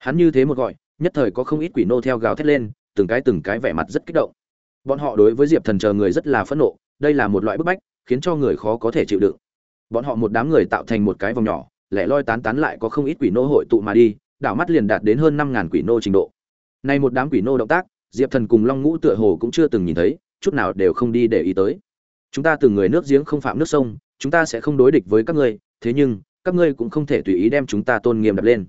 hắn như thế một gọi, nhất thời có không ít quỷ nô theo gào thét lên, từng cái từng cái vẻ mặt rất kích động. Bọn họ đối với diệp thần chờ người rất là phẫn nộ, đây là một loại bức bách, khiến cho người khó có thể chịu đựng. Bọn họ một đám người tạo thành một cái vòng nhỏ, lẻ loi tán tán lại có không ít quỷ nô hội tụ mà đi, đảo mắt liền đạt đến hơn năm ngàn quỷ nô trình độ. Nay một đám quỷ nô động tác, diệp thần cùng long ngũ tựa hồ cũng chưa từng nhìn thấy, chút nào đều không đi để ý tới. Chúng ta từng người nước giếng không phạm nước sông, chúng ta sẽ không đối địch với các ngươi, thế nhưng, các ngươi cũng không thể tùy ý đem chúng ta tôn nghiêm đặt lên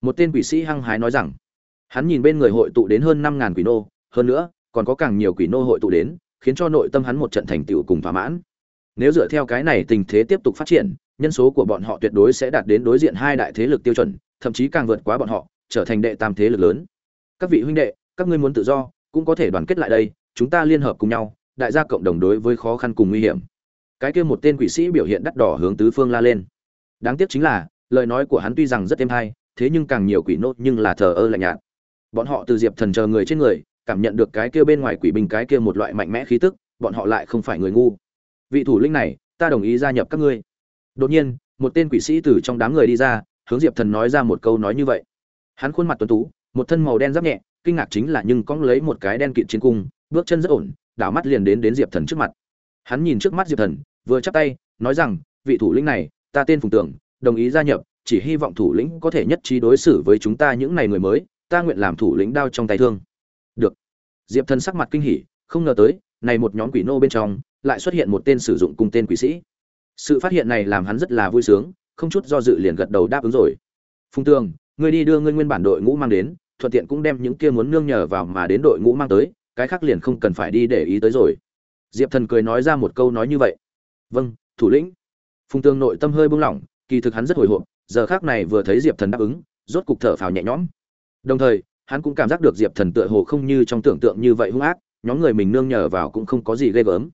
một tên quỷ sĩ hăng hái nói rằng, hắn nhìn bên người hội tụ đến hơn năm ngàn quỷ nô, hơn nữa, còn có càng nhiều quỷ nô hội tụ đến, khiến cho nội tâm hắn một trận thành tựu cùng thỏa mãn. Nếu dựa theo cái này tình thế tiếp tục phát triển, nhân số của bọn họ tuyệt đối sẽ đạt đến đối diện hai đại thế lực tiêu chuẩn, thậm chí càng vượt quá bọn họ, trở thành đệ tam thế lực lớn. Các vị huynh đệ, các ngươi muốn tự do, cũng có thể đoàn kết lại đây, chúng ta liên hợp cùng nhau, đại gia cộng đồng đối với khó khăn cùng nguy hiểm. Cái kia một tên quỷ sĩ biểu hiện đắt đỏ hướng tứ phương la lên. Đáng tiếc chính là, lời nói của hắn tuy rằng rất êm hay thế nhưng càng nhiều quỷ nốt nhưng là thờ ơ lạnh nhạt. Bọn họ từ diệp thần chờ người trên người, cảm nhận được cái kia bên ngoài quỷ binh cái kia một loại mạnh mẽ khí tức, bọn họ lại không phải người ngu. Vị thủ lĩnh này, ta đồng ý gia nhập các ngươi. Đột nhiên, một tên quỷ sĩ từ trong đám người đi ra, hướng diệp thần nói ra một câu nói như vậy. Hắn khuôn mặt tuấn tú, một thân màu đen giáp nhẹ, kinh ngạc chính là nhưng cong lấy một cái đen kịt trên cung, bước chân rất ổn, đảo mắt liền đến đến diệp thần trước mặt. Hắn nhìn trước mắt diệp thần, vừa chắp tay, nói rằng, vị thủ lĩnh này, ta tên phùng tưởng, đồng ý gia nhập chỉ hy vọng thủ lĩnh có thể nhất trí đối xử với chúng ta những ngày người mới, ta nguyện làm thủ lĩnh đao trong tay thương. Được. Diệp thần sắc mặt kinh hỉ, không ngờ tới, này một nhóm quỷ nô bên trong, lại xuất hiện một tên sử dụng cùng tên quỷ sĩ. Sự phát hiện này làm hắn rất là vui sướng, không chút do dự liền gật đầu đáp ứng rồi. Phùng tường, ngươi đi đưa ngươi nguyên bản đội ngũ mang đến, thuận tiện cũng đem những kia muốn nương nhờ vào mà đến đội ngũ mang tới, cái khác liền không cần phải đi để ý tới rồi. Diệp thần cười nói ra một câu nói như vậy. Vâng thủ lĩnh. Phùng tường nội tâm hơi buông lỏng, kỳ thực hắn rất hồi hộp giờ khác này vừa thấy diệp thần đáp ứng, rốt cục thở phào nhẹ nhõm. Đồng thời, hắn cũng cảm giác được diệp thần tựa hồ không như trong tưởng tượng như vậy hung ác, nhóm người mình nương nhờ vào cũng không có gì ghê gớm.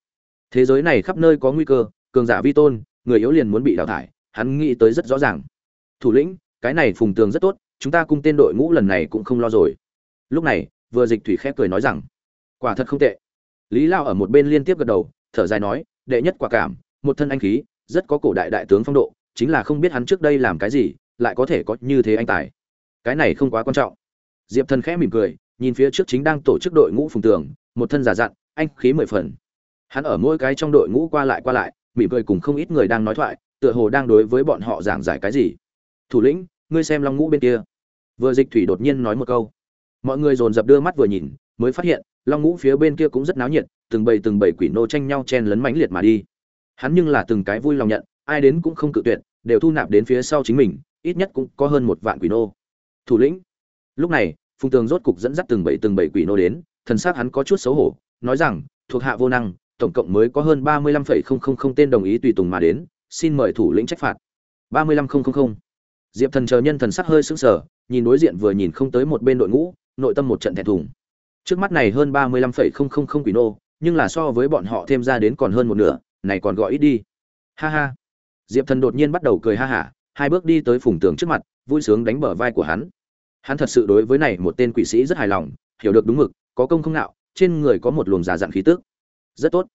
Thế giới này khắp nơi có nguy cơ, cường giả vi tôn, người yếu liền muốn bị đào thải, hắn nghĩ tới rất rõ ràng. Thủ lĩnh, cái này phùng tường rất tốt, chúng ta cung tên đội ngũ lần này cũng không lo rồi. Lúc này, vừa dịch thủy khép cười nói rằng, quả thật không tệ. Lý lao ở một bên liên tiếp gật đầu, thở dài nói, đệ nhất quả cảm, một thân anh khí, rất có cổ đại đại tướng phong độ chính là không biết hắn trước đây làm cái gì, lại có thể có như thế anh tài. Cái này không quá quan trọng. Diệp thần khẽ mỉm cười, nhìn phía trước chính đang tổ chức đội ngũ phùng tường, một thân giả dặn anh khí mười phần. Hắn ở mỗi cái trong đội ngũ qua lại qua lại, mỉm cười cùng không ít người đang nói thoại, tựa hồ đang đối với bọn họ giảng giải cái gì. Thủ lĩnh, ngươi xem long ngũ bên kia. Vừa dịch thủy đột nhiên nói một câu. Mọi người dồn dập đưa mắt vừa nhìn, mới phát hiện, long ngũ phía bên kia cũng rất náo nhiệt, từng bầy từng bầy quỷ nô tranh nhau chen lấn mãnh liệt mà đi. Hắn nhưng là từng cái vui lòng nhận ai đến cũng không cự tuyệt, đều thu nạp đến phía sau chính mình, ít nhất cũng có hơn một vạn quỷ nô. Thủ lĩnh. Lúc này, phùng tường rốt cục dẫn dắt từng bầy từng bầy quỷ nô đến, thần sắc hắn có chút xấu hổ, nói rằng, thuộc hạ vô năng, tổng cộng mới có hơn ba mươi lăm phẩy không không không tên đồng ý tùy tùng mà đến, xin mời thủ lĩnh trách phạt. ba mươi lăm không không không. Diệp thần chờ nhân thần sắc hơi sững sờ, nhìn đối diện vừa nhìn không tới một bên đội ngũ, nội tâm một trận thẹn thùng. Trước mắt này hơn ba mươi lăm phẩy không không không quỷ nô, nhưng là so với bọn họ thêm ra đến còn hơn một nửa, này còn gọi ít đi. Ha ha diệp thần đột nhiên bắt đầu cười ha hả, hai bước đi tới phùng tường trước mặt, vui sướng đánh bờ vai của hắn. Hắn thật sự đối với này một tên quỷ sĩ rất hài lòng, hiểu được đúng mực, có công không nạo trên người có một luồng giả dặn khí tức. Rất tốt.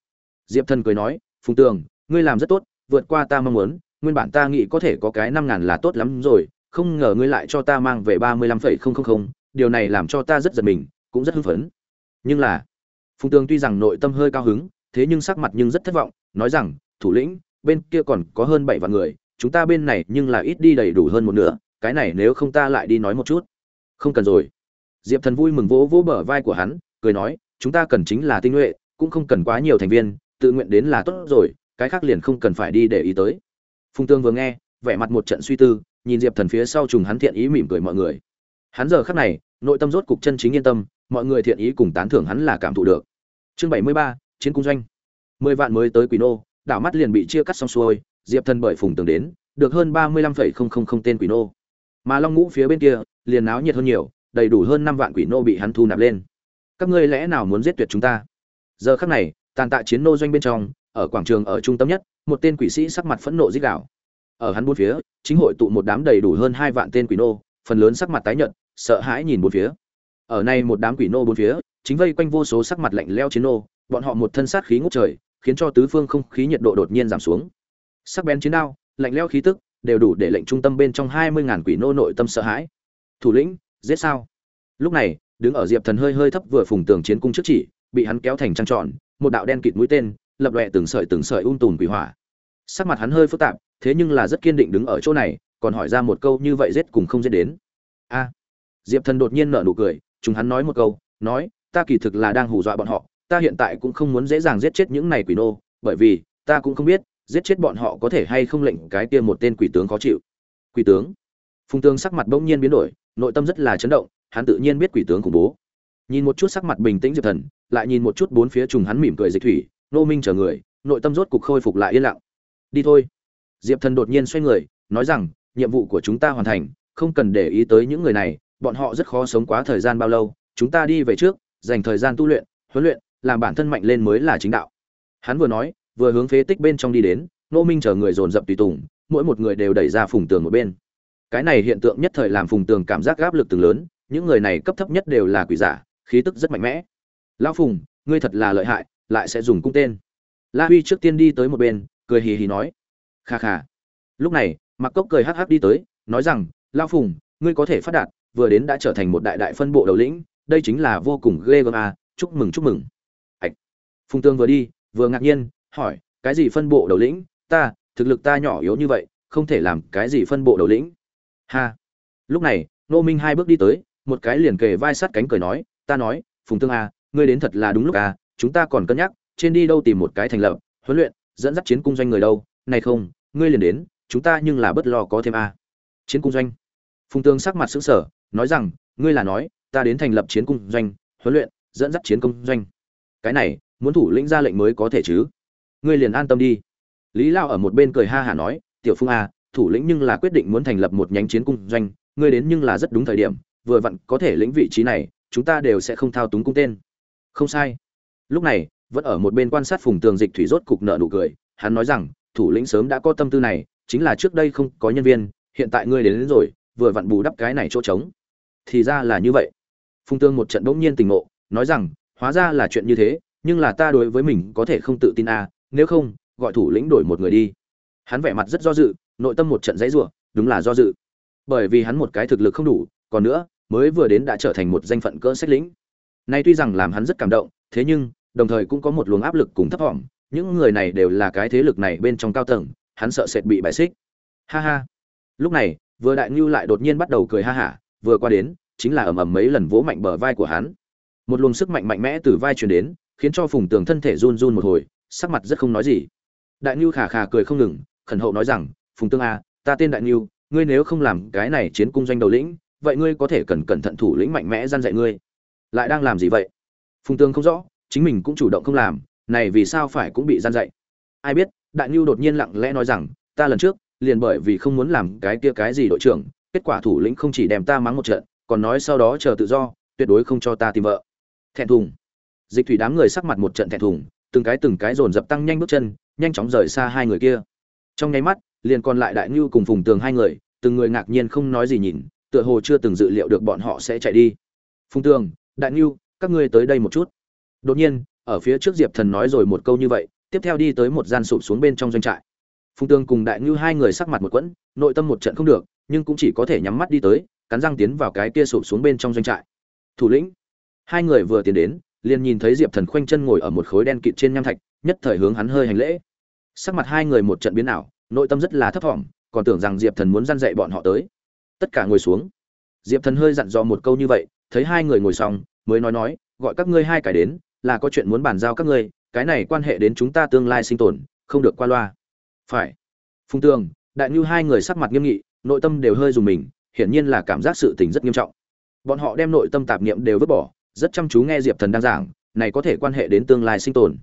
Diệp thần cười nói, phùng tường, ngươi làm rất tốt, vượt qua ta mong muốn, nguyên bản ta nghĩ có thể có cái năm ngàn là tốt lắm rồi, không ngờ ngươi lại cho ta mang về ba mươi lăm phẩy không không không, điều này làm cho ta rất giật mình, cũng rất hưng phấn. Nhưng là, phùng tường tuy rằng nội tâm hơi cao hứng, thế nhưng sắc mặt nhưng rất thất vọng, nói rằng, thủ lĩnh bên kia còn có hơn bảy vạn người, chúng ta bên này nhưng là ít đi đầy đủ hơn một nửa, cái này nếu không ta lại đi nói một chút. Không cần rồi. Diệp thần vui mừng vỗ vỗ bờ vai của hắn, cười nói, chúng ta cần chính là tinh nhuệ, cũng không cần quá nhiều thành viên, tự nguyện đến là tốt rồi, cái khác liền không cần phải đi để ý tới. Phùng tương vừa nghe, vẻ mặt một trận suy tư, nhìn diệp thần phía sau trùng hắn thiện ý mỉm cười mọi người. Hắn giờ khắc này, nội tâm rốt cục chân chính yên tâm, mọi người thiện ý cùng tán thưởng hắn là cảm thụ được. Chương bảy mươi ba, chiến cung doanh. Mười vạn mới tới quỷ nô đảo mắt liền bị chia cắt xong xuôi, diệp thần bởi phùng tường đến, được hơn ba mươi lăm phẩy không không không tên quỷ nô. Mà long ngũ phía bên kia, liền náo nhiệt hơn nhiều, đầy đủ hơn năm vạn quỷ nô bị hắn thu nạp lên. Các ngươi lẽ nào muốn giết tuyệt chúng ta? Giờ khắc này, tàn tạ chiến nô doanh bên trong, ở quảng trường ở trung tâm nhất, một tên quỷ sĩ sắc mặt phẫn nộ dích đạo ở hắn bốn phía, chính hội tụ một đám đầy đủ hơn hai vạn tên quỷ nô, phần lớn sắc mặt tái nhợt, sợ hãi nhìn bốn phía. Ở này một đám quỷ nô bốn phía, chính vây quanh vô số sắc mặt lạnh leo chiến nô, bọn họ một thân sát khí ngút trời khiến cho tứ phương không khí nhiệt độ đột nhiên giảm xuống. Sắc bén chiến đao, lạnh leo khí tức, đều đủ để lệnh trung tâm bên trong hai mươi ngàn quỷ nô nội tâm sợ hãi. Thủ lĩnh, giết sao? Lúc này, đứng ở diệp thần hơi hơi thấp vừa phùng tường chiến cung trước chỉ, bị hắn kéo thành trăng tròn, một đạo đen kịt mũi tên, lập lòe từng sợi từng sợi un tùm quỷ hỏa. Sắc mặt hắn hơi phức tạp, thế nhưng là rất kiên định đứng ở chỗ này, còn hỏi ra một câu như vậy giết cùng không giết đến. A! Diệp thần đột nhiên nở nụ cười chúng hắn nói một câu, nói, ta kỳ thực là đang hù dọa bọn họ ta hiện tại cũng không muốn dễ dàng giết chết những này quỷ nô, bởi vì, ta cũng không biết, giết chết bọn họ có thể hay không lệnh cái kia một tên quỷ tướng khó chịu. Quỷ tướng? Phùng tướng sắc mặt bỗng nhiên biến đổi, nội tâm rất là chấn động, hắn tự nhiên biết quỷ tướng khủng bố. Nhìn một chút sắc mặt bình tĩnh diệp thần, lại nhìn một chút bốn phía trùng hắn mỉm cười dịch thủy, nô minh chờ người, nội tâm rốt cục khôi phục lại yên lặng. Đi thôi. Diệp thần đột nhiên xoay người, nói rằng, nhiệm vụ của chúng ta hoàn thành, không cần để ý tới những người này, bọn họ rất khó sống quá thời gian bao lâu, chúng ta đi về trước, dành thời gian tu luyện, huấn luyện làm bản thân mạnh lên mới là chính đạo. Hắn vừa nói vừa hướng phế tích bên trong đi đến nô minh chờ người dồn dập tùy tùng mỗi một người đều đẩy ra phùng tường một bên. Cái này hiện tượng nhất thời làm phùng tường cảm giác áp lực từng lớn những người này cấp thấp nhất đều là quỷ giả khí tức rất mạnh mẽ. Lão phùng ngươi thật là lợi hại lại sẽ dùng cung tên. La huy trước tiên đi tới một bên cười hì hì nói. Kha kha. Lúc này mặc cốc cười hắc hắc đi tới nói rằng lão phùng ngươi có thể phát đạt vừa đến đã trở thành một đại đại phân bộ đầu lĩnh đây chính là vô cùng ghê gớm à, chúc mừng chúc mừng phùng tương vừa đi vừa ngạc nhiên hỏi cái gì phân bộ đầu lĩnh? Ta thực lực ta nhỏ yếu như vậy không thể làm cái gì phân bộ đầu lĩnh. Ha. Lúc này nô minh hai bước đi tới một cái liền kề vai sát cánh cười nói ta nói phùng tương à, ngươi đến thật là đúng lúc à chúng ta còn cân nhắc trên đi đâu tìm một cái thành lập huấn luyện dẫn dắt chiến cung doanh người đâu này không ngươi liền đến chúng ta nhưng là bất lo có thêm à? chiến cung doanh. Phùng tương sắc mặt sững sờ nói rằng ngươi là nói ta đến thành lập chiến cung doanh huấn luyện dẫn dắt chiến công doanh. Cái này muốn thủ lĩnh ra lệnh mới có thể chứ? Ngươi liền an tâm đi. Lý lao ở một bên cười ha hả nói tiểu phương a à, thủ lĩnh nhưng là quyết định muốn thành lập một nhánh chiến cung doanh ngươi đến nhưng là rất đúng thời điểm vừa vặn có thể lĩnh vị trí này chúng ta đều sẽ không thao túng cung tên. Không sai. Lúc này vẫn ở một bên quan sát phùng tường dịch thủy rốt cục nợ nụ cười hắn nói rằng thủ lĩnh sớm đã có tâm tư này chính là trước đây không có nhân viên hiện tại ngươi đến, đến rồi vừa vặn bù đắp cái này chỗ trống. Thì ra là như vậy. Phùng tương một trận bỗng nhiên tình ngộ nói rằng hóa ra là chuyện như thế nhưng là ta đối với mình có thể không tự tin à nếu không, gọi thủ lĩnh đổi một người đi. Hắn vẻ mặt rất do dự, nội tâm một trận dãy rủa, đúng là do dự. Bởi vì hắn một cái thực lực không đủ, còn nữa, mới vừa đến đã trở thành một danh phận cỡ sách lĩnh. Nay tuy rằng làm hắn rất cảm động, thế nhưng, đồng thời cũng có một luồng áp lực cùng thấp thỏm những người này đều là cái thế lực này bên trong cao tầng, hắn sợ sệt bị bại xích. Ha ha. Lúc này, vừa đại ngưu lại đột nhiên bắt đầu cười ha hả, vừa qua đến, chính là ầm ầm mấy lần vỗ mạnh bờ vai của hắn. Một luồng sức mạnh mạnh mẽ từ vai truyền đến khiến cho phùng tường thân thể run run một hồi, sắc mặt rất không nói gì. Đại ngưu khà khà cười không ngừng, khẩn hậu nói rằng, phùng tương a à, ta tên đại ngưu ngươi nếu không làm cái này chiến cung doanh đầu lĩnh, vậy ngươi có thể cần cẩn thận thủ lĩnh mạnh mẽ gian dạy ngươi. Lại đang làm gì vậy? Phùng tương không rõ, chính mình cũng chủ động không làm, này vì sao phải cũng bị gian dạy. Ai biết, đại ngưu đột nhiên lặng lẽ nói rằng, ta lần trước, liền bởi vì không muốn làm cái kia cái gì đội trưởng, kết quả thủ lĩnh không chỉ đem ta mắng một trận, còn nói sau đó chờ tự do, tuyệt đối không cho ta tìm vợ. Thẹn thùng dịch thủy đám người sắc mặt một trận thẹn thùng, từng cái từng cái dồn dập tăng nhanh bước chân, nhanh chóng rời xa hai người kia. Trong nháy mắt, liền còn lại đại ngưu cùng phùng tường hai người, từng người ngạc nhiên không nói gì nhìn, tựa hồ chưa từng dự liệu được bọn họ sẽ chạy đi. Phùng tường, đại ngưu, các ngươi tới đây một chút. Đột nhiên, ở phía trước diệp thần nói rồi một câu như vậy, tiếp theo đi tới một gian sụp xuống bên trong doanh trại. Phùng tường cùng đại ngưu hai người sắc mặt một quẫn, nội tâm một trận không được, nhưng cũng chỉ có thể nhắm mắt đi tới, cắn răng tiến vào cái kia sụp xuống bên trong doanh trại. Thủ lĩnh. Hai người vừa tiến đến liền nhìn thấy diệp thần khoanh chân ngồi ở một khối đen kịt trên nham thạch, nhất thời hướng hắn hơi hành lễ. Sắc mặt hai người một trận biến ảo, nội tâm rất là thấp thỏm, còn tưởng rằng diệp thần muốn dăn dạy bọn họ tới. Tất cả ngồi xuống. Diệp thần hơi dặn dò một câu như vậy, thấy hai người ngồi xong, mới nói nói, gọi các ngươi hai cái đến, là có chuyện muốn bàn giao các ngươi, cái này quan hệ đến chúng ta tương lai sinh tồn, không được qua loa. Phải. Phung tường, đại như hai người sắc mặt nghiêm nghị, nội tâm đều hơi dùng mình, hiển nhiên là cảm giác sự tình rất nghiêm trọng. Bọn họ đem nội tâm tạp niệm đều vứt bỏ rất chăm chú nghe diệp thần đang giảng này có thể quan hệ đến tương lai sinh tồn.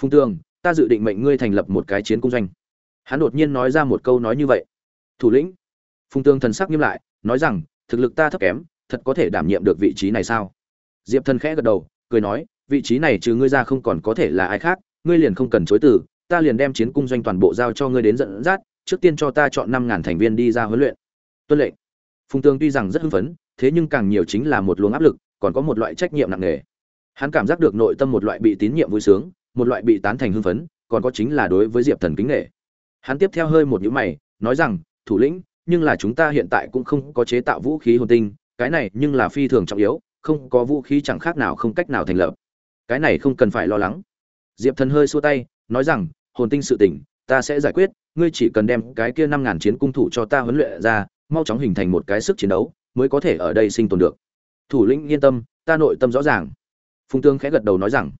Phung Tương, ta dự định mệnh ngươi thành lập một cái chiến cung doanh. Hắn đột nhiên nói ra một câu nói như vậy. Thủ lĩnh. Phung Tương thần sắc nghiêm lại nói rằng thực lực ta thấp kém thật có thể đảm nhiệm được vị trí này sao? Diệp thần khẽ gật đầu cười nói vị trí này trừ ngươi ra không còn có thể là ai khác ngươi liền không cần chối từ ta liền đem chiến cung doanh toàn bộ giao cho ngươi đến dẫn dắt trước tiên cho ta chọn năm ngàn thành viên đi ra huấn luyện. Tuân lệnh. Phùng tương tuy rằng rất hưng phấn thế nhưng càng nhiều chính là một luồng áp lực còn có một loại trách nhiệm nặng nề. Hắn cảm giác được nội tâm một loại bị tín nhiệm vui sướng, một loại bị tán thành hưng phấn, còn có chính là đối với diệp thần kính nghệ hắn tiếp theo hơi một nhữ mày, nói rằng, thủ lĩnh, nhưng là chúng ta hiện tại cũng không có chế tạo vũ khí hồn tinh, cái này nhưng là phi thường trọng yếu, không có vũ khí chẳng khác nào không cách nào thành lập. Cái này không cần phải lo lắng. Diệp thần hơi xua tay, nói rằng, hồn tinh sự tỉnh ta sẽ giải quyết, ngươi chỉ cần đem cái kia năm ngàn chiến cung thủ cho ta huấn luyện ra, mau chóng hình thành một cái sức chiến đấu, mới có thể ở đây sinh tồn được thủ lĩnh, yên tâm, ta nội tâm rõ ràng. Phùng tương khẽ gật đầu nói rằng,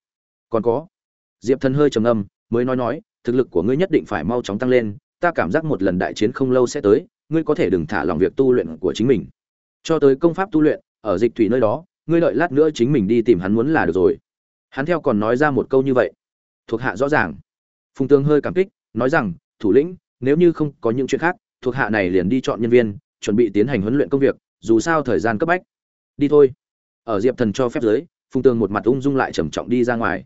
còn có. Diệp thần hơi trầm âm mới nói nói, thực lực của ngươi nhất định phải mau chóng tăng lên, ta cảm giác một lần đại chiến không lâu sẽ tới, ngươi có thể đừng thả lòng việc tu luyện của chính mình. Cho tới công pháp tu luyện, ở dịch thủy nơi đó, ngươi đợi lát nữa chính mình đi tìm hắn muốn là được rồi. Hắn theo còn nói ra một câu như vậy. Thuộc hạ rõ ràng. Phùng tương hơi cảm kích, nói rằng, thủ lĩnh, nếu như không có những chuyện khác, thuộc hạ này liền đi chọn nhân viên, chuẩn bị tiến hành huấn luyện công việc, dù sao thời gian cấp bách đi thôi. Ở diệp thần cho phép giới, phùng tường một mặt ung dung lại trầm trọng đi ra ngoài.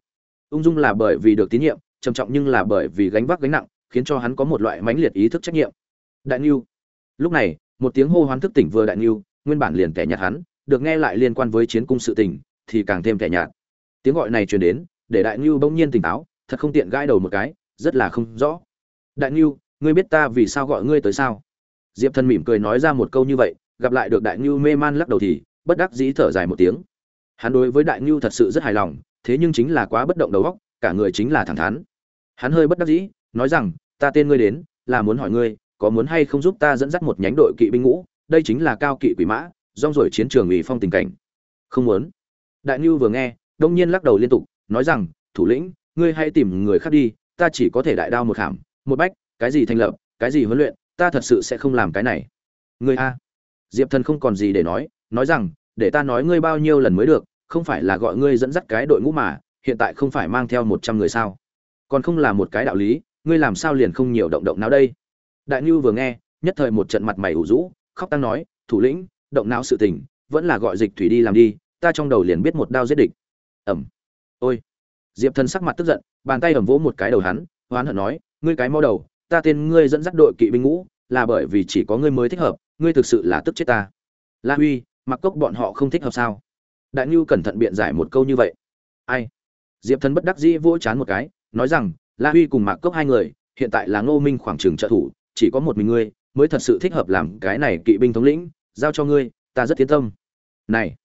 Ung dung là bởi vì được tín nhiệm, trầm trọng nhưng là bởi vì gánh vác gánh nặng, khiến cho hắn có một loại mãnh liệt ý thức trách nhiệm. Đại niu lúc này, một tiếng hô hoán thức tỉnh vừa đại niu nguyên bản liền tẻ nhạt hắn, được nghe lại liên quan với chiến cung sự tình, thì càng thêm tẻ nhạt. Tiếng gọi này truyền đến, để đại niu bỗng nhiên tỉnh táo, thật không tiện gãi đầu một cái, rất là không rõ. Đại niu ngươi biết ta vì sao gọi ngươi tới sao? Diệp thần mỉm cười nói ra một câu như vậy, gặp lại được đại niu mê man lắc đầu thì bất đắc dĩ thở dài một tiếng. Hắn đối với đại niu thật sự rất hài lòng, thế nhưng chính là quá bất động đầu óc, cả người chính là thẳng thắn. Hắn hơi bất đắc dĩ, nói rằng, ta tên ngươi đến, là muốn hỏi ngươi, có muốn hay không giúp ta dẫn dắt một nhánh đội kỵ binh ngũ? Đây chính là cao kỵ quỷ mã, rong rổi chiến trường ủy phong tình cảnh. Không muốn. Đại niu vừa nghe, đông nhiên lắc đầu liên tục, nói rằng, thủ lĩnh, ngươi hãy tìm người khác đi, ta chỉ có thể đại đao một hàm, một bách, cái gì thành lập, cái gì huấn luyện, ta thật sự sẽ không làm cái này. Ngươi a. Diệp thần không còn gì để nói nói rằng, để ta nói ngươi bao nhiêu lần mới được, không phải là gọi ngươi dẫn dắt cái đội ngũ mà, hiện tại không phải mang theo một trăm người sao? Còn không là một cái đạo lý, ngươi làm sao liền không nhiều động động não đây? Đại nhu vừa nghe, nhất thời một trận mặt mày ủ rũ, khóc tăng nói, thủ lĩnh, động não sự tình, vẫn là gọi dịch thủy đi làm đi, ta trong đầu liền biết một đao giết địch. Ẩm. Ôi. Diệp thần sắc mặt tức giận, bàn tay ẩm vỗ một cái đầu hắn hoán hận nói, ngươi cái mau đầu, ta tên ngươi dẫn dắt đội kỵ binh ngũ, là bởi vì chỉ có ngươi mới thích hợp, ngươi thực sự là tức chết ta. La huy mặc cốc bọn họ không thích hợp sao? Đại ngưu cẩn thận biện giải một câu như vậy. Ai? Diệp thần bất đắc dĩ vỗ chán một cái, nói rằng, la huy cùng mạc cốc hai người, hiện tại là ngô minh khoảng trường trợ thủ, chỉ có một mình ngươi, mới thật sự thích hợp làm cái này kỵ binh thống lĩnh, giao cho ngươi, ta rất tiến tâm. Này!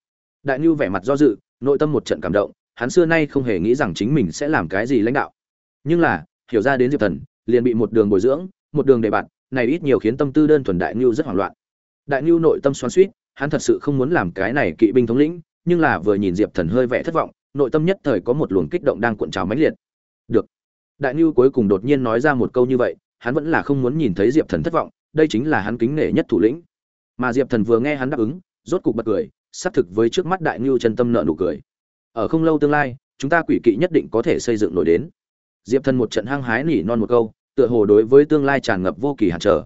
Đại ngưu vẻ mặt do dự, nội tâm một trận cảm động, hắn xưa nay không hề nghĩ rằng chính mình sẽ làm cái gì lãnh đạo. Nhưng là, hiểu ra đến diệp thần, liền bị một đường bồi dưỡng, một đường đề bạt, này ít nhiều khiến tâm tư đơn thuần đại ngưu rất hoảng loạn. Đại ngưu nội tâm xoắn suýt hắn thật sự không muốn làm cái này kỵ binh thống lĩnh nhưng là vừa nhìn diệp thần hơi vẻ thất vọng nội tâm nhất thời có một luồng kích động đang cuộn trào mãnh liệt. Được. Đại Nưu cuối cùng đột nhiên nói ra một câu như vậy hắn vẫn là không muốn nhìn thấy diệp thần thất vọng đây chính là hắn kính nể nhất thủ lĩnh. Mà diệp thần vừa nghe hắn đáp ứng rốt cục bật cười xác thực với trước mắt đại Nưu chân tâm nợ nụ cười. Ở không lâu tương lai chúng ta quỷ kỵ nhất định có thể xây dựng nổi đến. Diệp thần một trận hăng hái nỉ non một câu tựa hồ đối với tương lai tràn ngập vô kỳ hạn trở.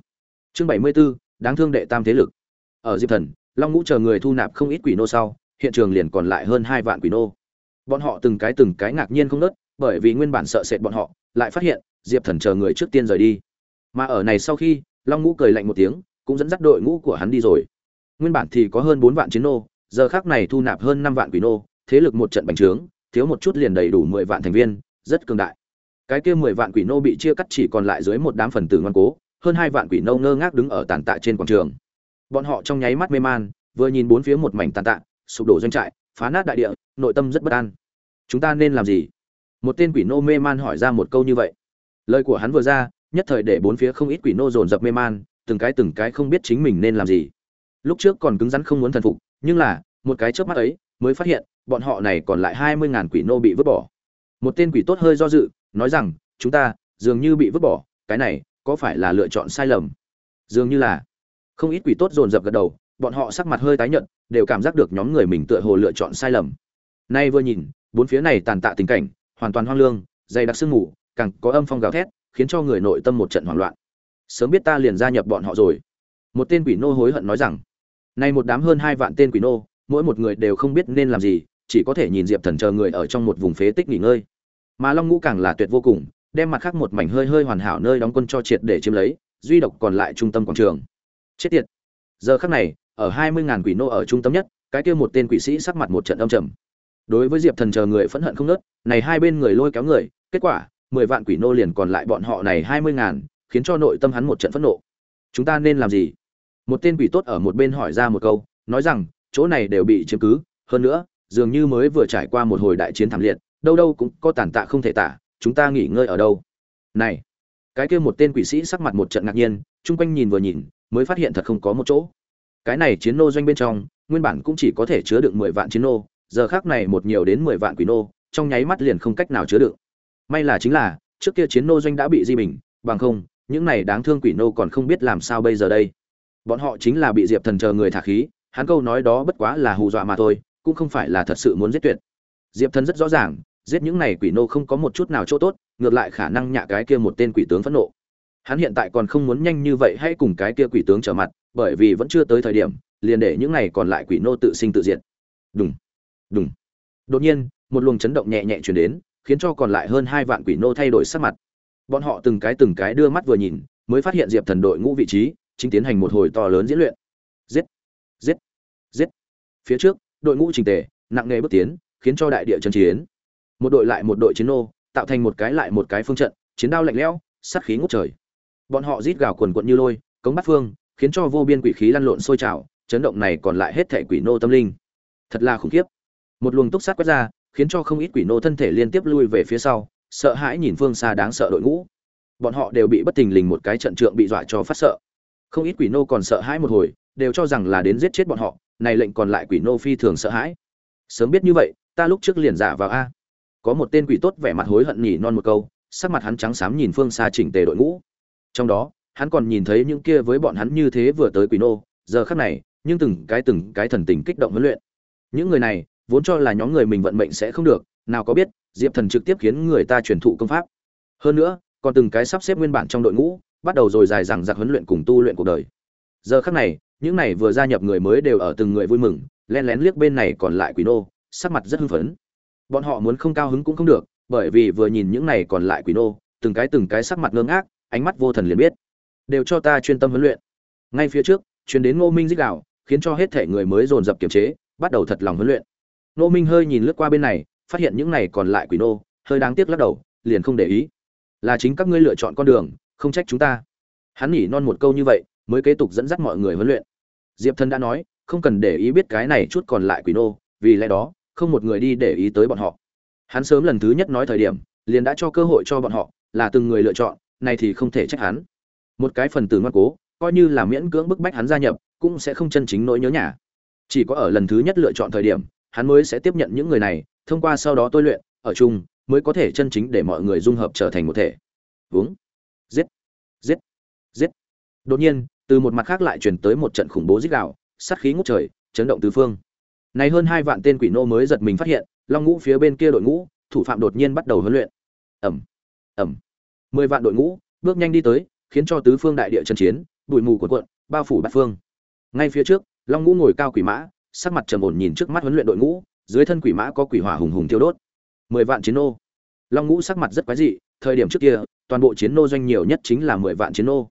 Chương bảy mươi 74, đáng thương đệ tam thế lực. Ở diệp thần long ngũ chờ người thu nạp không ít quỷ nô sau, hiện trường liền còn lại hơn hai vạn quỷ nô. Bọn họ từng cái từng cái ngạc nhiên không nớt, bởi vì nguyên bản sợ sệt bọn họ, lại phát hiện, diệp thần chờ người trước tiên rời đi. Mà ở này sau khi, long ngũ cười lạnh một tiếng, cũng dẫn dắt đội ngũ của hắn đi rồi. Nguyên bản thì có hơn bốn vạn chiến nô, giờ khác này thu nạp hơn năm vạn quỷ nô, thế lực một trận bành trướng, thiếu một chút liền đầy đủ mười vạn thành viên, rất cường đại. Cái kia mười vạn quỷ nô bị chia cắt chỉ còn lại dưới một đám phần tử ngoan cố, hơn hai vạn quỷ nô ngơ ngác đứng ở tàn tạ trên quảng trường bọn họ trong nháy mắt mê man, vừa nhìn bốn phía một mảnh tàn tạ, sụp đổ doanh trại, phá nát đại địa, nội tâm rất bất an. Chúng ta nên làm gì? Một tên quỷ nô mê man hỏi ra một câu như vậy. Lời của hắn vừa ra, nhất thời để bốn phía không ít quỷ nô dồn dập mê man, từng cái từng cái không biết chính mình nên làm gì. Lúc trước còn cứng rắn không muốn thần phục, nhưng là, một cái chớp mắt ấy, mới phát hiện, bọn họ này còn lại hai mươi ngàn quỷ nô bị vứt bỏ. Một tên quỷ tốt hơi do dự, nói rằng, chúng ta, dường như bị vứt bỏ, cái này, có phải là lựa chọn sai lầm? Dường như là không ít quỷ tốt dồn dập gật đầu, bọn họ sắc mặt hơi tái nhợt, đều cảm giác được nhóm người mình tựa hồ lựa chọn sai lầm. Nay vừa nhìn, bốn phía này tàn tạ tình cảnh, hoàn toàn hoang lương, dày đặc sương mù, càng có âm phong gào thét, khiến cho người nội tâm một trận hoảng loạn. Sớm biết ta liền gia nhập bọn họ rồi. Một tên quỷ nô hối hận nói rằng, nay một đám hơn hai vạn tên quỷ nô, mỗi một người đều không biết nên làm gì, chỉ có thể nhìn diệp thần chờ người ở trong một vùng phế tích nghỉ ngơi. Mà long ngũ càng là tuyệt vô cùng, đem mặt khác một mảnh hơi hơi hoàn hảo nơi đóng quân cho triệt để chiếm lấy, duy độc còn lại trung tâm quảng trường chết tiệt. Giờ khắc này, ở hai mươi ngàn quỷ nô ở trung tâm nhất, cái kia một tên quỷ sĩ sắc mặt một trận âm trầm. Đối với diệp thần chờ người phẫn hận không nớt này hai bên người lôi kéo người, kết quả, mười vạn quỷ nô liền còn lại bọn họ này hai mươi ngàn, khiến cho nội tâm hắn một trận phẫn nộ. Chúng ta nên làm gì? Một tên quỷ tốt ở một bên hỏi ra một câu, nói rằng, chỗ này đều bị chiếm cứ, hơn nữa, dường như mới vừa trải qua một hồi đại chiến thảm liệt, đâu đâu cũng có tàn tạ không thể tả, chúng ta nghỉ ngơi ở đâu? Này, cái kia một tên quỷ sĩ sắc mặt một trận ngạc nhiên, chung quanh nhìn vừa nhìn mới phát hiện thật không có một chỗ. Cái này chiến nô doanh bên trong, nguyên bản cũng chỉ có thể chứa được mười vạn chiến nô, giờ khác này một nhiều đến mười vạn quỷ nô, trong nháy mắt liền không cách nào chứa được. may là chính là, trước kia chiến nô doanh đã bị di bình, bằng không, những này đáng thương quỷ nô còn không biết làm sao bây giờ đây. Bọn họ chính là bị diệp thần chờ người thả khí, hắn câu nói đó bất quá là hù dọa mà thôi, cũng không phải là thật sự muốn giết tuyệt. Diệp thần rất rõ ràng, giết những này quỷ nô không có một chút nào chỗ tốt, ngược lại khả năng nhạ cái kia một tên quỷ tướng phẫn nộ hắn hiện tại còn không muốn nhanh như vậy hãy cùng cái kia quỷ tướng trở mặt, bởi vì vẫn chưa tới thời điểm, liền để những này còn lại quỷ nô tự sinh tự diệt. Đúng đúng đột nhiên, một luồng chấn động nhẹ nhẹ chuyển đến, khiến cho còn lại hơn hai vạn quỷ nô thay đổi sắc mặt. Bọn họ từng cái từng cái đưa mắt vừa nhìn, mới phát hiện diệp thần đội ngũ vị trí, chính tiến hành một hồi to lớn diễn luyện. Giết giết giết. Phía trước, đội ngũ trình tề, nặng nề bước tiến, khiến cho đại địa chân chiến. Một đội lại một đội chiến nô, tạo thành một cái lại một cái phương trận, chiến đao lạnh lẽo, sát khí ngút trời bọn họ rít gào quần quận như lôi, cống bắt phương, khiến cho vô biên quỷ khí lăn lộn sôi trào, chấn động này còn lại hết thể quỷ nô tâm linh. Thật là khủng khiếp. Một luồng túc sát quét ra, khiến cho không ít quỷ nô thân thể liên tiếp lui về phía sau, sợ hãi nhìn phương xa đáng sợ đội ngũ. Bọn họ đều bị bất thình lình một cái trận trượng bị dọa cho phát sợ. Không ít quỷ nô còn sợ hãi một hồi, đều cho rằng là đến giết chết bọn họ, này lệnh còn lại quỷ nô phi thường sợ hãi. Sớm biết như vậy, ta lúc trước liền giả vào a. Có một tên quỷ tốt vẻ mặt hối hận nhỉ non một câu, sắc mặt hắn trắng xám nhìn phương xa chỉnh tề đội ngũ trong đó, hắn còn nhìn thấy những kia với bọn hắn như thế vừa tới quỷ nô, giờ khắc này, nhưng từng cái từng cái thần tình kích động huấn luyện. Những người này, vốn cho là nhóm người mình vận mệnh sẽ không được, nào có biết, diệp thần trực tiếp khiến người ta truyền thụ công pháp. Hơn nữa, còn từng cái sắp xếp nguyên bản trong đội ngũ, bắt đầu rồi dài dằng dặc huấn luyện cùng tu luyện cuộc đời. Giờ khắc này, những này vừa gia nhập người mới đều ở từng người vui mừng len lén liếc bên này còn lại quỷ nô, sắc mặt rất hưng phấn. Bọn họ muốn không cao hứng cũng không được, bởi vì vừa nhìn những này còn lại quỷ nô, từng cái từng cái sắc mặt ngơ ngác ánh mắt vô thần liền biết. Đều cho ta chuyên tâm huấn luyện. Ngay phía trước chuyến đến ngô minh dích đạo khiến cho hết thể người mới dồn dập kiềm chế, bắt đầu thật lòng huấn luyện. Ngô minh hơi nhìn lướt qua bên này, phát hiện những này còn lại quỷ nô, hơi đáng tiếc lắc đầu, liền không để ý. Là chính các ngươi lựa chọn con đường, không trách chúng ta. Hắn nhỉ non một câu như vậy, mới kế tục dẫn dắt mọi người huấn luyện. Diệp thần đã nói, không cần để ý biết cái này chút còn lại quỷ nô, vì lẽ đó, không một người đi để ý tới bọn họ. Hắn sớm lần thứ nhất nói thời điểm, liền đã cho cơ hội cho bọn họ, là từng người lựa chọn này thì không thể trách hắn. Một cái phần tử ngoan cố, coi như là miễn cưỡng bức bách hắn gia nhập, cũng sẽ không chân chính nỗi nhớ nhà. Chỉ có ở lần thứ nhất lựa chọn thời điểm, hắn mới sẽ tiếp nhận những người này, thông qua sau đó tôi luyện, ở chung, mới có thể chân chính để mọi người dung hợp trở thành một thể. Uống giết. Giết. Giết. Đột nhiên, từ một mặt khác lại truyền tới một trận khủng bố giết đạo sát khí ngút trời, chấn động tứ phương. Này hơn hai vạn tên quỷ nô mới giật mình phát hiện, long ngũ phía bên kia đội ngũ, thủ phạm đột nhiên bắt đầu huấn luyện. Ẩm ẩm mười vạn đội ngũ, bước nhanh đi tới, khiến cho tứ phương đại địa chân chiến, bụi mù cuộn cuộn, bao phủ bát phương. Ngay phía trước, long ngũ ngồi cao quỷ mã, sắc mặt trầm ổn nhìn trước mắt huấn luyện đội ngũ, dưới thân quỷ mã có quỷ hỏa hùng hùng tiêu đốt. Mười vạn chiến nô. Long ngũ sắc mặt rất quái dị, thời điểm trước kia, toàn bộ chiến nô doanh nhiều nhất chính là mười vạn chiến nô.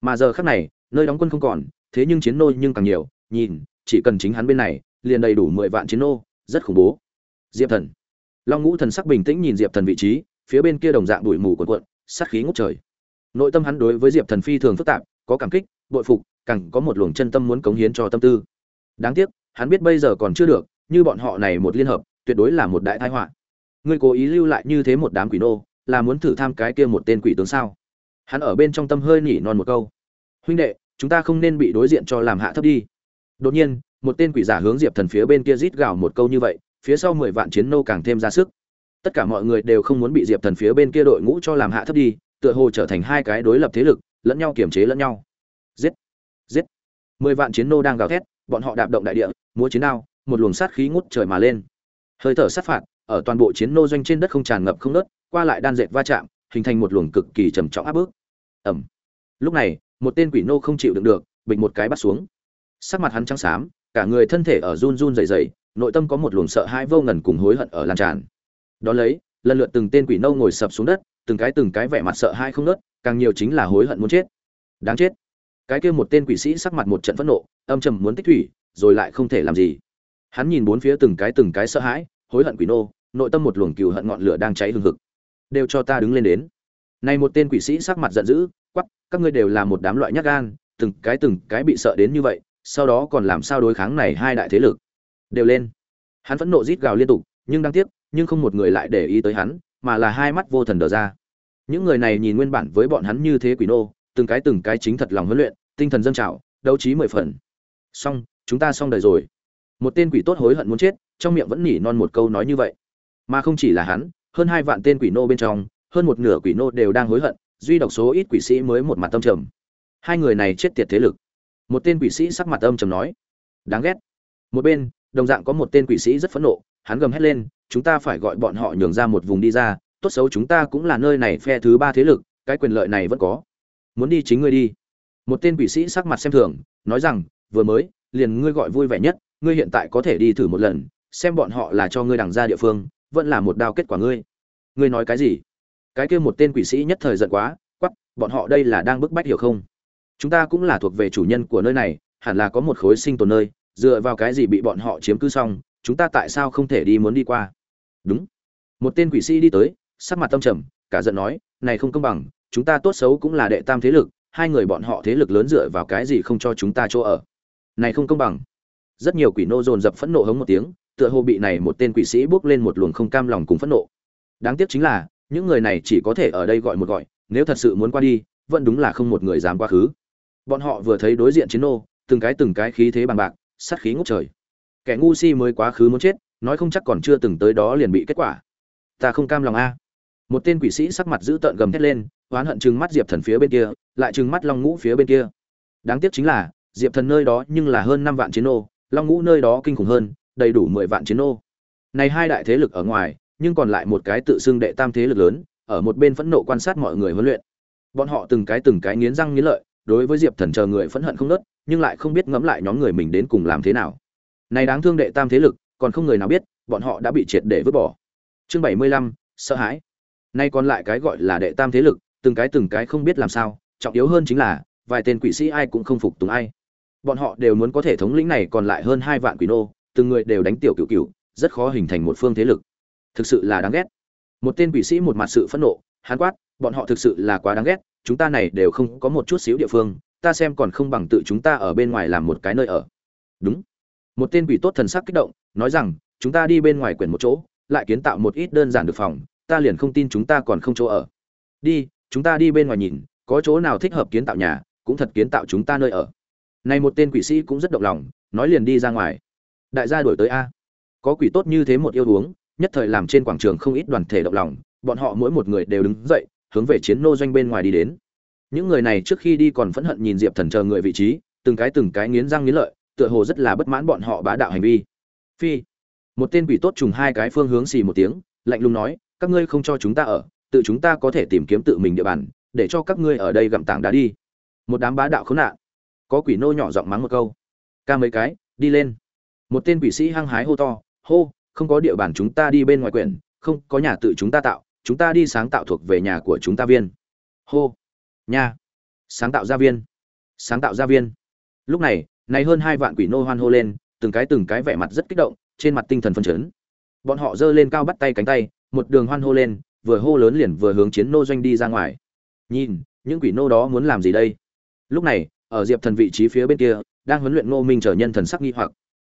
Mà giờ khác này, nơi đóng quân không còn, thế nhưng chiến nô nhưng càng nhiều, nhìn, chỉ cần chính hắn bên này, liền đầy đủ mười vạn chiến nô, rất khủng bố. Diệp thần. Long ngũ thần sắc bình tĩnh nhìn diệp thần vị trí, phía bên kia đồng dạng đuổi mù quần quận sát khí ngút trời. Nội tâm hắn đối với diệp thần phi thường phức tạp, có cảm kích, bội phục, càng có một luồng chân tâm muốn cống hiến cho tâm tư. Đáng tiếc, hắn biết bây giờ còn chưa được, như bọn họ này một liên hợp, tuyệt đối là một đại tai họa. Ngươi cố ý lưu lại như thế một đám quỷ nô, là muốn thử tham cái kia một tên quỷ tướng sao? Hắn ở bên trong tâm hơi nhỉ non một câu. Huynh đệ, chúng ta không nên bị đối diện cho làm hạ thấp đi. Đột nhiên, một tên quỷ giả hướng diệp thần phía bên kia rít gào một câu như vậy, phía sau mười vạn chiến nô càng thêm ra sức tất cả mọi người đều không muốn bị diệp thần phía bên kia đội ngũ cho làm hạ thấp đi, tựa hồ trở thành hai cái đối lập thế lực, lẫn nhau kiềm chế lẫn nhau. Giết! Giết! Mười vạn chiến nô đang gào thét, bọn họ đạp động đại địa, múa chiến đao, một luồng sát khí ngút trời mà lên. Hơi thở sát phạt, ở toàn bộ chiến nô doanh trên đất không tràn ngập không nớt, qua lại đan dệt va chạm, hình thành một luồng cực kỳ trầm trọng áp bức. Ẩm lúc này, một tên quỷ nô không chịu đựng được bịch một cái bắt xuống. Sắc mặt hắn trắng xám, cả người thân thể ở run run rẩy rẩy, nội tâm có một luồng sợ hãi vô ngần cùng hối hận ở lan tràn đó lấy, lần lượt từng tên quỷ nô ngồi sập xuống đất, từng cái từng cái vẻ mặt sợ hãi không nớt càng nhiều chính là hối hận muốn chết. Đáng chết. Cái kia một tên quỷ sĩ sắc mặt một trận phẫn nộ, âm trầm muốn tích thủy, rồi lại không thể làm gì. Hắn nhìn bốn phía từng cái từng cái sợ hãi, hối hận quỷ nô, nội tâm một luồng cừu hận ngọn lửa đang cháy hừng hực. Đều cho ta đứng lên đến. Này một tên quỷ sĩ sắc mặt giận dữ, quắc, các ngươi đều là một đám loại nhát gan, từng cái từng cái bị sợ đến như vậy, sau đó còn làm sao đối kháng này hai đại thế lực. Đều lên. Hắn phẫn nộ rít gào liên tục, nhưng đáng tiếc nhưng không một người lại để ý tới hắn, mà là hai mắt vô thần đờ ra. Những người này nhìn nguyên bản với bọn hắn như thế quỷ nô, từng cái từng cái chính thật lòng huấn luyện, tinh thần dâng trào, đấu trí mười phần. Xong, chúng ta xong đời rồi. Một tên quỷ tốt hối hận muốn chết, trong miệng vẫn nỉ non một câu nói như vậy. Mà không chỉ là hắn, hơn hai vạn tên quỷ nô bên trong, hơn một nửa quỷ nô đều đang hối hận, duy độc số ít quỷ sĩ mới một mặt tâm trầm. Hai người này chết tiệt thế lực. Một tên quỷ sĩ sắc mặt âm trầm nói, đáng ghét. Một bên, đồng dạng có một tên quỷ sĩ rất phẫn nộ, hắn gầm hét lên chúng ta phải gọi bọn họ nhường ra một vùng đi ra, tốt xấu chúng ta cũng là nơi này phe thứ ba thế lực, cái quyền lợi này vẫn có. Muốn đi chính ngươi đi. Một tên quỷ sĩ sắc mặt xem thường, nói rằng, vừa mới, liền ngươi gọi vui vẻ nhất, ngươi hiện tại có thể đi thử một lần, xem bọn họ là cho ngươi đằng ra địa phương, vẫn là một đao kết quả ngươi. Ngươi nói cái gì? Cái kia một tên quỷ sĩ nhất thời giận quá quắp bọn họ đây là đang bức bách hiểu không? Chúng ta cũng là thuộc về chủ nhân của nơi này, hẳn là có một khối sinh tồn nơi, dựa vào cái gì bị bọn họ chiếm cứ xong chúng ta tại sao không thể đi muốn đi qua? Đúng. Một tên quỷ sĩ đi tới, sắc mặt tâm trầm, cả giận nói, này không công bằng, chúng ta tốt xấu cũng là đệ tam thế lực, hai người bọn họ thế lực lớn dựa vào cái gì không cho chúng ta chỗ ở? Này không công bằng. Rất nhiều quỷ nô dồn dập phẫn nộ hống một tiếng, tựa hồ bị này một tên quỷ sĩ bước lên một luồng không cam lòng cùng phẫn nộ. Đáng tiếc chính là, những người này chỉ có thể ở đây gọi một gọi, nếu thật sự muốn qua đi, vẫn đúng là không một người dám quá khứ. Bọn họ vừa thấy đối diện chiến nô, từng cái từng cái khí thế bằng bạc, sát khí ngút trời kẻ ngu si mới quá khứ muốn chết nói không chắc còn chưa từng tới đó liền bị kết quả. Ta không cam lòng a. Một tên quỷ sĩ sắc mặt dữ tợn gầm thét lên oán hận chừng mắt diệp thần phía bên kia lại chừng mắt long ngũ phía bên kia. Đáng tiếc chính là diệp thần nơi đó nhưng là hơn năm vạn chiến ô, long ngũ nơi đó kinh khủng hơn đầy đủ mười vạn chiến ô. này hai đại thế lực ở ngoài nhưng còn lại một cái tự xưng đệ tam thế lực lớn ở một bên phẫn nộ quan sát mọi người huấn luyện. Bọn họ từng cái từng cái nghiến răng nghiến lợi đối với diệp thần chờ người phẫn hận không nớt nhưng lại không biết ngẫm lại nhóm người mình đến cùng làm thế nào này đáng thương đệ tam thế lực, còn không người nào biết, bọn họ đã bị triệt để vứt bỏ. Chương bảy mươi lăm, sợ hãi. Nay còn lại cái gọi là đệ tam thế lực, từng cái từng cái không biết làm sao, trọng yếu hơn chính là, vài tên quỷ sĩ ai cũng không phục tùng ai. Bọn họ đều muốn có thể thống lĩnh này còn lại hơn hai vạn quỷ nô, từng người đều đánh tiểu cựu cựu rất khó hình thành một phương thế lực. Thực sự là đáng ghét. Một tên quỷ sĩ một mặt sự phẫn nộ hán quát, bọn họ thực sự là quá đáng ghét, chúng ta này đều không có một chút xíu địa phương, ta xem còn không bằng tự chúng ta ở bên ngoài làm một cái nơi ở. Đúng một tên quỷ tốt thần sắc kích động, nói rằng, chúng ta đi bên ngoài quyển một chỗ, lại kiến tạo một ít đơn giản được phòng, ta liền không tin chúng ta còn không chỗ ở. Đi, chúng ta đi bên ngoài nhìn, có chỗ nào thích hợp kiến tạo nhà, cũng thật kiến tạo chúng ta nơi ở. Này một tên quỷ sĩ cũng rất động lòng, nói liền đi ra ngoài. Đại gia đổi tới a. Có quỷ tốt như thế một yêu uống, nhất thời làm trên quảng trường không ít đoàn thể động lòng, bọn họ mỗi một người đều đứng dậy, hướng về chiến nô doanh bên ngoài đi đến. Những người này trước khi đi còn phẫn hận nhìn diệp thần chờ người vị trí, từng cái từng cái nghiến răng nghiến lợi tựa hồ rất là bất mãn bọn họ bá đạo hành vi. Phi, một tên quỷ tốt trùng hai cái phương hướng xì một tiếng, lạnh lùng nói, các ngươi không cho chúng ta ở, tự chúng ta có thể tìm kiếm tự mình địa bàn, để cho các ngươi ở đây gặm tảng đá đi. Một đám bá đạo khốn nạn. Có quỷ nô nhỏ giọng mắng một câu. Ca mấy cái, đi lên. Một tên quỷ sĩ hăng hái hô to, hô, không có địa bàn chúng ta đi bên ngoài quyển, không có nhà tự chúng ta tạo, chúng ta đi sáng tạo thuộc về nhà của chúng ta viên. Hô nhà sáng tạo gia viên. Sáng tạo gia viên. Lúc này này hơn hai vạn quỷ nô hoan hô lên, từng cái từng cái vẻ mặt rất kích động, trên mặt tinh thần phân chấn. Bọn họ giơ lên cao bắt tay cánh tay, một đường hoan hô lên, vừa hô lớn liền vừa hướng chiến nô doanh đi ra ngoài. Nhìn, những quỷ nô đó muốn làm gì đây? Lúc này, ở diệp thần vị trí phía bên kia, đang huấn luyện ngô minh trở nhân thần sắc nghi hoặc.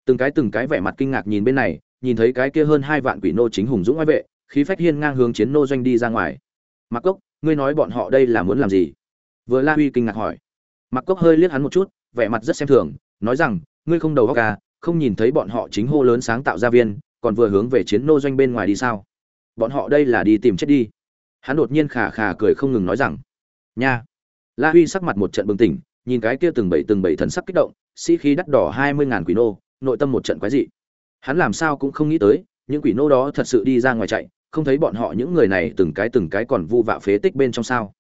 Từng cái từng cái vẻ mặt kinh ngạc nhìn bên này, nhìn thấy cái kia hơn hai vạn quỷ nô chính hùng dũng ngoại vệ, khí phách hiên ngang hướng chiến nô doanh đi ra ngoài. Mặc cốc, ngươi nói bọn họ đây là muốn làm gì? Vừa la huy kinh ngạc hỏi. Mặc cốc hơi liếc hắn một chút vẻ mặt rất xem thường, nói rằng, ngươi không đầu óc à không nhìn thấy bọn họ chính hô lớn sáng tạo ra viên, còn vừa hướng về chiến nô doanh bên ngoài đi sao? Bọn họ đây là đi tìm chết đi. Hắn đột nhiên khà khà cười không ngừng nói rằng, nha. La huy sắc mặt một trận bừng tỉnh, nhìn cái kia từng bảy từng bảy thần sắc kích động, sĩ khí đắt đỏ hai mươi ngàn quỷ nô, nội tâm một trận quái dị. Hắn làm sao cũng không nghĩ tới, những quỷ nô đó thật sự đi ra ngoài chạy, không thấy bọn họ những người này từng cái từng cái còn vu vạ phế tích bên trong sao.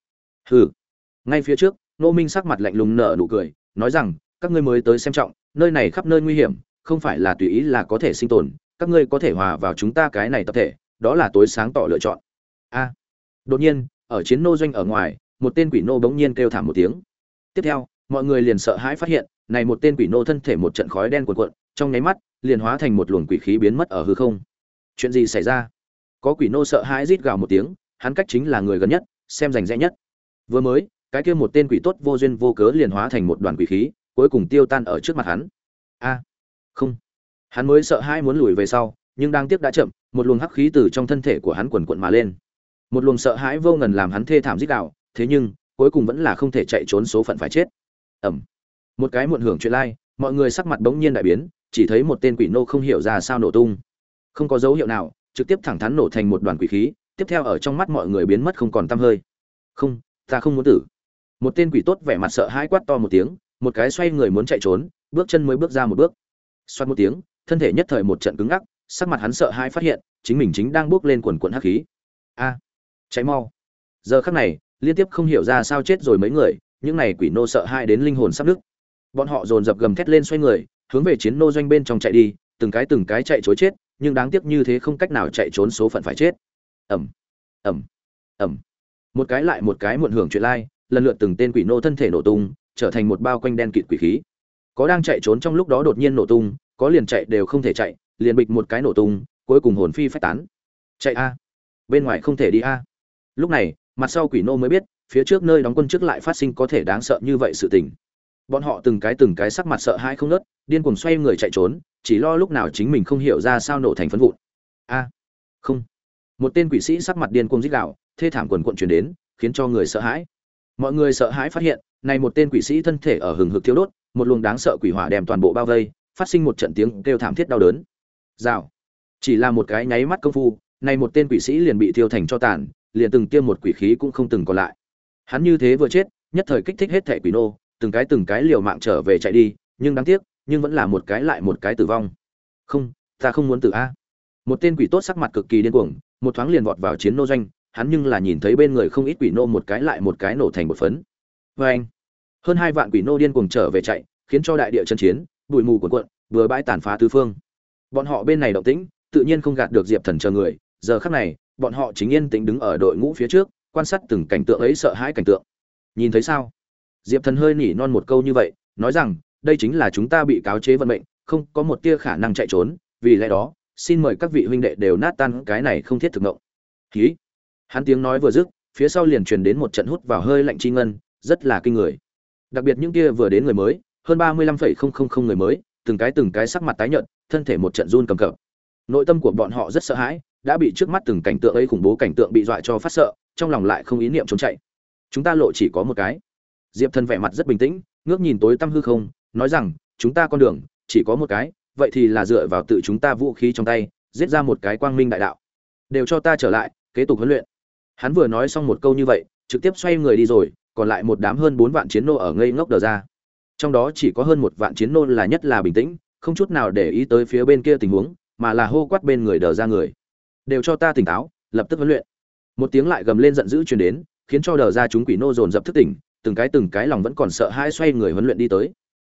Hừ. Ngay phía trước, nô minh sắc mặt lạnh lùng nở nụ cười nói rằng, các ngươi mới tới xem trọng, nơi này khắp nơi nguy hiểm, không phải là tùy ý là có thể sinh tồn, các ngươi có thể hòa vào chúng ta cái này tập thể, đó là tối sáng tỏ lựa chọn. A. Đột nhiên, ở chiến nô doanh ở ngoài, một tên quỷ nô bỗng nhiên kêu thảm một tiếng. Tiếp theo, mọi người liền sợ hãi phát hiện, này một tên quỷ nô thân thể một trận khói đen cuộn cuộn, trong nháy mắt, liền hóa thành một luồng quỷ khí biến mất ở hư không. Chuyện gì xảy ra? Có quỷ nô sợ hãi rít gào một tiếng, hắn cách chính là người gần nhất, xem rành rẽ nhất. Vừa mới cái kia một tên quỷ tốt vô duyên vô cớ liền hóa thành một đoàn quỷ khí, cuối cùng tiêu tan ở trước mặt hắn. A, không. Hắn mới sợ hai muốn lùi về sau, nhưng đang tiếc đã chậm, một luồng hắc khí từ trong thân thể của hắn quần quận mà lên. Một luồng sợ hãi vô ngần làm hắn thê thảm dích đạo thế nhưng, cuối cùng vẫn là không thể chạy trốn số phận phải chết. Ẩm một cái muộn hưởng chuyện lai, mọi người sắc mặt bỗng nhiên đại biến, chỉ thấy một tên quỷ nô không hiểu ra sao nổ tung. Không có dấu hiệu nào, trực tiếp thẳng thắn nổ thành một đoàn quỷ khí, tiếp theo ở trong mắt mọi người biến mất không còn tăm hơi. Không, ta không muốn tử một tên quỷ tốt vẻ mặt sợ hãi quát to một tiếng, một cái xoay người muốn chạy trốn, bước chân mới bước ra một bước. Xoát một tiếng, thân thể nhất thời một trận cứng ngắc, sắc mặt hắn sợ hãi phát hiện, chính mình chính đang bước lên quần quần hắc khí. A, cháy mau. Giờ khắc này, liên tiếp không hiểu ra sao chết rồi mấy người, những này quỷ nô sợ hãi đến linh hồn sắp nứt. Bọn họ dồn dập gầm thét lên xoay người, hướng về chiến nô doanh bên trong chạy đi, từng cái từng cái chạy chối chết, nhưng đáng tiếc như thế không cách nào chạy trốn số phận phải chết. Ẩm ẩm ẩm một cái lại một cái muộn hưởng chuyện lai lần lượt từng tên quỷ nô thân thể nổ tung trở thành một bao quanh đen kịt quỷ khí. Có đang chạy trốn trong lúc đó đột nhiên nổ tung có liền chạy đều không thể chạy liền bịch một cái nổ tung cuối cùng hồn phi phách tán. Chạy a. Bên ngoài không thể đi a. Lúc này mặt sau quỷ nô mới biết phía trước nơi đóng quân trước lại phát sinh có thể đáng sợ như vậy sự tình. Bọn họ từng cái từng cái sắc mặt sợ hãi không nớt điên cuồng xoay người chạy trốn chỉ lo lúc nào chính mình không hiểu ra sao nổ thành phấn vụn. A. Không. Một tên quỷ sĩ sắc mặt điên cuồng rít gào, thê thảm quần quận chuyển đến khiến cho người sợ hãi mọi người sợ hãi phát hiện, này một tên quỷ sĩ thân thể ở hừng hực thiêu đốt, một luồng đáng sợ quỷ hỏa đem toàn bộ bao vây, phát sinh một trận tiếng kêu thảm thiết đau đớn. Rào. Chỉ là một cái nháy mắt công phu, này một tên quỷ sĩ liền bị thiêu thành cho tàn, liền từng tiêm một quỷ khí cũng không từng còn lại. Hắn như thế vừa chết, nhất thời kích thích hết thể quỷ nô, từng cái từng cái liều mạng trở về chạy đi, nhưng đáng tiếc, nhưng vẫn là một cái lại một cái tử vong. Không, ta không muốn tử a. Một tên quỷ tốt sắc mặt cực kỳ điên cuồng, một thoáng liền vọt vào chiến nô doanh hắn nhưng là nhìn thấy bên người không ít quỷ nô một cái lại một cái nổ thành một phấn. Vê anh, hơn hai vạn quỷ nô điên cuồng trở về chạy, khiến cho đại địa chân chiến, bụi mù cuộn cuộn vừa bãi tàn phá tứ phương. Bọn họ bên này động tĩnh, tự nhiên không gạt được diệp thần chờ người, giờ khắc này, bọn họ chính yên tĩnh đứng ở đội ngũ phía trước, quan sát từng cảnh tượng ấy sợ hãi cảnh tượng. Nhìn thấy sao? Diệp thần hơi nỉ non một câu như vậy, nói rằng, đây chính là chúng ta bị cáo chế vận mệnh, không có một tia khả năng chạy trốn, vì lẽ đó, xin mời các vị huynh đệ đều nát tan cái này không thiết thực ngộng ký hắn tiếng nói vừa dứt, phía sau liền truyền đến một trận hút vào hơi lạnh chi ngân, rất là kinh người. Đặc biệt những kia vừa đến người mới, hơn ba mươi lăm phẩy không không không người mới, từng cái từng cái sắc mặt tái nhợt, thân thể một trận run cầm cập. Nội tâm của bọn họ rất sợ hãi, đã bị trước mắt từng cảnh tượng ấy khủng bố cảnh tượng bị dọa cho phát sợ, trong lòng lại không ý niệm trốn chạy. Chúng ta lộ chỉ có một cái. Diệp thần vẻ mặt rất bình tĩnh, ngước nhìn tối tăm hư không, nói rằng, chúng ta con đường, chỉ có một cái, vậy thì là dựa vào tự chúng ta vũ khí trong tay, giết ra một cái quang minh đại đạo. Đều cho ta trở lại, kế tục huấn luyện hắn vừa nói xong một câu như vậy, trực tiếp xoay người đi rồi, còn lại một đám hơn bốn vạn chiến nô ở ngây ngốc đờ ra. Trong đó chỉ có hơn một vạn chiến nô là nhất là bình tĩnh, không chút nào để ý tới phía bên kia tình huống, mà là hô quát bên người đờ ra người. Đều cho ta tỉnh táo, lập tức huấn luyện. Một tiếng lại gầm lên giận dữ truyền đến, khiến cho đờ ra chúng quỷ nô dồn dập thức tỉnh, từng cái từng cái lòng vẫn còn sợ hãi xoay người huấn luyện đi tới.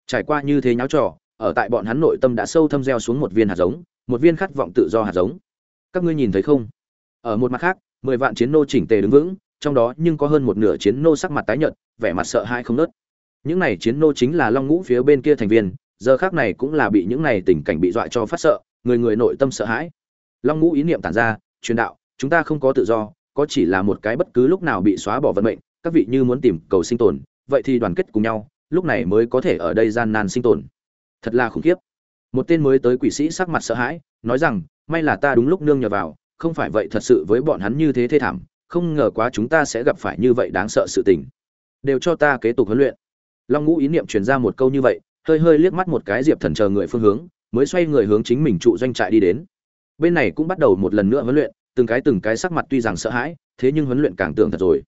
Trải qua như thế nháo trò, ở tại bọn hắn nội tâm đã sâu thâm gieo xuống một viên hạt giống, một viên khát vọng tự do hạt giống. Các ngươi nhìn thấy không? Ở một mặt khác mười vạn chiến nô chỉnh tề đứng vững, trong đó nhưng có hơn một nửa chiến nô sắc mặt tái nhợt, vẻ mặt sợ hãi không nớt. Những này chiến nô chính là long ngũ phía bên kia thành viên, giờ khác này cũng là bị những này tình cảnh bị dọa cho phát sợ, người người nội tâm sợ hãi. Long ngũ ý niệm tản ra, truyền đạo, chúng ta không có tự do, có chỉ là một cái bất cứ lúc nào bị xóa bỏ vận mệnh, các vị như muốn tìm cầu sinh tồn, vậy thì đoàn kết cùng nhau, lúc này mới có thể ở đây gian nan sinh tồn. Thật là khủng khiếp. Một tên mới tới quỷ sĩ sắc mặt sợ hãi, nói rằng, may là ta đúng lúc nương nhờ vào không phải vậy thật sự với bọn hắn như thế thê thảm, không ngờ quá chúng ta sẽ gặp phải như vậy đáng sợ sự tình. Đều cho ta kế tục huấn luyện. Long ngũ ý niệm truyền ra một câu như vậy, hơi hơi liếc mắt một cái diệp thần chờ người phương hướng, mới xoay người hướng chính mình trụ doanh trại đi đến. Bên này cũng bắt đầu một lần nữa huấn luyện, từng cái từng cái sắc mặt tuy rằng sợ hãi, thế nhưng huấn luyện càng tưởng thật rồi.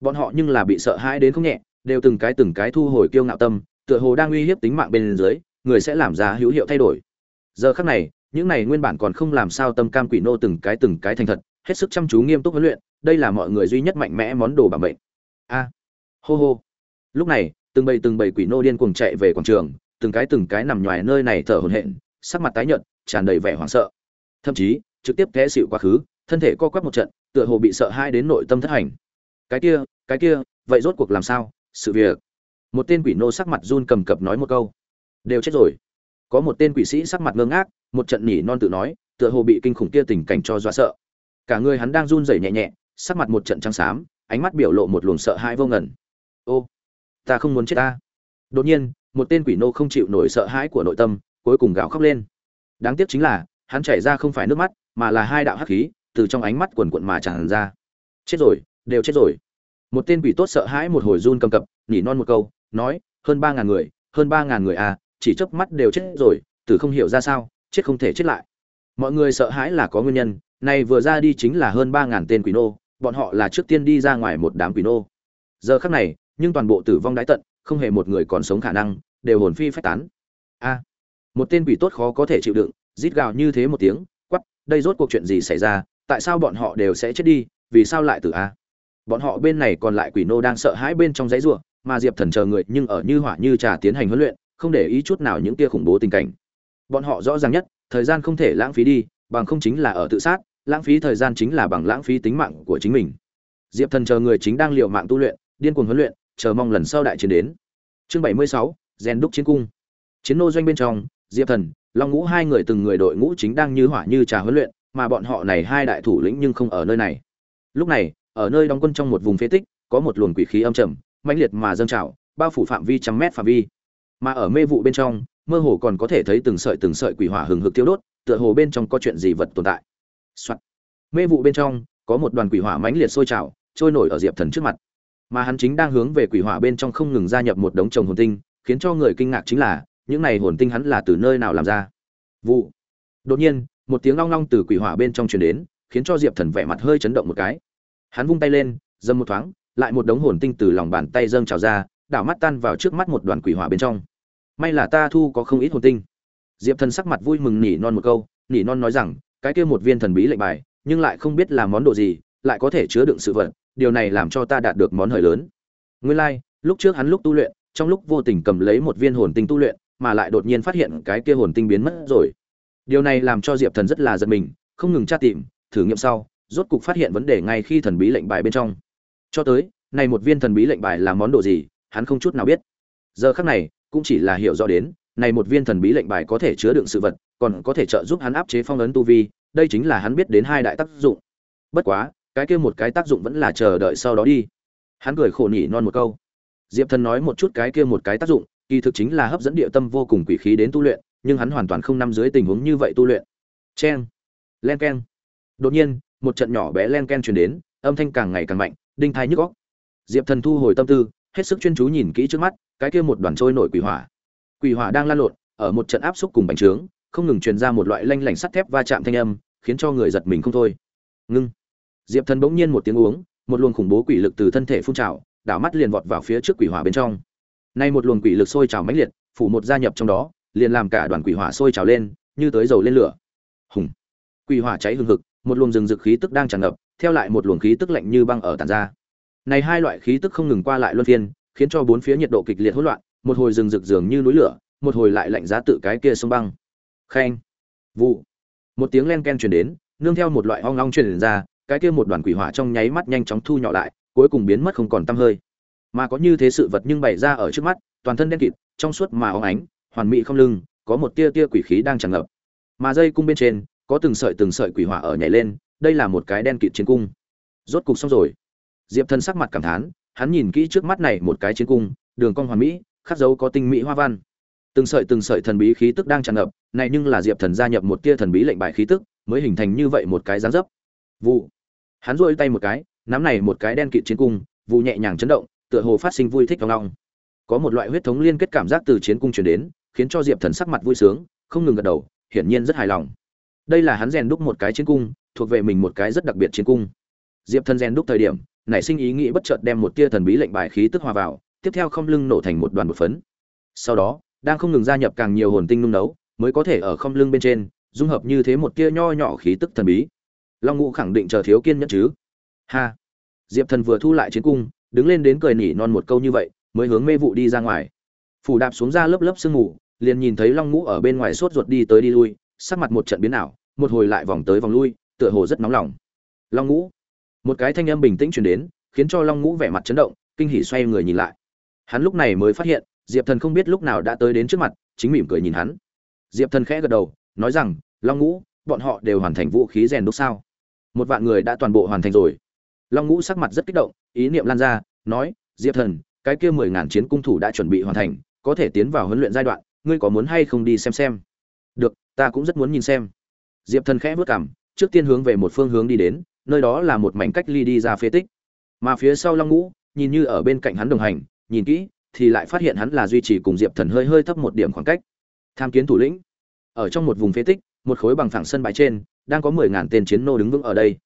Bọn họ nhưng là bị sợ hãi đến không nhẹ, đều từng cái từng cái thu hồi kiêu ngạo tâm, tựa hồ đang uy hiếp tính mạng bên dưới, người sẽ làm ra hữu hiệu thay đổi. Giờ khắc này những này nguyên bản còn không làm sao tâm cam quỷ nô từng cái từng cái thành thật, hết sức chăm chú nghiêm túc huấn luyện, đây là mọi người duy nhất mạnh mẽ món đồ bảo mệnh. A, hô hô. Lúc này, từng bầy từng bầy quỷ nô điên cuồng chạy về quảng trường, từng cái từng cái nằm ngoài nơi này thở hổn hển, sắc mặt tái nhợt, tràn đầy vẻ hoảng sợ. Thậm chí, trực tiếp té xịu quá khứ, thân thể co quắp một trận, tựa hồ bị sợ hai đến nội tâm thất hành. Cái kia cái kia, vậy rốt cuộc làm sao? Sự việc. Một tên quỷ nô sắc mặt run cầm cập nói một câu. Đều chết rồi có một tên quỷ sĩ sắc mặt ngơ ngác, một trận nhỉ non tự nói, tựa hồ bị kinh khủng kia tình cảnh cho dọa sợ. Cả người hắn đang run rẩy nhẹ nhẹ, sắc mặt một trận trắng xám, ánh mắt biểu lộ một luồng sợ hãi vô ngần. Ô, ta không muốn chết ta. Đột nhiên, một tên quỷ nô không chịu nổi sợ hãi của nội tâm, cuối cùng gào khóc lên. Đáng tiếc chính là, hắn chảy ra không phải nước mắt, mà là hai đạo hắc khí từ trong ánh mắt quần quận mà tràn ra. Chết rồi, đều chết rồi. Một tên quỷ tốt sợ hãi một hồi run cầm cập nỉ non một câu, nói, hơn ba ngàn người, hơn ba ngàn người à chỉ chớp mắt đều chết rồi, tử không hiểu ra sao, chết không thể chết lại. Mọi người sợ hãi là có nguyên nhân này vừa ra đi chính là hơn ba ngàn tên quỷ nô, bọn họ là trước tiên đi ra ngoài một đám quỷ nô. Giờ khắc này, nhưng toàn bộ tử vong đái tận, không hề một người còn sống khả năng, đều hồn phi phách tán. A, một tên quỷ tốt khó có thể chịu đựng, rít gào như thế một tiếng quắp đây rốt cuộc chuyện gì xảy ra, tại sao bọn họ đều sẽ chết đi, vì sao lại tử a? Bọn họ bên này còn lại quỷ nô đang sợ hãi bên trong giấy rùa mà diệp thần chờ người nhưng ở như hỏa như trà tiến hành huấn luyện không để ý chút nào những tia khủng bố tình cảnh. Bọn họ rõ ràng nhất, thời gian không thể lãng phí đi, bằng không chính là ở tự sát, lãng phí thời gian chính là bằng lãng phí tính mạng của chính mình. Diệp thần chờ người chính đang liều mạng tu luyện, điên cuồng huấn luyện, chờ mong lần sau đại chiến đến. Chương bảy mươi sáu rèn đúc chiến cung. Chiến nô doanh bên trong, diệp thần, long ngũ hai người từng người đội ngũ chính đang như hỏa như trà huấn luyện, mà bọn họ này hai đại thủ lĩnh nhưng không ở nơi này. Lúc này, ở nơi đóng quân trong một vùng phế tích, có một luồng quỷ khí âm trầm, mãnh liệt mà dâng trào, bao phủ phạm vi trăm mét phạm vi mà ở mê vụ bên trong, mơ hồ còn có thể thấy từng sợi từng sợi quỷ hỏa hừng hực tiêu đốt, tựa hồ bên trong có chuyện gì vật tồn tại. Soạn. mê vụ bên trong, có một đoàn quỷ hỏa mãnh liệt sôi trào, trôi nổi ở diệp thần trước mặt. Mà hắn chính đang hướng về quỷ hỏa bên trong không ngừng gia nhập một đống trồng hồn tinh, khiến cho người kinh ngạc chính là, những này hồn tinh hắn là từ nơi nào làm ra? Vụ. Đột nhiên, một tiếng long long từ quỷ hỏa bên trong truyền đến, khiến cho diệp thần vẻ mặt hơi chấn động một cái. Hắn vung tay lên dâm một thoáng, lại một đống hồn tinh từ lòng bàn tay dâng trào ra, đảo mắt tan vào trước mắt một đoàn quỷ hỏa bên trong may là ta thu có không ít hồn tinh. Diệp thần sắc mặt vui mừng nỉ non một câu nỉ non nói rằng cái kia một viên thần bí lệnh bài nhưng lại không biết là món đồ gì lại có thể chứa đựng sự vật điều này làm cho ta đạt được món hời lớn. Nguyên lai like, lúc trước hắn lúc tu luyện trong lúc vô tình cầm lấy một viên hồn tinh tu luyện mà lại đột nhiên phát hiện cái kia hồn tinh biến mất rồi. Điều này làm cho diệp thần rất là giật mình không ngừng tra tìm thử nghiệm sau rốt cục phát hiện vấn đề ngay khi thần bí lệnh bài bên trong. Cho tới này một viên thần bí lệnh bài là món đồ gì hắn không chút nào biết. Giờ khắc này cũng chỉ là hiểu rõ đến này một viên thần bí lệnh bài có thể chứa đựng sự vật còn có thể trợ giúp hắn áp chế phong ấn tu vi đây chính là hắn biết đến hai đại tác dụng. Bất quá cái kia một cái tác dụng vẫn là chờ đợi sau đó đi. Hắn cười khổ nhỉ non một câu. Diệp thần nói một chút cái kia một cái tác dụng kỳ thực chính là hấp dẫn địa tâm vô cùng quỷ khí đến tu luyện nhưng hắn hoàn toàn không nằm dưới tình huống như vậy tu luyện. Chen, len keng. Đột nhiên một trận nhỏ bé len ken truyền đến âm thanh càng ngày càng mạnh đinh tai nhức óc, diệp thần thu hồi tâm tư hết sức chuyên chú nhìn kỹ trước mắt, cái kia một đoàn trôi nổi quỷ hỏa. Quỷ hỏa đang lan lộn, ở một trận áp xúc cùng bành trướng, không ngừng truyền ra một loại lanh lảnh sắt thép va chạm thanh âm, khiến cho người giật mình không thôi. Ngưng. Diệp thần bỗng nhiên một tiếng uống, một luồng khủng bố quỷ lực từ thân thể phun trào, đảo mắt liền vọt vào phía trước quỷ hỏa bên trong. Nay một luồng quỷ lực sôi trào mãnh liệt, phủ một gia nhập trong đó, liền làm cả đoàn quỷ hỏa sôi trào lên, như tới dầu lên lửa. Hùng. Quỷ hỏa cháy hừng hực, một luồng rừng rực khí tức đang tràn ngập, theo lại một luồng khí tức lạnh như băng ở tàn ra này hai loại khí tức không ngừng qua lại luân phiên, khiến cho bốn phía nhiệt độ kịch liệt hỗn loạn, một hồi rừng rực dường như núi lửa, một hồi lại lạnh giá tự cái kia sông băng. Khen vụ. Một tiếng len ken truyền đến, nương theo một loại ong ong truyền ra, cái kia một đoàn quỷ hỏa trong nháy mắt nhanh chóng thu nhỏ lại, cuối cùng biến mất không còn tăm hơi. Mà có như thế sự vật nhưng bày ra ở trước mắt, toàn thân đen kịt, trong suốt mà óng ánh, hoàn mỹ không lưng, có một tia tia quỷ khí đang tràn ngập. Mà dây cung bên trên, có từng sợi từng sợi quỷ hỏa ở nhảy lên, đây là một cái đen kịt chiến cung. Rốt cục xong rồi diệp thần sắc mặt cảm thán, hắn nhìn kỹ trước mắt này một cái chiến cung, đường cong hoàn mỹ, khắc dấu có tinh mỹ hoa văn. Từng sợi từng sợi thần bí khí tức đang tràn ngập, này nhưng là diệp thần gia nhập một tia thần bí lệnh bài khí tức, mới hình thành như vậy một cái dáng dấp. Vụ. Hắn duỗi tay một cái, nắm này một cái đen kịt chiến cung, vụ nhẹ nhàng chấn động, tựa hồ phát sinh vui thích trong lòng có một loại huyết thống liên kết cảm giác từ chiến cung truyền đến, khiến cho diệp thần sắc mặt vui sướng, không ngừng gật đầu, hiển nhiên rất hài lòng. Đây là hắn rèn đúc một cái chiến cung, thuộc về mình một cái rất đặc biệt chiến cung. Diệp thần rèn đúc thời điểm nảy sinh ý nghĩ bất chợt đem một tia thần bí lệnh bài khí tức hòa vào, tiếp theo không lưng nổ thành một đoàn bột phấn. Sau đó, đang không ngừng gia nhập càng nhiều hồn tinh nung nấu, mới có thể ở không lưng bên trên, dung hợp như thế một tia nho nhỏ khí tức thần bí. Long ngũ khẳng định chờ thiếu kiên nhẫn chứ? Ha! Diệp thần vừa thu lại chiến cung, đứng lên đến cười nỉ non một câu như vậy, mới hướng mê vụ đi ra ngoài. Phủ đạp xuống ra lớp lớp sương mù, liền nhìn thấy long ngũ ở bên ngoài sốt ruột đi tới đi lui, sắc mặt một trận biến ảo, một hồi lại vòng tới vòng lui, tựa hồ rất nóng lòng. Long ngũ một cái thanh âm bình tĩnh truyền đến, khiến cho long ngũ vẻ mặt chấn động, kinh hỉ xoay người nhìn lại. Hắn lúc này mới phát hiện, diệp thần không biết lúc nào đã tới đến trước mặt, chính mỉm cười nhìn hắn. Diệp thần khẽ gật đầu, nói rằng, long ngũ, bọn họ đều hoàn thành vũ khí rèn đúc sao? Một vạn người đã toàn bộ hoàn thành rồi. Long ngũ sắc mặt rất kích động, ý niệm lan ra, nói, diệp thần, cái kia mười ngàn chiến cung thủ đã chuẩn bị hoàn thành, có thể tiến vào huấn luyện giai đoạn, ngươi có muốn hay không đi xem xem? Được, ta cũng rất muốn nhìn xem. Diệp thần khẽ vớt cảm trước tiên hướng về một phương hướng đi đến nơi đó là một mảnh cách ly đi ra phế tích. Mà phía sau long ngũ, nhìn như ở bên cạnh hắn đồng hành, nhìn kỹ, thì lại phát hiện hắn là duy trì cùng diệp thần hơi hơi thấp một điểm khoảng cách. Tham kiến thủ lĩnh. Ở trong một vùng phế tích, một khối bằng phẳng sân bãi trên, đang có mười ngàn tên chiến nô đứng vững ở đây.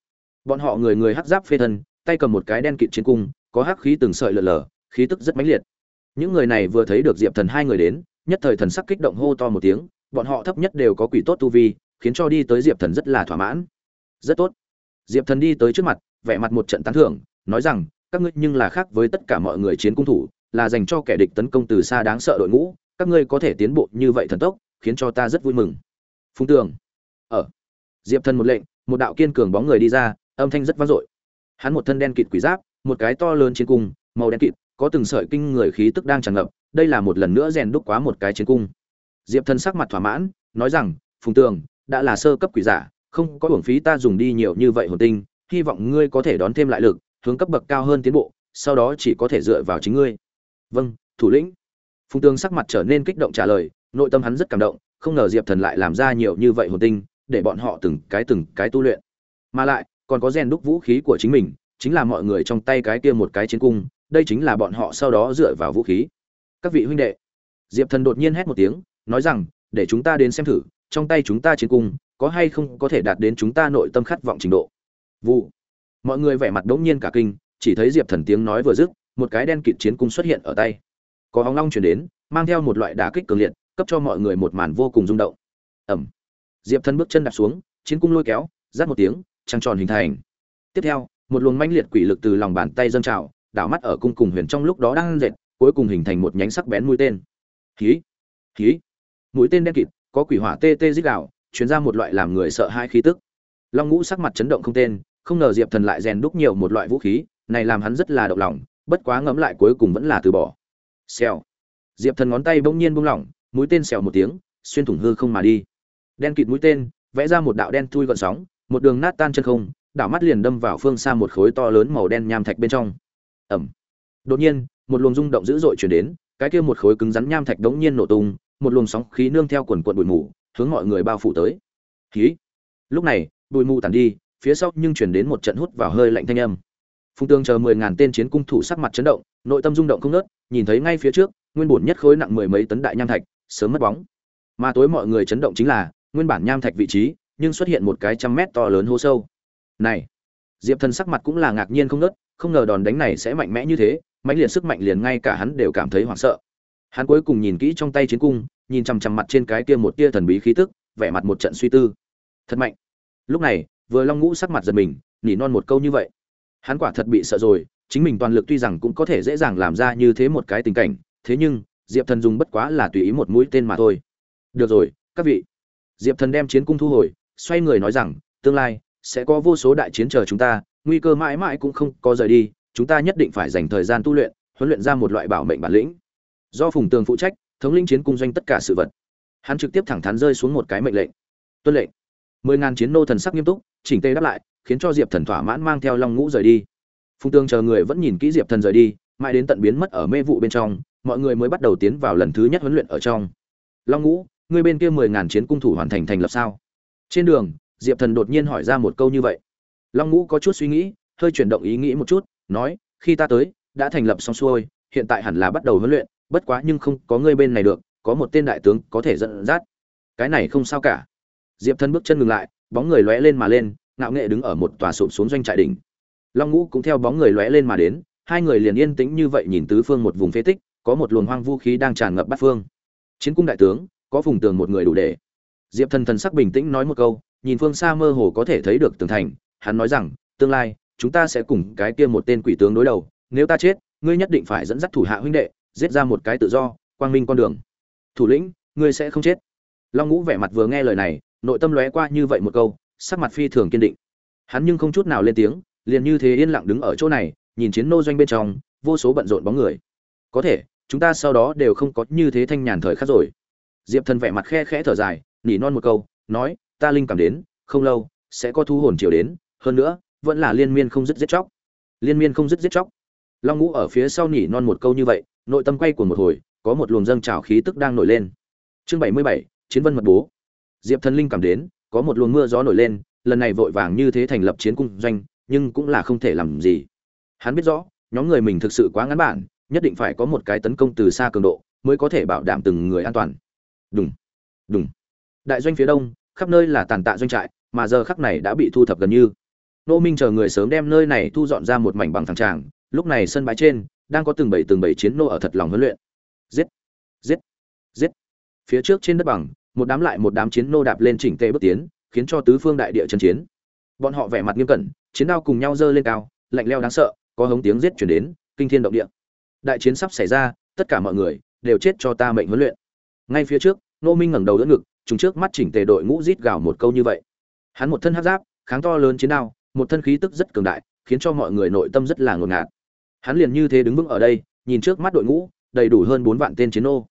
Bọn họ người người hắc giáp phê thân, tay cầm một cái đen kịt chiến cung, có hắc khí từng sợi lở lở, khí tức rất mãnh liệt. Những người này vừa thấy được diệp thần hai người đến, nhất thời thần sắc kích động hô to một tiếng, bọn họ thấp nhất đều có quỷ tốt tu vi, khiến cho đi tới diệp thần rất là thỏa mãn. Rất tốt diệp thần đi tới trước mặt, vẻ mặt một trận tán thưởng, nói rằng, các ngươi nhưng là khác với tất cả mọi người chiến cung thủ, là dành cho kẻ địch tấn công từ xa đáng sợ đội ngũ, các ngươi có thể tiến bộ như vậy thần tốc, khiến cho ta rất vui mừng. Phung tường, ở. Diệp thần một lệnh, một đạo kiên cường bóng người đi ra, âm thanh rất vang dội. Hắn một thân đen kịt quỷ giáp, một cái to lớn chiến cung, màu đen kịt, có từng sợi kinh người khí tức đang tràn ngập, đây là một lần nữa rèn đúc quá một cái chiến cung. Diệp thần sắc mặt thỏa mãn, nói rằng, phùng tường, đã là sơ cấp quỷ giả không có hưởng phí ta dùng đi nhiều như vậy hồn tinh, hy vọng ngươi có thể đón thêm lại lực, hướng cấp bậc cao hơn tiến bộ, sau đó chỉ có thể dựa vào chính ngươi. Vâng thủ lĩnh. Phùng tường sắc mặt trở nên kích động trả lời, nội tâm hắn rất cảm động, không ngờ diệp thần lại làm ra nhiều như vậy hồn tinh, để bọn họ từng cái từng cái tu luyện. Mà lại, còn có rèn đúc vũ khí của chính mình, chính là mọi người trong tay cái kia một cái chiến cung, đây chính là bọn họ sau đó dựa vào vũ khí. Các vị huynh đệ. Diệp thần đột nhiên hét một tiếng, nói rằng, để chúng ta đến xem thử, trong tay chúng ta chiến cung có hay không có thể đạt đến chúng ta nội tâm khát vọng trình độ. Vụ. Mọi người vẻ mặt đống nhiên cả kinh, chỉ thấy diệp thần tiếng nói vừa dứt, một cái đen kịt chiến cung xuất hiện ở tay. Có hóng long chuyển đến, mang theo một loại đả kích cường liệt, cấp cho mọi người một màn vô cùng rung động. Ẩm. Diệp thần bước chân đặt xuống, chiến cung lôi kéo, rát một tiếng, trăng tròn hình thành. Tiếp theo, một luồng manh liệt quỷ lực từ lòng bàn tay dâng trào, đảo mắt ở cung cùng huyền trong lúc đó đang dệt, cuối cùng hình thành một nhánh sắc bén mũi tên. Khí khí mũi tên đen kịt, có quỷ hỏa tê tê dích đạo chuyển ra một loại làm người sợ hai khí tức. Long ngũ sắc mặt chấn động không tên, không ngờ diệp thần lại rèn đúc nhiều một loại vũ khí, này làm hắn rất là động lòng, bất quá ngẫm lại cuối cùng vẫn là từ bỏ. Xèo. Diệp thần ngón tay bỗng nhiên buông lỏng, mũi tên xèo một tiếng, xuyên thủng hư không mà đi. Đen kịt mũi tên, vẽ ra một đạo đen thui gọn sóng, một đường nát tan chân không, đảo mắt liền đâm vào phương xa một khối to lớn màu đen nham thạch bên trong. Ẩm. Đột nhiên, một luồng rung động dữ dội chuyển đến, cái kia một khối cứng rắn nham thạch đống nhiên nổ tung, một luồng sóng khí nương theo quần quần bụi mù hướng mọi người bao phủ tới. Khí lúc này, bụi mù tàn đi, phía sau nhưng chuyển đến một trận hút vào hơi lạnh thanh âm. Phùng tương chờ mười ngàn tên chiến cung thủ sắc mặt chấn động, nội tâm rung động không nớt nhìn thấy ngay phía trước, nguyên bổn nhất khối nặng mười mấy tấn đại nham thạch, sớm mất bóng. Mà tối mọi người chấn động chính là, nguyên bản nham thạch vị trí, nhưng xuất hiện một cái trăm mét to lớn hố sâu. Này! Diệp thần sắc mặt cũng là ngạc nhiên không nớt không ngờ đòn đánh này sẽ mạnh mẽ như thế, mãnh liệt sức mạnh liền ngay cả hắn đều cảm thấy hoảng sợ. Hắn cuối cùng nhìn kỹ trong tay chiến cung nhìn chằm chằm mặt trên cái kia một tia thần bí khí tức, vẻ mặt một trận suy tư. Thật mạnh. Lúc này, vừa long ngũ sắc mặt giật mình, nỉ non một câu như vậy. Hắn quả thật bị sợ rồi, chính mình toàn lực tuy rằng cũng có thể dễ dàng làm ra như thế một cái tình cảnh, thế nhưng, diệp thần dùng bất quá là tùy ý một mũi tên mà thôi. Được rồi, các vị. Diệp thần đem chiến cung thu hồi, xoay người nói rằng, tương lai, sẽ có vô số đại chiến chờ chúng ta, nguy cơ mãi mãi cũng không có rời đi, chúng ta nhất định phải dành thời gian tu luyện, huấn luyện ra một loại bảo mệnh bản lĩnh. Do phùng tường phụ trách thống lĩnh chiến cung doanh tất cả sự vật. Hắn trực tiếp thẳng thắn rơi xuống một cái mệnh lệnh. Tuân lệnh. Mười ngàn chiến nô thần sắc nghiêm túc, chỉnh tê đáp lại, khiến cho diệp thần thỏa mãn mang theo long ngũ rời đi. Phùng Tương chờ người vẫn nhìn kỹ diệp thần rời đi, mãi đến tận biến mất ở mê vụ bên trong, mọi người mới bắt đầu tiến vào lần thứ nhất huấn luyện ở trong. Long ngũ ngươi bên kia mười ngàn chiến cung thủ hoàn thành thành lập sao? Trên đường, diệp thần đột nhiên hỏi ra một câu như vậy. Long ngũ có chút suy nghĩ, hơi chuyển động ý nghĩ một chút, nói, khi ta tới, đã thành lập xong xuôi, hiện tại hẳn là bắt đầu huấn luyện bất quá nhưng không có ngươi bên này được, có một tên đại tướng có thể dẫn dắt. Cái này không sao cả. Diệp Thân bước chân ngừng lại, bóng người lóe lên mà lên, ngạo nghệ đứng ở một tòa sụp xuống doanh trại đỉnh. Long ngũ cũng theo bóng người lóe lên mà đến, hai người liền yên tĩnh như vậy nhìn tứ phương một vùng phế tích, có một luồng hoang vũ khí đang tràn ngập bát phương. Chiến cung đại tướng, có phùng tường một người đủ để. Diệp thần thần sắc bình tĩnh nói một câu, nhìn phương xa mơ hồ có thể thấy được tường thành, hắn nói rằng, tương lai, chúng ta sẽ cùng cái kia một tên quỷ tướng đối đầu, nếu ta chết, ngươi nhất định phải dẫn dắt thủ hạ huynh đệ giết ra một cái tự do, quang minh con đường. Thủ lĩnh, ngươi sẽ không chết. Long ngũ vẻ mặt vừa nghe lời này, nội tâm lóe qua như vậy một câu, sắc mặt phi thường kiên định. Hắn nhưng không chút nào lên tiếng, liền như thế yên lặng đứng ở chỗ này, nhìn chiến nô doanh bên trong, vô số bận rộn bóng người. Có thể, chúng ta sau đó đều không có như thế thanh nhàn thời khắc rồi. Diệp thần vẻ mặt khe khẽ thở dài, nỉ non một câu, nói, ta linh cảm đến, không lâu, sẽ có thu hồn chiều đến, hơn nữa, vẫn là liên miên không dứt giết chóc. Liên miên không dứt giết chóc. Long ngũ ở phía sau nỉ non một câu như vậy nội tâm quay của một hồi, có một luồng dâng trào khí tức đang nổi lên. Chương bảy mươi bảy, chiến vân mật bố. Diệp thần linh cảm đến, có một luồng mưa gió nổi lên, lần này vội vàng như thế thành lập chiến cung doanh, nhưng cũng là không thể làm gì. Hắn biết rõ, nhóm người mình thực sự quá ngắn bản, nhất định phải có một cái tấn công từ xa cường độ, mới có thể bảo đảm từng người an toàn. Đúng đúng đại doanh phía đông, khắp nơi là tàn tạ doanh trại, mà giờ khắc này đã bị thu thập gần như. Nô minh chờ người sớm đem nơi này thu dọn ra một mảnh bằng thẳng tràng, lúc này sân bãi trên đang có từng bảy từng bảy chiến nô ở thật lòng huấn luyện. Giết! Giết! Giết! Phía trước trên đất bằng, một đám lại một đám chiến nô đạp lên chỉnh tề bước tiến, khiến cho tứ phương đại địa chân chiến. Bọn họ vẻ mặt nghiêm cẩn, chiến đao cùng nhau giơ lên cao, lạnh leo đáng sợ, có hống tiếng giết chuyển đến, kinh thiên động địa. Đại chiến sắp xảy ra, tất cả mọi người đều chết cho ta mệnh huấn luyện. Ngay phía trước nô minh ngẩng đầu đỡ ngực chúng trước mắt chỉnh tề đội ngũ rít gào một câu như vậy. Hắn một thân hắc giáp, kháng to lớn chiến đao, một thân khí tức rất cường đại, khiến cho mọi người nội tâm rất là ngột ngạt hắn liền như thế đứng vững ở đây, nhìn trước mắt đội ngũ, đầy đủ hơn bốn vạn tên chiến nô.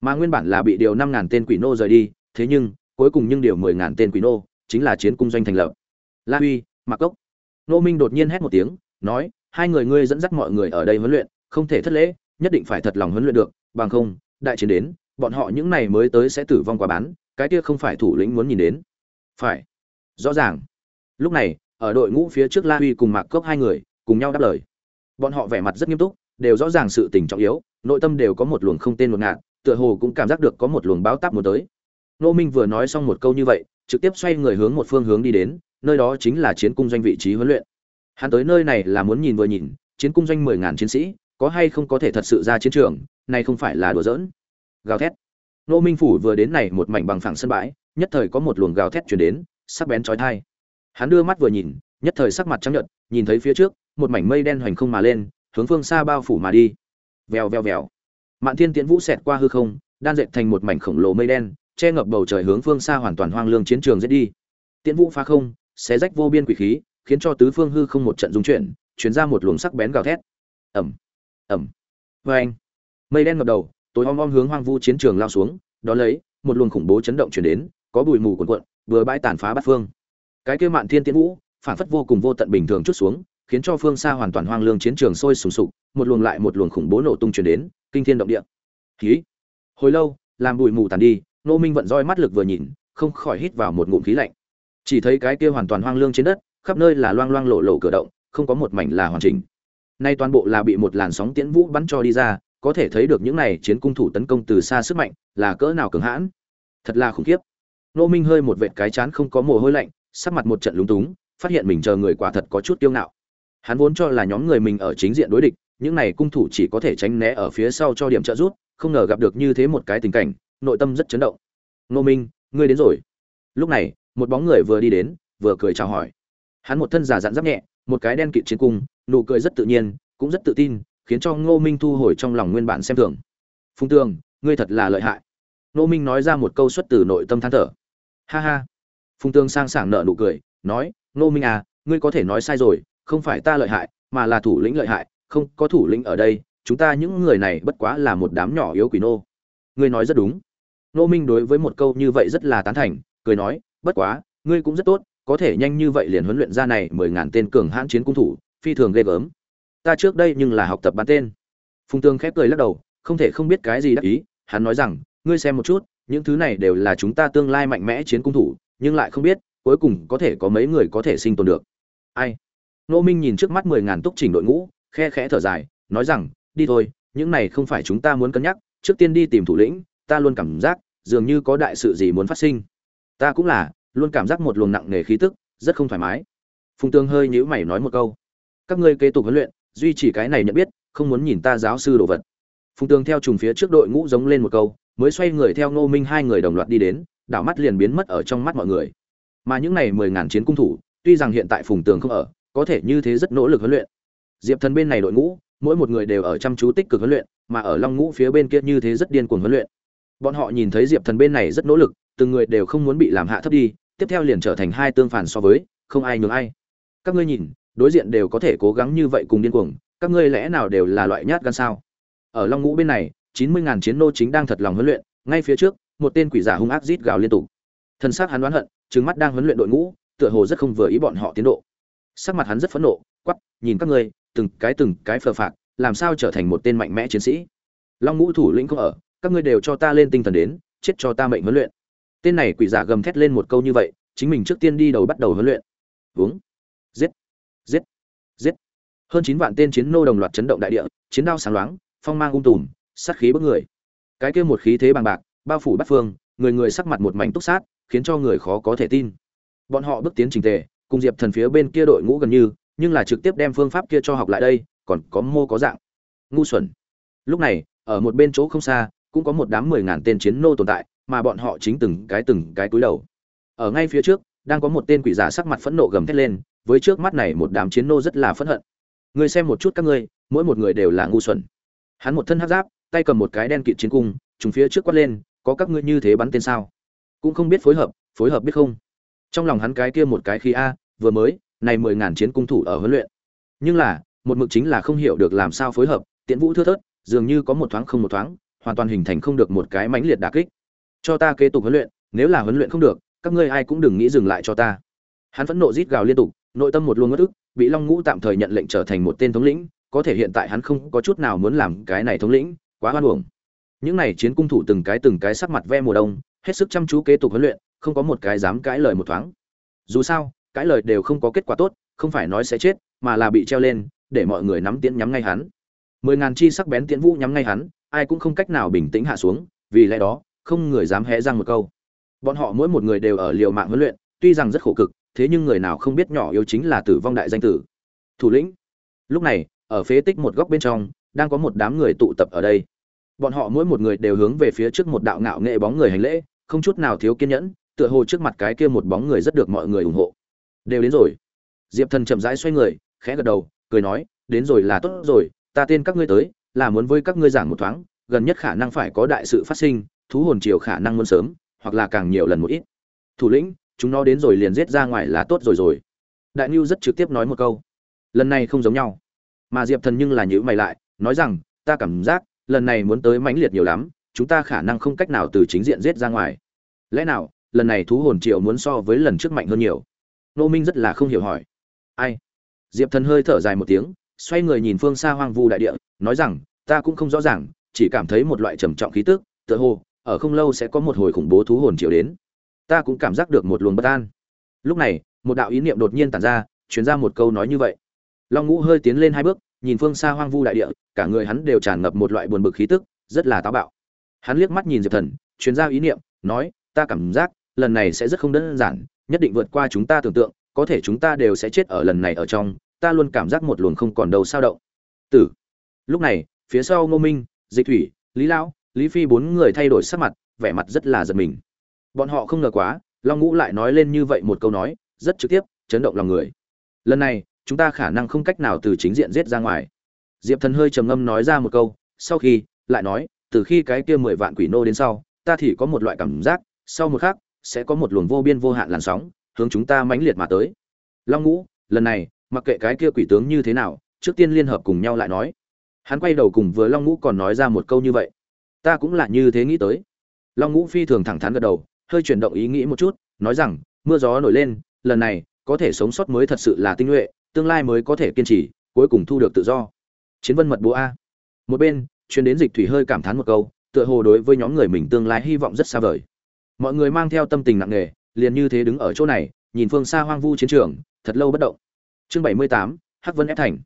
Mà nguyên bản là bị điều năm ngàn tên quỷ nô rời đi, thế nhưng, cuối cùng nhưng điều mười ngàn tên quỷ nô, chính là chiến cung doanh thành lập. La huy mặc cốc. Nô minh đột nhiên hét một tiếng, nói, hai người ngươi dẫn dắt mọi người ở đây huấn luyện, không thể thất lễ, nhất định phải thật lòng huấn luyện được, bằng không, đại chiến đến, bọn họ những này mới tới sẽ tử vong quá bán, cái kia không phải thủ lĩnh muốn nhìn đến. Phải. Rõ ràng. Lúc này, ở đội ngũ phía trước la huy cùng mạc cốc hai người, cùng nhau đáp lời bọn họ vẻ mặt rất nghiêm túc, đều rõ ràng sự tình trọng yếu, nội tâm đều có một luồng không tên một ngạn tựa hồ cũng cảm giác được có một luồng báo táp muốn tới. Nô minh vừa nói xong một câu như vậy, trực tiếp xoay người hướng một phương hướng đi đến, nơi đó chính là chiến cung doanh vị trí huấn luyện. Hắn tới nơi này là muốn nhìn vừa nhìn, chiến cung doanh mười ngàn chiến sĩ, có hay không có thể thật sự ra chiến trường này không phải là đùa giỡn. Gào thét. Nô minh phủ vừa đến này một mảnh bằng phẳng sân bãi, nhất thời có một luồng gào thét chuyển đến, sắc bén trói thai hắn đưa mắt vừa nhìn, nhất thời sắc mặt trắng nhợt, nhìn thấy phía trước một mảnh mây đen hoành không mà lên, hướng phương xa bao phủ mà đi. Vèo vèo vèo. Mạn thiên tiễn vũ xẹt qua hư không, đan dệt thành một mảnh khổng lồ mây đen, che ngập bầu trời hướng phương xa hoàn toàn hoang lương chiến trường giết đi. Tiễn vũ phá không, xé rách vô biên quỷ khí, khiến cho tứ phương hư không một trận dung chuyển chuyển ra một luồng sắc bén gào thét. Ẩm ẩm vê anh mây đen ngập đầu, tối om om hướng hoang vu chiến trường lao xuống đó lấy, một luồng khủng bố chấn động chuyển đến, có bụi mù cuồn cuộn, vừa bãi tàn phá bát phương. Cái kia mạn thiên tiễn vũ, phản phất vô cùng vô tận bình thường chút xuống khiến cho phương xa hoàn toàn hoang lương chiến trường sôi sùng sục, một luồng lại một luồng khủng bố nổ tung chuyển đến, kinh thiên động địa. Khí hồi lâu, làm bụi mù tàn đi nô minh vận roi mắt lực vừa nhìn, không khỏi hít vào một ngụm khí lạnh. Chỉ thấy cái kia hoàn toàn hoang lương trên đất, khắp nơi là loang loang lộ lộ cửa động, không có một mảnh là hoàn chỉnh. Nay toàn bộ là bị một làn sóng tiễn vũ bắn cho đi ra, có thể thấy được những này chiến cung thủ tấn công từ xa sức mạnh, là cỡ nào cường hãn. Thật là khủng khiếp. Nô minh hơi một vệt cái chán không có mồ hôi lạnh, sắc mặt một trận lúng túng, phát hiện mình chờ người quả thật có chút kiêu ngạo hắn vốn cho là nhóm người mình ở chính diện đối địch những này cung thủ chỉ có thể tránh né ở phía sau cho điểm trợ giúp không ngờ gặp được như thế một cái tình cảnh nội tâm rất chấn động. Ngô minh ngươi đến rồi. Lúc này một bóng người vừa đi đến vừa cười chào hỏi. Hắn một thân giả dặn giáp nhẹ một cái đen kịt chiến cung nụ cười rất tự nhiên cũng rất tự tin khiến cho ngô minh thu hồi trong lòng nguyên bản xem thường. Phung Tường, ngươi thật là lợi hại. Ngô minh nói ra một câu xuất từ nội tâm than thở. Ha ha. Phung Tường sang sảng nợ nụ cười nói ngô minh à ngươi có thể nói sai rồi không phải ta lợi hại, mà là thủ lĩnh lợi hại, không có thủ lĩnh ở đây, chúng ta những người này bất quá là một đám nhỏ yếu quỷ nô. Ngươi nói rất đúng. Nô minh đối với một câu như vậy rất là tán thành, cười nói, bất quá, ngươi cũng rất tốt, có thể nhanh như vậy liền huấn luyện ra này mười ngàn tên cường hãn chiến cung thủ, phi thường ghê gớm. Ta trước đây nhưng là học tập bán tên. Phùng tương khép cười lắc đầu, không thể không biết cái gì đắc ý, hắn nói rằng, ngươi xem một chút, những thứ này đều là chúng ta tương lai mạnh mẽ chiến cung thủ, nhưng lại không biết, cuối cùng có thể có mấy người có thể sinh tồn được. Ai? Nô minh nhìn trước mắt mười ngàn túc trình đội ngũ, khe khẽ thở dài, nói rằng, đi thôi, những này không phải chúng ta muốn cân nhắc, trước tiên đi tìm thủ lĩnh, ta luôn cảm giác, dường như có đại sự gì muốn phát sinh. Ta cũng là, luôn cảm giác một luồng nặng nề khí tức, rất không thoải mái. Phùng tương hơi nhíu mày nói một câu. Các ngươi kế tục huấn luyện, duy trì cái này nhận biết, không muốn nhìn ta giáo sư đồ vật. Phùng tương theo trùng phía trước đội ngũ giống lên một câu, mới xoay người theo ngô minh hai người đồng loạt đi đến, đảo mắt liền biến mất ở trong mắt mọi người. Mà những này mười ngàn chiến cung thủ, tuy rằng hiện tại phùng tường không ở có thể như thế rất nỗ lực huấn luyện. Diệp thần bên này đội ngũ, mỗi một người đều ở chăm chú tích cực huấn luyện, mà ở long ngũ phía bên kia như thế rất điên cuồng huấn luyện. Bọn họ nhìn thấy diệp thần bên này rất nỗ lực, từng người đều không muốn bị làm hạ thấp đi, tiếp theo liền trở thành hai tương phản so với, không ai nhường ai. Các ngươi nhìn, đối diện đều có thể cố gắng như vậy cùng điên cuồng, các ngươi lẽ nào đều là loại nhát gan sao? Ở long ngũ bên này, chín mươi ngàn chiến nô chính đang thật lòng huấn luyện, ngay phía trước, một tên quỷ giả hung ác rít gào liên tục. Thần sát hắn đoán hận, trừng mắt đang huấn luyện đội ngũ, tựa hồ rất không vừa ý bọn họ tiến độ sắc mặt hắn rất phẫn nộ quắp nhìn các ngươi, từng cái từng cái phờ phạc, làm sao trở thành một tên mạnh mẽ chiến sĩ? Long ngũ thủ lĩnh không ở, các ngươi đều cho ta lên tinh thần đến, chết cho ta mệnh huấn luyện. Tên này quỷ giả gầm thét lên một câu như vậy, chính mình trước tiên đi đầu bắt đầu huấn luyện. Uống giết. Giết. Giết. Hơn chín vạn tên chiến nô đồng loạt chấn động đại địa, chiến đao sáng loáng, phong mang ung tùm, sát khí bức người. Cái kia một khí thế bằng bạc, bao phủ bắt phương, người người sắc mặt một mảnh túc sát, khiến cho người khó có thể tin. Bọn họ bước tiến trình tề cùng diệp thần phía bên kia đội ngũ gần như, nhưng là trực tiếp đem phương pháp kia cho học lại đây, còn có mô có dạng. Ngu xuẩn. Lúc này, ở một bên chỗ không xa, cũng có một đám mười ngàn tên chiến nô tồn tại, mà bọn họ chính từng cái từng cái cúi đầu. Ở ngay phía trước, đang có một tên quỷ giả sắc mặt phẫn nộ gầm thét lên, với trước mắt này một đám chiến nô rất là phẫn hận. Ngươi xem một chút các ngươi, mỗi một người đều là ngu xuẩn. Hắn một thân hát giáp, tay cầm một cái đen kịt chiến cung chúng phía trước quát lên, có các ngươi như thế bắn tên sao? Cũng không biết phối hợp phối hợp biết không? Trong lòng hắn cái kia một cái khí a, vừa mới, này mười ngàn chiến cung thủ ở huấn luyện. Nhưng là, một mực chính là không hiểu được làm sao phối hợp, tiễn vũ thưa thớt, dường như có một thoáng không một thoáng, hoàn toàn hình thành không được một cái mãnh liệt đả kích. Cho ta kế tục huấn luyện, nếu là huấn luyện không được, các ngươi ai cũng đừng nghĩ dừng lại cho ta. Hắn phẫn nộ rít gào liên tục, nội tâm một luồng ngất ức, bị long ngũ tạm thời nhận lệnh trở thành một tên thống lĩnh, có thể hiện tại hắn không có chút nào muốn làm cái này thống lĩnh, quá hoan uổng. Những này chiến cung thủ từng cái từng cái sắc mặt ve mùa đông, hết sức chăm chú kế tục huấn luyện không có một cái dám cãi lời một thoáng. Dù sao, cãi lời đều không có kết quả tốt, không phải nói sẽ chết, mà là bị treo lên, để mọi người nắm tiễn nhắm ngay hắn. Mười ngàn chi sắc bén tiễn vũ nhắm ngay hắn, ai cũng không cách nào bình tĩnh hạ xuống, vì lẽ đó, không người dám hé răng một câu. Bọn họ mỗi một người đều ở liều mạng huấn luyện, tuy rằng rất khổ cực, thế nhưng người nào không biết nhỏ yếu chính là tử vong đại danh tử. Thủ lĩnh. Lúc này, ở phế tích một góc bên trong, đang có một đám người tụ tập ở đây. Bọn họ mỗi một người đều hướng về phía trước một đạo ngạo nghệ bóng người hành lễ, không chút nào thiếu kiên nhẫn tựa hồ trước mặt cái kia một bóng người rất được mọi người ủng hộ. Đều đến rồi. Diệp thần chậm rãi xoay người, khẽ gật đầu, cười nói, đến rồi là tốt rồi, ta tên các ngươi tới, là muốn với các ngươi giảng một thoáng, gần nhất khả năng phải có đại sự phát sinh, thú hồn triều khả năng muốn sớm, hoặc là càng nhiều lần một ít. Thủ lĩnh, chúng nó đến rồi liền giết ra ngoài là tốt rồi rồi. Đại nhu rất trực tiếp nói một câu. Lần này không giống nhau. Mà diệp thần nhưng là nhữ mày lại, nói rằng, ta cảm giác, lần này muốn tới mãnh liệt nhiều lắm, chúng ta khả năng không cách nào từ chính diện giết ra ngoài. Lẽ nào lần này thú hồn triệu muốn so với lần trước mạnh hơn nhiều. Nô minh rất là không hiểu hỏi. Ai? Diệp thần hơi thở dài một tiếng, xoay người nhìn phương xa hoang vu đại địa, nói rằng, ta cũng không rõ ràng, chỉ cảm thấy một loại trầm trọng khí tức, tựa hồ, ở không lâu sẽ có một hồi khủng bố thú hồn triệu đến. Ta cũng cảm giác được một luồng bất an. Lúc này, một đạo ý niệm đột nhiên tản ra, truyền ra một câu nói như vậy. Long ngũ hơi tiến lên hai bước, nhìn phương xa hoang vu đại địa, cả người hắn đều tràn ngập một loại buồn bực khí tức, rất là táo bạo. Hắn liếc mắt nhìn diệp thần, truyền ra ý niệm, nói, ta cảm giác lần này sẽ rất không đơn giản, nhất định vượt qua chúng ta tưởng tượng, có thể chúng ta đều sẽ chết ở lần này ở trong, ta luôn cảm giác một luồng không còn đầu sao động. Tử. Lúc này, phía sau ngô minh, dịch thủy, lý lão, lý phi bốn người thay đổi sắc mặt, vẻ mặt rất là giật mình. Bọn họ không ngờ quá, long ngũ lại nói lên như vậy một câu nói, rất trực tiếp, chấn động lòng người. Lần này, chúng ta khả năng không cách nào từ chính diện giết ra ngoài. Diệp thần hơi trầm ngâm nói ra một câu, sau khi, lại nói, từ khi cái kia mười vạn quỷ nô đến sau, ta thì có một loại cảm giác, sau một khắc sẽ có một luồng vô biên vô hạn làn sóng, hướng chúng ta mãnh liệt mà tới. Long ngũ, lần này, mặc kệ cái kia quỷ tướng như thế nào, trước tiên liên hợp cùng nhau lại nói. Hắn quay đầu cùng với long ngũ còn nói ra một câu như vậy. Ta cũng là như thế nghĩ tới. Long ngũ phi thường thẳng thắn gật đầu, hơi chuyển động ý nghĩ một chút, nói rằng, mưa gió nổi lên, lần này, có thể sống sót mới thật sự là tinh nhuệ, tương lai mới có thể kiên trì, cuối cùng thu được tự do. Chiến vân mật bố a. Một bên chuyến đến dịch thủy hơi cảm thán một câu, tựa hồ đối với nhóm người mình tương lai hy vọng rất xa vời mọi người mang theo tâm tình nặng nề, liền như thế đứng ở chỗ này, nhìn phương xa hoang vu chiến trường, thật lâu bất động. Chương bảy mươi tám, hắc vân ép thành.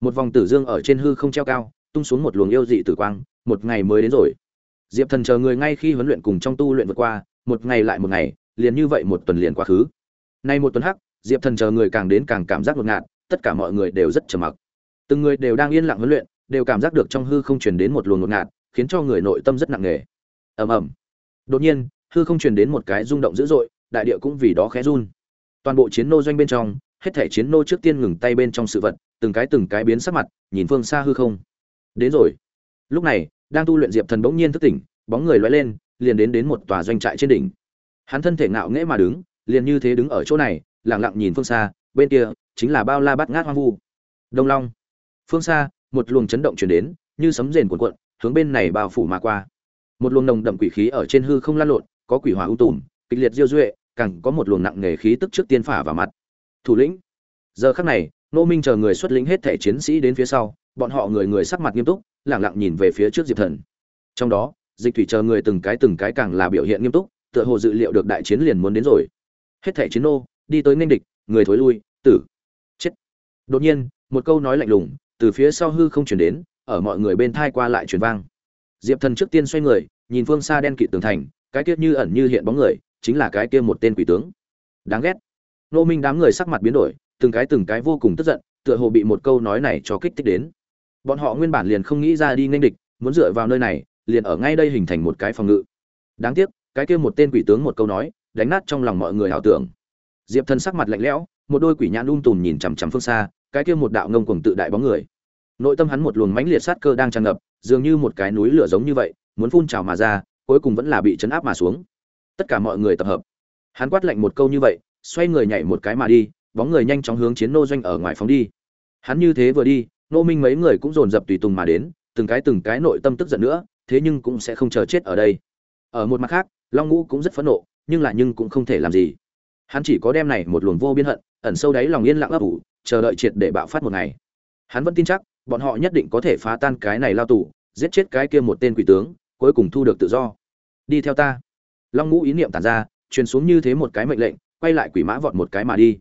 Một vòng tử dương ở trên hư không treo cao, tung xuống một luồng yêu dị tử quang, một ngày mới đến rồi. Diệp thần chờ người ngay khi huấn luyện cùng trong tu luyện vượt qua, một ngày lại một ngày, liền như vậy một tuần liền quá khứ. Nay một tuần hắc, diệp thần chờ người càng đến càng cảm giác ngột ngạt, tất cả mọi người đều rất trầm mặc. Từng người đều đang yên lặng huấn luyện, đều cảm giác được trong hư không truyền đến một luồng ngột ngạt, khiến cho người nội tâm rất nặng nề. Ầm ầm. Đột nhiên hư không truyền đến một cái rung động dữ dội, đại địa cũng vì đó khẽ run. Toàn bộ chiến nô doanh bên trong, hết thể chiến nô trước tiên ngừng tay bên trong sự vật, từng cái từng cái biến sắc mặt, nhìn phương xa hư không. Đến rồi. Lúc này, đang tu luyện diệp thần bỗng nhiên thức tỉnh, bóng người lóe lên, liền đến đến một tòa doanh trại trên đỉnh. Hắn thân thể ngạo nghễ mà đứng, liền như thế đứng ở chỗ này, lặng lặng nhìn phương xa, bên kia chính là bao la bát ngát hoang vu. Đông long. Phương xa, một luồng chấn động chuyển đến, như sấm rền cuộn cuộn, hướng bên này bao phủ mà qua. Một luồng nồng đậm quỷ khí ở trên hư không lan lộn có quỷ hỏa ưu tùm, kịch liệt diêu duệ, càng có một luồng nặng nề khí tức trước tiên phả vào mặt. Thủ lĩnh. Giờ khắc này nô minh chờ người xuất lĩnh hết thẻ chiến sĩ đến phía sau, bọn họ người người sắc mặt nghiêm túc lẳng lặng nhìn về phía trước diệp thần. Trong đó, dịch thủy chờ người từng cái từng cái càng là biểu hiện nghiêm túc, tựa hồ dự liệu được đại chiến liền muốn đến rồi. Hết thẻ chiến nô, đi tới nên địch, người thối lui, tử. Chết. Đột nhiên, một câu nói lạnh lùng, từ phía sau hư không chuyển đến, ở mọi người bên thai qua lại chuyển vang. Diệp thần trước tiên xoay người, nhìn phương xa đen kịt tường thành cái kia như ẩn như hiện bóng người, chính là cái kia một tên quỷ tướng. Đáng ghét. Nô minh đám người sắc mặt biến đổi, từng cái từng cái vô cùng tức giận, tựa hồ bị một câu nói này cho kích thích đến. Bọn họ nguyên bản liền không nghĩ ra đi nghênh địch, muốn dựa vào nơi này, liền ở ngay đây hình thành một cái phòng ngự. Đáng tiếc, cái kia một tên quỷ tướng một câu nói, đánh nát trong lòng mọi người ảo tưởng. Diệp thần sắc mặt lạnh lẽo, một đôi quỷ nhãn um tùm nhìn chằm chằm phương xa, cái kia một đạo ngông cuồng tự đại bóng người. Nội tâm hắn một luồng mãnh liệt sát cơ đang tràn ngập, dường như một cái núi lửa giống như vậy, muốn phun trào mà ra cuối cùng vẫn là bị chấn áp mà xuống. Tất cả mọi người tập hợp. Hắn quát lạnh một câu như vậy, xoay người nhảy một cái mà đi, bóng người nhanh chóng hướng chiến nô doanh ở ngoài phóng đi. Hắn như thế vừa đi, nô minh mấy người cũng dồn dập tùy tùng mà đến, từng cái từng cái nội tâm tức giận nữa, thế nhưng cũng sẽ không chờ chết ở đây. Ở một mặt khác, long ngũ cũng rất phẫn nộ, nhưng là nhưng cũng không thể làm gì. Hắn chỉ có đem này một luồng vô biên hận, ẩn sâu đáy lòng yên lặng ấp ủ, chờ đợi triệt để bạo phát một ngày. Hắn vẫn tin chắc, bọn họ nhất định có thể phá tan cái này lao tù, giết chết cái kia một tên quỷ tướng cuối cùng thu được tự do. Đi theo ta. Long ngũ ý niệm tản ra, truyền xuống như thế một cái mệnh lệnh, quay lại quỷ mã vọt một cái mà đi.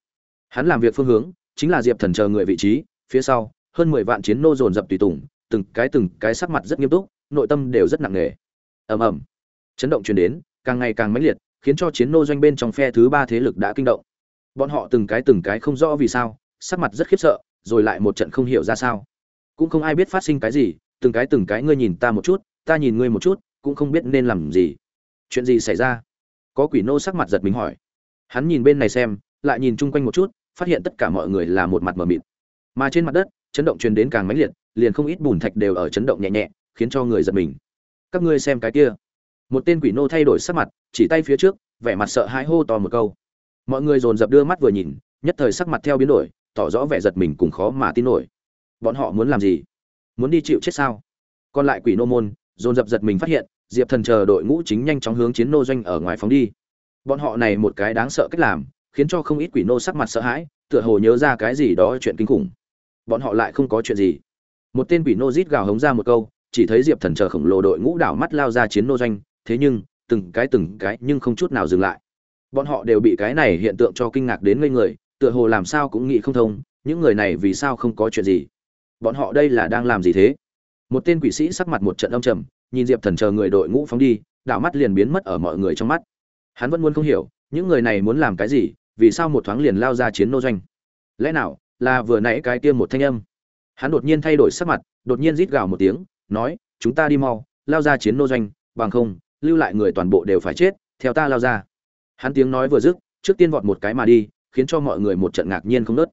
Hắn làm việc phương hướng, chính là diệp thần chờ người vị trí, phía sau, hơn mười vạn chiến nô dồn dập tùy tùng, từng cái từng cái sắc mặt rất nghiêm túc, nội tâm đều rất nặng nề. Ầm ầm. Chấn động truyền đến, càng ngày càng mãnh liệt, khiến cho chiến nô doanh bên trong phe thứ ba thế lực đã kinh động. Bọn họ từng cái từng cái không rõ vì sao, sắc mặt rất khiếp sợ, rồi lại một trận không hiểu ra sao. Cũng không ai biết phát sinh cái gì, từng cái từng cái ngươi nhìn ta một chút ta nhìn ngươi một chút, cũng không biết nên làm gì. Chuyện gì xảy ra? Có quỷ nô sắc mặt giật mình hỏi. Hắn nhìn bên này xem, lại nhìn chung quanh một chút, phát hiện tất cả mọi người là một mặt mờ mịt. Mà trên mặt đất, chấn động truyền đến càng mãnh liệt, liền không ít bùn thạch đều ở chấn động nhẹ nhẹ, khiến cho người giật mình. Các ngươi xem cái kia. Một tên quỷ nô thay đổi sắc mặt, chỉ tay phía trước, vẻ mặt sợ hãi hô to một câu. Mọi người dồn dập đưa mắt vừa nhìn, nhất thời sắc mặt theo biến đổi, tỏ rõ vẻ giật mình cùng khó mà tin nổi. Bọn họ muốn làm gì? Muốn đi chịu chết sao? Còn lại quỷ nô môn dồn dập giật mình phát hiện, diệp thần chờ đội ngũ chính nhanh chóng hướng chiến nô doanh ở ngoài phóng đi. Bọn họ này một cái đáng sợ cách làm, khiến cho không ít quỷ nô sắc mặt sợ hãi, tựa hồ nhớ ra cái gì đó chuyện kinh khủng. Bọn họ lại không có chuyện gì. Một tên quỷ nô rít gào hống ra một câu, chỉ thấy diệp thần chờ khổng lồ đội ngũ đảo mắt lao ra chiến nô doanh, thế nhưng, từng cái từng cái nhưng không chút nào dừng lại. Bọn họ đều bị cái này hiện tượng cho kinh ngạc đến ngây người, tựa hồ làm sao cũng nghĩ không thông, những người này vì sao không có chuyện gì? Bọn họ đây là đang làm gì thế? Một tên quỷ sĩ sắc mặt một trận âm trầm, nhìn diệp thần chờ người đội ngũ phóng đi, đảo mắt liền biến mất ở mọi người trong mắt. Hắn vẫn muốn không hiểu, những người này muốn làm cái gì, vì sao một thoáng liền lao ra chiến nô doanh? Lẽ nào là vừa nãy cái kia một thanh âm? Hắn đột nhiên thay đổi sắc mặt, đột nhiên rít gào một tiếng, nói, chúng ta đi mau, lao ra chiến nô doanh, bằng không, lưu lại người toàn bộ đều phải chết, theo ta lao ra. Hắn tiếng nói vừa dứt, trước tiên vọt một cái mà đi, khiến cho mọi người một trận ngạc nhiên không nớt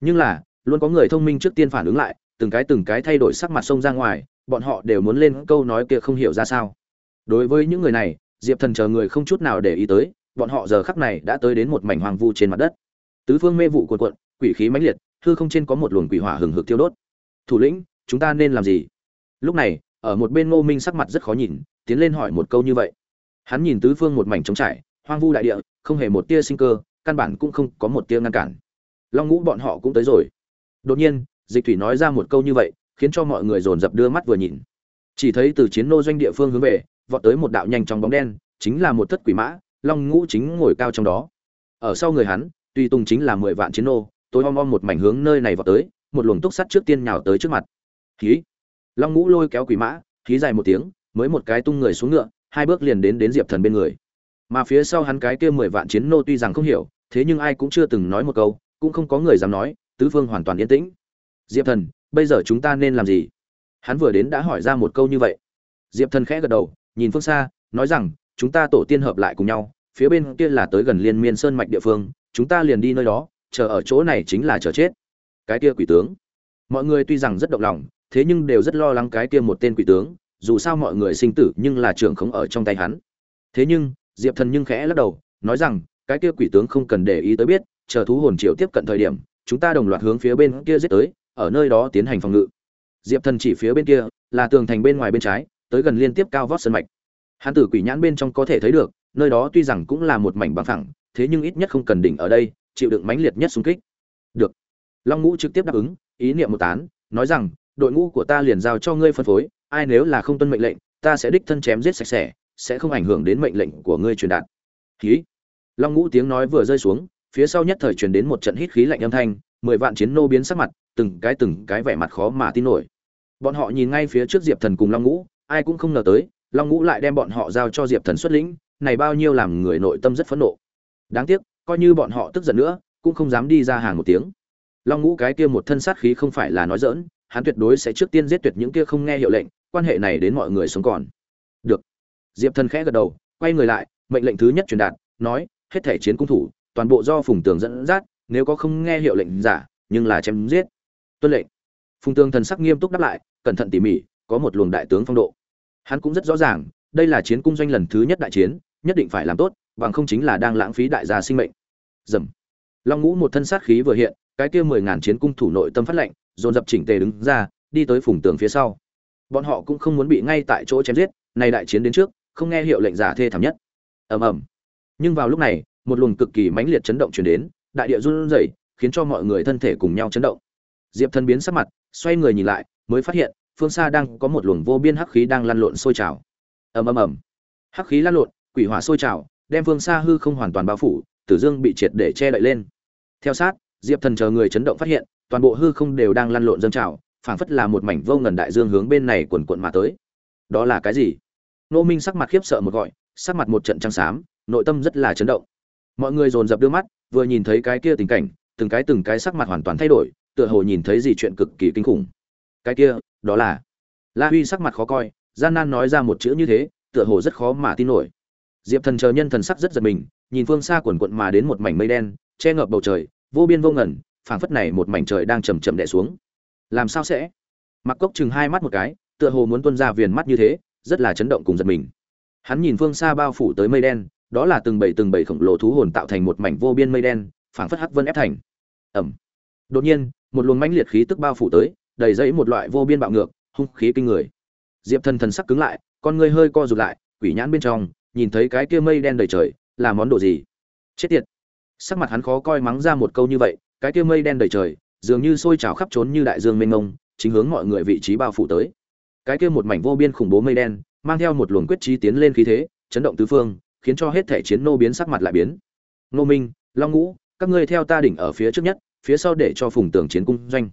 nhưng là, luôn có người thông minh trước tiên phản ứng lại từng cái từng cái thay đổi sắc mặt sông ra ngoài, bọn họ đều muốn lên câu nói kia không hiểu ra sao. Đối với những người này, diệp thần chờ người không chút nào để ý tới, bọn họ giờ khắc này đã tới đến một mảnh hoàng vu trên mặt đất. Tứ phương mê vụ cuộn cuộn, quỷ khí mãnh liệt, hư không trên có một luồng quỷ hỏa hừng hực thiêu đốt. Thủ lĩnh, chúng ta nên làm gì? Lúc này, ở một bên ngô minh sắc mặt rất khó nhìn, tiến lên hỏi một câu như vậy. Hắn nhìn tứ phương một mảnh trống trải, hoang vu đại địa, không hề một tia sinh cơ, căn bản cũng không có một tia ngăn cản. Long ngũ bọn họ cũng tới rồi. Đột nhiên dịch thủy nói ra một câu như vậy, khiến cho mọi người dồn dập đưa mắt vừa nhìn. Chỉ thấy từ chiến nô doanh địa phương hướng về, vọt tới một đạo nhanh trong bóng đen, chính là một thất quỷ mã, long ngũ chính ngồi cao trong đó. Ở sau người hắn tuy tùng chính là mười vạn chiến nô, tối om om một mảnh hướng nơi này vọt tới, một luồng túc sắt trước tiên nhào tới trước mặt. Khí. Long ngũ lôi kéo quỷ mã, khí dài một tiếng, mới một cái tung người xuống ngựa, hai bước liền đến đến diệp thần bên người. Mà phía sau hắn cái kia mười vạn chiến nô tuy rằng không hiểu, thế nhưng ai cũng chưa từng nói một câu, cũng không có người dám nói, tứ phương hoàn toàn yên tĩnh diệp thần, bây giờ chúng ta nên làm gì? Hắn vừa đến đã hỏi ra một câu như vậy. Diệp thần khẽ gật đầu, nhìn phương xa, nói rằng, chúng ta tổ tiên hợp lại cùng nhau, phía bên kia là tới gần liên miên sơn mạch địa phương, chúng ta liền đi nơi đó, chờ ở chỗ này chính là chờ chết. Cái kia quỷ tướng. Mọi người tuy rằng rất động lòng, thế nhưng đều rất lo lắng cái kia một tên quỷ tướng, dù sao mọi người sinh tử nhưng là trưởng khống ở trong tay hắn. Thế nhưng, diệp thần nhưng khẽ lắc đầu, nói rằng, cái kia quỷ tướng không cần để ý tới biết, chờ thú hồn triều tiếp cận thời điểm, chúng ta đồng loạt hướng phía bên kia giết tới ở nơi đó tiến hành phòng ngự. Diệp thần chỉ phía bên kia, là tường thành bên ngoài bên trái, tới gần liên tiếp cao vót sân mạch. Hắn tử quỷ nhãn bên trong có thể thấy được, nơi đó tuy rằng cũng là một mảnh bằng phẳng, thế nhưng ít nhất không cần đỉnh ở đây, chịu đựng mãnh liệt nhất xung kích. Được. Long ngũ trực tiếp đáp ứng, ý niệm một tán, nói rằng, đội ngũ của ta liền giao cho ngươi phân phối, ai nếu là không tuân mệnh lệnh, ta sẽ đích thân chém giết sạch sẽ sẽ không ảnh hưởng đến mệnh lệnh của ngươi truyền đạt. Khí long ngũ tiếng nói vừa rơi xuống, phía sau nhất thời truyền đến một trận hít khí lạnh âm thanh, mười vạn chiến nô biến sắc mặt từng cái từng cái vẻ mặt khó mà tin nổi. Bọn họ nhìn ngay phía trước diệp thần cùng long ngũ, ai cũng không ngờ tới, long ngũ lại đem bọn họ giao cho diệp thần xuất lĩnh, này bao nhiêu làm người nội tâm rất phẫn nộ. Đáng tiếc, coi như bọn họ tức giận nữa, cũng không dám đi ra hàng một tiếng. Long ngũ cái kia một thân sát khí không phải là nói dỡn hắn tuyệt đối sẽ trước tiên giết tuyệt những kia không nghe hiệu lệnh, quan hệ này đến mọi người sống còn. Được. Diệp thần khẽ gật đầu, quay người lại, mệnh lệnh thứ nhất truyền đạt, nói, hết thể chiến cung thủ, toàn bộ do phùng tường dẫn dắt, nếu có không nghe hiệu lệnh giả, nhưng là chém giết tuân lệnh. Phùng Tương thần sắc nghiêm túc đáp lại, cẩn thận tỉ mỉ, có một luồng đại tướng phong độ. Hắn cũng rất rõ ràng, đây là chiến cung doanh lần thứ nhất đại chiến, nhất định phải làm tốt, bằng không chính là đang lãng phí đại gia sinh mệnh. Dầm. Long ngũ một thân sát khí vừa hiện, cái kia mười ngàn chiến cung thủ nội tâm phát lệnh, dồn dập chỉnh tề đứng ra, đi tới phùng tường phía sau. Bọn họ cũng không muốn bị ngay tại chỗ chém giết, nay đại chiến đến trước, không nghe hiệu lệnh giả thê thảm nhất. Ầm ầm. Nhưng vào lúc này, một luồng cực kỳ mãnh liệt chấn động truyền đến, đại địa run rẩy, khiến cho mọi người thân thể cùng nhau chấn động diệp Thần biến sắc mặt, xoay người nhìn lại, mới phát hiện, phương xa đang có một luồng vô biên hắc khí đang lăn lộn sôi trào. Ầm ầm ầm. Hắc khí lăn lộn, quỷ hỏa sôi trào, đem phương xa hư không hoàn toàn bao phủ, tử dương bị triệt để che đậy lên. Theo sát, diệp thần chờ người chấn động phát hiện, toàn bộ hư không đều đang lăn lộn dâng trào, phảng phất là một mảnh vô ngần đại dương hướng bên này quần quận mà tới. Đó là cái gì? Nô minh sắc mặt khiếp sợ một gọi, sắc mặt một trận trắng xám, nội tâm rất là chấn động. Mọi người dồn dập đưa mắt, vừa nhìn thấy cái kia tình cảnh, từng cái từng cái sắc mặt hoàn toàn thay đổi tựa hồ nhìn thấy gì chuyện cực kỳ kinh khủng. Cái kia, đó là. La huy sắc mặt khó coi, gian nan nói ra một chữ như thế, tựa hồ rất khó mà tin nổi. Diệp thần chờ nhân thần sắc rất giật mình, nhìn phương xa quần quận mà đến một mảnh mây đen, che ngợp bầu trời, vô biên vô ngẩn phảng phất này một mảnh trời đang chầm chậm đè xuống. Làm sao sẽ? Mặc cốc chừng hai mắt một cái, tựa hồ muốn tuôn ra viền mắt như thế, rất là chấn động cùng giật mình. Hắn nhìn phương xa bao phủ tới mây đen, đó là từng bảy từng bảy khổng lồ thú hồn tạo thành một mảnh vô biên mây đen, phảng phất hắc vân ép thành. Ẩm. Đột nhiên một luồng mãnh liệt khí tức bao phủ tới, đầy dẫy một loại vô biên bạo ngược, hung khí kinh người. Diệp thần thần sắc cứng lại, con ngươi hơi co rụt lại, quỷ nhãn bên trong, nhìn thấy cái kia mây đen đầy trời, là món đồ gì? Chết tiệt. Sắc mặt hắn khó coi mắng ra một câu như vậy, cái kia mây đen đầy trời, dường như sôi trào khắp trốn như đại dương mênh mông, chính hướng mọi người vị trí bao phủ tới. Cái kia một mảnh vô biên khủng bố mây đen, mang theo một luồng quyết trí tiến lên khí thế, chấn động tứ phương, khiến cho hết thể chiến nô biến sắc mặt lại biến. Nô minh, long ngũ, các ngươi theo ta đỉnh ở phía trước nhất phía sau để cho phùng tường chiến cung doanh.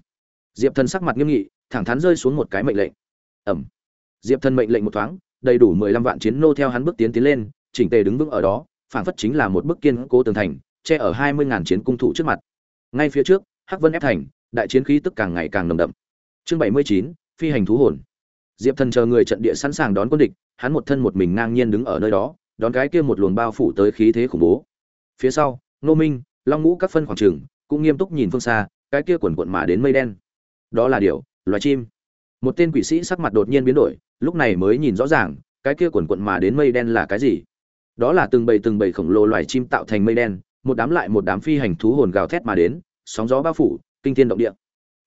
Diệp thần sắc mặt nghiêm nghị, thẳng thắn rơi xuống một cái mệnh lệnh. Ẩm. Diệp thần mệnh lệnh một thoáng, đầy đủ mười lăm vạn chiến nô theo hắn bước tiến tiến lên, chỉnh tề đứng vững ở đó, phảng phất chính là một bức kiên cố tường thành, che ở hai mươi ngàn chiến cung thủ trước mặt. Ngay phía trước, hắc vân ép thành, đại chiến khí tức càng ngày càng nồng đậm. Chương bảy mươi chín, phi hành thú hồn. Diệp thần chờ người trận địa sẵn sàng đón quân địch, hắn một thân một mình ngang nhiên đứng ở nơi đó, đón cái kia một luồng bao phủ tới khí thế khủng bố. Phía sau, nô minh, long ngũ các phân khoảng trường cũng nghiêm túc nhìn phương xa, cái kia quần quận mà đến mây đen. Đó là điều, loài chim. Một tên quỷ sĩ sắc mặt đột nhiên biến đổi, lúc này mới nhìn rõ ràng, cái kia quần quận mà đến mây đen là cái gì. Đó là từng bầy từng bầy khổng lồ loài chim tạo thành mây đen, một đám lại một đám phi hành thú hồn gào thét mà đến, sóng gió bao phủ, kinh thiên động địa.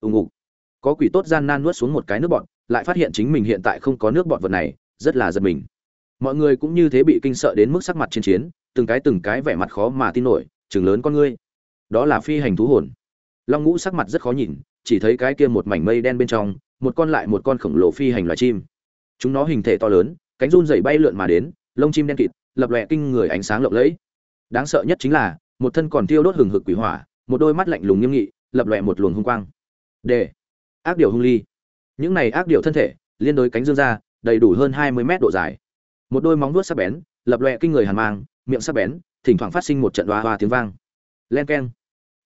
Ùng ục. Có quỷ tốt gian nan nuốt xuống một cái nước bọt, lại phát hiện chính mình hiện tại không có nước bọt vật này, rất là giật mình. Mọi người cũng như thế bị kinh sợ đến mức sắc mặt chiến chiến, từng cái từng cái vẻ mặt khó mà tin nổi, chừng lớn con ngươi đó là phi hành thú hồn. Long ngũ sắc mặt rất khó nhìn, chỉ thấy cái kia một mảnh mây đen bên trong, một con lại một con khổng lồ phi hành loài chim. Chúng nó hình thể to lớn, cánh run dày bay lượn mà đến, lông chim đen kịt, lập lòe kinh người ánh sáng lộng lẫy. Đáng sợ nhất chính là, một thân còn thiêu đốt hừng hực quỷ hỏa, một đôi mắt lạnh lùng nghiêm nghị, lập lòe một luồng hung quang. D ác điều hung ly. Những này ác điều thân thể, liên đối cánh dương ra, đầy đủ hơn hai mươi mét độ dài. Một đôi móng vuốt sắc bén, lập lòe kinh người hàn mang, miệng sắc bén, thỉnh thoảng phát sinh một trận hoa hoa tiếng vang. Len keng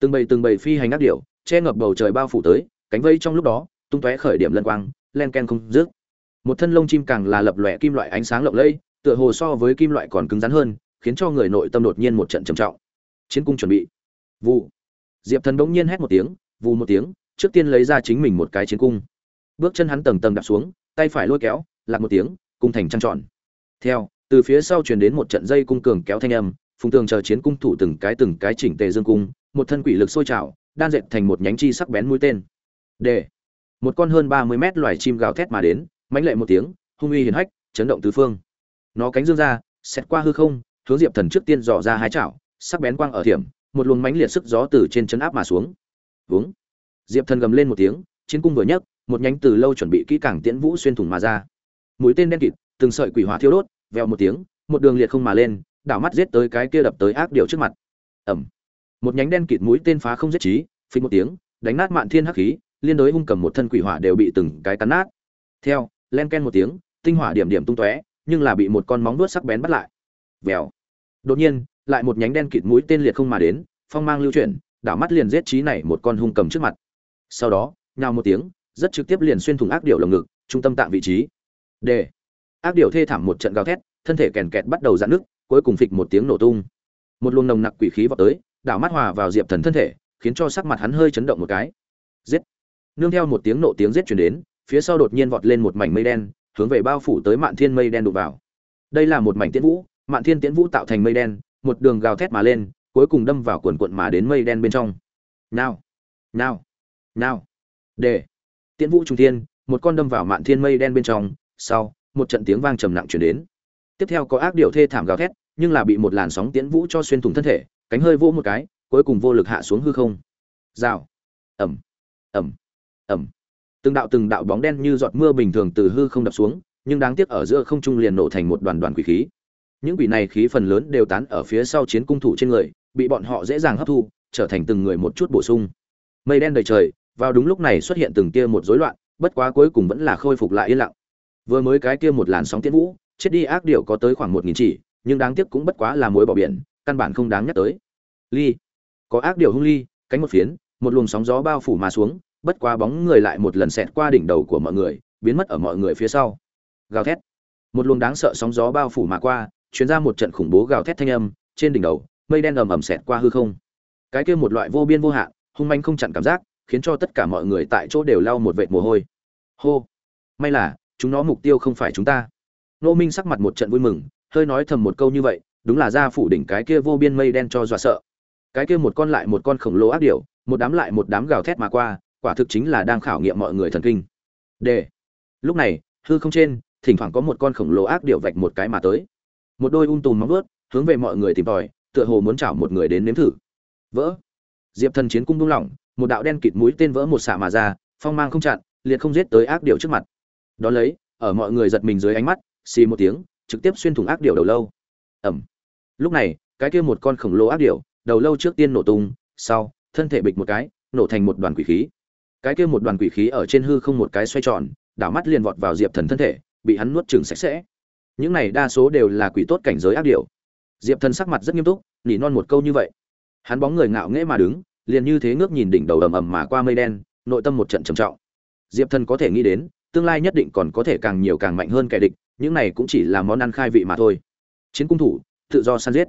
từng bầy từng bầy phi hành ác điểu, che ngập bầu trời bao phủ tới cánh vây trong lúc đó tung tóe khởi điểm lân quang len ken không dứt. Một thân lông chim càng là lập lòe kim loại ánh sáng lộng lẫy tựa hồ so với kim loại còn cứng rắn hơn khiến cho người nội tâm đột nhiên một trận trầm trọng. Chiến cung chuẩn bị. Vụ diệp thần bỗng nhiên hét một tiếng vù một tiếng trước tiên lấy ra chính mình một cái chiến cung. Bước chân hắn tầng tầng đạp xuống tay phải lôi kéo lạc một tiếng cung thành trăng tròn. Theo từ phía sau truyền đến một trận dây cung cường kéo thanh âm phùng tường chờ chiến cung thủ từng cái từng cái chỉnh tề dương cung một thân quỷ lực sôi trào đan dệt thành một nhánh chi sắc bén mũi tên. D một con hơn ba mươi mét loài chim gào thét mà đến mãnh lệ một tiếng hung uy hiển hách chấn động tứ phương. Nó cánh dương ra xét qua hư không hướng diệp thần trước tiên dò ra hai chảo sắc bén quang ở thiểm một luồng mãnh liệt sức gió từ trên chân áp mà xuống. Vướng, diệp thần gầm lên một tiếng chiến cung vừa nhấc một nhánh từ lâu chuẩn bị kỹ càng tiễn vũ xuyên thủng mà ra. Mũi tên đen kịt từng sợi quỷ hỏa thiêu đốt vèo một tiếng một đường liệt không mà lên đảo mắt giết tới cái kia đập tới ác điều trước mặt. Ẩm một nhánh đen kịt mũi tên phá không giết trí phình một tiếng, đánh nát mạn thiên hắc khí, liên đối hung cầm một thân quỷ hỏa đều bị từng cái cắn nát. Theo, len ken một tiếng, tinh hỏa điểm điểm tung tóe, nhưng là bị một con móng vuốt sắc bén bắt lại. Vèo. Đột nhiên, lại một nhánh đen kịt mũi tên liệt không mà đến, phong mang lưu chuyển, đảo mắt liền giết trí này một con hung cầm trước mặt. Sau đó, nhào một tiếng, rất trực tiếp liền xuyên thủng ác điểu lồng ngực, trung tâm tạng vị trí. D ác điểu thê thảm một trận gào thét, thân thể kèn kẹt bắt đầu dạn nước cuối cùng phịch một tiếng nổ tung. Một luồng nồng nặc quỷ khí vào tới đảo mắt hòa vào diệp thần thân thể, khiến cho sắc mặt hắn hơi chấn động một cái. Giết! Nương theo một tiếng nộ tiếng giết chuyển đến, phía sau đột nhiên vọt lên một mảnh mây đen, hướng về bao phủ tới mạn thiên mây đen đụng vào. Đây là một mảnh tiễn vũ, mạn thiên tiễn vũ tạo thành mây đen, một đường gào thét mà lên, cuối cùng đâm vào quần quận mà đến mây đen bên trong. Nào! Nào! Nào! Để! Tiễn vũ trung thiên, một con đâm vào mạn thiên mây đen bên trong, sau, một trận tiếng vang trầm nặng chuyển đến. Tiếp theo có ác điệu thê thảm gào thét, nhưng là bị một làn sóng tiễn vũ cho xuyên thủng thân thể cánh hơi vỗ một cái, cuối cùng vô lực hạ xuống hư không. Rào. Ẩm. Ẩm. Ẩm. Từng đạo từng đạo bóng đen như giọt mưa bình thường từ hư không đập xuống, nhưng đáng tiếc ở giữa không trung liền nổ thành một đoàn đoàn quỷ khí. Những quỷ này khí phần lớn đều tán ở phía sau chiến cung thủ trên người, bị bọn họ dễ dàng hấp thu, trở thành từng người một chút bổ sung. Mây đen đầy trời, vào đúng lúc này xuất hiện từng tia một rối loạn, bất quá cuối cùng vẫn là khôi phục lại yên lặng. Vừa mới cái kia một làn sóng tiến vũ, chết đi ác điệu có tới khoảng một nghìn chỉ, nhưng đáng tiếc cũng bất quá là mối bỏ biển căn bản không đáng nhắc tới. Ly, có ác điều hung ly, cánh một phiến, một luồng sóng gió bao phủ mà xuống, bất quá bóng người lại một lần xẹt qua đỉnh đầu của mọi người, biến mất ở mọi người phía sau. Gào thét. Một luồng đáng sợ sóng gió bao phủ mà qua chuyến ra một trận khủng bố gào thét thanh âm, trên đỉnh đầu, mây đen ầm ầm xẹt qua hư không. Cái kia một loại vô biên vô hạn, hung manh không chặn cảm giác, khiến cho tất cả mọi người tại chỗ đều lau một vệt mồ hôi. Hô. May là, chúng nó mục tiêu không phải chúng ta. Nô minh sắc mặt một trận vui mừng, hơi nói thầm một câu như vậy đúng là ra phủ đỉnh cái kia vô biên mây đen cho dọa sợ. Cái kia một con lại một con khổng lồ ác điểu, một đám lại một đám gào thét mà qua, quả thực chính là đang khảo nghiệm mọi người thần kinh. D lúc này, hư không trên, thỉnh thoảng có một con khổng lồ ác điểu vạch một cái mà tới. Một đôi ung tùm móng vuốt, hướng về mọi người tìm tòi, tựa hồ muốn chảo một người đến nếm thử. Vỡ. Diệp thần chiến cung đung lỏng, một đạo đen kịt mũi tên vỡ một xạ mà ra, phong mang không chặn, liệt không giết tới ác điểu trước mặt. Đó lấy, ở mọi người giật mình dưới ánh mắt, xì một tiếng, trực tiếp xuyên thủng ác điểu đầu lâu. Ẩm lúc này, cái kia một con khổng lồ ác điểu, đầu lâu trước tiên nổ tung, sau, thân thể bịch một cái, nổ thành một đoàn quỷ khí. Cái kia một đoàn quỷ khí ở trên hư không một cái xoay tròn, đảo mắt liền vọt vào diệp thần thân thể, bị hắn nuốt chừng sạch sẽ. Những này đa số đều là quỷ tốt cảnh giới ác điểu. Diệp thần sắc mặt rất nghiêm túc, nỉ non một câu như vậy. Hắn bóng người ngạo nghễ mà đứng, liền như thế ngước nhìn đỉnh đầu ầm ầm mà qua mây đen, nội tâm một trận trầm trọng. Diệp thần có thể nghĩ đến, tương lai nhất định còn có thể càng nhiều càng mạnh hơn kẻ địch, những này cũng chỉ là món ăn khai vị mà thôi. Chiến cung thủ tự do săn giết.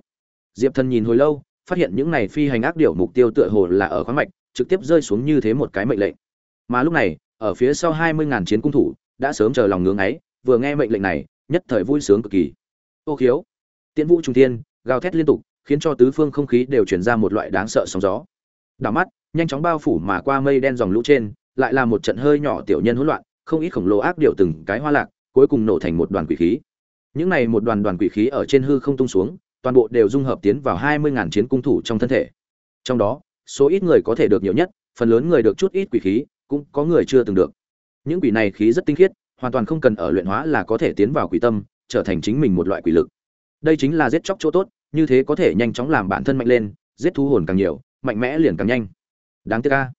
Diệp thần nhìn hồi lâu, phát hiện những này phi hành ác điểu mục tiêu tựa hồ là ở khoáng mạch, trực tiếp rơi xuống như thế một cái mệnh lệnh. Mà lúc này, ở phía sau hai mươi ngàn chiến cung thủ, đã sớm chờ lòng ngưỡng ấy, vừa nghe mệnh lệnh này, nhất thời vui sướng cực kỳ. Ô khiếu, tiễn vũ trung thiên, gào thét liên tục, khiến cho tứ phương không khí đều chuyển ra một loại đáng sợ sóng gió. Đảo mắt, nhanh chóng bao phủ mà qua mây đen dòng lũ trên, lại là một trận hơi nhỏ tiểu nhân hỗn loạn, không ít khổng lồ ác điệu từng cái hoa lạc, cuối cùng nổ thành một đoàn quỷ khí những này một đoàn đoàn quỷ khí ở trên hư không tung xuống, toàn bộ đều dung hợp tiến vào hai mươi ngàn chiến cung thủ trong thân thể. Trong đó, số ít người có thể được nhiều nhất, phần lớn người được chút ít quỷ khí, cũng có người chưa từng được. Những quỷ này khí rất tinh khiết, hoàn toàn không cần ở luyện hóa là có thể tiến vào quỷ tâm, trở thành chính mình một loại quỷ lực. Đây chính là giết chóc chỗ tốt, như thế có thể nhanh chóng làm bản thân mạnh lên, giết thú hồn càng nhiều, mạnh mẽ liền càng nhanh. Đáng tiếc ca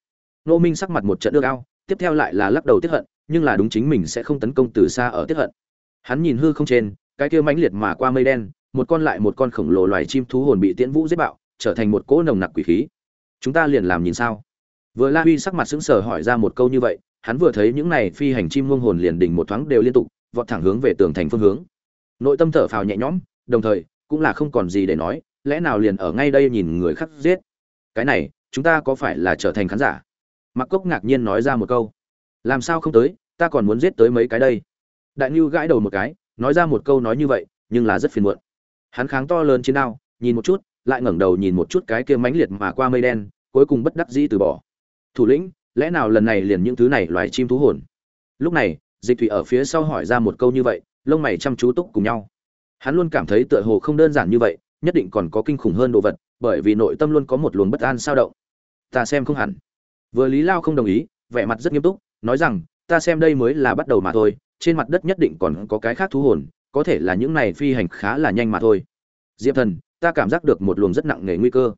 nô minh sắc mặt một trận ước ao, tiếp theo lại là lắc đầu tiếp hận, nhưng là đúng chính mình sẽ không tấn công từ xa ở tiếp hận. Hắn nhìn hư không trên cái kia mãnh liệt mà qua mây đen, một con lại một con khổng lồ loài chim thú hồn bị tiễn vũ giết bạo, trở thành một cỗ nồng nặc quỷ khí. Chúng ta liền làm nhìn sao? Vừa la huy sắc mặt sững sờ hỏi ra một câu như vậy, hắn vừa thấy những này phi hành chim muông hồn liền đỉnh một thoáng đều liên tục, vọt thẳng hướng về tường thành phương hướng. Nội tâm thở phào nhẹ nhõm, đồng thời, cũng là không còn gì để nói, lẽ nào liền ở ngay đây nhìn người khác giết? Cái này, chúng ta có phải là trở thành khán giả? Mặc cốc ngạc nhiên nói ra một câu. Làm sao không tới, ta còn muốn giết tới mấy cái đây? Đại Nưu gãi đầu một cái nói ra một câu nói như vậy, nhưng là rất phiền muộn. Hắn kháng to lớn chiến đao, nhìn một chút, lại ngẩng đầu nhìn một chút cái kia mãnh liệt mà qua mây đen, cuối cùng bất đắc dĩ từ bỏ. Thủ lĩnh, lẽ nào lần này liền những thứ này loài chim thú hồn? Lúc này, dịch thủy ở phía sau hỏi ra một câu như vậy, lông mày chăm chú túc cùng nhau. Hắn luôn cảm thấy tựa hồ không đơn giản như vậy, nhất định còn có kinh khủng hơn đồ vật, bởi vì nội tâm luôn có một luồng bất an sao động. Ta xem không hẳn. Vừa lý lao không đồng ý, vẻ mặt rất nghiêm túc, nói rằng, ta xem đây mới là bắt đầu mà thôi trên mặt đất nhất định còn có cái khác thú hồn, có thể là những này phi hành khá là nhanh mà thôi. Diệp thần, ta cảm giác được một luồng rất nặng nề nguy cơ.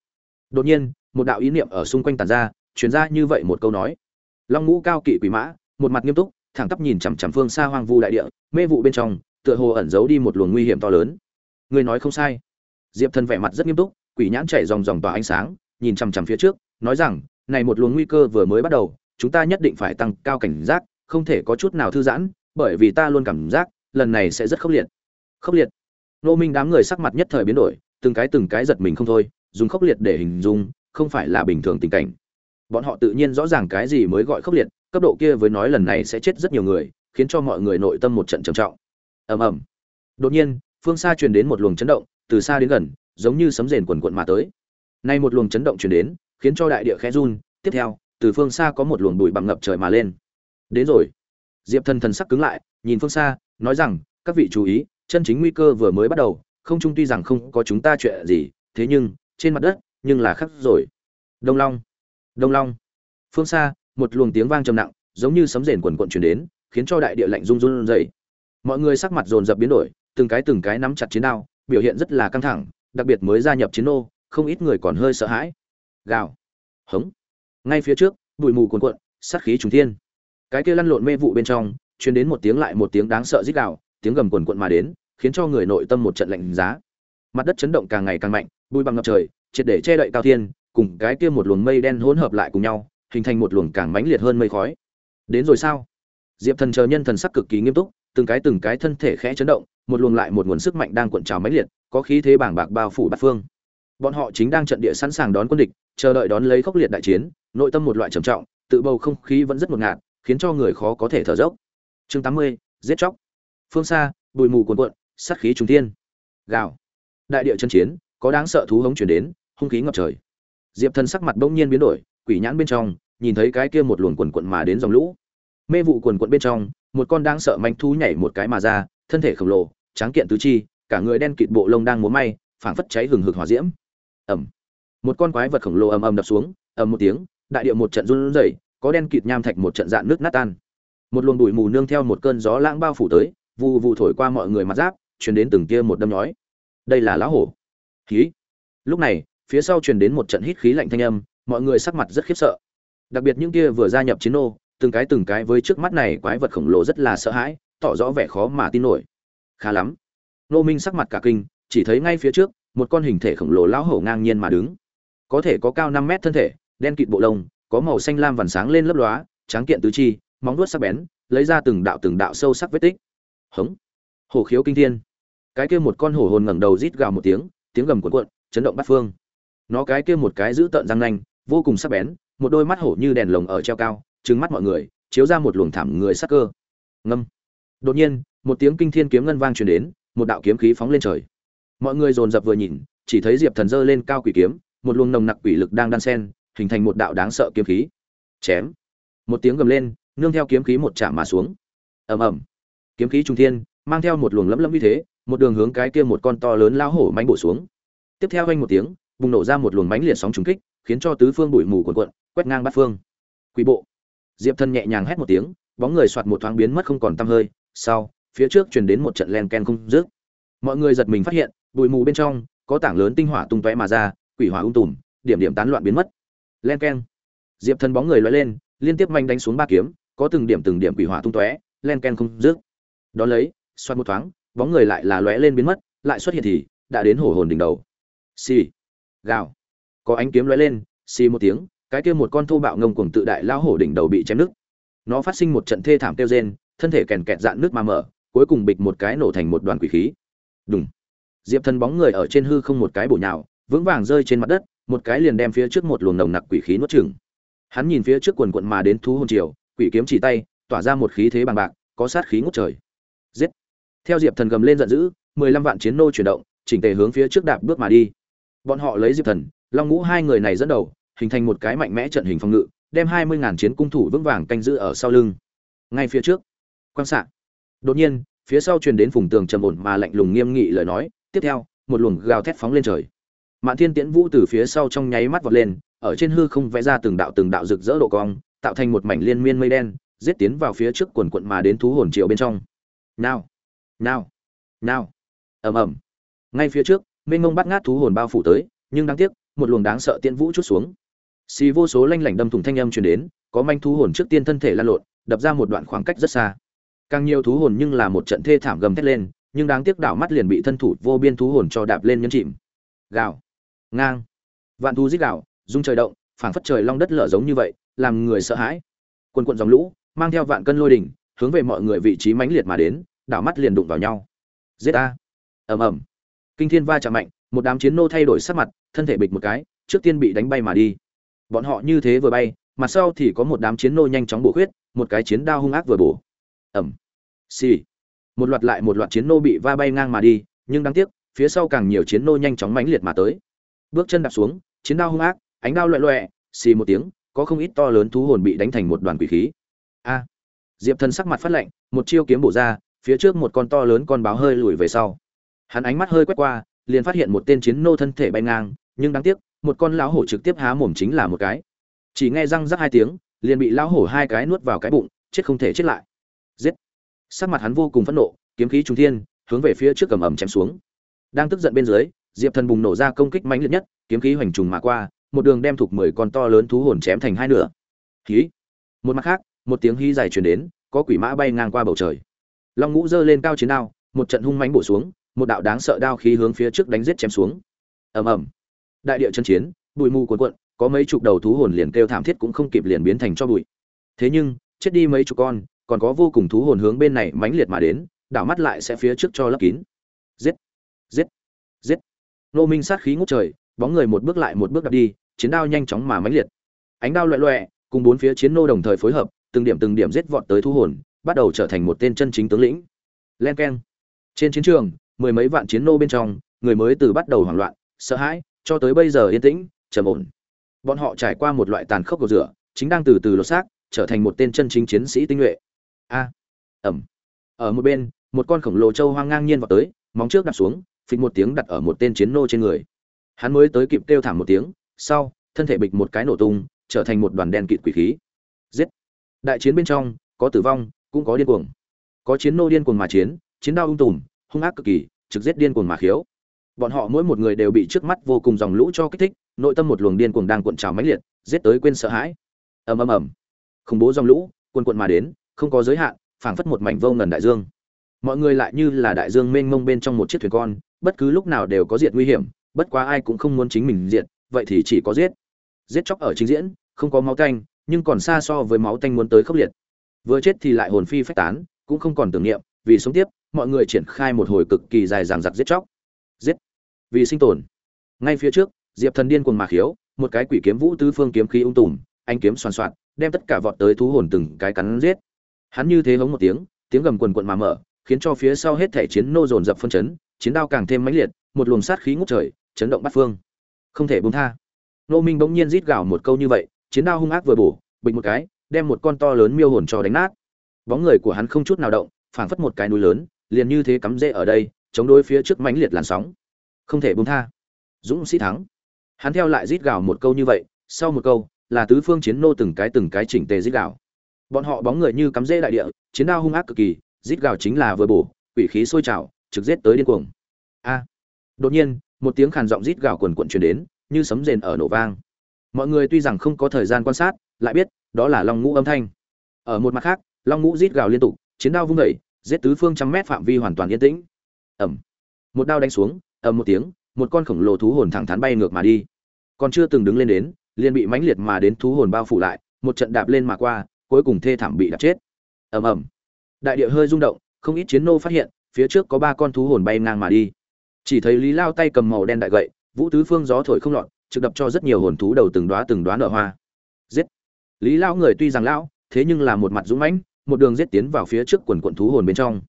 Đột nhiên, một đạo ý niệm ở xung quanh tàn ra, truyền ra như vậy một câu nói. Long ngũ cao kỵ quỷ mã, một mặt nghiêm túc, thẳng tắp nhìn chằm chằm phương xa hoang vu đại địa, mê vụ bên trong, tựa hồ ẩn giấu đi một luồng nguy hiểm to lớn. Người nói không sai. Diệp thần vẻ mặt rất nghiêm túc, quỷ nhãn chảy dòng dòng tỏa ánh sáng, nhìn chằm chằm phía trước, nói rằng, này một luồng nguy cơ vừa mới bắt đầu, chúng ta nhất định phải tăng cao cảnh giác, không thể có chút nào thư giãn bởi vì ta luôn cảm giác, lần này sẽ rất khốc liệt. Khốc liệt? Nô minh đám người sắc mặt nhất thời biến đổi, từng cái từng cái giật mình không thôi, dùng khốc liệt để hình dung, không phải là bình thường tình cảnh. Bọn họ tự nhiên rõ ràng cái gì mới gọi khốc liệt, cấp độ kia với nói lần này sẽ chết rất nhiều người, khiến cho mọi người nội tâm một trận trầm trọng. Ầm ầm. Đột nhiên, phương xa truyền đến một luồng chấn động, từ xa đến gần, giống như sấm rền quần quận mà tới. Nay một luồng chấn động truyền đến, khiến cho đại địa khẽ run, tiếp theo, từ phương xa có một luồng bụi bặm ngập trời mà lên. Đến rồi diệp thần thần sắc cứng lại, nhìn phương xa, nói rằng, các vị chú ý, chân chính nguy cơ vừa mới bắt đầu, không trung tuy rằng không có chúng ta chuyện gì, thế nhưng, trên mặt đất, nhưng là khắc rồi. Đông long đông long. Phương xa, một luồng tiếng vang trầm nặng, giống như sấm rền quần quận truyền đến, khiến cho đại địa lạnh run run rẩy. Mọi người sắc mặt dồn dập biến đổi, từng cái từng cái nắm chặt chiến đao, biểu hiện rất là căng thẳng, đặc biệt mới gia nhập chiến nô, không ít người còn hơi sợ hãi. Gào. Hống. Ngay phía trước, bụi mù cuồn cuộn, sát khí trùng thiên cái kia lăn lộn mê vụ bên trong, truyền đến một tiếng lại một tiếng đáng sợ rít gào, tiếng gầm cuồn cuộn mà đến, khiến cho người nội tâm một trận lạnh giá. Mặt đất chấn động càng ngày càng mạnh, bụi băng ngập trời, triệt để che đậy cao thiên, cùng cái kia một luồng mây đen hỗn hợp lại cùng nhau, hình thành một luồng càng mãnh liệt hơn mây khói. Đến rồi sao? Diệp thần chờ nhân thần sắc cực kỳ nghiêm túc, từng cái từng cái thân thể khẽ chấn động, một luồng lại một nguồn sức mạnh đang cuộn trào mãnh liệt, có khí thế bảng bạc bao phủ bát phương. Bọn họ chính đang trận địa sẵn sàng đón quân địch, chờ đợi đón lấy khốc liệt đại chiến, nội tâm một loại trầm trọng, tự bầu không khí vẫn rất ngột ngạt khiến cho người khó có thể thở dốc. Chương tám mươi, giết chóc. Phương xa, bụi mù cuồn cuộn, sát khí trùng thiên. Gào. Đại địa chân chiến, có đáng sợ thú hống chuyển đến, hung khí ngập trời. Diệp thần sắc mặt bỗng nhiên biến đổi, quỷ nhãn bên trong, nhìn thấy cái kia một luồng quần quận mà đến dòng lũ. Mê vụ quần quận bên trong, một con đáng sợ manh thú nhảy một cái mà ra, thân thể khổng lồ, tráng kiện tứ chi, cả người đen kịt bộ lông đang múa may, phảng phất cháy hừng hực hỏa diễm. Ẩm một con quái vật khổng lồ ầm ầm đập xuống, ầm một tiếng, đại địa một trận run rẩy có đen kịt nham thạch một trận dạn nước nát tan. Một luồng bụi mù nương theo một cơn gió lãng bao phủ tới vụ vụ thổi qua mọi người mặt giáp, truyền đến từng kia một đâm nhói. Đây là lão hổ. Khí lúc này, phía sau truyền đến một trận hít khí lạnh thanh âm, mọi người sắc mặt rất khiếp sợ. Đặc biệt những kia vừa gia nhập chiến nô, từng cái từng cái với trước mắt này quái vật khổng lồ rất là sợ hãi, tỏ rõ vẻ khó mà tin nổi. Khá lắm. Nô minh sắc mặt cả kinh, chỉ thấy ngay phía trước, một con hình thể khổng lồ lão hổ ngang nhiên mà đứng. Có thể có cao năm mét thân thể, đen kịt bộ lông có màu xanh lam vằn sáng lên lấp lóa, tráng kiện tứ chi, móng vuốt sắc bén, lấy ra từng đạo từng đạo sâu sắc vết tích. Hống. Hổ khiếu kinh thiên. Cái kia một con hổ hồn ngẩng đầu rít gào một tiếng tiếng gầm cuộn cuộn, chấn động bát phương. Nó cái kia một cái giữ tợn răng nanh, vô cùng sắc bén, một đôi mắt hổ như đèn lồng ở treo cao trứng mắt mọi người, chiếu ra một luồng thảm người sắc cơ. Ngâm. Đột nhiên, một tiếng kinh thiên kiếm ngân vang truyền đến, một đạo kiếm khí phóng lên trời. Mọi người dồn dập vừa nhìn, chỉ thấy diệp thần giơ lên cao quỷ kiếm, một luồng nồng nặc quỷ lực đang đan sen hình thành một đạo đáng sợ kiếm khí. Chém. Một tiếng gầm lên, nương theo kiếm khí một chạm mà xuống. Ầm ầm. Kiếm khí trung thiên, mang theo một luồng lẫm lẫm như thế, một đường hướng cái kia một con to lớn lao hổ mánh bổ xuống. Tiếp theo vang một tiếng, bùng nổ ra một luồng mánh liệt sóng trùng kích, khiến cho tứ phương bụi mù cuộn cuộn, quét ngang bát phương. Quỷ bộ. Diệp thân nhẹ nhàng hét một tiếng, bóng người soạt một thoáng biến mất không còn tăm hơi. Sau, phía trước truyền đến một trận len ken không dứt. Mọi người giật mình phát hiện, bụi mù bên trong, có tảng lớn tinh hỏa tung tóe mà ra, quỷ hỏa ung tùm, điểm điểm tán loạn biến mất len ken diệp Thần bóng người lóe lên, liên tiếp manh đánh xuống ba kiếm, có từng điểm từng điểm quỷ hỏa tung tóe, len ken không dứt. Đó lấy, xoát một thoáng, bóng người lại là lóe lên biến mất, lại xuất hiện thì đã đến hổ hồn đỉnh đầu. Xì. Gào. Có ánh kiếm lóe lên, xì một tiếng, cái kia một con thô bạo ngông cuồng tự đại lao hổ đỉnh đầu bị chém nứt. Nó phát sinh một trận thê thảm kêu rên, thân thể kèn kẹt dạn nước mà mở, cuối cùng bịch một cái nổ thành một đoàn quỷ khí. Đúng diệp thần bóng người ở trên hư không một cái bổ nhào, vững vàng rơi trên mặt đất một cái liền đem phía trước một luồng nồng nặc quỷ khí nuốt chửng. Hắn nhìn phía trước quần quần mà đến thú hồn triều, quỷ kiếm chỉ tay, tỏa ra một khí thế bằng bạc, có sát khí ngút trời. Giết! Theo diệp thần gầm lên giận dữ, mười lăm vạn chiến nô chuyển động, chỉnh tề hướng phía trước đạp bước mà đi. Bọn họ lấy diệp thần, long ngũ hai người này dẫn đầu, hình thành một cái mạnh mẽ trận hình phòng ngự, đem hai mươi ngàn chiến cung thủ vững vàng canh giữ ở sau lưng. Ngay phía trước, quan xạ. Đột nhiên, phía sau truyền đến phùng tường trầm ổn mà lạnh lùng nghiêm nghị lời nói, tiếp theo, một luồng gào thét phóng lên trời mạn thiên tiễn vũ từ phía sau trong nháy mắt vọt lên, ở trên hư không vẽ ra từng đạo từng đạo rực rỡ độ cong, tạo thành một mảnh liên miên mây đen, giết tiến vào phía trước quần quận mà đến thú hồn triệu bên trong. Nào nào nào. Ầm ầm. Ngay phía trước, mênh mông bắt ngát thú hồn bao phủ tới, nhưng đáng tiếc, một luồng đáng sợ tiên vũ chút xuống. Xì vô số lanh lảnh đâm thủng thanh âm truyền đến, có manh thú hồn trước tiên thân thể lan lộn, đập ra một đoạn khoảng cách rất xa. Càng nhiều thú hồn nhưng là một trận thê thảm gầm thét lên, nhưng đáng tiếc đảo mắt liền bị thân thủ vô biên thú hồn cho đạp lên nhấn chìm. Gào ngang. Vạn thu rít đảo, rung trời động phảng phất trời long đất lở giống như vậy làm người sợ hãi. Quần quận dòng lũ mang theo vạn cân lôi đỉnh hướng về mọi người vị trí mãnh liệt mà đến đảo mắt liền đụng vào nhau. Giết a ầm ầm. Kinh thiên va chạm mạnh một đám chiến nô thay đổi sắc mặt thân thể bịch một cái trước tiên bị đánh bay mà đi. Bọn họ như thế vừa bay mặt sau thì có một đám chiến nô nhanh chóng bổ khuyết một cái chiến đao hung ác vừa bổ. Ẩm xì. Một loạt lại một loạt chiến nô bị va bay ngang mà đi nhưng đáng tiếc phía sau càng nhiều chiến nô nhanh chóng mãnh liệt mà tới bước chân đạp xuống, chiến đao hung ác, ánh đao loẹ loẹ, xì một tiếng, có không ít to lớn thú hồn bị đánh thành một đoàn quỷ khí. A! Diệp thần sắc mặt phát lạnh, một chiêu kiếm bổ ra, phía trước một con to lớn con báo hơi lùi về sau. Hắn ánh mắt hơi quét qua, liền phát hiện một tên chiến nô thân thể bay ngang, nhưng đáng tiếc, một con lão hổ trực tiếp há mồm chính là một cái. Chỉ nghe răng rắc hai tiếng, liền bị lão hổ hai cái nuốt vào cái bụng, chết không thể chết lại. Giết! Sắc mặt hắn vô cùng phẫn nộ, kiếm khí trung thiên, hướng về phía trước cầm ẩm chém xuống. Đang tức giận bên dưới diệp thần bùng nổ ra công kích mãnh liệt nhất, kiếm khí hoành trùng mà qua, một đường đem thuộc mười con to lớn thú hồn chém thành hai nửa. Khí một mặt khác, một tiếng hí dài truyền đến, có quỷ mã bay ngang qua bầu trời. Long ngũ giơ lên cao chiến đao, một trận hung mãnh bổ xuống, một đạo đáng sợ đao khí hướng phía trước đánh giết chém xuống. Ầm ầm. Đại địa chân chiến, bụi mù cuồn cuộn, có mấy chục đầu thú hồn liền kêu thảm thiết cũng không kịp liền biến thành cho bụi. Thế nhưng, chết đi mấy chục con, còn có vô cùng thú hồn hướng bên này mãnh liệt mà đến, đảo mắt lại sẽ phía trước cho lấp kín. Giết! Giết! Giết! Nô minh sát khí ngút trời, bóng người một bước lại một bước đạp đi, chiến đao nhanh chóng mà mãnh liệt. Ánh đao loẹ loẹ, cùng bốn phía chiến nô đồng thời phối hợp, từng điểm từng điểm giết vọt tới thu hồn, bắt đầu trở thành một tên chân chính tướng lĩnh. Len keng. Trên chiến trường, mười mấy vạn chiến nô bên trong, người mới từ bắt đầu hoảng loạn, sợ hãi, cho tới bây giờ yên tĩnh, trầm ổn. Bọn họ trải qua một loại tàn khốc cầu rửa, chính đang từ từ lột xác, trở thành một tên chân chính chiến sĩ tinh nhuệ. A. Ẩm. Ở một bên, một con khổng lồ trâu hoang ngang nhiên vào tới, móng trước đặt xuống phịch một tiếng đặt ở một tên chiến nô trên người. Hắn mới tới kịp kêu thảm một tiếng, sau, thân thể bịch một cái nổ tung, trở thành một đoàn đen kịt quỷ khí. Giết! Đại chiến bên trong, có tử vong, cũng có điên cuồng. Có chiến nô điên cuồng mà chiến chiến đao ung tùm, hung ác cực kỳ, trực giết điên cuồng mà khiếu. Bọn họ mỗi một người đều bị trước mắt vô cùng dòng lũ cho kích thích, nội tâm một luồng điên cuồng đang cuộn trào mãnh liệt, giết tới quên sợ hãi. Ầm ầm ầm. Khủng bố dòng lũ, cuồn cuộn mà đến, không có giới hạn, phảng phất một mảnh vô ngần đại dương. Mọi người lại như là đại dương mênh mông bên trong một chiếc thuyền con bất cứ lúc nào đều có diệt nguy hiểm, bất quá ai cũng không muốn chính mình diệt, vậy thì chỉ có giết. Giết chóc ở chính diễn, không có máu tanh, nhưng còn xa so với máu tanh muốn tới khốc liệt. Vừa chết thì lại hồn phi phách tán, cũng không còn tưởng niệm, vì sống tiếp, mọi người triển khai một hồi cực kỳ dài dằng dặc giết chóc. Giết. Vì sinh tồn. Ngay phía trước, diệp thần điên cuồng mà khiếu, một cái quỷ kiếm vũ tứ phương kiếm khí ung tùm anh kiếm xoan xoạt, đem tất cả vọt tới thú hồn từng cái cắn giết. Hắn như thế hống một tiếng tiếng gầm quần quận mà mở, khiến cho phía sau hết thể chiến nô dồn dập phân chấn chiến đao càng thêm mãnh liệt, một luồng sát khí ngút trời, chấn động bát phương. Không thể buông tha. Nô minh bỗng nhiên rít gào một câu như vậy, chiến đao hung ác vừa bổ bình một cái, đem một con to lớn miêu hồn cho đánh nát. Bóng người của hắn không chút nào động, phảng phất một cái núi lớn, liền như thế cắm rễ ở đây, chống đối phía trước mãnh liệt làn sóng. Không thể buông tha. Dũng sĩ thắng. Hắn theo lại rít gào một câu như vậy, sau một câu, là tứ phương chiến nô từng cái từng cái chỉnh tề rít gào. Bọn họ bóng người như cắm rễ đại địa, chiến đao hung ác cực kỳ, rít gào chính là vừa bổ, quỷ khí sôi trào trực giết tới điên cuồng. A. Đột nhiên một tiếng khàn giọng rít gào quần quần truyền đến như sấm rền ở nổ vang. Mọi người tuy rằng không có thời gian quan sát lại biết đó là long ngũ âm thanh. Ở một mặt khác long ngũ rít gào liên tục chiến đao vung dậy, giết tứ phương trăm mét phạm vi hoàn toàn yên tĩnh. Ầm, một đao đánh xuống ầm một tiếng một con khổng lồ thú hồn thẳng thắn bay ngược mà đi. Còn chưa từng đứng lên đến liền bị mãnh liệt mà đến thú hồn bao phủ lại một trận đạp lên mà qua cuối cùng thê thảm bị đạp chết. Ầm ầm. Đại địa hơi rung động không ít chiến nô phát hiện phía trước có ba con thú hồn bay ngang mà đi. Chỉ thấy lý lao tay cầm màu đen đại gậy, vũ tứ phương gió thổi không lọt, trực đập cho rất nhiều hồn thú đầu từng đóa từng đóa nở hoa. Giết! Lý lao người tuy rằng lão, thế nhưng là một mặt dũng mãnh, một đường giết tiến vào phía trước quần quận thú hồn bên trong.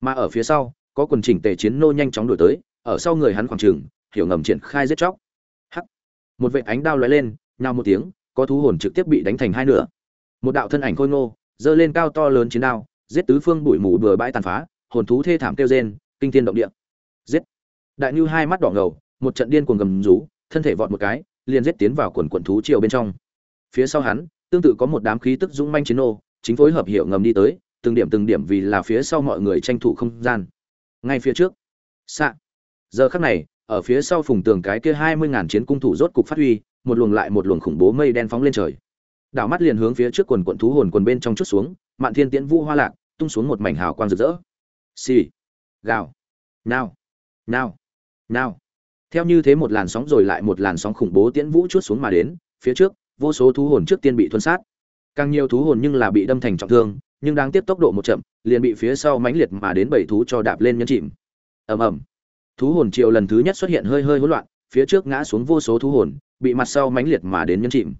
Mà ở phía sau, có quần chỉnh tề chiến nô nhanh chóng đuổi tới, ở sau người hắn khoảng trường hiểu ngầm triển khai giết chóc. Hắc! Một vệt ánh đao lóe lên, nhào một tiếng, có thú hồn trực tiếp bị đánh thành hai nửa. Một đạo thân ảnh khôi ngô, giơ lên cao to lớn chiến đao, giết tứ phương bụi mù bừa bãi tàn phá hồn thú thê thảm kêu rên, kinh thiên động địa. Giết. Đại nưu hai mắt đỏ ngầu, một trận điên cuồng gầm rú, thân thể vọt một cái, liền giết tiến vào quần quần thú triều bên trong. Phía sau hắn, tương tự có một đám khí tức dũng manh chiến nô, chính phối hợp hiệu ngầm đi tới, từng điểm từng điểm vì là phía sau mọi người tranh thủ không gian. Ngay phía trước. Xạ. Giờ khắc này, ở phía sau phùng tường cái kia hai mươi ngàn chiến cung thủ rốt cục phát huy, một luồng lại một luồng khủng bố mây đen phóng lên trời. Đảo mắt liền hướng phía trước quần quần thú hồn quần bên trong chút xuống, mạn thiên tiễn vũ hoa lạc, tung xuống một mảnh hào quang rực rỡ xì. Gào. Nào nào nào theo như thế một làn sóng rồi lại một làn sóng khủng bố tiễn vũ chút xuống mà đến, phía trước, vô số thú hồn trước tiên bị thuân sát. Càng nhiều thú hồn nhưng là bị đâm thành trọng thương, nhưng đang tiếp tốc độ một chậm, liền bị phía sau mãnh liệt mà đến bảy thú cho đạp lên nhấn chìm. Ầm ầm. Thú hồn triệu lần thứ nhất xuất hiện hơi hơi hỗn loạn, phía trước ngã xuống vô số thú hồn, bị mặt sau mãnh liệt mà đến nhấn chìm.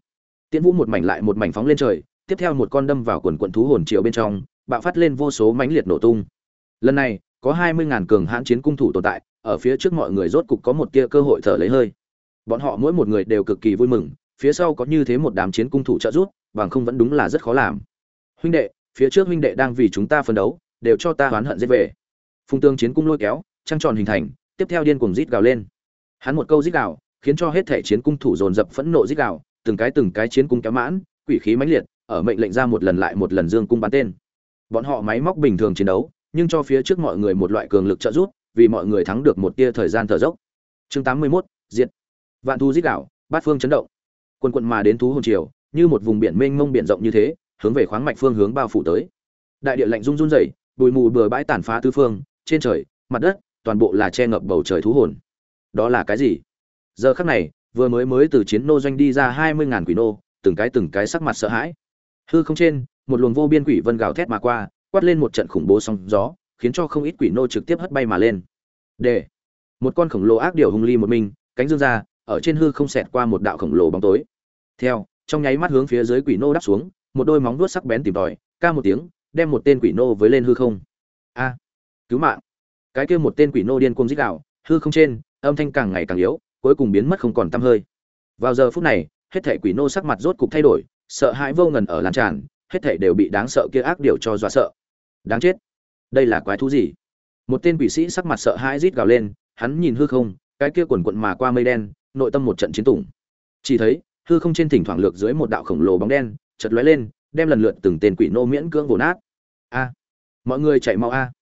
Tiễn vũ một mảnh lại một mảnh phóng lên trời, tiếp theo một con đâm vào quần quận thú hồn triệu bên trong, bạo phát lên vô số mãnh liệt nổ tung lần này, có hai mươi ngàn cường hãn chiến cung thủ tồn tại, ở phía trước mọi người rốt cục có một tia cơ hội thở lấy hơi. Bọn họ mỗi một người đều cực kỳ vui mừng, phía sau có như thế một đám chiến cung thủ trợ giúp, bằng không vẫn đúng là rất khó làm. Huynh đệ, phía trước huynh đệ đang vì chúng ta phấn đấu, đều cho ta oán hận giết về. Phùng tương chiến cung lôi kéo, trăng tròn hình thành, tiếp theo điên cuồng rít gào lên. Hắn một câu rít gào, khiến cho hết thể chiến cung thủ dồn dập phẫn nộ rít gào, từng cái từng cái chiến cung kéo mãn, quỷ khí mãnh liệt, ở mệnh lệnh ra một lần lại một lần dương cung bắn tên. Bọn họ máy móc bình thường chiến đấu nhưng cho phía trước mọi người một loại cường lực trợ giúp vì mọi người thắng được một tia thời gian thở dốc. Chương 81, diện vạn thú rít gào bát phương chấn động. Quân quận mà đến thú hồn triều như một vùng biển mênh mông biển rộng như thế hướng về khoáng mạch phương hướng bao phủ tới. Đại địa lạnh rung run rẩy bụi mù bừa bãi tàn phá tứ phương trên trời mặt đất toàn bộ là che ngập bầu trời thú hồn. Đó là cái gì? Giờ khắc này vừa mới mới từ chiến nô doanh đi ra hai mươi ngàn quỷ nô từng cái từng cái sắc mặt sợ hãi. Hư không trên một luồng vô biên quỷ vân gào thét mà qua quát lên một trận khủng bố sóng gió khiến cho không ít quỷ nô trực tiếp hất bay mà lên. Để một con khổng lồ ác điểu hung ly một mình cánh dương ra ở trên hư không xẹt qua một đạo khổng lồ bóng tối. Theo trong nháy mắt hướng phía dưới quỷ nô đắp xuống một đôi móng vuốt sắc bén tìm tòi ca một tiếng đem một tên quỷ nô với lên hư không. A cứu mạng. Cái kia một tên quỷ nô điên cuồng rít gào, hư không trên âm thanh càng ngày càng yếu cuối cùng biến mất không còn tăm hơi. Vào giờ phút này hết thảy quỷ nô sắc mặt rốt cục thay đổi sợ hãi vô ngần ở lan tràn hết thảy đều bị đáng sợ kia ác điều cho dọa sợ đáng chết. Đây là quái thú gì? Một tên quỷ sĩ sắc mặt sợ hãi rít gào lên, hắn nhìn hư không, cái kia quần quận mà qua mây đen, nội tâm một trận chiến tủng. Chỉ thấy, hư không trên thỉnh thoảng lược dưới một đạo khổng lồ bóng đen chật lóe lên, đem lần lượt từng tên quỷ nô miễn cưỡng vồ nát. A! Mọi người chạy mau a.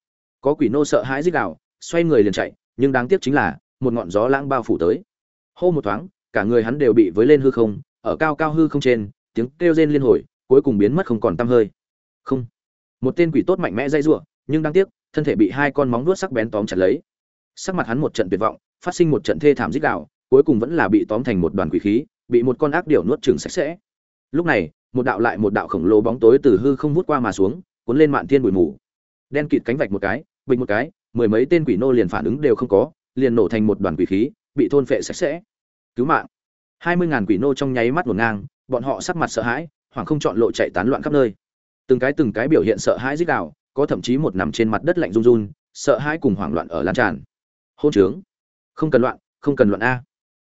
Có quỷ nô sợ hãi rít gào, xoay người liền chạy, nhưng đáng tiếc chính là, một ngọn gió lãng bao phủ tới. Hô một thoáng, cả người hắn đều bị với lên hư không, ở cao cao hư không trên, tiếng kêu rên liên hồi, cuối cùng biến mất không còn tăm hơi. Không một tên quỷ tốt mạnh mẽ dây giụa nhưng đáng tiếc, thân thể bị hai con móng vuốt sắc bén tóm chặt lấy. Sắc mặt hắn một trận tuyệt vọng, phát sinh một trận thê thảm rít gào, cuối cùng vẫn là bị tóm thành một đoàn quỷ khí, bị một con ác điểu nuốt chửng sạch sẽ. Lúc này, một đạo lại một đạo khổng lồ bóng tối từ hư không vút qua mà xuống, cuốn lên mạn thiên bụi mù. Đen kịt cánh vạch một cái, bình một cái, mười mấy tên quỷ nô liền phản ứng đều không có, liền nổ thành một đoàn quỷ khí, bị thôn phệ sạch sẽ. Cứu mạng. Hai mươi ngàn quỷ nô trong nháy mắt ngổn ngang, bọn họ sắc mặt sợ hãi, hoảng không chọn lộ chạy tán loạn khắp nơi từng cái từng cái biểu hiện sợ hãi rít gào, có thậm chí một nằm trên mặt đất lạnh run run, sợ hãi cùng hoảng loạn ở lan tràn. Hôn trướng. Không cần loạn, không cần loạn a.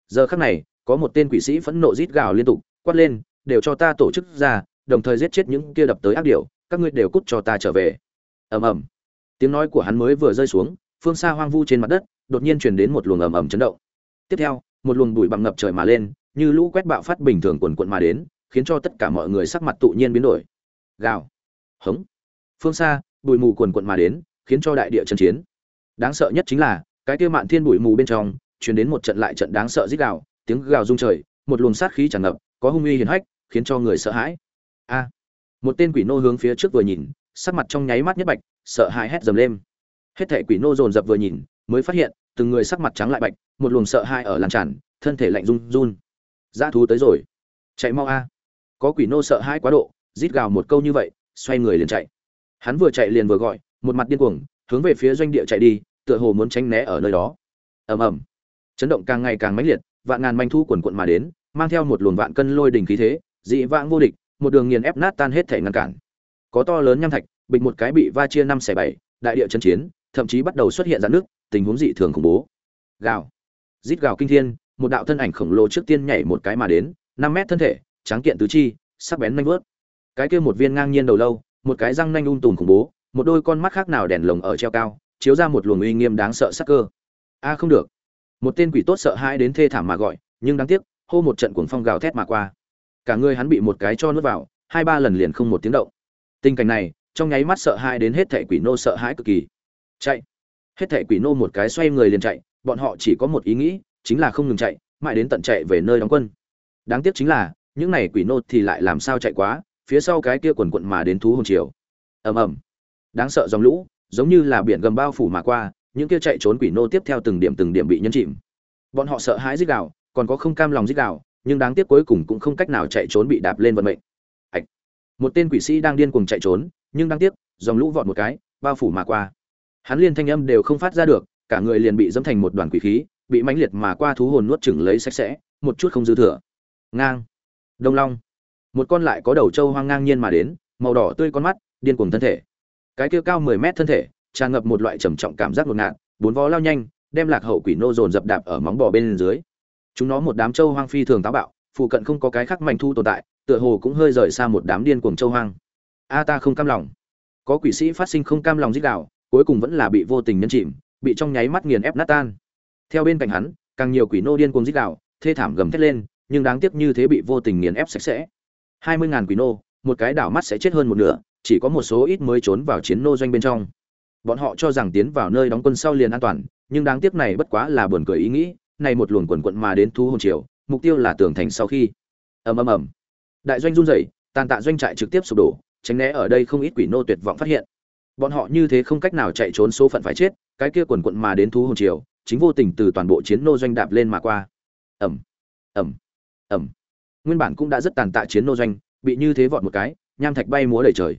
Giờ khắc này, có một tên quỷ sĩ phẫn nộ rít gào liên tục, quát lên, đều cho ta tổ chức ra, đồng thời giết chết những kia đập tới ác điểu, các ngươi đều cút cho ta trở về. Ầm ầm. Tiếng nói của hắn mới vừa rơi xuống, phương xa hoang vu trên mặt đất, đột nhiên truyền đến một luồng ầm ầm chấn động. Tiếp theo, một luồng bụi bằng ngập trời mà lên, như lũ quét bạo phát bình thường quần quận mà đến, khiến cho tất cả mọi người sắc mặt tự nhiên biến đổi gào, hống. Phương xa, bụi mù quần quận mà đến, khiến cho đại địa trận chiến. Đáng sợ nhất chính là, cái kia mạn thiên bụi mù bên trong, truyền đến một trận lại trận đáng sợ rít gào, tiếng gào rung trời, một luồng sát khí tràn ngập, có hung uy hiển hách, khiến cho người sợ hãi. A! Một tên quỷ nô hướng phía trước vừa nhìn, sắc mặt trong nháy mắt nhất bạch, sợ hãi hét dầm lên. Hết thảy quỷ nô dồn dập vừa nhìn, mới phát hiện, từng người sắc mặt trắng lại bạch, một luồng sợ hãi ở làn tràn, thân thể lạnh run run. Dã thú tới rồi. Chạy mau a. Có quỷ nô sợ hãi quá độ rít gào một câu như vậy, xoay người liền chạy. Hắn vừa chạy liền vừa gọi, một mặt điên cuồng, hướng về phía doanh địa chạy đi, tựa hồ muốn tránh né ở nơi đó. Ầm ầm. Chấn động càng ngày càng mãnh liệt, vạn ngàn manh thu quần quận mà đến, mang theo một luồng vạn cân lôi đỉnh khí thế, dị vãng vô địch, một đường nghiền ép nát tan hết thể ngăn cản. Có to lớn nham thạch bịch một cái bị va chia năm xẻ bảy, đại địa chân chiến, thậm chí bắt đầu xuất hiện dạn nước tình huống dị thường khủng bố. Gào. Rít gào kinh thiên, một đạo thân ảnh khổng lồ trước tiên nhảy một cái mà đến, năm mét thân thể, tráng kiện tứ chi, sắc bén nanh vớt cái kia một viên ngang nhiên đầu lâu, một cái răng nanh un tùm khủng bố, một đôi con mắt khác nào đèn lồng ở treo cao, chiếu ra một luồng uy nghiêm đáng sợ sắc cơ. A không được. Một tên quỷ tốt sợ hãi đến thê thảm mà gọi, nhưng đáng tiếc, hô một trận cuồng phong gào thét mà qua. Cả người hắn bị một cái cho nuốt vào, hai ba lần liền không một tiếng động. Tình cảnh này, trong nháy mắt sợ hãi đến hết thẻ quỷ nô sợ hãi cực kỳ. Chạy. Hết thẻ quỷ nô một cái xoay người liền chạy, bọn họ chỉ có một ý nghĩ, chính là không ngừng chạy, mãi đến tận chạy về nơi đóng quân. Đáng tiếc chính là, những này quỷ nô thì lại làm sao chạy quá phía sau cái kia quần quận mà đến thú hồn chiều ầm ầm. Đáng sợ dòng lũ, giống như là biển gầm bao phủ mà qua, những kia chạy trốn quỷ nô tiếp theo từng điểm từng điểm bị nhấn chìm. Bọn họ sợ hãi dích đạo còn có không cam lòng dích đạo nhưng đáng tiếc cuối cùng cũng không cách nào chạy trốn bị đạp lên vận mệnh. Hạch. một tên quỷ sĩ đang điên cuồng chạy trốn, nhưng đáng tiếc, dòng lũ vọt một cái, bao phủ mà qua. Hắn liên thanh âm đều không phát ra được, cả người liền bị dẫm thành một đoàn quỷ khí, bị mãnh liệt mà qua thú hồn nuốt chửng lấy sạch sẽ, một chút không dư thừa. Ngang. Đông long một con lại có đầu trâu hoang ngang nhiên mà đến, màu đỏ tươi con mắt, điên cuồng thân thể. Cái kia cao mười mét thân thể, tràn ngập một loại trầm trọng cảm giác ngột ngạt, bốn vó lao nhanh, đem lạc hậu quỷ nô dồn dập đạp ở móng bò bên dưới. Chúng nó một đám trâu hoang phi thường táo bạo, phụ cận không có cái khác mạnh thu tồn tại, tựa hồ cũng hơi rời xa một đám điên cuồng trâu hoang. A ta không cam lòng. Có quỷ sĩ phát sinh không cam lòng dích đạo, cuối cùng vẫn là bị vô tình nhân chìm, bị trong nháy mắt nghiền ép nát tan. Theo bên cạnh hắn, càng nhiều quỷ nô điên cuồng dích đạo, thê thảm gầm thét lên, nhưng đáng tiếc như thế bị vô tình nghiền ép sạch sẽ hai mươi ngàn quỷ nô, một cái đảo mắt sẽ chết hơn một nửa, chỉ có một số ít mới trốn vào chiến nô doanh bên trong. Bọn họ cho rằng tiến vào nơi đóng quân sau liền an toàn, nhưng đáng tiếc này bất quá là buồn cười ý nghĩ, này một luồng quần quận mà đến thu hồn triều, mục tiêu là tường thành sau khi. Ầm ầm ầm. Đại doanh run rẩy, tàn tạ doanh trại trực tiếp sụp đổ, tránh né ở đây không ít quỷ nô tuyệt vọng phát hiện. Bọn họ như thế không cách nào chạy trốn số phận phải chết, cái kia quần quận mà đến thu hồn triều, chính vô tình từ toàn bộ chiến nô doanh đạp lên mà qua. Ầm. Ầm. Ầm nguyên bản cũng đã rất tàn tạ chiến nô doanh, bị như thế vọt một cái, nham thạch bay múa đầy trời.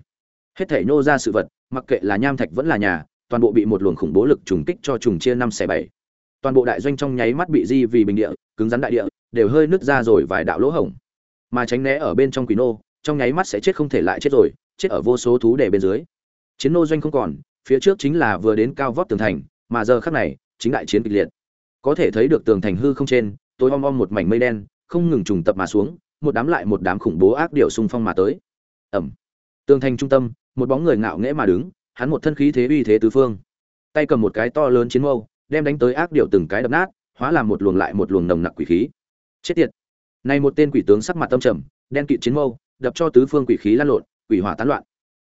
Hết thể nô ra sự vật, mặc kệ là nham thạch vẫn là nhà, toàn bộ bị một luồng khủng bố lực trùng kích cho trùng chia năm xẻ bảy. Toàn bộ đại doanh trong nháy mắt bị di vì bình địa, cứng rắn đại địa, đều hơi nứt ra rồi vài đạo lỗ hổng. Mà tránh né ở bên trong quỷ nô, trong nháy mắt sẽ chết không thể lại chết rồi, chết ở vô số thú để bên dưới. Chiến nô doanh không còn, phía trước chính là vừa đến cao vót tường thành, mà giờ khắc này, chính đại chiến kịch liệt. Có thể thấy được tường thành hư không trên, tối om om một mảnh mây đen không ngừng trùng tập mà xuống một đám lại một đám khủng bố ác điểu xung phong mà tới. Ầm, tường thành trung tâm một bóng người ngạo nghễ mà đứng hắn một thân khí thế uy thế tứ phương. Tay cầm một cái to lớn chiến mâu đem đánh tới ác điểu từng cái đập nát hóa làm một luồng lại một luồng nồng nặc quỷ khí. Chết tiệt. Này một tên quỷ tướng sắc mặt tâm trầm đen kịt chiến mâu đập cho tứ phương quỷ khí lan lộn quỷ hỏa tán loạn.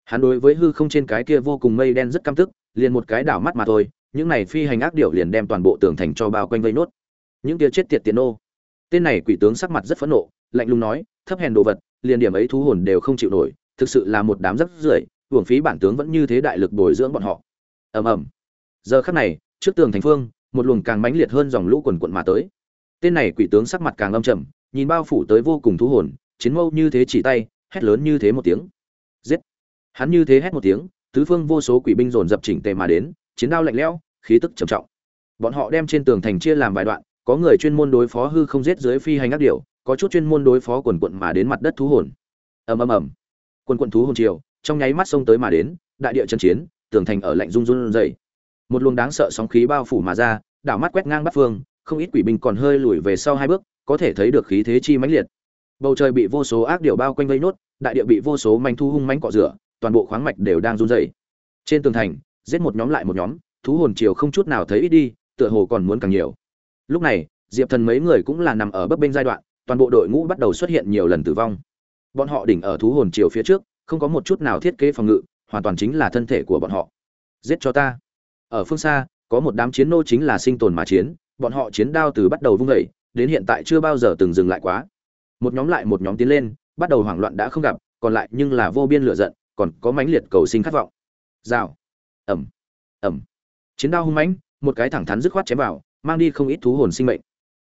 Hắn đối với hư không trên cái kia vô cùng mây đen rất căm tức liền một cái đảo mắt mà thôi những này phi hành ác điểu liền đem toàn bộ tường thành cho bao quanh vây nốt. Những kia chết tiệt tiền ô tên này quỷ tướng sắc mặt rất phẫn nộ, lạnh lùng nói, thấp hèn đồ vật, liền điểm ấy thú hồn đều không chịu nổi, thực sự là một đám rất rưởi, hưởng phí bản tướng vẫn như thế đại lực bồi dưỡng bọn họ. Ầm ầm. Giờ khắc này, trước tường thành phương, một luồng càng mãnh liệt hơn dòng lũ quần quận mà tới. Tên này quỷ tướng sắc mặt càng âm trầm, nhìn bao phủ tới vô cùng thú hồn, chiến mâu như thế chỉ tay, hét lớn như thế một tiếng. Giết. Hắn như thế hét một tiếng, tứ phương vô số quỷ binh dồn dập chỉnh tề mà đến, chiến đao lạnh lẽo, khí tức trầm trọng. Bọn họ đem trên tường thành chia làm vài đoạn có người chuyên môn đối phó hư không giết dưới phi hành ác điểu, có chút chuyên môn đối phó quần quận mà đến mặt đất thú hồn. Ầm ầm ầm. Quần quận thú hồn triều, trong nháy mắt xông tới mà đến, đại địa chân chiến, tường thành ở lạnh run run dậy một luồng đáng sợ sóng khí bao phủ mà ra, đảo mắt quét ngang bát phương, không ít quỷ binh còn hơi lùi về sau hai bước, có thể thấy được khí thế chi mãnh liệt. Bầu trời bị vô số ác điểu bao quanh vây nốt, đại địa bị vô số manh thu hung mãnh cọ rửa, toàn bộ khoáng mạch đều đang run rẩy. trên tường thành, giết một nhóm lại một nhóm, thú hồn triều không chút nào thấy ít đi, tựa hồ còn muốn càng nhiều lúc này, diệp thần mấy người cũng là nằm ở bấp bênh giai đoạn, toàn bộ đội ngũ bắt đầu xuất hiện nhiều lần tử vong. Bọn họ đỉnh ở thú hồn chiều phía trước, không có một chút nào thiết kế phòng ngự, hoàn toàn chính là thân thể của bọn họ. Giết cho ta. Ở phương xa, có một đám chiến nô chính là sinh tồn mà chiến, bọn họ chiến đao từ bắt đầu vung vẩy đến hiện tại chưa bao giờ từng dừng lại quá. Một nhóm lại một nhóm tiến lên, bắt đầu hoảng loạn đã không gặp, còn lại nhưng là vô biên lửa giận, còn có mãnh liệt cầu sinh khát vọng. Rào. Ẩm ẩm chiến đao hung mãnh, một cái thẳng thắn dứt khoát chém vào mang đi không ít thú hồn sinh mệnh.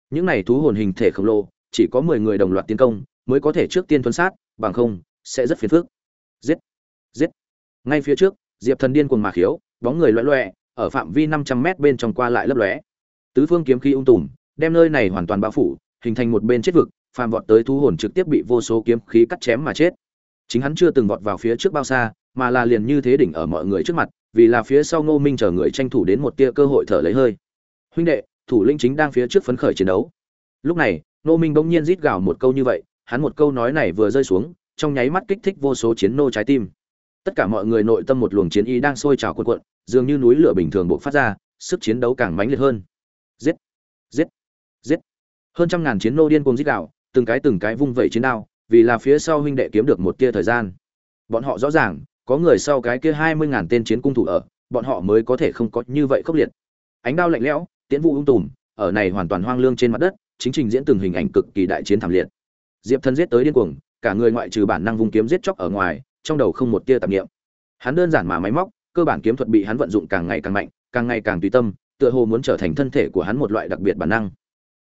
Những này thú hồn hình thể khổng lồ, chỉ có mười người đồng loạt tiến công, mới có thể trước tiên thuần sát, bằng không, sẽ rất phiền phức. Giết! Giết! Ngay phía trước, diệp thần điên cuồng mà khiếu, bóng người loẹ loẹ, ở phạm vi năm trăm mét bên trong qua lại lấp lóe. Tứ phương kiếm khí ung tùm, đem nơi này hoàn toàn bao phủ, hình thành một bên chết vực, phàm vọt tới thú hồn trực tiếp bị vô số kiếm khí cắt chém mà chết. Chính hắn chưa từng vọt vào phía trước bao xa, mà là liền như thế đỉnh ở mọi người trước mặt, vì là phía sau ngô minh chờ người tranh thủ đến một tia cơ hội thở lấy hơi huynh đệ, thủ lĩnh chính đang phía trước phấn khởi chiến đấu. Lúc này Nô minh bỗng nhiên rít gào một câu như vậy, hắn một câu nói này vừa rơi xuống, trong nháy mắt kích thích vô số chiến nô trái tim. Tất cả mọi người nội tâm một luồng chiến ý đang sôi trào cuộn cuộn, dường như núi lửa bình thường buộc phát ra, sức chiến đấu càng mãnh liệt hơn. Giết! Giết! Giết! Hơn trăm ngàn chiến nô điên cuồng giết đạo từng cái từng cái vung vẩy chiến đao, vì là phía sau huynh đệ kiếm được một tia thời gian. Bọn họ rõ ràng, có người sau cái kia hai mươi ngàn tên chiến cung thủ ở, bọn họ mới có thể không có như vậy khốc liệt. Ánh đao lạnh lẽo tiễn vũ ung tùm ở này hoàn toàn hoang lương trên mặt đất chính trình diễn từng hình ảnh cực kỳ đại chiến thảm liệt. Diệp thần giết tới điên cuồng cả người ngoại trừ bản năng vung kiếm giết chóc ở ngoài trong đầu không một tia tạp niệm. Hắn đơn giản mà máy móc cơ bản kiếm thuật bị hắn vận dụng càng ngày càng mạnh càng ngày càng tùy tâm tựa hồ muốn trở thành thân thể của hắn một loại đặc biệt bản năng.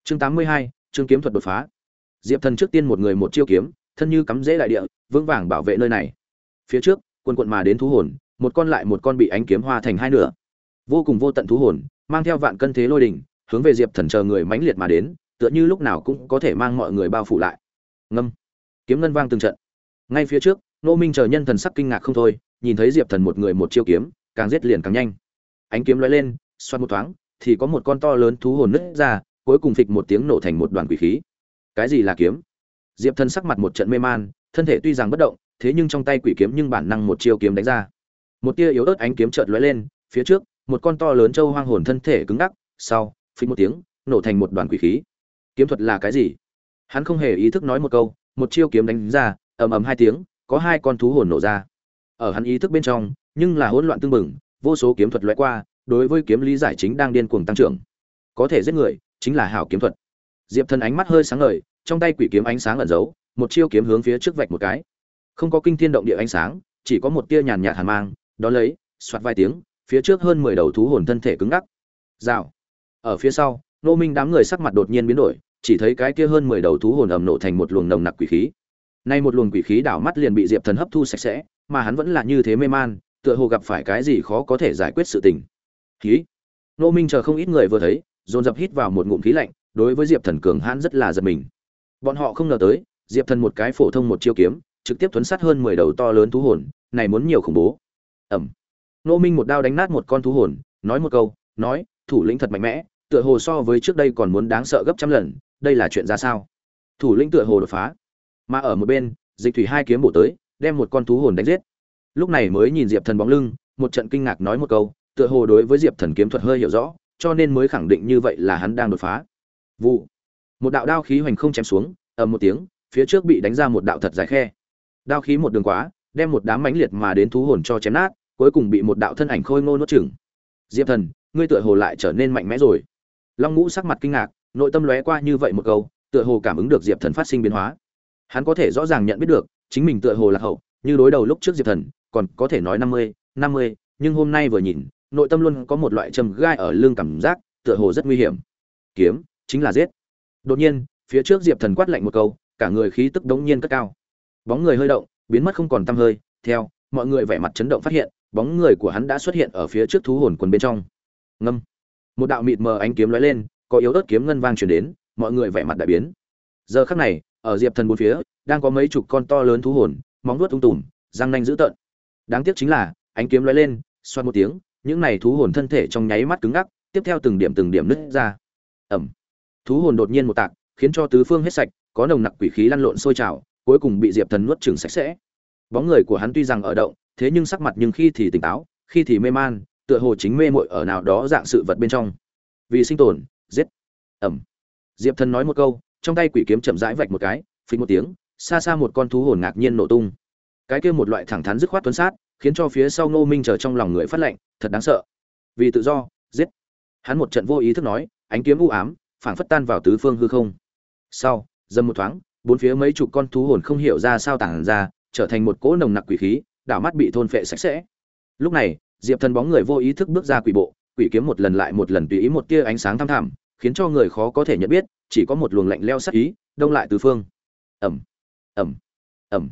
Chương 82, chương kiếm thuật đột phá. Diệp thần trước tiên một người một chiêu kiếm thân như cắm rễ đại địa vững vàng bảo vệ nơi này. Phía trước quân quận mà đến thú hồn một con lại một con bị ánh kiếm hoa thành hai nửa. Vô cùng vô tận thú hồn mang theo vạn cân thế lôi đỉnh hướng về diệp thần chờ người mãnh liệt mà đến, tựa như lúc nào cũng có thể mang mọi người bao phủ lại. Ngâm. Kiếm ngân vang từng trận. Ngay phía trước, nô minh chờ nhân thần sắc kinh ngạc không thôi, nhìn thấy diệp thần một người một chiêu kiếm, càng giết liền càng nhanh. Ánh kiếm lóe lên, xoát một thoáng, thì có một con to lớn thú hồn nứt ra, cuối cùng phịch một tiếng nổ thành một đoàn quỷ khí. Cái gì là kiếm? Diệp thần sắc mặt một trận mê man, thân thể tuy rằng bất động, thế nhưng trong tay quỷ kiếm nhưng bản năng một chiêu kiếm đánh ra. Một tia yếu ớt ánh kiếm chợt lóe lên, phía trước một con to lớn châu hoang hồn thân thể cứng ngắc, sau phình một tiếng, nổ thành một đoàn quỷ khí. Kiếm thuật là cái gì? Hắn không hề ý thức nói một câu, một chiêu kiếm đánh ra, ầm ầm hai tiếng, có hai con thú hồn nổ ra. Ở hắn ý thức bên trong, nhưng là hỗn loạn tương bừng, vô số kiếm thuật lóe qua, đối với kiếm lý giải chính đang điên cuồng tăng trưởng. Có thể giết người, chính là hảo kiếm thuật. Diệp thần ánh mắt hơi sáng ngời, trong tay quỷ kiếm ánh sáng ẩn giấu, một chiêu kiếm hướng phía trước vạch một cái. Không có kinh thiên động địa ánh sáng, chỉ có một tia nhàn nhạt hàn mang đó lấy xoát vài tiếng phía trước hơn mười đầu thú hồn thân thể cứng ngắc. Rào. Ở phía sau nô minh đám người sắc mặt đột nhiên biến đổi, chỉ thấy cái kia hơn mười đầu thú hồn ầm nổ thành một luồng nồng nặc quỷ khí. Nay một luồng quỷ khí đảo mắt liền bị diệp thần hấp thu sạch sẽ, mà hắn vẫn là như thế mê man, tựa hồ gặp phải cái gì khó có thể giải quyết sự tình. Khí nô minh chờ không ít người vừa thấy, dồn dập hít vào một ngụm khí lạnh, đối với diệp thần cường hãn rất là giật mình. Bọn họ không ngờ tới, diệp thần một cái phổ thông một chiêu kiếm, trực tiếp tuấn sát hơn mười đầu to lớn thú hồn, này muốn nhiều khủng bố. Ầm nô minh một đao đánh nát một con thú hồn, nói một câu, nói, thủ lĩnh thật mạnh mẽ, tựa hồ so với trước đây còn muốn đáng sợ gấp trăm lần, đây là chuyện ra sao? Thủ lĩnh tựa hồ đột phá. Mà ở một bên, dịch thủy hai kiếm bổ tới, đem một con thú hồn đánh giết. Lúc này mới nhìn diệp thần bóng lưng, một trận kinh ngạc nói một câu, tựa hồ đối với diệp thần kiếm thuật hơi hiểu rõ, cho nên mới khẳng định như vậy là hắn đang đột phá. Vụ. Một đạo đao khí hoành không chém xuống, ầm một tiếng, phía trước bị đánh ra một đạo thật dài khe. Đao khí một đường quá, đem một đám mãnh liệt mà đến thú hồn cho chém nát cuối cùng bị một đạo thân ảnh khôi ngô nuốt chửng. Diệp thần, ngươi tựa hồ lại trở nên mạnh mẽ rồi. Long ngũ sắc mặt kinh ngạc, nội tâm lóe qua như vậy một câu, tựa hồ cảm ứng được diệp thần phát sinh biến hóa. Hắn có thể rõ ràng nhận biết được, chính mình tựa hồ là hậu, như đối đầu lúc trước diệp thần, còn có thể nói năm mươi năm mươi, nhưng hôm nay vừa nhìn, nội tâm luôn có một loại trầm gai ở lưng cảm giác, tựa hồ rất nguy hiểm. Kiếm, chính là giết. Đột nhiên, phía trước diệp thần quát lạnh một câu, cả người khí tức đống nhiên cất cao. Bóng người hơi động, biến mất không còn tăm hơi, theo, mọi người vẻ mặt chấn động phát hiện bóng người của hắn đã xuất hiện ở phía trước thú hồn quần bên trong. Ngâm. Một đạo mịt mờ ánh kiếm lóe lên, có yếu ớt kiếm ngân vang truyền đến, mọi người vẻ mặt đại biến. Giờ khắc này, ở diệp thần bốn phía, đang có mấy chục con to lớn thú hồn, móng vuốt tung tùm, răng nanh dữ tợn. Đáng tiếc chính là, ánh kiếm lóe lên, xoát một tiếng, những này thú hồn thân thể trong nháy mắt cứng ngắc, tiếp theo từng điểm từng điểm nứt ra. Ẩm. Thú hồn đột nhiên một tạc, khiến cho tứ phương hết sạch, có nồng nặc quỷ khí lăn lộn sôi trào, cuối cùng bị diệp thần nuốt chửng sạch sẽ. Bóng người của hắn tuy rằng ở động thế nhưng sắc mặt nhưng khi thì tỉnh táo, khi thì mê man, tựa hồ chính mê muội ở nào đó dạng sự vật bên trong. Vì sinh tồn, giết. Ẩm. Diệp thần nói một câu, trong tay quỷ kiếm chậm rãi vạch một cái, phình một tiếng, xa xa một con thú hồn ngạc nhiên nổ tung. Cái kia một loại thẳng thắn dứt khoát tuấn sát, khiến cho phía sau ngô minh chờ trong lòng người phát lệnh, thật đáng sợ. Vì tự do, giết. Hắn một trận vô ý thức nói, ánh kiếm u ám, phảng phất tan vào tứ phương hư không. Sau, dầm một thoáng, bốn phía mấy chục con thú hồn không hiểu ra sao tản ra, trở thành một cỗ nồng nặc quỷ khí đảo mắt bị thôn phệ sạch sẽ. Lúc này, diệp thần bóng người vô ý thức bước ra quỷ bộ, quỷ kiếm một lần lại một lần tùy ý một tia ánh sáng thăm thẳm, khiến cho người khó có thể nhận biết, chỉ có một luồng lạnh leo sắc ý, đông lại tứ phương. Ẩm ẩm ẩm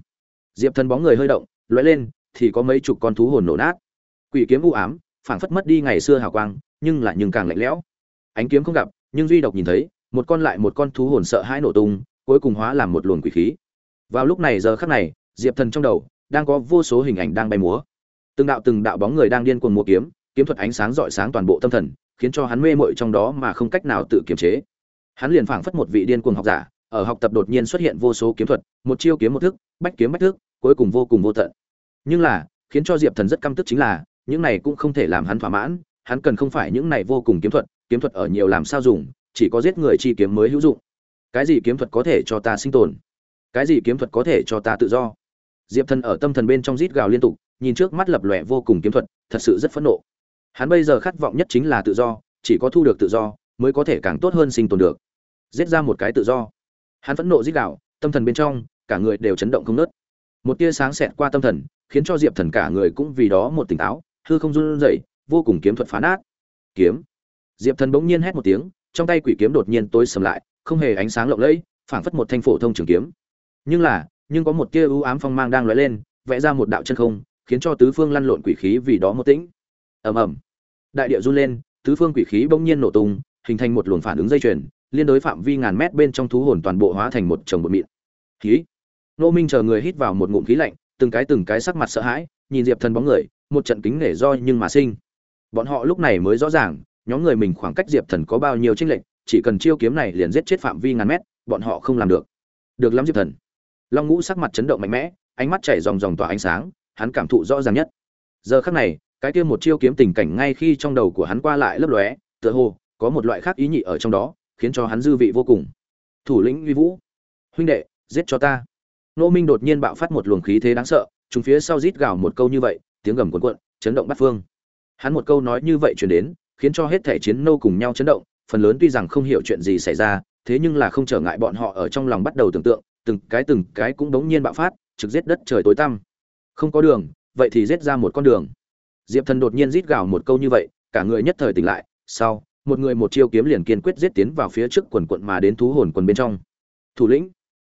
diệp thần bóng người hơi động, lóe lên, thì có mấy chục con thú hồn nổ nát. Quỷ kiếm u ám, phảng phất mất đi ngày xưa hào quang, nhưng lại nhưng càng lạnh lẽo. Ánh kiếm không gặp, nhưng duy độc nhìn thấy, một con lại một con thú hồn sợ hãi nổ tung, cuối cùng hóa làm một luồng quỷ khí. Vào lúc này giờ khắc này, diệp thần trong đầu đang có vô số hình ảnh đang bay múa. Từng đạo từng đạo bóng người đang điên cuồng múa kiếm kiếm thuật ánh sáng rọi sáng toàn bộ tâm thần, khiến cho hắn mê mội trong đó mà không cách nào tự kiềm chế. Hắn liền phảng phất một vị điên cuồng học giả, ở học tập đột nhiên xuất hiện vô số kiếm thuật, một chiêu kiếm một thức, bách kiếm bách thức, cuối cùng vô cùng vô tận. Nhưng là, khiến cho diệp thần rất căm tức chính là, những này cũng không thể làm hắn thỏa mãn, hắn cần không phải những này vô cùng kiếm thuật kiếm thuật ở nhiều làm sao dùng, chỉ có giết người chi kiếm mới hữu dụng. Cái gì kiếm thuật có thể cho ta sinh tồn? Cái gì kiếm thuật có thể cho ta tự do? Diệp thần ở tâm thần bên trong rít gào liên tục nhìn trước mắt lập lòe vô cùng kiếm thuật thật sự rất phẫn nộ. Hắn bây giờ khát vọng nhất chính là tự do chỉ có thu được tự do mới có thể càng tốt hơn sinh tồn được. Giết ra một cái tự do. Hắn phẫn nộ giết gào, tâm thần bên trong cả người đều chấn động không nớt một tia sáng xẹt qua tâm thần khiến cho diệp thần cả người cũng vì đó một tỉnh táo hư không run rẩy vô cùng kiếm thuật phá nát. Kiếm. Diệp thần bỗng nhiên hét một tiếng trong tay quỷ kiếm đột nhiên tối sầm lại không hề ánh sáng lộng lẫy phảng phất một thanh phổ thông trường kiếm. Nhưng là nhưng có một tia ưu ám phong mang đang lóe lên, vẽ ra một đạo chân không, khiến cho tứ phương lăn lộn quỷ khí vì đó một tĩnh. Ầm ầm. Đại địa run lên, tứ phương quỷ khí bỗng nhiên nổ tung, hình thành một luồng phản ứng dây chuyền, liên đối phạm vi ngàn mét bên trong thú hồn toàn bộ hóa thành một chồng bột mịn. Khí. Nô minh chờ người hít vào một ngụm khí lạnh, từng cái từng cái sắc mặt sợ hãi, nhìn diệp thần bóng người, một trận kính nể do nhưng mà sinh. Bọn họ lúc này mới rõ ràng, nhóm người mình khoảng cách diệp thần có bao nhiêu tranh lệch, chỉ cần chiêu kiếm này liền giết chết phạm vi ngàn mét, bọn họ không làm được. Được lắm diệp thần long ngũ sắc mặt chấn động mạnh mẽ, ánh mắt chảy dòng dòng tỏa ánh sáng, hắn cảm thụ rõ ràng nhất. Giờ khắc này, cái kia một chiêu kiếm tình cảnh ngay khi trong đầu của hắn qua lại lấp lóe, tựa hồ có một loại khác ý nhị ở trong đó, khiến cho hắn dư vị vô cùng. Thủ lĩnh uy vũ, huynh đệ, giết cho ta. Nô minh đột nhiên bạo phát một luồng khí thế đáng sợ, chúng phía sau rít gào một câu như vậy, tiếng gầm cuộn cuộn, chấn động bắt phương. Hắn một câu nói như vậy truyền đến, khiến cho hết thể chiến nô cùng nhau chấn động, phần lớn tuy rằng không hiểu chuyện gì xảy ra, thế nhưng là không trở ngại bọn họ ở trong lòng bắt đầu tưởng tượng từng cái từng cái cũng đống nhiên bạo phát, trực giết đất trời tối tăm. Không có đường, vậy thì giết ra một con đường. Diệp thần đột nhiên rít gào một câu như vậy, cả người nhất thời tỉnh lại, sau, một người một chiêu kiếm liền kiên quyết giết tiến vào phía trước quần quần mà đến thú hồn quần bên trong. Thủ lĩnh.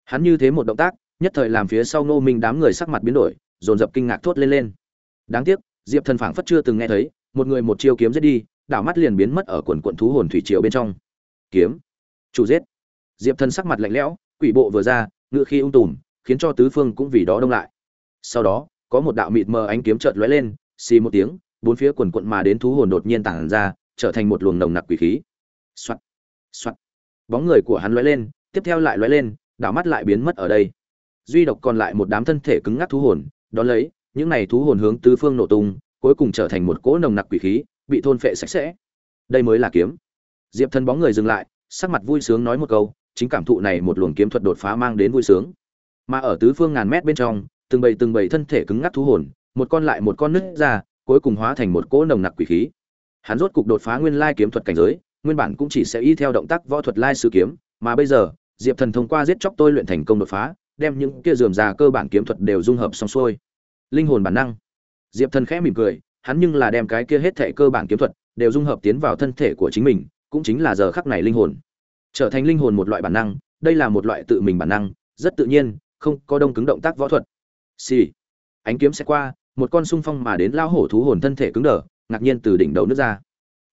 Hắn như thế một động tác, nhất thời làm phía sau ngô minh đám người sắc mặt biến đổi, dồn dập kinh ngạc thốt lên lên. Đáng tiếc, diệp thần phảng phất chưa từng nghe thấy, một người một chiêu kiếm giết đi, đảo mắt liền biến mất ở quần quần thú hồn thủy triều bên trong. Kiếm. Chủ giết. Diệp thần sắc mặt lạnh lẽo, quỷ bộ vừa ra ngự khi ung tùm, khiến cho tứ phương cũng vì đó đông lại. Sau đó, có một đạo mịt mờ ánh kiếm chợt lóe lên, xì một tiếng, bốn phía quần quận mà đến thú hồn đột nhiên tản ra, trở thành một luồng nồng nặc quỷ khí. Soạt soạt. Bóng người của hắn lóe lên, tiếp theo lại lóe lên đảo mắt lại biến mất ở đây. Duy độc còn lại một đám thân thể cứng ngắc thú hồn đón lấy, những này thú hồn hướng tứ phương nổ tung, cuối cùng trở thành một cỗ nồng nặc quỷ khí, bị thôn phệ sạch sẽ. Đây mới là kiếm. Diệp thần bóng người dừng lại, sắc mặt vui sướng nói một câu chính cảm thụ này một luồng kiếm thuật đột phá mang đến vui sướng. Mà ở tứ phương ngàn mét bên trong, từng bầy từng bầy thân thể cứng ngắc thú hồn, một con lại một con nứt ra, cuối cùng hóa thành một cỗ nồng nặc quỷ khí. Hắn rốt cục đột phá nguyên lai kiếm thuật cảnh giới, nguyên bản cũng chỉ sẽ y theo động tác võ thuật lai sư kiếm, mà bây giờ, diệp thần thông qua giết chóc tôi luyện thành công đột phá, đem những kia rườm rà cơ bản kiếm thuật đều dung hợp xong xuôi. Linh hồn bản năng. Diệp thần khẽ mỉm cười, hắn nhưng là đem cái kia hết thảy cơ bản kiếm thuật đều dung hợp tiến vào thân thể của chính mình, cũng chính là giờ khắc này linh hồn trở thành linh hồn một loại bản năng, đây là một loại tự mình bản năng, rất tự nhiên, không có đông cứng động tác võ thuật. Xì、sì. ánh kiếm sẽ qua, một con sung phong mà đến lao hổ thú hồn thân thể cứng đờ, ngạc nhiên từ đỉnh đầu nước ra.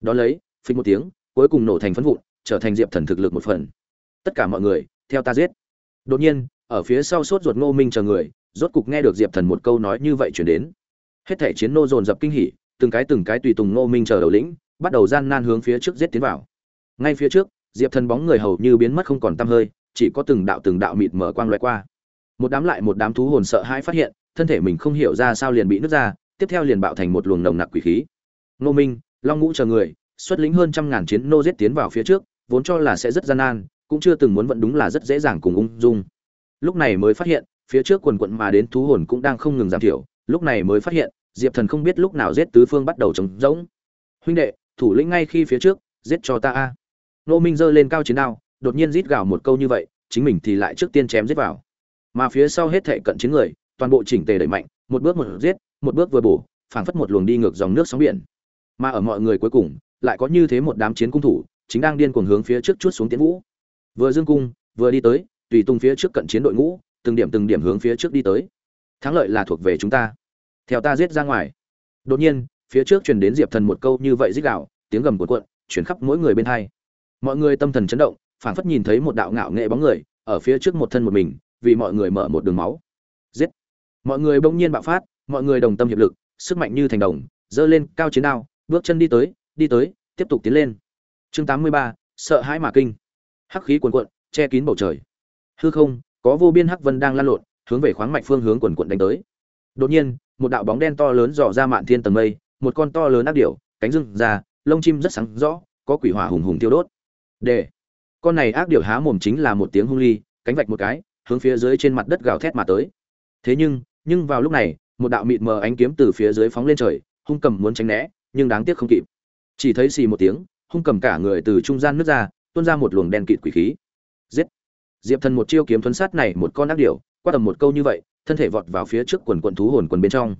Đón lấy phình một tiếng, cuối cùng nổ thành phấn vụn, trở thành diệp thần thực lực một phần. Tất cả mọi người, theo ta giết. Đột nhiên, ở phía sau sốt ruột ngô minh chờ người, rốt cục nghe được diệp thần một câu nói như vậy chuyển đến. Hết thể chiến nô dồn dập kinh hỉ, từng cái từng cái tùy tùng ngô minh chờ đầu lĩnh, bắt đầu gian nan hướng phía trước giết tiến vào. Ngay phía trước diệp thần bóng người hầu như biến mất không còn tăm hơi, chỉ có từng đạo từng đạo mịt mở quang loại qua. Một đám lại một đám thú hồn sợ hãi phát hiện, thân thể mình không hiểu ra sao liền bị nứt ra, tiếp theo liền bạo thành một luồng nồng nặc quỷ khí. Ngô minh, long ngũ chờ người, xuất lĩnh hơn trăm ngàn chiến nô giết tiến vào phía trước, vốn cho là sẽ rất gian nan, cũng chưa từng muốn vận đúng là rất dễ dàng cùng ung dung. Lúc này mới phát hiện, phía trước quần quận mà đến thú hồn cũng đang không ngừng giảm thiểu, lúc này mới phát hiện, diệp thần không biết lúc nào giết tứ phương bắt đầu trống rỗng. Huynh đệ, thủ lĩnh ngay khi phía trước, giết cho ta a nô minh giơ lên cao chiến đao đột nhiên rít gào một câu như vậy chính mình thì lại trước tiên chém giết vào. Mà phía sau hết thệ cận chiến người toàn bộ chỉnh tề đẩy mạnh một bước một giết một bước vừa bổ phảng phất một luồng đi ngược dòng nước sóng biển. Mà ở mọi người cuối cùng lại có như thế một đám chiến cung thủ chính đang điên cuồng hướng phía trước chuốt xuống tiến vũ. Vừa dương cung vừa đi tới tùy tung phía trước cận chiến đội ngũ từng điểm từng điểm hướng phía trước đi tới. Thắng lợi là thuộc về chúng ta. Theo ta giết ra ngoài. Đột nhiên phía trước truyền đến diệp thần một câu như vậy rít gào, tiếng gầm cuộn cuộn chuyển khắp mỗi người bên hai mọi người tâm thần chấn động, phảng phất nhìn thấy một đạo ngạo nghệ bóng người, ở phía trước một thân một mình, vì mọi người mở một đường máu. Giết! Mọi người bỗng nhiên bạo phát, mọi người đồng tâm hiệp lực, sức mạnh như thành đồng dơ lên cao chiến đao, bước chân đi tới đi tới, tiếp tục tiến lên. Chương tám mươi ba, sợ hãi mà kinh. Hắc khí cuồn cuộn, che kín bầu trời. Hư không, có vô biên hắc vân đang lan lộn, hướng về khoáng mạch phương hướng quần quận đánh tới. Đột nhiên, một đạo bóng đen to lớn dò ra mạn thiên tầng mây, một con to lớn ác điểu, cánh rừng ra lông chim rất sáng rõ, có quỷ hỏa hùng hùng tiêu đốt để. Con này ác điểu há mồm chính là một tiếng hung ly, cánh vạch một cái, hướng phía dưới trên mặt đất gào thét mà tới. Thế nhưng nhưng vào lúc này, một đạo mịt mờ ánh kiếm từ phía dưới phóng lên trời, hung cầm muốn tránh né, nhưng đáng tiếc không kịp. Chỉ thấy xì một tiếng, hung cầm cả người từ trung gian nước ra, tuôn ra một luồng đen kịt quỷ khí. Giết. Diệp thần một chiêu kiếm thuấn sát này một con ác điểu qua tầm một câu như vậy, thân thể vọt vào phía trước quần quần thú hồn quần bên trong.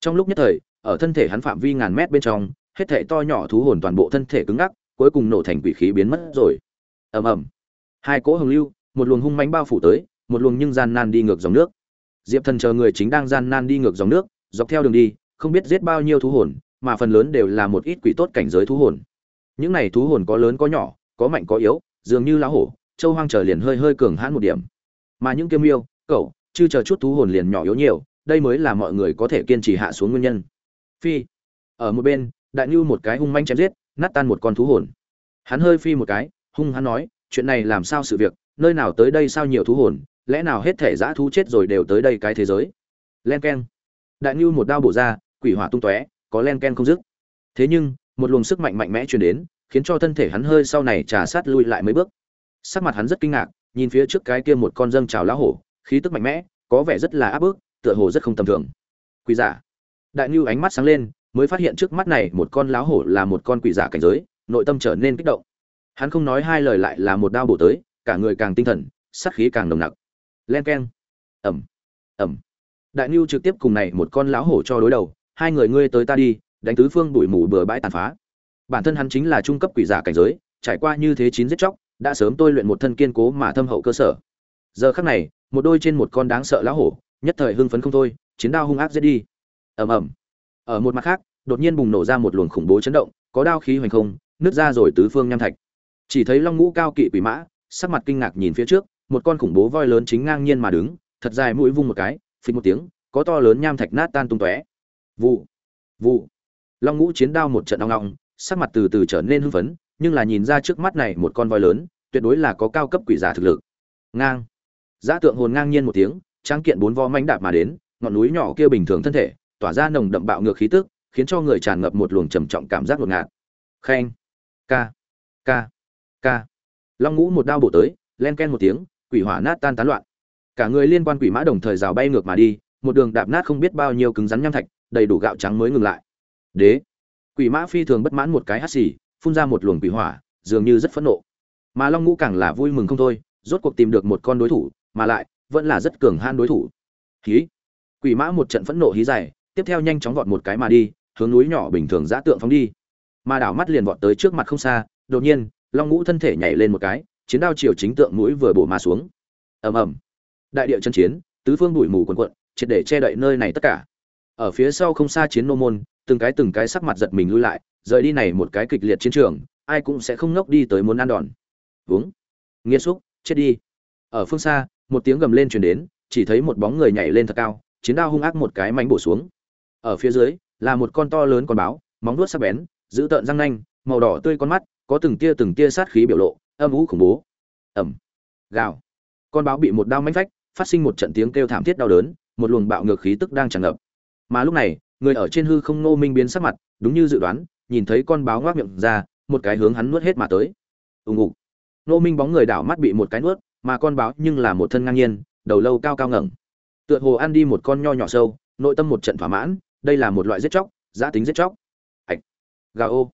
Trong lúc nhất thời, ở thân thể hắn phạm vi ngàn mét bên trong, hết thể to nhỏ thú hồn toàn bộ thân thể cứng ngắc cuối cùng nổ thành quỷ khí biến mất rồi. Ầm ầm. Hai cỗ hồng lưu, một luồng hung mãnh bao phủ tới, một luồng nhưng gian nan đi ngược dòng nước. Diệp thần chờ người chính đang gian nan đi ngược dòng nước, dọc theo đường đi, không biết giết bao nhiêu thú hồn, mà phần lớn đều là một ít quỷ tốt cảnh giới thú hồn. Những này thú hồn có lớn có nhỏ, có mạnh có yếu, dường như lá hổ, châu hoang trở liền hơi hơi cường hãn một điểm. Mà những kiêm yêu cậu chưa chờ chút thú hồn liền nhỏ yếu nhiều, đây mới là mọi người có thể kiên trì hạ xuống nguyên nhân. Phi, ở một bên, đại nhu một cái hung manh chém giết nát tan một con thú hồn. Hắn hơi phi một cái, hung hắn nói, chuyện này làm sao sự việc? Nơi nào tới đây sao nhiều thú hồn? Lẽ nào hết thể dã thú chết rồi đều tới đây cái thế giới? Len keng. Đại nhu một đao bổ ra, quỷ hỏa tung tóe, có len ken không dứt. Thế nhưng, một luồng sức mạnh mạnh mẽ truyền đến, khiến cho thân thể hắn hơi sau này trà sát lui lại mấy bước. Sắc mặt hắn rất kinh ngạc, nhìn phía trước cái kia một con dâng trào lá hổ, khí tức mạnh mẽ, có vẻ rất là áp bức, tựa hồ rất không tầm thường. Quỷ giả. Đại nhu ánh mắt sáng lên mới phát hiện trước mắt này một con láo hổ là một con quỷ giả cảnh giới, nội tâm trở nên kích động. Hắn không nói hai lời lại là một đao bổ tới, cả người càng tinh thần, sát khí càng nồng nặc. Len keng. Ẩm. Ẩm. Đại niu trực tiếp cùng này một con lão hổ cho đối đầu, hai người ngươi tới ta đi, đánh tứ phương đuổi mù bừa bãi tàn phá. Bản thân hắn chính là trung cấp quỷ giả cảnh giới, trải qua như thế chín giết chóc, đã sớm tôi luyện một thân kiên cố mà thâm hậu cơ sở. Giờ khắc này, một đôi trên một con đáng sợ lão hổ, nhất thời hưng phấn không thôi, chiến đao hung ác giết đi. Ầm ầm. Ở một mặt khác đột nhiên bùng nổ ra một luồng khủng bố chấn động, có đao khí hoành không, nứt ra rồi tứ phương nham thạch. Chỉ thấy long ngũ cao kỵ quỷ mã, sắc mặt kinh ngạc nhìn phía trước, một con khủng bố voi lớn chính ngang nhiên mà đứng, thật dài mũi vung một cái phình một tiếng, có to lớn nham thạch nát tan tung tóe. Vụ vụ. Long ngũ chiến đao một trận đong ngong sắc mặt từ từ trở nên hưng phấn, nhưng là nhìn ra trước mắt này một con voi lớn, tuyệt đối là có cao cấp quỷ giả thực lực. Ngang. Giá tượng hồn ngang nhiên một tiếng, tráng kiện bốn vo mánh đạp mà đến, ngọn núi nhỏ kia bình thường thân thể, tỏa ra nồng đậm bạo ngược khí tức khiến cho người tràn ngập một luồng trầm trọng cảm giác ngột ngạt. Khen ca ca ca. Long ngũ một đao bổ tới, len ken một tiếng, quỷ hỏa nát tan tán loạn. Cả người liên quan quỷ mã đồng thời rào bay ngược mà đi, một đường đạp nát không biết bao nhiêu cứng rắn nham thạch, đầy đủ gạo trắng mới ngừng lại. Đế, quỷ mã phi thường bất mãn một cái hắt xì, phun ra một luồng quỷ hỏa, dường như rất phẫn nộ. Mà long ngũ càng là vui mừng không thôi, rốt cuộc tìm được một con đối thủ, mà lại, vẫn là rất cường han đối thủ. Hí, quỷ mã một trận phẫn nộ hí dài, tiếp theo nhanh chóng vọt một cái mà đi hướng núi nhỏ bình thường giã tượng phóng đi. Mà đảo mắt liền vọt tới trước mặt không xa, đột nhiên, long ngũ thân thể nhảy lên một cái, chiến đao chiều chính tượng mũi vừa bổ mà xuống. Ầm ầm. Đại địa chân chiến, tứ phương bụi mù quần quận triệt để che đậy nơi này tất cả. Ở phía sau không xa chiến nô môn, từng cái từng cái sắc mặt giật mình lui lại, rời đi này một cái kịch liệt chiến trường, ai cũng sẽ không ngốc đi tới muốn ăn đòn. Uống nghiêm xúc, chết đi. Ở phương xa, một tiếng gầm lên truyền đến, chỉ thấy một bóng người nhảy lên thật cao, chiến đao hung ác một cái mánh bổ xuống. Ở phía dưới là một con to lớn con báo, móng vuốt sắc bén giữ tợn răng nanh, màu đỏ tươi con mắt, có từng tia từng tia sát khí biểu lộ, âm ú khủng bố. Ẩm. Gào. Con báo bị một đao mánh phách, phát sinh một trận tiếng kêu thảm thiết đau đớn, một luồng bạo ngược khí tức đang tràn ngập. Mà lúc này, người ở trên hư không nô minh biến sắc mặt, đúng như dự đoán, nhìn thấy con báo ngoác miệng ra, một cái hướng hắn nuốt hết mà tới. Ù ục nô minh bóng người đảo mắt bị một cái nuốt, mà con báo nhưng là một thân ngang nhiên, đầu lâu cao cao ngẩng. Tựa hồ ăn đi một con nho nhỏ sâu, nội tâm một trận thỏa mãn đây là một loại giết chóc, giã tính giết chóc. Ạch gà ô.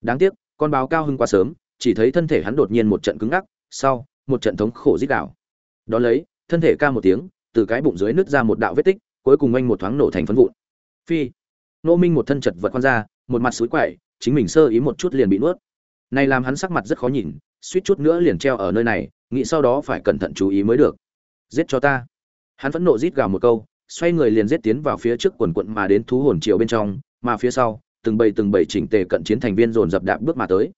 Đáng tiếc, con báo cao hưng quá sớm, chỉ thấy thân thể hắn đột nhiên một trận cứng ngắc, sau, một trận thống khổ giết đảo đón lấy, thân thể ca một tiếng, từ cái bụng dưới nứt ra một đạo vết tích, cuối cùng anh một thoáng nổ thành phấn vụn. Phi. Nô minh một thân chật vật con ra, một mặt suối quậy chính mình sơ ý một chút liền bị nuốt. Này làm hắn sắc mặt rất khó nhìn, suýt chút nữa liền treo ở nơi này, nghĩ sau đó phải cẩn thận chú ý mới được. Giết cho ta. Hắn phẫn nộ rít gào một câu xoay người liền giết tiến vào phía trước quần quận mà đến thú hồn triều bên trong, mà phía sau, từng bầy từng bầy chỉnh tề cận chiến thành viên dồn dập đạp bước mà tới.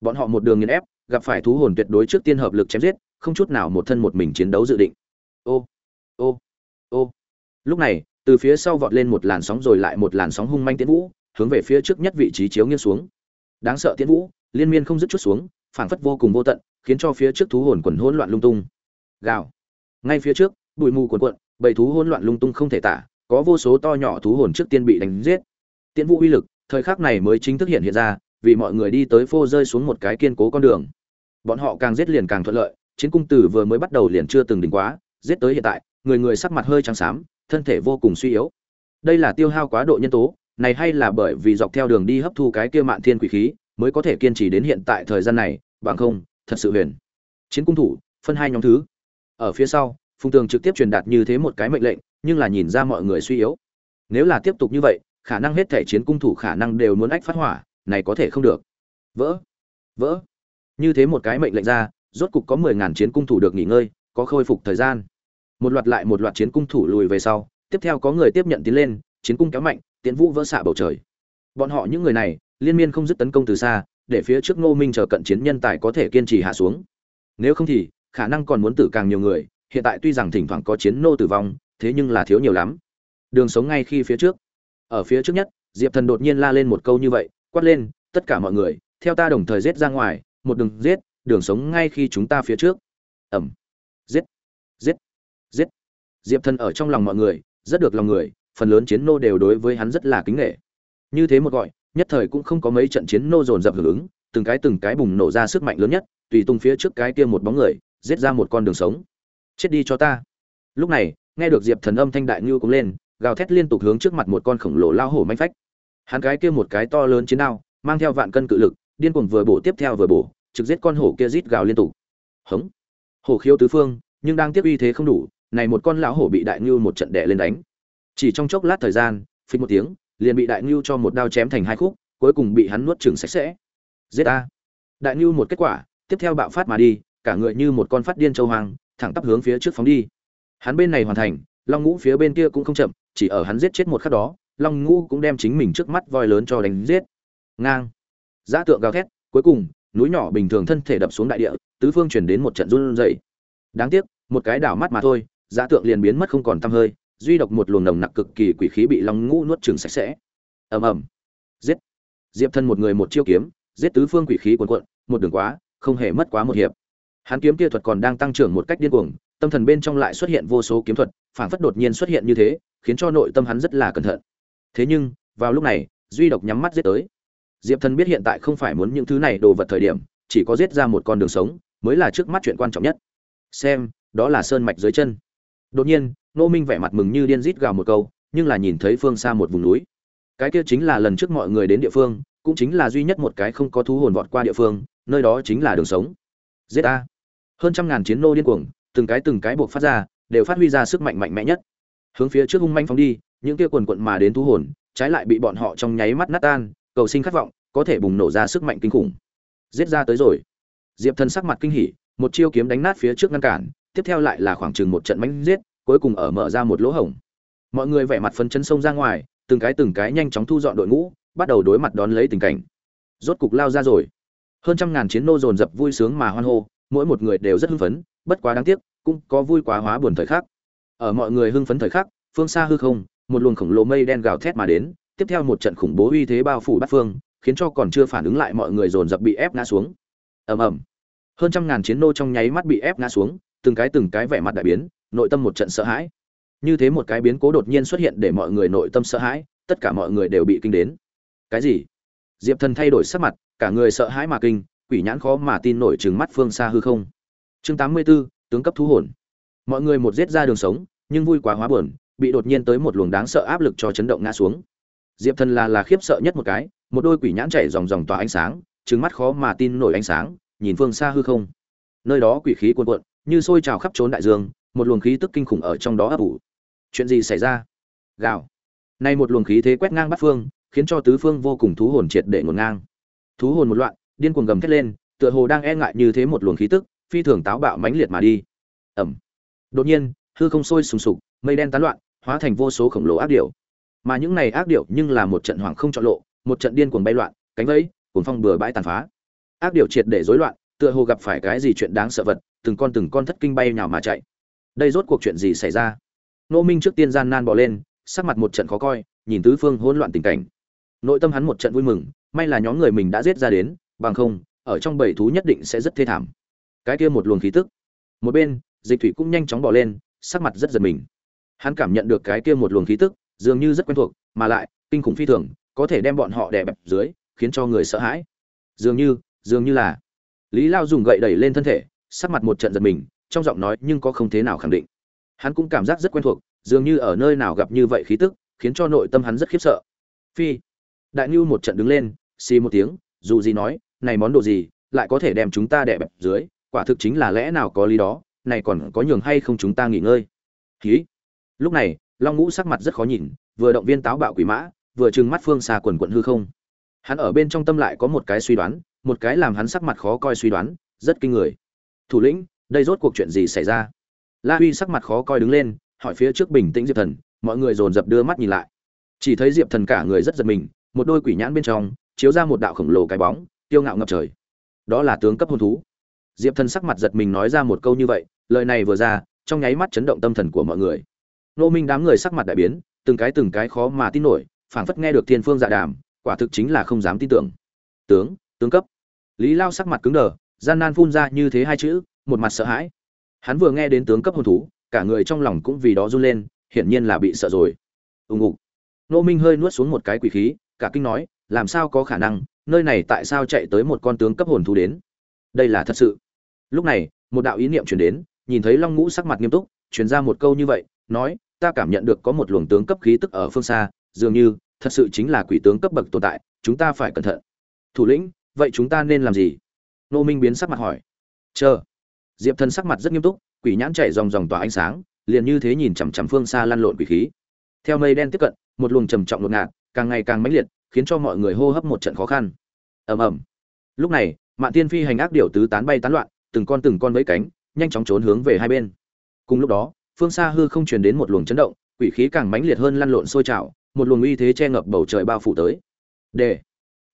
Bọn họ một đường nghiền ép, gặp phải thú hồn tuyệt đối trước tiên hợp lực chém giết, không chút nào một thân một mình chiến đấu dự định. Ô ô ô. Lúc này, từ phía sau vọt lên một làn sóng rồi lại một làn sóng hung manh tiến vũ, hướng về phía trước nhất vị trí chiếu nghiêng xuống. Đáng sợ tiến vũ, liên miên không dứt chút xuống, phảng phất vô cùng vô tận, khiến cho phía trước thú hồn quần hỗn loạn lung tung. Gào. Ngay phía trước, bụi mù cuồn cuộn bầy thú hỗn loạn lung tung không thể tả, có vô số to nhỏ thú hồn trước tiên bị đánh giết. Tiễn vũ uy lực, thời khắc này mới chính thức hiện hiện ra, vì mọi người đi tới phô rơi xuống một cái kiên cố con đường. Bọn họ càng giết liền càng thuận lợi, chiến cung tử vừa mới bắt đầu liền chưa từng đỉnh quá, giết tới hiện tại, người người sắc mặt hơi trắng xám, thân thể vô cùng suy yếu. Đây là tiêu hao quá độ nhân tố, này hay là bởi vì dọc theo đường đi hấp thu cái kia mạn thiên quỷ khí, mới có thể kiên trì đến hiện tại thời gian này, bằng không, thật sự huyền. Chiến cung thủ, phân hai nhóm thứ. Ở phía sau phùng tường trực tiếp truyền đạt như thế một cái mệnh lệnh, nhưng là nhìn ra mọi người suy yếu. Nếu là tiếp tục như vậy, khả năng hết thể chiến cung thủ khả năng đều muốn ách phát hỏa, này có thể không được. Vỡ vỡ. Như thế một cái mệnh lệnh ra, rốt cục có mười ngàn chiến cung thủ được nghỉ ngơi, có khôi phục thời gian. Một loạt lại một loạt chiến cung thủ lùi về sau, tiếp theo có người tiếp nhận tiến lên, chiến cung kéo mạnh tiến vũ vỡ xạ bầu trời. Bọn họ những người này, liên miên không dứt tấn công từ xa, để phía trước ngô minh chờ cận chiến nhân tài có thể kiên trì hạ xuống. Nếu không thì, khả năng còn muốn tử càng nhiều người hiện tại tuy rằng thỉnh thoảng có chiến nô tử vong, thế nhưng là thiếu nhiều lắm. Đường sống ngay khi phía trước. Ở phía trước nhất, diệp thần đột nhiên la lên một câu như vậy, quát lên, tất cả mọi người, theo ta đồng thời giết ra ngoài, một đường giết, đường sống ngay khi chúng ta phía trước. Ẩm. Giết. Giết. Giết. Diệp thần ở trong lòng mọi người, rất được lòng người, phần lớn chiến nô đều đối với hắn rất là kính nể. như thế một gọi, nhất thời cũng không có mấy trận chiến nô dồn dập hưởng ứng, từng cái từng cái bùng nổ ra sức mạnh lớn nhất, tùy tung phía trước cái kia một bóng người, giết ra một con đường sống chết đi cho ta. Lúc này, nghe được diệp thần âm thanh đại ngưu cũng lên, gào thét liên tục hướng trước mặt một con khổng lồ lao hổ manh phách. Hắn cái kia một cái to lớn chiến đao, mang theo vạn cân cự lực, điên cuồng vừa bổ tiếp theo vừa bổ, trực giết con hổ kia rít gào liên tục. Hống. Hổ khiêu tứ phương, nhưng đang tiếp uy thế không đủ, này một con lão hổ bị đại ngưu một trận đè lên đánh. Chỉ trong chốc lát thời gian phình một tiếng, liền bị đại ngưu cho một đao chém thành hai khúc, cuối cùng bị hắn nuốt chửng sạch sẽ. Giết a đại ngưu một kết quả, tiếp theo bạo phát mà đi, cả người như một con phát điên châu hoang thẳng tắp hướng phía trước phóng đi. Hắn bên này hoàn thành, long ngũ phía bên kia cũng không chậm, chỉ ở hắn giết chết một khắc đó, long ngũ cũng đem chính mình trước mắt voi lớn cho đánh giết. Ngang. Giá tượng gào thét, cuối cùng, núi nhỏ bình thường thân thể đập xuống đại địa, tứ phương truyền đến một trận run rẩy. Đáng tiếc, một cái đảo mắt mà thôi Giá tượng liền biến mất không còn tăm hơi, duy độc một luồng nồng nặc cực kỳ quỷ khí bị long ngũ nuốt chửng sạch sẽ. Ầm ầm. Giết. Diệp thân một người một chiêu kiếm, giết tứ phương quỷ khí cuồn cuộn, một đường quá, không hề mất quá một hiệp hắn kiếm kia thuật còn đang tăng trưởng một cách điên cuồng, tâm thần bên trong lại xuất hiện vô số kiếm thuật, phảng phất đột nhiên xuất hiện như thế, khiến cho nội tâm hắn rất là cẩn thận. Thế nhưng, vào lúc này, duy độc nhắm mắt giết tới. Diệp thần biết hiện tại không phải muốn những thứ này đồ vật thời điểm, chỉ có giết ra một con đường sống, mới là trước mắt chuyện quan trọng nhất. Xem, đó là sơn mạch dưới chân. Đột nhiên nô minh vẻ mặt mừng như điên rít gào một câu, nhưng là nhìn thấy phương xa một vùng núi. Cái kia chính là lần trước mọi người đến địa phương, cũng chính là duy nhất một cái không có thú hồn vọt qua địa phương, nơi đó chính là đường sống. Giết a hơn trăm ngàn chiến nô điên cuồng, từng cái từng cái buộc phát ra, đều phát huy ra sức mạnh mạnh mẽ nhất. Hướng phía trước hung manh phóng đi, những kia quần quận mà đến thu hồn, trái lại bị bọn họ trong nháy mắt nát tan, cầu sinh khát vọng, có thể bùng nổ ra sức mạnh kinh khủng. Giết ra tới rồi. Diệp thần sắc mặt kinh hỉ, một chiêu kiếm đánh nát phía trước ngăn cản, tiếp theo lại là khoảng chừng một trận mánh giết, cuối cùng ở mở ra một lỗ hổng. Mọi người vẻ mặt phấn chân sông ra ngoài, từng cái từng cái nhanh chóng thu dọn đội ngũ, bắt đầu đối mặt đón lấy tình cảnh. Rốt cục lao ra rồi. Hơn trăm ngàn chiến nô dồn dập vui sướng mà hoan hô mỗi một người đều rất hưng phấn, bất quá đáng tiếc, cũng có vui quá hóa buồn thời khắc. Ở mọi người hưng phấn thời khắc, phương xa hư không, một luồng khổng lồ mây đen gào thét mà đến, tiếp theo một trận khủng bố uy thế bao phủ bát phương, khiến cho còn chưa phản ứng lại mọi người dồn dập bị ép ngã xuống. Ầm ầm. Hơn trăm ngàn chiến nô trong nháy mắt bị ép ngã xuống, từng cái từng cái vẻ mặt đại biến, nội tâm một trận sợ hãi. Như thế một cái biến cố đột nhiên xuất hiện để mọi người nội tâm sợ hãi, tất cả mọi người đều bị kinh đến. Cái gì? Diệp thần thay đổi sắc mặt, cả người sợ hãi mà kinh quỷ nhãn khó mà tin nổi trừng mắt phương xa hư không. Chương tám mươi 84, tướng cấp thú hồn. Mọi người một giết ra đường sống nhưng vui quá hóa buồn bị đột nhiên tới một luồng đáng sợ áp lực cho chấn động ngã xuống. Diệp thần là là khiếp sợ nhất một cái một đôi quỷ nhãn chảy dòng dòng tỏa ánh sáng trừng mắt khó mà tin nổi ánh sáng nhìn phương xa hư không. Nơi đó quỷ khí cuồn cuộn như sôi trào khắp trốn đại dương một luồng khí tức kinh khủng ở trong đó ấp ủ. Chuyện gì xảy ra? Gào. Nay một luồng khí thế quét ngang bắt phương khiến cho tứ phương vô cùng thú hồn triệt để ngổn ngang. Thú hồn một loạn điên cuồng gầm thét lên, tựa hồ đang e ngại như thế một luồng khí tức, phi thường táo bạo mãnh liệt mà đi. Ẩm đột nhiên, hư không sôi sùng sục, mây đen tán loạn, hóa thành vô số khổng lồ ác điểu. Mà những này ác điểu nhưng là một trận hoàng không chọn lộ, một trận điên cuồng bay loạn, cánh vẫy, cuồng phong bừa bãi tàn phá. Ác điểu triệt để rối loạn, tựa hồ gặp phải cái gì chuyện đáng sợ vật, từng con từng con thất kinh bay nhào mà chạy. Đây rốt cuộc chuyện gì xảy ra? Nô minh trước tiên gian nan bỏ lên, sắc mặt một trận khó coi, nhìn tứ phương hỗn loạn tình cảnh. Nội tâm hắn một trận vui mừng, may là nhóm người mình đã giết ra đến bằng không, ở trong bầy thú nhất định sẽ rất thê thảm. Cái kia một luồng khí tức. Một bên, dịch thủy cũng nhanh chóng bỏ lên, sắc mặt rất giật mình. Hắn cảm nhận được cái kia một luồng khí tức, dường như rất quen thuộc, mà lại, kinh khủng phi thường, có thể đem bọn họ đè bẹp dưới, khiến cho người sợ hãi. Dường như dường như là. Lý lao dùng gậy đẩy lên thân thể, sắc mặt một trận giật mình, trong giọng nói nhưng có không thế nào khẳng định. Hắn cũng cảm giác rất quen thuộc, dường như ở nơi nào gặp như vậy khí tức, khiến cho nội tâm hắn rất khiếp sợ. Phi. Đại nhu một trận đứng lên, xì một tiếng, dù gì nói này món đồ gì, lại có thể đem chúng ta đè bẹp dưới, quả thực chính là lẽ nào có lý đó, này còn có nhường hay không chúng ta nghỉ ngơi. Khí lúc này, long ngũ sắc mặt rất khó nhìn, vừa động viên táo bạo quỷ mã, vừa trừng mắt phương xa quần quận hư không. Hắn ở bên trong tâm lại có một cái suy đoán, một cái làm hắn sắc mặt khó coi suy đoán, rất kinh người. Thủ lĩnh, đây rốt cuộc chuyện gì xảy ra? La huy sắc mặt khó coi đứng lên, hỏi phía trước bình tĩnh diệp thần, mọi người dồn dập đưa mắt nhìn lại. Chỉ thấy diệp thần cả người rất giật mình, một đôi quỷ nhãn bên trong, chiếu ra một đạo khổng lồ cái bóng tiêu ngạo ngập trời. Đó là tướng cấp hôn thú. Diệp thần sắc mặt giật mình nói ra một câu như vậy, lời này vừa ra, trong nháy mắt chấn động tâm thần của mọi người. Nô minh đám người sắc mặt đại biến, từng cái từng cái khó mà tin nổi, phảng phất nghe được thiên phương dạ đàm, quả thực chính là không dám tin tưởng. Tướng tướng cấp. Lý lao sắc mặt cứng đờ, gian nan phun ra như thế hai chữ, một mặt sợ hãi. Hắn vừa nghe đến tướng cấp hồn thú, cả người trong lòng cũng vì đó run lên, hiển nhiên là bị sợ rồi. Ùng ục. Nô minh hơi nuốt xuống một cái quỷ khí, cả kinh nói, làm sao có khả năng nơi này tại sao chạy tới một con tướng cấp hồn thú đến? Đây là thật sự. Lúc này, một đạo ý niệm chuyển đến, nhìn thấy long ngũ sắc mặt nghiêm túc chuyển ra một câu như vậy, nói, ta cảm nhận được có một luồng tướng cấp khí tức ở phương xa, dường như, thật sự chính là quỷ tướng cấp bậc tồn tại, chúng ta phải cẩn thận. Thủ lĩnh, vậy chúng ta nên làm gì? Nô minh biến sắc mặt hỏi. Chờ. Diệp thần sắc mặt rất nghiêm túc, quỷ nhãn chạy dòng dòng tỏa ánh sáng, liền như thế nhìn chằm chằm phương xa lăn lộn quỷ khí. Theo mây đen tiếp cận, một luồng trầm trọng ngột ngạt càng ngày càng mãnh liệt khiến cho mọi người hô hấp một trận khó khăn. Ầm ầm. Lúc này, mạn tiên phi hành ác điểu tứ tán bay tán loạn, từng con từng con với cánh, nhanh chóng trốn hướng về hai bên. Cùng lúc đó, phương xa hư không truyền đến một luồng chấn động, quỷ khí càng mãnh liệt hơn lăn lộn sôi trào, một luồng uy thế che ngập bầu trời bao phủ tới. Đề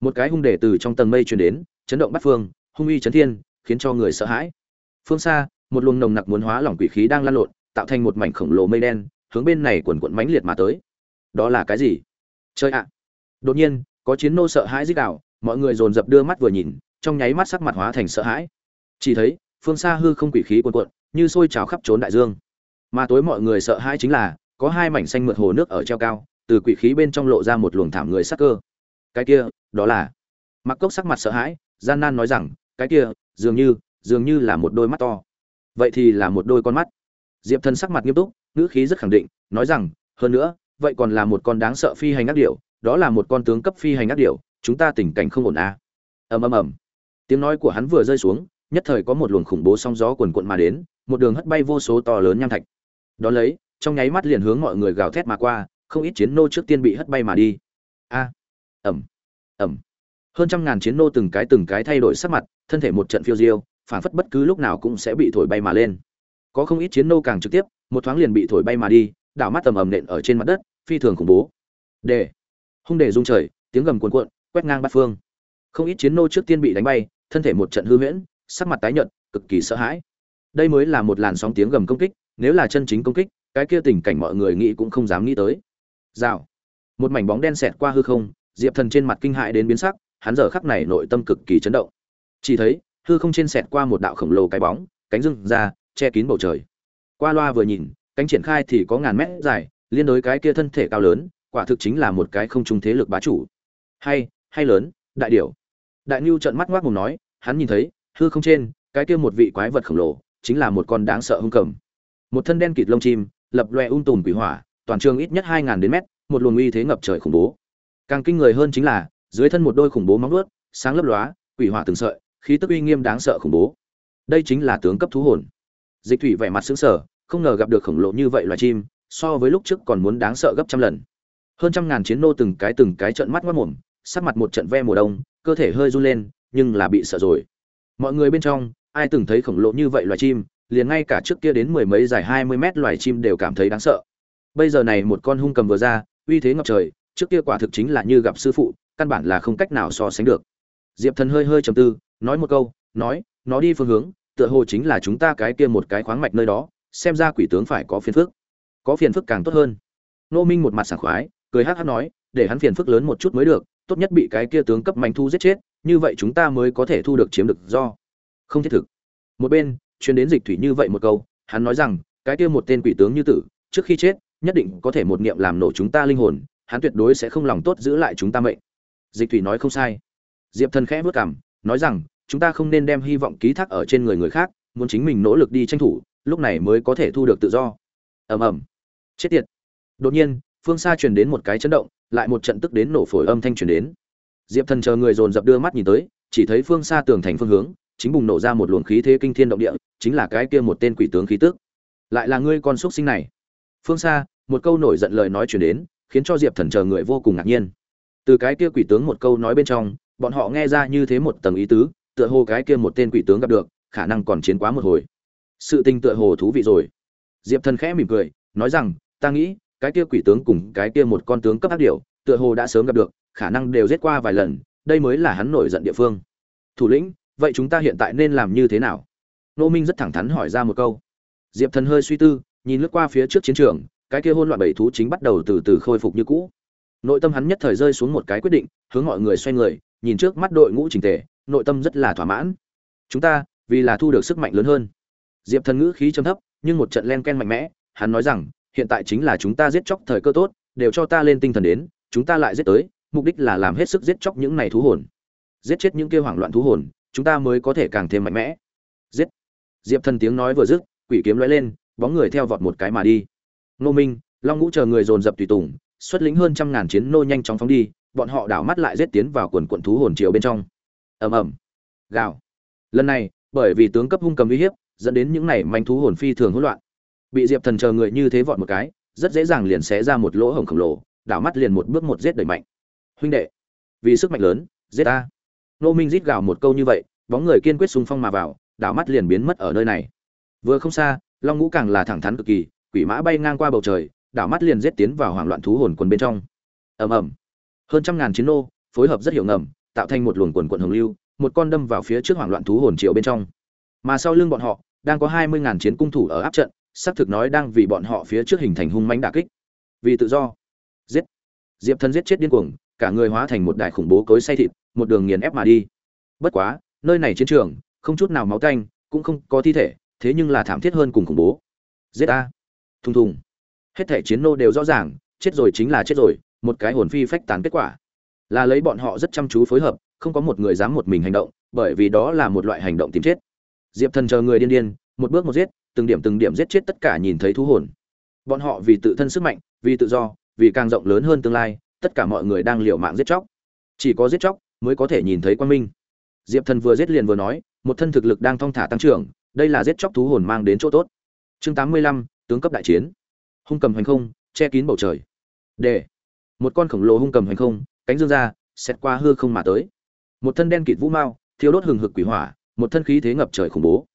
một cái hung đề từ trong tầng mây truyền đến, chấn động bắt phương, hung uy chấn thiên, khiến cho người sợ hãi. Phương xa, một luồng nồng nặc muốn hóa lỏng quỷ khí đang lan lộn, tạo thành một mảnh khổng lồ mây đen, hướng bên này quần quận mãnh liệt mà tới. Đó là cái gì? Chơi ạ đột nhiên, có chiến nô sợ hãi dích đạo mọi người dồn dập đưa mắt vừa nhìn, trong nháy mắt sắc mặt hóa thành sợ hãi. Chỉ thấy, phương xa hư không quỷ khí cuồn cuộn, như sôi trào khắp trốn đại dương. Mà tối mọi người sợ hãi chính là, có hai mảnh xanh mượt hồ nước ở treo cao, từ quỷ khí bên trong lộ ra một luồng thảm người sắc cơ. Cái kia, đó là mặc cốc sắc mặt sợ hãi, gian nan nói rằng, cái kia, dường như dường như là một đôi mắt to. Vậy thì là một đôi con mắt. Diệp thần sắc mặt nghiêm túc, ngữ khí rất khẳng định, nói rằng, hơn nữa, vậy còn là một con đáng sợ phi hành ác điệu đó là một con tướng cấp phi hành ác điểu, chúng ta tình cảnh không ổn à. ầm ầm ầm. Tiếng nói của hắn vừa rơi xuống nhất thời có một luồng khủng bố sóng gió cuồn cuộn mà đến một đường hất bay vô số to lớn nham thạch. Đó lấy trong nháy mắt liền hướng mọi người gào thét mà qua không ít chiến nô trước tiên bị hất bay mà đi. A ầm, ầm, hơn trăm ngàn chiến nô từng cái từng cái thay đổi sắc mặt thân thể một trận phiêu diêu phản phất bất cứ lúc nào cũng sẽ bị thổi bay mà lên. Có không ít chiến nô càng trực tiếp một thoáng liền bị thổi bay mà đi đảo mắt tầm ầm nện ở trên mặt đất phi thường khủng bố. Đề hung đề rung trời, tiếng gầm cuồn cuộn, quét ngang bát phương. Không ít chiến nô trước tiên bị đánh bay, thân thể một trận hư huyễn, sắc mặt tái nhợt, cực kỳ sợ hãi. Đây mới là một làn sóng tiếng gầm công kích, nếu là chân chính công kích, cái kia tình cảnh mọi người nghĩ cũng không dám nghĩ tới. Rào. Một mảnh bóng đen xẹt qua hư không, diệp thần trên mặt kinh hại đến biến sắc, hắn giờ khắc này nội tâm cực kỳ chấn động. Chỉ thấy, hư không trên xẹt qua một đạo khổng lồ cái bóng, cánh rừng ra, che kín bầu trời. Qua loa vừa nhìn, cánh triển khai thì có ngàn mét dài, liên đối cái kia thân thể cao lớn quả thực chính là một cái không trung thế lực bá chủ. Hay hay lớn, đại điểu. Đại Nưu trợn mắt ngoác mồm nói, hắn nhìn thấy, hư không trên, cái kia một vị quái vật khổng lồ, chính là một con đáng sợ hung cầm. Một thân đen kịt lông chim, lập loè ung tùm quỷ hỏa, toàn trường ít nhất hai ngàn đến mét, một luồng uy thế ngập trời khủng bố. Càng kinh người hơn chính là, dưới thân một đôi khủng bố móng vuốt, sáng lấp lóa, quỷ hỏa từng sợi, khí tức uy nghiêm đáng sợ khủng bố. Đây chính là tướng cấp thú hồn. Dịch thủy vẻ mặt sững sờ, không ngờ gặp được khổng lồ như vậy loài chim, so với lúc trước còn muốn đáng sợ gấp trăm lần hơn trăm ngàn chiến nô từng cái từng cái trợn mắt ngoắt mồm, sắc mặt một trận ve mùa đông, cơ thể hơi run lên, nhưng là bị sợ rồi. Mọi người bên trong, ai từng thấy khổng lồ như vậy loài chim, liền ngay cả trước kia đến mười mấy dài hai mươi mét loài chim đều cảm thấy đáng sợ. Bây giờ này một con hung cầm vừa ra, uy thế ngập trời, trước kia quả thực chính là như gặp sư phụ, căn bản là không cách nào so sánh được. Diệp thần hơi hơi trầm tư, nói một câu, nói, nó đi phương hướng, tựa hồ chính là chúng ta cái kia một cái khoáng mạch nơi đó, xem ra quỷ tướng phải có phiền phức. Có phiền phức càng tốt hơn. Nô minh một mặt sảng khoái cười hắc hắc nói để hắn phiền phức lớn một chút mới được tốt nhất bị cái kia tướng cấp manh thu giết chết như vậy chúng ta mới có thể thu được chiếm được do. Không thiết thực. Một bên chuyến đến dịch thủy như vậy một câu hắn nói rằng cái kia một tên quỷ tướng như tử trước khi chết nhất định có thể một niệm làm nổ chúng ta linh hồn hắn tuyệt đối sẽ không lòng tốt giữ lại chúng ta mệnh. Dịch thủy nói không sai. Diệp thần khẽ bước cằm, nói rằng chúng ta không nên đem hy vọng ký thác ở trên người người khác muốn chính mình nỗ lực đi tranh thủ lúc này mới có thể thu được tự do. Ầm ầm. Chết tiệt. Đột nhiên phương xa truyền đến một cái chấn động, lại một trận tức đến nổ phổi âm thanh truyền đến. Diệp thần chờ người dồn dập đưa mắt nhìn tới, chỉ thấy phương xa tường thành phương hướng, chính bùng nổ ra một luồng khí thế kinh thiên động địa, chính là cái kia một tên quỷ tướng khí tức. Lại là ngươi con xuất sinh này. Phương xa, một câu nổi giận lời nói truyền đến, khiến cho diệp thần chờ người vô cùng ngạc nhiên. Từ cái kia quỷ tướng một câu nói bên trong, bọn họ nghe ra như thế một tầng ý tứ, tựa hồ cái kia một tên quỷ tướng gặp được, khả năng còn chiến quá một hồi. Sự tình tựa hồ thú vị rồi. Diệp thần khẽ mỉm cười, nói rằng, ta nghĩ cái kia quỷ tướng cùng cái kia một con tướng cấp ác điểu, tựa hồ đã sớm gặp được, khả năng đều giết qua vài lần, đây mới là hắn nổi giận địa phương. Thủ lĩnh, vậy chúng ta hiện tại nên làm như thế nào? Nô minh rất thẳng thắn hỏi ra một câu. Diệp thần hơi suy tư, nhìn lướt qua phía trước chiến trường, cái kia hỗn loạn bảy thú chính bắt đầu từ từ khôi phục như cũ. Nội tâm hắn nhất thời rơi xuống một cái quyết định, hướng mọi người xoay người, nhìn trước mắt đội ngũ chỉnh tề, nội tâm rất là thỏa mãn. Chúng ta, vì là thu được sức mạnh lớn hơn. Diệp thần ngữ khí trầm thấp, nhưng một trận len ken mạnh mẽ, hắn nói rằng hiện tại chính là chúng ta giết chóc thời cơ tốt, đều cho ta lên tinh thần đến, chúng ta lại giết tới, mục đích là làm hết sức giết chóc những này thú hồn. Giết chết những kia hoảng loạn thú hồn, chúng ta mới có thể càng thêm mạnh mẽ. Giết. Diệp thần tiếng nói vừa dứt, quỷ kiếm lóe lên, bóng người theo vọt một cái mà đi. Nô minh, long ngũ chờ người dồn dập tùy tùng, xuất lĩnh hơn trăm ngàn chiến nô nhanh chóng phóng đi, bọn họ đảo mắt lại giết tiến vào quần quận thú hồn chiều bên trong. Ầm ầm. Gào. Lần này, bởi vì tướng cấp hung cầm uy hiếp, dẫn đến những này manh thú hồn phi thường hỗn loạn bị diệp thần chờ người như thế vọt một cái, rất dễ dàng liền xé ra một lỗ hổng khổng lồ, đảo mắt liền một bước một giết đẩy mạnh. Huynh đệ, vì sức mạnh lớn, giết ta. Nô minh rít gào một câu như vậy, bóng người kiên quyết xung phong mà vào, đảo mắt liền biến mất ở nơi này. Vừa không xa, long ngũ càng là thẳng thắn cực kỳ, quỷ mã bay ngang qua bầu trời, đảo mắt liền giết tiến vào hoảng loạn thú hồn quần bên trong. Ầm ầm. Hơn trăm ngàn chiến nô, phối hợp rất hiểu ngầm, tạo thành một luồng quần quần hồng lưu, một con đâm vào phía trước hoảng loạn thú hồn triệu bên trong. Mà sau lưng bọn họ, đang có hai mươi ngàn chiến cung thủ ở áp trận xác thực nói đang vì bọn họ phía trước hình thành hung mãnh đả kích. Vì tự do. Giết. Diệp thân giết chết điên cuồng, cả người hóa thành một đại khủng bố cối xay thịt, một đường nghiền ép mà đi. Bất quá, nơi này chiến trường, không chút nào máu tanh cũng không có thi thể, thế nhưng là thảm thiết hơn cùng khủng bố. Giết a thùng thùng. Hết thể chiến nô đều rõ ràng, chết rồi chính là chết rồi, một cái hồn phi phách tán kết quả. Là lấy bọn họ rất chăm chú phối hợp, không có một người dám một mình hành động, bởi vì đó là một loại hành động tìm chết. Diệp thần chờ người điên điên, một bước một giết từng điểm từng điểm giết chết tất cả nhìn thấy thú hồn. Bọn họ vì tự thân sức mạnh, vì tự do, vì càng rộng lớn hơn tương lai, tất cả mọi người đang liều mạng giết chóc. Chỉ có giết chóc mới có thể nhìn thấy quan minh. Diệp thần vừa giết liền vừa nói, một thân thực lực đang thong thả tăng trưởng, đây là giết chóc thú hồn mang đến chỗ tốt. Chương tám mươi lăm, tướng cấp đại chiến. Hung cầm hành không, che kín bầu trời. D một con khổng lồ hung cầm hành không, cánh dương ra xét qua hư không mà tới. Một thân đen kịt vũ mao thiếu đốt hừng hực quỷ hỏa, một thân khí thế ngập trời khủng bố.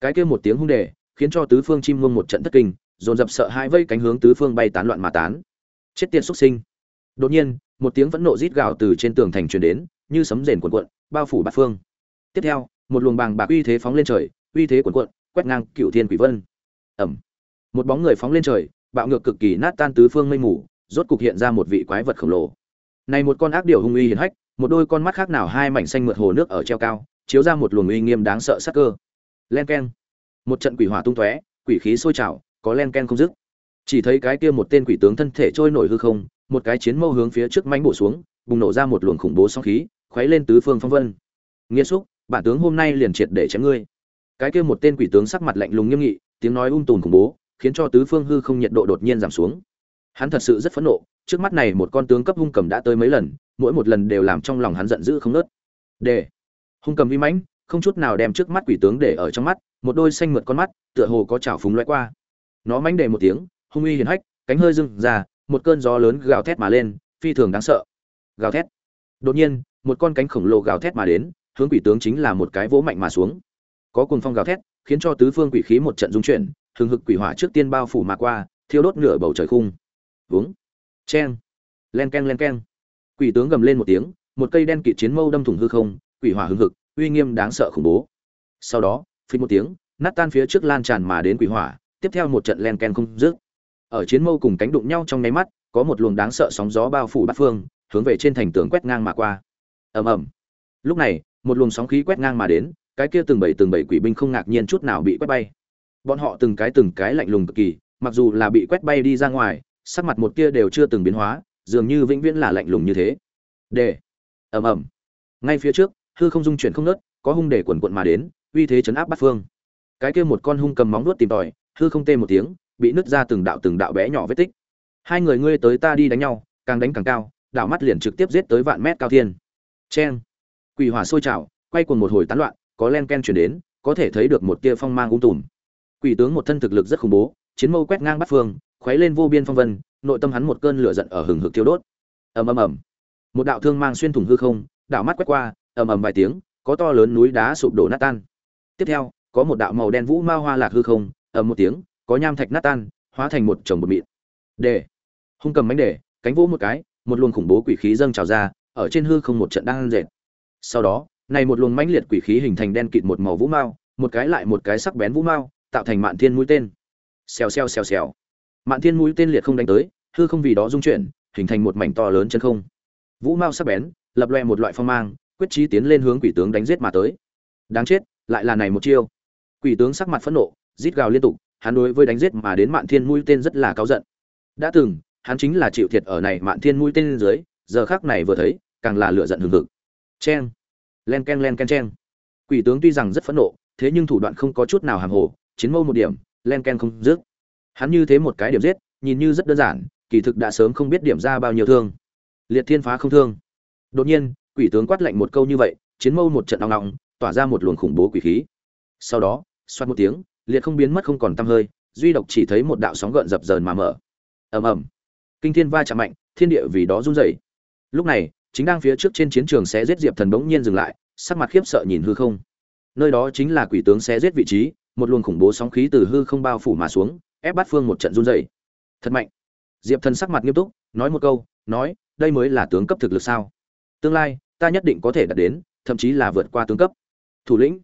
Cái kia một tiếng hung đề khiến cho tứ phương chim muông một trận thất kinh, dồn dập sợ hai vây cánh hướng tứ phương bay tán loạn mà tán. Chết tiệt xuất sinh. Đột nhiên, một tiếng vẫn nộ rít gào từ trên tường thành truyền đến, như sấm rền cuộn cuộn, bao phủ bát phương. Tiếp theo, một luồng bàng bạc uy thế phóng lên trời, uy thế cuộn cuộn, quét ngang cựu thiên quỷ vân. Ầm! một bóng người phóng lên trời, bạo ngược cực kỳ nát tan tứ phương mây mù, rốt cục hiện ra một vị quái vật khổng lồ. Này một con ác điểu hung uy hiển hách, một đôi con mắt khác nào hai mảnh xanh mượt hồ nước ở treo cao, chiếu ra một luồng uy nghiêm đáng sợ sắc cơ. Len keng một trận quỷ hỏa tung tóe quỷ khí sôi trào có len ken không dứt. Chỉ thấy cái kia một tên quỷ tướng thân thể trôi nổi hư không một cái chiến mâu hướng phía trước mánh bổ xuống bùng nổ ra một luồng khủng bố sóng khí khuấy lên tứ phương phong vân. Nghĩa xúc bản tướng hôm nay liền triệt để chém ngươi. Cái kia một tên quỷ tướng sắc mặt lạnh lùng nghiêm nghị tiếng nói um tùn khủng bố khiến cho tứ phương hư không nhiệt độ đột nhiên giảm xuống. Hắn thật sự rất phẫn nộ trước mắt này một con tướng cấp hung cầm đã tới mấy lần mỗi một lần đều làm trong lòng hắn giận dữ không nớt để, hung cầm vi mãnh không chút nào đem trước mắt quỷ tướng để ở trong mắt, một đôi xanh mượt con mắt, tựa hồ có chảo phúng loại qua. Nó mánh đề một tiếng, hung uy hiển hách, cánh hơi dưng ra, một cơn gió lớn gào thét mà lên, phi thường đáng sợ. Gào thét. Đột nhiên, một con cánh khổng lồ gào thét mà đến, hướng quỷ tướng chính là một cái vỗ mạnh mà xuống. Có cuồng phong gào thét, khiến cho tứ phương quỷ khí một trận dung chuyển, hừng hực quỷ hỏa trước tiên bao phủ mà qua, thiêu đốt nửa bầu trời khung. Vướng cheng. Len keng len keng. Quỷ tướng gầm lên một tiếng, một cây đen kịt chiến mâu đâm thủng hư không, quỷ hỏa hừng hực uy nghiêm đáng sợ khủng bố. Sau đó phi một tiếng, nát tan phía trước lan tràn mà đến quỷ hỏa, tiếp theo một trận len ken không dứt. Ở chiến mâu cùng cánh đụng nhau trong nháy mắt, có một luồng đáng sợ sóng gió bao phủ bát phương, hướng về trên thành tường quét ngang mà qua. Ầm ầm. Lúc này, một luồng sóng khí quét ngang mà đến, cái kia từng bảy từng bảy quỷ binh không ngạc nhiên chút nào bị quét bay. Bọn họ từng cái từng cái lạnh lùng cực kỳ, mặc dù là bị quét bay đi ra ngoài, sắc mặt một kia đều chưa từng biến hóa, dường như vĩnh viễn là lạnh lùng như thế. D ầm ầm. Ngay phía trước hư không dung chuyển không nớt có hung để quần quận mà đến uy thế chấn áp bát phương cái kia một con hung cầm móng nuốt tìm tòi hư không tê một tiếng bị nứt ra từng đạo từng đạo bé nhỏ vết tích hai người ngươi tới ta đi đánh nhau càng đánh càng cao đạo mắt liền trực tiếp giết tới vạn mét cao thiên Chen. Quỷ hỏa sôi trào, quay cuồng một hồi tán loạn, có len ken chuyển đến, có thể thấy được một tia phong mang ung tùm. Quỷ tướng một thân thực lực rất khủng bố, chiến mâu quét ngang bát phương, khuấy lên vô biên phong vân, nội tâm hắn một cơn lửa giận ở hừng hực thiêu đốt. Ầm ầm ầm. Một đạo thương mang xuyên thủng hư không, đạo mắt quét qua, ầm ầm vài tiếng, có to lớn núi đá sụp đổ nát tan. Tiếp theo, có một đạo màu đen vũ ma hoa lạc hư không, ầm một tiếng, có nham thạch nát tan, hóa thành một chồng bột mịn. Để, hung cầm mãnh để, cánh vỗ một cái, một luồng khủng bố quỷ khí dâng trào ra, ở trên hư không một trận đang rệt. Sau đó, này một luồng mãnh liệt quỷ khí hình thành đen kịt một màu vũ mao, một cái lại một cái sắc bén vũ mao, tạo thành mạn thiên mũi tên. Xèo xèo xèo xèo. Mạn thiên mũi tên liệt không đánh tới, hư không vì đó dung chuyển, hình thành một mảnh to lớn chân không. Vũ mao sắc bén, lập loè một loại phong mang, quyết chí tiến lên hướng quỷ tướng đánh giết mà tới. Đáng chết, lại là này một chiêu. Quỷ tướng sắc mặt phẫn nộ, rít gào liên tục, hắn đối với đánh giết mà đến Mạn Thiên mũi tên rất là cáu giận. Đã từng, hắn chính là chịu thiệt ở này Mạn Thiên mũi tên dưới, giờ khắc này vừa thấy, càng là lửa giận hừng hực. Chen, len ken len ken chen. Quỷ tướng tuy rằng rất phẫn nộ, thế nhưng thủ đoạn không có chút nào hàm hồ, chiến mâu một điểm, len ken không dứt. Hắn như thế một cái điểm giết, nhìn như rất đơn giản, kỳ thực đã sớm không biết điểm ra bao nhiêu thương. Liệt Thiên phá không thương. Đột nhiên, quỷ tướng quát lạnh một câu như vậy, chiến mâu một trận ong ong tỏa ra một luồng khủng bố quỷ khí. Sau đó, xoát một tiếng, liệt không biến mất không còn tăm hơi, duy độc chỉ thấy một đạo sóng gợn dập dờn mà mở. Ầm ầm. Kinh thiên va chạm mạnh, thiên địa vì đó rung rẩy. Lúc này, chính đang phía trước trên chiến trường xé giết Diệp Thần bỗng nhiên dừng lại, sắc mặt khiếp sợ nhìn hư không. Nơi đó chính là quỷ tướng xé giết vị trí, một luồng khủng bố sóng khí từ hư không bao phủ mà xuống, ép bát phương một trận run rẩy. Thật mạnh. Diệp Thần sắc mặt nghiêm túc, nói một câu, nói, đây mới là tướng cấp thực lực sao? Tương lai, ta nhất định có thể đạt đến, thậm chí là vượt qua tướng cấp. Thủ lĩnh.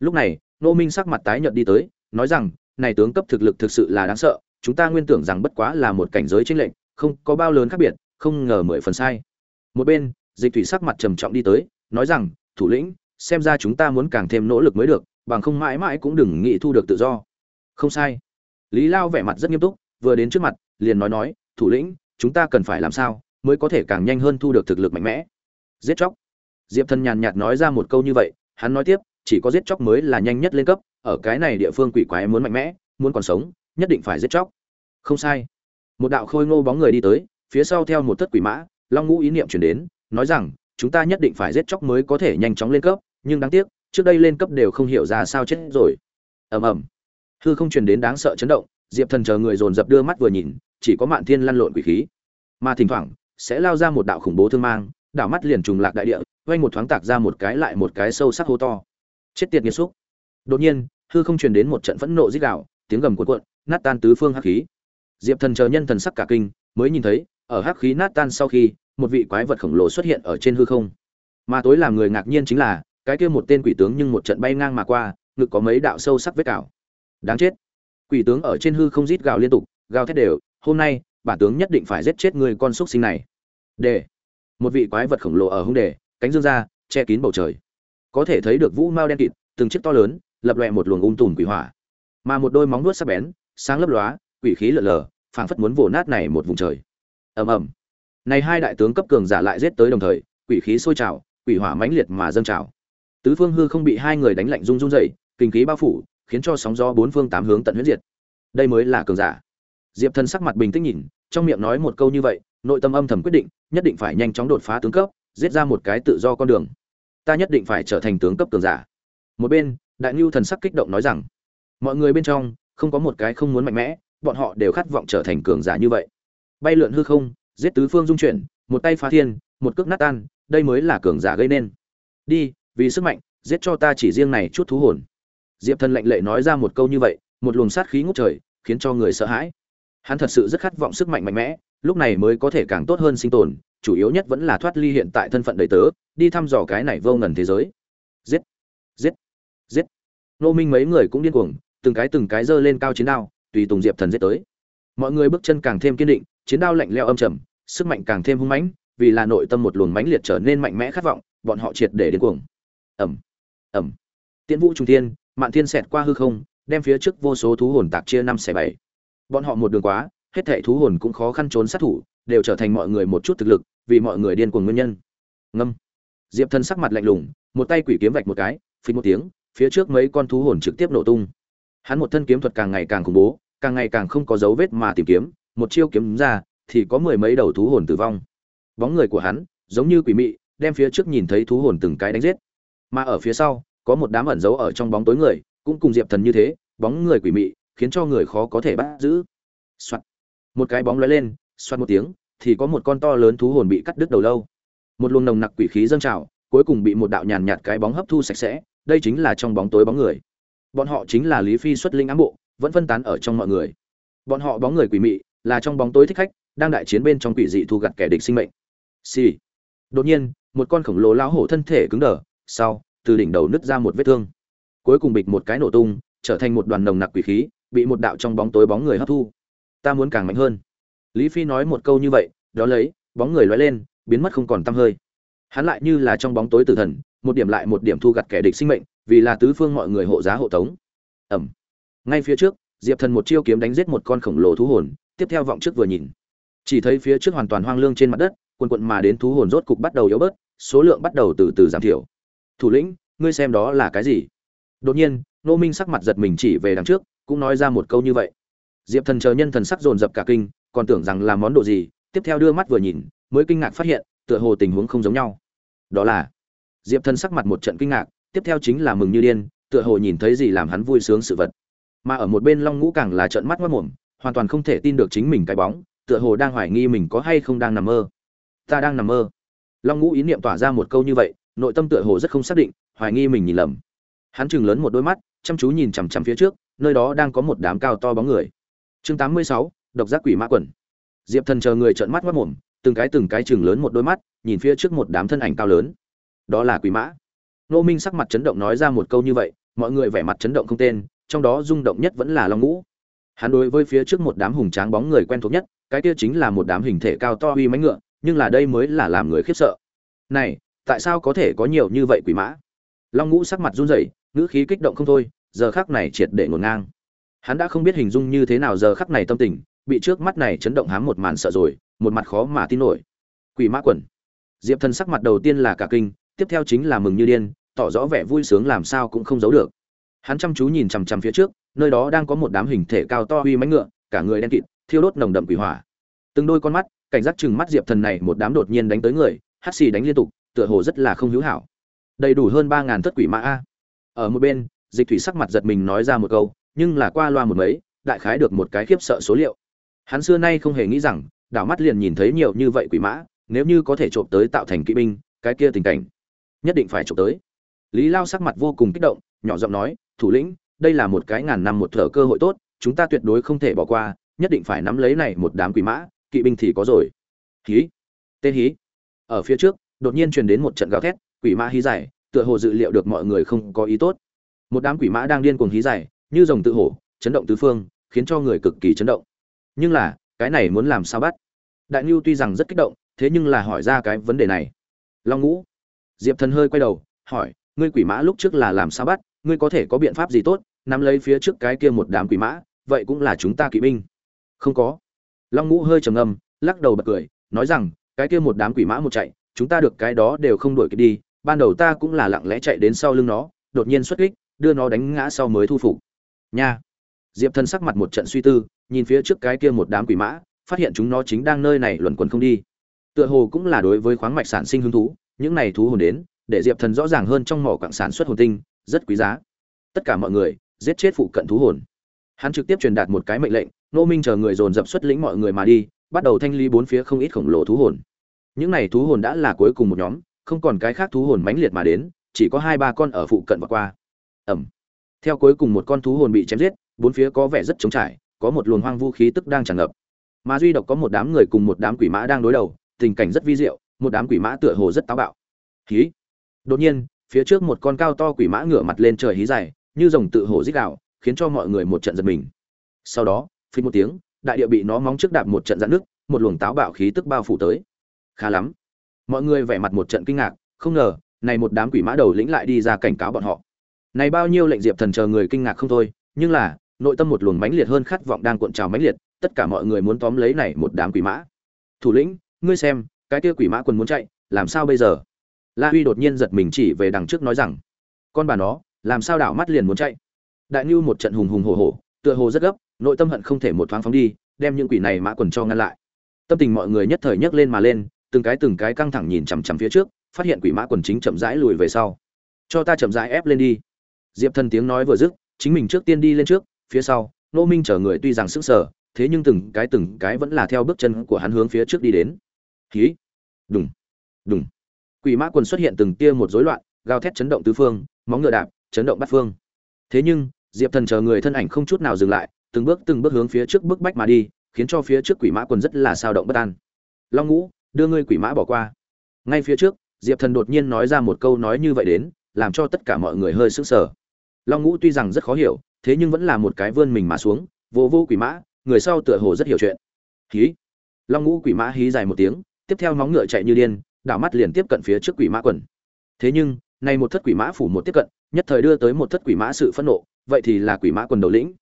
Lúc này, Nô Minh sắc mặt tái nhợt đi tới, nói rằng, này tướng cấp thực lực thực sự là đáng sợ, chúng ta nguyên tưởng rằng bất quá là một cảnh giới chênh lệnh, không có bao lớn khác biệt, không ngờ mười phần sai. Một bên, Dịch Thủy sắc mặt trầm trọng đi tới, nói rằng, thủ lĩnh, xem ra chúng ta muốn càng thêm nỗ lực mới được, bằng không mãi mãi cũng đừng nghĩ thu được tự do. Không sai. Lý Lao vẻ mặt rất nghiêm túc, vừa đến trước mặt, liền nói nói, thủ lĩnh, chúng ta cần phải làm sao mới có thể càng nhanh hơn thu được thực lực mạnh mẽ. Giết chóc. Diệp Thần nhàn nhạt nói ra một câu như vậy, hắn nói tiếp, chỉ có giết chóc mới là nhanh nhất lên cấp, ở cái này địa phương quỷ quái muốn mạnh mẽ, muốn còn sống, nhất định phải giết chóc. Không sai. Một đạo khôi ngô bóng người đi tới, phía sau theo một thất quỷ mã, long ngũ ý niệm truyền đến, nói rằng, chúng ta nhất định phải giết chóc mới có thể nhanh chóng lên cấp, nhưng đáng tiếc, trước đây lên cấp đều không hiểu ra sao chết rồi. Ầm ầm. Hư không truyền đến đáng sợ chấn động, Diệp Thần chờ người dồn dập đưa mắt vừa nhìn, chỉ có Mạn Thiên lăn lộn quỷ khí, mà thỉnh thoảng sẽ lao ra một đạo khủng bố thương mang, đảo mắt liền trùng lạc đại địa, vây một thoáng tạc ra một cái lại một cái sâu sắc hô to. Chết tiệt nghiệt xúc. Đột nhiên, hư không truyền đến một trận phẫn nộ rít gào, tiếng gầm cuộn cuộn, nát tan tứ phương hắc khí. Diệp Thần chờ nhân thần sắc cả kinh, mới nhìn thấy, ở hắc khí nát tan sau khi, một vị quái vật khổng lồ xuất hiện ở trên hư không. Mà tối làm người ngạc nhiên chính là, cái kia một tên quỷ tướng nhưng một trận bay ngang mà qua, ngực có mấy đạo sâu sắc vết cào. Đáng chết. Quỷ tướng ở trên hư không rít gào liên tục, gào thét đều, hôm nay, bản tướng nhất định phải giết chết người con xúc sinh này. Để. Một vị quái vật khổng lồ ở hung đề, cánh dương ra, che kín bầu trời. Có thể thấy được vũ mao đen kịt, từng chiếc to lớn, lập loè một luồng ung tùm quỷ hỏa. Mà một đôi móng vuốt sắc bén, sáng lấp lóa, quỷ khí lở lờ, phảng phất muốn vồ nát này một vùng trời. Ầm ầm. Này hai đại tướng cấp cường giả lại giết tới đồng thời, quỷ khí sôi trào, quỷ hỏa mãnh liệt mà dâng trào. Tứ phương hư không bị hai người đánh lạnh rung rung dậy, kinh khí bao phủ, khiến cho sóng gió bốn phương tám hướng tận huyết diệt. Đây mới là cường giả. Diệp Thần sắc mặt bình tĩnh nhìn, trong miệng nói một câu như vậy, nội tâm âm thầm quyết định, nhất định phải nhanh chóng đột phá tướng cấp, giết ra một cái tự do con đường. Ta nhất định phải trở thành tướng cấp cường giả. Một bên, Đại Nưu thần sắc kích động nói rằng, mọi người bên trong, không có một cái không muốn mạnh mẽ, bọn họ đều khát vọng trở thành cường giả như vậy. Bay lượn hư không, giết tứ phương dung chuyển, một tay phá thiên, một cước nát tan, đây mới là cường giả gây nên. Đi, vì sức mạnh, giết cho ta chỉ riêng này chút thú hồn. Diệp Thần lạnh lệ nói ra một câu như vậy, một luồng sát khí ngút trời, khiến cho người sợ hãi. Hắn thật sự rất khát vọng sức mạnh mạnh mẽ, lúc này mới có thể càng tốt hơn sinh tồn, chủ yếu nhất vẫn là thoát ly hiện tại thân phận đầy tớ, đi thăm dò cái này vô ngần thế giới. Giết, giết, giết. Nô Minh mấy người cũng điên cuồng, từng cái từng cái giơ lên cao chiến đao, tùy tùng Diệp Thần giết tới. Mọi người bước chân càng thêm kiên định, chiến đao lạnh lẽo âm trầm, sức mạnh càng thêm hung mãnh, vì là nội tâm một luồng mãnh liệt trở nên mạnh mẽ khát vọng, bọn họ triệt để điên cuồng. Ầm, ầm. Tiễn Vũ trung thiên, Mạn Thiên xẹt qua hư không, đem phía trước vô số thú hồn tạc chia năm xẻ bảy. Bọn họ một đường quá, hết thảy thú hồn cũng khó khăn trốn sát thủ, đều trở thành mọi người một chút thực lực, vì mọi người điên cuồng nguyên nhân. Ngâm. Diệp Thần sắc mặt lạnh lùng, một tay quỷ kiếm vạch một cái, phình một tiếng, phía trước mấy con thú hồn trực tiếp nổ tung. Hắn một thân kiếm thuật càng ngày càng khủng bố, càng ngày càng không có dấu vết mà tìm kiếm, một chiêu kiếm ra, thì có mười mấy đầu thú hồn tử vong. Bóng người của hắn, giống như quỷ mị, đem phía trước nhìn thấy thú hồn từng cái đánh giết mà ở phía sau có một đám ẩn giấu ở trong bóng tối người cũng cùng diệp thần như thế bóng người quỷ mị khiến cho người khó có thể bắt giữ Soạn một cái bóng lóe lên, xoát một tiếng, thì có một con to lớn thú hồn bị cắt đứt đầu lâu. Một luồng nồng nặc quỷ khí dâng trào, cuối cùng bị một đạo nhàn nhạt cái bóng hấp thu sạch sẽ, đây chính là trong bóng tối bóng người. Bọn họ chính là lý phi xuất linh ám bộ, vẫn phân tán ở trong mọi người. Bọn họ bóng người quỷ mị, là trong bóng tối thích khách, đang đại chiến bên trong quỷ dị thu gặt kẻ địch sinh mệnh. Xì、sì. đột nhiên, một con khổng lồ lão hổ thân thể cứng đờ, sau, từ đỉnh đầu nứt ra một vết thương. Cuối cùng bịch một cái nổ tung, trở thành một đoàn nồng nặc quỷ khí, bị một đạo trong bóng tối bóng người hấp thu ta muốn càng mạnh hơn. Lý phi nói một câu như vậy, đó lấy, bóng người lóe lên, biến mất không còn tăm hơi. Hắn lại như là trong bóng tối tử thần, một điểm lại một điểm thu gặt kẻ địch sinh mệnh, vì là tứ phương mọi người hộ giá hộ tống. Ẩm. Ngay phía trước, diệp thần một chiêu kiếm đánh giết một con khổng lồ thú hồn, tiếp theo vọng trước vừa nhìn. Chỉ thấy phía trước hoàn toàn hoang lương trên mặt đất quần quận mà đến thú hồn rốt cục bắt đầu yếu bớt, số lượng bắt đầu từ từ giảm thiểu. Thủ lĩnh, ngươi xem đó là cái gì? Đột nhiên nô minh sắc mặt giật mình chỉ về đằng trước, cũng nói ra một câu như vậy diệp thần chờ nhân thần sắc dồn dập cả kinh, còn tưởng rằng là món đồ gì, tiếp theo đưa mắt vừa nhìn, mới kinh ngạc phát hiện, tựa hồ tình huống không giống nhau. Đó là, diệp thần sắc mặt một trận kinh ngạc, tiếp theo chính là mừng như điên, tựa hồ nhìn thấy gì làm hắn vui sướng sự vật. Mà ở một bên long ngũ càng là trợn mắt mất mồm, hoàn toàn không thể tin được chính mình cái bóng, tựa hồ đang hoài nghi mình có hay không đang nằm mơ. Ta đang nằm mơ. Long ngũ ý niệm tỏa ra một câu như vậy, nội tâm tựa hồ rất không xác định, hoài nghi mình nhìn lầm. Hắn chừng lớn một đôi mắt, chăm chú nhìn chằm chằm phía trước, nơi đó đang có một đám cao to bóng người chương 86, độc giác quỷ mã quần. Diệp thần chờ người trợn mắt mất mồm từng cái từng cái chừng lớn một đôi mắt nhìn phía trước một đám thân ảnh cao lớn. Đó là quỷ mã. Nô minh sắc mặt chấn động nói ra một câu như vậy mọi người vẻ mặt chấn động không tên trong đó rung động nhất vẫn là long ngũ. Hắn đối với phía trước một đám hùng tráng bóng người quen thuộc nhất cái kia chính là một đám hình thể cao to uy mánh ngựa nhưng là đây mới là làm người khiếp sợ. Này tại sao có thể có nhiều như vậy quỷ mã? Long ngũ sắc mặt run rẩy ngữ khí kích động không thôi giờ khắc này triệt để ngổn ngang hắn đã không biết hình dung như thế nào giờ khắc này tâm tình, bị trước mắt này chấn động hám một màn sợ rồi, một mặt khó mà tin nổi. Quỷ mã quần. Diệp thần sắc mặt đầu tiên là cả kinh, tiếp theo chính là mừng như điên, tỏ rõ vẻ vui sướng làm sao cũng không giấu được. Hắn chăm chú nhìn chằm chằm phía trước, nơi đó đang có một đám hình thể cao to uy mãnh ngựa, cả người đen kịt, thiêu đốt nồng đậm quỷ hỏa. Từng đôi con mắt, cảnh giác chừng mắt diệp thần này một đám đột nhiên đánh tới người, hắt xì đánh liên tục, tựa hồ rất là không hữu hảo. Đầy đủ hơn ba ngàn thất quỷ mã a. Ở một bên, dịch thủy sắc mặt giật mình nói ra một câu nhưng là qua loa một mấy, đại khái được một cái khiếp sợ số liệu. Hắn xưa nay không hề nghĩ rằng, đảo mắt liền nhìn thấy nhiều như vậy quỷ mã, nếu như có thể trộm tới tạo thành kỵ binh, cái kia tình cảnh nhất định phải trộm tới. Lý lao sắc mặt vô cùng kích động, nhỏ giọng nói, thủ lĩnh, đây là một cái ngàn năm một thở cơ hội tốt, chúng ta tuyệt đối không thể bỏ qua, nhất định phải nắm lấy này một đám quỷ mã, kỵ binh thì có rồi. Hí, tên hí. Ở phía trước, đột nhiên truyền đến một trận gào thét, quỷ mã hí dài, tựa hồ dự liệu được mọi người không có ý tốt. Một đám quỷ mã đang điên cuồng hí dài như rồng tự hổ, chấn động tứ phương, khiến cho người cực kỳ chấn động. Nhưng là, cái này muốn làm sao bắt? Đại ngưu tuy rằng rất kích động, thế nhưng là hỏi ra cái vấn đề này. Long ngũ, diệp thần hơi quay đầu, hỏi, ngươi quỷ mã lúc trước là làm sao bắt? Ngươi có thể có biện pháp gì tốt, nắm lấy phía trước cái kia một đám quỷ mã, vậy cũng là chúng ta kỵ binh. Không có. Long ngũ hơi trầm ngâm, lắc đầu bật cười, nói rằng, cái kia một đám quỷ mã một chạy, chúng ta được cái đó đều không đuổi kịp đi, ban đầu ta cũng là lặng lẽ chạy đến sau lưng nó, đột nhiên xuất kích, đưa nó đánh ngã sau mới thu phục nha. Diệp thần sắc mặt một trận suy tư, nhìn phía trước cái kia một đám quỷ mã, phát hiện chúng nó chính đang nơi này luẩn quẩn không đi. Tựa hồ cũng là đối với khoáng mạch sản sinh hứng thú, những này thú hồn đến, để diệp thần rõ ràng hơn trong mỏ quặng sản xuất hồn tinh, rất quý giá. Tất cả mọi người, giết chết phụ cận thú hồn. Hắn trực tiếp truyền đạt một cái mệnh lệnh nô minh chờ người dồn dập xuất lĩnh mọi người mà đi, bắt đầu thanh lý bốn phía không ít khổng lồ thú hồn. Những này thú hồn đã là cuối cùng một nhóm, không còn cái khác thú hồn mãnh liệt mà đến, chỉ có hai ba con ở phụ cận và qua. Ẩm theo cuối cùng một con thú hồn bị chém giết, bốn phía có vẻ rất trống trải, có một luồng hoang vũ khí tức đang tràn ngập. Mà duy độc có một đám người cùng một đám quỷ mã đang đối đầu, tình cảnh rất vi diệu, một đám quỷ mã tựa hồ rất táo bạo. Hí! Đột nhiên, phía trước một con cao to quỷ mã ngửa mặt lên trời hí dài, như rồng tự hổ rít gạo khiến cho mọi người một trận giật mình. Sau đó phi một tiếng, đại địa bị nó móng trước đạp một trận dạn nước một luồng táo bạo khí tức bao phủ tới. Khá lắm. Mọi người vẻ mặt một trận kinh ngạc, không ngờ, này một đám quỷ mã đầu lĩnh lại đi ra cảnh cáo bọn họ này bao nhiêu lệnh diệp thần chờ người kinh ngạc không thôi, nhưng là, nội tâm một luồng mãnh liệt hơn khát vọng đang cuộn trào mãnh liệt, tất cả mọi người muốn tóm lấy này một đám quỷ mã. Thủ lĩnh, ngươi xem, cái kia quỷ mã quần muốn chạy, làm sao bây giờ? La huy đột nhiên giật mình chỉ về đằng trước nói rằng, con bà nó, làm sao đảo mắt liền muốn chạy? Đại nhu một trận hùng hùng hổ hổ, tựa hồ rất gấp, nội tâm hận không thể một thoáng phóng đi, đem những quỷ này mã quần cho ngăn lại. Tâm tình mọi người nhất thời nhấc lên mà lên, từng cái từng cái căng thẳng nhìn chằm chằm phía trước, phát hiện quỷ mã quần chính chậm rãi lùi về sau. Cho ta chậm rãi ép lên đi diệp thần tiếng nói vừa dứt, chính mình trước tiên đi lên trước, phía sau nô minh chở người tuy rằng sức sở thế nhưng từng cái từng cái vẫn là theo bước chân của hắn hướng phía trước đi đến. Hí, đùng đùng. Quỷ mã quần xuất hiện từng tia một rối loạn, gào thét chấn động tứ phương, móng ngựa đạp, chấn động bát phương. Thế nhưng, diệp thần chờ người thân ảnh không chút nào dừng lại, từng bước từng bước hướng phía trước bước bách mà đi, khiến cho phía trước quỷ mã quần rất là sao động bất an. Long ngũ, đưa ngươi quỷ mã bỏ qua. Ngay phía trước, diệp thần đột nhiên nói ra một câu nói như vậy đến, làm cho tất cả mọi người hơi sững sờ long ngũ tuy rằng rất khó hiểu, thế nhưng vẫn là một cái vươn mình mà xuống, vô vô quỷ mã, người sau tựa hồ rất hiểu chuyện. Hí. Long ngũ quỷ mã hí dài một tiếng, tiếp theo móng ngựa chạy như điên, đảo mắt liền tiếp cận phía trước quỷ mã quần. Thế nhưng, nay một thất quỷ mã phủ một tiếp cận, nhất thời đưa tới một thất quỷ mã sự phẫn nộ, vậy thì là quỷ mã quần đầu lĩnh.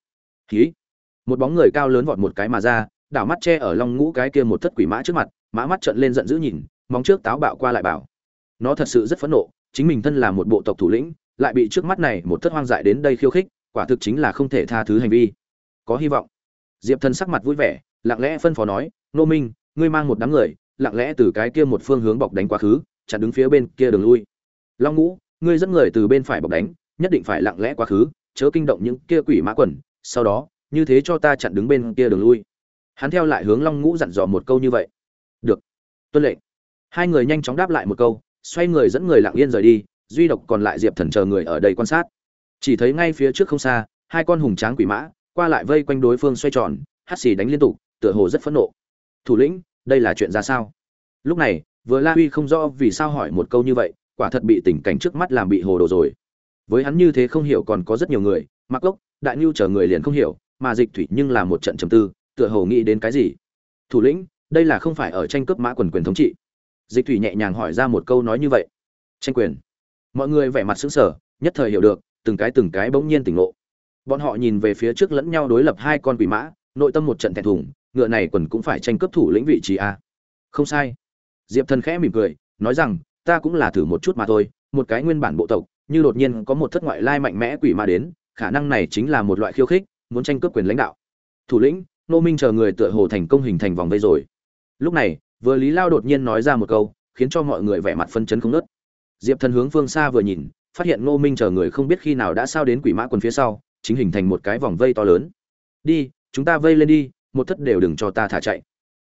Hí. Một bóng người cao lớn vọt một cái mà ra, đảo mắt che ở long ngũ cái kia một thất quỷ mã trước mặt, mã mắt trợn lên giận dữ nhìn, móng trước táo bạo qua lại bảo. Nó thật sự rất phẫn nộ, chính mình thân là một bộ tộc thủ lĩnh lại bị trước mắt này một thất hoang dại đến đây khiêu khích, quả thực chính là không thể tha thứ hành vi. Có hy vọng. Diệp thần sắc mặt vui vẻ, lặng lẽ phân phó nói, nô minh, ngươi mang một đám người, lặng lẽ từ cái kia một phương hướng bọc đánh quá khứ, chặn đứng phía bên kia đường lui. Long ngũ, ngươi dẫn người từ bên phải bọc đánh, nhất định phải lặng lẽ quá khứ, chớ kinh động những kia quỷ mã quần, sau đó, như thế cho ta chặn đứng bên kia đường lui. Hắn theo lại hướng long ngũ dặn dò một câu như vậy. Được, tuân lệnh. Hai người nhanh chóng đáp lại một câu, xoay người dẫn người lặng yên rời đi duy độc còn lại diệp thần chờ người ở đây quan sát. Chỉ thấy ngay phía trước không xa, hai con hùng tráng quỷ mã, qua lại vây quanh đối phương xoay tròn, hắt xì đánh liên tục, tựa hồ rất phẫn nộ. Thủ lĩnh, đây là chuyện ra sao? Lúc này, vừa la huy không rõ vì sao hỏi một câu như vậy, quả thật bị tình cảnh trước mắt làm bị hồ đồ rồi. Với hắn như thế không hiểu còn có rất nhiều người, mặc gốc đại nhu chờ người liền không hiểu, mà dịch thủy nhưng là một trận trầm tư, tựa hồ nghĩ đến cái gì? Thủ lĩnh, đây là không phải ở tranh cướp mã quần quyền thống trị. Dịch thủy nhẹ nhàng hỏi ra một câu nói như vậy. Tranh quyền? Mọi người vẻ mặt sững sờ, nhất thời hiểu được, từng cái từng cái bỗng nhiên tỉnh ngộ. Bọn họ nhìn về phía trước lẫn nhau đối lập hai con quỷ mã, nội tâm một trận thẹn thùng, ngựa này quần cũng phải tranh cướp thủ lĩnh vị trí a. Không sai. Diệp thần khẽ mỉm cười, nói rằng, ta cũng là thử một chút mà thôi, một cái nguyên bản bộ tộc, như đột nhiên có một thất ngoại lai mạnh mẽ quỷ ma đến, khả năng này chính là một loại khiêu khích, muốn tranh cướp quyền lãnh đạo. Thủ lĩnh nô minh chờ người tựa hồ thành công hình thành vòng vây rồi. Lúc này, vừa lý lao đột nhiên nói ra một câu, khiến cho mọi người vẻ mặt phân chấn không nớt diệp thần hướng phương xa vừa nhìn, phát hiện ngô minh chờ người không biết khi nào đã sao đến quỷ mã quần phía sau, chính hình thành một cái vòng vây to lớn. Đi, chúng ta vây lên đi, một thất đều đừng cho ta thả chạy.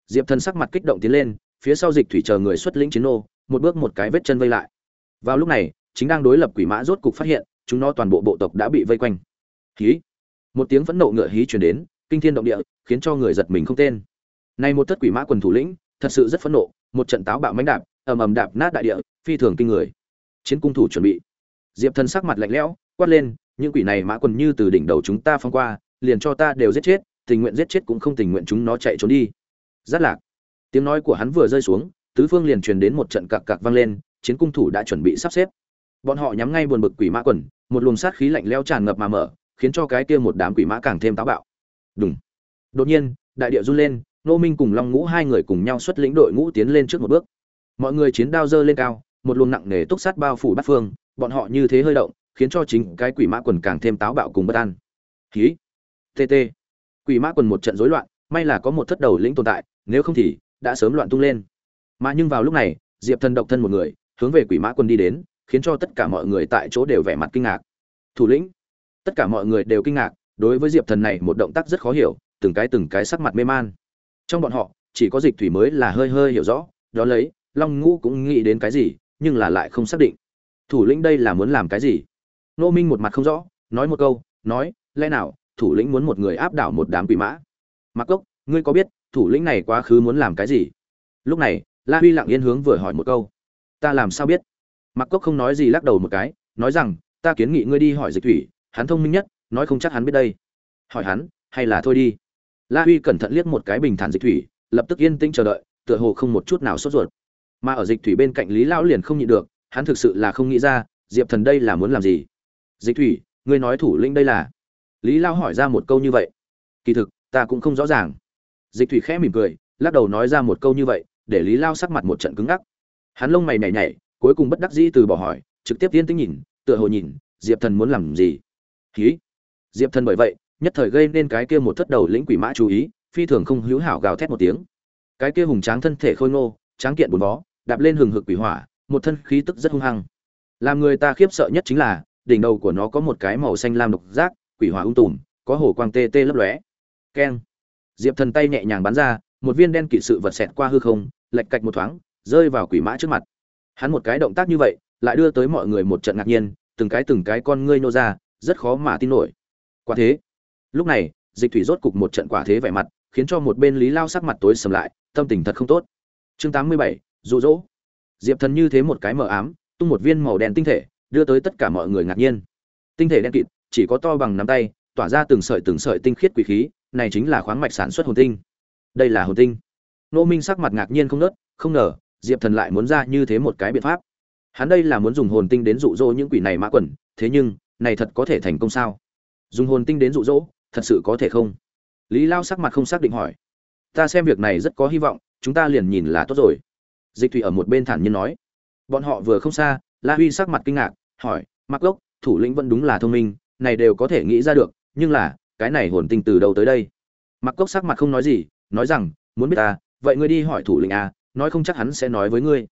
Diệp thần sắc mặt kích động tiến lên, phía sau dịch thủy chờ người xuất lĩnh chiến nô, một bước một cái vết chân vây lại. Vào lúc này, chính đang đối lập quỷ mã rốt cục phát hiện, chúng nó toàn bộ bộ tộc đã bị vây quanh. Hí! Một tiếng phẫn nộ ngựa hí chuyển đến, kinh thiên động địa, khiến cho người giật mình không tên. Này một thất quỷ mã quần thủ lĩnh, thật sự rất phẫn nộ, một trận táo bạo mãnh đạp, ầm ầm đạp nát đại địa, phi thường kinh người chiến cung thủ chuẩn bị. Diệp thần sắc mặt lạnh lẽo, quát lên, những quỷ này mã quần như từ đỉnh đầu chúng ta phong qua, liền cho ta đều giết chết, tình nguyện giết chết cũng không tình nguyện chúng nó chạy trốn đi. Rất lạc. Tiếng nói của hắn vừa rơi xuống, tứ phương liền truyền đến một trận cặc cặc vang lên, chiến cung thủ đã chuẩn bị sắp xếp. Bọn họ nhắm ngay buồn bực quỷ mã quần, một luồng sát khí lạnh lẽo tràn ngập mà mở, khiến cho cái kia một đám quỷ mã càng thêm táo bạo. Đúng đột nhiên, đại địa run lên nô minh cùng long ngũ hai người cùng nhau xuất lĩnh đội ngũ tiến lên trước một bước. Mọi người chiến đao dơ lên cao một luồng nặng nề túc sát bao phủ bát phương, bọn họ như thế hơi động, khiến cho chính cái quỷ mã quần càng thêm táo bạo cùng bất an. Khí tt quỷ mã quần một trận rối loạn, may là có một thất đầu lĩnh tồn tại, nếu không thì đã sớm loạn tung lên. Mà nhưng vào lúc này, diệp thần độc thân một người, hướng về quỷ mã quân đi đến, khiến cho tất cả mọi người tại chỗ đều vẻ mặt kinh ngạc. Thủ lĩnh, tất cả mọi người đều kinh ngạc, đối với diệp thần này một động tác rất khó hiểu, từng cái từng cái sắc mặt mê man. Trong bọn họ, chỉ có dịch thủy mới là hơi hơi hiểu rõ, đó lấy, long ngũ cũng nghĩ đến cái gì nhưng là lại không xác định. Thủ lĩnh đây là muốn làm cái gì? Nô minh một mặt không rõ, nói một câu, nói, lẽ nào, thủ lĩnh muốn một người áp đảo một đám quỷ mã? Mặc cốc, ngươi có biết, thủ lĩnh này quá khứ muốn làm cái gì? Lúc này, la huy lặng yên hướng vừa hỏi một câu, ta làm sao biết? Mặc cốc không nói gì lắc đầu một cái, nói rằng, ta kiến nghị ngươi đi hỏi dịch thủy, hắn thông minh nhất, nói không chắc hắn biết đây. Hỏi hắn, hay là thôi đi? La huy cẩn thận liếc một cái bình thản dịch thủy, lập tức yên tĩnh chờ đợi, tựa hồ không một chút nào sốt ruột mà ở dịch thủy bên cạnh lý lão liền không nhịn được, hắn thực sự là không nghĩ ra, diệp thần đây là muốn làm gì? Dịch thủy, ngươi nói thủ lĩnh đây là? Lý lao hỏi ra một câu như vậy. Kỳ thực, ta cũng không rõ ràng. Dịch thủy khẽ mỉm cười, lắc đầu nói ra một câu như vậy, để lý lao sắc mặt một trận cứng ngắc. Hắn lông mày nhảy nhảy, cuối cùng bất đắc dĩ từ bỏ hỏi, trực tiếp tiên tính nhìn, tựa hồ nhìn, diệp thần muốn làm gì? Ký diệp thần bởi vậy, nhất thời gây nên cái kia một thất đầu lĩnh quỷ mã chú ý, phi thường không hữu hảo gào thét một tiếng. Cái kia hùng tráng thân thể khôi ngô, tráng kiện bốn bó đạp lên hừng hực quỷ hỏa, một thân khí tức rất hung hăng. Làm người ta khiếp sợ nhất chính là, đỉnh đầu của nó có một cái màu xanh lam độc giác, quỷ hỏa ung tùm, có hồ quang tê tê lấp lóe. Keng. Diệp Thần tay nhẹ nhàng bắn ra, một viên đen kỵ sự vật xẹt qua hư không, lệch cạch một thoáng, rơi vào quỷ mã trước mặt. Hắn một cái động tác như vậy, lại đưa tới mọi người một trận ngạc nhiên, từng cái từng cái con ngươi nô ra, rất khó mà tin nổi. Quả thế. Lúc này, Dịch Thủy rốt cục một trận quả thế vẻ mặt, khiến cho một bên Lý Lao sắc mặt tối sầm lại, tâm tình thật không tốt. Chương 87, dụ dỗ. Diệp thần như thế một cái mờ ám tung một viên màu đen tinh thể đưa tới tất cả mọi người ngạc nhiên. Tinh thể đen kịt chỉ có to bằng nắm tay tỏa ra từng sợi từng sợi tinh khiết quỷ khí này chính là khoáng mạch sản xuất hồn tinh. Đây là hồn tinh. Nô minh sắc mặt ngạc nhiên không nớt không ngờ diệp thần lại muốn ra như thế một cái biện pháp. Hắn đây là muốn dùng hồn tinh đến rụ rỗ những quỷ này mã quẩn thế nhưng này thật có thể thành công sao? Dùng hồn tinh đến rụ rỗ, thật sự có thể không? Lý lao sắc mặt không xác định hỏi. Ta xem việc này rất có hy vọng chúng ta liền nhìn là tốt rồi dịch thủy ở một bên thản nhiên nói bọn họ vừa không xa, la huy sắc mặt kinh ngạc, hỏi mặc gốc, thủ lĩnh vẫn đúng là thông minh, này đều có thể nghĩ ra được, nhưng là, cái này hồn tinh từ đâu tới đây mặc cốc sắc mặt không nói gì, nói rằng, muốn biết ta, vậy ngươi đi hỏi thủ lĩnh à? nói không chắc hắn sẽ nói với ngươi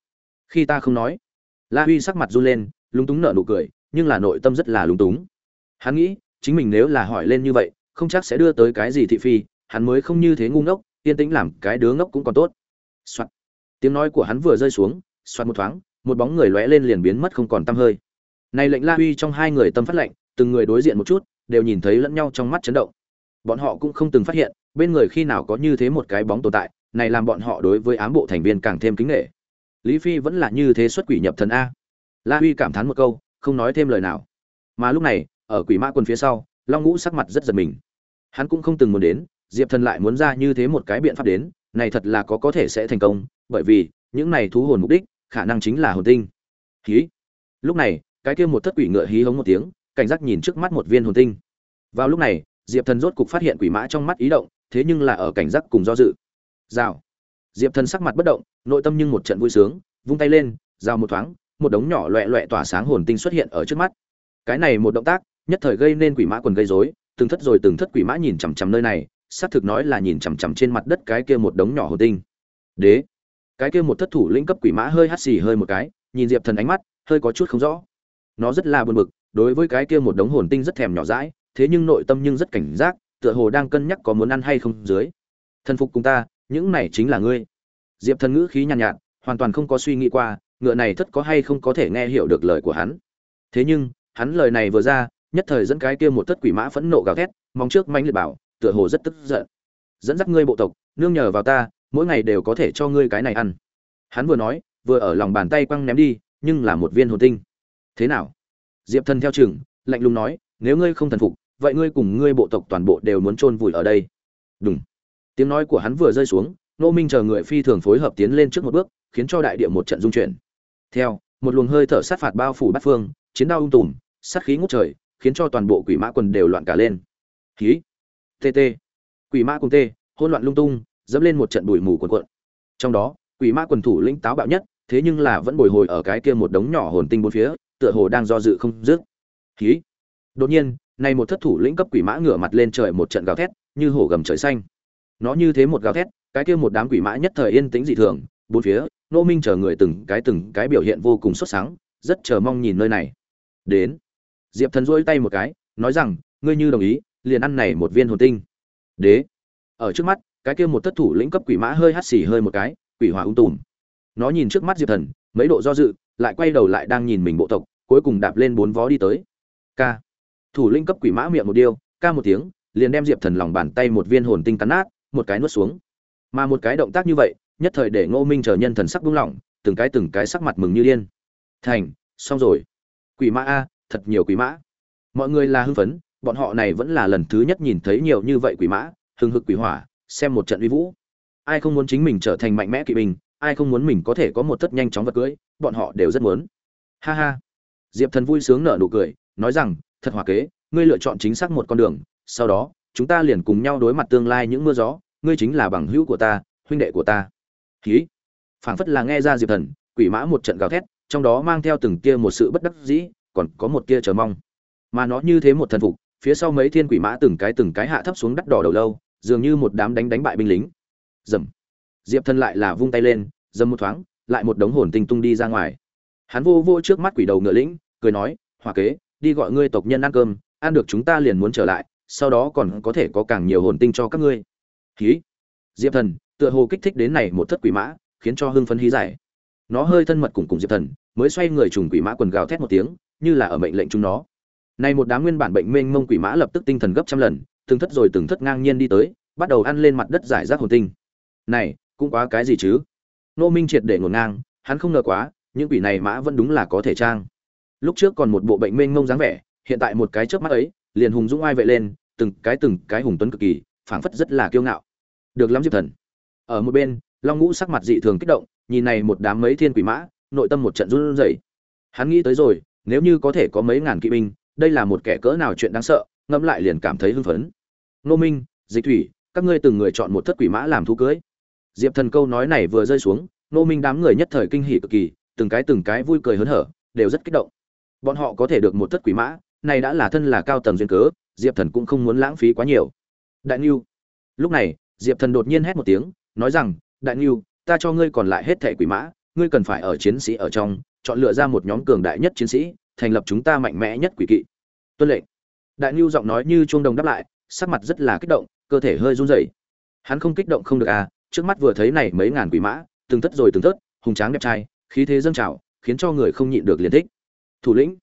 khi ta không nói, la huy sắc mặt run lên, lúng túng nở nụ cười, nhưng là nội tâm rất là lúng túng hắn nghĩ, chính mình nếu là hỏi lên như vậy, không chắc sẽ đưa tới cái gì thị phi, hắn mới không như thế ngu ngốc, yên tĩnh làm cái đứa ngốc cũng còn tốt、Soạn tiếng nói của hắn vừa rơi xuống xoát một thoáng, một bóng người lóe lên liền biến mất không còn tăm hơi. Này lệnh la huy trong hai người tâm phát lệnh, từng người đối diện một chút, đều nhìn thấy lẫn nhau trong mắt chấn động. Bọn họ cũng không từng phát hiện, bên người khi nào có như thế một cái bóng tồn tại, này làm bọn họ đối với ám bộ thành viên càng thêm kính nghệ lý phi vẫn là như thế xuất quỷ nhập thần a. La huy cảm thán một câu, không nói thêm lời nào. Mà lúc này, ở quỷ mã quân phía sau, long ngũ sắc mặt rất giật mình. Hắn cũng không từng muốn đến, diệp thần lại muốn ra như thế một cái biện pháp đến, này thật là có có thể sẽ thành công bởi vì, những này thú hồn mục đích, khả năng chính là hồn tinh. Hí. Lúc này, cái kia một thất quỷ ngựa hí hống một tiếng, cảnh giác nhìn trước mắt một viên hồn tinh. Vào lúc này, diệp thần rốt cục phát hiện quỷ mã trong mắt ý động, thế nhưng là ở cảnh giác cùng do dự. Rào. Diệp thần sắc mặt bất động, nội tâm nhưng một trận vui sướng, vung tay lên, rào một thoáng, một đống nhỏ loẹ loẹ tỏa sáng hồn tinh xuất hiện ở trước mắt. Cái này một động tác, nhất thời gây nên quỷ mã quần gây rối, từng thất rồi từng thất quỷ mã nhìn chằm chằm nơi này, xác thực nói là nhìn chằm chằm trên mặt đất cái kia một đống nhỏ hồn tinh. Đế cái kia một thất thủ lĩnh cấp quỷ mã hơi hắt xì hơi một cái nhìn diệp thần ánh mắt hơi có chút không rõ. Nó rất là buồn bực đối với cái kia một đống hồn tinh rất thèm nhỏ dãi thế nhưng nội tâm nhưng rất cảnh giác tựa hồ đang cân nhắc có muốn ăn hay không dưới. Thần phục cùng ta những này chính là ngươi. Diệp thần ngữ khí nhàn nhạt, nhạt hoàn toàn không có suy nghĩ qua ngựa này thất có hay không có thể nghe hiểu được lời của hắn. Thế nhưng hắn lời này vừa ra nhất thời dẫn cái kia một thất quỷ mã phẫn nộ gào thét mong trước manh liệt bảo tựa hồ rất tức giận. Dẫn dắt ngươi bộ tộc nương nhờ vào ta mỗi ngày đều có thể cho ngươi cái này ăn. Hắn vừa nói, vừa ở lòng bàn tay quăng ném đi, nhưng là một viên hồn tinh. Thế nào? Diệp thần theo chừng, lạnh lùng nói, nếu ngươi không thần phục, vậy ngươi cùng ngươi bộ tộc toàn bộ đều muốn chôn vùi ở đây. Đúng tiếng nói của hắn vừa rơi xuống nô minh chờ người phi thường phối hợp tiến lên trước một bước, khiến cho đại địa một trận dung chuyển. Theo, một luồng hơi thở sát phạt bao phủ bát phương, chiến đao ung tùm, sát khí ngút trời, khiến cho toàn bộ quỷ mã quần đều loạn cả lên. Khí tt quỷ mã cùng tê hỗn loạn lung tung dẫm lên một trận bụi mù cuồn cuộn. Trong đó, quỷ mã quần thủ lĩnh táo bạo nhất, thế nhưng là vẫn bồi hồi ở cái kia một đống nhỏ hồn tinh bốn phía, tựa hồ đang do dự không dứt. Khí đột nhiên này một thất thủ lĩnh cấp quỷ mã ngửa mặt lên trời một trận gào thét, như hổ gầm trời xanh. Nó như thế một gào thét, cái kia một đám quỷ mã nhất thời yên tĩnh dị thường, bốn phía nô minh chờ người từng cái từng cái biểu hiện vô cùng xuất sáng, rất chờ mong nhìn nơi này. Đến. Diệp thần duỗi tay một cái, nói rằng, ngươi như đồng ý, liền ăn này một viên hồn tinh. Đế. Ở trước mắt cái kia một thất thủ lĩnh cấp quỷ mã hơi hắt xì hơi một cái, quỷ hỏa ung tùm. Nó nhìn trước mắt diệp thần, mấy độ do dự, lại quay đầu lại đang nhìn mình bộ tộc, cuối cùng đạp lên bốn vó đi tới. K thủ lĩnh cấp quỷ mã miệng một điêu, ca một tiếng, liền đem diệp thần lòng bàn tay một viên hồn tinh cắn nát, một cái nuốt xuống. Mà một cái động tác như vậy, nhất thời để ngô minh chờ nhân thần sắc buông lỏng, từng cái từng cái sắc mặt mừng như điên. Thành, xong rồi. Quỷ mã a, thật nhiều quỷ mã. Mọi người là hưng phấn, bọn họ này vẫn là lần thứ nhất nhìn thấy nhiều như vậy quỷ mã, hừng hực quỷ hỏa xem một trận uy vũ. Ai không muốn chính mình trở thành mạnh mẽ kỵ binh ai không muốn mình có thể có một tất nhanh chóng vật cưới bọn họ đều rất muốn. Ha ha. Diệp thần vui sướng nở nụ cười nói rằng thật hòa kế ngươi lựa chọn chính xác một con đường sau đó chúng ta liền cùng nhau đối mặt tương lai những mưa gió ngươi chính là bằng hữu của ta huynh đệ của ta. Khí, phảng phất là nghe ra diệp thần quỷ mã một trận gào thét trong đó mang theo từng kia một sự bất đắc dĩ còn có một kia chờ mong. Mà nó như thế một thần phục phía sau mấy thiên quỷ mã từng cái từng cái hạ thấp xuống đắt đỏ đầu lâu dường như một đám đánh đánh bại binh lính. Dầm. Diệp thần lại là vung tay lên, dầm một thoáng, lại một đống hồn tinh tung đi ra ngoài. Hắn vô vô trước mắt quỷ đầu ngựa lĩnh, cười nói hòa kế, đi gọi ngươi tộc nhân ăn cơm, ăn được chúng ta liền muốn trở lại, sau đó còn có thể có càng nhiều hồn tinh cho các ngươi. Hí. Diệp thần, tựa hồ kích thích đến này một thất quỷ mã, khiến cho hưng phấn hí giải nó hơi thân mật cùng cùng diệp thần, mới xoay người trùng quỷ mã quần gào thét một tiếng, như là ở mệnh lệnh chúng nó. Này một đám nguyên bản bệnh mênh mông quỷ mã lập tức tinh thần gấp trăm lần từng thất rồi từng thất ngang nhiên đi tới, bắt đầu ăn lên mặt đất giải rác hồn tinh. Này, cũng quá cái gì chứ? Nô minh triệt để ngổn ngang, hắn không ngờ quá, những quỷ này mã vẫn đúng là có thể trang. Lúc trước còn một bộ bệnh mênh mông dáng vẻ, hiện tại một cái chớp mắt ấy, liền hùng dũng ai vệ lên, từng cái từng cái hùng tuấn cực kỳ, phảng phất rất là kiêu ngạo. Được lắm diệp thần. Ở một bên, long ngũ sắc mặt dị thường kích động, nhìn này một đám mấy thiên quỷ mã, nội tâm một trận run rẩy. Hắn nghĩ tới rồi, nếu như có thể có mấy ngàn kỵ binh, đây là một kẻ cỡ nào chuyện đáng sợ ngẫm lại liền cảm thấy hưng phấn. Nô minh, dịch thủy, các ngươi từng người chọn một thất quỷ mã làm thú cưới. Diệp thần câu nói này vừa rơi xuống, nô minh đám người nhất thời kinh hỉ cực kỳ, từng cái từng cái vui cười hớn hở, đều rất kích động. Bọn họ có thể được một thất quỷ mã, này đã là thân là cao tầng duyên cớ, diệp thần cũng không muốn lãng phí quá nhiều. Đại niu lúc này, diệp thần đột nhiên hét một tiếng, nói rằng, đại niu ta cho ngươi còn lại hết thẻ quỷ mã, ngươi cần phải ở chiến sĩ ở trong, chọn lựa ra một nhóm cường đại nhất chiến sĩ, thành lập chúng ta mạnh mẽ nhất quỷ kỵ. Tuân lệnh đại nhu giọng nói như chuông đồng đáp lại, sắc mặt rất là kích động, cơ thể hơi run rẩy. Hắn không kích động không được à trước mắt vừa thấy này mấy ngàn quỷ mã, từng thất rồi từng thất, hùng tráng đẹp trai, khí thế dâng trào, khiến cho người không nhịn được liền thích. Thủ lĩnh.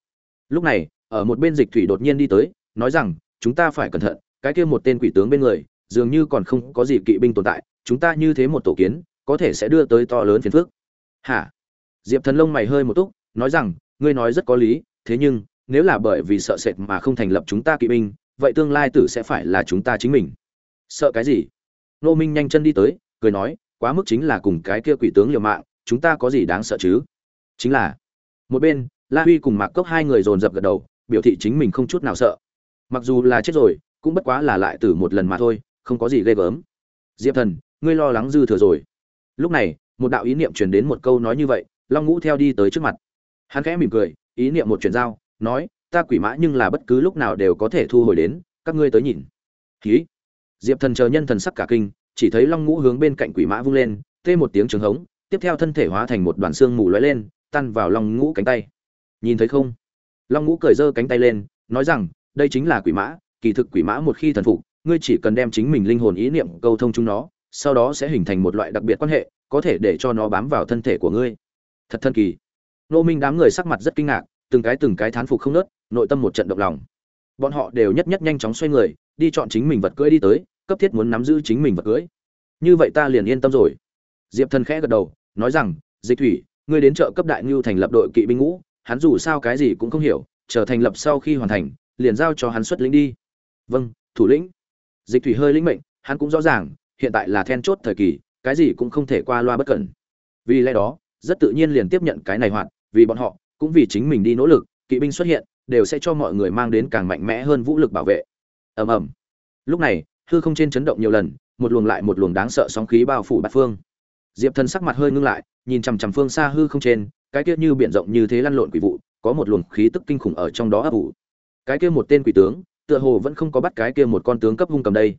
Lúc này, ở một bên dịch thủy đột nhiên đi tới, nói rằng, chúng ta phải cẩn thận, cái kia một tên quỷ tướng bên người, dường như còn không có gì kỵ binh tồn tại, chúng ta như thế một tổ kiến, có thể sẽ đưa tới to lớn phiền phức. Hả? Diệp thần lông mày hơi một túc, nói rằng, ngươi nói rất có lý, thế nhưng nếu là bởi vì sợ sệt mà không thành lập chúng ta kỵ binh, vậy tương lai tử sẽ phải là chúng ta chính mình. Sợ cái gì? Nô minh nhanh chân đi tới, cười nói, quá mức chính là cùng cái kia quỷ tướng liều mạng, chúng ta có gì đáng sợ chứ? Chính là, một bên, la huy cùng mạc cốc hai người dồn dập gật đầu, biểu thị chính mình không chút nào sợ. Mặc dù là chết rồi, cũng bất quá là lại tử một lần mà thôi, không có gì ghê gớm. Diệp thần, ngươi lo lắng dư thừa rồi. Lúc này, một đạo ý niệm truyền đến một câu nói như vậy, long ngũ theo đi tới trước mặt. Hắn khẽ mỉm cười, ý niệm một chuyển giao nói, ta quỷ mã nhưng là bất cứ lúc nào đều có thể thu hồi đến, các ngươi tới nhìn. Ký diệp thần chờ nhân thần sắc cả kinh, chỉ thấy long ngũ hướng bên cạnh quỷ mã vung lên, tê một tiếng trường hống, tiếp theo thân thể hóa thành một đoàn xương mù lóe lên, tan vào long ngũ cánh tay. Nhìn thấy không? Long ngũ cởi giơ cánh tay lên, nói rằng, đây chính là quỷ mã, kỳ thực quỷ mã một khi thần phục, ngươi chỉ cần đem chính mình linh hồn ý niệm câu thông chúng nó, sau đó sẽ hình thành một loại đặc biệt quan hệ, có thể để cho nó bám vào thân thể của ngươi. Thật thần kỳ. Nô minh đám người sắc mặt rất kinh ngạc từng cái từng cái thán phục không nớt, nội tâm một trận động lòng. Bọn họ đều nhất nhất nhanh chóng xoay người, đi chọn chính mình vật cưỡi đi tới, cấp thiết muốn nắm giữ chính mình vật cưỡi như vậy ta liền yên tâm rồi. Diệp thần khẽ gật đầu, nói rằng, dịch thủy, ngươi đến chợ cấp đại ngưu thành lập đội kỵ binh ngũ, hắn dù sao cái gì cũng không hiểu, chờ thành lập sau khi hoàn thành, liền giao cho hắn xuất lĩnh đi. Vâng thủ lĩnh. Dịch thủy hơi lĩnh mệnh, hắn cũng rõ ràng, hiện tại là then chốt thời kỳ, cái gì cũng không thể qua loa bất cẩn. Vì lẽ đó, rất tự nhiên liền tiếp nhận cái này hoạt, vì bọn họ cũng vì chính mình đi nỗ lực, kỵ binh xuất hiện, đều sẽ cho mọi người mang đến càng mạnh mẽ hơn vũ lực bảo vệ. Ầm ầm. Lúc này, hư không trên chấn động nhiều lần, một luồng lại một luồng đáng sợ sóng khí bao phủ bát phương. Diệp thần sắc mặt hơi ngưng lại, nhìn chằm chằm phương xa hư không trên, cái kia như biển rộng như thế lăn lộn quỷ vụ, có một luồng khí tức kinh khủng ở trong đó ấp ủ. Cái kia một tên quỷ tướng, tựa hồ vẫn không có bắt cái kia một con tướng cấp hung cầm đây.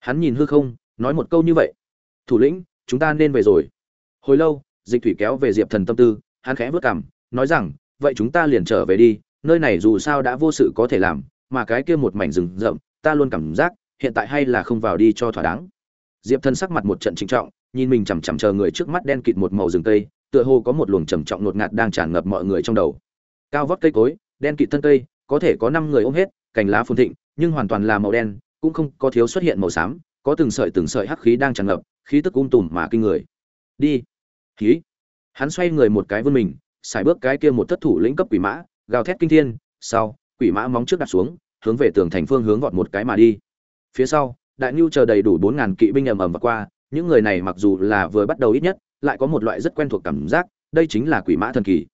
Hắn nhìn hư không, nói một câu như vậy. Thủ lĩnh, chúng ta nên về rồi. Hồi lâu, dịch thủy kéo về diệp thần tâm tư, hắn khẽ vớt cảm nói rằng vậy chúng ta liền trở về đi, nơi này dù sao đã vô sự có thể làm, mà cái kia một mảnh rừng rậm, ta luôn cảm giác, hiện tại hay là không vào đi cho thỏa đáng. Diệp thân sắc mặt một trận trinh trọng, nhìn mình chằm chằm chờ người trước mắt đen kịt một màu rừng tây tựa hồ có một luồng trầm trọng ngột ngạt đang tràn ngập mọi người trong đầu. Cao vót cây cối, đen kịt thân cây, có thể có năm người ôm hết, cành lá phồn thịnh, nhưng hoàn toàn là màu đen, cũng không có thiếu xuất hiện màu xám, có từng sợi từng sợi hắc khí đang tràn ngập, khí tức um tùm mà kinh người. Đi. Khí hắn xoay người một cái vươn mình xài bước cái kia một thất thủ lĩnh cấp quỷ mã, gào thét kinh thiên, sau, quỷ mã móng trước đặt xuống, hướng về tường thành phương hướng vọt một cái mà đi. Phía sau, đại nhu chờ đầy đủ bốn ngàn kỵ binh ầm ầm và qua, những người này mặc dù là vừa bắt đầu ít nhất, lại có một loại rất quen thuộc cảm giác, đây chính là quỷ mã thần kỳ.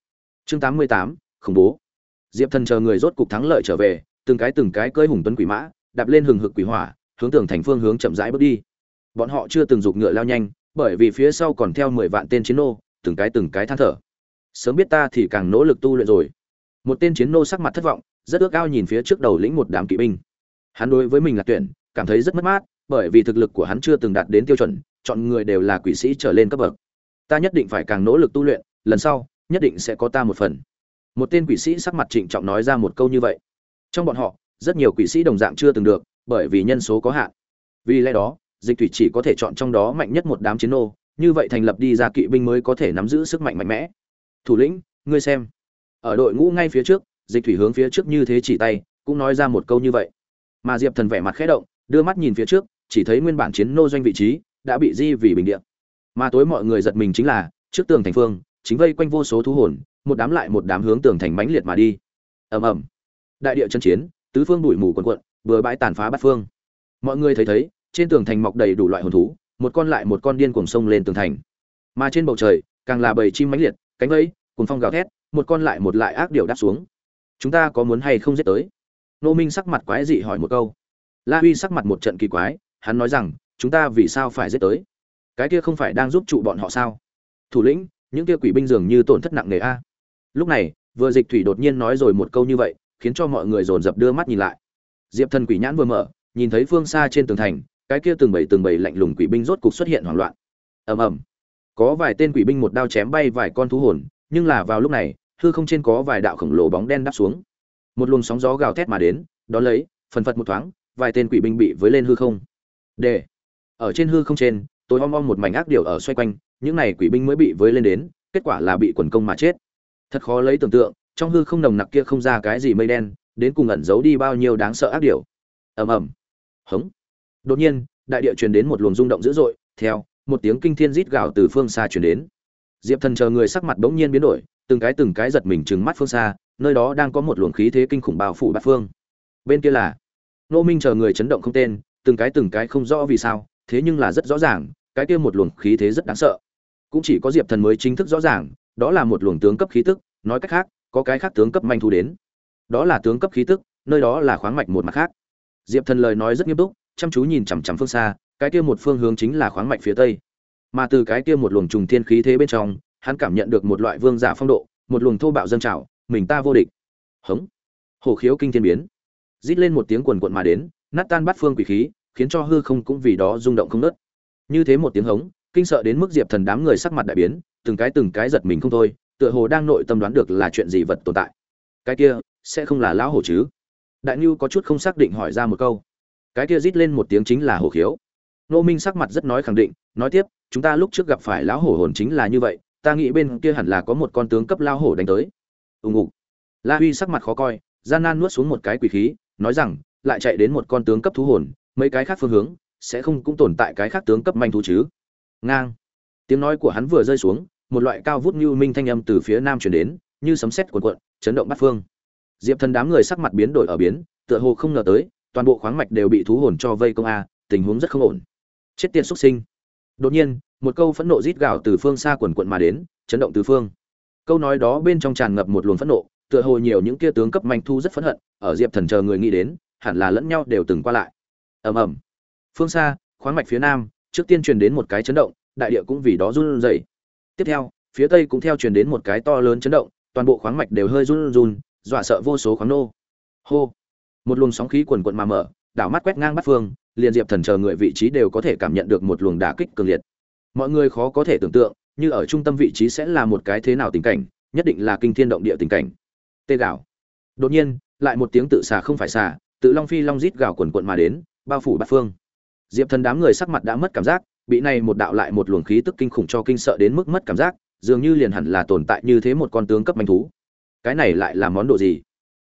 Chương tám mươi tám, khủng bố. Diệp thần chờ người rốt cục thắng lợi trở về, từng cái từng cái cơi hùng tuấn quỷ mã, đạp lên hừng hực quỷ hỏa, hướng tường thành phương hướng chậm rãi bước đi. Bọn họ chưa từng giục ngựa lao nhanh, bởi vì phía sau còn theo mười vạn tên chiến nô, từng cái từng cái than thở sớm biết ta thì càng nỗ lực tu luyện rồi. Một tên chiến nô sắc mặt thất vọng, rất ước ao nhìn phía trước đầu lĩnh một đám kỵ binh. Hắn đối với mình là tuyển, cảm thấy rất mất mát, bởi vì thực lực của hắn chưa từng đạt đến tiêu chuẩn, chọn người đều là quỷ sĩ trở lên cấp bậc. Ta nhất định phải càng nỗ lực tu luyện, lần sau, nhất định sẽ có ta một phần. Một tên quỷ sĩ sắc mặt trịnh trọng nói ra một câu như vậy. Trong bọn họ, rất nhiều quỷ sĩ đồng dạng chưa từng được, bởi vì nhân số có hạn. Vì lẽ đó, dịch thủy chỉ có thể chọn trong đó mạnh nhất một đám chiến nô, như vậy thành lập đi ra kỵ binh mới có thể nắm giữ sức mạnh mạnh mẽ thủ lĩnh, ngươi xem. Ở đội ngũ ngay phía trước, dịch thủy hướng phía trước như thế chỉ tay, cũng nói ra một câu như vậy. Mà diệp thần vẻ mặt khẽ động, đưa mắt nhìn phía trước, chỉ thấy nguyên bản chiến nô doanh vị trí đã bị di vì bình điện mà tối mọi người giật mình chính là, trước tường thành phương, chính vây quanh vô số thú hồn, một đám lại một đám hướng tường thành mãnh liệt mà đi. Ầm ầm. Đại địa chân chiến, tứ phương bụi mù quần quận vừa bãi tàn phá bát phương. Mọi người thấy thấy, trên tường thành mọc đầy đủ loại hồn thú, một con lại một con điên cuồng sông lên tường thành. Mà trên bầu trời, càng là bầy chim mãnh liệt cánh vẫy cùng phong gào thét, một con lại một lại ác điệu đáp xuống. Chúng ta có muốn hay không giết tới? Nô minh sắc mặt quái dị hỏi một câu. La huy sắc mặt một trận kỳ quái, hắn nói rằng, chúng ta vì sao phải giết tới? Cái kia không phải đang giúp trụ bọn họ sao? Thủ lĩnh, những kia quỷ binh dường như tổn thất nặng nề a. Lúc này, vừa dịch thủy đột nhiên nói rồi một câu như vậy, khiến cho mọi người dồn dập đưa mắt nhìn lại. Diệp thần quỷ nhãn vừa mở, nhìn thấy phương xa trên tường thành, cái kia từng bảy từng bảy lạnh lùng quỷ binh rốt cục xuất hiện hoảng loạn. Ầm ầm có vài tên quỷ binh một đao chém bay vài con thú hồn, nhưng là vào lúc này, hư không trên có vài đạo khổng lồ bóng đen đáp xuống. Một luồng sóng gió gào thét mà đến, đón lấy, phần phật một thoáng, vài tên quỷ binh bị với lên hư không. D ở trên hư không trên, tối om om một mảnh ác điều ở xoay quanh, những này quỷ binh mới bị với lên đến, kết quả là bị quần công mà chết. Thật khó lấy tưởng tượng, trong hư không nồng nặc kia không ra cái gì mây đen, đến cùng ẩn giấu đi bao nhiêu đáng sợ ác điều ầm ầm. Hống. Đột nhiên, đại địa truyền đến một luồng rung động dữ dội, theo một tiếng kinh thiên rít gào từ phương xa truyền đến. Diệp thần chờ người sắc mặt bỗng nhiên biến đổi, từng cái từng cái giật mình trừng mắt phương xa, nơi đó đang có một luồng khí thế kinh khủng bao phủ bát phương. Bên kia là nô minh chờ người chấn động không tên, từng cái từng cái không rõ vì sao, thế nhưng là rất rõ ràng, cái kia một luồng khí thế rất đáng sợ. Cũng chỉ có diệp thần mới chính thức rõ ràng, đó là một luồng tướng cấp khí tức, nói cách khác, có cái khác tướng cấp manh thu đến. Đó là tướng cấp khí tức, nơi đó là khoáng mạch một mặt khác. Diệp thần lời nói rất nghiêm túc, chăm chú nhìn chằm chằm phương xa cái kia một phương hướng chính là khoáng mạch phía tây. Mà từ cái kia một luồng trùng thiên khí thế bên trong, hắn cảm nhận được một loại vương giả phong độ, một luồng thô bạo dâng trào, mình ta vô địch. Hống. Hổ khiếu kinh thiên biến. Rít lên một tiếng quần quật mà đến, nát tan bát phương quỷ khí, khiến cho hư không cũng vì đó rung động không ngớt. như thế một tiếng hống, kinh sợ đến mức diệp thần đám người sắc mặt đại biến, từng cái từng cái giật mình không thôi, tựa hồ đang nội tâm đoán được là chuyện gì vật tồn tại. Cái kia, sẽ không là lão hổ chứ? Đại Nưu có chút không xác định hỏi ra một câu. Cái kia rít lên một tiếng chính là hổ khiếu nô minh sắc mặt rất nói khẳng định, nói tiếp, chúng ta lúc trước gặp phải lão hổ hồn chính là như vậy, ta nghĩ bên kia hẳn là có một con tướng cấp lao hổ đánh tới. Ùng ục la huy sắc mặt khó coi, gian nan nuốt xuống một cái quỷ khí, nói rằng, lại chạy đến một con tướng cấp thú hồn, mấy cái khác phương hướng, sẽ không cũng tồn tại cái khác tướng cấp manh thú chứ. Ngang. Tiếng nói của hắn vừa rơi xuống, một loại cao vút như minh thanh âm từ phía nam truyền đến, như sấm sét cuộn cuộn, chấn động bát phương. Diệp thần đám người sắc mặt biến đổi ở biến, tựa hồ không ngờ tới, toàn bộ khoáng mạch đều bị thú hồn cho vây công a, tình huống rất không ổn chết tiệt xuất sinh. Đột nhiên, một câu phẫn nộ rít gào từ phương xa quần quận mà đến, chấn động từ phương. Câu nói đó bên trong tràn ngập một luồng phẫn nộ, tựa hồ nhiều những kia tướng cấp manh thu rất phẫn hận, ở diệp thần chờ người nghĩ đến, hẳn là lẫn nhau đều từng qua lại. Ầm ầm. Phương xa, khoáng mạch phía nam, trước tiên truyền đến một cái chấn động, đại địa cũng vì đó run rẩy. Tiếp theo, phía tây cũng theo truyền đến một cái to lớn chấn động, toàn bộ khoáng mạch đều hơi run run, dọa sợ vô số khoáng nô. Hô. Một luồng sóng khí quần quận mà mở, đảo mắt quét ngang bắt phương liền diệp thần chờ người vị trí đều có thể cảm nhận được một luồng đả kích cường liệt. Mọi người khó có thể tưởng tượng, như ở trung tâm vị trí sẽ là một cái thế nào tình cảnh, nhất định là kinh thiên động địa tình cảnh. Tê gạo. Đột nhiên, lại một tiếng tự xà không phải xà, tự long phi long rít gào quần quận mà đến, bao phủ bát phương. Diệp thần đám người sắc mặt đã mất cảm giác, bị này một đạo lại một luồng khí tức kinh khủng cho kinh sợ đến mức mất cảm giác, dường như liền hẳn là tồn tại như thế một con tướng cấp manh thú. Cái này lại là món đồ gì?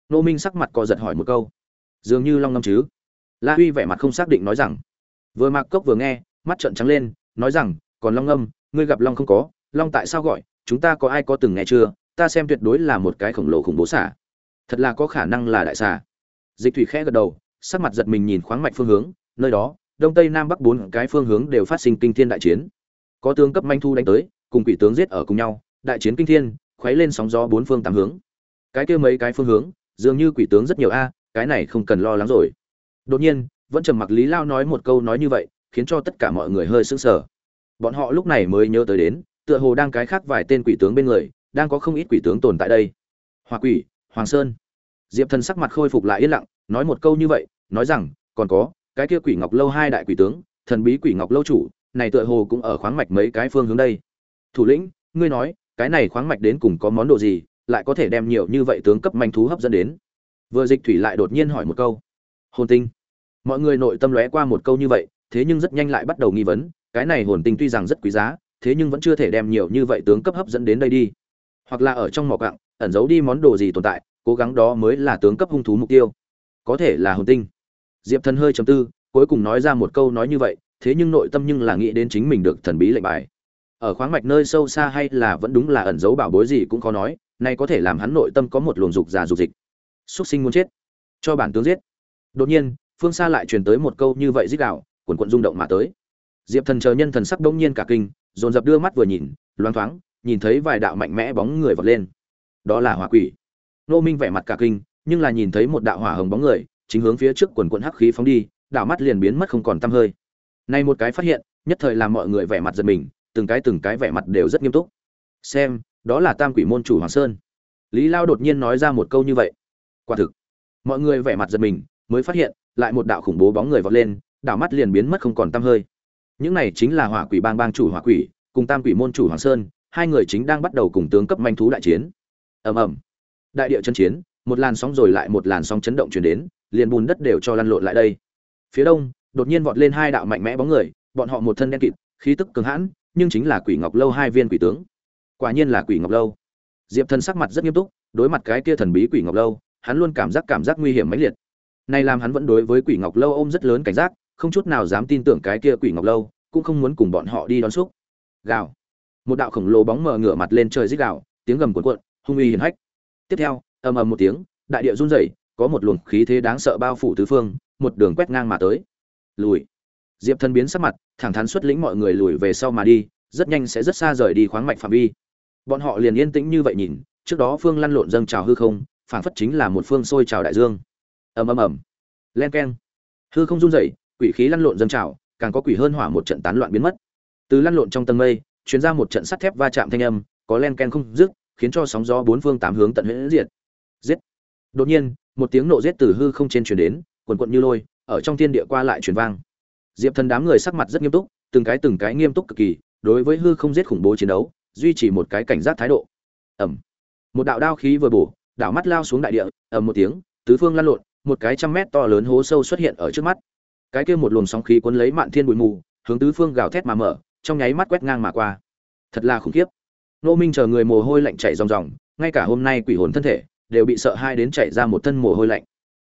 Nô minh sắc mặt co giật hỏi một câu. Dường như long ngâm chứ? La huy vẻ mặt không xác định nói rằng vừa mặc cốc vừa nghe mắt trợn trắng lên nói rằng còn long Âm, ngươi gặp long không có long tại sao gọi chúng ta có ai có từng nghe chưa ta xem tuyệt đối là một cái khổng lồ khủng bố xả thật là có khả năng là đại xà. Dịch thủy khẽ gật đầu sắc mặt giật mình nhìn khoáng mạch phương hướng nơi đó đông tây nam bắc bốn cái phương hướng đều phát sinh kinh thiên đại chiến. Có tướng cấp manh thu đánh tới cùng quỷ tướng giết ở cùng nhau đại chiến kinh thiên khuấy lên sóng gió bốn phương tám hướng. Cái kia mấy cái phương hướng dường như quỷ tướng rất nhiều a cái này không cần lo lắng rồi đột nhiên, vẫn trầm mặc lý lao nói một câu nói như vậy, khiến cho tất cả mọi người hơi sững sờ. Bọn họ lúc này mới nhớ tới đến, tựa hồ đang cái khác vài tên quỷ tướng bên người, đang có không ít quỷ tướng tồn tại đây. Hoa quỷ, hoàng sơn. Diệp thần sắc mặt khôi phục lại yên lặng, nói một câu như vậy, nói rằng, còn có, cái kia quỷ ngọc lâu hai đại quỷ tướng, thần bí quỷ ngọc lâu chủ, này tựa hồ cũng ở khoáng mạch mấy cái phương hướng đây. Thủ lĩnh, ngươi nói, cái này khoáng mạch đến cùng có món đồ gì, lại có thể đem nhiều như vậy tướng cấp manh thú hấp dẫn đến? Vừa dịch thủy lại đột nhiên hỏi một câu. Hồn tinh mọi người nội tâm lóe qua một câu như vậy, thế nhưng rất nhanh lại bắt đầu nghi vấn, cái này hồn tinh tuy rằng rất quý giá, thế nhưng vẫn chưa thể đem nhiều như vậy tướng cấp hấp dẫn đến đây đi. Hoặc là ở trong mỏ cặng ẩn giấu đi món đồ gì tồn tại, cố gắng đó mới là tướng cấp hung thú mục tiêu. Có thể là hồn tinh. Diệp thần hơi chấm tư, cuối cùng nói ra một câu nói như vậy, thế nhưng nội tâm nhưng là nghĩ đến chính mình được thần bí lệnh bài. Ở khoáng mạch nơi sâu xa hay là vẫn đúng là ẩn giấu bảo bối gì cũng khó nói, nay có thể làm hắn nội tâm có một luồng dục già dục dịch. Xuất sinh muốn chết. Cho bản tướng giết. Đột nhiên phương xa lại truyền tới một câu như vậy rít đạo cuồn cuộn rung động mà tới. Diệp thần chờ nhân thần sắc đông nhiên cả kinh, dồn dập đưa mắt vừa nhìn, loáng thoáng, nhìn thấy vài đạo mạnh mẽ bóng người vọt lên. Đó là hỏa quỷ. Nô minh vẻ mặt cả kinh, nhưng là nhìn thấy một đạo hỏa hồng bóng người, chính hướng phía trước quần quận hắc khí phóng đi, đạo mắt liền biến mất không còn tăm hơi. Nay một cái phát hiện, nhất thời làm mọi người vẻ mặt giật mình, từng cái từng cái vẻ mặt đều rất nghiêm túc. Xem, đó là tam quỷ môn chủ hoàng sơn. Lý lao đột nhiên nói ra một câu như vậy. Quả thực, mọi người vẻ mặt giật mình, mới phát hiện lại một đạo khủng bố bóng người vọt lên, đảo mắt liền biến mất không còn tăm hơi. Những này chính là hỏa quỷ bang bang chủ hỏa quỷ, cùng tam quỷ môn chủ hoàng sơn, hai người chính đang bắt đầu cùng tướng cấp manh thú đại chiến. Ầm ầm. Đại địa chân chiến, một làn sóng rồi lại một làn sóng chấn động truyền đến, liền bùn đất đều cho lăn lộn lại đây. Phía đông, đột nhiên vọt lên hai đạo mạnh mẽ bóng người, bọn họ một thân đen kịt, khí tức cường hãn, nhưng chính là quỷ ngọc lâu hai viên quỷ tướng. Quả nhiên là quỷ ngọc lâu. Diệp thần sắc mặt rất nghiêm túc, đối mặt cái kia thần bí quỷ ngọc lâu, hắn luôn cảm giác cảm giác nguy hiểm mãnh liệt nay làm hắn vẫn đối với quỷ ngọc lâu ôm rất lớn cảnh giác, không chút nào dám tin tưởng cái kia quỷ ngọc lâu, cũng không muốn cùng bọn họ đi đón xúc. Gào. Một đạo khổng lồ bóng mờ ngửa mặt lên trời rít gào, tiếng gầm cuộn cuộn, hung uy hiển hách. Tiếp theo, ầm ầm một tiếng, đại địa run rẩy, có một luồng khí thế đáng sợ bao phủ tứ phương, một đường quét ngang mà tới. Lùi. Diệp thần biến sắc mặt, thẳng thắn xuất lĩnh mọi người lùi về sau mà đi, rất nhanh sẽ rất xa rời đi khoáng mạch phạm vi. Bọn họ liền yên tĩnh như vậy nhìn, trước đó phương lăn lộn dâng trào hư không, phảng phất chính là một phương sôi trào đại dương ầm ầm ầm. Len keng. Hư không run rẩy, quỷ khí lăn lộn dâng trào, càng có quỷ hơn hỏa một trận tán loạn biến mất. Từ lăn lộn trong tầng mây chuyến ra một trận sắt thép va chạm thanh âm, có len ken không dứt, khiến cho sóng gió bốn phương tám hướng tận huyễn diệt. Giết. Đột nhiên, một tiếng nộ giết từ hư không trên truyền đến quần quận như lôi, ở trong thiên địa qua lại truyền vang. Diệp thần đám người sắc mặt rất nghiêm túc, từng cái từng cái nghiêm túc cực kỳ, đối với hư không giết khủng bố chiến đấu, duy trì một cái cảnh giác thái độ. Ẩm một đạo đao khí vừa bổ, đảo mắt lao xuống đại địa, ầm một tiếng, tứ phương lăn lộn một cái trăm mét to lớn hố sâu xuất hiện ở trước mắt. Cái kia một luồng sóng khí cuốn lấy mạn thiên bụi mù, hướng tứ phương gào thét mà mở, trong nháy mắt quét ngang mà qua. Thật là khủng khiếp. Nô minh chờ người mồ hôi lạnh chảy ròng ròng, ngay cả hôm nay quỷ hồn thân thể đều bị sợ hai đến chảy ra một thân mồ hôi lạnh.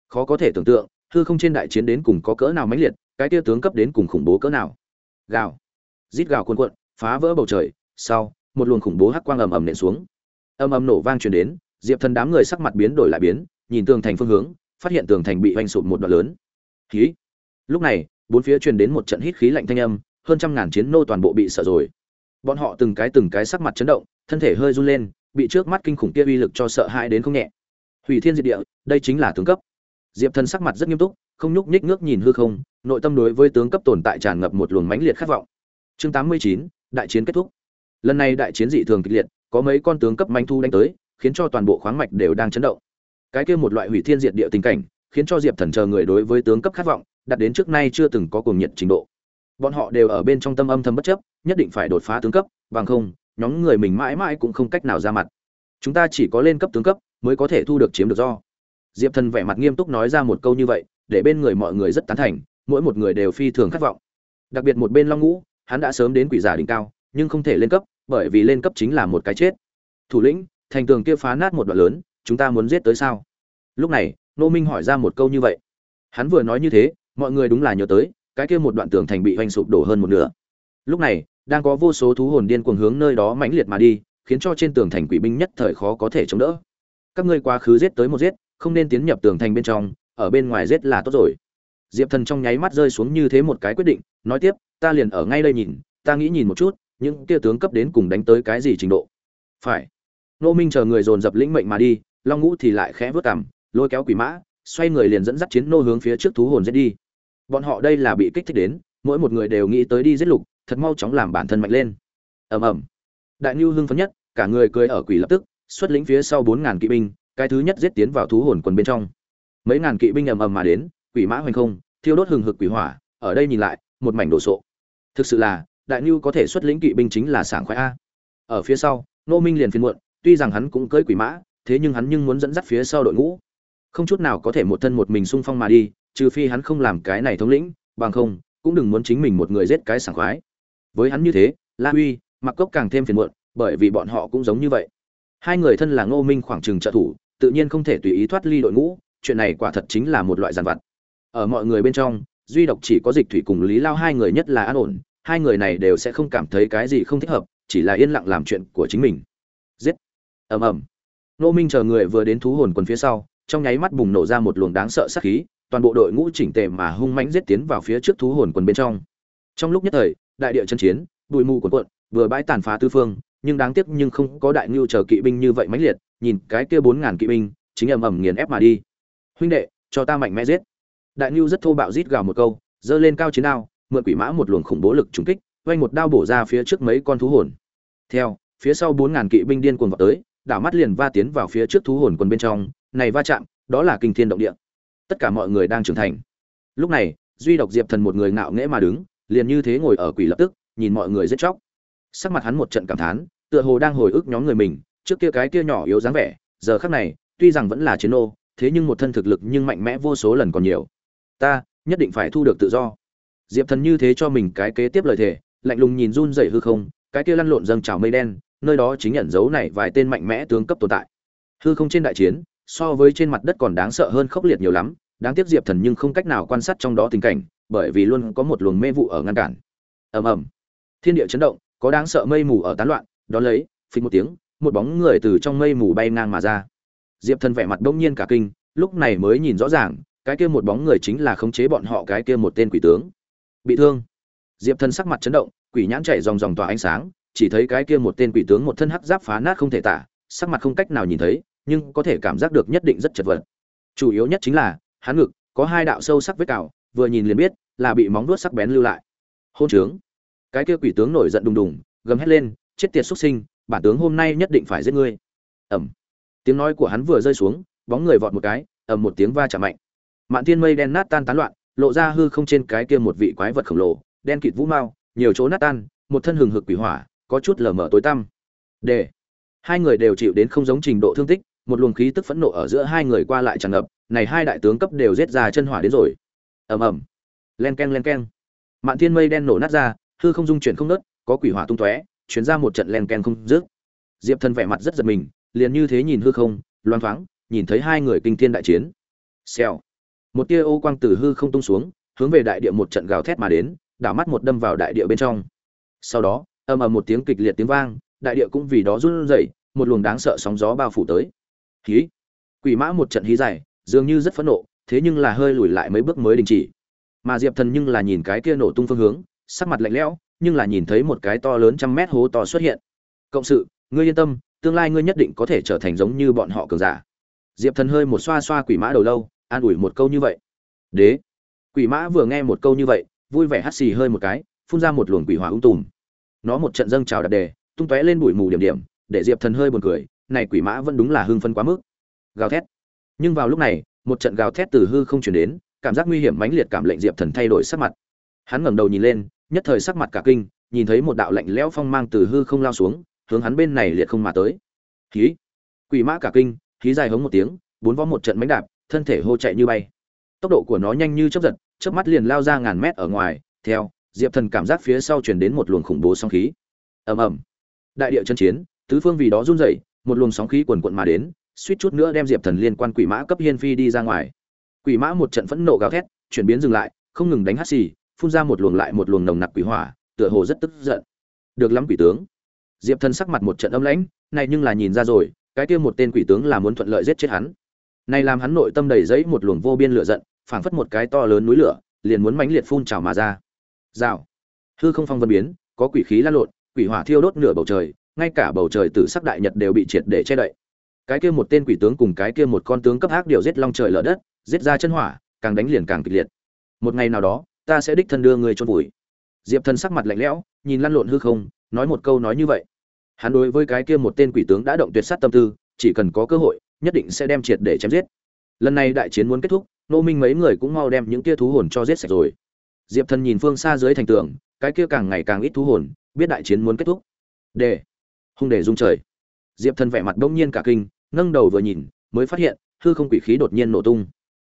Khó có thể tưởng tượng, hư không trên đại chiến đến cùng có cỡ nào mãnh liệt, cái kia tướng cấp đến cùng khủng bố cỡ nào. Gào. Rít gào cuồn cuộn, phá vỡ bầu trời, sau, một luồng khủng bố hắc quang ầm ầm nện xuống. Ầm ầm nổ vang truyền đến, diệp thần đám người sắc mặt biến đổi lại biến, nhìn tường thành phương hướng phát hiện tường thành bị hoành sụp một đoạn lớn. Khí. Lúc này, bốn phía truyền đến một trận hít khí lạnh thanh âm, hơn trăm ngàn chiến nô toàn bộ bị sợ rồi. Bọn họ từng cái từng cái sắc mặt chấn động, thân thể hơi run lên, bị trước mắt kinh khủng kia uy lực cho sợ hãi đến không nhẹ. Hủy thiên diệt địa, đây chính là tướng cấp. Diệp thần sắc mặt rất nghiêm túc, không nhúc nhích ngước nhìn hư không, nội tâm đối với tướng cấp tồn tại tràn ngập một luồng mãnh liệt khát vọng. Chương tám mươi chín, đại chiến kết thúc. Lần này đại chiến dị thường kịch liệt, có mấy con tướng cấp manh thu đánh tới, khiến cho toàn bộ khoáng mạch đều đang chấn động cái kia một loại hủy thiên diệt địa tình cảnh, khiến cho diệp thần chờ người đối với tướng cấp khát vọng, đạt đến trước nay chưa từng có cường nhiệt trình độ. Bọn họ đều ở bên trong tâm âm thầm bất chấp, nhất định phải đột phá tướng cấp, bằng không, nhóm người mình mãi mãi cũng không cách nào ra mặt. Chúng ta chỉ có lên cấp tướng cấp, mới có thể thu được chiếm được do. Diệp thần vẻ mặt nghiêm túc nói ra một câu như vậy, để bên người mọi người rất tán thành, mỗi một người đều phi thường khát vọng. Đặc biệt một bên long ngũ, hắn đã sớm đến quỷ giả đỉnh cao, nhưng không thể lên cấp, bởi vì lên cấp chính là một cái chết. Thủ lĩnh, thành tường kia phá nát một đoạn lớn chúng ta muốn giết tới sao? Lúc này nô minh hỏi ra một câu như vậy. Hắn vừa nói như thế, mọi người đúng là nhớ tới, cái kia một đoạn tường thành bị hoành sụp đổ hơn một nửa. Lúc này, đang có vô số thú hồn điên cuồng hướng nơi đó mãnh liệt mà đi, khiến cho trên tường thành quỷ binh nhất thời khó có thể chống đỡ. Các ngươi quá khứ giết tới một giết, không nên tiến nhập tường thành bên trong, ở bên ngoài giết là tốt rồi. Diệp thần trong nháy mắt rơi xuống như thế một cái quyết định, nói tiếp, ta liền ở ngay đây nhìn, ta nghĩ nhìn một chút, những kia tướng cấp đến cùng đánh tới cái gì trình độ? Phải. Nô minh chờ người dồn dập lĩnh mệnh mà đi long ngũ thì lại khẽ vớt cằm, lôi kéo quỷ mã, xoay người liền dẫn dắt chiến nô hướng phía trước thú hồn giết đi. Bọn họ đây là bị kích thích đến, mỗi một người đều nghĩ tới đi giết lục, thật mau chóng làm bản thân mạnh lên. Ầm ầm. Đại nhu hưng phấn nhất, cả người cười ở quỷ lập tức, xuất lĩnh phía sau bốn ngàn kỵ binh, cái thứ nhất giết tiến vào thú hồn quần bên trong. Mấy ngàn kỵ binh ầm ầm mà đến, quỷ mã hoành không, thiêu đốt hừng hực quỷ hỏa, ở đây nhìn lại, một mảnh đồ sộ. Thực sự là, đại nhu có thể xuất lĩnh kỵ binh chính là sảng khoái a. Ở phía sau nô minh liền phiền muộn, tuy rằng hắn cũng cưỡi quỷ mã thế nhưng hắn nhưng muốn dẫn dắt phía sau đội ngũ. Không chút nào có thể một thân một mình xung phong mà đi, trừ phi hắn không làm cái này thống lĩnh, bằng không, cũng đừng muốn chính mình một người giết cái sảng khoái. Với hắn như thế, la huy mặc cốc càng thêm phiền muộn, bởi vì bọn họ cũng giống như vậy. Hai người thân là ngô minh khoảng trừng trợ thủ, tự nhiên không thể tùy ý thoát ly đội ngũ, chuyện này quả thật chính là một loại giàn vặt. Ở mọi người bên trong, duy độc chỉ có dịch thủy cùng lý lao hai người nhất là an ổn, hai người này đều sẽ không cảm thấy cái gì không thích hợp, chỉ là yên lặng làm chuyện của chính mình. Giết! Ầm ầm nô minh chờ người vừa đến thú hồn quần phía sau, trong nháy mắt bùng nổ ra một luồng đáng sợ sát khí, toàn bộ đội ngũ chỉnh tề mà hung mãnh giết tiến vào phía trước thú hồn quần bên trong. Trong lúc nhất thời, đại địa chân chiến, bụi mù cuộn cuộn, vừa bãi tàn phá tư phương, nhưng đáng tiếc nhưng không có đại ngưu chờ kỵ binh như vậy mãnh liệt, nhìn cái kia bốn ngàn kỵ binh, chính ầm ầm nghiền ép mà đi. Huynh đệ, cho ta mạnh mẽ giết. Đại ngưu rất thô bạo rít gào một câu, giơ lên cao chiến đao, mượn quỷ mã một luồng khủng bố lực trúng kích vay một đao bổ ra phía trước mấy con thú hồn. Theo, phía sau bốn ngàn kỵ binh điên cuồng vào tới đảo mắt liền va tiến vào phía trước thú hồn quần bên trong, này va chạm, đó là kinh thiên động địa. Tất cả mọi người đang trưởng thành. Lúc này, duy độc diệp thần một người ngạo nghễ mà đứng, liền như thế ngồi ở quỷ lập tức, nhìn mọi người giết chóc. Sắc mặt hắn một trận cảm thán, tựa hồ đang hồi ức nhóm người mình, trước kia cái kia nhỏ yếu dáng vẻ, giờ khắc này, tuy rằng vẫn là chiến ô, thế nhưng một thân thực lực nhưng mạnh mẽ vô số lần còn nhiều. Ta, nhất định phải thu được tự do. Diệp thần như thế cho mình cái kế tiếp lời thề, lạnh lùng nhìn run dậy hư không, cái kia lăn lộn dâng trào mây đen nơi đó chính nhận dấu này vài tên mạnh mẽ tướng cấp tồn tại. Hư không trên đại chiến, so với trên mặt đất còn đáng sợ hơn khốc liệt nhiều lắm, đáng tiếc diệp thần nhưng không cách nào quan sát trong đó tình cảnh, bởi vì luôn có một luồng mê vụ ở ngăn cản. Ầm ầm. Thiên địa chấn động, có đáng sợ mây mù ở tán loạn, đó lấy, phình một tiếng, một bóng người từ trong mây mù bay ngang mà ra. Diệp thần vẻ mặt đông nhiên cả kinh, lúc này mới nhìn rõ ràng, cái kia một bóng người chính là khống chế bọn họ cái kia một tên quỷ tướng. Bị thương. Diệp thần sắc mặt chấn động, quỷ nhãn chạy dòng dòng tỏa ánh sáng chỉ thấy cái kia một tên quỷ tướng một thân hắc giáp phá nát không thể tả, sắc mặt không cách nào nhìn thấy, nhưng có thể cảm giác được nhất định rất chật vật. Chủ yếu nhất chính là, hắn ngực, có hai đạo sâu sắc vết cào, vừa nhìn liền biết, là bị móng vuốt sắc bén lưu lại. Hôn trướng. Cái kia quỷ tướng nổi giận đùng đùng, gầm hét lên, chết tiệt xuất sinh, bản tướng hôm nay nhất định phải giết ngươi. Ầm. Tiếng nói của hắn vừa rơi xuống, bóng người vọt một cái, ầm một tiếng va chạm mạnh. Mạn thiên mây đen nát tan tán loạn, lộ ra hư không trên cái kia một vị quái vật khổng lồ, đen kịt vũ mao nhiều chỗ nát tan, một thân hừng hực quỷ hỏa có chút lờ mờ tối tăm. Để. Hai người đều chịu đến không giống trình độ thương tích một luồng khí tức phẫn nộ ở giữa hai người qua lại tràn ngập này hai đại tướng cấp đều giết ra chân hỏa đến rồi. Ầm ầm. Len ken len ken mạn thiên mây đen nổ nát ra hư không dung chuyển không ngớt, có quỷ hỏa tung tóe chuyển ra một trận len ken không dứt. Diệp thần vẻ mặt rất giật mình liền như thế nhìn hư không loan thoáng nhìn thấy hai người kinh thiên đại chiến. Xèo. Một tia ô quang từ hư không tung xuống hướng về đại địa một trận gào thét mà đến đảo mắt một đâm vào đại địa bên trong. Sau đó ầm ầm một tiếng kịch liệt tiếng vang, đại địa cũng vì đó run rẩy, một luồng đáng sợ sóng gió bao phủ tới. Hí. Quỷ mã một trận hí dài, dường như rất phẫn nộ, thế nhưng là hơi lùi lại mấy bước mới đình chỉ. Mà diệp thần nhưng là nhìn cái kia nổ tung phương hướng, sắc mặt lạnh lẽo, nhưng là nhìn thấy một cái to lớn trăm mét hố to xuất hiện. Cộng sự, ngươi yên tâm, tương lai ngươi nhất định có thể trở thành giống như bọn họ cường giả. Diệp thần hơi một xoa xoa quỷ mã đầu lâu, an ủi một câu như vậy. Đế. Quỷ mã vừa nghe một câu như vậy, vui vẻ hắt xì hơi một cái, phun ra một luồng quỷ hỏa ung tùm nó một trận dâng trào đặt đề, tung tóe lên bụi mù điểm điểm, để diệp thần hơi buồn cười, này quỷ mã vẫn đúng là hưng phân quá mức. Gào thét. Nhưng vào lúc này, một trận gào thét từ hư không chuyển đến, cảm giác nguy hiểm mãnh liệt cảm lệnh diệp thần thay đổi sắc mặt. Hắn ngẩng đầu nhìn lên, nhất thời sắc mặt cả kinh, nhìn thấy một đạo lạnh lẽo phong mang từ hư không lao xuống, hướng hắn bên này liệt không mà tới. Khí quỷ mã cả kinh khí dài hống một tiếng, bốn vó một trận mánh đạp, thân thể hô chạy như bay. Tốc độ của nó nhanh như chớp giật, chớp mắt liền lao ra ngàn mét ở ngoài, theo diệp thần cảm giác phía sau truyền đến một luồng khủng bố sóng khí. Ầm ầm. Đại địa chân chiến, tứ phương vì đó run rẩy, một luồng sóng khí quần quận mà đến, suýt chút nữa đem diệp thần liên quan quỷ mã cấp hiên phi đi ra ngoài. Quỷ mã một trận phẫn nộ gào thét, chuyển biến dừng lại, không ngừng đánh hắt xì, phun ra một luồng lại một luồng nồng nặc quỷ hỏa, tựa hồ rất tức giận. Được lắm quỷ tướng. Diệp thần sắc mặt một trận âm lãnh, này nhưng là nhìn ra rồi, cái kia một tên quỷ tướng là muốn thuận lợi giết chết hắn. Này làm hắn nội tâm đầy giấy một luồng vô biên lửa giận, phảng phất một cái to lớn núi lửa, liền muốn mãnh liệt phun trào mà ra rào. Hư không phong vân biến, có quỷ khí lan lộn, quỷ hỏa thiêu đốt nửa bầu trời, ngay cả bầu trời tử sắc đại nhật đều bị triệt để che đậy. Cái kia một tên quỷ tướng cùng cái kia một con tướng cấp ác điều giết long trời lở đất, giết ra chân hỏa, càng đánh liền càng kịch liệt. Một ngày nào đó, ta sẽ đích thân đưa người chôn vùi. Diệp thần sắc mặt lạnh lẽo, nhìn lăn lộn hư không, nói một câu nói như vậy. Hắn đối với cái kia một tên quỷ tướng đã động tuyệt sát tâm tư, chỉ cần có cơ hội, nhất định sẽ đem triệt để chém giết. Lần này đại chiến muốn kết thúc, nô minh mấy người cũng mau đem những kia thú hồn cho giết sạch rồi diệp thần nhìn phương xa dưới thành tường, cái kia càng ngày càng ít thú hồn, biết đại chiến muốn kết thúc. Đề. Hung đề dung trời. Diệp thần vẻ mặt đông nhiên cả kinh nâng đầu vừa nhìn, mới phát hiện, hư không quỷ khí đột nhiên nổ tung.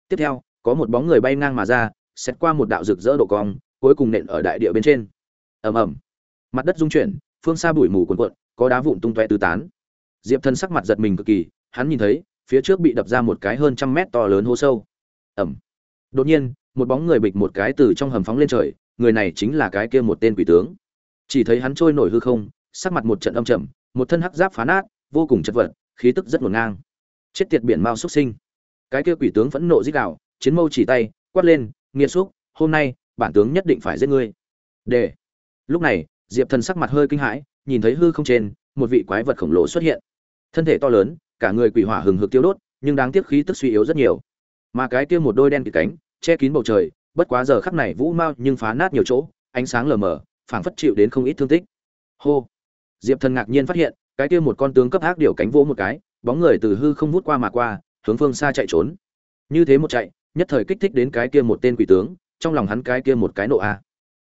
Tiếp theo, có một bóng người bay ngang mà ra xét qua một đạo rực rỡ độ cong, cuối cùng nện ở đại địa bên trên. Ầm ầm. Mặt đất rung chuyển, phương xa bụi mù cuồn cuộn, có đá vụn tung tóe tứ tán. Diệp thần sắc mặt giật mình cực kỳ, hắn nhìn thấy, phía trước bị đập ra một cái hơn trăm mét to lớn hố sâu. Ẩm đột nhiên một bóng người bịch một cái từ trong hầm phóng lên trời, người này chính là cái kia một tên quỷ tướng. Chỉ thấy hắn trôi nổi hư không, sắc mặt một trận âm trầm, một thân hắc giáp phá nát, vô cùng chật vật, khí tức rất ngổn ngang. Chết tiệt biển mao xuất sinh. Cái kia quỷ tướng phẫn nộ dích đạo chiến mâu chỉ tay, quát lên, nghiệt xúc hôm nay, bản tướng nhất định phải giết ngươi. Để. Lúc này, diệp thần sắc mặt hơi kinh hãi, nhìn thấy hư không trên, một vị quái vật khổng lồ xuất hiện. Thân thể to lớn, cả người quỷ hỏa hừng hực tiêu đốt, nhưng đáng tiếc khí tức suy yếu rất nhiều. Mà cái kia một đôi đen kịt cánh che kín bầu trời, bất quá giờ khắc này vũ mau nhưng phá nát nhiều chỗ, ánh sáng lờ mờ, phảng phất chịu đến không ít thương tích. Hô! Diệp thần ngạc nhiên phát hiện, cái kia một con tướng cấp ác điều cánh vỗ một cái, bóng người từ hư không vút qua mà qua, hướng phương xa chạy trốn. Như thế một chạy, nhất thời kích thích đến cái kia một tên quỷ tướng, trong lòng hắn cái kia một cái nộ a. À.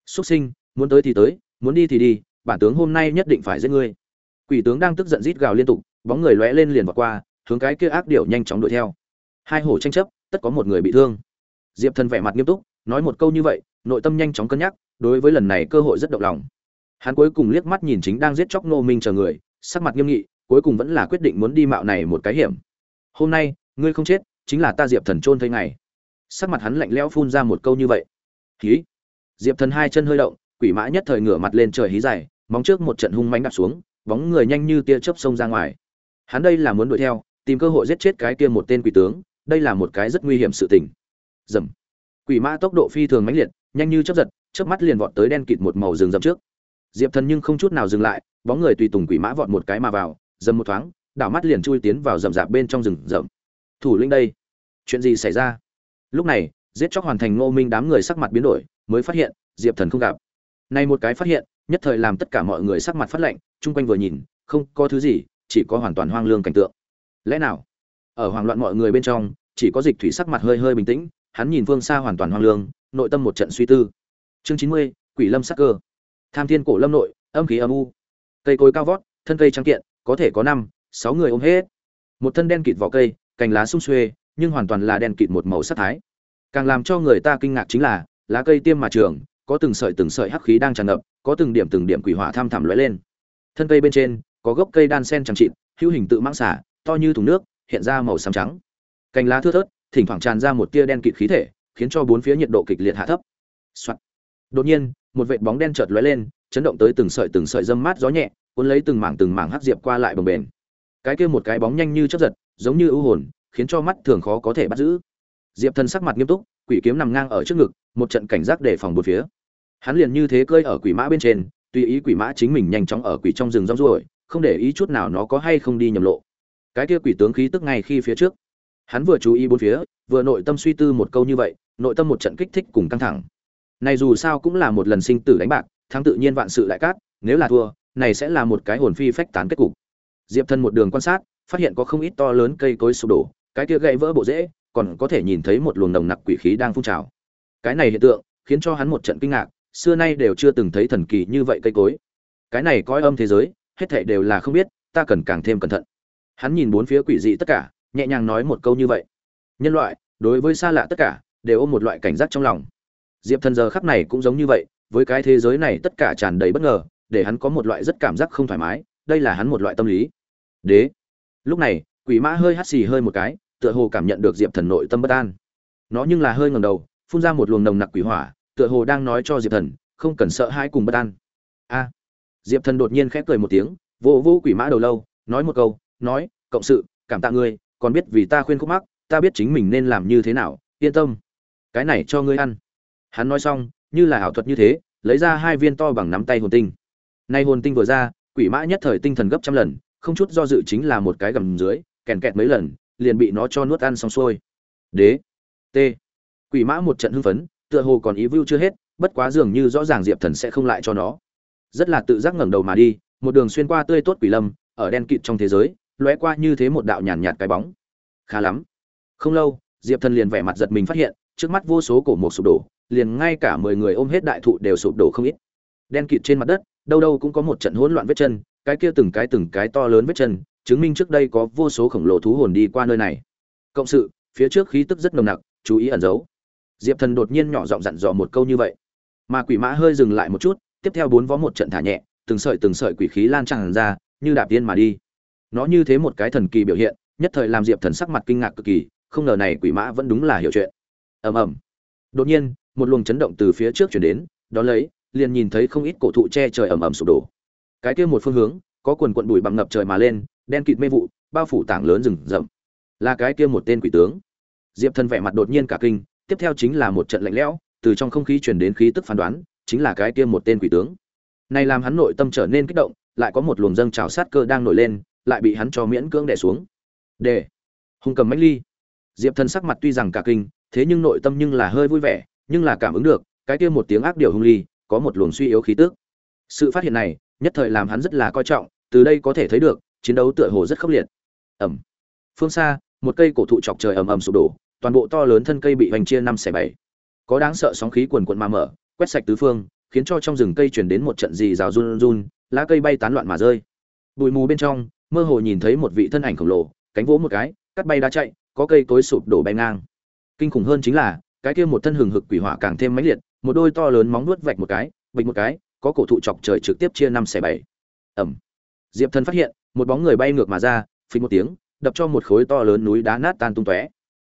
xuất sinh, muốn tới thì tới, muốn đi thì đi, bản tướng hôm nay nhất định phải giết ngươi. Quỷ tướng đang tức giận rít gào liên tục, bóng người lóe lên liền vọt qua, hướng cái kia ác điểu nhanh chóng đuổi theo. Hai hổ tranh chấp, tất có một người bị thương diệp thần vẻ mặt nghiêm túc, nói một câu như vậy, nội tâm nhanh chóng cân nhắc, đối với lần này cơ hội rất động lòng. Hắn cuối cùng liếc mắt nhìn chính đang giết chóc nô minh chờ người, sắc mặt nghiêm nghị, cuối cùng vẫn là quyết định muốn đi mạo này một cái hiểm. Hôm nay, ngươi không chết, chính là ta diệp thần trôn thây ngày. Sắc mặt hắn lạnh lẽo phun ra một câu như vậy. Hí. Diệp thần hai chân hơi động, quỷ mã nhất thời ngửa mặt lên trời hí dài, móng trước một trận hung mánh đạp xuống, bóng người nhanh như tia chớp xông ra ngoài. Hắn đây là muốn đuổi theo, tìm cơ hội giết chết cái kia một tên quỷ tướng, đây là một cái rất nguy hiểm sự tình dầm. Quỷ mã tốc độ phi thường mãnh liệt, nhanh như chớp giật, chớp mắt liền vọt tới đen kịt một màu rừng rậm trước. Diệp thần nhưng không chút nào dừng lại, bóng người tùy tùng quỷ mã vọt một cái mà vào, dầm một thoáng, đảo mắt liền chui tiến vào rậm rạp bên trong rừng rậm. Thủ lĩnh đây, chuyện gì xảy ra? Lúc này, giết chóc hoàn thành ngô minh đám người sắc mặt biến đổi, mới phát hiện, diệp thần không gặp. Này một cái phát hiện, nhất thời làm tất cả mọi người sắc mặt phát lạnh, chung quanh vừa nhìn, không có thứ gì, chỉ có hoàn toàn hoang lương cảnh tượng. Lẽ nào, ở hoang loạn mọi người bên trong, chỉ có dịch thủy sắc mặt hơi hơi bình tĩnh hắn nhìn phương xa hoàn toàn hoang lương, nội tâm một trận suy tư. Chương chín mươi, quỷ lâm sắc cơ. Tham thiên cổ lâm nội, âm khí âm u. Cây cối cao vót, thân cây trắng kiện, có thể có năm, sáu người ôm hết. Một thân đen kịt vỏ cây, cành lá sung xuê, nhưng hoàn toàn là đen kịt một màu sắc thái. Càng làm cho người ta kinh ngạc chính là, lá cây tiêm mà trường, có từng sợi từng sợi hắc khí đang tràn ngập, có từng điểm từng điểm quỷ hỏa tham thẳm lóe lên. Thân cây bên trên, có gốc cây đan sen chẳng trịn hữu hình tự mang xả, to như thùng nước, hiện ra màu xám trắng. Cành lá thưa thớt thỉnh thoảng tràn ra một tia đen kịt khí thể, khiến cho bốn phía nhiệt độ kịch liệt hạ thấp、Soạn. đột nhiên, một vệt bóng đen chợt lóe lên, chấn động tới từng sợi từng sợi dâm mát gió nhẹ, cuốn lấy từng mảng từng mảng hắc diệp qua lại bồng bềnh. Cái kia một cái bóng nhanh như chớp giật, giống như ưu hồn, khiến cho mắt thường khó có thể bắt giữ. Diệp thần sắc mặt nghiêm túc, quỷ kiếm nằm ngang ở trước ngực, một trận cảnh giác để phòng bốn phía. Hắn liền như thế cơi ở quỷ mã bên trên, tùy ý quỷ mã chính mình nhanh chóng ở quỷ trong rừng rong ruổi, không để ý chút nào nó có hay không đi nhầm lộ. Cái kia quỷ tướng khí tức ngay khi phía trước hắn vừa chú ý bốn phía, vừa nội tâm suy tư một câu như vậy, nội tâm một trận kích thích cùng căng thẳng. Này dù sao cũng là một lần sinh tử đánh bạc, thắng tự nhiên vạn sự lại cát, nếu là thua, này sẽ là một cái hồn phi phách tán kết cục. Diệp thân một đường quan sát, phát hiện có không ít to lớn cây cối sụp đổ, cái kia gãy vỡ bộ rễ, còn có thể nhìn thấy một luồng nồng nặc quỷ khí đang phun trào. Cái này hiện tượng, khiến cho hắn một trận kinh ngạc, xưa nay đều chưa từng thấy thần kỳ như vậy cây cối. Cái này coi âm thế giới, hết thảy đều là không biết, ta cần càng thêm cẩn thận. Hắn nhìn bốn phía quỷ dị tất cả nhẹ nhàng nói một câu như vậy. Nhân loại, đối với xa lạ tất cả, đều ôm một loại cảnh giác trong lòng. Diệp thần giờ khắc này cũng giống như vậy, với cái thế giới này tất cả tràn đầy bất ngờ, để hắn có một loại rất cảm giác không thoải mái, đây là hắn một loại tâm lý. Đế. Lúc này, quỷ mã hơi hắt xì hơi một cái, tựa hồ cảm nhận được diệp thần nội tâm bất an. Nó nhưng là hơi ngầm đầu, phun ra một luồng nồng nặc quỷ hỏa, tựa hồ đang nói cho diệp thần, không cần sợ hãi cùng bất an. A. Diệp thần đột nhiên khép cười một tiếng, vô vô quỷ mã đầu lâu, nói một câu, nói, cộng sự, cảm tạ ngươi còn biết vì ta khuyên khúc mắc, ta biết chính mình nên làm như thế nào, yên tâm. Cái này cho ngươi ăn. Hắn nói xong, như là ảo thuật như thế, lấy ra hai viên to bằng nắm tay hồn tinh. Nay hồn tinh vừa ra, quỷ mã nhất thời tinh thần gấp trăm lần, không chút do dự chính là một cái gầm dưới, kèn kẹt mấy lần, liền bị nó cho nuốt ăn xong xuôi. Đế, t. Quỷ mã một trận hưng phấn, tựa hồ còn ý vưu chưa hết, bất quá dường như rõ ràng diệp thần sẽ không lại cho nó. Rất là tự giác ngẩng đầu mà đi, một đường xuyên qua tươi tốt quỷ lâm, ở đen kịt trong thế giới lóe qua như thế một đạo nhàn nhạt cái bóng. Khá lắm. Không lâu, diệp thần liền vẻ mặt giật mình phát hiện, trước mắt vô số cổ một sụp đổ, liền ngay cả mười người ôm hết đại thụ đều sụp đổ không ít. Đen kịt trên mặt đất, đâu đâu cũng có một trận hỗn loạn vết chân, cái kia từng cái từng cái to lớn vết chân, chứng minh trước đây có vô số khổng lồ thú hồn đi qua nơi này. Cộng sự, phía trước khí tức rất nồng nặc, chú ý ẩn giấu. Diệp thần đột nhiên nhỏ giọng dặn dò một câu như vậy. Mà quỷ mã hơi dừng lại một chút, tiếp theo bốn vó một trận thả nhẹ, từng sợi từng sợi quỷ khí lan tràn ra, như đạp tiên mà đi nó như thế một cái thần kỳ biểu hiện, nhất thời làm diệp thần sắc mặt kinh ngạc cực kỳ, không ngờ này quỷ mã vẫn đúng là hiểu chuyện. Ầm ầm. Đột nhiên, một luồng chấn động từ phía trước chuyển đến đó lấy, liền nhìn thấy không ít cổ thụ che trời ầm ầm sụp đổ. Cái kia một phương hướng, có quần quận bụi bặm ngập trời mà lên, đen kịt mê vụ, bao phủ tảng lớn rừng rậm. Là cái kia một tên quỷ tướng. Diệp thần vẻ mặt đột nhiên cả kinh, tiếp theo chính là một trận lạnh lẽo, từ trong không khí truyền đến khí tức phán đoán, chính là cái kia một tên quỷ tướng. Này làm hắn nội tâm trở nên kích động, lại có một luồng dâng trào sát cơ đang nổi lên lại bị hắn cho miễn cưỡng đè xuống. Để hung cầm mãnh ly. Diệp thần sắc mặt tuy rằng cả kinh, thế nhưng nội tâm nhưng là hơi vui vẻ, nhưng là cảm ứng được, cái kia một tiếng ác điều hung ly, có một luồng suy yếu khí tức. Sự phát hiện này, nhất thời làm hắn rất là coi trọng, từ đây có thể thấy được, chiến đấu tựa hồ rất khốc liệt. Ẩm. Phương xa, một cây cổ thụ chọc trời ầm ầm sụp đổ, toàn bộ to lớn thân cây bị hoành chia năm xẻ bảy. Có đáng sợ sóng khí quần quần mà mở, quét sạch tứ phương, khiến cho trong rừng cây truyền đến một trận gì rào run run, lá cây bay tán loạn mà rơi. Bụi mù bên trong mơ hồ nhìn thấy một vị thân ảnh khổng lồ, cánh vỗ một cái, cắt bay đá chạy, có cây cối sụp đổ bay ngang. Kinh khủng hơn chính là, cái kia một thân hừng hực quỷ hỏa càng thêm mãnh liệt, một đôi to lớn móng nuốt vạch một cái, vạch một cái, có cổ thụ chọc trời trực tiếp chia năm xẻ bảy. Ẩm diệp thần phát hiện, một bóng người bay ngược mà ra phình một tiếng, đập cho một khối to lớn núi đá nát tan tung tóe.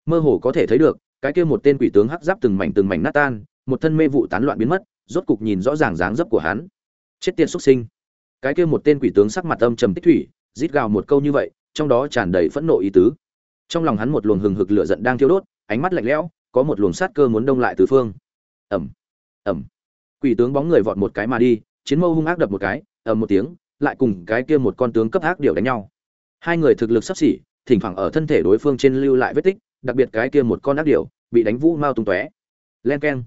Mơ hồ có thể thấy được, cái kia một tên quỷ tướng hắc giáp từng mảnh từng mảnh nát tan, một thân mê vụ tán loạn biến mất, rốt cục nhìn rõ ràng dáng dấp của hắn. Chết tiệt xuất sinh. Cái kia một tên quỷ tướng sắc mặt âm trầm tích thủy rít gào một câu như vậy trong đó tràn đầy phẫn nộ ý tứ. Trong lòng hắn một luồng hừng hực lửa giận đang thiêu đốt ánh mắt lạnh lẽo có một luồng sát cơ muốn đông lại tứ phương. Ầm ầm, quỷ tướng bóng người vọt một cái mà đi chiến mâu hung ác đập một cái ầm một tiếng lại cùng cái kia một con tướng cấp ác điểu đánh nhau. Hai người thực lực sắp xỉ thỉnh thoảng ở thân thể đối phương trên lưu lại vết tích đặc biệt cái kia một con ác điểu bị đánh vũ mau tung tóe. Len keng.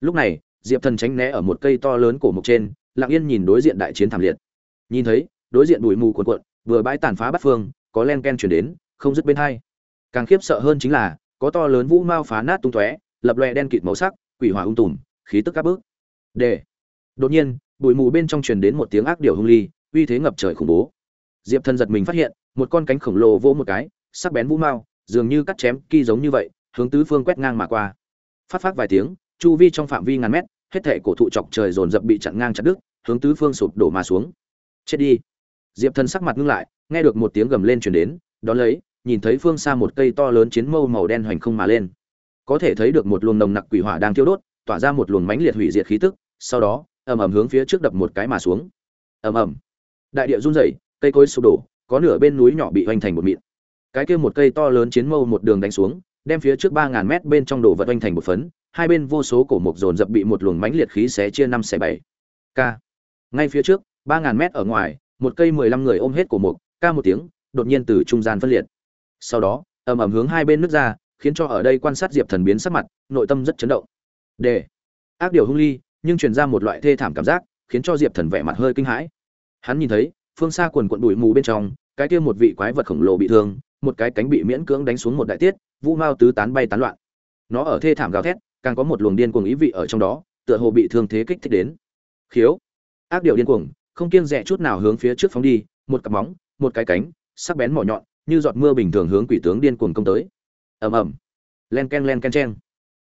Lúc này diệp thần tránh né ở một cây to lớn cổ mục trên lặng yên nhìn đối diện đại chiến thảm liệt. Nhìn thấy đối diện bụi mù cuộn cuộn vừa bãi tàn phá bắt phương có len ken chuyển đến không dứt bên hai. Càng khiếp sợ hơn chính là có to lớn vũ mao phá nát tung tóe lập loè đen kịt màu sắc quỷ hỏa ung tùm khí tức áp bức để. Đột nhiên bụi mù bên trong truyền đến một tiếng ác điểu hung ly uy thế ngập trời khủng bố. Diệp thần giật mình phát hiện một con cánh khổng lồ vỗ một cái sắc bén vũ mao, dường như cắt chém kỳ giống như vậy hướng tứ phương quét ngang mà qua. Phát phát vài tiếng chu vi trong phạm vi ngàn mét hết thể cổ thụ chọc trời dồn dập bị chặn ngang chặt đứt hướng tứ phương sụp đổ mà xuống. Chết đi diệp thần sắc mặt ngưng lại, nghe được một tiếng gầm lên truyền đến, đón lấy, nhìn thấy phương xa một cây to lớn chiến mâu màu đen hoành không mà lên. Có thể thấy được một luồng nồng nặc quỷ hỏa đang thiêu đốt, tỏa ra một luồng mãnh liệt hủy diệt khí tức, sau đó, ầm ầm hướng phía trước đập một cái mà xuống. Ầm ầm. Đại địa run rẩy, cây cối sụp đổ, có nửa bên núi nhỏ bị hoành thành một mịn. Cái kia một cây to lớn chiến mâu một đường đánh xuống, đem phía trước ba ngàn mét bên trong đổ vật hoành thành một phấn, hai bên vô số cổ mục dồn dập bị một luồng mãnh liệt khí xé chia năm xẻ bảy. K ngay phía trước, ba ngàn mét ở ngoài một cây mười lăm người ôm hết cổ mục, ca một tiếng, đột nhiên từ trung gian phân liệt. Sau đó, ầm ầm hướng hai bên nước ra, khiến cho ở đây quan sát diệp thần biến sắc mặt, nội tâm rất chấn động. D ác điều hung ly, nhưng truyền ra một loại thê thảm cảm giác, khiến cho diệp thần vẻ mặt hơi kinh hãi. Hắn nhìn thấy, phương xa quần quận bụi mù bên trong, cái kia một vị quái vật khổng lồ bị thương, một cái cánh bị miễn cưỡng đánh xuống một đại tiết, vũ mao tứ tán bay tán loạn. Nó ở thê thảm gào thét, càng có một luồng điên cuồng ý vị ở trong đó, tựa hồ bị thương thế kích thích đến. Khiếu. Ác điều điên cuồng không kiêng dè chút nào hướng phía trước phóng đi, một cặp móng, một cái cánh, sắc bén mỏ nhọn, như giọt mưa bình thường hướng quỷ tướng điên cuồng công tới. Ầm ầm. Len ken len ken chen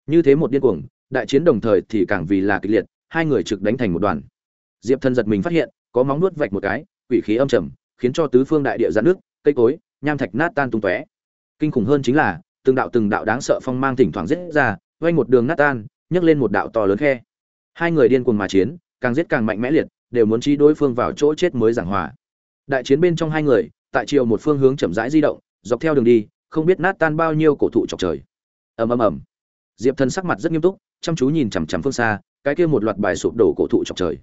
như thế một điên cuồng, đại chiến đồng thời thì càng vì là kịch liệt, hai người trực đánh thành một đoàn. Diệp thần giật mình phát hiện, có móng nuốt vạch một cái, quỷ khí âm trầm, khiến cho tứ phương đại địa giãn nước, cây cối, nham thạch nát tan tung tóe. Kinh khủng hơn chính là, từng đạo từng đạo đáng sợ phong mang thỉnh thoảng giết ra vây một đường nát tan, nhấc lên một đạo to lớn khe. Hai người điên cuồng mà chiến, càng giết càng mạnh mẽ liệt đều muốn chi đối phương vào chỗ chết mới giảng hòa. Đại chiến bên trong hai người, tại chiều một phương hướng chậm rãi di động, dọc theo đường đi, không biết nát tan bao nhiêu cổ thụ chọc trời. Ầm ầm ầm. Diệp thần sắc mặt rất nghiêm túc, chăm chú nhìn chằm chằm phương xa, cái kia một loạt bài sụp đổ cổ thụ chọc trời.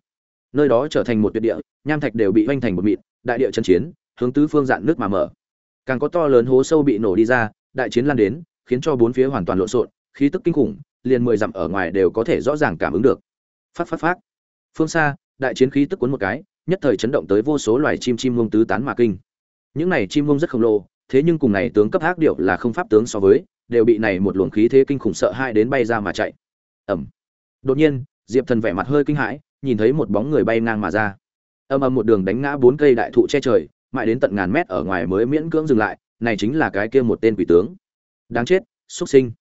Nơi đó trở thành một tuyệt địa, nham thạch đều bị hoành thành một mịn, đại địa chân chiến, hướng tứ phương dạn nước mà mở. Càng có to lớn hố sâu bị nổ đi ra, đại chiến lan đến, khiến cho bốn phía hoàn toàn lộn xộn, khí tức kinh khủng, liền mười dặm ở ngoài đều có thể rõ ràng cảm ứng được. Phát phát phát phương xa đại chiến khí tức cuốn một cái, nhất thời chấn động tới vô số loài chim chim muông tứ tán mà kinh. Những này chim muông rất khổng lồ, thế nhưng cùng này tướng cấp hắc điệu là không pháp tướng so với, đều bị này một luồng khí thế kinh khủng sợ hai đến bay ra mà chạy. Ẩm đột nhiên, diệp thần vẻ mặt hơi kinh hãi, nhìn thấy một bóng người bay ngang mà ra. Âm âm một đường đánh ngã bốn cây đại thụ che trời, mãi đến tận ngàn mét ở ngoài mới miễn cưỡng dừng lại, này chính là cái kia một tên quỷ tướng. Đáng chết, xuất sinh.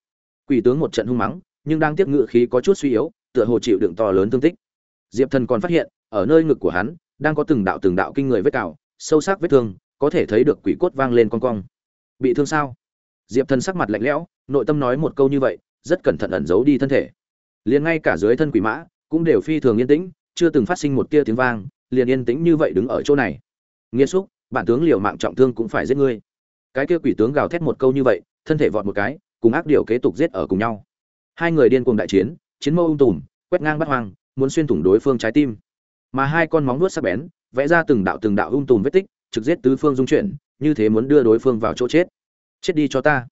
Quỷ tướng một trận hung mắng nhưng đang tiếp ngự khí có chút suy yếu, tựa hồ chịu đựng to lớn thương tích diệp thần còn phát hiện, ở nơi ngực của hắn, đang có từng đạo từng đạo kinh người vết cào, sâu sắc vết thương, có thể thấy được quỷ cốt vang lên con cong. Bị thương sao? Diệp thần sắc mặt lạnh lẽo, nội tâm nói một câu như vậy, rất cẩn thận ẩn giấu đi thân thể. Liền ngay cả dưới thân quỷ mã, cũng đều phi thường yên tĩnh, chưa từng phát sinh một tia tiếng vang, liền yên tĩnh như vậy đứng ở chỗ này. Nghiêm xúc, bản tướng liều mạng trọng thương cũng phải giết ngươi. Cái kia quỷ tướng gào thét một câu như vậy, thân thể vọt một cái, cùng ác điều kế tục giết ở cùng nhau. Hai người điên cuồng đại chiến chiến mâu ung tùm, quét ngang bắt hoang muốn xuyên thủng đối phương trái tim. Mà hai con móng vuốt sắc bén, vẽ ra từng đạo từng đạo ung tùm vết tích, trực giết tứ phương dung chuyển, như thế muốn đưa đối phương vào chỗ chết. Chết đi cho ta.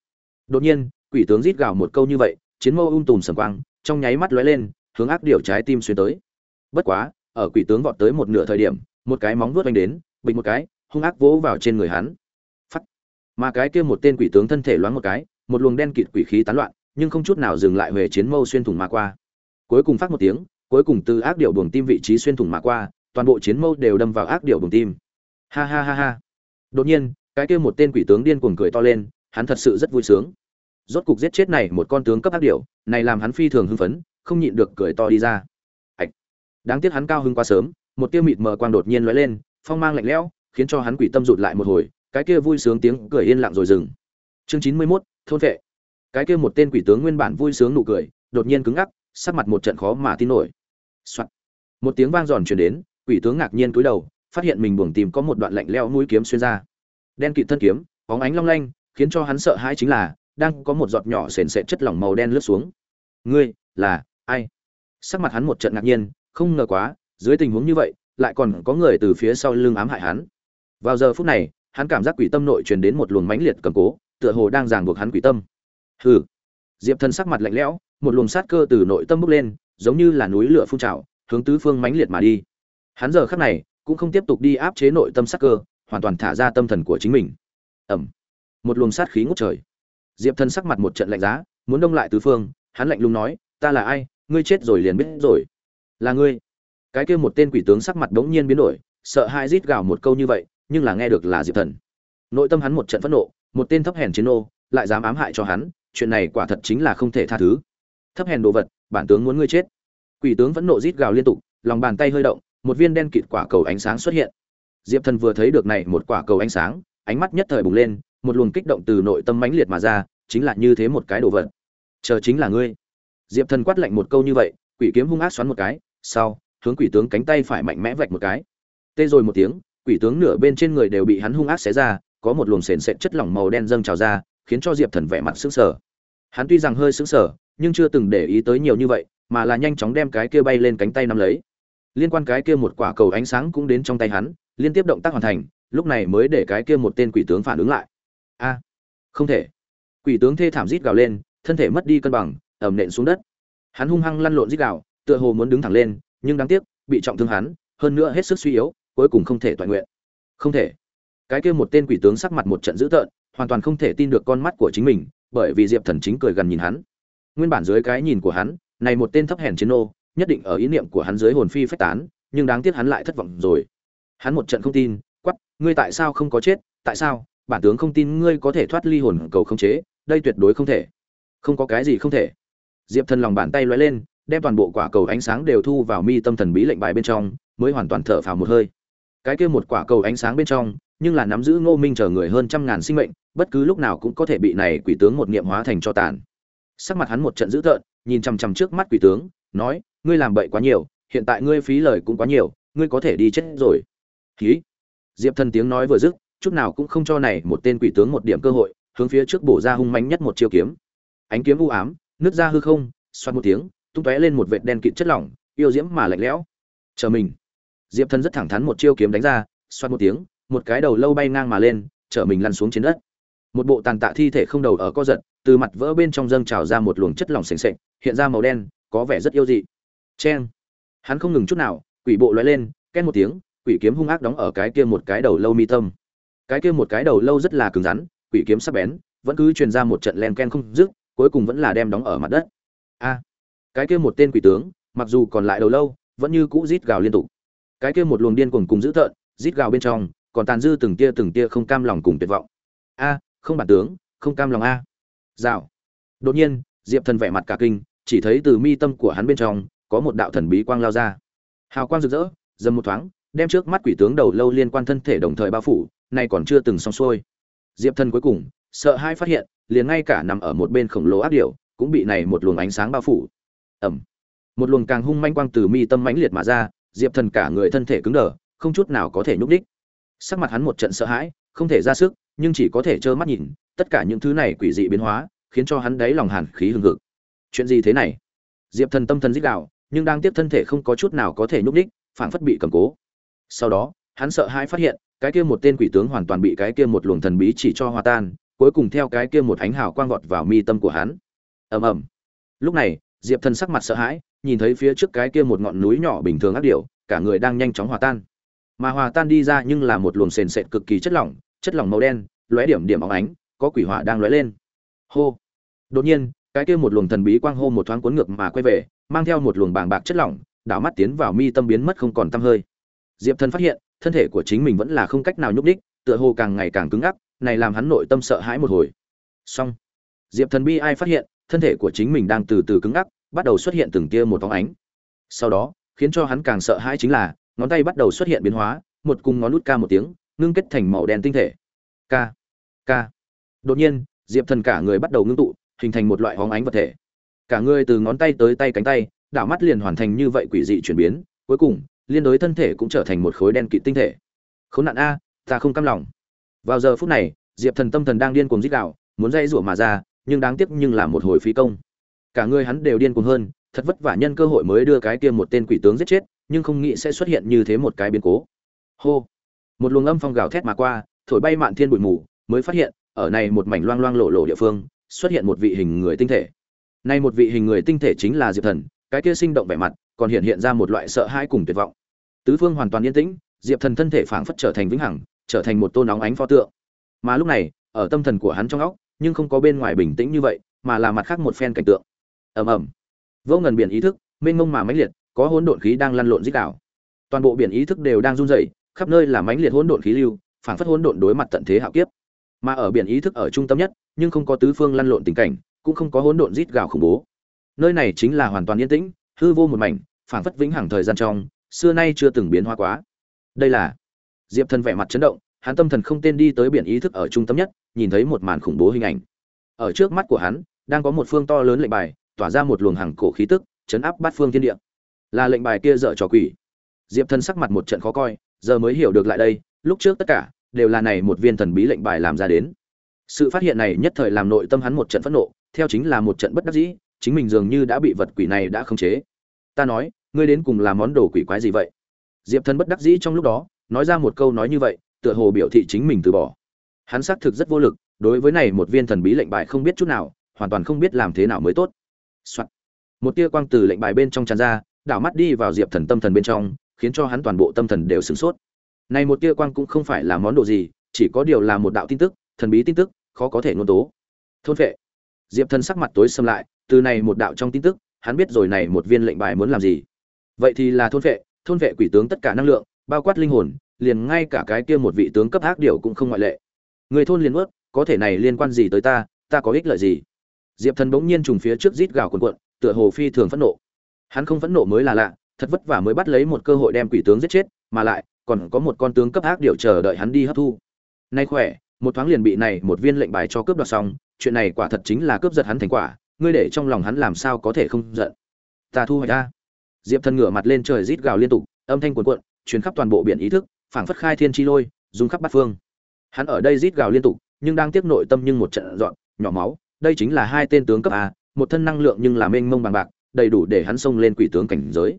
Đột nhiên, quỷ tướng rít gào một câu như vậy, chiến mâu ung tùm sầm quang, trong nháy mắt lóe lên, hướng ác điều trái tim xuyên tới. Bất quá, ở quỷ tướng vọt tới một nửa thời điểm, một cái móng vuốt đánh đến, bình một cái, hung ác vỗ vào trên người hắn. Phắt. Mà cái kia một tên quỷ tướng thân thể loáng một cái, một luồng đen kịt quỷ khí tán loạn, nhưng không chút nào dừng lại về chiến mâu xuyên thủng mà qua. Cuối cùng phát một tiếng cuối cùng từ ác điệu buồng tim vị trí xuyên thủng mà qua toàn bộ chiến mâu đều đâm vào ác điệu buồng tim. Ha ha ha ha. Đột nhiên cái kia một tên quỷ tướng điên cuồng cười to lên hắn thật sự rất vui sướng. Rốt cục giết chết này một con tướng cấp ác điệu này làm hắn phi thường hưng phấn không nhịn được cười to đi ra. Ạch. Đáng tiếc hắn cao hứng quá sớm một tia mịt mờ quang đột nhiên lóe lên phong mang lạnh lẽo khiến cho hắn quỷ tâm rụt lại một hồi cái kia vui sướng tiếng cười yên lặng rồi dừng. Chương chín mươi 91, thôn vệ. Cái kia một tên quỷ tướng nguyên bản vui sướng nụ cười đột nhiên cứng ngắc sắc mặt một trận khó mà tin nổi. Soạn. một tiếng vang giòn truyền đến, quỷ tướng ngạc nhiên cúi đầu, phát hiện mình buồng tìm có một đoạn lạnh lẽo mũi kiếm xuyên ra. Đen kịt thân kiếm, bóng ánh long lanh, khiến cho hắn sợ hãi chính là, đang có một giọt nhỏ sền sệt chất lỏng màu đen lướt xuống. Ngươi, là ai? Sắc mặt hắn một trận ngạc nhiên, không ngờ quá, dưới tình huống như vậy, lại còn có người từ phía sau lưng ám hại hắn. Vào giờ phút này, hắn cảm giác quỷ tâm nội truyền đến một luồng mãnh liệt cầm cố, tựa hồ đang ràng buộc hắn quỷ tâm. Hừ. Diệp thần sắc mặt lạnh lẽo, một luồng sát cơ từ nội tâm bốc lên giống như là núi lửa phun trào hướng tứ phương mãnh liệt mà đi. Hắn giờ khắc này cũng không tiếp tục đi áp chế nội tâm sắc cơ hoàn toàn thả ra tâm thần của chính mình. Ầm, một luồng sát khí ngút trời. Diệp thần sắc mặt một trận lạnh giá muốn đông lại tứ phương hắn lạnh lùng nói ta là ai? Ngươi chết rồi liền biết rồi. Là ngươi. Cái kia một tên quỷ tướng sắc mặt bỗng nhiên biến đổi sợ hai rít gào một câu như vậy nhưng là nghe được là diệp thần. Nội tâm hắn một trận phẫn nộ một tên thấp hèn chiến ô lại dám ám hại cho hắn chuyện này quả thật chính là không thể tha thứ. Thấp hèn đồ vật bản tướng muốn ngươi chết. Quỷ tướng vẫn nộ rít gào liên tục, lòng bàn tay hơi động, một viên đen kịt quả cầu ánh sáng xuất hiện. Diệp thần vừa thấy được này một quả cầu ánh sáng, ánh mắt nhất thời bùng lên, một luồng kích động từ nội tâm mãnh liệt mà ra, chính là như thế một cái đồ vật. Chờ chính là ngươi. Diệp thần quát lạnh một câu như vậy, quỷ kiếm hung ác xoắn một cái, sau, hướng quỷ tướng cánh tay phải mạnh mẽ vạch một cái. Tê rồi một tiếng, quỷ tướng nửa bên trên người đều bị hắn hung ác xé ra, có một luồng sền sệt chất lỏng màu đen dâng trào ra, khiến cho diệp thần vẻ mặt sững sờ. Hắn tuy rằng hơi sững sờ nhưng chưa từng để ý tới nhiều như vậy, mà là nhanh chóng đem cái kia bay lên cánh tay nắm lấy. Liên quan cái kia một quả cầu ánh sáng cũng đến trong tay hắn, liên tiếp động tác hoàn thành, lúc này mới để cái kia một tên quỷ tướng phản ứng lại. A, không thể. Quỷ tướng thê thảm rít gào lên, thân thể mất đi cân bằng, ẩm nện xuống đất. Hắn hung hăng lăn lộn rít gào, tựa hồ muốn đứng thẳng lên, nhưng đáng tiếc, bị trọng thương hắn, hơn nữa hết sức suy yếu, cuối cùng không thể toàn nguyện. Không thể. Cái kia một tên quỷ tướng sắc mặt một trận dữ tợn, hoàn toàn không thể tin được con mắt của chính mình, bởi vì diệp thần chính cười gần nhìn hắn nguyên bản dưới cái nhìn của hắn này một tên thấp hèn chiến nô, nhất định ở ý niệm của hắn dưới hồn phi phách tán nhưng đáng tiếc hắn lại thất vọng rồi. Hắn một trận không tin quắp ngươi tại sao không có chết? Tại sao? Bản tướng không tin ngươi có thể thoát ly hồn cầu không chế đây tuyệt đối không thể. Không có cái gì không thể. Diệp thần lòng bàn tay lóe lên đem toàn bộ quả cầu ánh sáng đều thu vào mi tâm thần bí lệnh bài bên trong mới hoàn toàn thở phào một hơi. Cái kia một quả cầu ánh sáng bên trong nhưng là nắm giữ ngô minh chờ người hơn trăm ngàn sinh mệnh bất cứ lúc nào cũng có thể bị này quỷ tướng một niệm hóa thành cho tàn sắc mặt hắn một trận dữ tợn, nhìn chằm chằm trước mắt quỷ tướng, nói, ngươi làm bậy quá nhiều, hiện tại ngươi phí lời cũng quá nhiều, ngươi có thể đi chết rồi. Khí diệp thần tiếng nói vừa dứt, chút nào cũng không cho này một tên quỷ tướng một điểm cơ hội, hướng phía trước bổ ra hung mãnh nhất một chiêu kiếm. Ánh kiếm u ám, nứt ra hư không, xoát một tiếng, tung tóe lên một vệt đen kịt chất lỏng, yêu diễm mà lạnh lẽo. Chờ mình. Diệp thần rất thẳng thắn một chiêu kiếm đánh ra, xoát một tiếng, một cái đầu lâu bay ngang mà lên chờ mình lăn xuống trên đất. Một bộ tàn tạ thi thể không đầu ở co giật từ mặt vỡ bên trong dâng trào ra một luồng chất lỏng sền sệt, hiện ra màu đen có vẻ rất yêu dị. Chen, hắn không ngừng chút nào quỷ bộ lóe lên ken một tiếng quỷ kiếm hung ác đóng ở cái kia một cái đầu lâu mi tâm. Cái kia một cái đầu lâu rất là cứng rắn quỷ kiếm sắc bén vẫn cứ truyền ra một trận len ken không dứt cuối cùng vẫn là đem đóng ở mặt đất. A. Cái kia một tên quỷ tướng mặc dù còn lại đầu lâu vẫn như cũ rít gào liên tục. Cái kia một luồng điên cuồng cùng dữ tợn rít gào bên trong còn tàn dư từng tia từng tia không cam lòng cùng tuyệt vọng. A không bản tướng không cam lòng a rào. Đột nhiên diệp thần vẻ mặt cả kinh chỉ thấy từ mi tâm của hắn bên trong có một đạo thần bí quang lao ra. Hào quang rực rỡ dầm một thoáng đem trước mắt quỷ tướng đầu lâu liên quan thân thể đồng thời bao phủ nay còn chưa từng xong xuôi. Diệp thần cuối cùng sợ hai phát hiện liền ngay cả nằm ở một bên khổng lồ ác điểu cũng bị này một luồng ánh sáng bao phủ. Ầm, một luồng càng hung manh quang từ mi tâm mãnh liệt mà ra diệp thần cả người thân thể cứng đờ không chút nào có thể nhúc đích sắc mặt hắn một trận sợ hãi không thể ra sức nhưng chỉ có thể trơ mắt nhìn tất cả những thứ này quỷ dị biến hóa khiến cho hắn đáy lòng hàn khí hừng hực. Chuyện gì thế này? Diệp thần tâm thần dích gào, nhưng đang tiếp thân thể không có chút nào có thể nhúc nhích, phảng phất bị cầm cố. Sau đó hắn sợ hãi phát hiện cái kia một tên quỷ tướng hoàn toàn bị cái kia một luồng thần bí chỉ cho hòa tan cuối cùng theo cái kia một ánh hào quang vọt vào mi tâm của hắn. Ầm ầm. Lúc này diệp thần sắc mặt sợ hãi nhìn thấy phía trước cái kia một ngọn núi nhỏ bình thường ác điệu cả người đang nhanh chóng hòa tan mà hòa tan đi ra nhưng là một luồng sền sệt cực kỳ chất lỏng chất lỏng màu đen, lóe điểm điểm óng ánh, có quỷ hỏa đang lóe lên. Hô! Đột nhiên, cái kia một luồng thần bí quang hô một thoáng cuốn ngược mà quay về, mang theo một luồng bàng bạc chất lỏng, đảo mắt tiến vào mi tâm biến mất không còn tăm hơi. Diệp thần phát hiện, thân thể của chính mình vẫn là không cách nào nhúc đích tựa hồ càng ngày càng cứng ngắc, này làm hắn nội tâm sợ hãi một hồi. Xong. Diệp thần bi ai phát hiện, thân thể của chính mình đang từ từ cứng ngắc, bắt đầu xuất hiện từng tia một bóng ánh. Sau đó, khiến cho hắn càng sợ hãi chính là ngón tay bắt đầu xuất hiện biến hóa, một cùng ngón nút ca một tiếng, ngưng kết thành màu đen tinh thể. Ca ca. Đột nhiên, diệp thần cả người bắt đầu ngưng tụ, hình thành một loại hóng ánh vật thể. Cả người từ ngón tay tới tay cánh tay, đảo mắt liền hoàn thành như vậy quỷ dị chuyển biến, cuối cùng, liên đối thân thể cũng trở thành một khối đen kịt tinh thể. Khốn nạn a, ta không cam lòng. Vào giờ phút này, diệp thần tâm thần đang điên cuồng dích đạo muốn dây rủa mà ra, nhưng đáng tiếc nhưng là một hồi phí công. Cả người hắn đều điên cuồng hơn, thật vất vả nhân cơ hội mới đưa cái kia một tên quỷ tướng giết chết nhưng không nghĩ sẽ xuất hiện như thế một cái biến cố. Hô! Một luồng âm phong gào thét mà qua, thổi bay mạn thiên bụi mù, mới phát hiện, ở này một mảnh loang loang lộ lộ địa phương, xuất hiện một vị hình người tinh thể. Nay một vị hình người tinh thể chính là diệp thần, cái kia sinh động vẻ mặt, còn hiện hiện ra một loại sợ hãi cùng tuyệt vọng. Tứ phương hoàn toàn yên tĩnh, diệp thần thân thể phảng phất trở thành vĩnh hằng, trở thành một tôn nóng ánh pho tượng. Mà lúc này, ở tâm thần của hắn trong óc, nhưng không có bên ngoài bình tĩnh như vậy, mà là mặt khác một phen cảnh tượng. Ầm ầm. Vô ngần biển ý thức, mênh mông mà mãnh liệt có hỗn độn khí đang lăn lộn rít đảo toàn bộ biển ý thức đều đang run rẩy, khắp nơi là mãnh liệt hỗn độn khí lưu, phảng phất hỗn độn đối mặt tận thế hạo kiếp. Mà ở biển ý thức ở trung tâm nhất, nhưng không có tứ phương lăn lộn tình cảnh, cũng không có hỗn độn rít gào khủng bố. Nơi này chính là hoàn toàn yên tĩnh, hư vô một mảnh, phảng phất vĩnh hằng thời gian trong, xưa nay chưa từng biến hóa quá. Đây là diệp thần vẻ mặt chấn động, hắn tâm thần không tên đi tới biển ý thức ở trung tâm nhất, nhìn thấy một màn khủng bố hình ảnh. Ở trước mắt của hắn, đang có một phương to lớn lệnh bài, tỏa ra một luồng hằng cổ khí tức, chấn áp bát phương thiên địa là lệnh bài kia dở trò quỷ. Diệp thần sắc mặt một trận khó coi, giờ mới hiểu được lại đây, lúc trước tất cả đều là này một viên thần bí lệnh bài làm ra đến. Sự phát hiện này nhất thời làm nội tâm hắn một trận phẫn nộ, theo chính là một trận bất đắc dĩ, chính mình dường như đã bị vật quỷ này đã khống chế. Ta nói, ngươi đến cùng là món đồ quỷ quái gì vậy? Diệp thần bất đắc dĩ trong lúc đó, nói ra một câu nói như vậy, tựa hồ biểu thị chính mình từ bỏ. Hắn xác thực rất vô lực, đối với này một viên thần bí lệnh bài không biết chút nào, hoàn toàn không biết làm thế nào mới tốt、Soạn. một tia quang từ lệnh bài bên trong tràn ra đảo mắt đi vào diệp thần tâm thần bên trong, khiến cho hắn toàn bộ tâm thần đều sửng sốt. Này một tia quang cũng không phải là món đồ gì, chỉ có điều là một đạo tin tức, thần bí tin tức, khó có thể ngôn tố. Thôn vệ diệp thần sắc mặt tối xâm lại, từ này một đạo trong tin tức, hắn biết rồi này một viên lệnh bài muốn làm gì. Vậy thì là thôn vệ thôn vệ quỷ tướng tất cả năng lượng, bao quát linh hồn, liền ngay cả cái kia một vị tướng cấp ác điều cũng không ngoại lệ. Người thôn liền ướt có thể này liên quan gì tới ta ta có ích lợi gì? Diệp thần bỗng nhiên trùng phía trước rít gào cuồn cuộn, tựa hồ phi thường phẫn nộ hắn không phẫn nộ mới là lạ, thật vất vả mới bắt lấy một cơ hội đem quỷ tướng giết chết, mà lại, còn có một con tướng cấp ác điều chờ đợi hắn đi hấp thu. Nay khỏe, một thoáng liền bị này một viên lệnh bài cho cướp đoạt xong, chuyện này quả thật chính là cướp giật hắn thành quả, ngươi để trong lòng hắn làm sao có thể không giận. Ta thu hoạch ta diệp thần ngửa mặt lên trời rít gào liên tục, âm thanh cuồn cuộn, truyền khắp toàn bộ biển ý thức, phảng phất khai thiên chi lôi dùng khắp bát phương. Hắn ở đây rít gào liên tục, nhưng đang tiếp nội tâm nhưng một trận dọn, nhỏ máu, đây chính là hai tên tướng cấp a, một thân năng lượng nhưng là mênh mông bằng bạc đầy đủ để hắn xông lên quỷ tướng cảnh giới.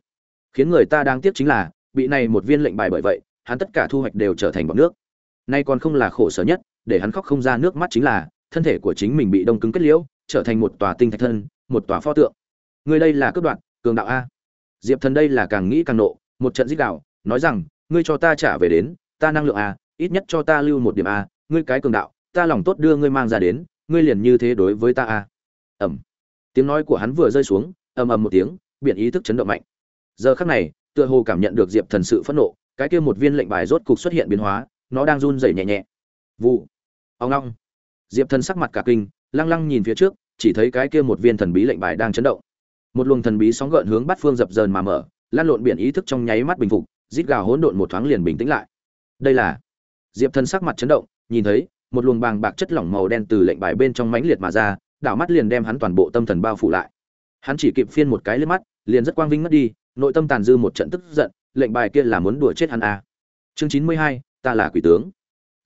Khiến người ta đang tiếc chính là, bị này một viên lệnh bài bởi vậy, hắn tất cả thu hoạch đều trở thành bọt nước. Nay còn không là khổ sở nhất, để hắn khóc không ra nước mắt chính là, thân thể của chính mình bị đông cứng kết liễu, trở thành một tòa tinh thạch thân, một tòa pho tượng. Người đây là cướp đoạn cường đạo a. Diệp thần đây là càng nghĩ càng nộ, một trận giết đạo, nói rằng, ngươi cho ta trả về đến, ta năng lượng a, ít nhất cho ta lưu một điểm a, ngươi cái cường đạo, ta lòng tốt đưa ngươi mang ra đến, ngươi liền như thế đối với ta a. Ẩm. Tiếng nói của hắn vừa rơi xuống ầm ầm một tiếng, biển ý thức chấn động mạnh. Giờ khắc này, tựa hồ cảm nhận được diệp thần sự phẫn nộ, cái kia một viên lệnh bài rốt cục xuất hiện biến hóa, nó đang run rẩy nhẹ nhẹ. Vụ. Ông long diệp thần sắc mặt cả kinh, lăng lăng nhìn phía trước, chỉ thấy cái kia một viên thần bí lệnh bài đang chấn động. Một luồng thần bí sóng gợn hướng bắt phương dập dờn mà mở, lan lộn biển ý thức trong nháy mắt bình phục, rít gào hỗn độn một thoáng liền bình tĩnh lại. Đây là. Diệp thần sắc mặt chấn động, nhìn thấy, một luồng bàng bạc chất lỏng màu đen từ lệnh bài bên trong mãnh liệt mà ra, đảo mắt liền đem hắn toàn bộ tâm thần bao phủ lại hắn chỉ kịp phiên một cái lên mắt, liền rất quang vinh mất đi, nội tâm tàn dư một trận tức giận, lệnh bài kia là muốn đùa chết hắn à. chương chín mươi hai, ta là quỷ tướng.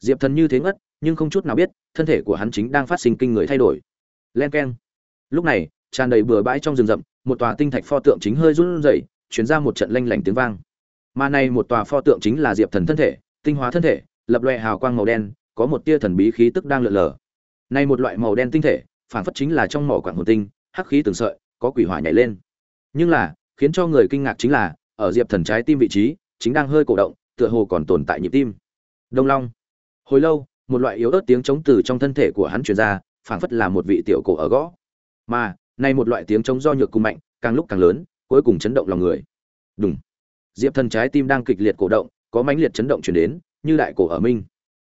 Diệp thần như thế ngất, nhưng không chút nào biết, thân thể của hắn chính đang phát sinh kinh người thay đổi. Len keng. Lúc này, tràn đầy bừa bãi trong rừng rậm, một tòa tinh thạch pho tượng chính hơi run rẩy chuyển ra một trận lanh lảnh tiếng vang. Mà này một tòa pho tượng chính là diệp thần thân thể, tinh hóa thân thể, lập loè hào quang màu đen, có một tia thần bí khí tức đang lượn lờ. Này một loại màu đen tinh thể, phản phất chính là trong mỏ quảng hồn tinh, hắc khí từng sợi có quỷ hỏa nhảy lên. Nhưng là, khiến cho người kinh ngạc chính là, ở diệp thần trái tim vị trí, chính đang hơi cổ động, tựa hồ còn tồn tại nhịp tim. Đông long. Hồi lâu, một loại yếu ớt tiếng chống từ trong thân thể của hắn truyền ra, phảng phất là một vị tiểu cổ ở gõ. Mà, nay một loại tiếng chống do nhược cùng mạnh, càng lúc càng lớn, cuối cùng chấn động lòng người. Đúng diệp thần trái tim đang kịch liệt cổ động, có mãnh liệt chấn động chuyển đến, như đại cổ ở minh.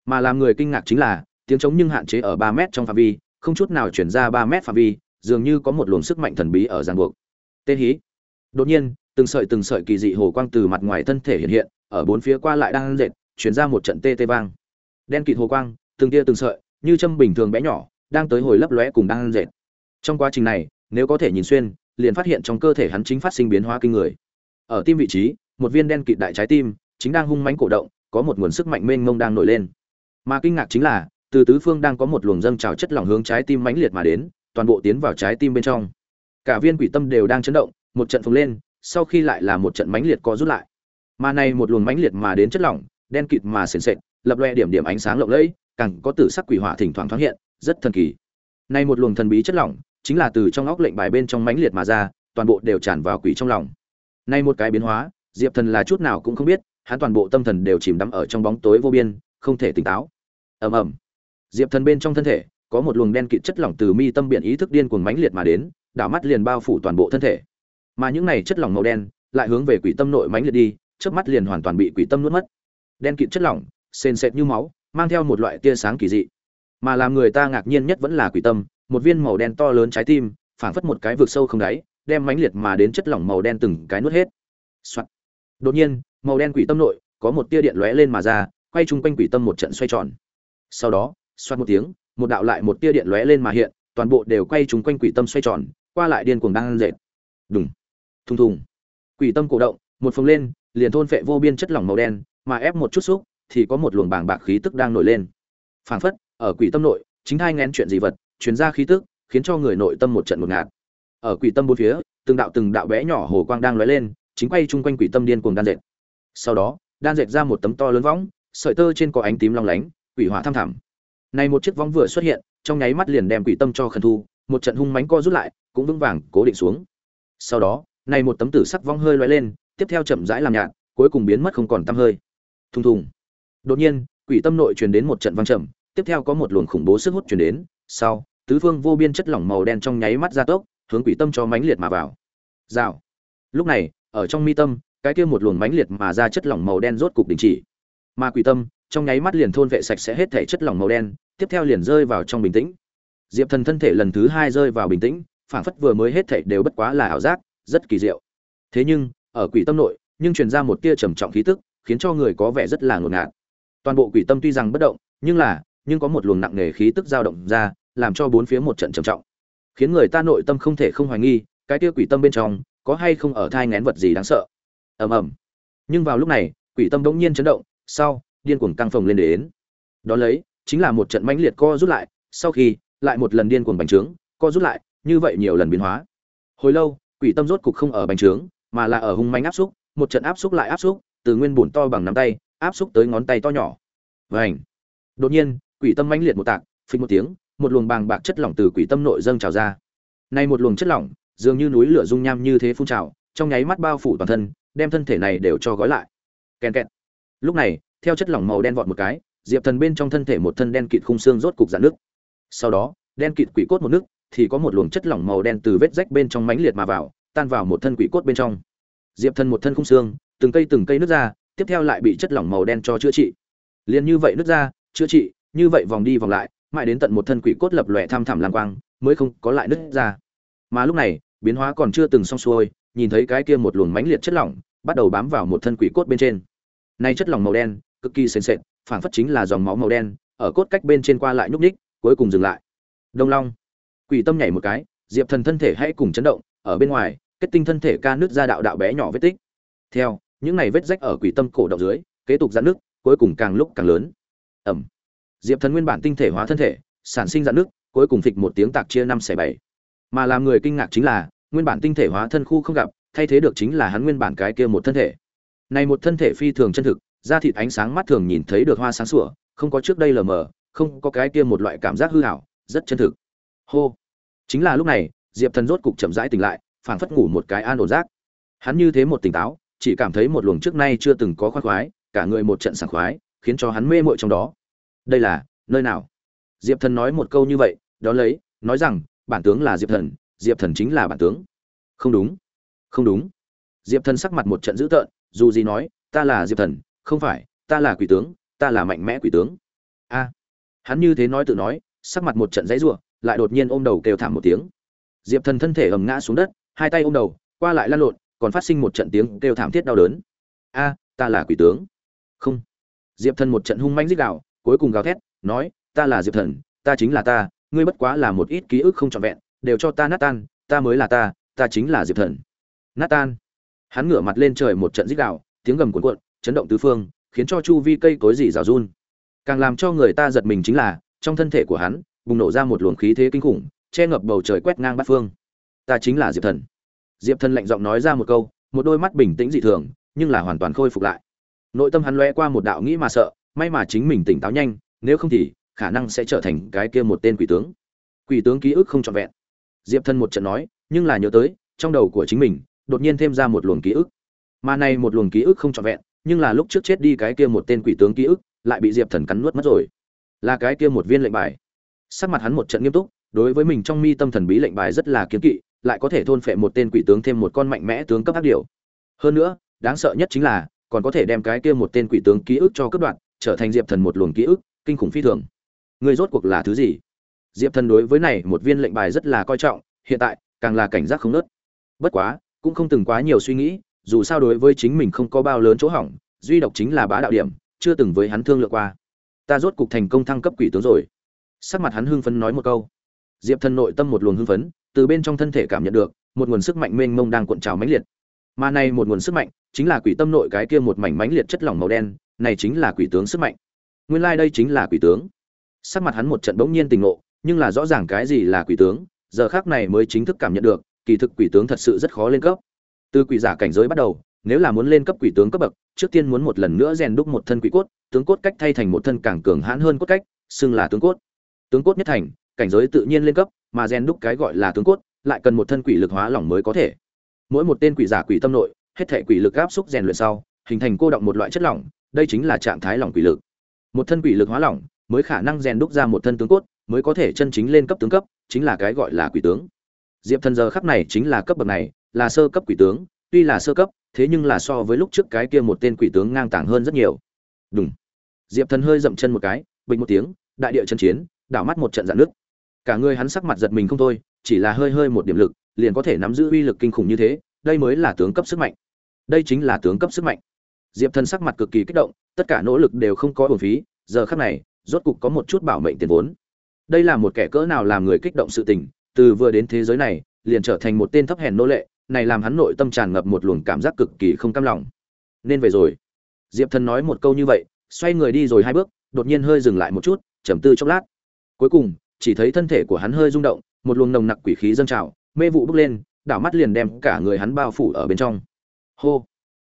Mà làm người kinh ngạc chính là, tiếng trống nhưng hạn chế ở ba mét trong phạm vi, không chút nào chuyển ra ba mét phạm vi dường như có một luồng sức mạnh thần bí ở ràng buộc. Tên hí. Đột nhiên, từng sợi từng sợi kỳ dị hồ quang từ mặt ngoài thân thể hiện hiện, ở bốn phía qua lại đang dệt chuyển ra một trận tê tê vang. Đen kịt hồ quang, từng tia từng sợi, như châm bình thường bé nhỏ, đang tới hồi lấp lóe cùng đang dệt trong quá trình này, nếu có thể nhìn xuyên, liền phát hiện trong cơ thể hắn chính phát sinh biến hóa kinh người. Ở tim vị trí, một viên đen kịt đại trái tim, chính đang hung mãnh cổ động, có một nguồn sức mạnh mênh mông đang nổi lên. Mà kinh ngạc chính là, từ tứ phương đang có một luồng dâng trào chất lỏng hướng trái tim mãnh liệt mà đến toàn bộ tiến vào trái tim bên trong. Cả viên quỷ tâm đều đang chấn động, một trận phồng lên, sau khi lại là một trận mãnh liệt co rút lại. Mà này một luồng mãnh liệt mà đến chất lỏng, đen kịt mà sền sệt, lập loe điểm điểm ánh sáng lộng lẫy, càng có tử sắc quỷ hỏa thỉnh thoảng thoáng hiện, rất thần kỳ. Nay một luồng thần bí chất lỏng, chính là từ trong óc lệnh bài bên trong mãnh liệt mà ra, toàn bộ đều tràn vào quỷ trong lòng. Nay một cái biến hóa, diệp thần là chút nào cũng không biết, hắn toàn bộ tâm thần đều chìm đắm ở trong bóng tối vô biên, không thể tỉnh táo. Ầm ầm. Diệp thần bên trong thân thể có một luồng đen kịt chất lỏng từ mi tâm biển ý thức điên cuồng mãnh liệt mà đến, đảo mắt liền bao phủ toàn bộ thân thể. Mà những này chất lỏng màu đen lại hướng về quỷ tâm nội mãnh liệt đi, chớp mắt liền hoàn toàn bị quỷ tâm nuốt mất. Đen kịt chất lỏng, sền sệt như máu, mang theo một loại tia sáng kỳ dị. Mà làm người ta ngạc nhiên nhất vẫn là quỷ tâm, một viên màu đen to lớn trái tim, phảng phất một cái vực sâu không đáy, đem mãnh liệt mà đến chất lỏng màu đen từng cái nuốt hết、Soạn. đột nhiên, màu đen quỷ tâm nội có một tia điện lóe lên mà ra, quay chung quanh quỷ tâm một trận xoay tròn. Sau đó xoát một tiếng một đạo lại một tia điện lóe lên mà hiện, toàn bộ đều quay chúng quanh quỷ tâm xoay tròn, qua lại điên cuồng đang dệt. Đùng, thùng thùng. Quỷ tâm cổ động, một phồng lên, liền thôn phệ vô biên chất lỏng màu đen, mà ép một chút xúc, thì có một luồng bàng bạc khí tức đang nổi lên. Phảng phất, ở quỷ tâm nội, chính hai ngén chuyện gì vật, truyền ra khí tức, khiến cho người nội tâm một trận một ngạt. Ở quỷ tâm bốn phía, từng đạo từng đạo bé nhỏ hồ quang đang lóe lên, chính quay chung quanh quỷ tâm điên cuồng đan dệt. Sau đó, đan dệt ra một tấm to lớn võng, sợi tơ trên có ánh tím long lánh, quỷ hỏa tham thẳm này một chiếc võng vừa xuất hiện, trong nháy mắt liền đem quỷ tâm cho khẩn thu, một trận hung mãnh co rút lại, cũng vững vàng cố định xuống. Sau đó, này một tấm tử sắc vong hơi lóe lên, tiếp theo chậm rãi làm nhạt, cuối cùng biến mất không còn tăm hơi. Thùng thùng. Đột nhiên, quỷ tâm nội truyền đến một trận vang trầm, tiếp theo có một luồng khủng bố sức hút truyền đến, sau, tứ phương vô biên chất lỏng màu đen trong nháy mắt gia tốc, hướng quỷ tâm cho mãnh liệt mà vào. Rào. Lúc này, ở trong mi tâm, cái kia một luồng mãnh liệt mà ra chất lỏng màu đen rốt cục đình chỉ. Mà quỷ tâm, trong nháy mắt liền thôn vệ sạch sẽ hết thể chất lỏng màu đen tiếp theo liền rơi vào trong bình tĩnh. Diệp thần thân thể lần thứ hai rơi vào bình tĩnh, phảng phất vừa mới hết thảy đều bất quá là ảo giác, rất kỳ diệu. Thế nhưng, ở quỷ tâm nội, nhưng truyền ra một tia trầm trọng khí tức, khiến cho người có vẻ rất là ngột ngạt. Toàn bộ quỷ tâm tuy rằng bất động, nhưng là, nhưng có một luồng nặng nề khí tức dao động ra, làm cho bốn phía một trận trầm trọng. Khiến người ta nội tâm không thể không hoài nghi, cái tia quỷ tâm bên trong, có hay không ở thai ngén vật gì đáng sợ? Ầm ầm. Nhưng vào lúc này, quỷ tâm đột nhiên chấn động, sau, điên cuồng căng phồng lên đến. Đó lấy chính là một trận mãnh liệt co rút lại, sau khi, lại một lần điên cuồng bành trướng, co rút lại, như vậy nhiều lần biến hóa. Hồi lâu, quỷ tâm rốt cục không ở bành trướng, mà là ở hung mãnh áp xúc, một trận áp xúc lại áp xúc, từ nguyên bổn to bằng nắm tay, áp xúc tới ngón tay to nhỏ. Vành. đột nhiên, quỷ tâm mãnh liệt một tạc phình một tiếng, một luồng bàng bạc chất lỏng từ quỷ tâm nội dâng trào ra. Nay một luồng chất lỏng, dường như núi lửa dung nham như thế phun trào, trong nháy mắt bao phủ toàn thân, đem thân thể này đều cho gói lại. Kèn kẹt. Lúc này, theo chất lỏng màu đen vọt một cái diệp thần bên trong thân thể một thân đen kịt khung xương rốt cục dạn nước sau đó, đen kịt quỷ cốt một nước thì có một luồng chất lỏng màu đen từ vết rách bên trong mánh liệt mà vào, tan vào một thân quỷ cốt bên trong. Diệp thần một thân khung xương, từng cây từng cây nước ra, tiếp theo lại bị chất lỏng màu đen cho chữa trị. Liền như vậy nứt ra, chữa trị, như vậy vòng đi vòng lại, mãi đến tận một thân quỷ cốt lập lòe tham thẳm lang quang, mới không có lại nứt ra. Mà lúc này, biến hóa còn chưa từng xong xuôi, nhìn thấy cái kia một luồng mánh liệt chất lỏng, bắt đầu bám vào một thân quỷ cốt bên trên. Nay chất lỏng màu đen, cực kỳ sền sệt phảng phất chính là dòng máu màu đen, ở cốt cách bên trên qua lại nhúc ních cuối cùng dừng lại. Đông long. Quỷ tâm nhảy một cái, diệp thần thân thể hãy cùng chấn động, ở bên ngoài, kết tinh thân thể ca nước ra đạo đạo bé nhỏ vết tích. Theo, những này vết rách ở quỷ tâm cổ động dưới, kế tục giãn nước cuối cùng càng lúc càng lớn. Ẩm. Diệp thần nguyên bản tinh thể hóa thân thể, sản sinh giãn nước cuối cùng phịch một tiếng tạc chia năm xẻ bảy. Mà làm người kinh ngạc chính là, nguyên bản tinh thể hóa thân khu không gặp, thay thế được chính là hắn nguyên bản cái kia một thân thể. Này một thân thể phi thường chân thực da thịt ánh sáng mắt thường nhìn thấy được hoa sáng sủa, không có trước đây lờ mờ, không có cái kia một loại cảm giác hư hảo rất chân thực. Hô. Chính là lúc này, diệp thần rốt cục chậm rãi tỉnh lại, phảng phất ngủ một cái an ổn giác. Hắn như thế một tỉnh táo, chỉ cảm thấy một luồng trước nay chưa từng có khoác khoái, cả người một trận sảng khoái, khiến cho hắn mê mội trong đó. Đây là, nơi nào? Diệp thần nói một câu như vậy, đó lấy, nói rằng, bản tướng là diệp thần diệp thần chính là bản tướng. Không đúng. Không đúng. Diệp thần sắc mặt một trận dữ tợn, dù gì nói, ta là diệp thần không phải, ta là quỷ tướng, ta là mạnh mẽ quỷ tướng. A. Hắn như thế nói tự nói, sắc mặt một trận dãy ruộng lại đột nhiên ôm đầu kêu thảm một tiếng. Diệp thần thân thể ầm ngã xuống đất, hai tay ôm đầu, qua lại lăn lộn, còn phát sinh một trận tiếng kêu thảm thiết đau đớn. A, ta là quỷ tướng. Không. Diệp thần một trận hung manh dích đạo cuối cùng gào thét, nói, ta là diệp thần, ta chính là ta, ngươi bất quá là một ít ký ức không trọn vẹn, đều cho ta nát tan, ta mới là ta ta chính là diệp thần. Nát tan. Hắn ngửa mặt lên trời một trận dích đạo tiếng gầm cuồn cuộn chấn động tứ phương, khiến cho chu vi cây cối dì rào run. Càng làm cho người ta giật mình chính là, trong thân thể của hắn, bùng nổ ra một luồng khí thế kinh khủng, che ngập bầu trời quét ngang bát phương. Ta chính là diệp thần. Diệp thần lạnh giọng nói ra một câu, một đôi mắt bình tĩnh dị thường, nhưng là hoàn toàn khôi phục lại. Nội tâm hắn lóe qua một đạo nghĩ mà sợ, may mà chính mình tỉnh táo nhanh, nếu không thì, khả năng sẽ trở thành cái kia một tên quỷ tướng. Quỷ tướng ký ức không trọn vẹn. Diệp thần một trận nói, nhưng là nhớ tới, trong đầu của chính mình, đột nhiên thêm ra một luồng ký ức. Mà này một luồng ký ức không trọn vẹn nhưng là lúc trước chết đi cái kia một tên quỷ tướng ký ức, lại bị diệp thần cắn nuốt mất rồi. Là cái kia một viên lệnh bài. Sắc mặt hắn một trận nghiêm túc, đối với mình trong mi tâm thần bí lệnh bài rất là kiếm kỵ, lại có thể thôn phệ một tên quỷ tướng thêm một con mạnh mẽ tướng cấp ác điều hơn nữa, đáng sợ nhất chính là, còn có thể đem cái kia một tên quỷ tướng ký ức cho cấp đoạn trở thành diệp thần một luồng ký ức, kinh khủng phi thường. Người rốt cuộc là thứ gì? Diệp thần đối với này một viên lệnh bài rất là coi trọng, hiện tại, càng là cảnh giác không nớt. Bất quá, cũng không từng quá nhiều suy nghĩ dù sao đối với chính mình không có bao lớn chỗ hỏng, duy độc chính là bá đạo điểm, chưa từng với hắn thương lượng qua. Ta rốt cục thành công thăng cấp quỷ tướng rồi. Sắc mặt hắn hưng phấn nói một câu. Diệp thần nội tâm một luồng hưng phấn, từ bên trong thân thể cảm nhận được, một nguồn sức mạnh mênh mông đang cuộn trào mãnh liệt. Mà này một nguồn sức mạnh, chính là quỷ tâm nội cái kia một mảnh mãnh liệt chất lỏng màu đen, này chính là quỷ tướng sức mạnh. Nguyên lai đây chính là quỷ tướng. Sắc mặt hắn một trận bỗng nhiên tình ngộ, nhưng là rõ ràng cái gì là quỷ tướng, giờ khác này mới chính thức cảm nhận được, kỳ thực quỷ tướng thật sự rất khó lên cấp từ quỷ giả cảnh giới bắt đầu, nếu là muốn lên cấp quỷ tướng cấp bậc, trước tiên muốn một lần nữa rèn đúc một thân quỷ cốt, tướng cốt cách thay thành một thân càng cường hãn hơn cốt cách, xưng là tướng cốt. Tướng cốt nhất thành, cảnh giới tự nhiên lên cấp, mà rèn đúc cái gọi là tướng cốt, lại cần một thân quỷ lực hóa lỏng mới có thể. Mỗi một tên quỷ giả quỷ tâm nội, hết thể quỷ lực áp xúc rèn luyện sau, hình thành cô động một loại chất lỏng, đây chính là trạng thái lỏng quỷ lực. Một thân quỷ lực hóa lỏng, mới khả năng rèn đúc ra một thân tướng cốt, mới có thể chân chính lên cấp tướng cấp, chính là cái gọi là quỷ tướng. Diệp thần giờ khắc này chính là cấp bậc này là sơ cấp quỷ tướng, tuy là sơ cấp, thế nhưng là so với lúc trước cái kia một tên quỷ tướng ngang tàng hơn rất nhiều. Đúng diệp thần hơi dậm chân một cái, bình một tiếng, đại địa chân chiến, đảo mắt một trận dạn nước. Cả người hắn sắc mặt giật mình không thôi, chỉ là hơi hơi một điểm lực, liền có thể nắm giữ uy lực kinh khủng như thế, đây mới là tướng cấp sức mạnh. Đây chính là tướng cấp sức mạnh. Diệp thần sắc mặt cực kỳ kích động, tất cả nỗ lực đều không có bổn phí, giờ khắc này, rốt cục có một chút bảo mệnh tiền vốn. Đây là một kẻ cỡ nào làm người kích động sự tình, từ vừa đến thế giới này, liền trở thành một tên thấp hèn nô lệ này làm hắn nội tâm tràn ngập một luồng cảm giác cực kỳ không cam lòng. Nên về rồi. Diệp thần nói một câu như vậy, xoay người đi rồi hai bước, đột nhiên hơi dừng lại một chút, trầm tư chốc lát. Cuối cùng, chỉ thấy thân thể của hắn hơi rung động, một luồng nồng nặc quỷ khí dâng trào, mê vụ bước lên, đảo mắt liền đem cả người hắn bao phủ ở bên trong. Hô!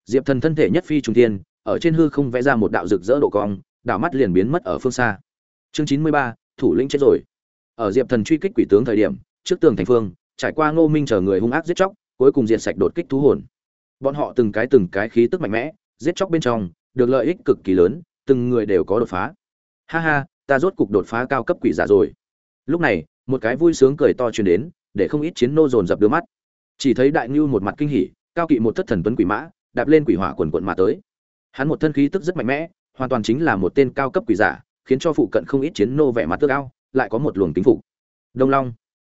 Diệp thần thân thể nhất phi trùng thiên, ở trên hư không vẽ ra một đạo rực rỡ độ cong, đảo mắt liền biến mất ở phương xa. Chương chín mươi ba, thủ lĩnh chết rồi. Ở diệp thần truy kích quỷ tướng thời điểm, trước tường thành phương, trải qua ngô minh chờ người hung ác giết chóc cuối cùng diệt sạch đột kích thú hồn. Bọn họ từng cái từng cái khí tức mạnh mẽ, giết chóc bên trong, được lợi ích cực kỳ lớn, từng người đều có đột phá. Ha ha, ta rốt cục đột phá cao cấp quỷ giả rồi. Lúc này, một cái vui sướng cười to truyền đến, để không ít chiến nô dồn dập đưa mắt. Chỉ thấy đại ngưu một mặt kinh hỉ, cao kỵ một thất thần tuấn quỷ mã, đạp lên quỷ hỏa quần quận mà tới. Hắn một thân khí tức rất mạnh mẽ, hoàn toàn chính là một tên cao cấp quỷ giả, khiến cho phụ cận không ít chiến nô vẻ mặt tước ao, lại có một luồng tính phục. Đông long.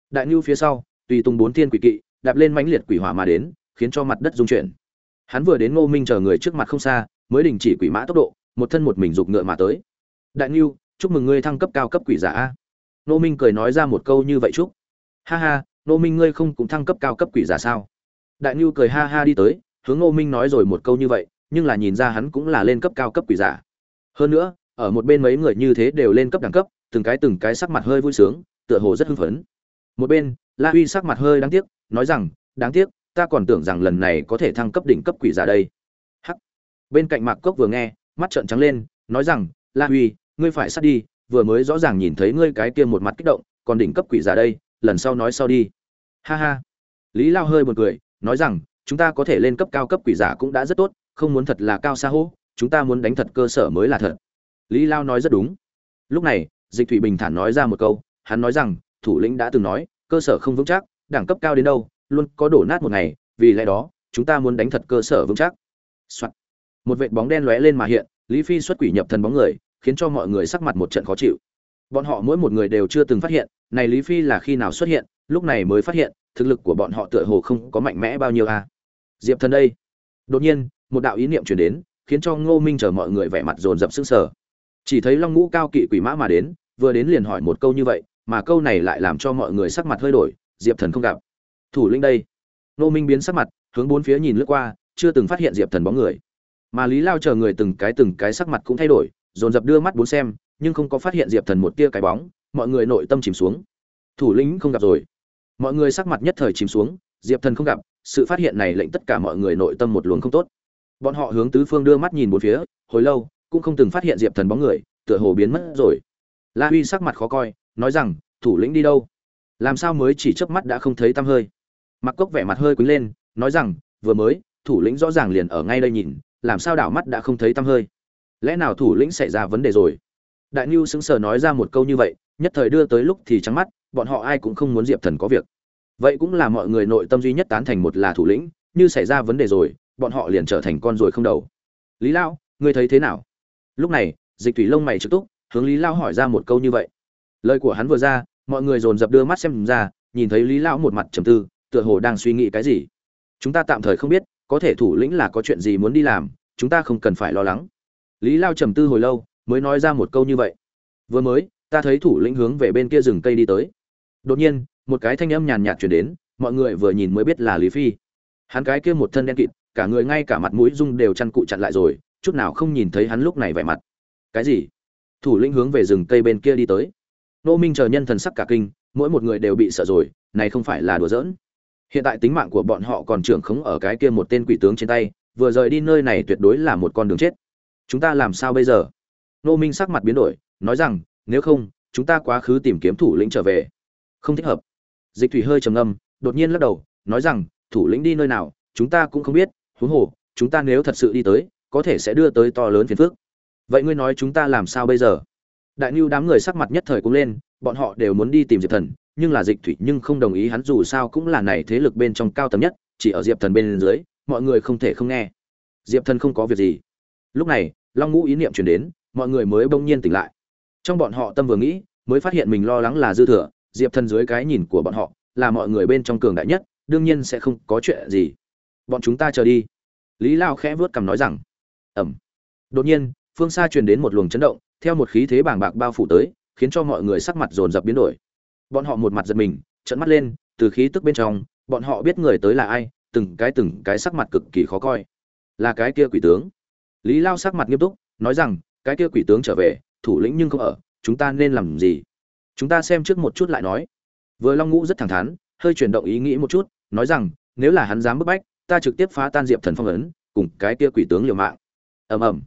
Đại nhu phía sau, tùy tung bốn thiên quỷ kỵ đạp lên mãnh liệt quỷ hỏa mà đến khiến cho mặt đất rung chuyển. Hắn vừa đến ngô minh chờ người trước mặt không xa mới đình chỉ quỷ mã tốc độ một thân một mình dục ngựa mà tới. Đại Nưu, chúc mừng ngươi thăng cấp cao cấp quỷ giả a. Ngô minh cười nói ra một câu như vậy chúc. Ha ha ngô minh ngươi không cũng thăng cấp cao cấp quỷ giả sao? Đại Nưu cười ha ha đi tới hướng ngô minh nói rồi một câu như vậy nhưng là nhìn ra hắn cũng là lên cấp cao cấp quỷ giả. Hơn nữa ở một bên mấy người như thế đều lên cấp đẳng cấp từng cái từng cái sắc mặt hơi vui sướng tựa hồ rất hưng phấn. Một bên la uy sắc mặt hơi đáng tiếc nói rằng, đáng tiếc, ta còn tưởng rằng lần này có thể thăng cấp đỉnh cấp quỷ giả đây. Hắc. Bên cạnh mạc cốc vừa nghe, mắt trợn trắng lên, nói rằng, la huy, ngươi phải sát đi, vừa mới rõ ràng nhìn thấy ngươi cái kia một mặt kích động, còn đỉnh cấp quỷ giả đây, lần sau nói sau đi. Ha ha. Lý lao hơi một cười, nói rằng, chúng ta có thể lên cấp cao cấp quỷ giả cũng đã rất tốt, không muốn thật là cao xa hô, chúng ta muốn đánh thật cơ sở mới là thật. Lý lao nói rất đúng. Lúc này, dịch thủy bình thản nói ra một câu, hắn nói rằng, thủ lĩnh đã từng nói, cơ sở không vững chắc đẳng cấp cao đến đâu, luôn có đổ nát một ngày, vì lẽ đó, chúng ta muốn đánh thật cơ sở vững chắc、Soạn. một vệt bóng đen lóe lên mà hiện, lý phi xuất quỷ nhập thần bóng người, khiến cho mọi người sắc mặt một trận khó chịu bọn họ mỗi một người đều chưa từng phát hiện, này lý phi là khi nào xuất hiện, lúc này mới phát hiện, thực lực của bọn họ tựa hồ không có mạnh mẽ bao nhiêu a à. diệp thần đây đột nhiên, một đạo ý niệm chuyển đến, khiến cho ngô minh chờ mọi người vẻ mặt dồn dập sững sờ chỉ thấy long ngũ cao kỵ quỷ mã mà đến, vừa đến liền hỏi một câu như vậy, mà câu này lại làm cho mọi người sắc mặt hơi đổi diệp thần không gặp. Thủ lĩnh đây. Nô minh biến sắc mặt, hướng bốn phía nhìn lướt qua, chưa từng phát hiện diệp thần bóng người. Mà lý lao chờ người từng cái từng cái sắc mặt cũng thay đổi, dồn dập đưa mắt bốn xem, nhưng không có phát hiện diệp thần một tia cái bóng, mọi người nội tâm chìm xuống. Thủ lĩnh không gặp rồi. Mọi người sắc mặt nhất thời chìm xuống, diệp thần không gặp, sự phát hiện này lệnh tất cả mọi người nội tâm một luồng không tốt. Bọn họ hướng tứ phương đưa mắt nhìn bốn phía, hồi lâu, cũng không từng phát hiện diệp thần bóng người, tựa hồ biến mất rồi. La huy sắc mặt khó coi, nói rằng, thủ lĩnh đi đâu? Làm sao mới chỉ chớp mắt đã không thấy tăm hơi? Mặc cốc vẻ mặt hơi quýnh lên, nói rằng, vừa mới, thủ lĩnh rõ ràng liền ở ngay đây nhìn, làm sao đảo mắt đã không thấy tăm hơi? Lẽ nào thủ lĩnh xảy ra vấn đề rồi? Đại nhu sững sờ nói ra một câu như vậy, nhất thời đưa tới lúc thì trắng mắt, bọn họ ai cũng không muốn diệp thần có việc. Vậy cũng là mọi người nội tâm duy nhất tán thành một là thủ lĩnh, như xảy ra vấn đề rồi, bọn họ liền trở thành con ruồi không đầu. Lý lão ngươi thấy thế nào? Lúc này, dịch thủy lông mày trực túc, hướng lý lao hỏi ra một câu như vậy. Lời của hắn vừa ra mọi người dồn dập đưa mắt xem ra, nhìn thấy lý lão một mặt trầm tư, tựa hồ đang suy nghĩ cái gì. Chúng ta tạm thời không biết, có thể thủ lĩnh là có chuyện gì muốn đi làm, chúng ta không cần phải lo lắng. Lý lao trầm tư hồi lâu, mới nói ra một câu như vậy. Vừa mới, ta thấy thủ lĩnh hướng về bên kia rừng cây đi tới. Đột nhiên, một cái thanh âm nhàn nhạt chuyển đến, mọi người vừa nhìn mới biết là lý phi. Hắn cái kia một thân đen kịt, cả người ngay cả mặt mũi dung đều chăn cụ chặn lại rồi, chút nào không nhìn thấy hắn lúc này vẻ mặt. Cái gì? Thủ lĩnh hướng về rừng cây bên kia đi tới nô minh chờ nhân thần sắc cả kinh, mỗi một người đều bị sợ rồi, này không phải là đùa giỡn. Hiện tại tính mạng của bọn họ còn trưởng khống ở cái kia một tên quỷ tướng trên tay, vừa rời đi nơi này tuyệt đối là một con đường chết. Chúng ta làm sao bây giờ? Nô minh sắc mặt biến đổi, nói rằng, nếu không, chúng ta quá khứ tìm kiếm thủ lĩnh trở về. Không thích hợp. Dịch thủy hơi trầm ngâm, đột nhiên lắc đầu, nói rằng, thủ lĩnh đi nơi nào, chúng ta cũng không biết, huống hồ, chúng ta nếu thật sự đi tới, có thể sẽ đưa tới to lớn phiền phức. Vậy ngươi nói chúng ta làm sao bây giờ? Đại nhu đám người sắc mặt nhất thời cũng lên, bọn họ đều muốn đi tìm diệp thần, nhưng là dịch thủy nhưng không đồng ý, hắn dù sao cũng là này thế lực bên trong cao tầm nhất, chỉ ở diệp thần bên dưới, mọi người không thể không nghe. Diệp thần không có việc gì. Lúc này, long ngũ ý niệm truyền đến, mọi người mới bỗng nhiên tỉnh lại. Trong bọn họ tâm vừa nghĩ, mới phát hiện mình lo lắng là dư thừa, diệp thần dưới cái nhìn của bọn họ, là mọi người bên trong cường đại nhất, đương nhiên sẽ không có chuyện gì. Bọn chúng ta chờ đi. Lý lao khẽ vớt cằm nói rằng ẩm đột nhiên, phương xa truyền đến một luồng chấn động theo một khí thế bàng bạc bao phủ tới, khiến cho mọi người sắc mặt dồn dập biến đổi. Bọn họ một mặt giật mình trận mắt lên, từ khí tức bên trong, bọn họ biết người tới là ai, từng cái từng cái sắc mặt cực kỳ khó coi. Là cái kia quỷ tướng. Lý lao sắc mặt nghiêm túc, nói rằng, cái kia quỷ tướng trở về, thủ lĩnh nhưng không ở, chúng ta nên làm gì? Chúng ta xem trước một chút lại nói. Vừa long ngũ rất thẳng thắn, hơi chuyển động ý nghĩ một chút, nói rằng, nếu là hắn dám bức bách, ta trực tiếp phá tan diệp thần phong ấn, cùng cái kia quỷ tướng liều mạng. Ầm ầm.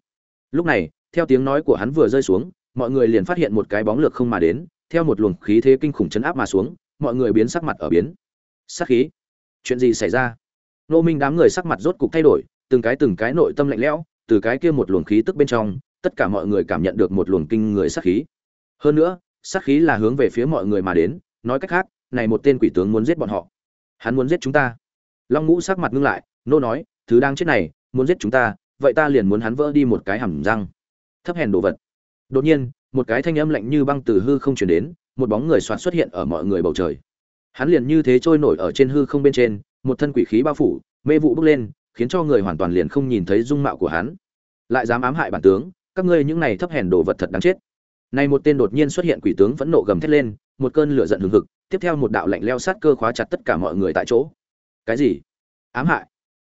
Lúc này theo tiếng nói của hắn vừa rơi xuống, mọi người liền phát hiện một cái bóng lược không mà đến, theo một luồng khí thế kinh khủng chấn áp mà xuống, mọi người biến sắc mặt ở biến. Sắc khí. Chuyện gì xảy ra? Nô minh đám người sắc mặt rốt cục thay đổi, từng cái từng cái nội tâm lạnh lẽo, từ cái kia một luồng khí tức bên trong, tất cả mọi người cảm nhận được một luồng kinh người sắc khí. Hơn nữa sắc khí là hướng về phía mọi người mà đến, nói cách khác, này một tên quỷ tướng muốn giết bọn họ. Hắn muốn giết chúng ta. Long ngũ sắc mặt ngưng lại, nô nói, thứ đang chết này, muốn giết chúng ta, vậy ta liền muốn hắn vỡ đi một cái hầm răng thấp hèn đồ vật. Đột nhiên, một cái thanh âm lạnh như băng từ hư không chuyển đến, một bóng người soạt xuất hiện ở mọi người bầu trời. Hắn liền như thế trôi nổi ở trên hư không bên trên, một thân quỷ khí bao phủ, mê vụ bước lên, khiến cho người hoàn toàn liền không nhìn thấy dung mạo của hắn. Lại dám ám hại bản tướng, các ngươi những này thấp hèn đồ vật thật đáng chết. Này một tên đột nhiên xuất hiện quỷ tướng vẫn nộ gầm thét lên, một cơn lửa giận hừng hực, tiếp theo một đạo lạnh leo sát cơ khóa chặt tất cả mọi người tại chỗ. Cái gì? Ám hại?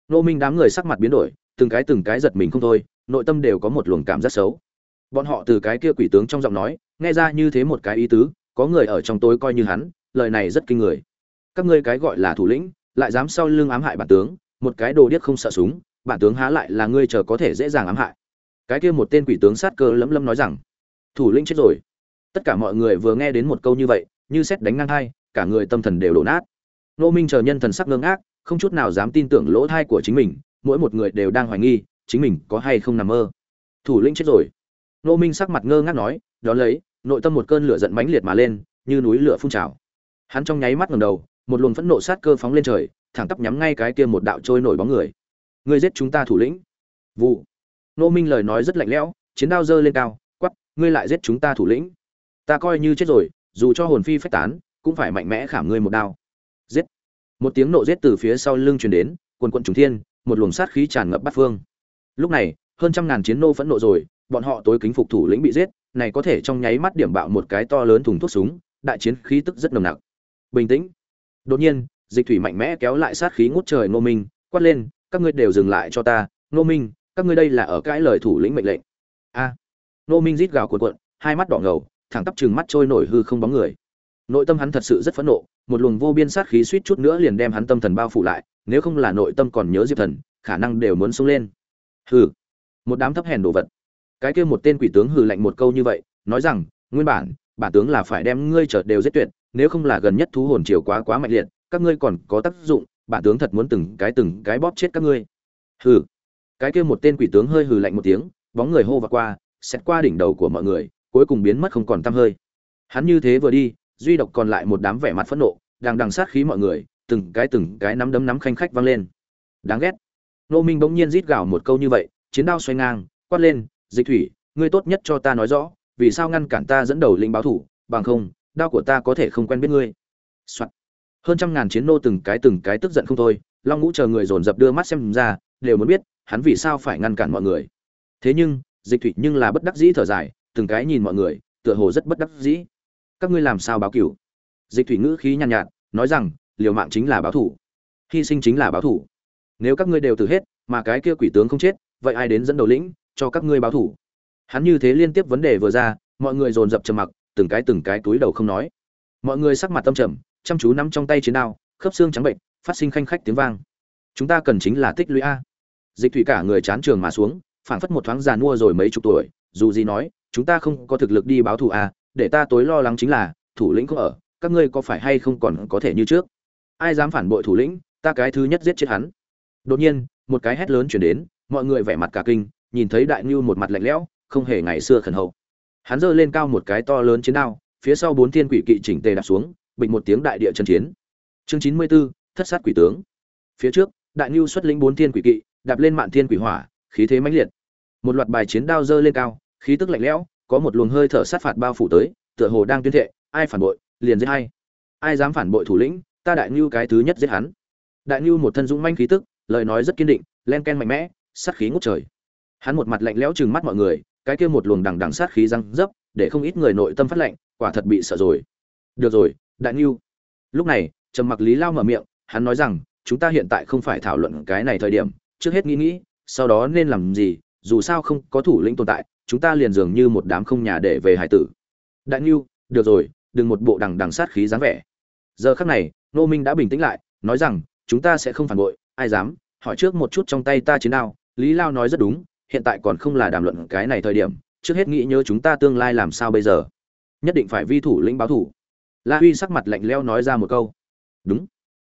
Nô minh đám người sắc mặt biến đổi, từng cái từng cái giật mình không thôi, nội tâm đều có một luồng cảm giác xấu bọn họ từ cái kia quỷ tướng trong giọng nói, nghe ra như thế một cái ý tứ, có người ở trong tối coi như hắn, lời này rất kinh người. Các ngươi cái gọi là thủ lĩnh, lại dám sau lưng ám hại bản tướng, một cái đồ điếc không sợ súng, bản tướng há lại là ngươi chờ có thể dễ dàng ám hại. Cái kia một tên quỷ tướng sát cơ lấm lấm nói rằng, thủ lĩnh chết rồi. Tất cả mọi người vừa nghe đến một câu như vậy, như xét đánh ngang hai cả người tâm thần đều đổ nát. Nô minh chờ nhân thần sắc ngưng ác không chút nào dám tin tưởng lỗ thai của chính mình, mỗi một người đều đang hoài nghi, chính mình có hay không nằm mơ. Thủ lĩnh chết rồi nô minh sắc mặt ngơ ngác nói đó lấy nội tâm một cơn lửa giận mãnh liệt mà lên như núi lửa phun trào. Hắn trong nháy mắt ngẩng đầu một luồng phẫn nộ sát cơ phóng lên trời thẳng tắp nhắm ngay cái kia một đạo trôi nổi bóng người. Ngươi giết chúng ta thủ lĩnh. Vụ. Nô minh lời nói rất lạnh lẽo chiến đao giơ lên cao quát, ngươi lại giết chúng ta thủ lĩnh. Ta coi như chết rồi dù cho hồn phi phách tán cũng phải mạnh mẽ khảm ngươi một đao. Giết. Một tiếng nộ giết từ phía sau lưng truyền đến quần quần trùng thiên một luồng sát khí tràn ngập bát phương. Lúc này hơn trăm ngàn chiến nô phẫn nộ rồi bọn họ tối kính phục thủ lĩnh bị giết này có thể trong nháy mắt điểm bạo một cái to lớn thùng thuốc súng đại chiến khí tức rất nồng nặc. Bình tĩnh. Đột nhiên dịch thủy mạnh mẽ kéo lại sát khí ngút trời ngô minh quát lên các ngươi đều dừng lại cho ta ngô minh các ngươi đây là ở cãi lời thủ lĩnh mệnh lệnh. A. À, ngô minh rít gào cuộn cuộn hai mắt đỏ ngầu thẳng tắp trừng mắt trôi nổi hư không bóng người. Nội tâm hắn thật sự rất phẫn nộ một luồng vô biên sát khí suýt chút nữa liền đem hắn tâm thần bao phủ lại nếu không là nội tâm còn nhớ diệp thần khả năng đều muốn xuống lên. Hừ. Một đám thấp hèn đồ vật cái kia một tên quỷ tướng hừ lạnh một câu như vậy, nói rằng, nguyên bản bản tướng là phải đem ngươi trở đều giết tuyệt, nếu không là gần nhất thú hồn chiều quá quá mạnh liệt, các ngươi còn có tác dụng, bản tướng thật muốn từng cái từng cái bóp chết các ngươi. Hừ. Cái kia một tên quỷ tướng hơi hừ lạnh một tiếng, bóng người hô và qua, xét qua đỉnh đầu của mọi người, cuối cùng biến mất không còn tăm hơi. Hắn như thế vừa đi, duy độc còn lại một đám vẻ mặt phẫn nộ, đang đằng sát khí mọi người, từng cái từng cái nắm đấm nắm khanh khách vang lên. Đáng ghét. Nô minh bỗng nhiên rít gào một câu như vậy, chiến đao xoay ngang, quát lên dịch thủy ngươi tốt nhất cho ta nói rõ vì sao ngăn cản ta dẫn đầu linh báo thủ bằng không đao của ta có thể không quen biết ngươi、Soạn. hơn trăm ngàn chiến nô từng cái từng cái tức giận không thôi long ngũ chờ người dồn dập đưa mắt xem ra đều muốn biết hắn vì sao phải ngăn cản mọi người. Thế nhưng dịch thủy nhưng là bất đắc dĩ thở dài từng cái nhìn mọi người tựa hồ rất bất đắc dĩ. Các ngươi làm sao báo cửu? Dịch thủy ngữ khí nhàn nhạt, nhạt nói rằng liều mạng chính là báo thủ. Hy sinh chính là báo thủ. Nếu các ngươi đều từ hết mà cái kia quỷ tướng không chết vậy ai đến dẫn đầu lĩnh cho các ngươi báo thủ. Hắn như thế liên tiếp vấn đề vừa ra, mọi người dồn dập trầm mặc, từng cái từng cái túi đầu không nói. Mọi người sắc mặt tâm trầm, chăm chú nắm trong tay chiến đao, khớp xương trắng bệnh, phát sinh khanh khách tiếng vang. Chúng ta cần chính là tích lũy a. Dịch thủy cả người chán trường mà xuống, phảng phất một thoáng già mua rồi mấy chục tuổi, dù gì nói, chúng ta không có thực lực đi báo thù a, để ta tối lo lắng chính là, thủ lĩnh không ở, các ngươi có phải hay không còn có thể như trước? Ai dám phản bội thủ lĩnh, ta cái thứ nhất giết chết hắn. Đột nhiên, một cái hét lớn chuyển đến, mọi người vẻ mặt cả kinh nhìn thấy đại ngưu một mặt lạnh lẽo không hề ngày xưa khẩn hậu. Hắn giơ lên cao một cái to lớn chiến đao phía sau bốn thiên quỷ kỵ chỉnh tề đạp xuống bình một tiếng đại địa chân chiến. Chương chín mươi 94, thất sát quỷ tướng. Phía trước đại ngưu xuất lĩnh bốn thiên quỷ kỵ đạp lên mạn thiên quỷ hỏa khí thế mãnh liệt. Một loạt bài chiến đao giơ lên cao khí tức lạnh lẽo có một luồng hơi thở sát phạt bao phủ tới tựa hồ đang tuyên thệ ai phản bội liền giết hay ai dám phản bội thủ lĩnh ta đại ngưu cái thứ nhất giết hắn. Đại ngưu một thân dũng manh khí tức lời nói rất kiên định len ken mạnh mẽ sát khí ngút trời hắn một mặt lạnh lẽo chừng mắt mọi người, cái kia một luồng đằng đằng sát khí răng dấp, để không ít người nội tâm phát lạnh, quả thật bị sợ rồi. Được rồi, đại ngưu. Lúc này, trầm mặc lý lao mở miệng, hắn nói rằng, chúng ta hiện tại không phải thảo luận cái này thời điểm, trước hết nghĩ nghĩ, sau đó nên làm gì, dù sao không có thủ lĩnh tồn tại, chúng ta liền dường như một đám không nhà để về hải tử. Đại ngưu, được rồi, đừng một bộ đằng đằng sát khí dáng vẻ. Giờ khắc này nô minh đã bình tĩnh lại, nói rằng, chúng ta sẽ không phản bội, ai dám, hỏi trước một chút trong tay ta chiến đao. Lý lao nói rất đúng hiện tại còn không là đàm luận cái này thời điểm, trước hết nghĩ nhớ chúng ta tương lai làm sao bây giờ. Nhất định phải vi thủ lĩnh báo thủ. La huy sắc mặt lạnh leo nói ra một câu. Đúng.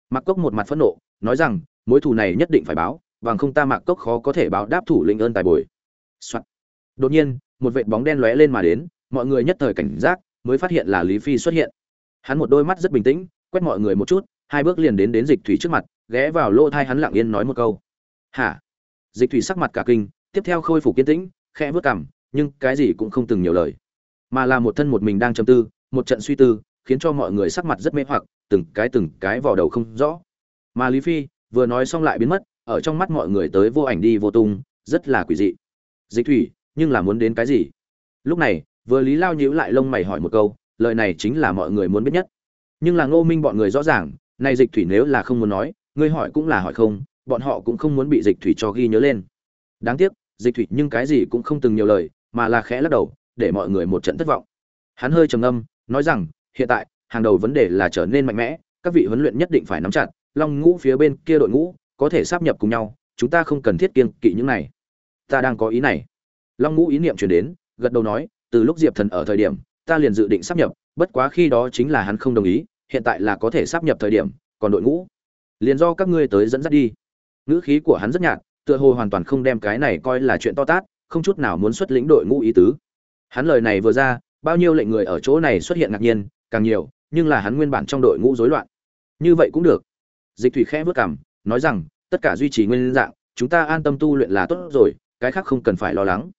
Mặc cốc một mặt phẫn nộ, nói rằng, mối thù này nhất định phải báo, bằng không ta mặc cốc khó có thể báo đáp thủ lĩnh ơn tài bồi、Soạn. đột nhiên, một vệt bóng đen lóe lên mà đến, mọi người nhất thời cảnh giác, mới phát hiện là lý phi xuất hiện. Hắn một đôi mắt rất bình tĩnh, quét mọi người một chút, hai bước liền đến đến dịch thủy trước mặt, ghé vào lỗ thai hắn lặng yên nói một câu. Hả? Dịch thủy sắc mặt cả kinh tiếp theo khôi phục kiên tĩnh, khẽ vớt cằm, nhưng cái gì cũng không từng nhiều lời. Mà là một thân một mình đang châm tư, một trận suy tư, khiến cho mọi người sắc mặt rất mê hoặc, từng cái từng cái vào đầu không rõ. Mà lý phi vừa nói xong lại biến mất, ở trong mắt mọi người tới vô ảnh đi vô tung, rất là quỷ dị. Dịch thủy, nhưng là muốn đến cái gì? Lúc này, vừa lý lao nhíu lại lông mày hỏi một câu, lời này chính là mọi người muốn biết nhất. Nhưng là ngô minh bọn người rõ ràng nay dịch thủy nếu là không muốn nói, ngươi hỏi cũng là hỏi không, bọn họ cũng không muốn bị dịch thủy cho ghi nhớ lên. Đáng tiếc dịch thủy nhưng cái gì cũng không từng nhiều lời, mà là khẽ lắc đầu, để mọi người một trận thất vọng. Hắn hơi trầm ngâm, nói rằng, hiện tại, hàng đầu vấn đề là trở nên mạnh mẽ, các vị huấn luyện nhất định phải nắm chặt, long ngũ phía bên kia đội ngũ, có thể sắp nhập cùng nhau, chúng ta không cần thiết kiên kỵ những này. Ta đang có ý này. Long ngũ ý niệm chuyển đến, gật đầu nói, từ lúc diệp thần ở thời điểm, ta liền dự định sắp nhập, bất quá khi đó chính là hắn không đồng ý, hiện tại là có thể sắp nhập thời điểm, còn đội ngũ. Liền do các ngươi tới dẫn dắt đi. Ngữ khí của hắn rất nhạt tựa hồ hoàn toàn không đem cái này coi là chuyện to tát không chút nào muốn xuất lĩnh đội ngũ ý tứ. Hắn lời này vừa ra bao nhiêu lệnh người ở chỗ này xuất hiện ngạc nhiên càng nhiều nhưng là hắn nguyên bản trong đội ngũ rối loạn. Như vậy cũng được. Dịch thủy khẽ bước cằm, nói rằng tất cả duy trì nguyên dạng chúng ta an tâm tu luyện là tốt rồi cái khác không cần phải lo lắng.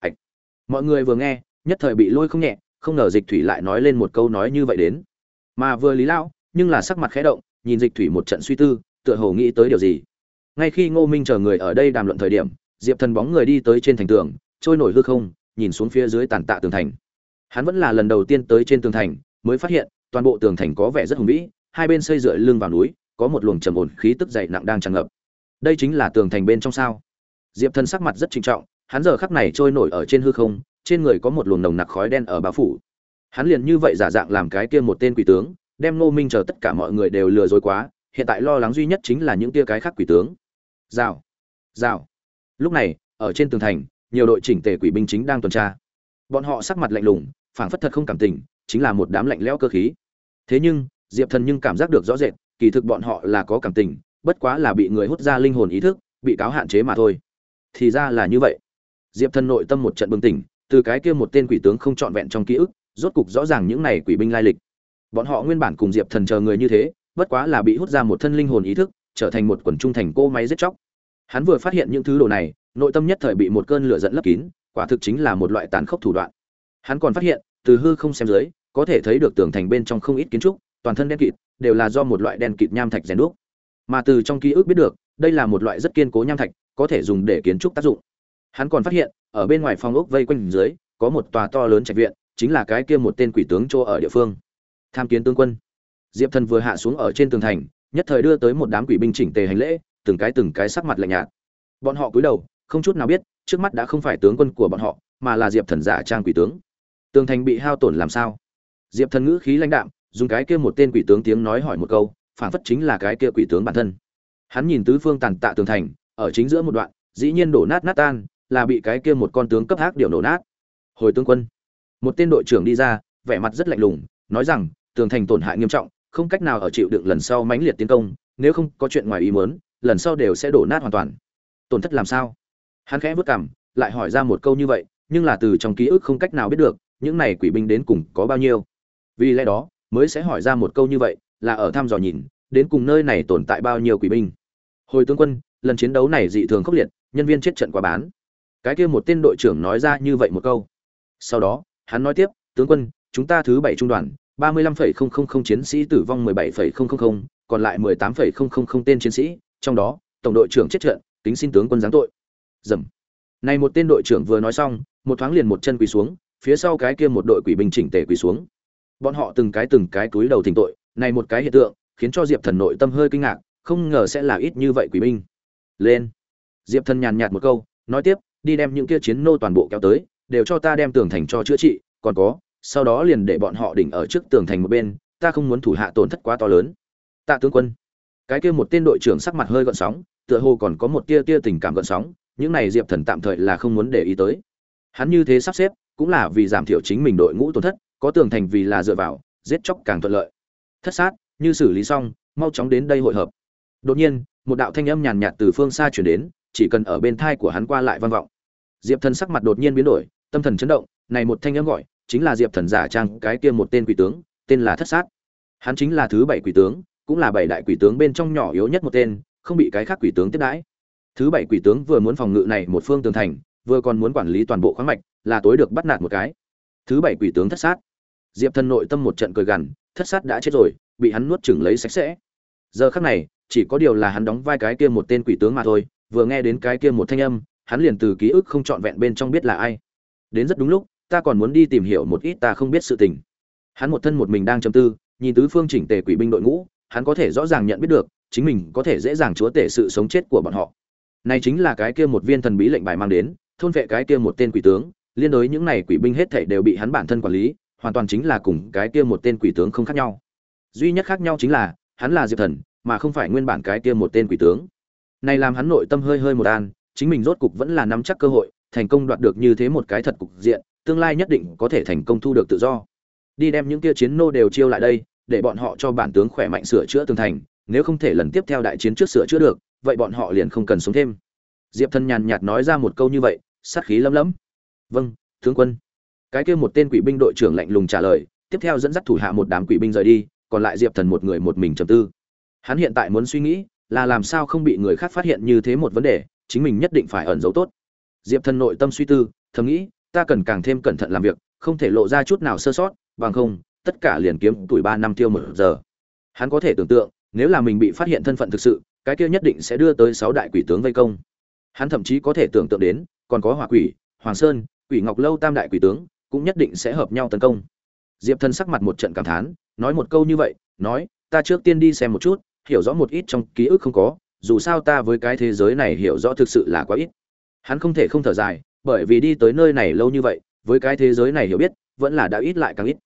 Hạch. mọi người vừa nghe nhất thời bị lôi không nhẹ không ngờ dịch thủy lại nói lên một câu nói như vậy đến. Mà vừa lý lão nhưng là sắc mặt khẽ động nhìn dịch thủy một trận suy tư tựa hồ nghĩ tới điều gì ngay khi ngô minh chờ người ở đây đàm luận thời điểm, diệp thần bóng người đi tới trên thành tường, trôi nổi hư không, nhìn xuống phía dưới tàn tạ tường thành. Hắn vẫn là lần đầu tiên tới trên tường thành, mới phát hiện, toàn bộ tường thành có vẻ rất hùng vĩ, hai bên xây dựa lưng vào núi, có một luồng trầm ổn khí tức dày nặng đang tràn ngập. Đây chính là tường thành bên trong sao? Diệp thần sắc mặt rất trinh trọng, hắn giờ khắc này trôi nổi ở trên hư không, trên người có một luồng nồng nặc khói đen ở bao phủ. Hắn liền như vậy giả dạng làm cái kia một tên quỷ tướng, đem ngô minh chờ tất cả mọi người đều lừa dối quá, hiện tại lo lắng duy nhất chính là những tia cái khác quỷ tướng rào. Rào. Lúc này, ở trên tường thành, nhiều đội chỉnh tề quỷ binh chính đang tuần tra. Bọn họ sắc mặt lạnh lùng, phảng phất thật không cảm tình, chính là một đám lạnh lẽo cơ khí. Thế nhưng, diệp thần nhưng cảm giác được rõ rệt, kỳ thực bọn họ là có cảm tình, bất quá là bị người hút ra linh hồn ý thức, bị cáo hạn chế mà thôi. Thì ra là như vậy. Diệp thần nội tâm một trận bừng tỉnh, từ cái kia một tên quỷ tướng không trọn vẹn trong ký ức, rốt cục rõ ràng những này quỷ binh lai lịch. Bọn họ nguyên bản cùng diệp thần chờ người như thế, bất quá là bị hút ra một thân linh hồn ý thức trở thành một quần trung thành cô máy giết chóc. Hắn vừa phát hiện những thứ đồ này, nội tâm nhất thời bị một cơn lửa giận lấp kín, quả thực chính là một loại tàn khốc thủ đoạn. Hắn còn phát hiện, từ hư không xem dưới, có thể thấy được tường thành bên trong không ít kiến trúc, toàn thân đen kịt, đều là do một loại đen kịt nham thạch rèn đúc. Mà từ trong ký ức biết được, đây là một loại rất kiên cố nham thạch, có thể dùng để kiến trúc tác dụng. Hắn còn phát hiện, ở bên ngoài phòng ốc vây quanh dưới, có một tòa to lớn trạch viện, chính là cái kia một tên quỷ tướng chỗ ở địa phương. Tham kiến tướng quân. Diệp thần vừa hạ xuống ở trên tường thành nhất thời đưa tới một đám quỷ binh chỉnh tề hành lễ, từng cái từng cái sắc mặt lạnh nhạt. Bọn họ cúi đầu, không chút nào biết, trước mắt đã không phải tướng quân của bọn họ, mà là diệp thần giả trang quỷ tướng. Tường thành bị hao tổn làm sao? Diệp thần ngữ khí lãnh đạm, dùng cái kia một tên quỷ tướng tiếng nói hỏi một câu phản phất chính là cái kia quỷ tướng bản thân. Hắn nhìn tứ phương tàn tạ tường thành, ở chính giữa một đoạn, dĩ nhiên đổ nát nát tan, là bị cái kia một con tướng cấp hắc điều nổ nát. Hồi tướng quân, một tên đội trưởng đi ra, vẻ mặt rất lạnh lùng, nói rằng, tường thành tổn hại nghiêm trọng không cách nào ở chịu đựng lần sau mãnh liệt tiến công nếu không có chuyện ngoài ý muốn lần sau đều sẽ đổ nát hoàn toàn. Tổn thất làm sao? Hắn khẽ bước cằm, lại hỏi ra một câu như vậy nhưng là từ trong ký ức không cách nào biết được những này quỷ binh đến cùng có bao nhiêu. Vì lẽ đó mới sẽ hỏi ra một câu như vậy là ở thăm dò nhìn đến cùng nơi này tồn tại bao nhiêu quỷ binh. Hồi tướng quân lần chiến đấu này dị thường khốc liệt nhân viên chết trận quá bán. Cái kia một tên đội trưởng nói ra như vậy một câu. Sau đó hắn nói tiếp tướng quân chúng ta thứ bảy trung đoàn ba mươi lăm phẩy không không không chiến sĩ tử vong, mười bảy phẩy không không không, còn lại mười tám phẩy không không không tên chiến sĩ, trong đó, tổng đội trưởng chết trận tính xin tướng quân giáng tội. Dầm. Này một tên đội trưởng vừa nói xong, một thoáng liền một chân quỳ xuống, phía sau cái kia một đội quỷ binh chỉnh tề quỳ xuống. Bọn họ từng cái từng cái túi đầu thỉnh tội, này một cái hiện tượng, khiến cho diệp thần nội tâm hơi kinh ngạc, không ngờ sẽ là ít như vậy quỷ binh. Lên. Diệp thần nhàn nhạt một câu, nói tiếp, đi đem những kia chiến nô toàn bộ kéo tới, đều cho ta đem tường thành cho chữa trị, còn có sau đó liền để bọn họ đỉnh ở trước tường thành một bên, ta không muốn thủ hạ tổn thất quá to lớn. Tạ tướng quân, cái kia một tên đội trưởng sắc mặt hơi gợn sóng, tựa hồ còn có một tia tia tình cảm gợn sóng, những này diệp thần tạm thời là không muốn để ý tới. Hắn như thế sắp xếp, cũng là vì giảm thiểu chính mình đội ngũ tổn thất, có tường thành vì là dựa vào, giết chóc càng thuận lợi. Thất sát, như xử lý xong, mau chóng đến đây hội hợp. Đột nhiên, một đạo thanh âm nhàn nhạt từ phương xa chuyển đến, chỉ cần ở bên thai của hắn qua lại vang vọng. Diệp thần sắc mặt đột nhiên biến đổi, tâm thần chấn động, này một thanh âm gọi chính là diệp thần giả trang cái kia một tên quỷ tướng, tên là thất sát. Hắn chính là thứ bảy quỷ tướng, cũng là bảy đại quỷ tướng bên trong nhỏ yếu nhất một tên, không bị cái khác quỷ tướng tiếp đãi. Thứ bảy quỷ tướng vừa muốn phòng ngự này một phương tường thành, vừa còn muốn quản lý toàn bộ khoáng mạch, là tối được bắt nạt một cái. Thứ bảy quỷ tướng thất sát. Diệp thần nội tâm một trận cười gằn, thất sát đã chết rồi, bị hắn nuốt chửng lấy sạch sẽ. Giờ khắc này, chỉ có điều là hắn đóng vai cái kia một tên quỷ tướng mà thôi, vừa nghe đến cái kia một thanh âm, hắn liền từ ký ức không trọn vẹn bên trong biết là ai. Đến rất đúng lúc ta còn muốn đi tìm hiểu một ít ta không biết sự tình. Hắn một thân một mình đang trầm tư, nhìn tứ phương chỉnh tề quỷ binh đội ngũ, hắn có thể rõ ràng nhận biết được, chính mình có thể dễ dàng chúa tể sự sống chết của bọn họ. Này chính là cái kia một viên thần bí lệnh bài mang đến, thôn vệ cái kia một tên quỷ tướng, liên đối những này quỷ binh hết thảy đều bị hắn bản thân quản lý, hoàn toàn chính là cùng cái kia một tên quỷ tướng không khác nhau. Duy nhất khác nhau chính là, hắn là diệp thần, mà không phải nguyên bản cái kia một tên quỷ tướng. Này làm hắn nội tâm hơi hơi một an, chính mình rốt cục vẫn là nắm chắc cơ hội, thành công đoạt được như thế một cái thật cục diện tương lai nhất định có thể thành công thu được tự do. Đi đem những kia chiến nô đều chiêu lại đây, để bọn họ cho bản tướng khỏe mạnh sửa chữa tường thành, nếu không thể lần tiếp theo đại chiến trước sửa chữa được, vậy bọn họ liền không cần sống thêm. Diệp thần nhàn nhạt nói ra một câu như vậy, sát khí lấm lấm. Vâng tướng quân. Cái kia một tên quỷ binh đội trưởng lạnh lùng trả lời, tiếp theo dẫn dắt thủ hạ một đám quỷ binh rời đi, còn lại diệp thần một người một mình trầm tư. Hắn hiện tại muốn suy nghĩ là làm sao không bị người khác phát hiện như thế một vấn đề, chính mình nhất định phải ẩn giấu tốt. Diệp thần nội tâm suy tư, thầm nghĩ ta cần càng thêm cẩn thận làm việc, không thể lộ ra chút nào sơ sót, bằng không, tất cả liền kiếm tuổi ba năm tiêu một giờ. Hắn có thể tưởng tượng, nếu là mình bị phát hiện thân phận thực sự, cái kia nhất định sẽ đưa tới sáu đại quỷ tướng vây công. Hắn thậm chí có thể tưởng tượng đến, còn có hỏa quỷ, hoàng sơn, quỷ ngọc lâu tam đại quỷ tướng, cũng nhất định sẽ hợp nhau tấn công. Diệp thần sắc mặt một trận cảm thán, nói một câu như vậy, nói, ta trước tiên đi xem một chút, hiểu rõ một ít trong ký ức không có, dù sao ta với cái thế giới này hiểu rõ thực sự là quá ít. Hắn không thể không thở dài bởi vì đi tới nơi này lâu như vậy, với cái thế giới này hiểu biết, vẫn là đã ít lại càng ít.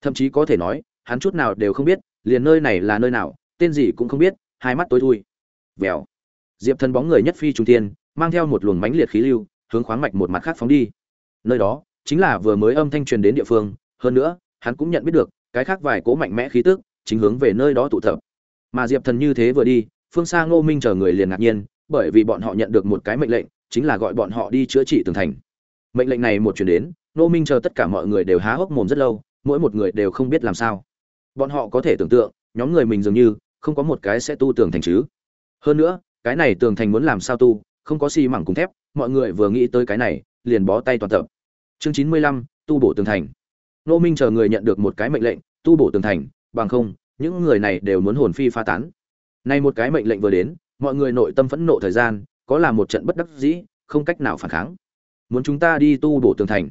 Thậm chí có thể nói, hắn chút nào đều không biết, liền nơi này là nơi nào, tên gì cũng không biết, hai mắt tối thui. Vèo. Diệp thần bóng người nhất phi trung tiên mang theo một luồng mãnh liệt khí lưu, hướng khoáng mạch một mặt khác phóng đi. Nơi đó, chính là vừa mới âm thanh truyền đến địa phương, hơn nữa, hắn cũng nhận biết được, cái khác vài cỗ mạnh mẽ khí tức, chính hướng về nơi đó tụ tập. Mà diệp thần như thế vừa đi, phương xa ngô minh chờ người liền ngạc nhiên, bởi vì bọn họ nhận được một cái mệnh lệnh chính là gọi bọn họ đi chữa trị tường thành. Mệnh lệnh này một chuyển đến nô minh chờ tất cả mọi người đều há hốc mồm rất lâu, mỗi một người đều không biết làm sao. Bọn họ có thể tưởng tượng, nhóm người mình dường như, không có một cái sẽ tu tường thành chứ. Hơn nữa, cái này tường thành muốn làm sao tu, không có xi mảng cùng thép, mọi người vừa nghĩ tới cái này, liền bó tay toàn tập. Chương chín mươi lăm, tu bổ tường thành. Nô minh chờ người nhận được một cái mệnh lệnh, tu bổ tường thành, bằng không, những người này đều muốn hồn phi pha tán. Nay một cái mệnh lệnh vừa đến, mọi người nội tâm phẫn nộ thời gian có là một trận bất đắc dĩ, không cách nào phản kháng. Muốn chúng ta đi tu bổ tường thành.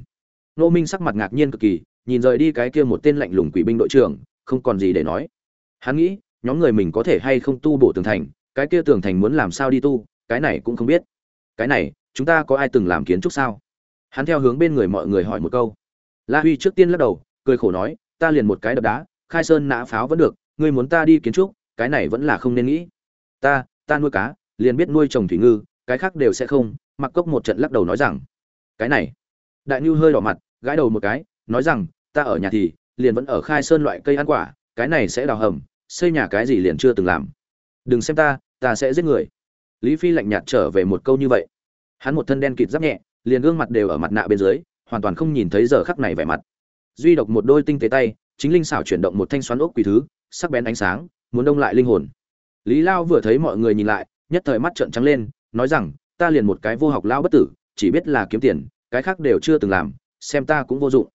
Nô minh sắc mặt ngạc nhiên cực kỳ, nhìn rời đi cái kia một tên lạnh lùng quỷ binh đội trưởng, không còn gì để nói. Hắn nghĩ, nhóm người mình có thể hay không tu bổ tường thành, cái kia tường thành muốn làm sao đi tu, cái này cũng không biết. Cái này, chúng ta có ai từng làm kiến trúc sao? Hắn theo hướng bên người mọi người hỏi một câu. La huy trước tiên lắc đầu, cười khổ nói, ta liền một cái đập đá, khai sơn nã pháo vẫn được, ngươi muốn ta đi kiến trúc, cái này vẫn là không nên nghĩ. Ta ta nuôi cá, liền biết nuôi trồng thủy ngư cái khác đều sẽ không mặc cốc một trận lắc đầu nói rằng, cái này. Đại nhu hơi đỏ mặt, gãi đầu một cái, nói rằng, ta ở nhà thì liền vẫn ở khai sơn loại cây ăn quả, cái này sẽ đào hầm, xây nhà cái gì liền chưa từng làm. Đừng xem ta ta sẽ giết người. Lý phi lạnh nhạt trở về một câu như vậy. Hắn một thân đen kịt giáp nhẹ, liền gương mặt đều ở mặt nạ bên dưới, hoàn toàn không nhìn thấy giờ khắc này vẻ mặt. Duy độc một đôi tinh tế tay, chính linh xảo chuyển động một thanh xoắn ốc quỷ thứ, sắc bén ánh sáng, muốn đông lại linh hồn. Lý lao vừa thấy mọi người nhìn lại, nhất thời mắt trợn trắng lên nói rằng, ta liền một cái vô học lao bất tử, chỉ biết là kiếm tiền, cái khác đều chưa từng làm, xem ta cũng vô dụng.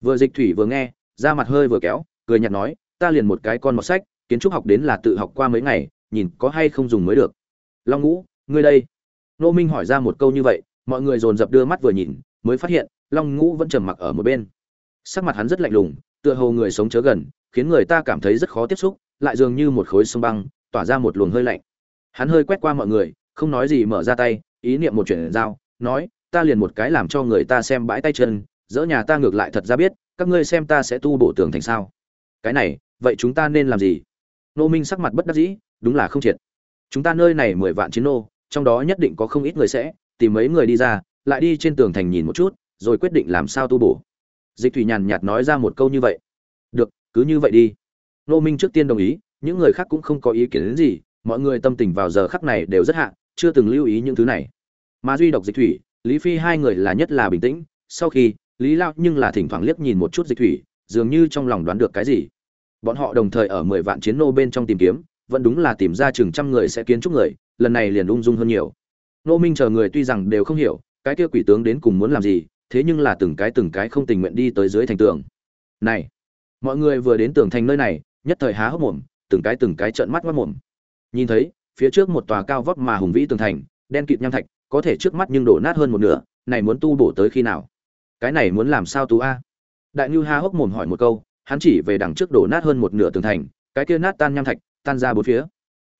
Vừa dịch thủy vừa nghe ra mặt hơi vừa kéo, cười nhạt nói, ta liền một cái con một sách, kiến trúc học đến là tự học qua mấy ngày, nhìn có hay không dùng mới được. Long ngũ, ngươi đây. Nô minh hỏi ra một câu như vậy, mọi người dồn dập đưa mắt vừa nhìn, mới phát hiện, long ngũ vẫn trầm mặc ở một bên. Sắc mặt hắn rất lạnh lùng, tựa hồ người sống chớ gần, khiến người ta cảm thấy rất khó tiếp xúc, lại dường như một khối sông băng, tỏa ra một luồng hơi lạnh. Hắn hơi quét qua mọi người không nói gì mở ra tay, ý niệm một chuyển dao nói, ta liền một cái làm cho người ta xem bãi tay chân, dỡ nhà ta ngược lại thật ra biết, các ngươi xem ta sẽ tu bổ tường thành sao. Cái này, vậy chúng ta nên làm gì? Nô minh sắc mặt bất đắc dĩ, đúng là không triệt. Chúng ta nơi này mười vạn chiến nô, trong đó nhất định có không ít người sẽ tìm mấy người đi ra, lại đi trên tường thành nhìn một chút, rồi quyết định làm sao tu bổ. Dịch thủy nhàn nhạt nói ra một câu như vậy. Được, cứ như vậy đi. Nô minh trước tiên đồng ý, những người khác cũng không có ý kiến đến gì, mọi người tâm tình vào giờ khắc này đều rất hạ chưa từng lưu ý những thứ này. Mà duy độc dịch thủy, lý phi hai người là nhất là bình tĩnh, sau khi, lý lao nhưng là thỉnh thoảng liếc nhìn một chút dịch thủy, dường như trong lòng đoán được cái gì. Bọn họ đồng thời ở mười vạn chiến nô bên trong tìm kiếm, vẫn đúng là tìm ra chừng trăm người sẽ kiến trúc người, lần này liền ung dung hơn nhiều. Nô minh chờ người tuy rằng đều không hiểu, cái kia quỷ tướng đến cùng muốn làm gì, thế nhưng là từng cái từng cái không tình nguyện đi tới dưới thành tường. Này, mọi người vừa đến tường thành nơi này, nhất thời há hốc mồm, từng cái từng cái trợn mắt mắt mồm. Nhìn thấy phía trước một tòa cao vóc mà hùng vĩ tường thành, đen kịt nham thạch, có thể trước mắt nhưng đổ nát hơn một nửa, này muốn tu bổ tới khi nào? Cái này muốn làm sao tu a? Đại nhu ha hốc mồm hỏi một câu, hắn chỉ về đằng trước đổ nát hơn một nửa tường thành, cái kia nát tan nham thạch, tan ra bốn phía.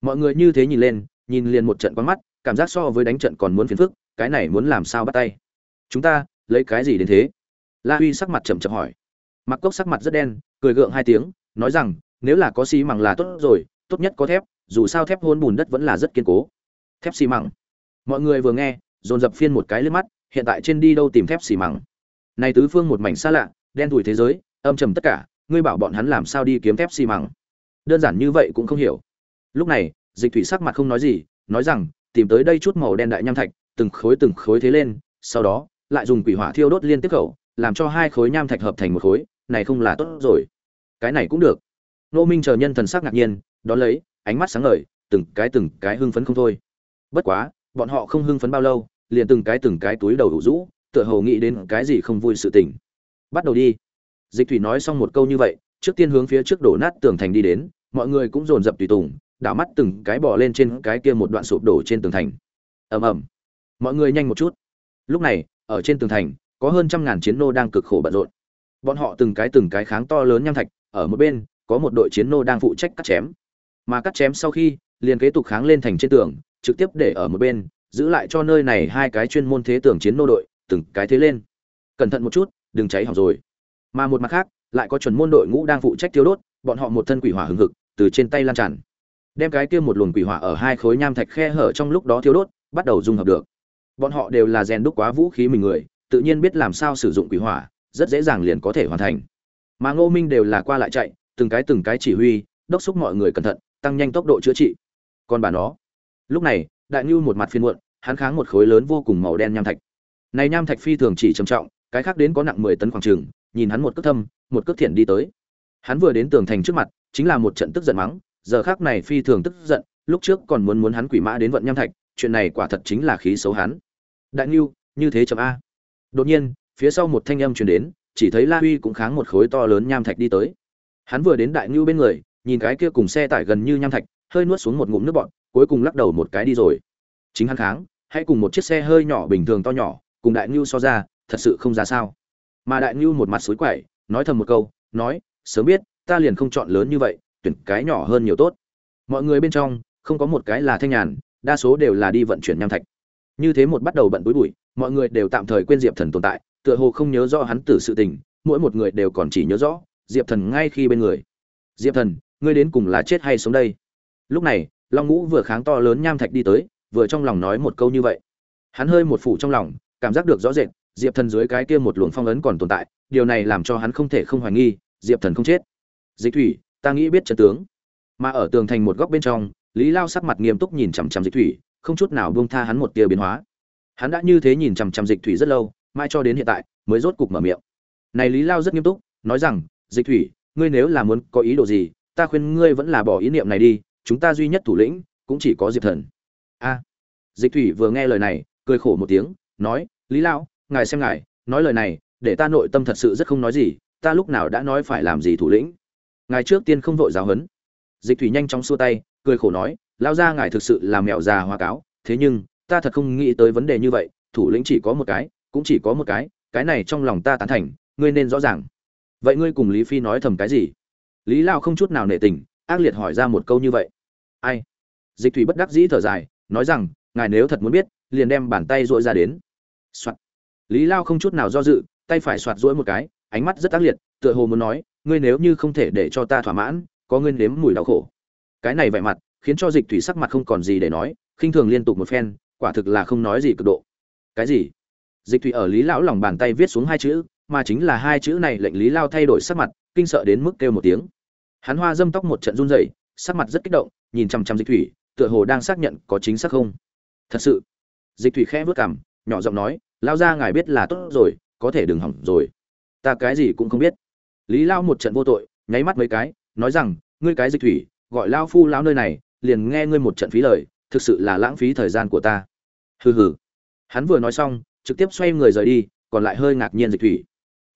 Mọi người như thế nhìn lên, nhìn liền một trận quán mắt, cảm giác so với đánh trận còn muốn phiền phức, cái này muốn làm sao bắt tay? Chúng ta, lấy cái gì đến thế? La huy sắc mặt chầm chậm hỏi. Mặc cốc sắc mặt rất đen, cười gượng hai tiếng, nói rằng, nếu là có xi măng là tốt rồi, tốt nhất có thép dù sao thép hôn bùn đất vẫn là rất kiên cố. Thép xi măng. Mọi người vừa nghe, dồn dập phiên một cái lên mắt, hiện tại trên đi đâu tìm thép xi măng? Này tứ phương một mảnh xa lạ, đen thủi thế giới, âm trầm tất cả, ngươi bảo bọn hắn làm sao đi kiếm thép xi măng? Đơn giản như vậy cũng không hiểu. Lúc này, dịch thủy sắc mặt không nói gì, nói rằng, tìm tới đây chút màu đen đại nham thạch, từng khối từng khối thế lên, sau đó, lại dùng quỷ hỏa thiêu đốt liên tiếp khẩu, làm cho hai khối nham thạch hợp thành một khối, này không là tốt rồi. Cái này cũng được. Nô minh chờ nhân thần sắc ngạc nhiên, đón lấy ánh mắt sáng ngời, từng cái từng cái hưng phấn không thôi. Bất quá, bọn họ không hưng phấn bao lâu, liền từng cái từng cái túi đầu đủ rũ, tựa hồ nghĩ đến cái gì không vui sự tình. Bắt đầu đi. Dịch thủy nói xong một câu như vậy, trước tiên hướng phía trước đổ nát tường thành đi đến, mọi người cũng dồn dập tùy tùng, đảo mắt từng cái bỏ lên trên cái kia một đoạn sụp đổ trên tường thành. Ầm ầm. Mọi người nhanh một chút. Lúc này, ở trên tường thành, có hơn trăm ngàn chiến nô đang cực khổ bận rộn. Bọn họ từng cái từng cái kháng to lớn nham thạch, ở một bên, có một đội chiến nô đang phụ trách cắt chém mà cắt chém sau khi, liền kế tục kháng lên thành trên tường, trực tiếp để ở một bên, giữ lại cho nơi này hai cái chuyên môn thế tưởng chiến nô đội, từng cái thế lên. Cẩn thận một chút, đừng cháy hỏng rồi. Mà một mặt khác, lại có chuẩn môn đội ngũ đang phụ trách tiêu đốt, bọn họ một thân quỷ hỏa hừng hực, từ trên tay lan tràn. Đem cái kia một luồng quỷ hỏa ở hai khối nham thạch khe hở trong lúc đó thiêu đốt, bắt đầu dung hợp được. Bọn họ đều là rèn đúc quá vũ khí mình người, tự nhiên biết làm sao sử dụng quỷ hỏa, rất dễ dàng liền có thể hoàn thành. Mà ngô minh đều là qua lại chạy, từng cái từng cái chỉ huy, đốc xúc mọi người cẩn thận tăng nhanh tốc độ chữa trị. Còn bà nó. Lúc này, đại ngưu một mặt phiên muộn, hắn kháng một khối lớn vô cùng màu đen nham thạch. Này nham thạch phi thường chỉ trầm trọng, cái khác đến có nặng mười tấn khoảng trường nhìn hắn một cước thâm, một cước thiện đi tới. Hắn vừa đến tường thành trước mặt, chính là một trận tức giận mắng, giờ khác này phi thường tức giận, lúc trước còn muốn muốn hắn quỷ mã đến vận nham thạch, chuyện này quả thật chính là khí xấu hắn. Đại ngưu như thế chậm a. Đột nhiên, phía sau một thanh âm truyền đến, chỉ thấy la huy cũng kháng một khối to lớn nham thạch đi tới. Hắn vừa đến đại ngưu bên người nhìn cái kia cùng xe tải gần như nham thạch, hơi nuốt xuống một ngụm nước bọn cuối cùng lắc đầu một cái đi rồi. Chính hắn kháng hay cùng một chiếc xe hơi nhỏ bình thường to nhỏ, cùng đại ngưu so ra, thật sự không ra sao. Mà đại ngưu một mặt suối quậy, nói thầm một câu, nói, sớm biết, ta liền không chọn lớn như vậy, tuyển cái nhỏ hơn nhiều tốt. Mọi người bên trong, không có một cái là thanh nhàn, đa số đều là đi vận chuyển nham thạch. Như thế một bắt đầu bận bối bụi, mọi người đều tạm thời quên diệp thần tồn tại, tựa hồ không nhớ rõ hắn tử sự tình, mỗi một người đều còn chỉ nhớ rõ diệp thần ngay khi bên người. Diệp thần ngươi đến cùng là chết hay sống đây? Lúc này, long ngũ vừa kháng to lớn nham thạch đi tới, vừa trong lòng nói một câu như vậy. Hắn hơi một phủ trong lòng, cảm giác được rõ rệt, diệp thần dưới cái kia một luồng phong ấn còn tồn tại, điều này làm cho hắn không thể không hoài nghi, diệp thần không chết. Dịch thủy, ta nghĩ biết trận tướng. Mà ở tường thành một góc bên trong, lý lao sắc mặt nghiêm túc nhìn chằm chằm dịch thủy, không chút nào buông tha hắn một tia biến hóa. Hắn đã như thế nhìn chằm chằm dịch thủy rất lâu mai cho đến hiện tại, mới rốt cục mở miệng. Này lý lao rất nghiêm túc, nói rằng, dịch thủy, ngươi nếu là muốn có ý đồ gì ta khuyên ngươi vẫn là bỏ ý niệm này đi, chúng ta duy nhất thủ lĩnh cũng chỉ có diệp thần. A. Dịch thủy vừa nghe lời này, cười khổ một tiếng, nói, lý lao ngài xem ngài, nói lời này, để ta nội tâm thật sự rất không nói gì, ta lúc nào đã nói phải làm gì thủ lĩnh? Ngài trước tiên không vội giáo huấn. Dịch thủy nhanh chóng xua tay, cười khổ nói lao ra ngài thực sự là mèo già hoa cáo, thế nhưng, ta thật không nghĩ tới vấn đề như vậy, thủ lĩnh chỉ có một cái, cũng chỉ có một cái cái này trong lòng ta tán thành, ngươi nên rõ ràng. Vậy ngươi cùng lý phi nói thầm cái gì? Lý lao không chút nào nể tình, ác liệt hỏi ra một câu như vậy. Ai? Dịch thủy bất đắc dĩ thở dài, nói rằng, ngài nếu thật muốn biết, liền đem bàn tay dội ra đến. Soạt. Lý lao không chút nào do dự, tay phải soạt dỗi một cái, ánh mắt rất ác liệt, tựa hồ muốn nói, ngươi nếu như không thể để cho ta thỏa mãn, có ngươi nếm mùi đau khổ. Cái này vẻ mặt, khiến cho dịch thủy sắc mặt không còn gì để nói, khinh thường liên tục một phen, quả thực là không nói gì cực độ. Cái gì? Dịch thủy ở lý lão lòng bàn tay viết xuống hai chữ, mà chính là hai chữ này lệnh lý lao thay đổi sắc mặt, kinh sợ đến mức kêu một tiếng hắn hoa dâm tóc một trận run rẩy, sắc mặt rất kích động, nhìn chăm chăm dịch thủy, tựa hồ đang xác nhận có chính xác không. Thật sự. Dịch thủy khẽ vớt cằm, nhỏ giọng nói, lao ra ngài biết là tốt rồi, có thể đừng hỏng rồi. Ta cái gì cũng không biết. Lý lao một trận vô tội, nháy mắt mấy cái, nói rằng, ngươi cái dịch thủy, gọi lao phu lao nơi này, liền nghe ngươi một trận phí lời, thực sự là lãng phí thời gian của ta. Hừ hừ. Hắn vừa nói xong, trực tiếp xoay người rời đi, còn lại hơi ngạc nhiên dịch thủy.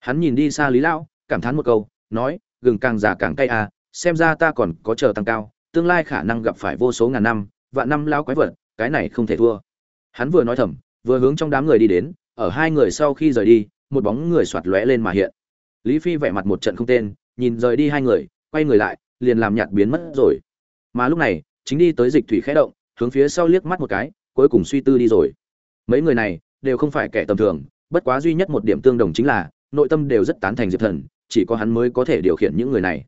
Hắn nhìn đi xa lý lão cảm thán một câu, nói, gừng càng già càng cay à xem ra ta còn có chờ tăng cao, tương lai khả năng gặp phải vô số ngàn năm, vạn năm lao quái vật, cái này không thể thua. Hắn vừa nói thầm, vừa hướng trong đám người đi đến, ở hai người sau khi rời đi, một bóng người soạt lóe lên mà hiện. Lý phi vẻ mặt một trận không tên, nhìn rời đi hai người, quay người lại, liền làm nhạt biến mất rồi. Mà lúc này, chính đi tới dịch thủy khẽ động, hướng phía sau liếc mắt một cái, cuối cùng suy tư đi rồi. Mấy người này, đều không phải kẻ tầm thường, bất quá duy nhất một điểm tương đồng chính là, nội tâm đều rất tán thành diệp thần, chỉ có hắn mới có thể điều khiển những người này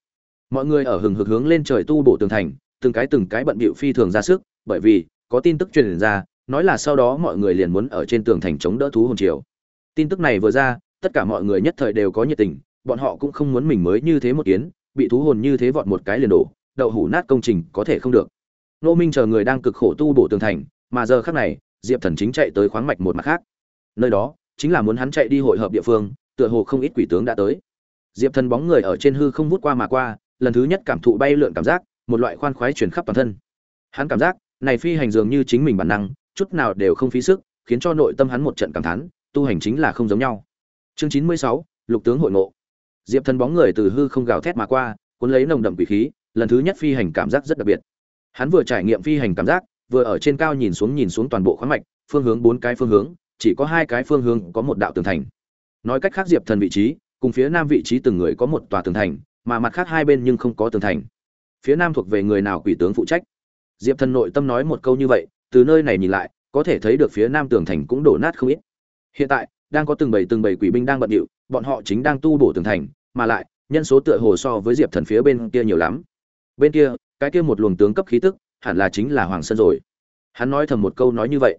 mọi người ở hừng hực hướng lên trời tu bổ tường thành, từng cái từng cái bận bịu phi thường ra sức, bởi vì, có tin tức truyền ra, nói là sau đó mọi người liền muốn ở trên tường thành chống đỡ thú hồn triều. Tin tức này vừa ra, tất cả mọi người nhất thời đều có nhiệt tình, bọn họ cũng không muốn mình mới như thế một kiến, bị thú hồn như thế vọt một cái liền đổ, đậu hủ nát công trình có thể không được. Nô minh chờ người đang cực khổ tu bổ tường thành, mà giờ khác này, diệp thần chính chạy tới khoáng mạch một mặt khác. Nơi đó, chính là muốn hắn chạy đi hội hợp địa phương, tựa hồ không ít quỷ tướng đã tới. Diệp thần bóng người ở trên hư không vút qua mà qua lần thứ nhất cảm thụ bay lượn cảm giác, một loại khoan khoái chuyển khắp toàn thân. Hắn cảm giác, này phi hành dường như chính mình bản năng, chút nào đều không phí sức, khiến cho nội tâm hắn một trận cảm thán, tu hành chính là không giống nhau. Chương chín mươi sáu, lục tướng hội ngộ. Diệp thần bóng người từ hư không gào thét mà qua, cuốn lấy nồng đậm quỷ khí, lần thứ nhất phi hành cảm giác rất đặc biệt. Hắn vừa trải nghiệm phi hành cảm giác, vừa ở trên cao nhìn xuống nhìn xuống toàn bộ khoáng mạch, phương hướng bốn cái phương hướng, chỉ có hai cái phương hướng có một đạo tường thành. Nói cách khác diệp thần vị trí, cùng phía nam vị trí từng người có một tòa tường thành mà mặt khác hai bên nhưng không có tường thành. Phía nam thuộc về người nào quỷ tướng phụ trách? Diệp thần nội tâm nói một câu như vậy, từ nơi này nhìn lại, có thể thấy được phía nam tường thành cũng đổ nát không ít. Hiện tại, đang có từng bảy từng bảy quỷ binh đang bận điệu, bọn họ chính đang tu bổ tường thành, mà lại, nhân số tựa hồ so với diệp thần phía bên kia nhiều lắm. Bên kia, cái kia một luồng tướng cấp khí tức, hẳn là chính là hoàng sơn rồi. Hắn nói thầm một câu nói như vậy.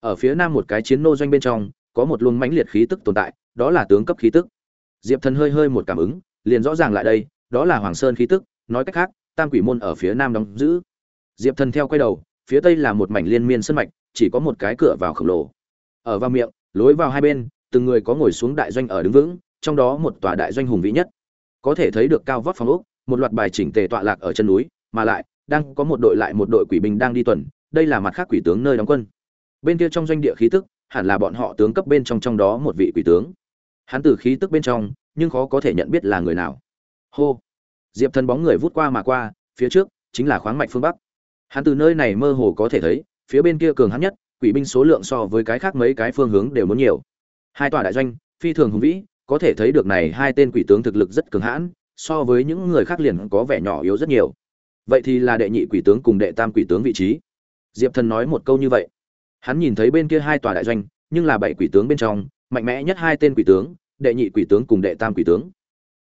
Ở phía nam một cái chiến nô doanh bên trong, có một luồng mãnh liệt khí tức tồn tại, đó là tướng cấp khí tức. Diệp thần hơi hơi một cảm ứng liền rõ ràng lại đây, đó là hoàng sơn khí tức, nói cách khác, tam quỷ môn ở phía nam đóng giữ. Diệp thần theo quay đầu, phía tây là một mảnh liên miên sân mạch, chỉ có một cái cửa vào khổng lồ. Ở vào miệng, lối vào hai bên, từng người có ngồi xuống đại doanh ở đứng vững, trong đó một tòa đại doanh hùng vĩ nhất. Có thể thấy được cao vóc phòng ốc, một loạt bài chỉnh tề tọa lạc ở chân núi, mà lại, đang có một đội lại một đội quỷ binh đang đi tuần, đây là mặt khác quỷ tướng nơi đóng quân. Bên kia trong doanh địa khí tức, hẳn là bọn họ tướng cấp bên trong trong đó một vị quỷ tướng. Hắn từ khí tức bên trong nhưng khó có thể nhận biết là người nào. Hô. Diệp thần bóng người vút qua mà qua, phía trước chính là khoáng mạch phương bắc. Hắn từ nơi này mơ hồ có thể thấy, phía bên kia cường hắn nhất, quỷ binh số lượng so với cái khác mấy cái phương hướng đều muốn nhiều. Hai tòa đại doanh, phi thường hùng vĩ, có thể thấy được này hai tên quỷ tướng thực lực rất cường hãn, so với những người khác liền có vẻ nhỏ yếu rất nhiều. Vậy thì là đệ nhị quỷ tướng cùng đệ tam quỷ tướng vị trí. Diệp thần nói một câu như vậy. Hắn nhìn thấy bên kia hai tòa đại doanh, nhưng là bảy quỷ tướng bên trong, mạnh mẽ nhất hai tên quỷ tướng đệ nhị quỷ tướng cùng đệ tam quỷ tướng.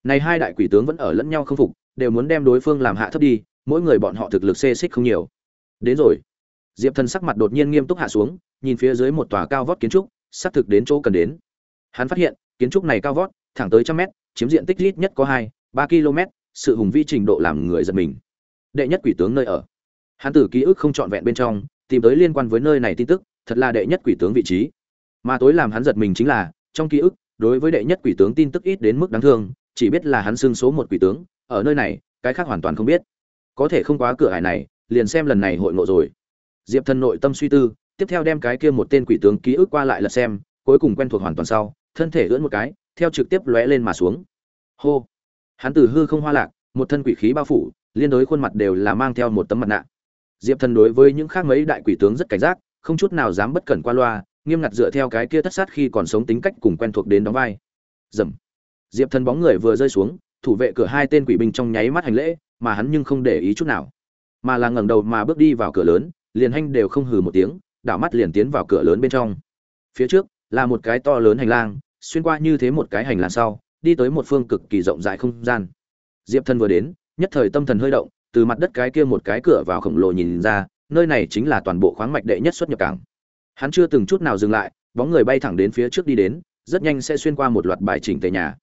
Này hai đại quỷ tướng vẫn ở lẫn nhau không phục, đều muốn đem đối phương làm hạ thấp đi, mỗi người bọn họ thực lực xê xích không nhiều. Đến rồi. Diệp thần sắc mặt đột nhiên nghiêm túc hạ xuống, nhìn phía dưới một tòa cao vót kiến trúc, xác thực đến chỗ cần đến. Hắn phát hiện, kiến trúc này cao vót, thẳng tới trăm mét, chiếm diện tích ít nhất có hai, ba km, sự hùng vi trình độ làm người giật mình. Đệ nhất quỷ tướng nơi ở. Hắn từ ký ức không trọn vẹn bên trong, tìm tới liên quan với nơi này tin tức, thật là đệ nhất quỷ tướng vị trí. Mà tối làm hắn giật mình chính là, trong ký ức đối với đệ nhất quỷ tướng tin tức ít đến mức đáng thương, chỉ biết là hắn xưng số một quỷ tướng, ở nơi này, cái khác hoàn toàn không biết. Có thể không quá cửa hải này, liền xem lần này hội ngộ rồi. Diệp thần nội tâm suy tư, tiếp theo đem cái kia một tên quỷ tướng ký ức qua lại là xem, cuối cùng quen thuộc hoàn toàn sau, thân thể ưỡn một cái, theo trực tiếp lóe lên mà xuống. Hô! Hắn từ hư không hoa lạc, một thân quỷ khí bao phủ, liên đối khuôn mặt đều là mang theo một tấm mặt nạ. Diệp thần đối với những khác mấy đại quỷ tướng rất cảnh giác, không chút nào dám bất cẩn qua loa nghiêm ngặt dựa theo cái kia tất sát khi còn sống tính cách cùng quen thuộc đến đóng vai. Dầm. Diệp thần bóng người vừa rơi xuống, thủ vệ cửa hai tên quỷ binh trong nháy mắt hành lễ, mà hắn nhưng không để ý chút nào. Mà là ngẩng đầu mà bước đi vào cửa lớn, liền hanh đều không hừ một tiếng, đảo mắt liền tiến vào cửa lớn bên trong. Phía trước, là một cái to lớn hành lang, xuyên qua như thế một cái hành lang sau, đi tới một phương cực kỳ rộng rãi không gian. Diệp thần vừa đến, nhất thời tâm thần hơi động, từ mặt đất cái kia một cái cửa vào khổng lồ nhìn ra, nơi này chính là toàn bộ khoáng mạch đệ nhất xuất nhập cảng hắn chưa từng chút nào dừng lại, bóng người bay thẳng đến phía trước đi đến, rất nhanh sẽ xuyên qua một loạt bài chỉnh tề nhà.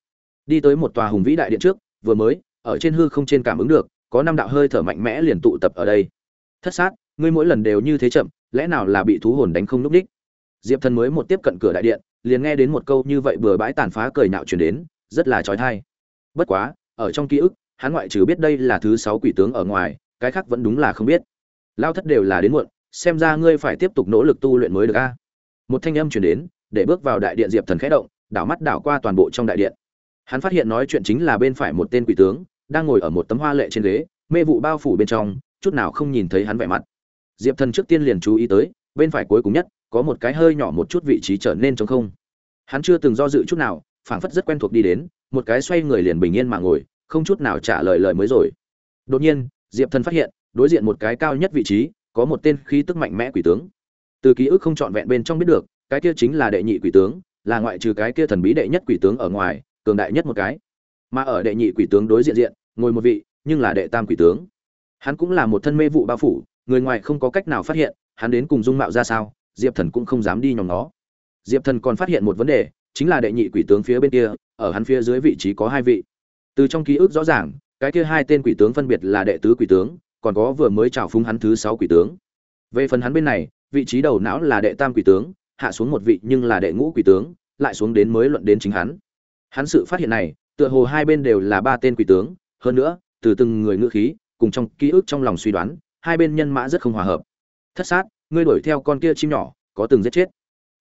Đi tới một tòa hùng vĩ đại điện trước, vừa mới, ở trên hư không trên cảm ứng được, có năm đạo hơi thở mạnh mẽ liền tụ tập ở đây. Thất sát, ngươi mỗi lần đều như thế chậm, lẽ nào là bị thú hồn đánh không núp đích? Diệp thần mới một tiếp cận cửa đại điện, liền nghe đến một câu như vậy bừa bãi tàn phá cười nạo truyền đến, rất là trói thai bất quá, ở trong ký ức, hắn ngoại trừ biết đây là thứ sáu quỷ tướng ở ngoài, cái khác vẫn đúng là không biết. Lao thất đều là đến muộn xem ra ngươi phải tiếp tục nỗ lực tu luyện mới được a. Một thanh âm chuyển đến, để bước vào đại điện diệp thần khẽ động, đảo mắt đảo qua toàn bộ trong đại điện. Hắn phát hiện nói chuyện chính là bên phải một tên quỷ tướng, đang ngồi ở một tấm hoa lệ trên ghế, mê vụ bao phủ bên trong, chút nào không nhìn thấy hắn vẻ mặt. Diệp thần trước tiên liền chú ý tới, bên phải cuối cùng nhất, có một cái hơi nhỏ một chút vị trí trở nên trống không. Hắn chưa từng do dự chút nào, phảng phất rất quen thuộc đi đến, một cái xoay người liền bình yên mà ngồi, không chút nào trả lời lời mới rồi. Đột nhiên, diệp thần phát hiện, đối diện một cái cao nhất vị trí có một tên khí tức mạnh mẽ quỷ tướng. Từ ký ức không trọn vẹn bên trong biết được, cái kia chính là đệ nhị quỷ tướng, là ngoại trừ cái kia thần bí đệ nhất quỷ tướng ở ngoài, cường đại nhất một cái. Mà ở đệ nhị quỷ tướng đối diện diện, ngồi một vị, nhưng là đệ tam quỷ tướng. Hắn cũng là một thân mê vụ bao phủ, người ngoài không có cách nào phát hiện, hắn đến cùng dung mạo ra sao, diệp thần cũng không dám đi nhòm nó. Diệp thần còn phát hiện một vấn đề, chính là đệ nhị quỷ tướng phía bên kia, ở hắn phía dưới vị trí có hai vị. Từ trong ký ức rõ ràng, cái kia hai tên quỷ tướng phân biệt là đệ tứ quỷ tướng còn có vừa mới trào phúng hắn thứ sáu quỷ tướng. Về phần hắn bên này, vị trí đầu não là đệ tam quỷ tướng, hạ xuống một vị nhưng là đệ ngũ quỷ tướng, lại xuống đến mới luận đến chính hắn. Hắn sự phát hiện này, tựa hồ hai bên đều là ba tên quỷ tướng, hơn nữa, từ từng người ngữ khí, cùng trong ký ức trong lòng suy đoán, hai bên nhân mã rất không hòa hợp. Thất sát, ngươi đuổi theo con kia chim nhỏ, có từng giết chết.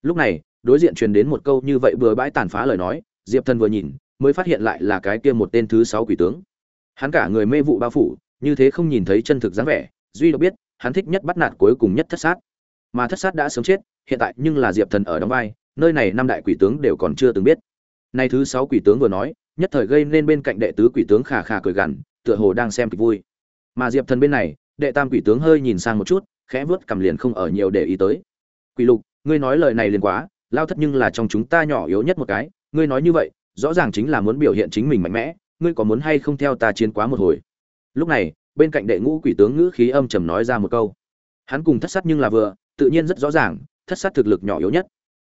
Lúc này, đối diện truyền đến một câu như vậy vừa bãi tàn phá lời nói, diệp thần vừa nhìn, mới phát hiện lại là cái kia một tên thứ sáu quỷ tướng. Hắn cả người mê vụ bao phủ như thế không nhìn thấy chân thực dáng vẻ, duy độc biết, hắn thích nhất bắt nạt cuối cùng nhất thất sát. Mà thất sát đã sớm chết, hiện tại nhưng là diệp thần ở đóng vai, nơi này năm đại quỷ tướng đều còn chưa từng biết. Nay thứ sáu quỷ tướng vừa nói, nhất thời gây nên bên cạnh đệ tứ quỷ tướng khà khà cười gằn, tựa hồ đang xem kịch vui. Mà diệp thần bên này, đệ tam quỷ tướng hơi nhìn sang một chút, khẽ vớt cầm liền không ở nhiều để ý tới. Quỷ lục, ngươi nói lời này liền quá, lao thất nhưng là trong chúng ta nhỏ yếu nhất một cái, ngươi nói như vậy, rõ ràng chính là muốn biểu hiện chính mình mạnh mẽ, ngươi có muốn hay không theo ta chiến quá một hồi? Lúc này, bên cạnh đệ ngũ quỷ tướng ngữ khí âm trầm nói ra một câu. Hắn cùng thất sát nhưng là vừa, tự nhiên rất rõ ràng, thất sát thực lực nhỏ yếu nhất.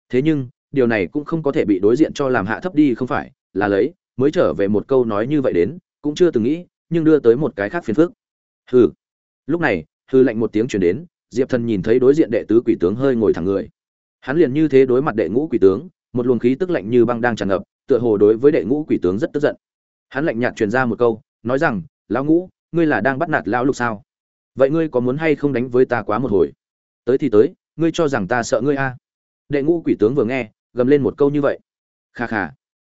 Thế nhưng, điều này cũng không có thể bị đối diện cho làm hạ thấp đi, không phải, là lấy, mới trở về một câu nói như vậy đến, cũng chưa từng nghĩ, nhưng đưa tới một cái khác phiền phức. Hừ. Lúc này, hư lạnh một tiếng chuyển đến, diệp thần nhìn thấy đối diện đệ tứ quỷ tướng hơi ngồi thẳng người. Hắn liền như thế đối mặt đệ ngũ quỷ tướng, một luồng khí tức lạnh như băng đang tràn ngập, tựa hồ đối với đệ ngũ quỷ tướng rất tức giận. Hắn lạnh nhạt truyền ra một câu, nói rằng lão ngũ, ngươi là đang bắt nạt lão lục sao? Vậy ngươi có muốn hay không đánh với ta quá một hồi? Tới thì tới, ngươi cho rằng ta sợ ngươi a đệ ngũ quỷ tướng vừa nghe, gầm lên một câu như vậy. Kha kha.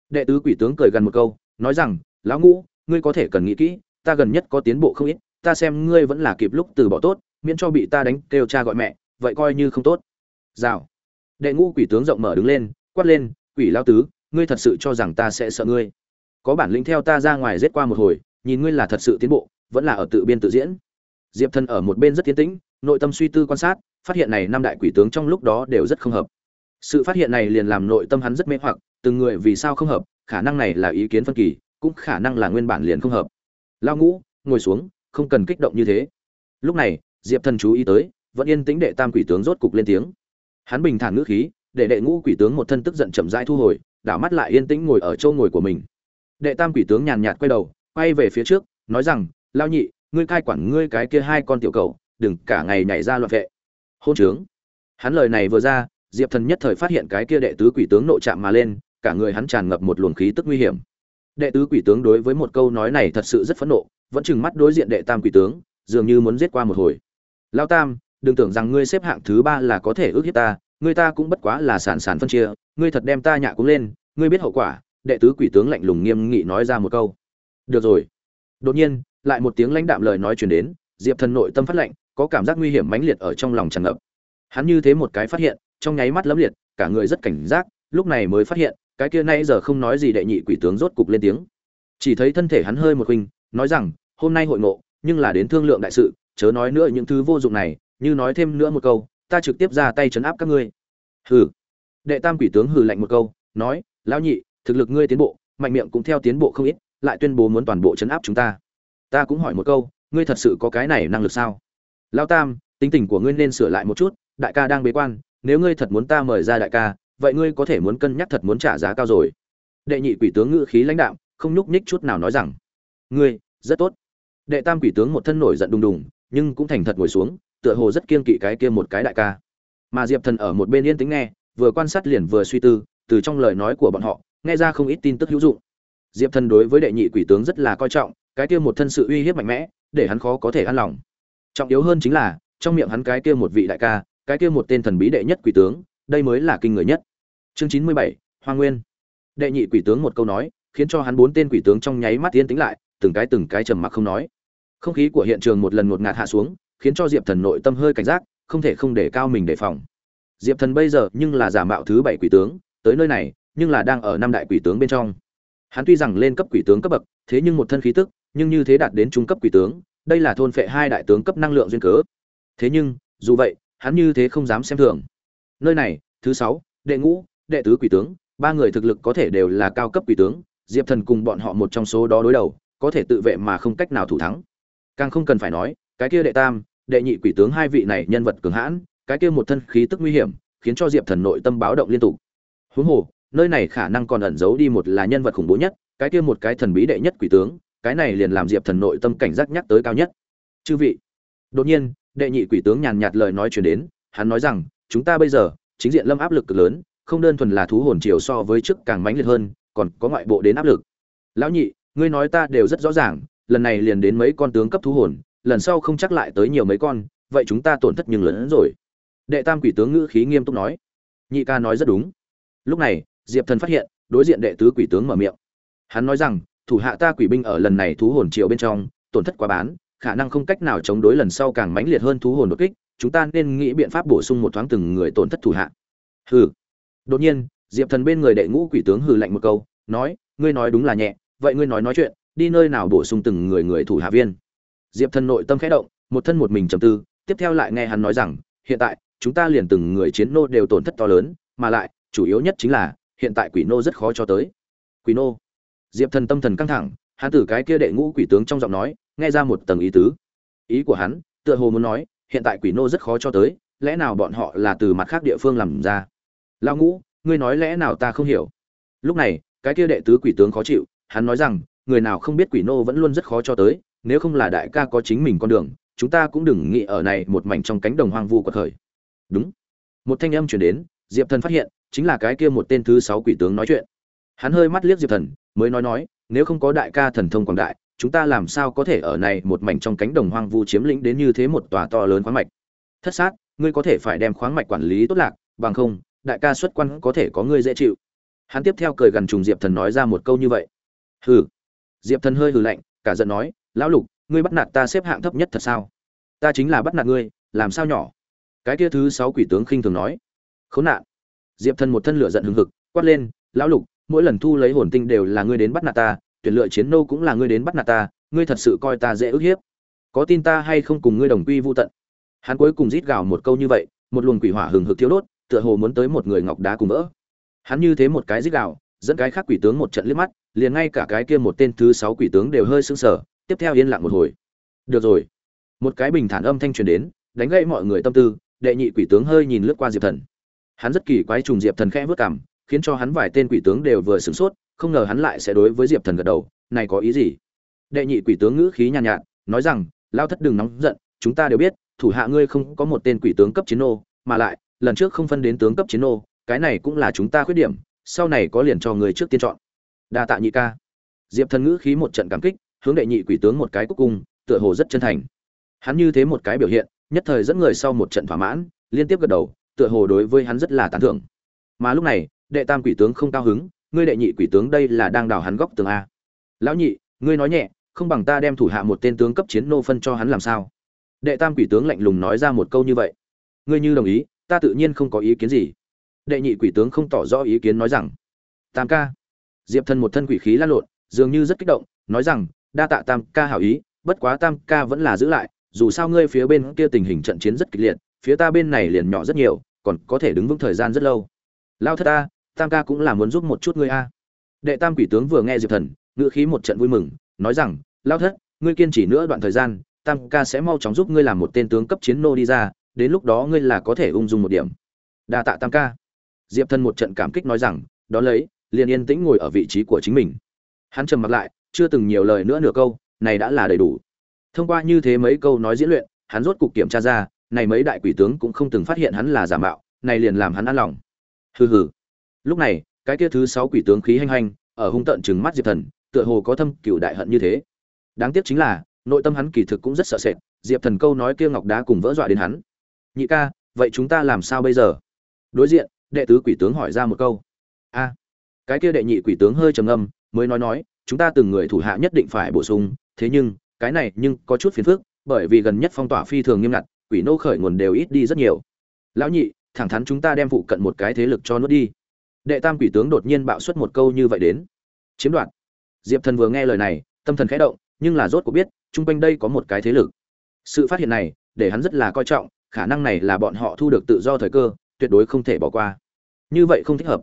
Đệ tứ quỷ tướng cười gần một câu, nói rằng, lão ngũ, ngươi có thể cần nghĩ kỹ, ta gần nhất có tiến bộ không ít, ta xem ngươi vẫn là kịp lúc từ bỏ tốt, miễn cho bị ta đánh kêu cha gọi mẹ, vậy coi như không tốt. Rào. Đệ ngũ quỷ tướng rộng mở đứng lên, quát lên, quỷ lao tứ, ngươi thật sự cho rằng ta sẽ sợ ngươi? Có bản lĩnh theo ta ra ngoài giết qua một hồi nhìn ngươi là thật sự tiến bộ, vẫn là ở tự biên tự diễn. Diệp thần ở một bên rất tiến tĩnh, nội tâm suy tư quan sát, phát hiện này năm đại quỷ tướng trong lúc đó đều rất không hợp. Sự phát hiện này liền làm nội tâm hắn rất mê hoặc, từng người vì sao không hợp, khả năng này là ý kiến phân kỳ, cũng khả năng là nguyên bản liền không hợp. Lao ngũ, ngồi xuống, không cần kích động như thế. Lúc này, diệp thần chú ý tới, vẫn yên tĩnh đệ tam quỷ tướng rốt cục lên tiếng. Hắn bình thản ngữ khí, để đệ ngũ quỷ tướng một thân tức giận chậm rãi thu hồi, đảo mắt lại yên tĩnh ngồi ở chỗ ngồi của mình. Đệ tam quỷ tướng nhàn nhạt quay đầu quay về phía trước, nói rằng, lao nhị, ngươi cai quản ngươi cái kia hai con tiểu cầu đừng cả ngày nhảy ra loạn vệ. Hôn trướng. Hắn lời này vừa ra, diệp thần nhất thời phát hiện cái kia đệ tứ quỷ tướng nộ chạm mà lên, cả người hắn tràn ngập một luồng khí tức nguy hiểm. Đệ tứ quỷ tướng đối với một câu nói này thật sự rất phẫn nộ, vẫn chừng mắt đối diện đệ tam quỷ tướng, dường như muốn giết qua một hồi. Lao tam, đừng tưởng rằng ngươi xếp hạng thứ ba là có thể ước hiếp ta, ngươi ta cũng bất quá là sản sản phân chia, ngươi thật đem ta nhạ cũng lên, ngươi biết hậu quả. Đệ tứ quỷ tướng lạnh lùng nghiêm nghị nói ra một câu được rồi. Đột nhiên, lại một tiếng lãnh đạm lời nói truyền đến, diệp thần nội tâm phát lạnh, có cảm giác nguy hiểm mãnh liệt ở trong lòng tràn ngập. Hắn như thế một cái phát hiện, trong nháy mắt lấm liệt, cả người rất cảnh giác, lúc này mới phát hiện, cái kia nay giờ không nói gì đệ nhị quỷ tướng rốt cục lên tiếng. Chỉ thấy thân thể hắn hơi một huynh nói rằng, hôm nay hội ngộ, nhưng là đến thương lượng đại sự, chớ nói nữa những thứ vô dụng này, như nói thêm nữa một câu, ta trực tiếp ra tay chấn áp các ngươi. Hừ. Đệ tam quỷ tướng hừ lạnh một câu, nói, lão nhị, thực lực ngươi tiến bộ, mạnh miệng cũng theo tiến bộ không ít lại tuyên bố muốn toàn bộ chấn áp chúng ta. Ta cũng hỏi một câu, ngươi thật sự có cái này năng lực sao? Lão tam, tính tình của ngươi nên sửa lại một chút, đại ca đang bế quan, nếu ngươi thật muốn ta mời ra đại ca, vậy ngươi có thể muốn cân nhắc thật muốn trả giá cao rồi. Đệ nhị quỷ tướng ngự khí lãnh đạo không nhúc nhích chút nào nói rằng, ngươi, rất tốt. Đệ tam quỷ tướng một thân nổi giận đùng đùng, nhưng cũng thành thật ngồi xuống, tựa hồ rất kiên kỵ cái kia một cái đại ca. Mà diệp thần ở một bên yên tĩnh nghe, vừa quan sát liền vừa suy tư, từ trong lời nói của bọn họ, nghe ra không ít tin tức hữu dụng diệp thần đối với đệ nhị quỷ tướng rất là coi trọng, cái kia một thân sự uy hiếp mạnh mẽ, để hắn khó có thể an lòng. Trọng yếu hơn chính là, trong miệng hắn cái kia một vị đại ca, cái kia một tên thần bí đệ nhất quỷ tướng, đây mới là kinh người nhất. Chương chín mươi bảy, hoa nguyên. Đệ nhị quỷ tướng một câu nói, khiến cho hắn bốn tên quỷ tướng trong nháy mắt yên tĩnh lại, từng cái từng cái trầm mặc không nói. Không khí của hiện trường một lần ngột ngạt hạ xuống, khiến cho diệp thần nội tâm hơi cảnh giác, không thể không để cao mình đề phòng. Diệp thần bây giờ nhưng là giả mạo thứ bảy quỷ tướng, tới nơi này, nhưng là đang ở năm đại quỷ tướng bên trong hắn tuy rằng lên cấp quỷ tướng cấp bậc, thế nhưng một thân khí tức, nhưng như thế đạt đến trung cấp quỷ tướng, đây là thôn phệ hai đại tướng cấp năng lượng duyên cớ. Thế nhưng, dù vậy, hắn như thế không dám xem thường. Nơi này, thứ sáu, đệ ngũ, đệ tứ quỷ tướng, ba người thực lực có thể đều là cao cấp quỷ tướng, diệp thần cùng bọn họ một trong số đó đối đầu, có thể tự vệ mà không cách nào thủ thắng. Càng không cần phải nói, cái kia đệ tam, đệ nhị quỷ tướng hai vị này nhân vật cường hãn, cái kia một thân khí tức nguy hiểm, khiến cho diệp thần nội tâm báo động liên tục. Huống hồ nơi này khả năng còn ẩn giấu đi một là nhân vật khủng bố nhất, cái kia một cái thần bí đệ nhất quỷ tướng, cái này liền làm diệp thần nội tâm cảnh giác nhắc tới cao nhất. Chư vị, đột nhiên, đệ nhị quỷ tướng nhàn nhạt lời nói chuyển đến, hắn nói rằng, chúng ta bây giờ, chính diện lâm áp lực cực lớn, không đơn thuần là thú hồn chiều so với trước càng mãnh liệt hơn, còn có ngoại bộ đến áp lực. Lão nhị, ngươi nói ta đều rất rõ ràng, lần này liền đến mấy con tướng cấp thú hồn, lần sau không chắc lại tới nhiều mấy con, vậy chúng ta tổn thất nhưng lớn hơn rồi. Đệ tam quỷ tướng ngữ khí nghiêm túc nói. Nhị ca nói rất đúng. Lúc này diệp thần phát hiện, đối diện đệ tứ quỷ tướng mở miệng. Hắn nói rằng, thủ hạ ta quỷ binh ở lần này thú hồn triệu bên trong, tổn thất quá bán, khả năng không cách nào chống đối lần sau càng mãnh liệt hơn thú hồn đột kích, chúng ta nên nghĩ biện pháp bổ sung một thoáng từng người tổn thất thủ hạ. Hừ. Đột nhiên, diệp thần bên người đệ ngũ quỷ tướng hừ lạnh một câu, nói, ngươi nói đúng là nhẹ, vậy ngươi nói nói chuyện, đi nơi nào bổ sung từng người người thủ hạ viên? Diệp thần nội tâm khẽ động, một thân một mình trầm tư, tiếp theo lại nghe hắn nói rằng, hiện tại, chúng ta liền từng người chiến nô đều tổn thất to lớn, mà lại, chủ yếu nhất chính là hiện tại quỷ nô rất khó cho tới. Quỷ nô? Diệp thần tâm thần căng thẳng, hắn từ cái kia đệ ngũ quỷ tướng trong giọng nói, nghe ra một tầng ý tứ. Ý của hắn, tựa hồ muốn nói, hiện tại quỷ nô rất khó cho tới, lẽ nào bọn họ là từ mặt khác địa phương làm ra? Lao ngũ, ngươi nói lẽ nào ta không hiểu? Lúc này, cái kia đệ tứ quỷ tướng khó chịu, hắn nói rằng, người nào không biết quỷ nô vẫn luôn rất khó cho tới, nếu không là đại ca có chính mình con đường, chúng ta cũng đừng nghĩ ở này một mảnh trong cánh đồng hoang vu của thời. đúng. Một thanh âm chuyển đến diệp thần phát hiện, chính là cái kia một tên thứ sáu quỷ tướng nói chuyện. Hắn hơi mắt liếc diệp thần, mới nói nói, nếu không có đại ca thần thông quảng đại, chúng ta làm sao có thể ở này một mảnh trong cánh đồng hoang vu chiếm lĩnh đến như thế một tòa to lớn khoáng mạch? Thất sát, ngươi có thể phải đem khoáng mạch quản lý tốt lạc, bằng không, đại ca xuất quan có thể có ngươi dễ chịu. Hắn tiếp theo cười gần trùng diệp thần nói ra một câu như vậy. Hừ. Diệp thần hơi hừ lạnh, cả giận nói, lão lục, ngươi bắt nạt ta xếp hạng thấp nhất thật sao? Ta chính là bắt nạt ngươi, làm sao nhỏ? Cái kia thứ sáu quỷ tướng khinh thường nói khốn nạn. Diệp thần một thân lửa giận hừng hực, quát lên, lão lục, mỗi lần thu lấy hồn tinh đều là ngươi đến bắt nạt ta tuyển lựa chiến nô cũng là ngươi đến bắt nạt ta, ngươi thật sự coi ta dễ ức hiếp. Có tin ta hay không cùng ngươi đồng quy vô tận? Hắn cuối cùng rít gào một câu như vậy, một luồng quỷ hỏa hừng hực thiếu đốt, tựa hồ muốn tới một người ngọc đá cùng vỡ. Hắn như thế một cái rít gào, dẫn cái khác quỷ tướng một trận liếc mắt, liền ngay cả cái kia một tên thứ sáu quỷ tướng đều hơi sững sờ, tiếp theo yên lặng một hồi. Được rồi. Một cái bình thản âm thanh truyền đến, đánh gãy mọi người tâm tư, đệ nhị quỷ tướng hơi nhìn lướt qua diệp thần hắn rất kỳ quái trùng diệp thần khẽ vớt cảm khiến cho hắn vài tên quỷ tướng đều vừa sửng sốt không ngờ hắn lại sẽ đối với diệp thần gật đầu này có ý gì? Đệ nhị quỷ tướng ngữ khí nhàn nhạt, nhạt nói rằng lao thất đừng nóng giận chúng ta đều biết thủ hạ ngươi không có một tên quỷ tướng cấp chiến nô mà lại lần trước không phân đến tướng cấp chiến nô cái này cũng là chúng ta khuyết điểm sau này có liền cho người trước tiên chọn. Đa tạ nhị ca. Diệp thần ngữ khí một trận cảm kích hướng đệ nhị quỷ tướng một cái cuối cùng tựa hồ rất chân thành. Hắn như thế một cái biểu hiện nhất thời dẫn người sau một trận thỏa mãn liên tiếp gật đầu tựa hồ đối với hắn rất là tán thưởng. Mà lúc này, đệ tam quỷ tướng không cao hứng, ngươi đệ nhị quỷ tướng đây là đang đào hắn góc tường a. Lão nhị, ngươi nói nhẹ, không bằng ta đem thủ hạ một tên tướng cấp chiến nô phân cho hắn làm sao? Đệ tam quỷ tướng lạnh lùng nói ra một câu như vậy. Ngươi như đồng ý, ta tự nhiên không có ý kiến gì. Đệ nhị quỷ tướng không tỏ rõ ý kiến nói rằng, tam ca. Diệp thần một thân quỷ khí lan lộn, dường như rất kích động, nói rằng, đa tạ tam ca hảo ý, bất quá tam ca vẫn là giữ lại, dù sao ngươi phía bên kia tình hình trận chiến rất kịch liệt phía ta bên này liền nhỏ rất nhiều, còn có thể đứng vững thời gian rất lâu. Lao thất ta, tam ca cũng là muốn giúp một chút ngươi a. Đệ tam quỷ tướng vừa nghe diệp thần, ngữ khí một trận vui mừng, nói rằng, lao thất, ngươi kiên trì nữa đoạn thời gian, tam ca sẽ mau chóng giúp ngươi làm một tên tướng cấp chiến nô đi ra, đến lúc đó ngươi là có thể ung dung một điểm. Đa tạ tam ca. Diệp thần một trận cảm kích nói rằng đó lấy, liền yên tĩnh ngồi ở vị trí của chính mình. Hắn trầm mặt lại, chưa từng nhiều lời nữa nửa câu, này đã là đầy đủ. Thông qua như thế mấy câu nói diễn luyện, hắn rốt cục kiểm tra ra này mấy đại quỷ tướng cũng không từng phát hiện hắn là giả mạo, này liền làm hắn an lòng. Hừ hừ. Lúc này, cái kia thứ sáu quỷ tướng khí hành hành ở hung tận chừng mắt diệp thần, tựa hồ có thâm cửu đại hận như thế. Đáng tiếc chính là, nội tâm hắn kỳ thực cũng rất sợ sệt, diệp thần câu nói kia ngọc đá cùng vỡ dọa đến hắn. Nhị ca, vậy chúng ta làm sao bây giờ? Đối diện, đệ tứ quỷ tướng hỏi ra một câu. A. Cái kia đệ nhị quỷ tướng hơi trầm ngâm, mới nói nói, chúng ta từng người thủ hạ nhất định phải bổ sung, thế nhưng, cái này nhưng có chút phiền phức, bởi vì gần nhất phong tỏa phi thường nghiêm ngặt quỷ nô khởi nguồn đều ít đi rất nhiều. Lão nhị, thẳng thắn chúng ta đem phụ cận một cái thế lực cho nuốt đi. Đệ tam quỷ tướng đột nhiên bạo xuất một câu như vậy đến. Chiếm đoạt. Diệp thần vừa nghe lời này, tâm thần khẽ động, nhưng là rốt cuộc biết, chung quanh đây có một cái thế lực. Sự phát hiện này, để hắn rất là coi trọng, khả năng này là bọn họ thu được tự do thời cơ, tuyệt đối không thể bỏ qua. Như vậy không thích hợp.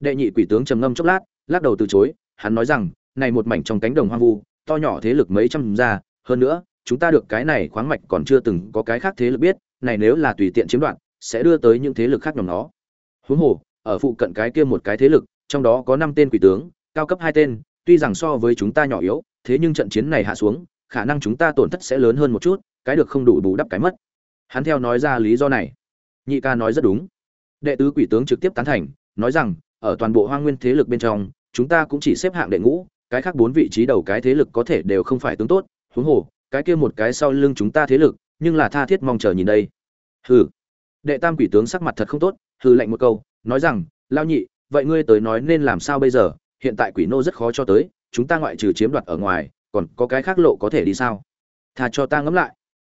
Đệ nhị quỷ tướng trầm ngâm chốc lát, lắc đầu từ chối, hắn nói rằng, này một mảnh trong cánh đồng hoang vu, to nhỏ thế lực mấy trăm gia hơn nữa chúng ta được cái này khoáng mạch còn chưa từng có cái khác thế lực biết, này nếu là tùy tiện chiếm đoạt, sẽ đưa tới những thế lực khác nhóm nó. Huống hồ, ở phụ cận cái kia một cái thế lực, trong đó có năm tên quỷ tướng, cao cấp hai tên, tuy rằng so với chúng ta nhỏ yếu, thế nhưng trận chiến này hạ xuống, khả năng chúng ta tổn thất sẽ lớn hơn một chút, cái được không đủ bù đắp cái mất. Hắn theo nói ra lý do này. Nhị ca nói rất đúng. Đệ tứ quỷ tướng trực tiếp tán thành, nói rằng, ở toàn bộ hoang nguyên thế lực bên trong, chúng ta cũng chỉ xếp hạng đệ ngũ, cái khác bốn vị trí đầu cái thế lực có thể đều không phải tướng tốt. Huống hồ cái kia một cái sau lưng chúng ta thế lực, nhưng là tha thiết mong chờ nhìn đây. Hừ. Đệ tam quỷ tướng sắc mặt thật không tốt, hừ lạnh một câu, nói rằng lao nhị, vậy ngươi tới nói nên làm sao bây giờ? Hiện tại quỷ nô rất khó cho tới, chúng ta ngoại trừ chiếm đoạt ở ngoài, còn có cái khác lộ có thể đi sao? Tha cho ta ngẫm lại.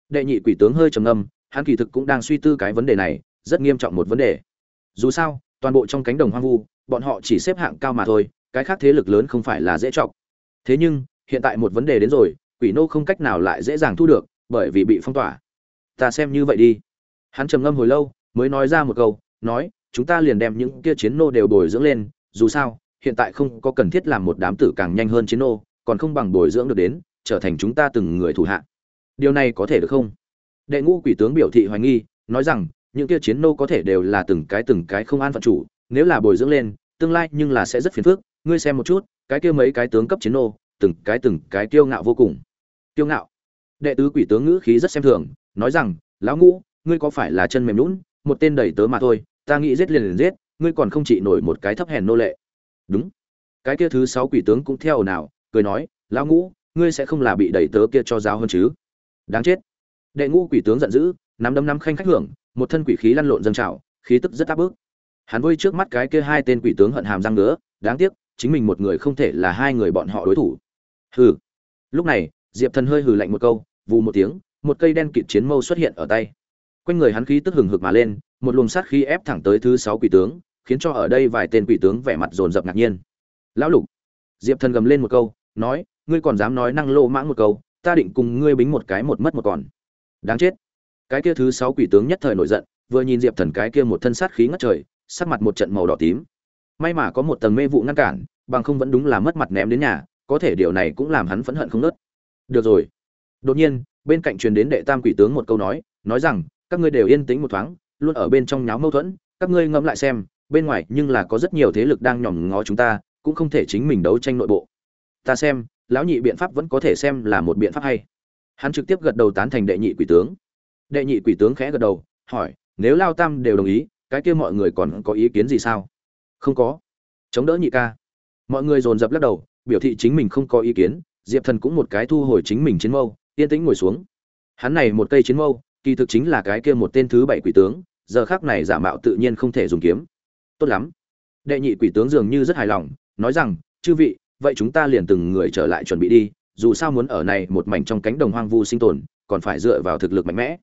Đệ nhị quỷ tướng hơi trầm ngâm, hắn kỳ thực cũng đang suy tư cái vấn đề này, rất nghiêm trọng một vấn đề. Dù sao, toàn bộ trong cánh đồng hoang vu, bọn họ chỉ xếp hạng cao mà thôi, cái khác thế lực lớn không phải là dễ trọng thế nhưng, hiện tại một vấn đề đến rồi quỷ nô không cách nào lại dễ dàng thu được, bởi vì bị phong tỏa. Ta xem như vậy đi. Hắn trầm ngâm hồi lâu, mới nói ra một câu, nói, chúng ta liền đem những kia chiến nô đều bồi dưỡng lên, dù sao, hiện tại không có cần thiết làm một đám tử càng nhanh hơn chiến nô, còn không bằng bồi dưỡng được đến, trở thành chúng ta từng người thủ hạ. Điều này có thể được không? Đệ ngũ quỷ tướng biểu thị hoài nghi, nói rằng, những kia chiến nô có thể đều là từng cái từng cái không an phận chủ, nếu là bồi dưỡng lên, tương lai nhưng là sẽ rất phiền phức. Ngươi xem một chút, cái kia mấy cái tướng cấp chiến nô, từng cái từng cái kiêu ngạo vô cùng kiêu ngạo. Đệ tứ quỷ tướng ngữ khí rất xem thường, nói rằng, lão ngũ, ngươi có phải là chân mềm lún một tên đầy tớ mà thôi, ta nghĩ giết liền liền giết, ngươi còn không chỉ nổi một cái thấp hèn nô lệ. Đúng. Cái kia thứ sáu quỷ tướng cũng theo nào, cười nói, lão ngũ, ngươi sẽ không là bị đầy tớ kia cho giáo hơn chứ? Đáng chết. Đệ ngũ quỷ tướng giận dữ, nắm đấm nắm khanh khách hưởng, một thân quỷ khí lăn lộn dâng trào, khí tức rất áp bức. Hắn vơi trước mắt cái kia hai tên quỷ tướng hận hàm răng nữa đáng tiếc, chính mình một người không thể là hai người bọn họ đối thủ. Hừ. Lúc này diệp thần hơi hừ lạnh một câu, vù một tiếng, một cây đen kịt chiến mâu xuất hiện ở tay. Quanh người hắn khí tức hừng hực mà lên, một luồng sát khí ép thẳng tới thứ sáu quỷ tướng, khiến cho ở đây vài tên quỷ tướng vẻ mặt dồn dập ngạc nhiên. Lão lục. Diệp thần gầm lên một câu, nói, ngươi còn dám nói năng lô mãng một câu, ta định cùng ngươi bính một cái một mất một còn. Đáng chết. Cái kia thứ sáu quỷ tướng nhất thời nổi giận, vừa nhìn diệp thần cái kia một thân sát khí ngất trời, sắc mặt một trận màu đỏ tím. May mà có một tầng mê vụ ngăn cản, bằng không vẫn đúng là mất mặt ném đến nhà, có thể điều này cũng làm hắn phẫn hận không nớt được rồi. Đột nhiên, bên cạnh truyền đến đệ tam quỷ tướng một câu nói nói rằng, các ngươi đều yên tĩnh một thoáng, luôn ở bên trong nháo mâu thuẫn, các ngươi ngẫm lại xem, bên ngoài nhưng là có rất nhiều thế lực đang nhòm ngó chúng ta, cũng không thể chính mình đấu tranh nội bộ. Ta xem, lão nhị biện pháp vẫn có thể xem là một biện pháp hay. Hắn trực tiếp gật đầu tán thành đệ nhị quỷ tướng. Đệ nhị quỷ tướng khẽ gật đầu, hỏi, nếu lao tam đều đồng ý, cái kia mọi người còn có ý kiến gì sao? Không có. Chống đỡ nhị ca. Mọi người dồn dập lắc đầu, biểu thị chính mình không có ý kiến diệp thần cũng một cái thu hồi chính mình chiến mâu, yên tĩnh ngồi xuống. Hắn này một cây chiến mâu, kỳ thực chính là cái kia một tên thứ bảy quỷ tướng, giờ khác này giả mạo tự nhiên không thể dùng kiếm. Tốt lắm. Đệ nhị quỷ tướng dường như rất hài lòng, nói rằng, chư vị, vậy chúng ta liền từng người trở lại chuẩn bị đi, dù sao muốn ở này một mảnh trong cánh đồng hoang vu sinh tồn, còn phải dựa vào thực lực mạnh mẽ.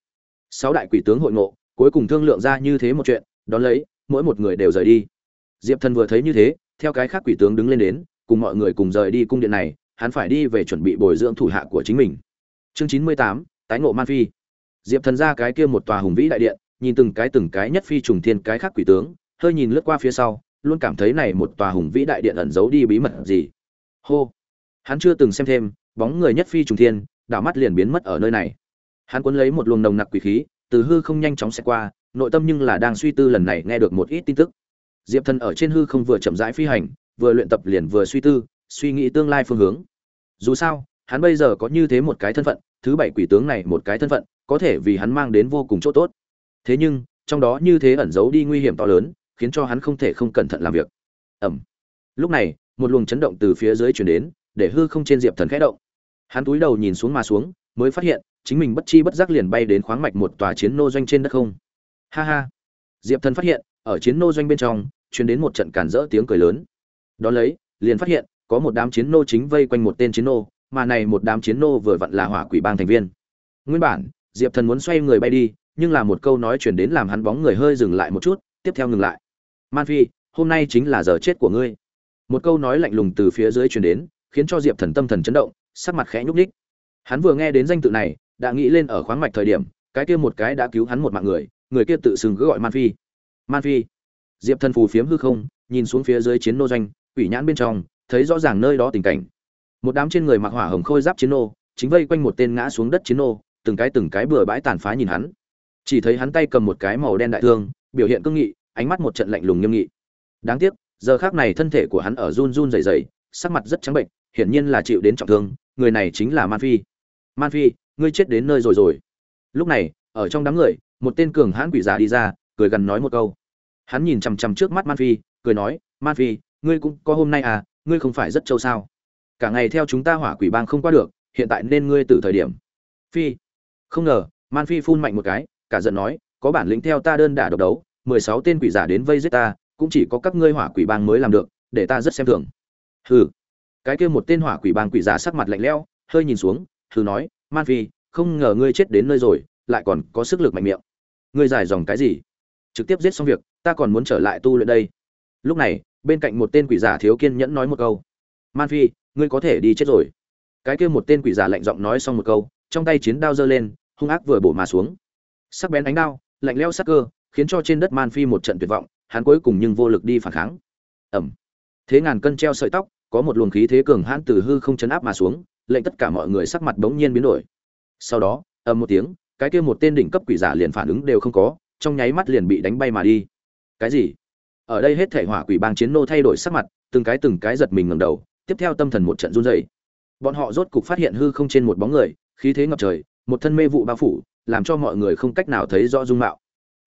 Sáu đại quỷ tướng hội ngộ, cuối cùng thương lượng ra như thế một chuyện, đón lấy, mỗi một người đều rời đi. Diệp thần vừa thấy như thế, theo cái khác quỷ tướng đứng lên đến, cùng mọi người cùng rời đi cung điện này hắn phải đi về chuẩn bị bồi dưỡng thủ hạ của chính mình. Chương chín mươi tám, tái ngộ man phi. Diệp thần ra cái kia một tòa hùng vĩ đại điện, nhìn từng cái từng cái nhất phi trùng thiên cái khác quỷ tướng, hơi nhìn lướt qua phía sau, luôn cảm thấy này một tòa hùng vĩ đại điện ẩn giấu đi bí mật gì. Hô! Hắn chưa từng xem thêm, bóng người nhất phi trùng thiên, đảo mắt liền biến mất ở nơi này. Hắn cuốn lấy một luồng nồng nặc quỷ khí, từ hư không nhanh chóng sẽ qua, nội tâm nhưng là đang suy tư lần này nghe được một ít tin tức. Diệp thần ở trên hư không vừa chậm rãi phi hành, vừa luyện tập liền vừa suy tư, suy nghĩ tương lai phương hướng dù sao, hắn bây giờ có như thế một cái thân phận, thứ bảy quỷ tướng này một cái thân phận, có thể vì hắn mang đến vô cùng chỗ tốt. Thế nhưng, trong đó như thế ẩn giấu đi nguy hiểm to lớn, khiến cho hắn không thể không cẩn thận làm việc. Ẩm. Lúc này, một luồng chấn động từ phía dưới chuyển đến, để hư không trên diệp thần khẽ động. Hắn túi đầu nhìn xuống mà xuống, mới phát hiện, chính mình bất chi bất giác liền bay đến khoáng mạch một tòa chiến nô doanh trên đất không. Ha ha. Diệp thần phát hiện, ở chiến nô doanh bên trong, truyền đến một trận cản rỡ tiếng cười lớn. Đón lấy, liền phát hiện có một đám chiến nô chính vây quanh một tên chiến nô, mà này một đám chiến nô vừa vặn là hỏa quỷ bang thành viên. Nguyên bản, diệp thần muốn xoay người bay đi, nhưng là một câu nói truyền đến làm hắn bóng người hơi dừng lại một chút, tiếp theo ngừng lại. Man phi, hôm nay chính là giờ chết của ngươi. Một câu nói lạnh lùng từ phía dưới truyền đến, khiến cho diệp thần tâm thần chấn động, sắc mặt khẽ nhúc nhích. hắn vừa nghe đến danh tự này, đã nghĩ lên ở khoáng mạch thời điểm, cái kia một cái đã cứu hắn một mạng người người kia tự xưng cứ gọi man phi. Man phi. Diệp thần phù phiếm hư không, nhìn xuống phía dưới chiến nô doanh, quỷ nhãn bên trong thấy rõ ràng nơi đó tình cảnh. Một đám trên người mặc hỏa hồng khôi giáp chiến nô, chính vây quanh một tên ngã xuống đất chiến nô, từng cái từng cái bừa bãi tàn phá nhìn hắn. Chỉ thấy hắn tay cầm một cái màu đen đại thương, biểu hiện cương nghị, ánh mắt một trận lạnh lùng nghiêm nghị. Đáng tiếc, giờ khác này thân thể của hắn ở run run rẩy rẩy, sắc mặt rất trắng bệnh, hiển nhiên là chịu đến trọng thương, người này chính là man phi. Man phi, ngươi chết đến nơi rồi rồi. Lúc này, ở trong đám người, một tên cường hãn quỷ giả đi ra, cười gần nói một câu. Hắn nhìn chằm chằm trước mắt man phi, cười nói, man phi, ngươi cũng có hôm nay à ngươi không phải rất trâu sao? Cả ngày theo chúng ta hỏa quỷ bang không qua được, hiện tại nên ngươi từ thời điểm. Phi. Không ngờ, man phi phun mạnh một cái, cả giận nói, có bản lĩnh theo ta đơn đả độc đấu, mười sáu tên quỷ giả đến vây giết ta, cũng chỉ có các ngươi hỏa quỷ bang mới làm được, để ta rất xem thường. Hừ. Cái kia một tên hỏa quỷ bang quỷ giả sắc mặt lạnh lẽo, hơi nhìn xuống, hừ nói, man phi, không ngờ ngươi chết đến nơi rồi, lại còn có sức lực mạnh miệng. Ngươi giải dòng cái gì? Trực tiếp giết xong việc, ta còn muốn trở lại tu luyện đây. Lúc này bên cạnh một tên quỷ giả thiếu kiên nhẫn nói một câu. Man phi, ngươi có thể đi chết rồi. Cái kia một tên quỷ giả lạnh giọng nói xong một câu, trong tay chiến đao giơ lên, hung ác vừa bổ mà xuống. Sắc bén ánh đao, lạnh lẽo sắc cơ, khiến cho trên đất man phi một trận tuyệt vọng, hắn cuối cùng nhưng vô lực đi phản kháng. Ẩm thế ngàn cân treo sợi tóc, có một luồng khí thế cường hãn từ hư không chấn áp mà xuống, lệnh tất cả mọi người sắc mặt bỗng nhiên biến đổi. Sau đó, ầm một tiếng, cái kia một tên đỉnh cấp quỷ giả liền phản ứng đều không có, trong nháy mắt liền bị đánh bay mà đi. Cái gì? Ở đây hết thể hỏa quỷ bang chiến nô thay đổi sắc mặt, từng cái từng cái giật mình ngẩng đầu, tiếp theo tâm thần một trận run rẩy. Bọn họ rốt cục phát hiện hư không trên một bóng người, khí thế ngập trời, một thân mê vụ bao phủ, làm cho mọi người không cách nào thấy rõ dung mạo.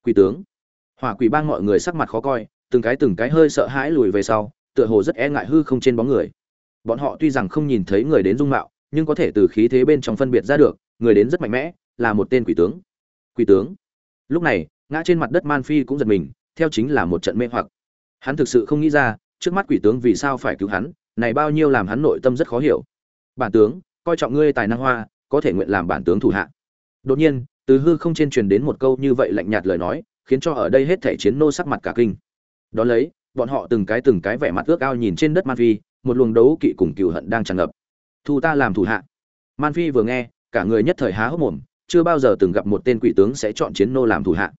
Quỷ tướng. Hỏa quỷ bang mọi người sắc mặt khó coi, từng cái từng cái hơi sợ hãi lùi về sau, tựa hồ rất e ngại hư không trên bóng người. Bọn họ tuy rằng không nhìn thấy người đến dung mạo, nhưng có thể từ khí thế bên trong phân biệt ra được, người đến rất mạnh mẽ, là một tên quỷ tướng. Quỷ tướng. Lúc này, ngã trên mặt đất man phi cũng giật mình theo chính là một trận mê hoặc. Hắn thực sự không nghĩ ra, trước mắt quỷ tướng vì sao phải cứu hắn, này bao nhiêu làm hắn nội tâm rất khó hiểu. Bản tướng, coi trọng ngươi tài năng hoa, có thể nguyện làm bản tướng thủ hạ. Đột nhiên, từ hư không trên truyền đến một câu như vậy lạnh nhạt lời nói, khiến cho ở đây hết thảy chiến nô sắc mặt cả kinh. Đó lấy, bọn họ từng cái từng cái vẻ mặt ước ao nhìn trên đất man phi, một luồng đấu kỵ cùng cừu hận đang tràn ngập. Thu ta làm thủ hạ. Man phi vừa nghe, cả người nhất thời há hốc mồm, chưa bao giờ từng gặp một tên quỷ tướng sẽ chọn chiến nô làm thủ hạ.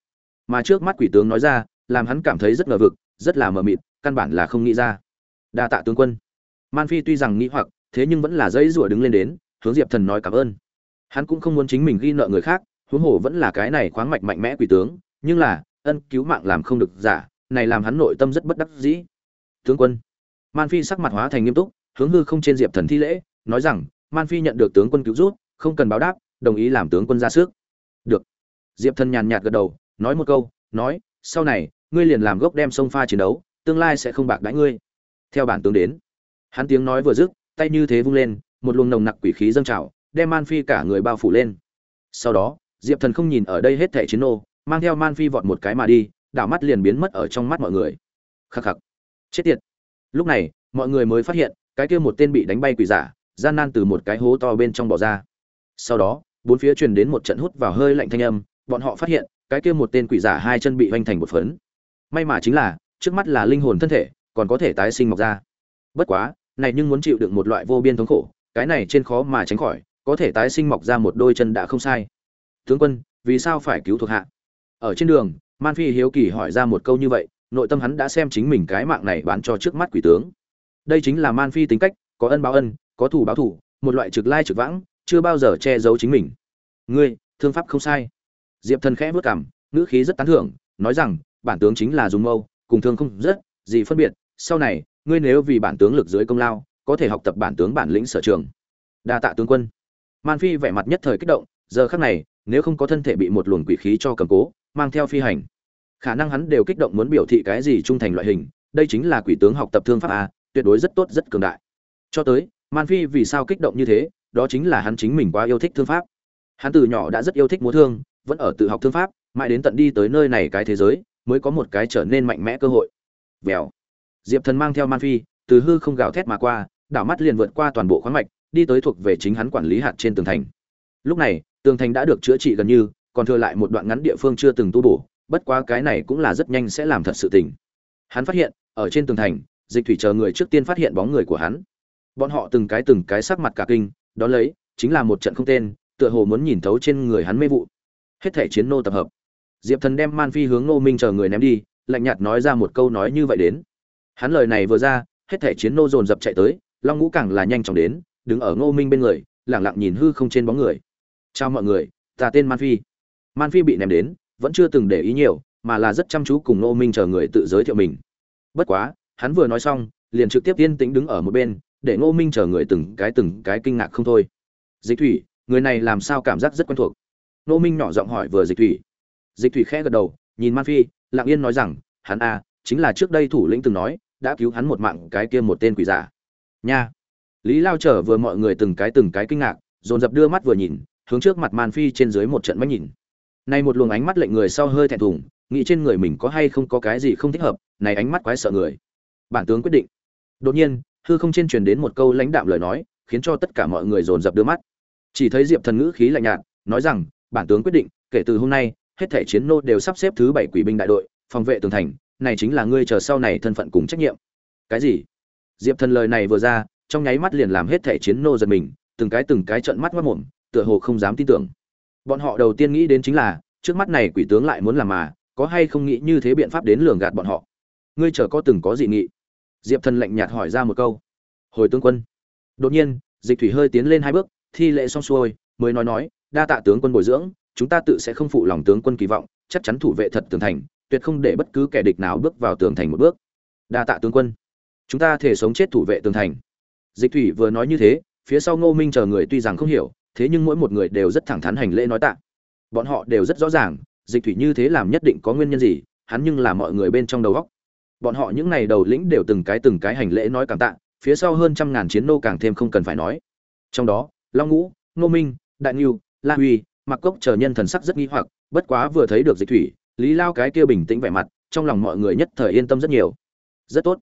Mà trước mắt quỷ tướng nói ra làm hắn cảm thấy rất ngờ vực, rất là mờ mịt, căn bản là không nghĩ ra. Đa tạ tướng quân. Man phi tuy rằng nghĩ hoặc, thế nhưng vẫn là dãy rủa đứng lên đến, hướng diệp thần nói cảm ơn. Hắn cũng không muốn chính mình ghi nợ người khác, huống hồ vẫn là cái này khoáng mạch mạnh mẽ quỷ tướng, nhưng là, ân cứu mạng làm không được giả, này làm hắn nội tâm rất bất đắc dĩ. Tướng quân. Man phi sắc mặt hóa thành nghiêm túc, hướng hư không trên diệp thần thi lễ, nói rằng, man phi nhận được tướng quân cứu rút không cần báo đáp, đồng ý làm tướng quân ra sức. Được. Diệp thần nhàn nhạt gật đầu, nói một câu, nói sau này, ngươi liền làm gốc đem sông pha chiến đấu, tương lai sẽ không bạc đãi ngươi. Theo bản tướng đến, hắn tiếng nói vừa dứt, tay như thế vung lên, một luồng nồng nặc quỷ khí dâng trào, đem man phi cả người bao phủ lên. Sau đó, diệp thần không nhìn ở đây hết thẻ chiến nô, mang theo man phi vọt một cái mà đi, đảo mắt liền biến mất ở trong mắt mọi người. Khắc khắc. Chết tiệt. Lúc này, mọi người mới phát hiện, cái kia một tên bị đánh bay quỷ giả, gian nan từ một cái hố to bên trong bỏ ra. Sau đó, bốn phía truyền đến một trận hút vào hơi lạnh thanh âm, bọn họ phát hiện cái kia một tên quỷ giả hai chân bị hoành thành một phấn. May mà chính là, trước mắt là linh hồn thân thể, còn có thể tái sinh mọc ra. Bất quá, này nhưng muốn chịu đựng một loại vô biên thống khổ, cái này trên khó mà tránh khỏi, có thể tái sinh mọc ra một đôi chân đã không sai. Tướng quân, vì sao phải cứu thuộc hạ? Ở trên đường, man phi hiếu kỳ hỏi ra một câu như vậy, nội tâm hắn đã xem chính mình cái mạng này bán cho trước mắt quỷ tướng. Đây chính là man phi tính cách, có ân báo ân, có thù báo thù, một loại trực lai trực vãng, chưa bao giờ che giấu chính mình. Ngươi, thương pháp không sai diệp thần khẽ vớt cảm ngữ khí rất tán thưởng, nói rằng, bản tướng chính là dùng mâu, cùng thương không rất, gì phân biệt, sau này, ngươi nếu vì bản tướng lực dưới công lao, có thể học tập bản tướng bản lĩnh sở trường. Đa tạ tướng quân. Man phi vẻ mặt nhất thời kích động, giờ khắc này, nếu không có thân thể bị một luồng quỷ khí cho cầm cố, mang theo phi hành. Khả năng hắn đều kích động muốn biểu thị cái gì trung thành loại hình, đây chính là quỷ tướng học tập thương pháp a, tuyệt đối rất tốt, rất cường đại. Cho tới, man phi vì sao kích động như thế, đó chính là hắn chính mình quá yêu thích thương pháp. Hắn từ nhỏ đã rất yêu thích múa thương vẫn ở tự học thương pháp, mãi đến tận đi tới nơi này cái thế giới, mới có một cái trở nên mạnh mẽ cơ hội. Vèo. Diệp thần mang theo man phi, từ hư không gào thét mà qua, đảo mắt liền vượt qua toàn bộ khoáng mạch, đi tới thuộc về chính hắn quản lý hạt trên tường thành. Lúc này, tường thành đã được chữa trị gần như, còn thừa lại một đoạn ngắn địa phương chưa từng tu bổ, bất quá cái này cũng là rất nhanh sẽ làm thật sự tình hắn phát hiện, ở trên tường thành, dịch thủy chờ người trước tiên phát hiện bóng người của hắn. Bọn họ từng cái từng cái sắc mặt cả kinh đó lấy, chính là một trận không tên, tựa hồ muốn nhìn thấu trên người hắn mê vụ hết thể chiến nô tập hợp. Diệp thần đem man phi hướng ngô minh chờ người ném đi, lạnh nhạt nói ra một câu nói như vậy đến. Hắn lời này vừa ra, hết thể chiến nô dồn dập chạy tới, long ngũ càng là nhanh chóng đến, đứng ở ngô minh bên người lẳng lặng nhìn hư không trên bóng người. Chào mọi người, ta tên man phi. Man phi bị ném đến, vẫn chưa từng để ý nhiều, mà là rất chăm chú cùng ngô minh chờ người tự giới thiệu mình. Bất quá, hắn vừa nói xong, liền trực tiếp yên tĩnh đứng ở một bên, để ngô minh chờ người từng cái từng cái kinh ngạc không thôi. Dịch thủy, người này làm sao cảm giác rất quen thuộc? Nô minh nhỏ giọng hỏi vừa dịch thủy. Dịch thủy khẽ gật đầu, nhìn man phi, lặng yên nói rằng, hắn a, chính là trước đây thủ lĩnh từng nói, đã cứu hắn một mạng cái kia một tên quỷ giả. Nha. Lý lao trở vừa mọi người từng cái từng cái kinh ngạc, dồn dập đưa mắt vừa nhìn, hướng trước mặt man phi trên dưới một trận mắt nhìn. Này một luồng ánh mắt lệnh người sau hơi thẹn thùng, nghĩ trên người mình có hay không có cái gì không thích hợp, này ánh mắt quái sợ người. Bản tướng quyết định. Đột nhiên, hư không trên truyền đến một câu lãnh đạm lời nói, khiến cho tất cả mọi người dồn dập đưa mắt. Chỉ thấy diệp thần ngữ khí lạnh nhạt, nói rằng bản tướng quyết định, kể từ hôm nay, hết thể chiến nô đều sắp xếp thứ bảy quỷ binh đại đội, phòng vệ tường thành, này chính là ngươi chờ sau này thân phận cùng trách nhiệm. Cái gì? Diệp thần lời này vừa ra, trong nháy mắt liền làm hết thể chiến nô giật mình, từng cái từng cái trận mắt mất mồm, tựa hồ không dám tin tưởng. Bọn họ đầu tiên nghĩ đến chính là, trước mắt này quỷ tướng lại muốn làm mà, có hay không nghĩ như thế biện pháp đến lường gạt bọn họ? Ngươi chờ có từng có dị nghị? Diệp thần lạnh nhạt hỏi ra một câu. Hồi tướng quân. Đột nhiên, dịch thủy hơi tiến lên hai bước, thi lệ xong xuôi, mới nói nói đa tạ tướng quân bồi dưỡng, chúng ta tự sẽ không phụ lòng tướng quân kỳ vọng, chắc chắn thủ vệ thật tường thành, tuyệt không để bất cứ kẻ địch nào bước vào tường thành một bước. Đa tạ tướng quân. Chúng ta thể sống chết thủ vệ tường thành. Dịch thủy vừa nói như thế, phía sau ngô minh chờ người tuy rằng không hiểu, thế nhưng mỗi một người đều rất thẳng thắn hành lễ nói tạ. Bọn họ đều rất rõ ràng, dịch thủy như thế làm nhất định có nguyên nhân gì, hắn nhưng là mọi người bên trong đầu góc bọn họ những ngày đầu lĩnh đều từng cái từng cái hành lễ nói cảm tạ, phía sau hơn trăm ngàn chiến nô càng thêm không cần phải nói. Trong đó, long ngũ, ngô minh, đại ngưu la huy mặc cốc chờ nhân thần sắc rất nghi hoặc, bất quá vừa thấy được dịch thủy, lý lao cái kia bình tĩnh vẻ mặt, trong lòng mọi người nhất thời yên tâm rất nhiều. Rất tốt.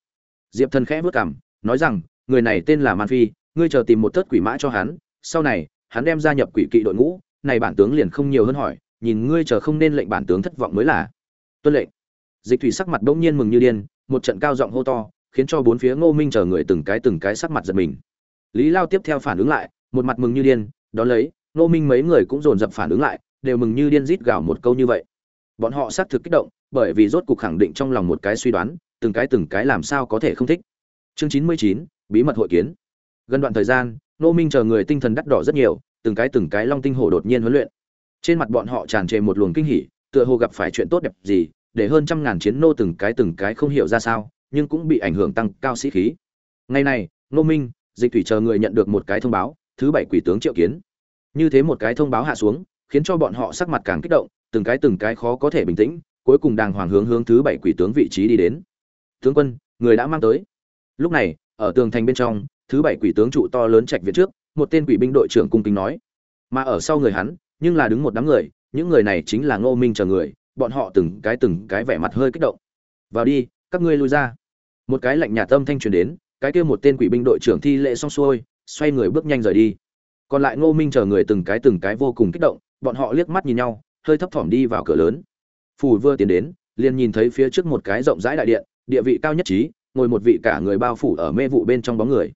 Diệp thần khẽ vất cảm nói rằng, người này tên là man phi, ngươi chờ tìm một thất quỷ mã cho hắn, sau này, hắn đem gia nhập quỷ kỵ đội ngũ, này bản tướng liền không nhiều hơn hỏi, nhìn ngươi chờ không nên lệnh bản tướng thất vọng mới là. Tuân lệnh. Dịch thủy sắc mặt bỗng nhiên mừng như điên, một trận cao giọng hô to, khiến cho bốn phía ngô minh chờ người từng cái từng cái sắc mặt giật mình. Lý lao tiếp theo phản ứng lại, một mặt mừng như điên, đón lấy Nô minh mấy người cũng dồn dập phản ứng lại, đều mừng như điên rít gào một câu như vậy. Bọn họ xác thực kích động, bởi vì rốt cuộc khẳng định trong lòng một cái suy đoán, từng cái từng cái làm sao có thể không thích. Chương chín mươi chín, bí mật hội kiến. Gần đoạn thời gian nô minh chờ người tinh thần đắt đỏ rất nhiều, từng cái từng cái long tinh hổ đột nhiên huấn luyện. Trên mặt bọn họ tràn trề một luồng kinh hỉ, tựa hồ gặp phải chuyện tốt đẹp gì, để hơn trăm ngàn chiến nô từng cái từng cái không hiểu ra sao, nhưng cũng bị ảnh hưởng tăng cao sĩ khí. Ngày này nô minh, dịch thủy chờ người nhận được một cái thông báo, thứ bảy quỷ tướng triệu kiến như thế một cái thông báo hạ xuống, khiến cho bọn họ sắc mặt càng kích động, từng cái từng cái khó có thể bình tĩnh, cuối cùng đàng hoàng hướng hướng thứ bảy quỷ tướng vị trí đi đến. Tướng quân, người đã mang tới. Lúc này, ở tường thành bên trong, thứ bảy quỷ tướng trụ to lớn trạch viện trước, một tên quỷ binh đội trưởng cung kính nói. Mà ở sau người hắn, nhưng là đứng một đám người, những người này chính là ngô minh chờ người, bọn họ từng cái từng cái vẻ mặt hơi kích động. Vào đi, các ngươi lui ra. Một cái lạnh nhà tâm thanh truyền đến, cái kia một tên quỷ binh đội trưởng thi lệ xong xuôi, xoay người bước nhanh rời đi còn lại ngô minh chờ người từng cái từng cái vô cùng kích động, bọn họ liếc mắt nhìn nhau, hơi thấp thỏm đi vào cửa lớn. Phù vừa tiến đến, liền nhìn thấy phía trước một cái rộng rãi đại điện, địa vị cao nhất trí, ngồi một vị cả người bao phủ ở mê vụ bên trong bóng người.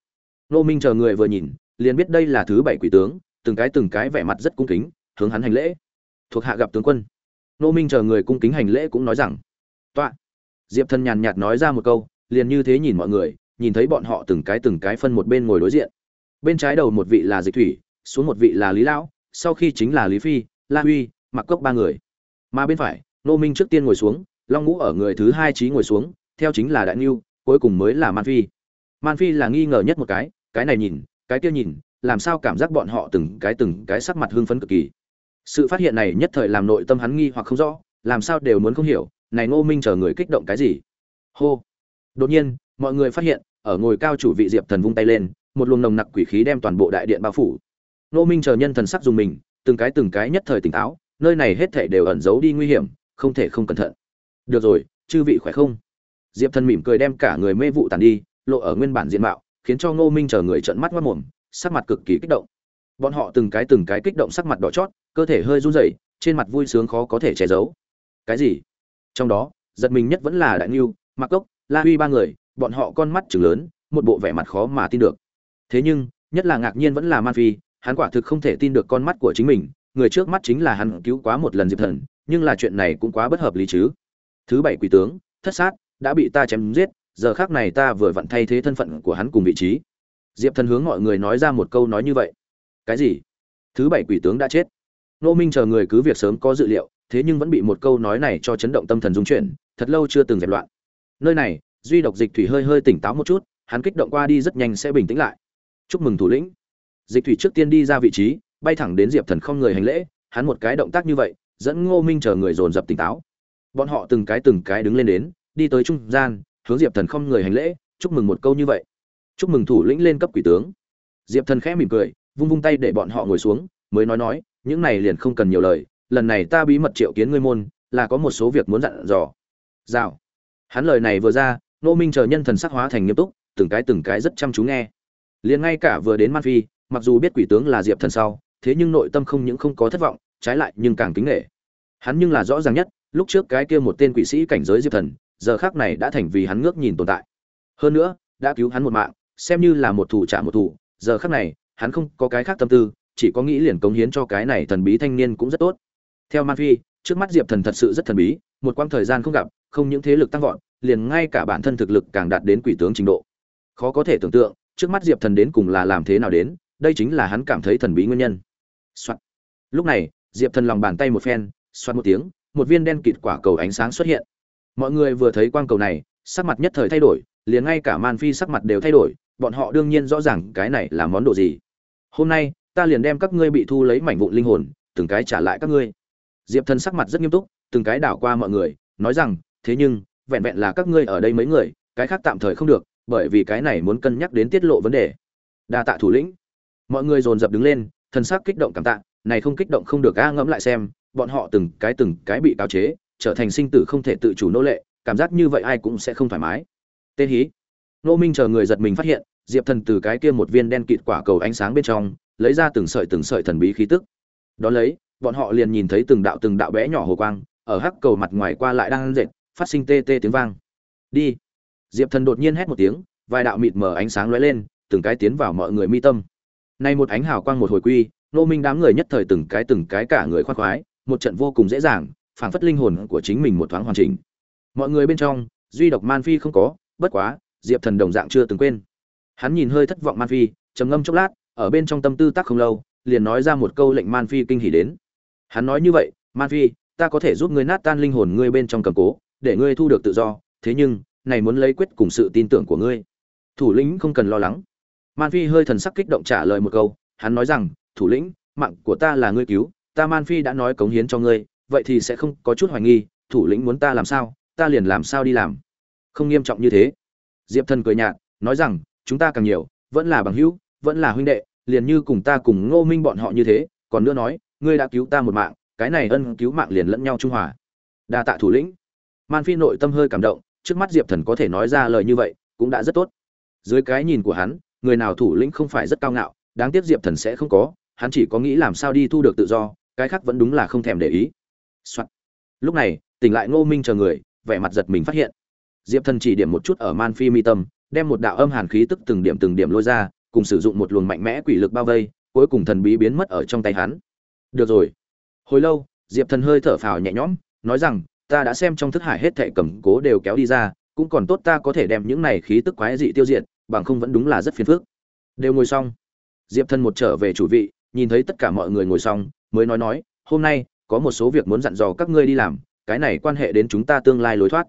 Ngô minh chờ người vừa nhìn, liền biết đây là thứ bảy quỷ tướng, từng cái từng cái vẻ mặt rất cung kính, hướng hắn hành lễ. Thuộc hạ gặp tướng quân. Ngô minh chờ người cung kính hành lễ cũng nói rằng tọa diệp thần nhàn nhạt nói ra một câu, liền như thế nhìn mọi người, nhìn thấy bọn họ từng cái từng cái phân một bên ngồi đối diện. Bên trái đầu một vị là dịch thủy xuống một vị là lý lão, sau khi chính là lý phi, la huy mặc cốc ba người. Mà bên phải, nô minh trước tiên ngồi xuống, long ngũ ở người thứ hai trí ngồi xuống, theo chính là đại ngưu, cuối cùng mới là man phi. Man phi là nghi ngờ nhất một cái cái này nhìn, cái kia nhìn, làm sao cảm giác bọn họ từng cái từng cái sắc mặt hưng phấn cực kỳ. Sự phát hiện này nhất thời làm nội tâm hắn nghi hoặc không rõ, làm sao đều muốn không hiểu, này ngô minh chờ người kích động cái gì? Hô! Đột nhiên, mọi người phát hiện, ở ngồi cao chủ vị diệp thần vung tay lên, một luồng nồng nặc quỷ khí đem toàn bộ đại điện bao phủ. Nô minh chờ nhân thần sắc dùng mình từng cái từng cái nhất thời tỉnh táo nơi này hết thảy đều ẩn giấu đi nguy hiểm không thể không cẩn thận. Được rồi chư vị khỏe không? Diệp thần mỉm cười đem cả người mê vụ tàn đi lộ ở nguyên bản diện mạo khiến cho ngô minh chờ người trợn mắt mất mồm sắc mặt cực kỳ kích động. Bọn họ từng cái từng cái kích động sắc mặt đỏ chót cơ thể hơi run rẩy trên mặt vui sướng khó có thể che giấu. Cái gì? Trong đó giật mình nhất vẫn là đại Nưu, mặc cốc la huy ba người bọn họ con mắt trừng lớn một bộ vẻ mặt khó mà tin được. Thế nhưng nhất là ngạc nhiên vẫn là man phi hắn quả thực không thể tin được con mắt của chính mình, người trước mắt chính là hắn cứu quá một lần diệp thần, nhưng là chuyện này cũng quá bất hợp lý chứ. Thứ bảy quỷ tướng, thất sát, đã bị ta chém giết, giờ khác này ta vừa vặn thay thế thân phận của hắn cùng vị trí. Diệp thần hướng mọi người nói ra một câu nói như vậy. Cái gì? Thứ bảy quỷ tướng đã chết. Nô minh chờ người cứ việc sớm có dự liệu, thế nhưng vẫn bị một câu nói này cho chấn động tâm thần dung chuyển, thật lâu chưa từng dẹp loạn. Nơi này, duy độc dịch thủy hơi hơi tỉnh táo một chút, hắn kích động qua đi rất nhanh sẽ bình tĩnh lại. Chúc mừng thủ lĩnh dịch thủy trước tiên đi ra vị trí, bay thẳng đến diệp thần không người hành lễ, hắn một cái động tác như vậy, dẫn ngô minh chờ người dồn dập tỉnh táo. Bọn họ từng cái từng cái đứng lên đến, đi tới trung gian, hướng diệp thần không người hành lễ, chúc mừng một câu như vậy. Chúc mừng thủ lĩnh lên cấp quỷ tướng. Diệp thần khẽ mỉm cười, vung vung tay để bọn họ ngồi xuống, mới nói nói, những này liền không cần nhiều lời, lần này ta bí mật triệu kiến ngươi môn, là có một số việc muốn dặn dò. Rào. Hắn lời này vừa ra nô minh chờ nhân thần sắc hóa thành nghiêm túc, từng cái từng cái rất chăm chú nghe. Liền ngay cả vừa đến man phi mặc dù biết quỷ tướng là diệp thần sau, thế nhưng nội tâm không những không có thất vọng, trái lại nhưng càng kính nghệ hắn nhưng là rõ ràng nhất, lúc trước cái kia một tên quỷ sĩ cảnh giới diệp thần, giờ khác này đã thành vì hắn ngước nhìn tồn tại. Hơn nữa, đã cứu hắn một mạng, xem như là một thủ trả một thủ giờ khác này, hắn không có cái khác tâm tư, chỉ có nghĩ liền cống hiến cho cái này thần bí thanh niên cũng rất tốt. Theo man phi, trước mắt diệp thần thật sự rất thần bí, một quãng thời gian không gặp, không những thế lực tăng vọt, liền ngay cả bản thân thực lực càng đạt đến quỷ tướng trình độ. Khó có thể tưởng tượng, trước mắt diệp thần đến cùng là làm thế nào đến đây chính là hắn cảm thấy thần bí nguyên nhân. Soạn. lúc này, diệp thần lòng bàn tay một phen xoắn một tiếng, một viên đen kịt quả cầu ánh sáng xuất hiện. Mọi người vừa thấy quang cầu này, sắc mặt nhất thời thay đổi, liền ngay cả man phi sắc mặt đều thay đổi, bọn họ đương nhiên rõ ràng cái này là món đồ gì. Hôm nay, ta liền đem các ngươi bị thu lấy mảnh vụn linh hồn, từng cái trả lại các ngươi. Diệp thần sắc mặt rất nghiêm túc, từng cái đảo qua mọi người, nói rằng, thế nhưng, vẹn vẹn là các ngươi ở đây mấy người, cái khác tạm thời không được, bởi vì cái này muốn cân nhắc đến tiết lộ vấn đề. Đa tạ thủ lĩnh mọi người dồn dập đứng lên, thần sắc kích động cảm tạ, này không kích động không được a ngẫm lại xem, bọn họ từng cái từng cái bị cáo chế, trở thành sinh tử không thể tự chủ nô lệ, cảm giác như vậy ai cũng sẽ không thoải mái. Tên hí. Nô minh chờ người giật mình phát hiện, diệp thần từ cái kia một viên đen kịt quả cầu ánh sáng bên trong, lấy ra từng sợi từng sợi thần bí khí tức. Đó lấy, bọn họ liền nhìn thấy từng đạo từng đạo bé nhỏ hồ quang, ở hắc cầu mặt ngoài qua lại đang dệt phát sinh tê tê tiếng vang. Đi. Diệp thần đột nhiên hét một tiếng, vài đạo mịt mờ ánh sáng lóe lên, từng cái tiến vào mọi người mi tâm nay một ánh hào quang một hồi quy nô minh đám người nhất thời từng cái từng cái cả người khoan khoái, một trận vô cùng dễ dàng, phảng phất linh hồn của chính mình một thoáng hoàn chỉnh. Mọi người bên trong, duy độc man phi không có, bất quá, diệp thần đồng dạng chưa từng quên. Hắn nhìn hơi thất vọng man phi, trầm ngâm chốc lát, ở bên trong tâm tư tác không lâu, liền nói ra một câu lệnh man phi kinh hỉ đến. Hắn nói như vậy, man phi, ta có thể giúp ngươi nát tan linh hồn ngươi bên trong cầm cố, để ngươi thu được tự do, thế nhưng, này muốn lấy quyết cùng sự tin tưởng của ngươi. Thủ lĩnh không cần lo lắng man phi hơi thần sắc kích động trả lời một câu, hắn nói rằng, thủ lĩnh, mạng của ta là ngươi cứu, ta man phi đã nói cống hiến cho ngươi, vậy thì sẽ không có chút hoài nghi, thủ lĩnh muốn ta làm sao, ta liền làm sao đi làm. Không nghiêm trọng như thế. Diệp thần cười nhạt, nói rằng, chúng ta càng nhiều, vẫn là bằng hữu, vẫn là huynh đệ, liền như cùng ta cùng ngô minh bọn họ như thế, còn nữa nói, ngươi đã cứu ta một mạng, cái này ân cứu mạng liền lẫn nhau trung hòa. Đa tạ thủ lĩnh. Man phi nội tâm hơi cảm động, trước mắt diệp thần có thể nói ra lời như vậy, cũng đã rất tốt. Dưới cái nhìn của hắn người nào thủ lĩnh không phải rất cao ngạo, đáng tiếc diệp thần sẽ không có, hắn chỉ có nghĩ làm sao đi thu được tự do, cái khác vẫn đúng là không thèm để ý、Soạn. lúc này, tỉnh lại ngô minh chờ người, vẻ mặt giật mình phát hiện. Diệp thần chỉ điểm một chút ở man phi mi tâm, đem một đạo âm hàn khí tức từng điểm từng điểm lôi ra, cùng sử dụng một luồng mạnh mẽ quỷ lực bao vây, cuối cùng thần bí biến mất ở trong tay hắn. Được rồi. Hồi lâu, diệp thần hơi thở phào nhẹ nhõm, nói rằng, ta đã xem trong thức hải hết thệ cầm cố đều kéo đi ra, cũng còn tốt ta có thể đem những này khí tức quái dị tiêu diệt bằng không vẫn đúng là rất phiền phức. Đều ngồi xong. Diệp thần một trở về chủ vị, nhìn thấy tất cả mọi người ngồi xong, mới nói nói, hôm nay, có một số việc muốn dặn dò các ngươi đi làm, cái này quan hệ đến chúng ta tương lai lối thoát.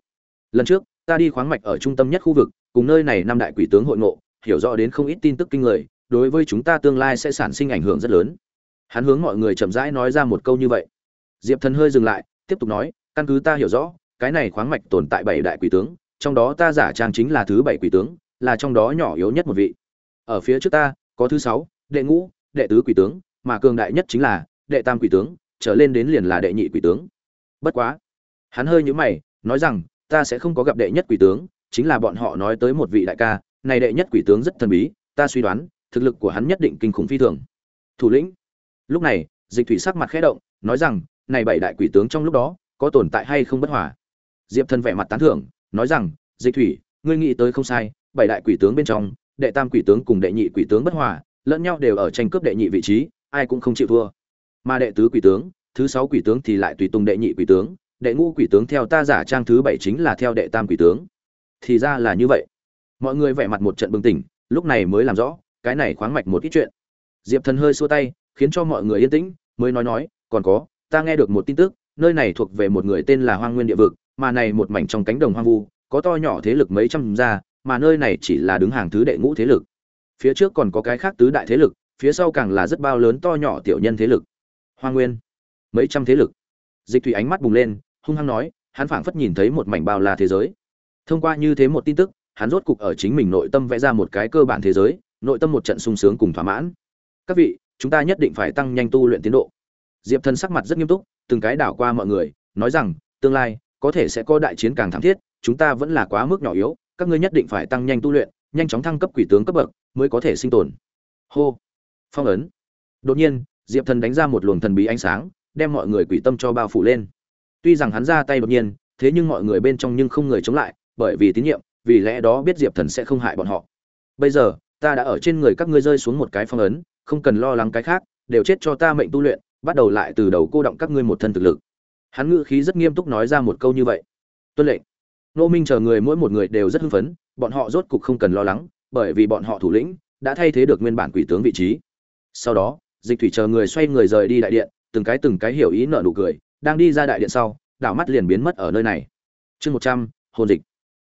Lần trước, ta đi khoáng mạch ở trung tâm nhất khu vực, cùng nơi này năm đại quỷ tướng hội ngộ, hiểu rõ đến không ít tin tức kinh người, đối với chúng ta tương lai sẽ sản sinh ảnh hưởng rất lớn. Hắn hướng mọi người chậm rãi nói ra một câu như vậy. Diệp thần hơi dừng lại, tiếp tục nói, căn cứ ta hiểu rõ, cái này khoáng mạch tồn tại bảy đại quỷ tướng, trong đó ta giả trang chính là thứ bảy quỷ tướng là trong đó nhỏ yếu nhất một vị. Ở phía trước ta, có thứ sáu, đệ ngũ, đệ tứ quỷ tướng, mà cường đại nhất chính là đệ tam quỷ tướng, trở lên đến liền là đệ nhị quỷ tướng. Bất quá, hắn hơi như mày, nói rằng, ta sẽ không có gặp đệ nhất quỷ tướng, chính là bọn họ nói tới một vị đại ca, này đệ nhất quỷ tướng rất thần bí, ta suy đoán, thực lực của hắn nhất định kinh khủng phi thường. Thủ lĩnh, lúc này, dịch thủy sắc mặt khẽ động, nói rằng, này bảy đại quỷ tướng trong lúc đó, có tồn tại hay không bất hòa? Diệp thần vẻ mặt tán thưởng, nói rằng, dịch thủy, ngươi nghĩ tới không sai bảy đại quỷ tướng bên trong, đệ tam quỷ tướng cùng đệ nhị quỷ tướng bất hòa, lẫn nhau đều ở tranh cướp đệ nhị vị trí, ai cũng không chịu thua. Mà đệ tứ quỷ tướng, thứ sáu quỷ tướng thì lại tùy tùng đệ nhị quỷ tướng, đệ ngũ quỷ tướng theo ta giả trang thứ bảy chính là theo đệ tam quỷ tướng. Thì ra là như vậy. Mọi người vẻ mặt một trận bừng tỉnh, lúc này mới làm rõ, cái này khoáng mạch một ít chuyện. Diệp thần hơi xua tay, khiến cho mọi người yên tĩnh, mới nói nói, còn có, ta nghe được một tin tức, nơi này thuộc về một người tên là hoang nguyên địa vực, mà này một mảnh trong cánh đồng hoang vu, có to nhỏ thế lực mấy trăm gia mà nơi này chỉ là đứng hàng thứ đệ ngũ thế lực. Phía trước còn có cái khác tứ đại thế lực, phía sau càng là rất bao lớn to nhỏ tiểu nhân thế lực. Hoa nguyên. Mấy trăm thế lực. Dịch thủy ánh mắt bùng lên, hung hăng nói, hắn phảng phất nhìn thấy một mảnh bao la thế giới. Thông qua như thế một tin tức, hắn rốt cục ở chính mình nội tâm vẽ ra một cái cơ bản thế giới, nội tâm một trận sung sướng cùng thỏa mãn. Các vị, chúng ta nhất định phải tăng nhanh tu luyện tiến độ. Diệp thần sắc mặt rất nghiêm túc, từng cái đảo qua mọi người, nói rằng, tương lai, có thể sẽ có đại chiến càng thảm thiết, chúng ta vẫn là quá mức nhỏ yếu các ngươi nhất định phải tăng nhanh tu luyện, nhanh chóng thăng cấp quỷ tướng cấp bậc mới có thể sinh tồn. Hô. Phong ấn. Đột nhiên, diệp thần đánh ra một luồng thần bí ánh sáng, đem mọi người quỷ tâm cho bao phủ lên. Tuy rằng hắn ra tay đột nhiên, thế nhưng mọi người bên trong nhưng không người chống lại, bởi vì tín nhiệm, vì lẽ đó biết diệp thần sẽ không hại bọn họ. Bây giờ, ta đã ở trên người các ngươi rơi xuống một cái phong ấn, không cần lo lắng cái khác, đều chết cho ta mệnh tu luyện, bắt đầu lại từ đầu cô động các ngươi một thân thực lực. Hắn ngữ khí rất nghiêm túc nói ra một câu như vậy. Tuân lệnh nô minh chờ người mỗi một người đều rất hưng phấn, bọn họ rốt cục không cần lo lắng, bởi vì bọn họ thủ lĩnh đã thay thế được nguyên bản quỷ tướng vị trí. Sau đó, dịch thủy chờ người xoay người rời đi đại điện, từng cái từng cái hiểu ý nợ nụ cười, đang đi ra đại điện sau, đảo mắt liền biến mất ở nơi này. Chương một trăm, hồn dịch.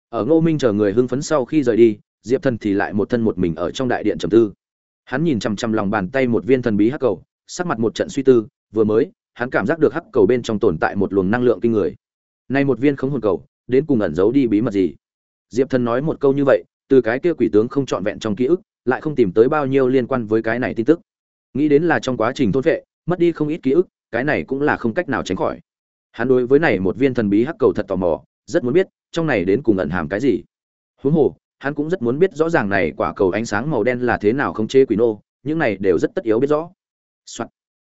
Ở ngô minh chờ người hưng phấn sau khi rời đi, diệp thần thì lại một thân một mình ở trong đại điện trầm tư. Hắn nhìn chằm chằm lòng bàn tay một viên thần bí hắc cầu, sắc mặt một trận suy tư, vừa mới, hắn cảm giác được hắc cầu bên trong tồn tại một luồng năng lượng kinh người. Nay một viên khống hồn cầu đến cùng ẩn giấu đi bí mật gì. Diệp thần nói một câu như vậy, từ cái kia quỷ tướng không trọn vẹn trong ký ức, lại không tìm tới bao nhiêu liên quan với cái này tin tức. Nghĩ đến là trong quá trình thôn vệ, mất đi không ít ký ức, cái này cũng là không cách nào tránh khỏi. Hắn đối với này một viên thần bí hắc cầu thật tò mò, rất muốn biết, trong này đến cùng ẩn hàm cái gì. Huống hồ, hắn cũng rất muốn biết rõ ràng này quả cầu ánh sáng màu đen là thế nào không chế quỷ nô, những này đều rất tất yếu biết rõ、Soạn.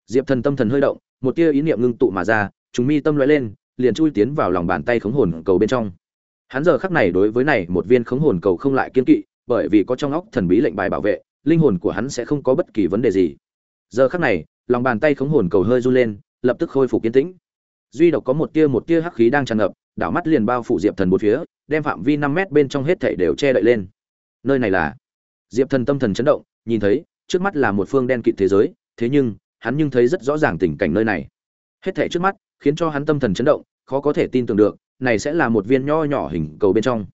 diệp thần tâm thần hơi động, một tia ý niệm ngưng tụ mà ra chúng mi tâm lóe lên liền chui tiến vào lòng bàn tay khống hồn cầu bên trong. Hắn giờ khắc này đối với này một viên khống hồn cầu không lại kiên kỵ, bởi vì có trong óc thần bí lệnh bài bảo vệ, linh hồn của hắn sẽ không có bất kỳ vấn đề gì. Giờ khắc này, lòng bàn tay khống hồn cầu hơi run lên, lập tức khôi phục kiên tĩnh. Duy độc có một tia một tia hắc khí đang tràn ngập, đảo mắt liền bao phủ diệp thần bốn phía, đem phạm vi năm mét bên trong hết thảy đều che đậy lên. Nơi này là diệp thần tâm thần chấn động, nhìn thấy, trước mắt là một phương đen kịt thế giới, thế nhưng, hắn nhưng thấy rất rõ ràng tình cảnh nơi này. Hết thảy trước mắt khiến cho hắn tâm thần chấn động, khó có thể tin tưởng được, này sẽ là một viên nho nhỏ hình cầu bên trong.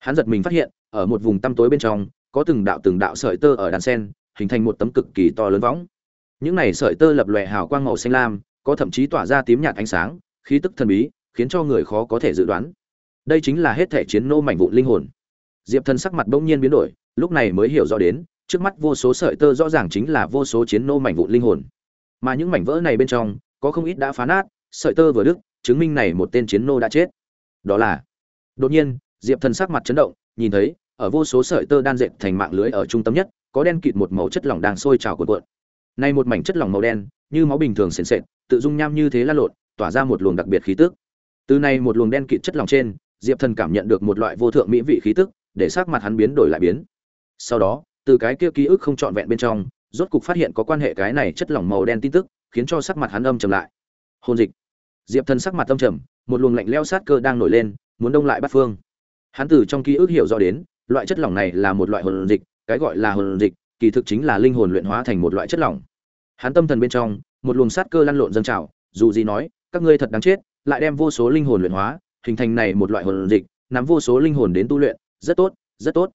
Hắn giật mình phát hiện, ở một vùng tăm tối bên trong, có từng đạo từng đạo sợi tơ ở đàn sen, hình thành một tấm cực kỳ to lớn võng. Những này sợi tơ lập lòe hào quang màu xanh lam, có thậm chí tỏa ra tím nhạt ánh sáng, khí tức thần bí, khiến cho người khó có thể dự đoán. Đây chính là hết thể chiến nô mảnh vụn linh hồn. Diệp thần sắc mặt bỗng nhiên biến đổi, lúc này mới hiểu rõ đến, trước mắt vô số sợi tơ rõ ràng chính là vô số chiến nô mảnh vụn linh hồn. Mà những mảnh vỡ này bên trong, có không ít đã phá nát sợi tơ vừa đứt, chứng minh này một tên chiến nô đã chết. Đó là, đột nhiên, diệp thần sắc mặt chấn động, nhìn thấy, ở vô số sợi tơ đan dệt thành mạng lưới ở trung tâm nhất, có đen kịt một màu chất lỏng đang sôi trào cuộn cuộn. Nay một mảnh chất lỏng màu đen, như máu bình thường sền sệt, tự dung nham như thế lan lộn, tỏa ra một luồng đặc biệt khí tức. Từ này một luồng đen kịt chất lỏng trên, diệp thần cảm nhận được một loại vô thượng mỹ vị khí tức, để sắc mặt hắn biến đổi lại biến. Sau đó, từ cái kia ký ức không trọn vẹn bên trong, rốt cục phát hiện có quan hệ cái này chất lỏng màu đen tin tức, khiến cho sắc mặt hắn âm trầm lại. Hôn dịch diệp thần sắc mặt tâm trầm, một luồng lạnh leo sát cơ đang nổi lên, muốn đông lại bắt phương. Hắn từ trong ký ức hiểu rõ đến, loại chất lỏng này là một loại hồn dịch, cái gọi là hồn dịch, kỳ thực chính là linh hồn luyện hóa thành một loại chất lỏng. Hắn tâm thần bên trong, một luồng sát cơ lăn lộn dâng trào, dù gì nói, các ngươi thật đáng chết, lại đem vô số linh hồn luyện hóa, hình thành này một loại hồn dịch, nắm vô số linh hồn đến tu luyện, rất tốt rất tốt.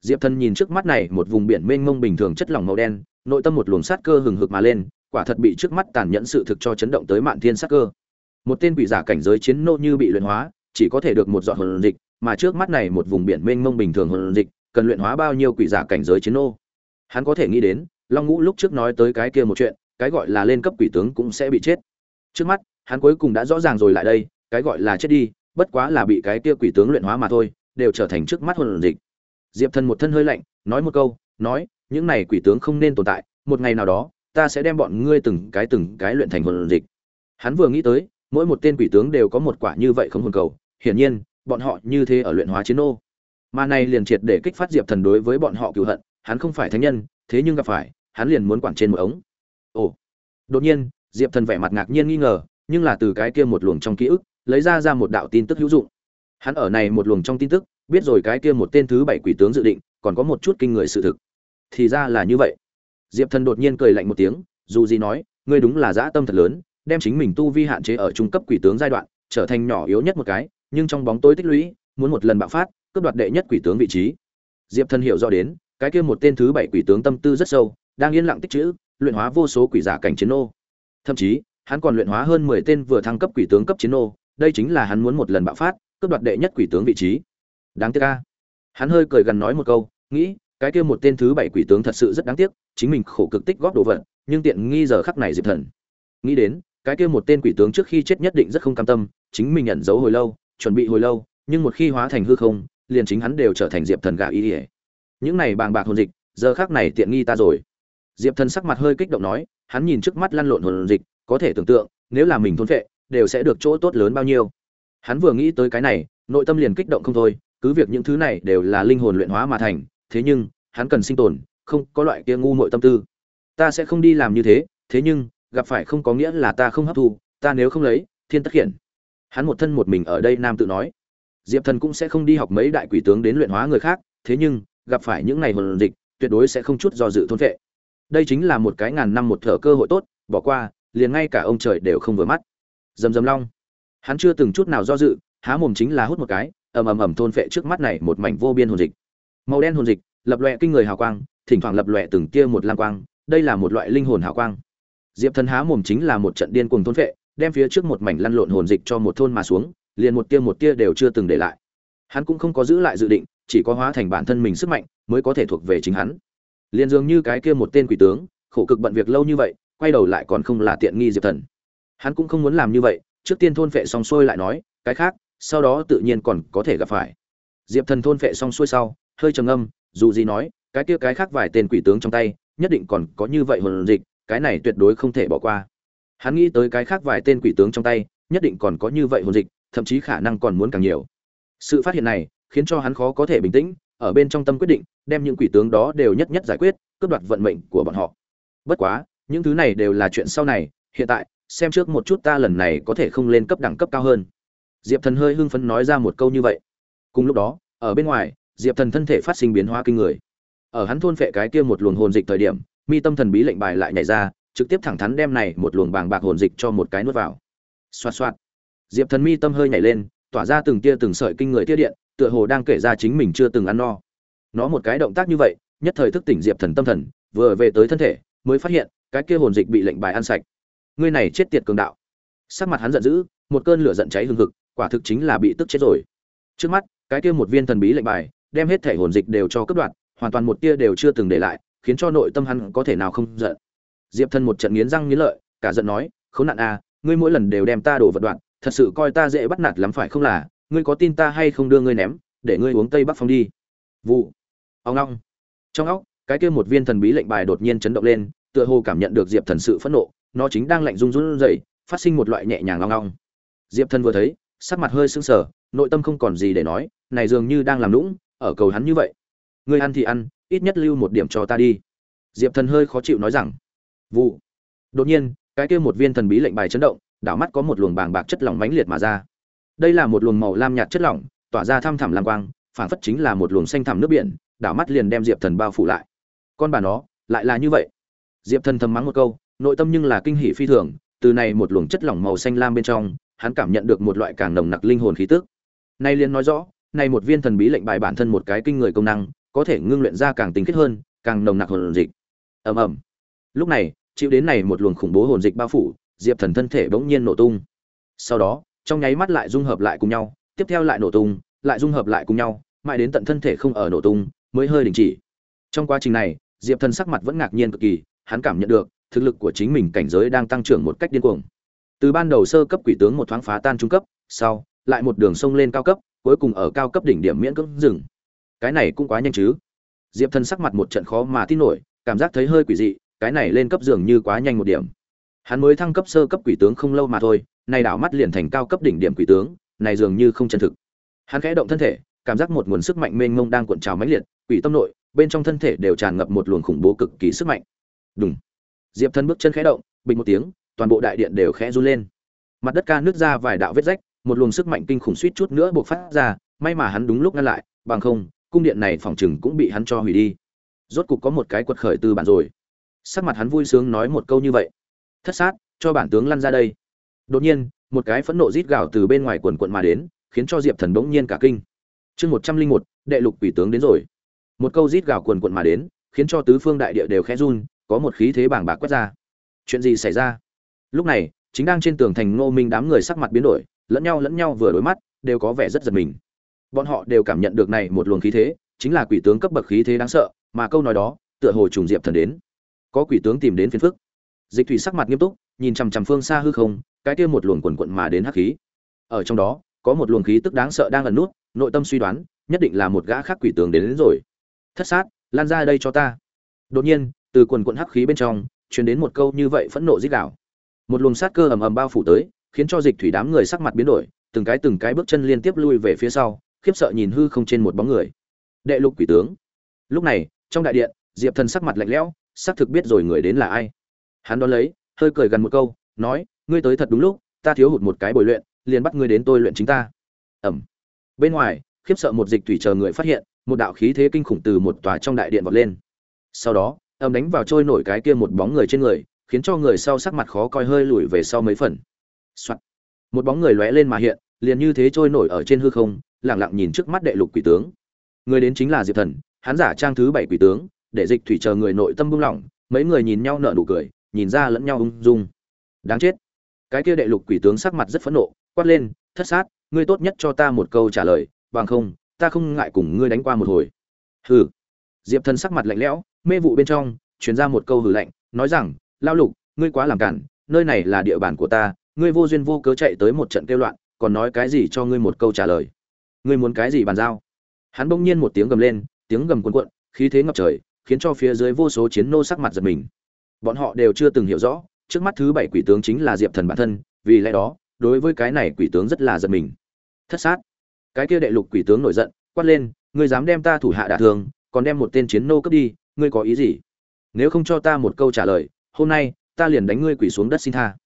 Diệp thần nhìn trước mắt này một vùng biển mênh mông bình thường chất lỏng màu đen, nội tâm một luồng sát cơ hừng hực mà lên, quả thật bị trước mắt tàn nhẫn sự thực cho chấn động tới mạn thiên sát cơ một tên quỷ giả cảnh giới chiến nô như bị luyện hóa, chỉ có thể được một giọt hồn dịch, mà trước mắt này một vùng biển mênh mông bình thường hồn dịch, cần luyện hóa bao nhiêu quỷ giả cảnh giới chiến nô? Hắn có thể nghĩ đến, long ngũ lúc trước nói tới cái kia một chuyện, cái gọi là lên cấp quỷ tướng cũng sẽ bị chết. Trước mắt, hắn cuối cùng đã rõ ràng rồi lại đây, cái gọi là chết đi, bất quá là bị cái kia quỷ tướng luyện hóa mà thôi, đều trở thành trước mắt hồn dịch. Diệp thần một thân hơi lạnh, nói một câu, nói, những này quỷ tướng không nên tồn tại, một ngày nào đó, ta sẽ đem bọn ngươi từng cái từng cái luyện thành hồn dịch. Hắn vừa nghĩ tới mỗi một tên quỷ tướng đều có một quả như vậy không hồn cầu, hiển nhiên, bọn họ như thế ở luyện hóa chiến ô mà này liền triệt để kích phát diệp thần đối với bọn họ cựu hận, hắn không phải thánh nhân, thế nhưng gặp phải, hắn liền muốn quản trên một ống. Ồ. Đột nhiên, diệp thần vẻ mặt ngạc nhiên nghi ngờ, nhưng là từ cái kia một luồng trong ký ức, lấy ra ra một đạo tin tức hữu dụng. Hắn ở này một luồng trong tin tức, biết rồi cái kia một tên thứ bảy quỷ tướng dự định, còn có một chút kinh người sự thực. Thì ra là như vậy. Diệp thần đột nhiên cười lạnh một tiếng, dù gì nói, ngươi đúng là dã tâm thật lớn đem chính mình tu vi hạn chế ở trung cấp quỷ tướng giai đoạn trở thành nhỏ yếu nhất một cái nhưng trong bóng tối tích lũy muốn một lần bạo phát cướp đoạt đệ nhất quỷ tướng vị trí. Diệp thần hiểu rõ đến cái kia một tên thứ bảy quỷ tướng tâm tư rất sâu đang yên lặng tích trữ, luyện hóa vô số quỷ giả cảnh chiến ô thậm chí hắn còn luyện hóa hơn mười tên vừa thăng cấp quỷ tướng cấp chiến ô đây chính là hắn muốn một lần bạo phát cướp đoạt đệ nhất quỷ tướng vị trí. Đáng tiếc a. hắn hơi cười gần nói một câu nghĩ cái kia một tên thứ bảy quỷ tướng thật sự rất đáng tiếc chính mình khổ cực tích góp đồ vật nhưng tiện nghi giờ khắc này diệp thần. Nghĩ đến cái kia một tên quỷ tướng trước khi chết nhất định rất không cam tâm chính mình nhận dấu hồi lâu chuẩn bị hồi lâu nhưng một khi hóa thành hư không liền chính hắn đều trở thành diệp thần gạ ý đi. những này bàng bạc hồn dịch giờ khác này tiện nghi ta rồi. Diệp thần sắc mặt hơi kích động nói hắn nhìn trước mắt lăn lộn hồn dịch có thể tưởng tượng nếu là mình thôn phệ, đều sẽ được chỗ tốt lớn bao nhiêu. Hắn vừa nghĩ tới cái này nội tâm liền kích động không thôi cứ việc những thứ này đều là linh hồn luyện hóa mà thành thế nhưng hắn cần sinh tồn không có loại kia ngu muội tâm tư. Ta sẽ không đi làm như thế thế nhưng gặp phải không có nghĩa là ta không hấp thu, ta nếu không lấy, thiên tất hiển. hắn một thân một mình ở đây nam tự nói. Diệp thần cũng sẽ không đi học mấy đại quỷ tướng đến luyện hóa người khác, thế nhưng, gặp phải những ngày hồn dịch, tuyệt đối sẽ không chút do dự thôn vệ đây chính là một cái ngàn năm một thở cơ hội tốt, bỏ qua, liền ngay cả ông trời đều không vừa mắt. Dầm dầm long. Hắn chưa từng chút nào do dự, há mồm chính là hút một cái, ầm ầm ầm thôn phệ trước mắt này một mảnh vô biên hồn dịch. Màu đen hồn dịch, lập loè kinh người hào quang, thỉnh thoảng lập loè từng tia một lam quang, đây là một loại linh hồn hào quang diệp thần há mồm chính là một trận điên cuồng thôn phệ đem phía trước một mảnh lăn lộn hồn dịch cho một thôn mà xuống, liền một tia một tia đều chưa từng để lại. Hắn cũng không có giữ lại dự định, chỉ có hóa thành bản thân mình sức mạnh mới có thể thuộc về chính hắn. Liền dường như cái kia một tên quỷ tướng, khổ cực bận việc lâu như vậy, quay đầu lại còn không là tiện nghi diệp thần. Hắn cũng không muốn làm như vậy, trước tiên thôn phệ xong xuôi lại nói, cái khác, sau đó tự nhiên còn có thể gặp phải. Diệp thần thôn phệ xong xuôi sau, hơi trầm ngâm, dù gì nói, cái kia cái khác vài tên quỷ tướng trong tay, nhất định còn có như vậy hồn dịch cái này tuyệt đối không thể bỏ qua. Hắn nghĩ tới cái khác vài tên quỷ tướng trong tay, nhất định còn có như vậy hồn dịch, thậm chí khả năng còn muốn càng nhiều. Sự phát hiện này, khiến cho hắn khó có thể bình tĩnh, ở bên trong tâm quyết định, đem những quỷ tướng đó đều nhất nhất giải quyết, cướp đoạt vận mệnh của bọn họ. Bất quá, những thứ này đều là chuyện sau này, hiện tại, xem trước một chút ta lần này có thể không lên cấp đẳng cấp cao hơn. Diệp thần hơi hưng phấn nói ra một câu như vậy. Cùng lúc đó, ở bên ngoài, diệp thần thân thể phát sinh biến hóa kinh người. Ở hắn thôn phệ cái kia một luồng hồn dịch thời điểm mi tâm thần bí lệnh bài lại nhảy ra, trực tiếp thẳng thắn đem này một luồng bàng bạc hồn dịch cho một cái nuốt vào. Xoạt xoạt. Diệp thần mi tâm hơi nhảy lên, tỏa ra từng tia từng sợi kinh người tia điện, tựa hồ đang kể ra chính mình chưa từng ăn no. Nó một cái động tác như vậy, nhất thời thức tỉnh diệp thần tâm thần, vừa về tới thân thể, mới phát hiện, cái kia hồn dịch bị lệnh bài ăn sạch. Ngươi này chết tiệt cường đạo. Sắc mặt hắn giận dữ, một cơn lửa giận cháy hừng hực, quả thực chính là bị tức chết rồi. Trước mắt, cái kia một viên thần bí lệnh bài, đem hết thể hồn dịch đều cho cướp đoạt, hoàn toàn một tia đều chưa từng để lại khiến cho nội tâm hắn có thể nào không giận. Diệp thần một trận nghiến răng nghiến lợi, cả giận nói, khốn nạn a, ngươi mỗi lần đều đem ta đổ vật đoạn, thật sự coi ta dễ bắt nạt lắm phải không là? Ngươi có tin ta hay không đưa ngươi ném, để ngươi uống tây bắc phong đi. Vụ. Ông long trong óc, cái kia một viên thần bí lệnh bài đột nhiên chấn động lên, tựa hồ cảm nhận được diệp thần sự phẫn nộ, nó chính đang lạnh run run rẩy, phát sinh một loại nhẹ nhàng long long diệp thần vừa thấy, sắc mặt hơi sưng sờ, nội tâm không còn gì để nói, này dường như đang làm lũng ở cầu hắn như vậy. Ngươi ăn thì ăn ít nhất lưu một điểm cho ta đi. Diệp thần hơi khó chịu nói rằng, vụ. Đột nhiên, cái kia một viên thần bí lệnh bài chấn động, đảo mắt có một luồng bàng bạc chất lỏng mãnh liệt mà ra. Đây là một luồng màu lam nhạt chất lỏng, tỏa ra thăm thẳm lam quang phản phất chính là một luồng xanh thẳm nước biển, đảo mắt liền đem diệp thần bao phủ lại. Con bà nó, lại là như vậy? Diệp thần thầm mắng một câu, nội tâm nhưng là kinh hỉ phi thường, từ này một luồng chất lỏng màu xanh lam bên trong, hắn cảm nhận được một loại càng nồng nặc linh hồn khí tức. Nay liền nói rõ, này một viên thần bí lệnh bài bản thân một cái kinh người công năng có thể ngưng luyện ra càng tinh khiết hơn, càng nồng nặc hồn dịch. Ầm ầm. Lúc này, chịu đến này một luồng khủng bố hồn dịch bao phủ, diệp thần thân thể bỗng nhiên nổ tung. Sau đó, trong nháy mắt lại dung hợp lại cùng nhau, tiếp theo lại nổ tung, lại dung hợp lại cùng nhau, mãi đến tận thân thể không ở nổ tung, mới hơi đình chỉ. Trong quá trình này, diệp thần sắc mặt vẫn ngạc nhiên cực kỳ, hắn cảm nhận được, thực lực của chính mình cảnh giới đang tăng trưởng một cách điên cuồng. Từ ban đầu sơ cấp quỷ tướng một thoáng phá tan trung cấp, sau, lại một đường sông lên cao cấp, cuối cùng ở cao cấp đỉnh điểm miễn cưỡng dừng cái này cũng quá nhanh chứ. Diệp thần sắc mặt một trận khó mà tin nổi, cảm giác thấy hơi quỷ dị, cái này lên cấp dường như quá nhanh một điểm. Hắn mới thăng cấp sơ cấp quỷ tướng không lâu mà thôi nay đảo mắt liền thành cao cấp đỉnh điểm quỷ tướng, này dường như không chân thực. Hắn khẽ động thân thể, cảm giác một nguồn sức mạnh mênh mông đang cuộn trào mãnh liệt, quỷ tâm nội, bên trong thân thể đều tràn ngập một luồng khủng bố cực kỳ sức mạnh. Đúng diệp thân bước chân khẽ động, bình một tiếng, toàn bộ đại điện đều khẽ run lên. Mặt đất ca nước ra vài đạo vết rách, một luồng sức mạnh kinh khủng suýt chút nữa buộc phát ra, may mà hắn đúng lúc ngăn lại, bằng không cung điện này phòng chừng cũng bị hắn cho hủy đi. Rốt cục có một cái quật khởi từ bản rồi. Sắc mặt hắn vui sướng nói một câu như vậy. Thất sát, cho bản tướng lăn ra đây. Đột nhiên, một cái phẫn nộ rít gào từ bên ngoài quần quận mà đến, khiến cho diệp thần bỗng nhiên cả kinh. Chương một trăm linh một, đệ lục quỷ tướng đến rồi. Một câu rít gào quần quận mà đến, khiến cho tứ phương đại địa đều khẽ run, có một khí thế bảng bạc quét ra. Chuyện gì xảy ra? Lúc này, chính đang trên tường thành ngô minh đám người sắc mặt biến đổi, lẫn nhau lẫn nhau vừa đối mắt, đều có vẻ rất giật mình bọn họ đều cảm nhận được này một luồng khí thế chính là quỷ tướng cấp bậc khí thế đáng sợ mà câu nói đó tựa hồ trùng diệp thần đến. Có quỷ tướng tìm đến phiền phức. Dịch thủy sắc mặt nghiêm túc nhìn chằm chằm phương xa hư không cái kia một luồng quần quận mà đến hắc khí. Ở trong đó có một luồng khí tức đáng sợ đang ẩn nút nội tâm suy đoán nhất định là một gã khác quỷ tướng đến, đến rồi. Thất sát lan ra đây cho ta. Đột nhiên từ quần quận hắc khí bên trong truyền đến một câu như vậy phẫn nộ dích đảo một luồng sát cơ ầm ầm bao phủ tới khiến cho dịch thủy đám người sắc mặt biến đổi từng cái từng cái bước chân liên tiếp lui về phía sau khiếp sợ nhìn hư không trên một bóng người. Đệ lục quỷ tướng. Lúc này, trong đại điện, diệp thần sắc mặt lạnh lẽo, xác thực biết rồi người đến là ai. Hắn đón lấy, hơi cười gần một câu, nói, ngươi tới thật đúng lúc, ta thiếu hụt một cái bồi luyện, liền bắt ngươi đến tôi luyện chính ta. Ẩm. Bên ngoài, khiếp sợ một dịch thủy chờ người phát hiện, một đạo khí thế kinh khủng từ một tòa trong đại điện vọt lên. Sau đó, âm đánh vào trôi nổi cái kia một bóng người trên người, khiến cho người sau sắc mặt khó coi hơi lùi về sau mấy phần、Soạn. một bóng người lóe lên mà hiện, liền như thế trôi nổi ở trên hư không lẳng lặng nhìn trước mắt đệ lục quỷ tướng. Người đến chính là diệp thần, hắn giả trang thứ bảy quỷ tướng, để dịch thủy chờ người nội tâm buông lỏng, mấy người nhìn nhau nở nụ cười, nhìn ra lẫn nhau ung dung. Đáng chết. Cái kia đệ lục quỷ tướng sắc mặt rất phẫn nộ, quát lên, thất sát, ngươi tốt nhất cho ta một câu trả lời, bằng không, ta không ngại cùng ngươi đánh qua một hồi. Hừ. Diệp thần sắc mặt lạnh lẽo, mê vụ bên trong, truyền ra một câu hừ lạnh, nói rằng lao lục, ngươi quá làm cản, nơi này là địa bàn của ta, ngươi vô duyên vô cớ chạy tới một trận kêu loạn, còn nói cái gì cho ngươi một câu trả lời ngươi muốn cái gì bàn giao? Hắn bỗng nhiên một tiếng gầm lên, tiếng gầm cuồn cuộn, khí thế ngập trời, khiến cho phía dưới vô số chiến nô sắc mặt giật mình. Bọn họ đều chưa từng hiểu rõ, trước mắt thứ bảy quỷ tướng chính là diệp thần bản thân, vì lẽ đó, đối với cái này quỷ tướng rất là giật mình. Thất sát. Cái kia đệ lục quỷ tướng nổi giận, quát lên, ngươi dám đem ta thủ hạ đả thương, còn đem một tên chiến nô cướp đi, ngươi có ý gì? Nếu không cho ta một câu trả lời, hôm nay, ta liền đánh ngươi quỷ xuống đất xin tha.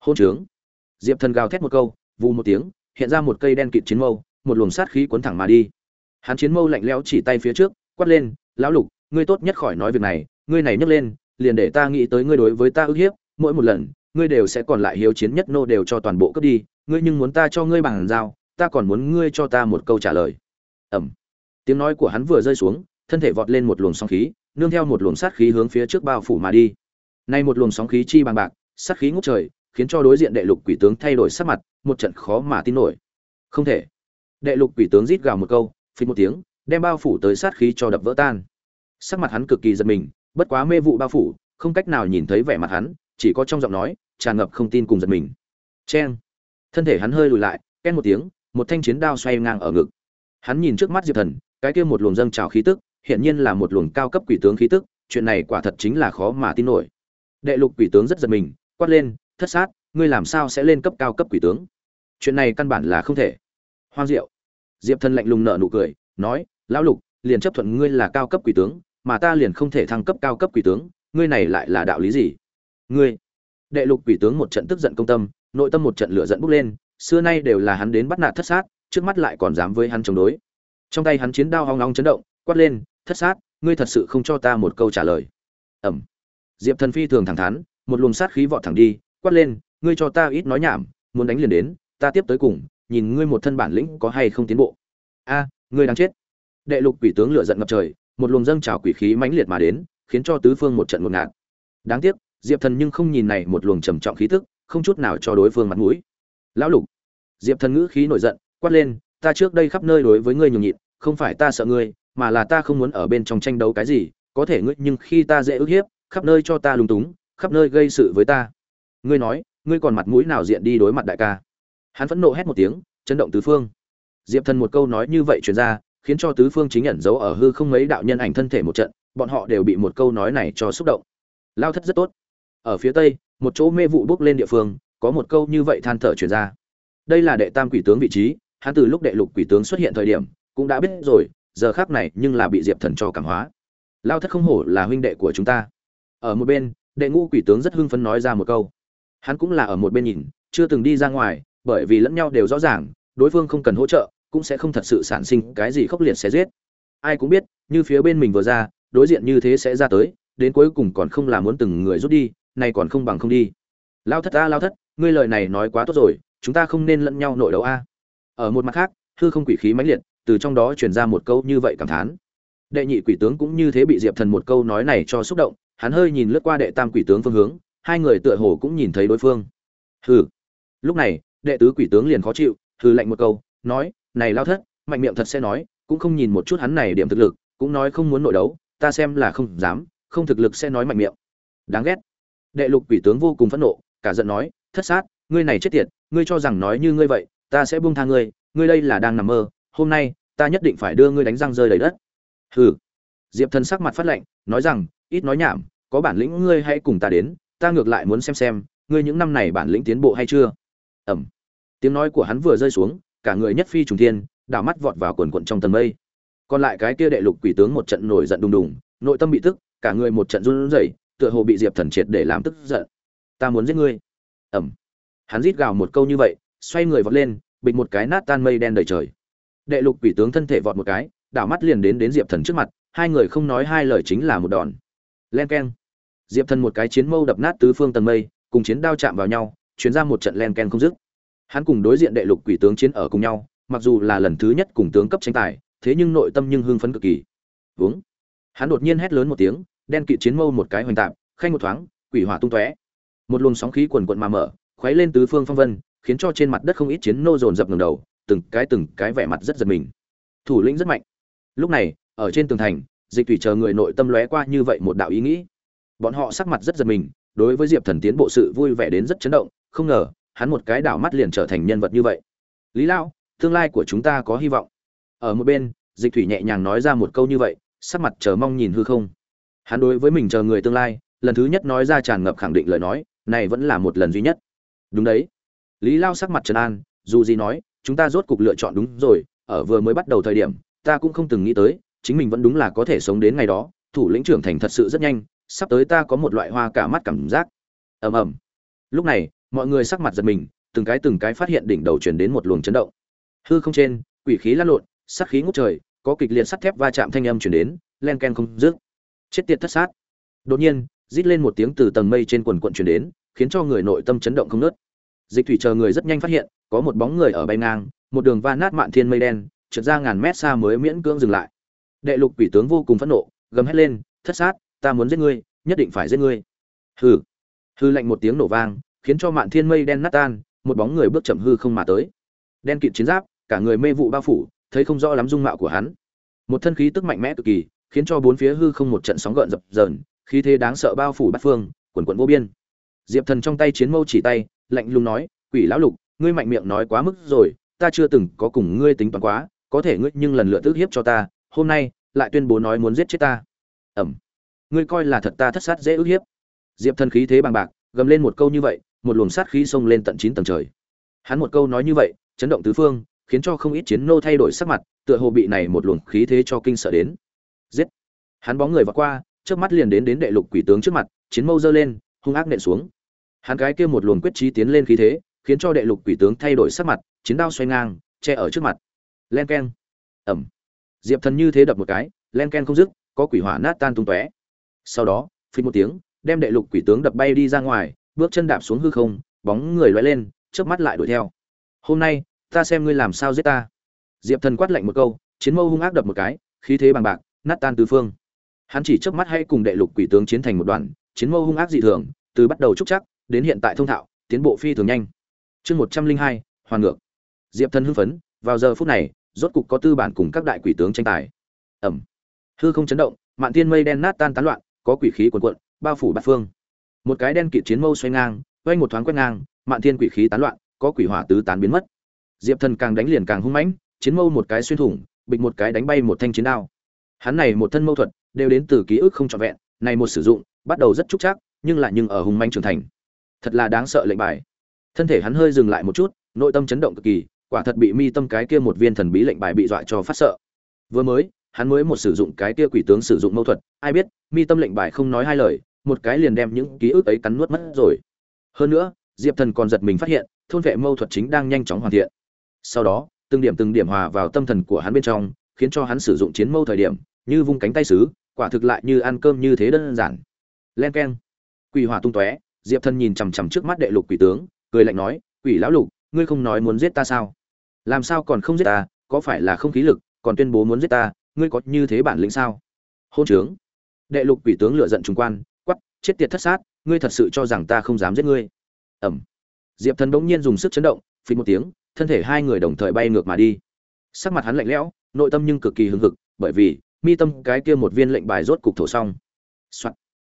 Hôn trướng. Diệp thần gào thét một câu, vù một tiếng, hiện ra một cây đen kịt chiến mâu một luồng sát khí cuốn thẳng mà đi. Hắn chiến mâu lạnh lẽo chỉ tay phía trước quát lên lão lục ngươi tốt nhất khỏi nói việc này ngươi này nhấc lên liền để ta nghĩ tới ngươi đối với ta ức hiếp mỗi một lần ngươi đều sẽ còn lại hiếu chiến nhất nô đều cho toàn bộ cướp đi ngươi nhưng muốn ta cho ngươi bằng dao, ta còn muốn ngươi cho ta một câu trả lời. Ầm, tiếng nói của hắn vừa rơi xuống thân thể vọt lên một luồng sóng khí nương theo một luồng sát khí hướng phía trước bao phủ mà đi. Nay một luồng sóng khí chi bằng bạc sát khí ngút trời khiến cho đối diện đệ lục quỷ tướng thay đổi sắc mặt một trận khó mà tin nổi. Không thể đệ lục quỷ tướng rít gào một câu phí một tiếng, đem bao phủ tới sát khí cho đập vỡ tan. Sắc mặt hắn cực kỳ giật mình, bất quá mê vụ bao phủ, không cách nào nhìn thấy vẻ mặt hắn, chỉ có trong giọng nói, tràn ngập không tin cùng giật mình. Cheng. Thân thể hắn hơi lùi lại ken một tiếng, một thanh chiến đao xoay ngang ở ngực. Hắn nhìn trước mắt diệp thần, cái kia một luồng dâng trào khí tức hiện nhiên là một luồng cao cấp quỷ tướng khí tức, chuyện này quả thật chính là khó mà tin nổi. Đệ lục quỷ tướng rất giật mình, quát lên, thất sát, ngươi làm sao sẽ lên cấp cao cấp quỷ tướng? Chuyện này căn bản là không thể. Hoang diệu diệp thần lạnh lùng nở nụ cười, nói, lão lục, liền chấp thuận ngươi là cao cấp quỷ tướng, mà ta liền không thể thăng cấp cao cấp quỷ tướng, ngươi này lại là đạo lý gì? Ngươi. Đệ lục quỷ tướng một trận tức giận công tâm, nội tâm một trận lửa giận bốc lên, xưa nay đều là hắn đến bắt nạt thất sát, trước mắt lại còn dám với hắn chống đối. Trong tay hắn chiến đao hoang long chấn động, quát lên, thất sát, ngươi thật sự không cho ta một câu trả lời. Ẩm diệp thần phi thường thẳng thắn, một luồng sát khí vọt thẳng đi, quát lên, ngươi cho ta ít nói nhảm, muốn đánh liền đến, ta tiếp tới cùng nhìn ngươi một thân bản lĩnh có hay không tiến bộ. A, ngươi đang chết. Đệ lục quỷ tướng lửa giận ngập trời, một luồng dâng trào quỷ khí mãnh liệt mà đến, khiến cho tứ phương một trận ngột ngạt. Đáng tiếc, diệp thần nhưng không nhìn này một luồng trầm trọng khí tức, không chút nào cho đối phương mặt mũi. Lão lục, diệp thần ngữ khí nổi giận, quát lên, ta trước đây khắp nơi đối với ngươi nhường nhịn, không phải ta sợ ngươi, mà là ta không muốn ở bên trong tranh đấu cái gì, có thể ngươi nhưng khi ta dễ ức hiếp, khắp nơi cho ta lung túng, khắp nơi gây sự với ta. Ngươi nói, ngươi còn mặt mũi nào diện đi đối mặt đại ca? Hắn phẫn nộ hét một tiếng, chấn động tứ phương. Diệp thần một câu nói như vậy truyền ra, khiến cho tứ phương chính nhận dấu ở hư không mấy đạo nhân ảnh thân thể một trận, bọn họ đều bị một câu nói này cho xúc động. Lao thất rất tốt. Ở phía tây, một chỗ mê vụ bốc lên địa phương, có một câu như vậy than thở truyền ra. Đây là đệ tam quỷ tướng vị trí, hắn từ lúc đệ lục quỷ tướng xuất hiện thời điểm, cũng đã biết rồi, giờ khác này nhưng là bị diệp thần cho cảm hóa. Lao thất không hổ là huynh đệ của chúng ta. Ở một bên, đệ ngũ quỷ tướng rất hưng phấn nói ra một câu. Hắn cũng là ở một bên nhìn, chưa từng đi ra ngoài bởi vì lẫn nhau đều rõ ràng, đối phương không cần hỗ trợ, cũng sẽ không thật sự sản sinh cái gì khốc liệt sẽ giết. Ai cũng biết, như phía bên mình vừa ra, đối diện như thế sẽ ra tới, đến cuối cùng còn không là muốn từng người rút đi này còn không bằng không đi. Lao thất a, lao thất, ngươi lời này nói quá tốt rồi, chúng ta không nên lẫn nhau nội đấu a. Ở một mặt khác, hư không quỷ khí mãnh liệt, từ trong đó truyền ra một câu như vậy cảm thán. Đệ nhị quỷ tướng cũng như thế bị diệp thần một câu nói này cho xúc động, hắn hơi nhìn lướt qua đệ tam quỷ tướng phương hướng, hai người tựa hồ cũng nhìn thấy đối phương. Hừ. Lúc này đệ tứ quỷ tướng liền khó chịu, hừ lạnh một câu, nói, này lao thất, mạnh miệng thật sẽ nói, cũng không nhìn một chút hắn này điểm thực lực, cũng nói không muốn nội đấu, ta xem là không dám, không thực lực sẽ nói mạnh miệng. Đáng ghét. Đệ lục quỷ tướng vô cùng phẫn nộ, cả giận nói, thất sát, ngươi này chết tiệt, ngươi cho rằng nói như ngươi vậy, ta sẽ buông tha ngươi ngươi đây là đang nằm mơ, hôm nay, ta nhất định phải đưa ngươi đánh răng rơi đầy đất. Hừ. Diệp thần sắc mặt phát lạnh, nói rằng, ít nói nhảm, có bản lĩnh ngươi hãy cùng ta đến, ta ngược lại muốn xem xem, ngươi những năm này bản lĩnh tiến bộ hay chưa? Ẩm. Tiếng nói của hắn vừa rơi xuống, cả người nhất phi trùng thiên, đảo mắt vọt vào quần quận trong tầng mây. Còn lại cái kia đệ lục quỷ tướng một trận nổi giận đùng đùng, nội tâm bị tức, cả người một trận run rẩy, tựa hồ bị diệp thần triệt để làm tức giận. Ta muốn giết ngươi. Ẩm. Hắn rít gào một câu như vậy, xoay người vọt lên, bịch một cái nát tan mây đen đầy trời. Đệ lục quỷ tướng thân thể vọt một cái, đảo mắt liền đến đến diệp thần trước mặt, hai người không nói hai lời chính là một đòn. Len keng. Diệp thần một cái chiến mâu đập nát tứ phương tầng mây, cùng chiến đao chạm vào nhau chuyến ra một trận len ken không dứt. Hắn cùng đối diện đệ lục quỷ tướng chiến ở cùng nhau, mặc dù là lần thứ nhất cùng tướng cấp tranh tài, thế nhưng nội tâm nhưng hưng phấn cực kỳ. Uống hắn đột nhiên hét lớn một tiếng, đen kỵ chiến mâu một cái hoành tạp, khanh một thoáng, quỷ hỏa tung tóe. Một luồng sóng khí quần quận mà mở, khuấy lên tứ phương phong vân, khiến cho trên mặt đất không ít chiến nô dồn dập ngầm đầu, từng cái từng cái vẻ mặt rất giật mình. Thủ lĩnh rất mạnh. Lúc này, ở trên tường thành, dịch thủy chờ người nội tâm lóe qua như vậy một đạo ý nghĩ. Bọn họ sắc mặt rất giật mình, đối với diệp thần tiến bộ sự vui vẻ đến rất chấn động không ngờ, hắn một cái đảo mắt liền trở thành nhân vật như vậy. Lý lão, tương lai của chúng ta có hy vọng. Ở một bên, dịch thủy nhẹ nhàng nói ra một câu như vậy, sắc mặt chờ mong nhìn hư không. Hắn đối với mình chờ người tương lai, lần thứ nhất nói ra tràn ngập khẳng định lời nói, này vẫn là một lần duy nhất. Đúng đấy. Lý lao sắc mặt trần an, dù gì nói, chúng ta rốt cục lựa chọn đúng rồi, ở vừa mới bắt đầu thời điểm, ta cũng không từng nghĩ tới, chính mình vẫn đúng là có thể sống đến ngày đó, thủ lĩnh trưởng thành thật sự rất nhanh, sắp tới ta có một loại hoa cả mắt cảm giác. Ầm ầm. Lúc này mọi người sắc mặt giật mình, từng cái từng cái phát hiện đỉnh đầu chuyển đến một luồng chấn động. Hư không trên, quỷ khí lăn lộn, sát khí ngút trời, có kịch liệt sắt thép va chạm thanh âm chuyển đến, len ken không dứt. Chết tiệt thất sát. Đột nhiên, rít lên một tiếng từ tầng mây trên quần quận chuyển đến, khiến cho người nội tâm chấn động không nớt dịch thủy chờ người rất nhanh phát hiện, có một bóng người ở bay ngang, một đường va nát mạn thiên mây đen, trượt ra ngàn mét xa mới miễn cưỡng dừng lại. Đệ lục quỷ tướng vô cùng phẫn nộ, gầm hét lên, thất sát, ta muốn giết ngươi, nhất định phải giết ngươi. Hừ. Hư lạnh một tiếng nổ vang khiến cho mạn thiên mây đen nát tan, một bóng người bước chậm hư không mà tới. Đen kịt chiến giáp, cả người mê vụ bao phủ, thấy không rõ lắm dung mạo của hắn. Một thân khí tức mạnh mẽ cực kỳ, khiến cho bốn phía hư không một trận sóng gợn dập dờn, khí thế đáng sợ bao phủ bát phương, quần quận vô biên. Diệp thần trong tay chiến mâu chỉ tay, lạnh lùng nói, quỷ lão lục, ngươi mạnh miệng nói quá mức rồi, ta chưa từng có cùng ngươi tính toán quá, có thể ngươi nhưng lần lượt tức hiếp cho ta, hôm nay lại tuyên bố nói muốn giết chết ta. Ẩm. Ngươi coi là thật ta thất sát dễ ức hiếp. Diệp thần khí thế bằng bạc, gầm lên một câu như vậy một luồng sát khí xông lên tận chín tầng trời. Hắn một câu nói như vậy, chấn động tứ phương, khiến cho không ít chiến nô thay đổi sắc mặt, tựa hồ bị này một luồng khí thế cho kinh sợ đến. Giết! Hắn bóng người vọt qua trước mắt liền đến đến đệ lục quỷ tướng trước mặt, chiến mâu giơ lên, hung ác nện xuống. Hắn cái kia một luồng quyết trí tiến lên khí thế, khiến cho đệ lục quỷ tướng thay đổi sắc mặt, chiến đao xoay ngang, che ở trước mặt. Len keng. Ẩm. Diệp thần như thế đập một cái, len ken không dứt, có quỷ hỏa nát tan tung tóe. Sau đó, phình một tiếng, đem đệ lục quỷ tướng đập bay đi ra ngoài bước chân đạp xuống hư không, bóng người loay lên trước mắt lại đuổi theo. Hôm nay, ta xem ngươi làm sao giết ta. Diệp thần quát lạnh một câu, chiến mâu hung ác đập một cái, khí thế bằng bạc, nát tan tứ phương. Hắn chỉ trước mắt hay cùng đệ lục quỷ tướng chiến thành một đoàn, chiến mâu hung ác dị thường, từ bắt đầu trúc chắc, đến hiện tại thông thạo, tiến bộ phi thường nhanh. Chương một trăm linh hai, hoàn ngược. Diệp thần hưng phấn, vào giờ phút này, rốt cục có tư bản cùng các đại quỷ tướng tranh tài. Ẩm. Hư không chấn động, mạn thiên mây đen nát tan tán loạn, có quỷ khí cuồn cuộn, bao phủ bát phương một cái đen kịt chiến mâu xoay ngang quay một thoáng quét ngang, mạn thiên quỷ khí tán loạn, có quỷ hỏa tứ tán biến mất. Diệp thần càng đánh liền càng hung mãnh, chiến mâu một cái xuyên thủng, bịch một cái đánh bay một thanh chiến đao. Hắn này một thân mâu thuật, đều đến từ ký ức không trọn vẹn, này một sử dụng, bắt đầu rất trúc chắc nhưng lại nhưng ở hùng manh trưởng thành. Thật là đáng sợ lệnh bài. Thân thể hắn hơi dừng lại một chút, nội tâm chấn động cực kỳ, quả thật bị mi tâm cái kia một viên thần bí lệnh bài bị dọa cho phát sợ. Vừa mới, hắn mới một sử dụng cái kia quỷ tướng sử dụng mâu thuật, ai biết, mi tâm lệnh bài không nói hai lời một cái liền đem những ký ức ấy cắn nuốt mất rồi. Hơn nữa, diệp thần còn giật mình phát hiện, thôn vệ mâu thuật chính đang nhanh chóng hoàn thiện. Sau đó, từng điểm từng điểm hòa vào tâm thần của hắn bên trong, khiến cho hắn sử dụng chiến mâu thời điểm, như vung cánh tay sứ, quả thực lại như ăn cơm như thế đơn giản. Len keng. Quỷ hỏa tung tóe, diệp thần nhìn chằm chằm trước mắt đệ lục quỷ tướng, cười lạnh nói, quỷ lão lục, ngươi không nói muốn giết ta sao? Làm sao còn không giết ta? Có phải là không khí lực, còn tuyên bố muốn giết ta, ngươi có như thế bản lĩnh sao? Hôn trướng. Đệ lục quỷ tướng lựa giận trùng quan chết tiệt thất sát, ngươi thật sự cho rằng ta không dám giết ngươi. Ẩm. Diệp thần bỗng nhiên dùng sức chấn động phí một tiếng, thân thể hai người đồng thời bay ngược mà đi. Sắc mặt hắn lạnh lẽo, nội tâm nhưng cực kỳ hưng hực, bởi vì, mi tâm cái kia một viên lệnh bài rốt cục thổ xong、Soạn.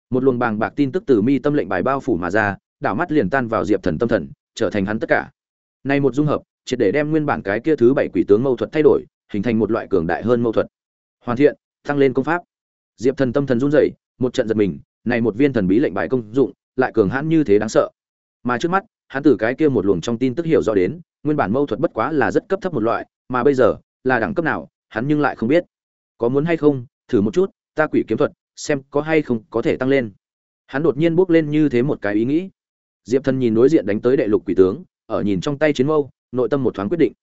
một luồng bàng bạc tin tức từ mi tâm lệnh bài bao phủ mà ra, đảo mắt liền tan vào diệp thần tâm thần, trở thành hắn tất cả. Này một dung hợp, triệt để đem nguyên bản cái kia thứ bảy quỷ tướng mâu thuật thay đổi, hình thành một loại cường đại hơn mâu thuật. Hoàn thiện, tăng lên công pháp. Diệp thần tâm thần run rẩy, một trận giật mình này một viên thần bí lệnh bài công dụng, lại cường hãn như thế đáng sợ. Mà trước mắt, hắn từ cái kia một luồng trong tin tức hiểu rõ đến, nguyên bản mâu thuật bất quá là rất cấp thấp một loại, mà bây giờ, là đẳng cấp nào, hắn nhưng lại không biết. Có muốn hay không, thử một chút, ta quỷ kiếm thuật, xem có hay không có thể tăng lên. Hắn đột nhiên bước lên như thế một cái ý nghĩ. Diệp thần nhìn đối diện đánh tới đệ lục quỷ tướng, ở nhìn trong tay chiến mâu, nội tâm một thoáng quyết định.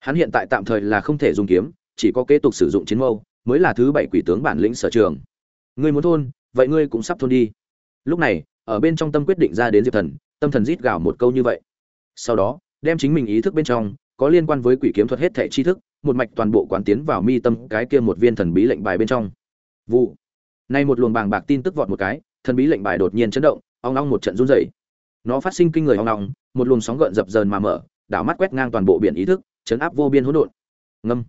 Hắn hiện tại tạm thời là không thể dùng kiếm, chỉ có kế tục sử dụng chiến mâu, mới là thứ bảy quỷ tướng bản lĩnh sở trường. Ngươi muốn thôn vậy ngươi cũng sắp thôn đi. Lúc này, ở bên trong tâm quyết định ra đến diệp thần, tâm thần rít gào một câu như vậy. Sau đó, đem chính mình ý thức bên trong, có liên quan với quỷ kiếm thuật hết thảy tri thức, một mạch toàn bộ quán tiến vào mi tâm cái kia một viên thần bí lệnh bài bên trong. Vụ. Nay một luồng bàng bạc tin tức vọt một cái, thần bí lệnh bài đột nhiên chấn động, ong ong một trận run rẩy. Nó phát sinh kinh người ong ong, một luồng sóng gợn dập dờn mà mở, đảo mắt quét ngang toàn bộ biển ý thức, chấn áp vô biên hỗn độn. Ngâm.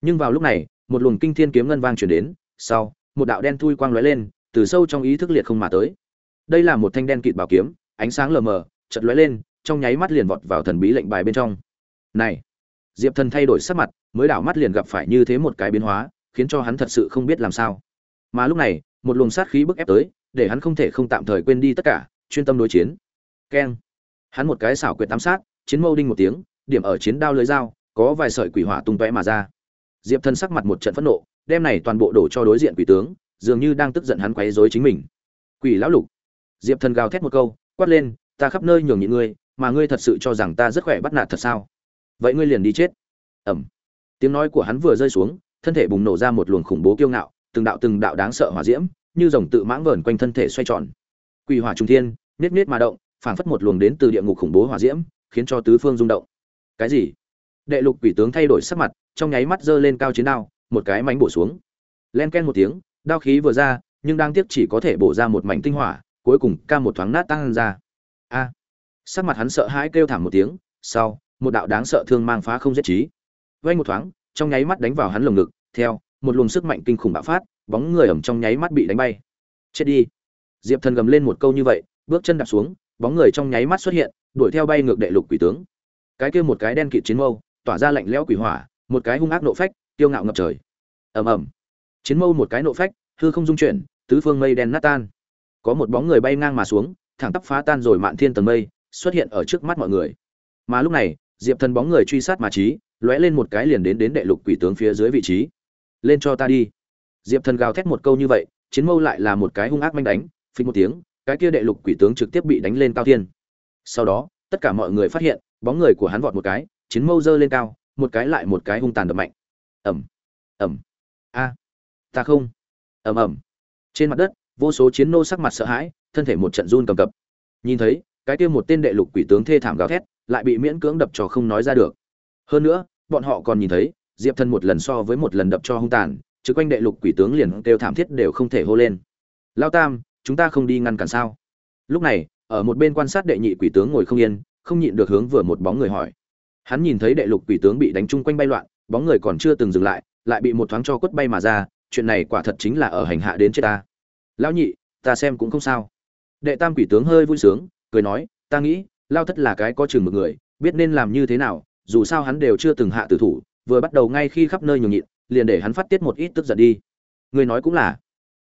Nhưng vào lúc này, một luồng kinh thiên kiếm ngân vang truyền đến, sau, một đạo đen thui quang lóe lên từ sâu trong ý thức liệt không mà tới. Đây là một thanh đen kịt bảo kiếm, ánh sáng lờ mờ, chợt lóe lên, trong nháy mắt liền vọt vào thần bí lệnh bài bên trong. Này! Diệp thần thay đổi sắc mặt, mới đảo mắt liền gặp phải như thế một cái biến hóa, khiến cho hắn thật sự không biết làm sao. Mà lúc này, một luồng sát khí bức ép tới, để hắn không thể không tạm thời quên đi tất cả, chuyên tâm đối chiến. Keng! Hắn một cái xảo quyệt tám sát, chiến mâu đinh một tiếng, điểm ở chiến đao lưới dao, có vài sợi quỷ hỏa tung tóe mà ra. Diệp thần sắc mặt một trận phẫn nộ, đem này toàn bộ đổ cho đối diện quỷ tướng dường như đang tức giận hắn quấy rối chính mình. Quỷ lão lục. Diệp thần gào thét một câu, quát lên, ta khắp nơi nhường nhịn ngươi, mà ngươi thật sự cho rằng ta rất khỏe bắt nạt thật sao? Vậy ngươi liền đi chết. Ẩm tiếng nói của hắn vừa rơi xuống, thân thể bùng nổ ra một luồng khủng bố kiêu ngạo, từng đạo từng đạo đáng sợ hỏa diễm, như dòng tự mãng vờn quanh thân thể xoay tròn. Quỷ hỏa trung thiên nết nết mà động, phảng phất một luồng đến từ địa ngục khủng bố hỏa diễm, khiến cho tứ phương rung động. Cái gì? Đệ lục quỷ tướng thay đổi sắc mặt, trong nháy mắt giơ lên cao chiến đao, một cái mánh bổ xuống. Len ken một tiếng đao khí vừa ra, nhưng đang tiếc chỉ có thể bổ ra một mảnh tinh hỏa, cuối cùng ca một thoáng nát tăng ra. A. Sắc mặt hắn sợ hãi kêu thảm một tiếng, sau, một đạo đáng sợ thương mang phá không giết trí Vây một thoáng, trong nháy mắt đánh vào hắn lồng ngực, theo, một luồng sức mạnh kinh khủng bạo phát, bóng người ẩm trong nháy mắt bị đánh bay. Chết đi. Diệp thần gầm lên một câu như vậy, bước chân đạp xuống, bóng người trong nháy mắt xuất hiện, đuổi theo bay ngược đệ lục quỷ tướng. Cái kia một cái đen kịt chiến mâu, tỏa ra lạnh lẽo quỷ hỏa, một cái hung ác nộ phách tiêu ngạo ngập trời. Ầm ầm chiến mâu một cái nộ phách, hư không dung chuyển, tứ phương mây đen nát tan. Có một bóng người bay ngang mà xuống, thẳng tắp phá tan rồi mạn thiên tầng mây, xuất hiện ở trước mắt mọi người. Mà lúc này, diệp thần bóng người truy sát mà trí, lóe lên một cái liền đến đến đệ lục quỷ tướng phía dưới vị trí. Lên cho ta đi. Diệp thần gào thét một câu như vậy, chiến mâu lại là một cái hung ác manh đánh phình một tiếng, cái kia đệ lục quỷ tướng trực tiếp bị đánh lên cao thiên. Sau đó, tất cả mọi người phát hiện, bóng người của hắn vọt một cái, chiến mâu giơ lên cao, một cái lại một cái hung tàn đập mạnh. Ẩm ẩm a ta không. Ầm ầm. Trên mặt đất, vô số chiến nô sắc mặt sợ hãi, thân thể một trận run cầm cập. Nhìn thấy, cái kia một tên đệ lục quỷ tướng thê thảm gào thét, lại bị miễn cưỡng đập cho không nói ra được. Hơn nữa, bọn họ còn nhìn thấy, diệp thần một lần so với một lần đập cho hung tàn chứ quanh đệ lục quỷ tướng liền kêu thảm thiết đều không thể hô lên. Lao tam, chúng ta không đi ngăn cản sao? Lúc này, ở một bên quan sát đệ nhị quỷ tướng ngồi không yên, không nhịn được hướng vừa một bóng người hỏi. Hắn nhìn thấy đệ lục quỷ tướng bị đánh chung quanh bay loạn, bóng người còn chưa từng dừng lại lại bị một thoáng cho quất bay mà ra chuyện này quả thật chính là ở hành hạ đến chết ta. Lão nhị, ta xem cũng không sao. Đệ tam quỷ tướng hơi vui sướng, cười nói, ta nghĩ, lao thất là cái có chừng một người, biết nên làm như thế nào, dù sao hắn đều chưa từng hạ tử thủ, vừa bắt đầu ngay khi khắp nơi nhường nhịn, liền để hắn phát tiết một ít tức giận đi. Người nói cũng là.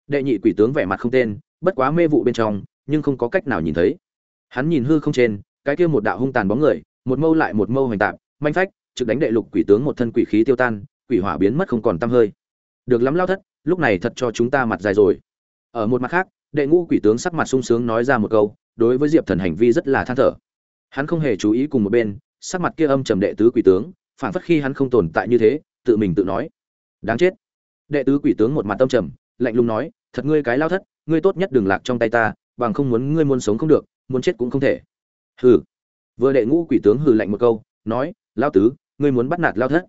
Đệ nhị quỷ tướng vẻ mặt không tên, bất quá mê vụ bên trong, nhưng không có cách nào nhìn thấy. Hắn nhìn hư không trên, cái kia một đạo hung tàn bóng người, một mâu lại một mâu hoành tạp, manh phách, trực đánh đệ lục quỷ tướng một thân quỷ khí tiêu tan, quỷ hỏa biến mất không còn tăm hơi được lắm lao thất, lúc này thật cho chúng ta mặt dài rồi. Ở một mặt khác, đệ ngũ quỷ tướng sắc mặt sung sướng nói ra một câu, đối với diệp thần hành vi rất là than thở. Hắn không hề chú ý cùng một bên, sắc mặt kia âm trầm đệ tứ quỷ tướng phản phất khi hắn không tồn tại như thế, tự mình tự nói. Đáng chết. Đệ tứ quỷ tướng một mặt âm trầm, lạnh lùng nói, thật ngươi cái lao thất, ngươi tốt nhất đừng lạc trong tay ta, bằng không muốn ngươi muốn sống không được, muốn chết cũng không thể. Hừ. Vừa đệ ngũ quỷ tướng hừ lạnh một câu, nói lao tứ, ngươi muốn bắt nạt lao thất.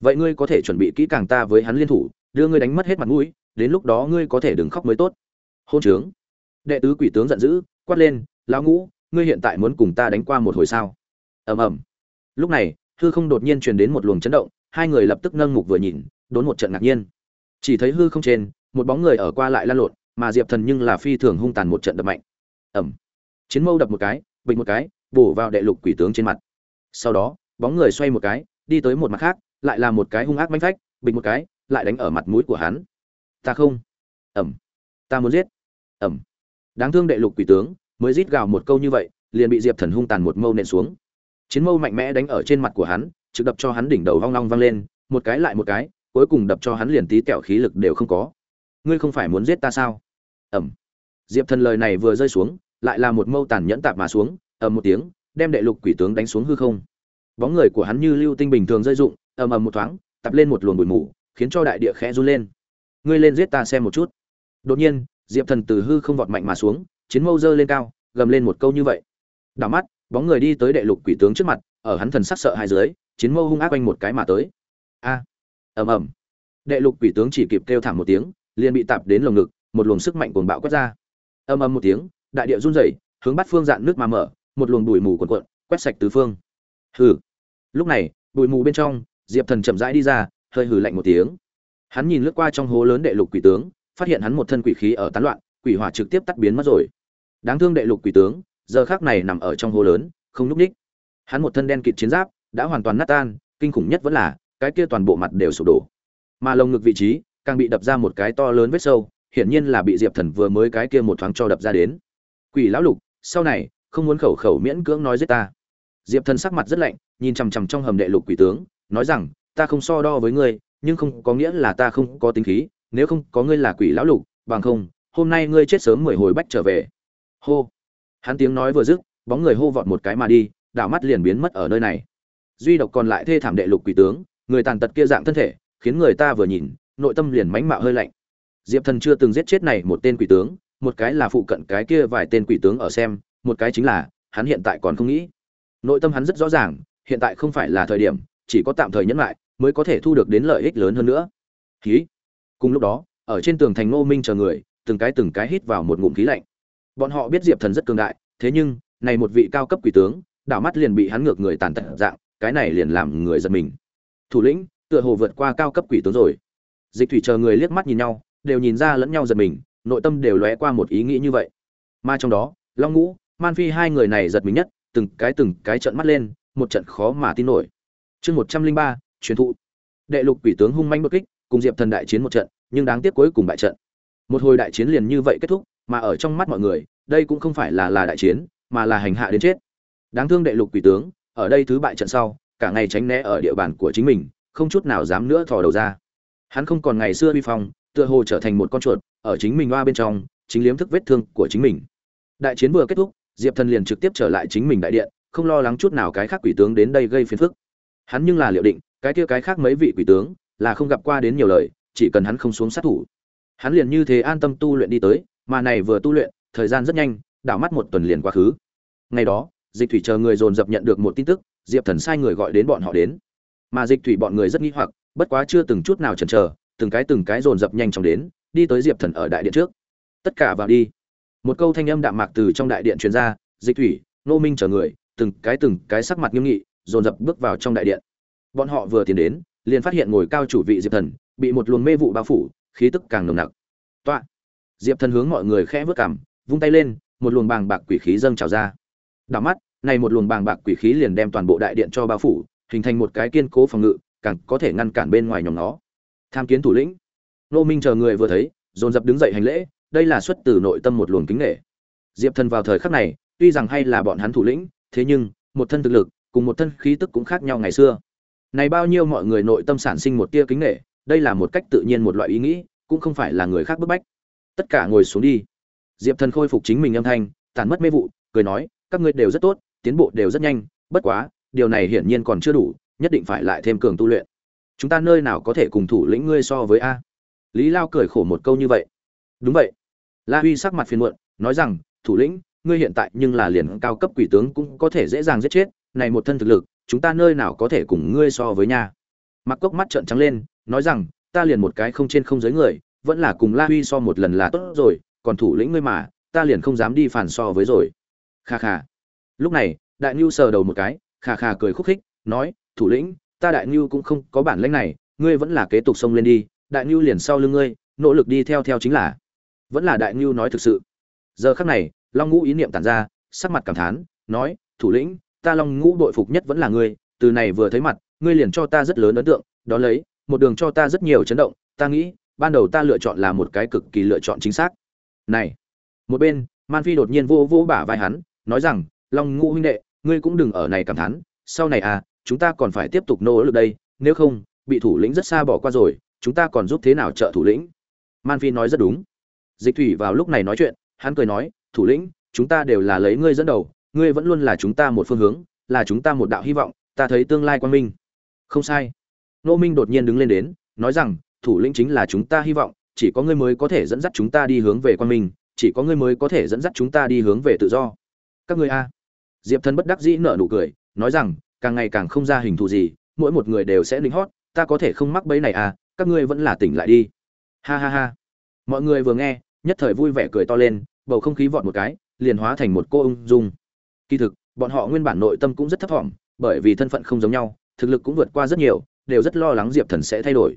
Vậy ngươi có thể chuẩn bị kỹ càng ta với hắn liên thủ đưa ngươi đánh mất hết mặt mũi, đến lúc đó ngươi có thể đừng khóc mới tốt. Hôn trướng. Đệ tứ quỷ tướng giận dữ, quát lên, lão ngũ, ngươi hiện tại muốn cùng ta đánh qua một hồi sao? Ầm ầm. Lúc này, hư không đột nhiên truyền đến một luồng chấn động, hai người lập tức nâng mục vừa nhìn, đốn một trận ngạc nhiên. Chỉ thấy hư không trên, một bóng người ở qua lại lan lộn, mà diệp thần nhưng là phi thường hung tàn một trận đập mạnh. Ẩm chiến mâu đập một cái bình một cái, bổ vào đệ lục quỷ tướng trên mặt. Sau đó, bóng người xoay một cái, đi tới một mặt khác, lại là một cái hung ác manh phách bình một cái lại đánh ở mặt mũi của hắn. Ta không. Ẩm. Ta muốn giết. Ẩm. Đáng thương đệ lục quỷ tướng, mới rít gào một câu như vậy, liền bị diệp thần hung tàn một mâu nện xuống. Chiến mâu mạnh mẽ đánh ở trên mặt của hắn, trực đập cho hắn đỉnh đầu vong long vang lên, một cái lại một cái, cuối cùng đập cho hắn liền tí kẹo khí lực đều không có. Ngươi không phải muốn giết ta sao? Ẩm. Diệp thần lời này vừa rơi xuống, lại là một mâu tàn nhẫn tạp mà xuống, ầm một tiếng, đem đệ lục quỷ tướng đánh xuống hư không. Bóng người của hắn như lưu tinh bình thường rơi dụng ầm ầm một thoáng, tập lên một luồng bụi mù khiến cho đại địa khẽ run lên. Ngươi lên giết ta xem một chút. Đột nhiên, diệp thần từ hư không vọt mạnh mà xuống, chiến mâu giơ lên cao, gầm lên một câu như vậy. Đảo mắt, bóng người đi tới đệ lục quỷ tướng trước mặt, ở hắn thần sắc sợ hai dưới, chiến mâu hung ác quanh một cái mà tới. A! Ầm ầm. Đệ lục quỷ tướng chỉ kịp kêu thảm một tiếng, liền bị tạp đến lồng ngực, một luồng sức mạnh cuồng bạo quét ra. Ầm ầm một tiếng, đại địa run rẩy, hướng bắt phương dạn nước mà mở, một luồng bụi mù cuồn cuộn, quét sạch tứ phương. Hừ. Lúc này, bụi mù bên trong, diệp thần chậm rãi đi ra hơi hừ lạnh một tiếng. Hắn nhìn lướt qua trong hố lớn đệ lục quỷ tướng, phát hiện hắn một thân quỷ khí ở tán loạn, quỷ hỏa trực tiếp tắt biến mất rồi. Đáng thương đệ lục quỷ tướng, giờ khác này nằm ở trong hố lớn, không núp ních hắn một thân đen kịt chiến giáp, đã hoàn toàn nát tan, kinh khủng nhất vẫn là, cái kia toàn bộ mặt đều sụp đổ. Mà lồng ngực vị trí, càng bị đập ra một cái to lớn vết sâu, hiển nhiên là bị diệp thần vừa mới cái kia một thoáng cho đập ra đến. Quỷ lão lục, sau này, không muốn khẩu khẩu miễn cưỡng nói giết ta. Diệp thần sắc mặt rất lạnh, nhìn chằm chằm trong hầm đệ lục quỷ tướng, nói rằng ta không so đo với ngươi, nhưng không có nghĩa là ta không có tính khí, nếu không có ngươi là quỷ lão lục, bằng không, hôm nay ngươi chết sớm mười hồi bách trở về. Hô. Hắn tiếng nói vừa dứt, bóng người hô vọt một cái mà đi, đảo mắt liền biến mất ở nơi này. Duy độc còn lại thê thảm đệ lục quỷ tướng, người tàn tật kia dạng thân thể, khiến người ta vừa nhìn, nội tâm liền mánh mạo hơi lạnh. Diệp thần chưa từng giết chết này một tên quỷ tướng, một cái là phụ cận cái kia vài tên quỷ tướng ở xem, một cái chính là, hắn hiện tại còn không nghĩ. Nội tâm hắn rất rõ ràng, hiện tại không phải là thời điểm, chỉ có tạm thời nhẫn lại mới có thể thu được đến lợi ích lớn hơn nữa. Khí. Cùng lúc đó, ở trên tường thành ngô minh chờ người, từng cái từng cái hít vào một ngụm khí lạnh. Bọn họ biết diệp thần rất cường đại, thế nhưng, này một vị cao cấp quỷ tướng, đảo mắt liền bị hắn ngược người tàn tật dạng, cái này liền làm người giật mình. Thủ lĩnh, tựa hồ vượt qua cao cấp quỷ tướng rồi. Dịch thủy chờ người liếc mắt nhìn nhau, đều nhìn ra lẫn nhau giật mình, nội tâm đều lóe qua một ý nghĩ như vậy. Mà trong đó, long ngũ, man phi hai người này giật mình nhất, từng cái từng cái trợn mắt lên, một trận khó mà tin nổi. Chương một trăm linh ba truyền thụ. Đệ lục quỷ tướng hung manh bất kích, cùng diệp thần đại chiến một trận, nhưng đáng tiếc cuối cùng bại trận. Một hồi đại chiến liền như vậy kết thúc, mà ở trong mắt mọi người, đây cũng không phải là là đại chiến, mà là hành hạ đến chết. Đáng thương đệ lục quỷ tướng, ở đây thứ bại trận sau, cả ngày tránh né ở địa bàn của chính mình, không chút nào dám nữa thò đầu ra. Hắn không còn ngày xưa vi phong, tựa hồ trở thành một con chuột, ở chính mình hoa bên trong, chính liếm thức vết thương của chính mình. Đại chiến vừa kết thúc, diệp thần liền trực tiếp trở lại chính mình đại điện, không lo lắng chút nào cái khác quỷ tướng đến đây gây phiền phức hắn nhưng là liệu định, cái kia cái khác mấy vị quỷ tướng, là không gặp qua đến nhiều lời, chỉ cần hắn không xuống sát thủ. Hắn liền như thế an tâm tu luyện đi tới, mà này vừa tu luyện, thời gian rất nhanh, đảo mắt một tuần liền quá khứ. Ngày đó, dịch thủy chờ người dồn dập nhận được một tin tức, diệp thần sai người gọi đến bọn họ đến. Mà dịch thủy bọn người rất nghi hoặc, bất quá chưa từng chút nào chần chờ, từng cái từng cái dồn dập nhanh chóng đến, đi tới diệp thần ở đại điện trước. Tất cả vào đi. Một câu thanh âm đạm mạc từ trong đại điện truyền ra, dịch thủy nô minh chờ người, từng cái từng cái sắc mặt nghiêm nghị dồn dập bước vào trong đại điện. Bọn họ vừa tiến đến, liền phát hiện ngồi cao chủ vị diệp thần, bị một luồng mê vụ bao phủ, khí tức càng nồng nặc. Toạ! Diệp thần hướng mọi người khẽ vớt cảm vung tay lên, một luồng bàng bạc quỷ khí dâng trào ra. Đảo mắt, này một luồng bàng bạc quỷ khí liền đem toàn bộ đại điện cho bao phủ, hình thành một cái kiên cố phòng ngự, càng có thể ngăn cản bên ngoài nhóm nó tham kiến thủ lĩnh. Nô minh chờ người vừa thấy, dồn dập đứng dậy hành lễ, đây là xuất từ nội tâm một luồng kính nghệ diệp thần vào thời khắc này, tuy rằng hay là bọn hắn thủ lĩnh, thế nhưng, một thân thực lực cùng một thân khí tức cũng khác nhau ngày xưa. Này bao nhiêu mọi người nội tâm sản sinh một tia kính nghệ đây là một cách tự nhiên một loại ý nghĩ, cũng không phải là người khác bức bách. Tất cả ngồi xuống đi. Diệp thần khôi phục chính mình âm thanh tàn mất mê vụ, cười nói, các ngươi đều rất tốt, tiến bộ đều rất nhanh, bất quá, điều này hiển nhiên còn chưa đủ, nhất định phải lại thêm cường tu luyện. Chúng ta nơi nào có thể cùng thủ lĩnh ngươi so với a? Lý lao cười khổ một câu như vậy. Đúng vậy. La huy sắc mặt phiền muộn, nói rằng, thủ lĩnh, ngươi hiện tại nhưng là liền cao cấp quỷ tướng cũng có thể dễ dàng giết chết này một thân thực lực, chúng ta nơi nào có thể cùng ngươi so với nha. Mặc cốc mắt trợn trắng lên, nói rằng, ta liền một cái không trên không dưới người, vẫn là cùng la huy so một lần là tốt rồi, còn thủ lĩnh ngươi mà, ta liền không dám đi phản so với rồi. Kha kha. Lúc này, đại Nưu sờ đầu một cái, kha kha cười khúc khích, nói, thủ lĩnh, ta đại Nưu cũng không có bản lĩnh này, ngươi vẫn là kế tục xông lên đi, đại Nưu liền sau lưng ngươi, nỗ lực đi theo theo chính là. Vẫn là đại Nưu nói thực sự. Giờ khắc này, long ngũ ý niệm tản ra, sắc mặt cảm thán, nói, thủ lĩnh ta long ngũ đội phục nhất vẫn là ngươi, từ này vừa thấy mặt, ngươi liền cho ta rất lớn ấn tượng, đó lấy, một đường cho ta rất nhiều chấn động, ta nghĩ, ban đầu ta lựa chọn là một cái cực kỳ lựa chọn chính xác. Này, một bên, man phi đột nhiên vô vô bả vai hắn, nói rằng, long ngũ huynh đệ, ngươi cũng đừng ở này cảm thán, sau này à chúng ta còn phải tiếp tục nỗ lực đây, nếu không, bị thủ lĩnh rất xa bỏ qua rồi, chúng ta còn giúp thế nào trợ thủ lĩnh? Man phi nói rất đúng. Dịch thủy vào lúc này nói chuyện, hắn cười nói, thủ lĩnh, chúng ta đều là lấy ngươi dẫn đầu ngươi vẫn luôn là chúng ta một phương hướng, là chúng ta một đạo hy vọng, ta thấy tương lai quan minh. Không sai. Nô minh đột nhiên đứng lên đến, nói rằng, thủ lĩnh chính là chúng ta hy vọng, chỉ có ngươi mới có thể dẫn dắt chúng ta đi hướng về quan minh, chỉ có ngươi mới có thể dẫn dắt chúng ta đi hướng về tự do. Các ngươi a. Diệp thần bất đắc dĩ nở nụ cười, nói rằng, càng ngày càng không ra hình thù gì, mỗi một người đều sẽ lính hót, ta có thể không mắc bẫy này à các ngươi vẫn là tỉnh lại đi. Ha ha ha. Mọi người vừa nghe, nhất thời vui vẻ cười to lên, bầu không khí vọt một cái, liền hóa thành một cô ung dung kỳ thực, bọn họ nguyên bản nội tâm cũng rất thấp thỏm, bởi vì thân phận không giống nhau, thực lực cũng vượt qua rất nhiều, đều rất lo lắng diệp thần sẽ thay đổi.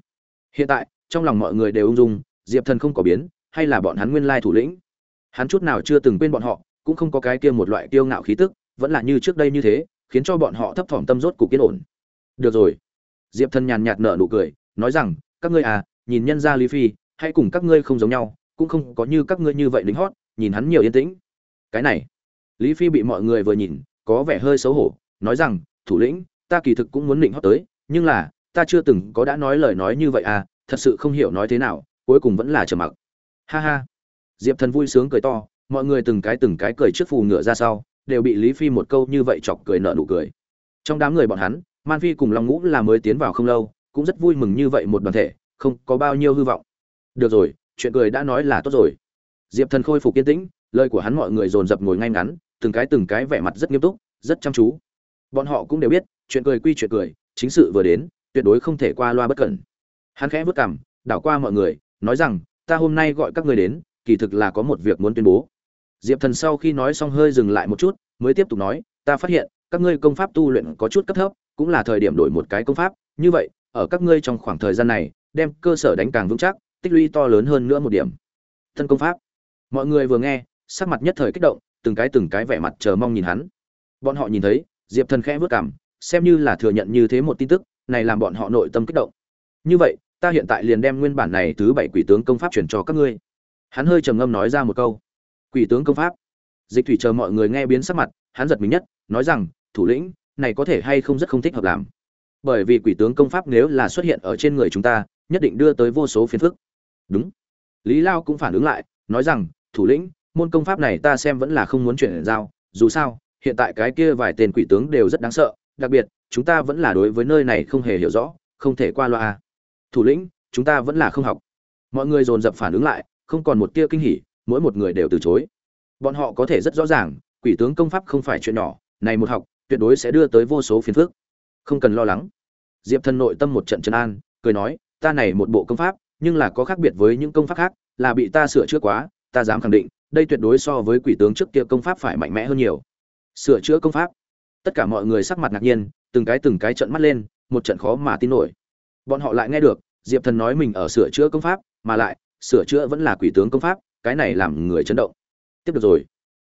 Hiện tại, trong lòng mọi người đều ung dung, diệp thần không có biến, hay là bọn hắn nguyên lai thủ lĩnh. Hắn chút nào chưa từng quên bọn họ, cũng không có cái kia một loại kiêu ngạo khí tức, vẫn là như trước đây như thế, khiến cho bọn họ thấp thỏm tâm rốt cục yên ổn. Được rồi. Diệp thần nhàn nhạt nở nụ cười, nói rằng, các ngươi à nhìn nhân gia lý phi, hãy cùng các ngươi không giống nhau, cũng không có như các ngươi như vậy lính hót, nhìn hắn nhiều yên tĩnh. Cái này lý phi bị mọi người vừa nhìn, có vẻ hơi xấu hổ, nói rằng, thủ lĩnh, ta kỳ thực cũng muốn định hót tới, nhưng là, ta chưa từng có đã nói lời nói như vậy à thật sự không hiểu nói thế nào, cuối cùng vẫn là trầm mặc. Ha ha. Diệp thần vui sướng cười to, mọi người từng cái từng cái cười trước phù ngựa ra sau, đều bị lý phi một câu như vậy chọc cười nợ nụ cười. Trong đám người bọn hắn, man phi cùng long ngũ là mới tiến vào không lâu, cũng rất vui mừng như vậy một đoàn thể, không có bao nhiêu hư vọng. Được rồi, chuyện cười đã nói là tốt rồi. Diệp thần khôi phục kiên tĩnh, lời của hắn mọi người dồn dập ngồi ngay ngắn từng cái từng cái vẻ mặt rất nghiêm túc, rất chăm chú. Bọn họ cũng đều biết, chuyện cười quy chuyện cười, chính sự vừa đến, tuyệt đối không thể qua loa bất cẩn. Hắn khẽ vất cảm đảo qua mọi người, nói rằng, ta hôm nay gọi các người đến, kỳ thực là có một việc muốn tuyên bố. Diệp thần sau khi nói xong hơi dừng lại một chút, mới tiếp tục nói, ta phát hiện, các ngươi công pháp tu luyện có chút cấp thấp, cũng là thời điểm đổi một cái công pháp. Như vậy, ở các ngươi trong khoảng thời gian này, đem cơ sở đánh càng vững chắc, tích lũy to lớn hơn nữa một điểm. Thân công pháp. Mọi người vừa nghe, sắc mặt nhất thời kích động từng cái từng cái vẻ mặt chờ mong nhìn hắn. Bọn họ nhìn thấy, diệp thần khẽ vớt cảm, xem như là thừa nhận như thế một tin tức, này làm bọn họ nội tâm kích động. Như vậy, ta hiện tại liền đem nguyên bản này thứ bảy quỷ tướng công pháp chuyển cho các ngươi. Hắn hơi trầm ngâm nói ra một câu. Quỷ tướng công pháp? Dịch thủy chờ mọi người nghe biến sắc mặt, hắn giật mình nhất, nói rằng, thủ lĩnh, này có thể hay không rất không thích hợp làm? Bởi vì quỷ tướng công pháp nếu là xuất hiện ở trên người chúng ta, nhất định đưa tới vô số phiền phức. Đúng. Lý lao cũng phản ứng lại, nói rằng, thủ lĩnh môn công pháp này ta xem vẫn là không muốn chuyển giao, dù sao, hiện tại cái kia vài tên quỷ tướng đều rất đáng sợ, đặc biệt, chúng ta vẫn là đối với nơi này không hề hiểu rõ, không thể qua loa. Thủ lĩnh, chúng ta vẫn là không học. Mọi người dồn dập phản ứng lại, không còn một tia kinh hỉ, mỗi một người đều từ chối. Bọn họ có thể rất rõ ràng, quỷ tướng công pháp không phải chuyện nhỏ, này một học, tuyệt đối sẽ đưa tới vô số phiền phức. Không cần lo lắng. Diệp thần nội tâm một trận trấn an, cười nói, ta này một bộ công pháp, nhưng là có khác biệt với những công pháp khác, là bị ta sửa chữa quá, ta dám khẳng định đây tuyệt đối so với quỷ tướng trước kia công pháp phải mạnh mẽ hơn nhiều. Sửa chữa công pháp. Tất cả mọi người sắc mặt ngạc nhiên, từng cái từng cái trận mắt lên, một trận khó mà tin nổi. Bọn họ lại nghe được, diệp thần nói mình ở sửa chữa công pháp, mà lại, sửa chữa vẫn là quỷ tướng công pháp, cái này làm người chấn động. Tiếp được rồi.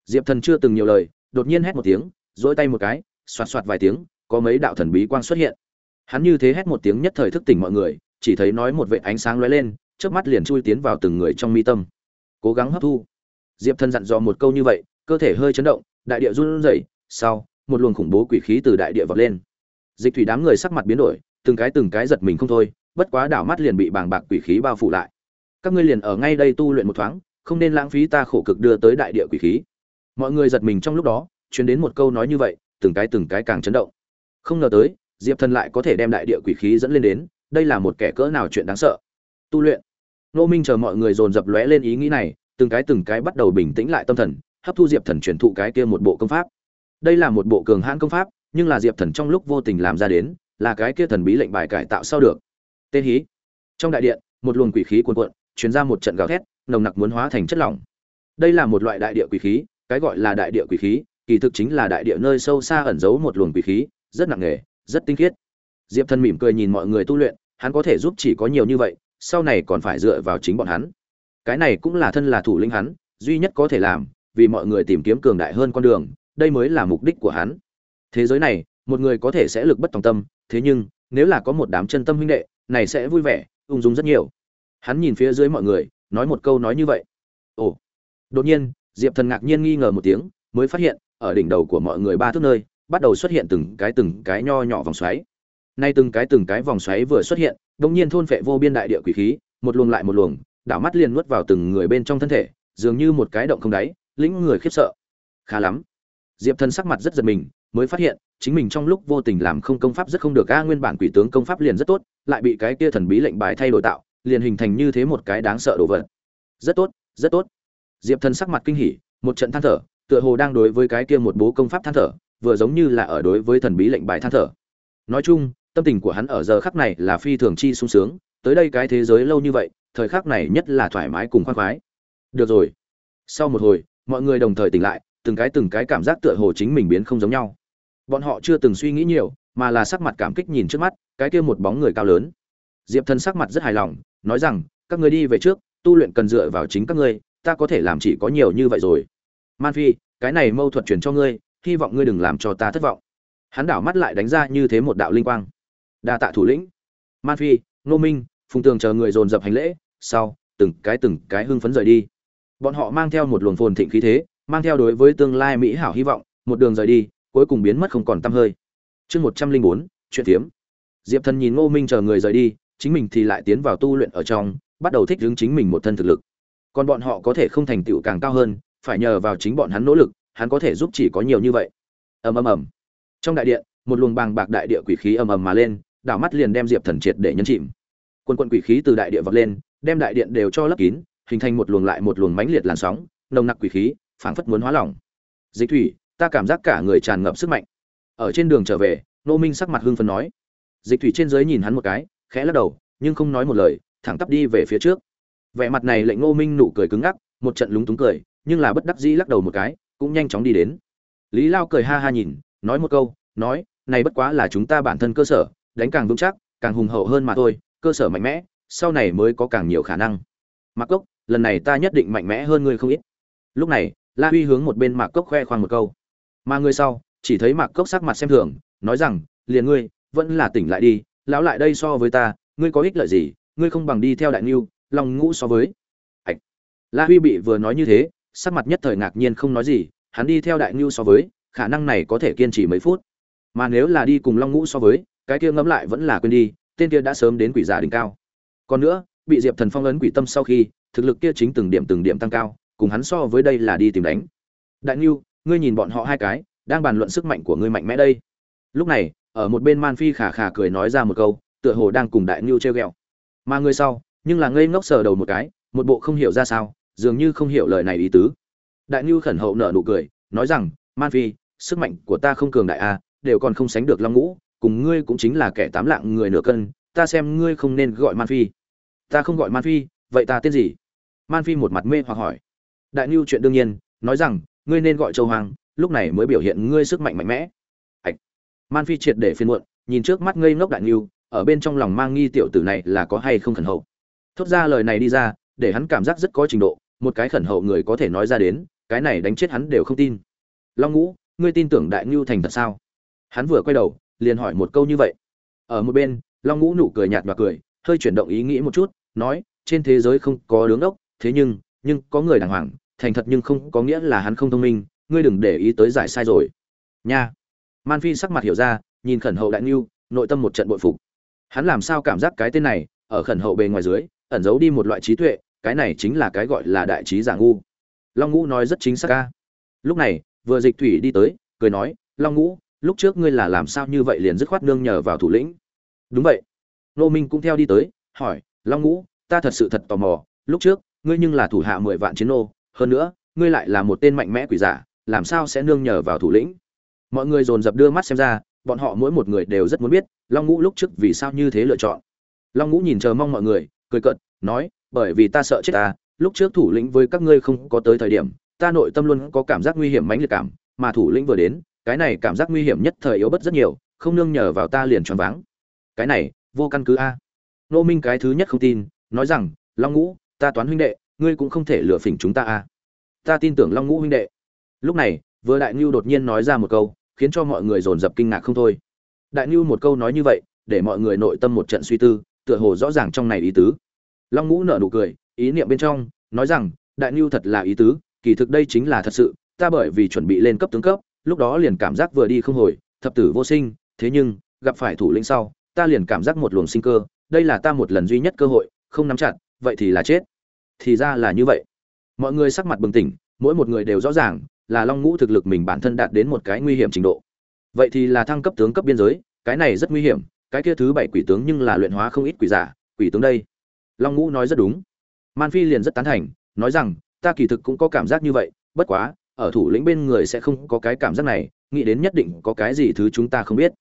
Diệp thần chưa từng nhiều lời, đột nhiên hét một tiếng dỗi tay một cái, xoạt xoạt vài tiếng, có mấy đạo thần bí quang xuất hiện. Hắn như thế hét một tiếng nhất thời thức tỉnh mọi người, chỉ thấy nói một vệ ánh sáng lóe lên trước mắt liền chui tiến vào từng người trong mi tâm. Cố gắng hấp thu diệp thần dặn dò một câu như vậy, cơ thể hơi chấn động, đại địa run rẩy, sau, một luồng khủng bố quỷ khí từ đại địa vọt lên. Dịch thủy đám người sắc mặt biến đổi, từng cái từng cái giật mình không thôi, bất quá đảo mắt liền bị bàng bạc quỷ khí bao phủ lại. Các ngươi liền ở ngay đây tu luyện một thoáng, không nên lãng phí ta khổ cực đưa tới đại địa quỷ khí. Mọi người giật mình trong lúc đó, truyền đến một câu nói như vậy, từng cái từng cái càng chấn động. Không ngờ tới, diệp thần lại có thể đem đại địa quỷ khí dẫn lên đến, đây là một kẻ cỡ nào chuyện đáng sợ. Tu luyện. Nô minh chờ mọi người dồn dập lóe lên ý nghĩ này từng cái từng cái bắt đầu bình tĩnh lại tâm thần, hấp thu diệp thần truyền thụ cái kia một bộ công pháp. Đây là một bộ cường hãn công pháp, nhưng là diệp thần trong lúc vô tình làm ra đến, là cái kia thần bí lệnh bài cải tạo sau được. Tên hí. Trong đại điện, một luồng quỷ khí cuồn cuộn, truyền ra một trận gào thét, nồng nặc muốn hóa thành chất lỏng. Đây là một loại đại địa quỷ khí, cái gọi là đại địa quỷ khí, kỳ thực chính là đại địa nơi sâu xa ẩn giấu một luồng quỷ khí, rất nặng nề, rất tinh khiết. Diệp thần mỉm cười nhìn mọi người tu luyện, hắn có thể giúp chỉ có nhiều như vậy, sau này còn phải dựa vào chính bọn hắn cái này cũng là thân là thủ lĩnh hắn, duy nhất có thể làm, vì mọi người tìm kiếm cường đại hơn con đường, đây mới là mục đích của hắn. Thế giới này, một người có thể sẽ lực bất tòng tâm, thế nhưng, nếu là có một đám chân tâm huynh đệ, này sẽ vui vẻ, ung dung rất nhiều. Hắn nhìn phía dưới mọi người, nói một câu nói như vậy. Ồ. Đột nhiên, diệp thần ngạc nhiên nghi ngờ một tiếng, mới phát hiện, ở đỉnh đầu của mọi người ba thước nơi, bắt đầu xuất hiện từng cái từng cái nho nhỏ vòng xoáy. Nay từng cái từng cái vòng xoáy vừa xuất hiện đ ỗ n g nhiên thôn phệ vô biên đại địa quỷ khí, một luồng lại một luồng đảo mắt liền nuốt vào từng người bên trong thân thể, dường như một cái động không đáy, lĩnh người khiếp sợ. Khá lắm. Diệp thần sắc mặt rất giật mình, mới phát hiện, chính mình trong lúc vô tình làm không công pháp rất không được, a nguyên bản quỷ tướng công pháp liền rất tốt, lại bị cái kia thần bí lệnh bài thay đổi tạo, liền hình thành như thế một cái đáng sợ đồ vật. Rất tốt rất tốt. Diệp thần sắc mặt kinh hỉ, một trận than thở, tựa hồ đang đối với cái kia một bố công pháp than thở, vừa giống như là ở đối với thần bí lệnh bài than thở. Nói chung, tâm tình của hắn ở giờ khắc này là phi thường chi sung sướng, tới đây cái thế giới lâu như vậy thời khắc này nhất là thoải mái cùng khoan khoái. Được rồi. Sau một hồi, mọi người đồng thời tỉnh lại, từng cái từng cái cảm giác tựa hồ chính mình biến không giống nhau. Bọn họ chưa từng suy nghĩ nhiều, mà là sắc mặt cảm kích nhìn trước mắt, cái kia một bóng người cao lớn. Diệp thần sắc mặt rất hài lòng, nói rằng, các ngươi đi về trước, tu luyện cần dựa vào chính các ngươi, ta có thể làm chỉ có nhiều như vậy rồi. Man phi, cái này mâu thuật truyền cho ngươi, hy vọng ngươi đừng làm cho ta thất vọng. Hắn đảo mắt lại đánh ra như thế một đạo linh quang. Đa tạ thủ lĩnh. Man phi nô minh, phùng tường chờ người dồn dập hành lễ sau, từng cái từng cái hưng phấn rời đi. Bọn họ mang theo một luồng phồn thịnh khí thế, mang theo đối với tương lai mỹ hảo hy vọng, một đường rời đi, cuối cùng biến mất không còn tăm hơi. Chương một trăm linh bốn, chuyện tiếm diệp thần nhìn ngô minh chờ người rời đi, chính mình thì lại tiến vào tu luyện ở trong, bắt đầu thích ứng chính mình một thân thực lực. Còn bọn họ có thể không thành tựu càng cao hơn, phải nhờ vào chính bọn hắn nỗ lực, hắn có thể giúp chỉ có nhiều như vậy. Ầm ầm ầm. Trong đại điện, một luồng bàng bạc đại địa quỷ khí ầm ầm mà lên, đảo mắt liền đem diệp thần triệt để nhấn chìm. Quân quân quỷ khí từ đại địa vọt lên đem đại điện đều cho lấp kín, hình thành một luồng lại một luồng mãnh liệt làn sóng, nồng nặc quỷ khí, phảng phất muốn hóa lỏng. Dịch thủy, ta cảm giác cả người tràn ngập sức mạnh. Ở trên đường trở về, nô minh sắc mặt hưng phấn nói. Dịch thủy trên dưới nhìn hắn một cái, khẽ lắc đầu, nhưng không nói một lời, thẳng tắp đi về phía trước. Vẻ mặt này lệnh nô minh nụ cười cứng ngắc, một trận lúng túng cười, nhưng là bất đắc dĩ lắc đầu một cái, cũng nhanh chóng đi đến. Lý lao cười ha ha nhìn, nói một câu, nói, này bất quá là chúng ta bản thân cơ sở, đánh càng vững chắc, càng hùng hậu hơn mà thôi, cơ sở mạnh mẽ sau này mới có càng nhiều khả năng. Mặc cốc, lần này ta nhất định mạnh mẽ hơn ngươi không ít. Lúc này, la huy hướng một bên mạc cốc khoe khoang một câu. Mà người sau, chỉ thấy mạc cốc sắc mặt xem thường, nói rằng, liền ngươi, vẫn là tỉnh lại đi, lão lại đây so với ta, ngươi có ích lợi gì, ngươi không bằng đi theo đại niu lòng ngũ so với. Ạch la huy bị vừa nói như thế, sắc mặt nhất thời ngạc nhiên không nói gì, hắn đi theo đại niu so với, khả năng này có thể kiên trì mấy phút. Mà nếu là đi cùng long ngũ so với, cái kia ngẫm lại vẫn là quên đi, tên kia đã sớm đến quỷ giả đỉnh cao còn nữa, bị diệp thần phong ấn quỷ tâm sau khi, thực lực kia chính từng điểm từng điểm tăng cao, cùng hắn so với đây là đi tìm đánh. Đại ngưu, ngươi nhìn bọn họ hai cái, đang bàn luận sức mạnh của ngươi mạnh mẽ đây. Lúc này, ở một bên man phi khà khà cười nói ra một câu, tựa hồ đang cùng đại ngưu treo ghẹo. Mà ngươi sau, nhưng là ngây ngốc sờ đầu một cái, một bộ không hiểu ra sao, dường như không hiểu lời này ý tứ. Đại ngưu khẩn hậu nở nụ cười, nói rằng, man phi, sức mạnh của ta không cường đại a đều còn không sánh được long ngũ, cùng ngươi cũng chính là kẻ tám lạng người nửa cân ta xem ngươi không nên gọi man phi. Ta không gọi man phi vậy ta tên gì? Man phi một mặt mê hoặc hỏi. Đại Niu chuyện đương nhiên nói rằng ngươi nên gọi châu hoàng lúc này mới biểu hiện ngươi sức mạnh mạnh mẽ. Ạch man phi triệt để phiên muộn nhìn trước mắt ngây ngốc đại Niu, ở bên trong lòng mang nghi tiểu tử này là có hay không khẩn hậu. Thốt ra lời này đi ra để hắn cảm giác rất có trình độ một cái khẩn hậu người có thể nói ra đến cái này đánh chết hắn đều không tin. Long ngũ ngươi tin tưởng đại Niu thành thật sao? Hắn vừa quay đầu liền hỏi một câu như vậy. Ở một bên long ngũ nụ cười nhạt và cười, hơi chuyển động ý nghĩ một chút, nói, trên thế giới không có đứng đốc thế nhưng nhưng có người đàng hoàng, thành thật nhưng không có nghĩa là hắn không thông minh, ngươi đừng để ý tới giải sai rồi. Nha. Man phi sắc mặt hiểu ra, nhìn khẩn hậu đại ngưu, nội tâm một trận bội phục. Hắn làm sao cảm giác cái tên này, ở khẩn hậu bề ngoài dưới, ẩn giấu đi một loại trí tuệ, cái này chính là cái gọi là đại trí giả ngu. Long ngũ nói rất chính xác ca lúc này, vừa dịch thủy đi tới, cười nói, long ngũ, lúc trước ngươi là làm sao như vậy liền dứt khoát nương nhờ vào thủ lĩnh? Đúng vậy. Nô minh cũng theo đi tới, hỏi, long ngũ, ta thật sự thật tò mò, lúc trước, ngươi nhưng là thủ hạ mười vạn chiến nô, hơn nữa, ngươi lại là một tên mạnh mẽ quỷ giả, làm sao sẽ nương nhờ vào thủ lĩnh? Mọi người dồn dập đưa mắt xem ra, bọn họ mỗi một người đều rất muốn biết, long ngũ lúc trước vì sao như thế lựa chọn. Long ngũ nhìn chờ mong mọi người, cười cợt, nói, bởi vì ta sợ chết ta, lúc trước thủ lĩnh với các ngươi không có tới thời điểm, ta nội tâm luôn có cảm giác nguy hiểm mãnh liệt cảm, mà thủ lĩnh vừa đến, cái này cảm giác nguy hiểm nhất thời yếu bất rất nhiều, không nương nhờ vào ta liền choáng váng cái này, vô căn cứ a. Nô minh cái thứ nhất không tin, nói rằng, long ngũ, ta toán huynh đệ, ngươi cũng không thể lừa phỉnh chúng ta a. Ta tin tưởng long ngũ huynh đệ. Lúc này, vừa đại ngưu đột nhiên nói ra một câu, khiến cho mọi người dồn dập kinh ngạc không thôi. Đại ngưu một câu nói như vậy, để mọi người nội tâm một trận suy tư, tựa hồ rõ ràng trong này ý tứ. Long ngũ nở nụ cười, ý niệm bên trong, nói rằng, đại ngưu thật là ý tứ, kỳ thực đây chính là thật sự, ta bởi vì chuẩn bị lên cấp tướng cấp, lúc đó liền cảm giác vừa đi không hồi, thập tử vô sinh, thế nhưng, gặp phải thủ lĩnh sau ta liền cảm giác một luồng sinh cơ, đây là ta một lần duy nhất cơ hội, không nắm chặt, vậy thì là chết. Thì ra là như vậy. Mọi người sắc mặt bừng tỉnh, mỗi một người đều rõ ràng là long ngũ thực lực mình bản thân đạt đến một cái nguy hiểm trình độ. Vậy thì là thăng cấp tướng cấp biên giới, cái này rất nguy hiểm, cái kia thứ bảy quỷ tướng nhưng là luyện hóa không ít quỷ giả, quỷ tướng đây. Long ngũ nói rất đúng. Man phi liền rất tán thành, nói rằng, ta kỳ thực cũng có cảm giác như vậy, bất quá, ở thủ lĩnh bên người sẽ không có cái cảm giác này, nghĩ đến nhất định có cái gì thứ chúng ta không biết.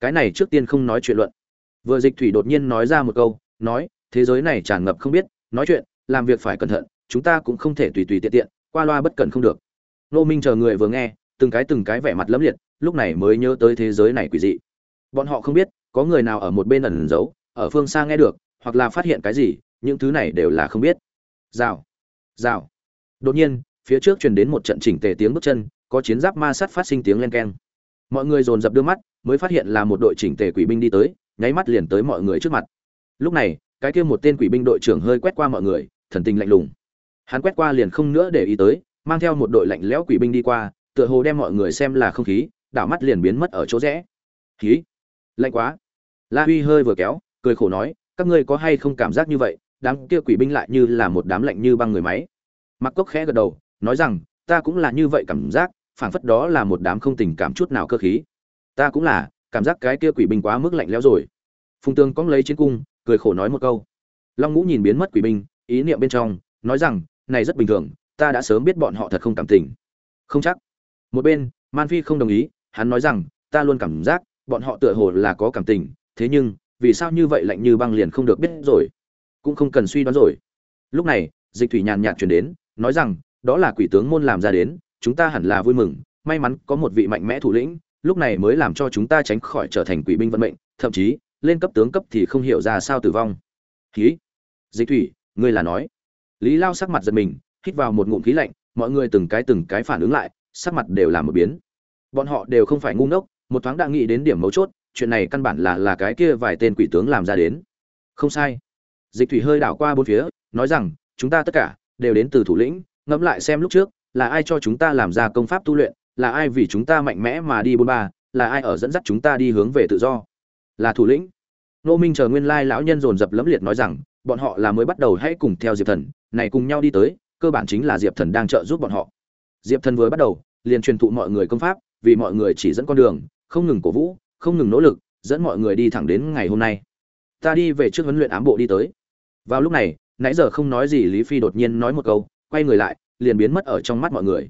Cái này trước tiên không nói chuyện luận vừa dịch thủy đột nhiên nói ra một câu, nói, thế giới này tràn ngập không biết, nói chuyện, làm việc phải cẩn thận, chúng ta cũng không thể tùy tùy tiện tiện, qua loa bất cẩn không được. Nô minh chờ người vừa nghe, từng cái từng cái vẻ mặt lẫm liệt, lúc này mới nhớ tới thế giới này quỷ dị. Bọn họ không biết, có người nào ở một bên ẩn giấu, ở phương xa nghe được, hoặc là phát hiện cái gì, những thứ này đều là không biết. Rào rào. Đột nhiên, phía trước truyền đến một trận chỉnh tề tiếng bước chân, có chiến giáp ma sát phát sinh tiếng len keng. Mọi người dồn dập đưa mắt, mới phát hiện là một đội chỉnh tề quỷ binh đi tới nháy mắt liền tới mọi người trước mặt. Lúc này, cái kia một tên quỷ binh đội trưởng hơi quét qua mọi người, thần tình lạnh lùng. Hắn quét qua liền không nữa để ý tới, mang theo một đội lạnh lẽo quỷ binh đi qua, tựa hồ đem mọi người xem là không khí, đảo mắt liền biến mất ở chỗ rẽ. Khí. Lạnh quá. La huy hơi vừa kéo, cười khổ nói, các ngươi có hay không cảm giác như vậy? Đám kia quỷ binh lại như là một đám lạnh như băng người máy. Mặc cốc khẽ gật đầu, nói rằng, ta cũng là như vậy cảm giác, phảng phất đó là một đám không tình cảm chút nào cơ khí. Ta cũng là cảm giác cái kia quỷ binh quá mức lạnh lẽo rồi. Phùng tương cóng lấy chiến cung, cười khổ nói một câu. Long ngũ nhìn biến mất quỷ binh, ý niệm bên trong, nói rằng, này rất bình thường, ta đã sớm biết bọn họ thật không cảm tình. Không chắc. Một bên, man phi không đồng ý, hắn nói rằng, ta luôn cảm giác, bọn họ tựa hồ là có cảm tình, thế nhưng, vì sao như vậy lạnh như băng liền không được biết rồi? Cũng không cần suy đoán rồi. Lúc này, dịch thủy nhàn nhạt chuyển đến, nói rằng, đó là quỷ tướng môn làm ra đến, chúng ta hẳn là vui mừng, may mắn có một vị mạnh mẽ thủ lĩnh lúc này mới làm cho chúng ta tránh khỏi trở thành quỷ binh vận mệnh, thậm chí, lên cấp tướng cấp thì không hiểu ra sao tử vong. Khí. Dịch thủy, ngươi là nói. Lý lao sắc mặt giật mình, hít vào một ngụm khí lạnh, mọi người từng cái từng cái phản ứng lại, sắc mặt đều làm một biến. Bọn họ đều không phải ngu ngốc, một thoáng đã nghĩ đến điểm mấu chốt, chuyện này căn bản là là cái kia vài tên quỷ tướng làm ra đến. Không sai. Dịch thủy hơi đảo qua bốn phía, nói rằng, chúng ta tất cả đều đến từ thủ lĩnh, ngẫm lại xem lúc trước, là ai cho chúng ta làm ra công pháp tu luyện là ai vì chúng ta mạnh mẽ mà đi bốn ba, là ai ở dẫn dắt chúng ta đi hướng về tự do? Là thủ lĩnh. Nô minh chờ nguyên lai lão nhân dồn dập lẫm liệt nói rằng, bọn họ là mới bắt đầu hãy cùng theo diệp thần, này cùng nhau đi tới, cơ bản chính là diệp thần đang trợ giúp bọn họ. Diệp thần vừa bắt đầu, liền truyền thụ mọi người công pháp, vì mọi người chỉ dẫn con đường, không ngừng cổ vũ, không ngừng nỗ lực, dẫn mọi người đi thẳng đến ngày hôm nay. Ta đi về trước huấn luyện ám bộ đi tới. Vào lúc này, nãy giờ không nói gì lý phi đột nhiên nói một câu, quay người lại, liền biến mất ở trong mắt mọi người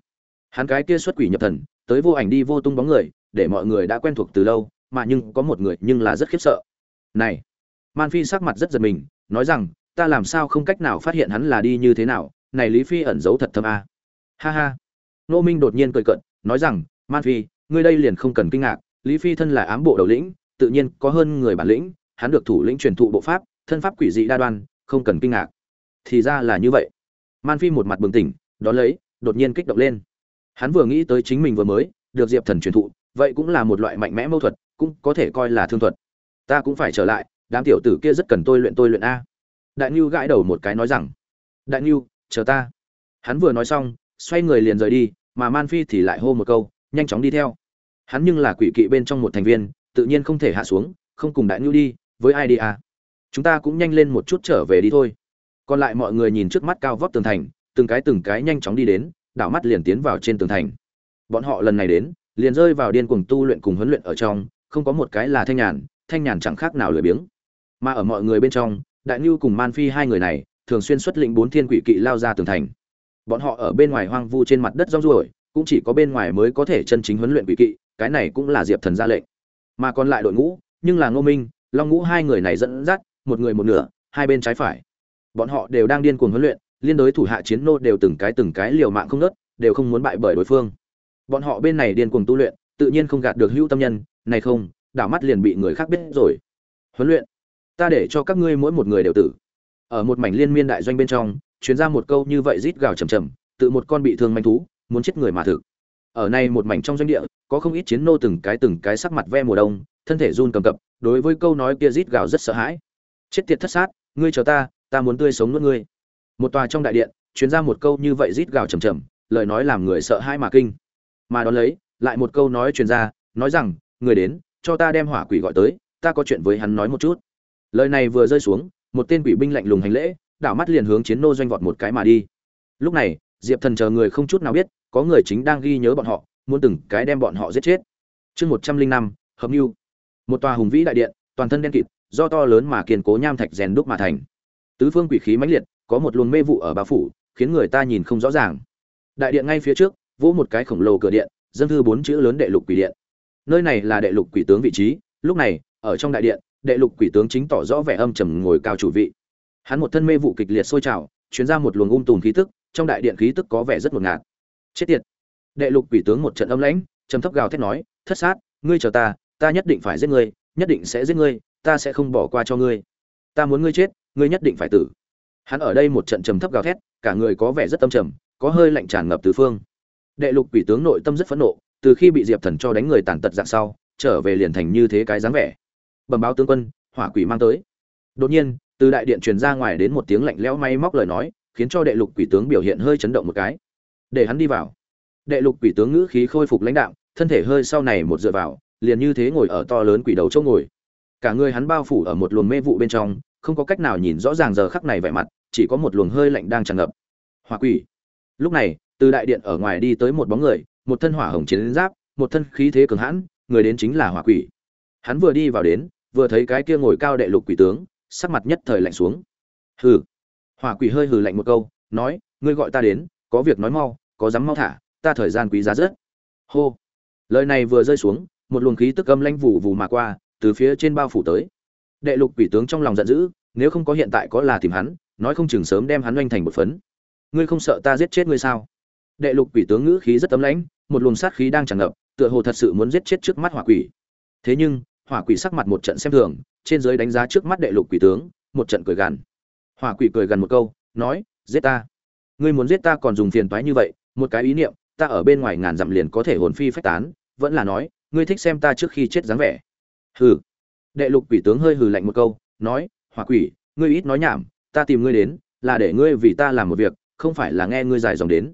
hắn cái kia xuất quỷ nhập thần, tới vô ảnh đi vô tung bóng người, để mọi người đã quen thuộc từ lâu, mà nhưng có một người nhưng là rất khiếp sợ. Này, man phi sắc mặt rất giật mình, nói rằng, ta làm sao không cách nào phát hiện hắn là đi như thế nào? Này lý phi ẩn giấu thật thâm a. Ha ha. Nô minh đột nhiên cười cận nói rằng, man phi, ngươi đây liền không cần kinh ngạc, lý phi thân là ám bộ đầu lĩnh, tự nhiên có hơn người bản lĩnh, hắn được thủ lĩnh truyền thụ bộ pháp, thân pháp quỷ dị đa đoan, không cần kinh ngạc. Thì ra là như vậy. Man phi một mặt bừng tỉnh, đón lấy, đột nhiên kích động lên hắn vừa nghĩ tới chính mình vừa mới được diệp thần truyền thụ, vậy cũng là một loại mạnh mẽ mâu thuật, cũng có thể coi là thương thuật. Ta cũng phải trở lại, đám tiểu tử kia rất cần tôi luyện tôi luyện a. Đại ngưu gãi đầu một cái nói rằng, đại ngưu chờ ta. Hắn vừa nói xong, xoay người liền rời đi, mà man phi thì lại hô một câu, nhanh chóng đi theo. Hắn nhưng là quỷ kỵ bên trong một thành viên, tự nhiên không thể hạ xuống, không cùng đại ngưu đi, với ai đi à chúng ta cũng nhanh lên một chút trở về đi thôi. Còn lại mọi người nhìn trước mắt cao vóc tường thành, từng cái từng cái nhanh chóng đi đến đảo mắt liền tiến vào trên tường thành. Bọn họ lần này đến, liền rơi vào điên cuồng tu luyện cùng huấn luyện ở trong, không có một cái là thanh nhàn thanh nhàn chẳng khác nào lười biếng. Mà ở mọi người bên trong, đại ngưu cùng man phi hai người này, thường xuyên xuất lĩnh bốn thiên quỷ kỵ lao ra tường thành. Bọn họ ở bên ngoài hoang vu trên mặt đất rong ruổi, cũng chỉ có bên ngoài mới có thể chân chính huấn luyện quỷ kỵ, cái này cũng là diệp thần ra lệnh. Mà còn lại đội ngũ, nhưng là ngô minh, long ngũ hai người này dẫn dắt, một người một nửa, hai bên trái phải. Bọn họ đều đang điên cuồng huấn luyện liên đối thủ hạ chiến nô đều từng cái từng cái liều mạng không nớt đều không muốn bại bởi đối phương. Bọn họ bên này điên cuồng tu luyện, tự nhiên không gạt được hữu tâm nhân, này không, đảo mắt liền bị người khác biết rồi. Huấn luyện, ta để cho các ngươi mỗi một người đều tử. Ở một mảnh liên miên đại doanh bên trong, chuyến ra một câu như vậy rít gào chầm chầm tự một con bị thương manh thú, muốn chết người mà thực. Ở này một mảnh trong doanh địa, có không ít chiến nô từng cái từng cái sắc mặt ve mùa đông, thân thể run cầm cập, đối với câu nói kia rít gào rất sợ hãi. Chết tiệt thất sát, ngươi chờ ta ta muốn tươi sống nuốt ngươi một tòa trong đại điện chuyến ra một câu như vậy rít gào chầm chầm lời nói làm người sợ hãi mà kinh. Mà đón lấy, lại một câu nói truyền ra, nói rằng, người đến, cho ta đem hỏa quỷ gọi tới, ta có chuyện với hắn nói một chút. Lời này vừa rơi xuống, một tên quỷ binh lạnh lùng hành lễ, đảo mắt liền hướng chiến nô doanh vọt một cái mà đi. Lúc này, diệp thần chờ người không chút nào biết, có người chính đang ghi nhớ bọn họ, muốn từng cái đem bọn họ giết chết. Chương một trăm linh năm, hợp mưu một tòa hùng vĩ đại điện, toàn thân đen kịt, do to lớn mà kiên cố nham thạch rèn đúc mà thành. Tứ phương quỷ khí mãnh liệt có một luồng mê vụ ở bao phủ, khiến người ta nhìn không rõ ràng. Đại điện ngay phía trước, vỗ một cái khổng lồ cửa điện dâng thư bốn chữ lớn đệ lục quỷ điện. Nơi này là đệ lục quỷ tướng vị trí, lúc này, ở trong đại điện, đệ lục quỷ tướng chính tỏ rõ vẻ âm trầm ngồi cao chủ vị. Hắn một thân mê vụ kịch liệt sôi trào chuyến ra một luồng um tùm khí tức, trong đại điện khí tức có vẻ rất ngột ngạt. Chết tiệt! Đệ lục quỷ tướng một trận âm lãnh, trầm thấp gào thét nói, thất sát, ngươi chờ ta ta nhất định phải giết ngươi, nhất định sẽ giết ngươi, ta sẽ không bỏ qua cho ngươi. Ta muốn ngươi chết, ngươi nhất định phải tử hắn ở đây một trận trầm thấp gào thét, cả người có vẻ rất tâm trầm, có hơi lạnh tràn ngập tứ phương. Đệ lục quỷ tướng nội tâm rất phẫn nộ, từ khi bị diệp thần cho đánh người tàn tật dạng sau, trở về liền thành như thế cái dáng vẻ. Bẩm báo tướng quân, hỏa quỷ mang tới. Đột nhiên, từ đại điện truyền ra ngoài đến một tiếng lạnh lẽo may móc lời nói, khiến cho đệ lục quỷ tướng biểu hiện hơi chấn động một cái. Để hắn đi vào. Đệ lục quỷ tướng ngữ khí khôi phục lãnh đạo thân thể hơi sau này một dựa vào, liền như thế ngồi ở to lớn quỷ đầu chỗ ngồi. Cả người hắn bao phủ ở một luồng mê vụ bên trong, không có cách nào nhìn rõ ràng giờ khắc này vẻ mặt chỉ có một luồng hơi lạnh đang tràn ngập. Hỏa quỷ. Lúc này, từ đại điện ở ngoài đi tới một bóng người, một thân hỏa hồng chiến giáp, một thân khí thế cường hãn, người đến chính là hỏa quỷ. Hắn vừa đi vào đến, vừa thấy cái kia ngồi cao đệ lục quỷ tướng, sắc mặt nhất thời lạnh xuống. Hừ. Hỏa quỷ hơi hừ lạnh một câu, nói, ngươi gọi ta đến, có việc nói mau, có dám mau thả, ta thời gian quý giá rất. Hô. Lời này vừa rơi xuống, một luồng khí tức âm lanh vụ vù mà qua, từ phía trên bao phủ tới. Đệ lục quỷ tướng trong lòng giận dữ, nếu không có hiện tại có là tìm hắn nói không chừng sớm đem hắn oanh thành một phấn. Ngươi không sợ ta giết chết ngươi sao? Đệ lục quỷ tướng ngữ khí rất ấm lãnh, một luồng sát khí đang tràn ngập, tựa hồ thật sự muốn giết chết trước mắt hỏa quỷ. Thế nhưng, hỏa quỷ sắc mặt một trận xem thường, trên dưới đánh giá trước mắt đệ lục quỷ tướng, một trận cười gằn. Hỏa quỷ cười gằn một câu, nói, giết ta. Ngươi muốn giết ta còn dùng phiền toái như vậy, một cái ý niệm, ta ở bên ngoài ngàn dặm liền có thể hồn phi phách tán, vẫn là nói, ngươi thích xem ta trước khi chết dáng vẻ. Hừ. Đệ lục quỷ tướng hơi hừ lạnh một câu, nói, hỏa quỷ, ngươi ít nói nhảm ta tìm ngươi đến, là để ngươi vì ta làm một việc, không phải là nghe ngươi dài dòng đến.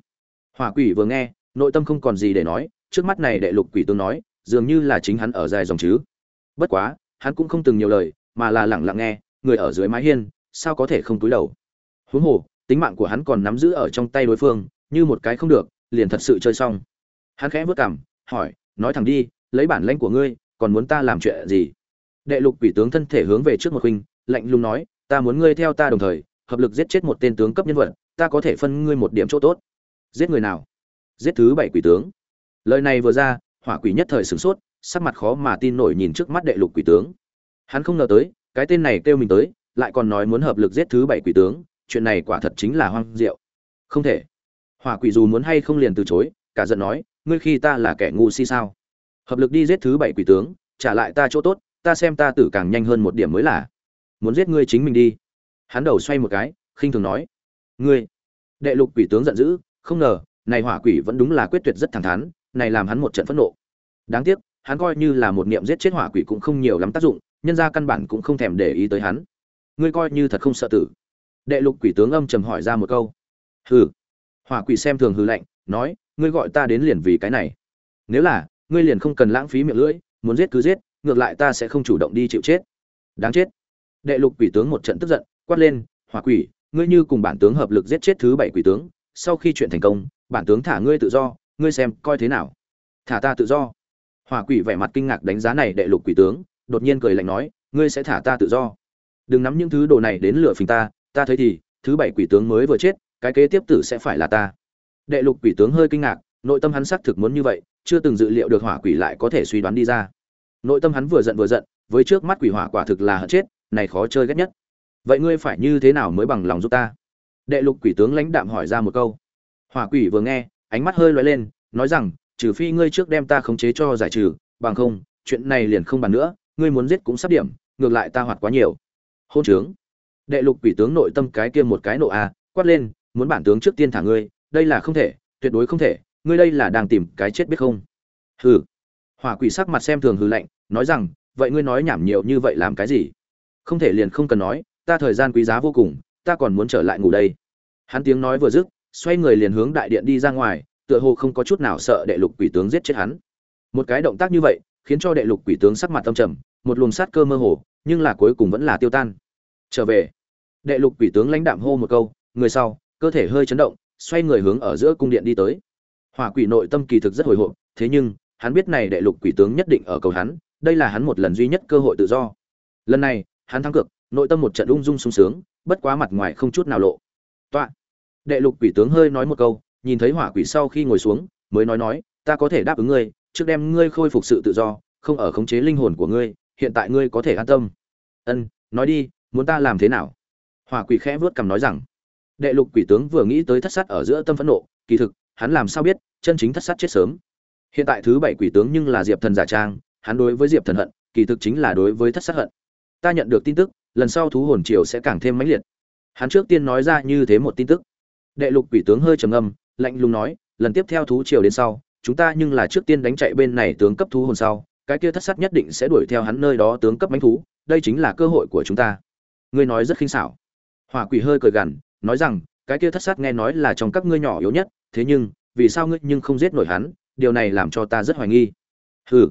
Hỏa quỷ vừa nghe, nội tâm không còn gì để nói, trước mắt này đệ lục quỷ tướng nói, dường như là chính hắn ở dài dòng chứ. Bất quá, hắn cũng không từng nhiều lời, mà là lẳng lặng nghe, người ở dưới mái hiên, sao có thể không túi đầu. Huống hồ, tính mạng của hắn còn nắm giữ ở trong tay đối phương, như một cái không được, liền thật sự chơi xong. Hắn khẽ vớt cảm hỏi, nói thẳng đi, lấy bản lãnh của ngươi, còn muốn ta làm chuyện gì? Đệ lục quỷ tướng thân thể hướng về trước một huynh lạnh lùng nói ta muốn ngươi theo ta đồng thời, hợp lực giết chết một tên tướng cấp nhân vật, ta có thể phân ngươi một điểm chỗ tốt. Giết người nào? Giết thứ bảy quỷ tướng. Lời này vừa ra, hỏa quỷ nhất thời sửng sốt, sắc mặt khó mà tin nổi nhìn trước mắt đệ lục quỷ tướng. Hắn không ngờ tới, cái tên này kêu mình tới, lại còn nói muốn hợp lực giết thứ bảy quỷ tướng, chuyện này quả thật chính là hoang diệu. Không thể. Hỏa quỷ dù muốn hay không liền từ chối, cả giận nói, ngươi khi ta là kẻ ngu si sao? Hợp lực đi giết thứ bảy quỷ tướng, trả lại ta chỗ tốt, ta xem ta tử càng nhanh hơn một điểm mới là muốn giết ngươi chính mình đi. Hắn đầu xoay một cái, khinh thường nói, ngươi, đệ lục quỷ tướng giận dữ, không ngờ, này hỏa quỷ vẫn đúng là quyết tuyệt rất thẳng thắn, này làm hắn một trận phẫn nộ. Đáng tiếc, hắn coi như là một niệm giết chết hỏa quỷ cũng không nhiều lắm tác dụng, nhân ra căn bản cũng không thèm để ý tới hắn. Ngươi coi như thật không sợ tử. Đệ lục quỷ tướng âm trầm hỏi ra một câu. Hừ. Hỏa quỷ xem thường hư lạnh, nói, ngươi gọi ta đến liền vì cái này. Nếu là, ngươi liền không cần lãng phí miệng lưỡi, muốn giết cứ giết, ngược lại ta sẽ không chủ động đi chịu chết. Đáng chết đệ lục quỷ tướng một trận tức giận, quát lên, hỏa quỷ, ngươi như cùng bản tướng hợp lực giết chết thứ bảy quỷ tướng, sau khi chuyện thành công, bản tướng thả ngươi tự do, ngươi xem coi thế nào? Thả ta tự do. Hỏa quỷ vẻ mặt kinh ngạc đánh giá này đệ lục quỷ tướng, đột nhiên cười lạnh nói, ngươi sẽ thả ta tự do. Đừng nắm những thứ đồ này đến lựa phình ta ta thấy thì, thứ bảy quỷ tướng mới vừa chết, cái kế tiếp tử sẽ phải là ta. Đệ lục quỷ tướng hơi kinh ngạc, nội tâm hắn xác thực muốn như vậy, chưa từng dự liệu được hỏa quỷ lại có thể suy đoán đi ra. Nội tâm hắn vừa giận vừa giận, với trước mắt quỷ hỏa quả thực là hận chết này khó chơi ghét nhất. Vậy ngươi phải như thế nào mới bằng lòng giúp ta? Đệ lục quỷ tướng lãnh đạm hỏi ra một câu. Hỏa quỷ vừa nghe ánh mắt hơi loay lên nói rằng trừ phi ngươi trước đem ta khống chế cho giải trừ bằng không chuyện này liền không bàn nữa ngươi muốn giết cũng sắp điểm ngược lại ta hoạt quá nhiều. Hôn trướng. Đệ lục quỷ tướng nội tâm cái kia một cái nộ à, quát lên muốn bản tướng trước tiên thả ngươi đây là không thể tuyệt đối không thể ngươi đây là đang tìm cái chết biết không? Hừ. Hỏa quỷ sắc mặt xem thường hừ lạnh nói rằng vậy ngươi nói nhảm nhiều như vậy làm cái gì? Không thể liền không cần nói, ta thời gian quý giá vô cùng, ta còn muốn trở lại ngủ đây. Hắn tiếng nói vừa dứt, xoay người liền hướng đại điện đi ra ngoài, tựa hồ không có chút nào sợ đệ lục quỷ tướng giết chết hắn. Một cái động tác như vậy, khiến cho đệ lục quỷ tướng sắc mặt tâm trầm, một luồng sát cơ mơ hồ, nhưng là cuối cùng vẫn là tiêu tan. Trở về. Đệ lục quỷ tướng lãnh đạm hô một câu, người sau, cơ thể hơi chấn động, xoay người hướng ở giữa cung điện đi tới. Hỏa quỷ nội tâm kỳ thực rất hồi hộp, thế nhưng, hắn biết này đệ lục quỷ tướng nhất định ở cầu hắn, đây là hắn một lần duy nhất cơ hội tự do. Lần này hắn thắng cược, nội tâm một trận ung dung sung sướng, bất quá mặt ngoài không chút nào lộ. Toạ đệ lục quỷ tướng hơi nói một câu, nhìn thấy hỏa quỷ sau khi ngồi xuống, mới nói nói, ta có thể đáp ứng ngươi, trước đem ngươi khôi phục sự tự do, không ở khống chế linh hồn của ngươi, hiện tại ngươi có thể an tâm. Ân, nói đi, muốn ta làm thế nào? Hỏa quỷ khẽ vuốt cằm nói rằng. Đệ lục quỷ tướng vừa nghĩ tới thất sát ở giữa tâm phẫn nộ, kỳ thực, hắn làm sao biết, chân chính thất sát chết sớm. Hiện tại thứ bảy quỷ tướng nhưng là diệp thần giả trang, hắn đối với diệp thần hận, kỳ thực chính là đối với thất sát hận ta nhận được tin tức, lần sau thú hồn triều sẽ càng thêm mãnh liệt. Hắn trước tiên nói ra như thế một tin tức. Đệ lục quỷ tướng hơi trầm ngâm, lạnh lùng nói, lần tiếp theo thú triều đến sau, chúng ta nhưng là trước tiên đánh chạy bên này tướng cấp thú hồn sau, cái kia thất sát nhất định sẽ đuổi theo hắn nơi đó tướng cấp mãnh thú, đây chính là cơ hội của chúng ta. Ngươi nói rất khinh xảo. Hỏa quỷ hơi cười gằn, nói rằng, cái kia thất sát nghe nói là trong các ngươi nhỏ yếu nhất, thế nhưng, vì sao ngươi nhưng không giết nổi hắn, điều này làm cho ta rất hoài nghi. Hừ.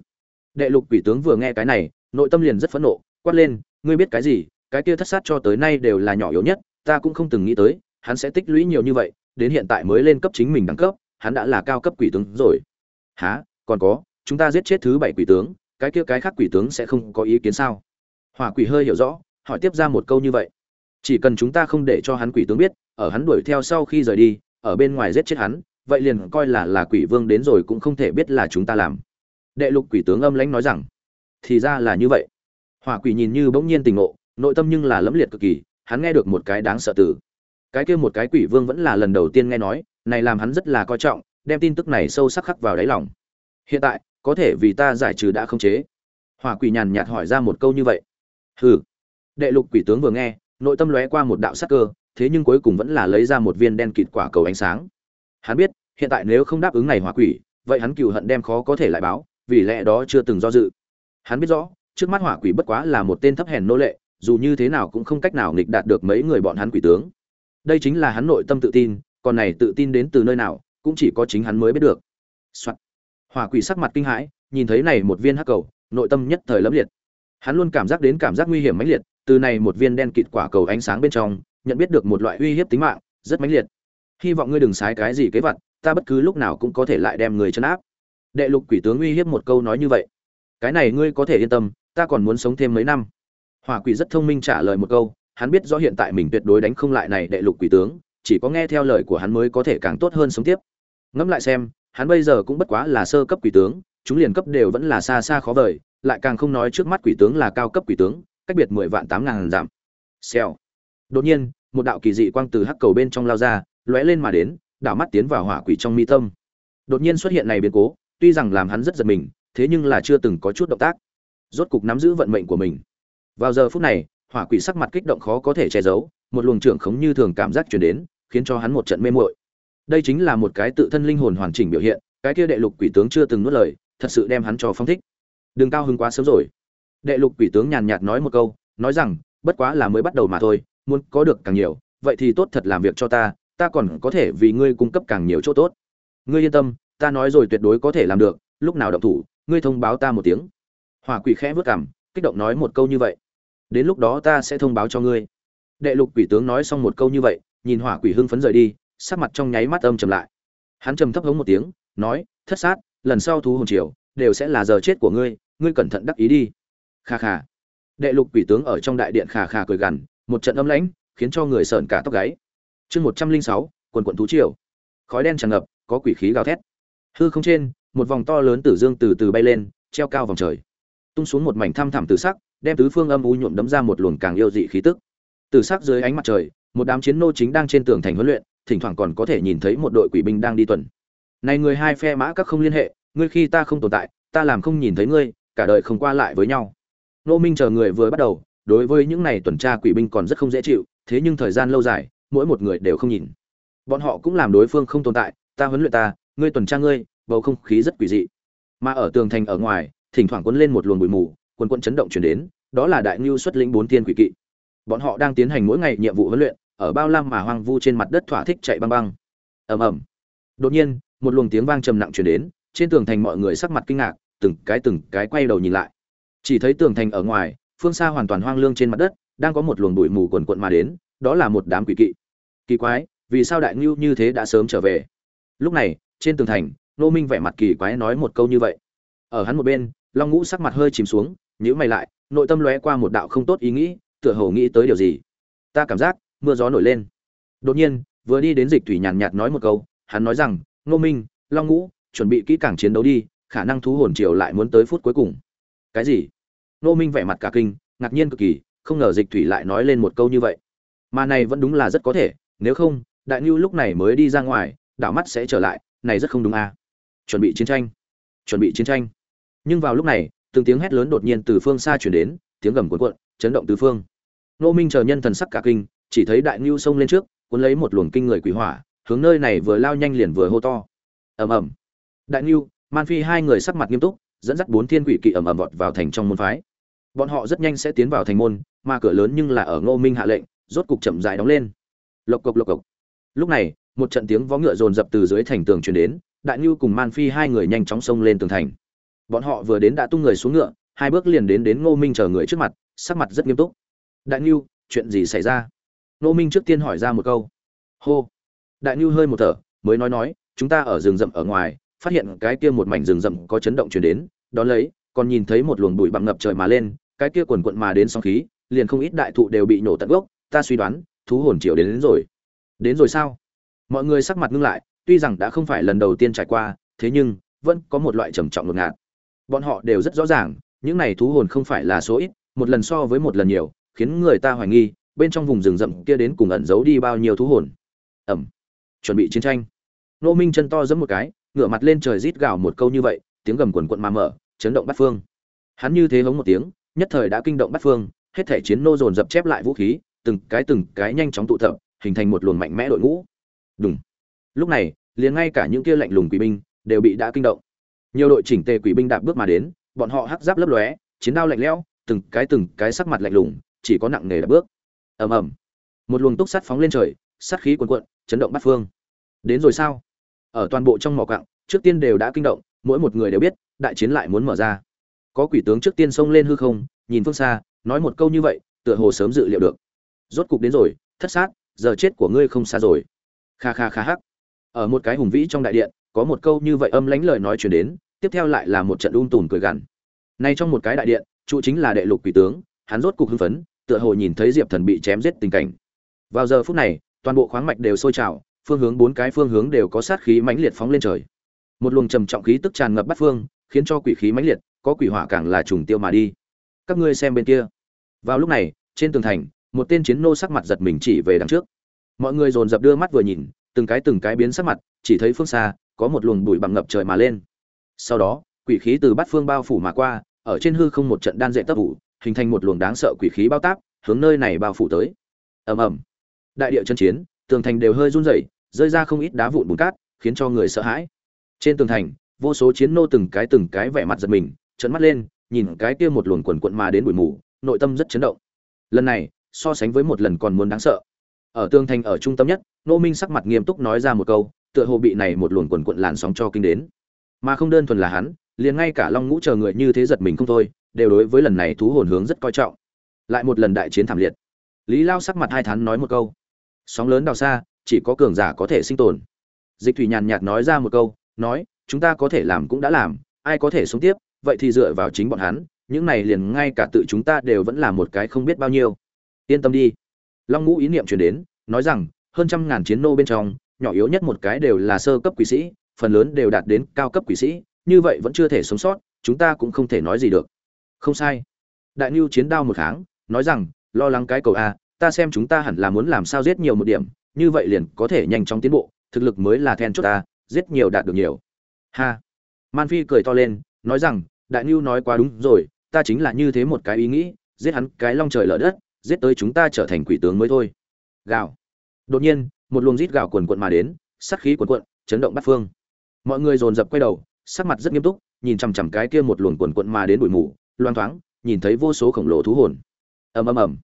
Đệ lục quỷ tướng vừa nghe cái này, nội tâm liền rất phẫn nộ quát lên, ngươi biết cái gì? Cái kia thất sát cho tới nay đều là nhỏ yếu nhất, ta cũng không từng nghĩ tới, hắn sẽ tích lũy nhiều như vậy, đến hiện tại mới lên cấp chính mình đẳng cấp, hắn đã là cao cấp quỷ tướng rồi. Há còn có, chúng ta giết chết thứ bảy quỷ tướng, cái kia cái khác quỷ tướng sẽ không có ý kiến sao? Hỏa quỷ hơi hiểu rõ, hỏi tiếp ra một câu như vậy. Chỉ cần chúng ta không để cho hắn quỷ tướng biết, ở hắn đuổi theo sau khi rời đi, ở bên ngoài giết chết hắn, vậy liền coi là là quỷ vương đến rồi cũng không thể biết là chúng ta làm. Đệ lục quỷ tướng âm lãnh nói rằng, thì ra là như vậy hỏa quỷ nhìn như bỗng nhiên tình ngộ, nội tâm nhưng là lẫm liệt cực kỳ, hắn nghe được một cái đáng sợ tử cái kia một cái quỷ vương vẫn là lần đầu tiên nghe nói, này làm hắn rất là coi trọng, đem tin tức này sâu sắc khắc vào đáy lòng. Hiện tại, có thể vì ta giải trừ đã không chế. Hỏa quỷ nhàn nhạt hỏi ra một câu như vậy. Hừ. Đệ lục quỷ tướng vừa nghe, nội tâm lóe qua một đạo sắc cơ, thế nhưng cuối cùng vẫn là lấy ra một viên đen kịt quả cầu ánh sáng. Hắn biết, hiện tại nếu không đáp ứng này hỏa quỷ, vậy hắn cựu hận đem khó có thể lại báo, vì lẽ đó chưa từng do dự. Hắn biết rõ trước mắt hỏa quỷ bất quá là một tên thấp hèn nô lệ, dù như thế nào cũng không cách nào nghịch đạt được mấy người bọn hắn quỷ tướng. Đây chính là hắn nội tâm tự tin, còn này tự tin đến từ nơi nào, cũng chỉ có chính hắn mới biết được、Soạn. hỏa quỷ sắc mặt kinh hãi, nhìn thấy này một viên hắc cầu, nội tâm nhất thời lẫm liệt. Hắn luôn cảm giác đến cảm giác nguy hiểm mãnh liệt, từ này một viên đen kịt quả cầu ánh sáng bên trong, nhận biết được một loại uy hiếp tính mạng, rất mãnh liệt. Hy vọng ngươi đừng sái cái gì kế vật ta bất cứ lúc nào cũng có thể lại đem người chân áp. Đệ lục quỷ tướng uy hiếp một câu nói như vậy. Cái này ngươi có thể yên tâm ta còn muốn sống thêm mấy năm. Hỏa quỷ rất thông minh trả lời một câu, hắn biết rõ hiện tại mình tuyệt đối đánh không lại này đệ lục quỷ tướng, chỉ có nghe theo lời của hắn mới có thể càng tốt hơn sống tiếp. Ngẫm lại xem, hắn bây giờ cũng bất quá là sơ cấp quỷ tướng, chúng liền cấp đều vẫn là xa xa khó vời, lại càng không nói trước mắt quỷ tướng là cao cấp quỷ tướng, cách biệt mười vạn tám ngàn giảm xèo. Đột nhiên, một đạo kỳ dị quang từ hắc cầu bên trong lao ra, lóe lên mà đến, đảo mắt tiến vào hỏa quỷ trong mi tâm. Đột nhiên xuất hiện này biến cố, tuy rằng làm hắn rất giật mình, thế nhưng là chưa từng có chút động tác rốt cục nắm giữ vận mệnh của mình. Vào giờ phút này, hỏa quỷ sắc mặt kích động khó có thể che giấu, một luồng trưởng khống như thường cảm giác truyền đến, khiến cho hắn một trận mê muội. Đây chính là một cái tự thân linh hồn hoàn chỉnh biểu hiện, cái kia đệ lục quỷ tướng chưa từng nuốt lời, thật sự đem hắn cho phong thích. Đừng cao hứng quá sớm rồi. Đệ lục quỷ tướng nhàn nhạt nói một câu, nói rằng, bất quá là mới bắt đầu mà thôi, muốn có được càng nhiều, vậy thì tốt thật làm việc cho ta ta còn có thể vì ngươi cung cấp càng nhiều chỗ tốt. Ngươi yên tâm, ta nói rồi tuyệt đối có thể làm được, lúc nào động thủ, ngươi thông báo ta một tiếng hỏa quỷ khẽ vớt cảm kích động nói một câu như vậy. Đến lúc đó ta sẽ thông báo cho ngươi. Đệ lục quỷ tướng nói xong một câu như vậy, nhìn hỏa quỷ hưng phấn rời đi, sắc mặt trong nháy mắt âm trầm lại. Hắn trầm thấp hống một tiếng, nói, thất sát, lần sau thú hồn triều đều sẽ là giờ chết của ngươi ngươi cẩn thận đắc ý đi. Kha kha. Đệ lục quỷ tướng ở trong đại điện khà khà cười gằn, một trận âm lãnh, khiến cho người sợn cả tóc gáy. Chương một trăm linh sáu, quần quận thú triều. Khói đen tràn ngập, có quỷ khí gào thét. Hư không trên, một vòng to lớn tử dương từ từ bay lên, treo cao vòng trời tung xuống một mảnh thăm thẳm tử sắc, đem tứ phương âm u nhuộm đấm ra một luồng càng yêu dị khí tức. Tử sắc dưới ánh mặt trời, một đám chiến nô chính đang trên tường thành huấn luyện, thỉnh thoảng còn có thể nhìn thấy một đội quỷ binh đang đi tuần. Này người hai phe mã các không liên hệ, ngươi khi ta không tồn tại, ta làm không nhìn thấy ngươi, cả đời không qua lại với nhau. Nô minh chờ người vừa bắt đầu, đối với những này tuần tra quỷ binh còn rất không dễ chịu, thế nhưng thời gian lâu dài, mỗi một người đều không nhìn. Bọn họ cũng làm đối phương không tồn tại, ta huấn luyện ta, ngươi tuần tra ngươi, bầu không khí rất quỷ dị. Mà ở tường thành ở ngoài thỉnh thoảng cuốn lên một luồng bụi mù quần quần chấn động truyền đến, đó là đại ngưu xuất lĩnh bốn tiên quỷ kỵ. Bọn họ đang tiến hành mỗi ngày nhiệm vụ huấn luyện, ở bao lam mà hoang vu trên mặt đất thỏa thích chạy băng băng. Ầm ầm. Đột nhiên, một luồng tiếng vang trầm nặng truyền đến, trên tường thành mọi người sắc mặt kinh ngạc, từng cái từng cái quay đầu nhìn lại. Chỉ thấy tường thành ở ngoài, phương xa hoàn toàn hoang lương trên mặt đất, đang có một luồng bụi mù quần quần mà đến, đó là một đám quỷ kỵ. Kỳ quái, vì sao đại ngưu như thế đã sớm trở về? Lúc này, trên tường thành nô minh vẻ mặt kỳ quái nói một câu như vậy. Ở hắn một bên long ngũ sắc mặt hơi chìm xuống, nhíu mày lại, nội tâm lóe qua một đạo không tốt ý nghĩ, tựa hồ nghĩ tới điều gì. Ta cảm giác, mưa gió nổi lên. Đột nhiên, vừa đi đến dịch thủy nhàn nhạt nói một câu, hắn nói rằng nô minh, long ngũ, chuẩn bị kỹ càng chiến đấu đi, khả năng thú hồn triều lại muốn tới phút cuối cùng. Cái gì? Nô minh vẻ mặt cả kinh, ngạc nhiên cực kỳ, không ngờ dịch thủy lại nói lên một câu như vậy. Mà này vẫn đúng là rất có thể, nếu không, đại ngưu lúc này mới đi ra ngoài, đảo mắt sẽ trở lại, này rất không đúng à. chuẩn bị chiến tranh, chuẩn bị chiến tranh nhưng vào lúc này, từng tiếng hét lớn đột nhiên từ phương xa chuyển đến, tiếng gầm cuộn cuộn, chấn động tứ phương. Nô minh chờ nhân thần sắc cả kinh, chỉ thấy đại ngưu xông lên trước, cuốn lấy một luồng kinh người quỷ hỏa, hướng nơi này vừa lao nhanh liền vừa hô to. Ầm ầm. Đại ngưu, man phi hai người sắc mặt nghiêm túc, dẫn dắt bốn thiên quỷ kỵ ầm ầm vọt vào thành trong môn phái. Bọn họ rất nhanh sẽ tiến vào thành môn, mà cửa lớn nhưng là ở ngô minh hạ lệnh, rốt cục chậm dài đóng lên. Lộc cộc lộc cộc. Lúc này, một trận tiếng vó ngựa dồn dập từ dưới thành tường truyền đến, đại ngưu cùng man phi hai người nhanh chóng xông lên tường thành bọn họ vừa đến đã tung người xuống ngựa hai bước liền đến đến ngô minh chờ người trước mặt sắc mặt rất nghiêm túc. Đại ngưu chuyện gì xảy ra? Ngô minh trước tiên hỏi ra một câu. Hô. Đại ngưu hơi một thở mới nói nói chúng ta ở rừng rậm ở ngoài phát hiện cái kia một mảnh rừng rậm có chấn động truyền đến đón lấy còn nhìn thấy một luồng bụi bặm ngập trời mà lên cái kia quần quận mà đến sóng khí liền không ít đại thụ đều bị nổ tận gốc ta suy đoán thú hồn triều đến, đến rồi. Đến rồi sao? Mọi người sắc mặt ngưng lại tuy rằng đã không phải lần đầu tiên trải qua thế nhưng vẫn có một loại trầm trọng ngột ngạt bọn họ đều rất rõ ràng, những này thú hồn không phải là số ít, một lần so với một lần nhiều, khiến người ta hoài nghi, bên trong vùng rừng rậm kia đến cùng ẩn giấu đi bao nhiêu thú hồn. Ẩm. Chuẩn bị chiến tranh. Nô minh chân to giẫm một cái, ngửa mặt lên trời rít gào một câu như vậy, tiếng gầm quần quận mà mở, chấn động bắt phương. Hắn như thế hống một tiếng, nhất thời đã kinh động bắt phương, hết thể chiến nô dồn dập chép lại vũ khí, từng cái từng cái nhanh chóng tụ tập, hình thành một luồng mạnh mẽ đội ngũ. Đúng lúc này, liền ngay cả những kia lạnh lùng quỷ binh đều bị đã kinh động nhiều đội chỉnh tề quỷ binh đạp bước mà đến, bọn họ hắc giáp lấp lóe, chiến đao lạnh lẽo, từng cái từng cái sắc mặt lạnh lùng, chỉ có nặng nề đạp bước. Ầm ầm. Một luồng túc sắt phóng lên trời, sát khí cuồn cuộn, chấn động bát phương. Đến rồi sao? Ở toàn bộ trong mỏ cặng trước tiên đều đã kinh động, mỗi một người đều biết, đại chiến lại muốn mở ra. Có quỷ tướng trước tiên xông lên hư không, nhìn phương xa, nói một câu như vậy, tựa hồ sớm dự liệu được. Rốt cục đến rồi, thất sát, giờ chết của ngươi không xa rồi. Kha kha kha hắc. Ở một cái hùng vĩ trong đại điện có một câu như vậy âm lãnh lời nói chuyển đến, tiếp theo lại là một trận un tùm cười gằn. Nay trong một cái đại điện, trụ chính là đệ lục quỷ tướng, hắn rốt cục hưng phấn, tựa hồ nhìn thấy diệp thần bị chém giết tình cảnh. Vào giờ phút này, toàn bộ khoáng mạch đều sôi trào, phương hướng bốn cái phương hướng đều có sát khí mãnh liệt phóng lên trời. Một luồng trầm trọng khí tức tràn ngập bát phương, khiến cho quỷ khí mãnh liệt, có quỷ hỏa càng là trùng tiêu mà đi. Các ngươi xem bên kia. Vào lúc này, trên tường thành, một tên chiến nô sắc mặt giật mình chỉ về đằng trước. Mọi người dồn dập đưa mắt vừa nhìn, từng cái từng cái biến sắc mặt, chỉ thấy phương xa có một luồng bụi bằng ngập trời mà lên. Sau đó, quỷ khí từ bát phương bao phủ mà qua, ở trên hư không một trận đan dệt tấp ủ, hình thành một luồng đáng sợ quỷ khí bao táp, hướng nơi này bao phủ tới. Ầm ầm. Đại địa chân chiến, tường thành đều hơi run rẩy, rơi ra không ít đá vụn bùn cát, khiến cho người sợ hãi. Trên tường thành, vô số chiến nô từng cái từng cái vẻ mặt giật mình, trợn mắt lên, nhìn cái kia một luồng quần quận mà đến bụi mù, nội tâm rất chấn động. Lần này, so sánh với một lần còn muốn đáng sợ. Ở tường thành ở trung tâm nhất, nô minh sắc mặt nghiêm túc nói ra một câu tựa hồ bị này một luồng quần quận làn sóng cho kinh đến. Mà không đơn thuần là hắn, liền ngay cả long ngũ chờ người như thế giật mình không thôi, đều đối với lần này thú hồn hướng rất coi trọng. Lại một lần đại chiến thảm liệt. Lý lao sắc mặt hai thắn nói một câu. Sóng lớn đào xa, chỉ có cường giả có thể sinh tồn. Dịch thủy nhàn nhạt nói ra một câu, nói, chúng ta có thể làm cũng đã làm, ai có thể sống tiếp, vậy thì dựa vào chính bọn hắn, những này liền ngay cả tự chúng ta đều vẫn là một cái không biết bao nhiêu. Yên tâm đi. Long ngũ ý niệm truyền đến, nói rằng, hơn trăm ngàn chiến nô bên trong nhỏ yếu nhất một cái đều là sơ cấp quỷ sĩ phần lớn đều đạt đến cao cấp quỷ sĩ như vậy vẫn chưa thể sống sót chúng ta cũng không thể nói gì được. Không sai. Đại nhu chiến đao một tháng, nói rằng lo lắng cái cầu a ta xem chúng ta hẳn là muốn làm sao giết nhiều một điểm như vậy liền có thể nhanh chóng tiến bộ thực lực mới là then chốt ta giết nhiều đạt được nhiều. Ha. Man phi cười to lên nói rằng đại nhu nói quá đúng rồi ta chính là như thế một cái ý nghĩ giết hắn cái long trời lở đất giết tới chúng ta trở thành quỷ tướng mới thôi. Gào. Đột nhiên một luồng rít gào cuồn cuộn mà đến sát khí cuồn cuộn, chấn động bát phương. Mọi người dồn dập quay đầu sắc mặt rất nghiêm túc nhìn chằm chằm cái kia một luồng cuồn cuộn mà đến bụi mù loang thoáng nhìn thấy vô số khổng lồ thú hồn. Ầm ầm ầm.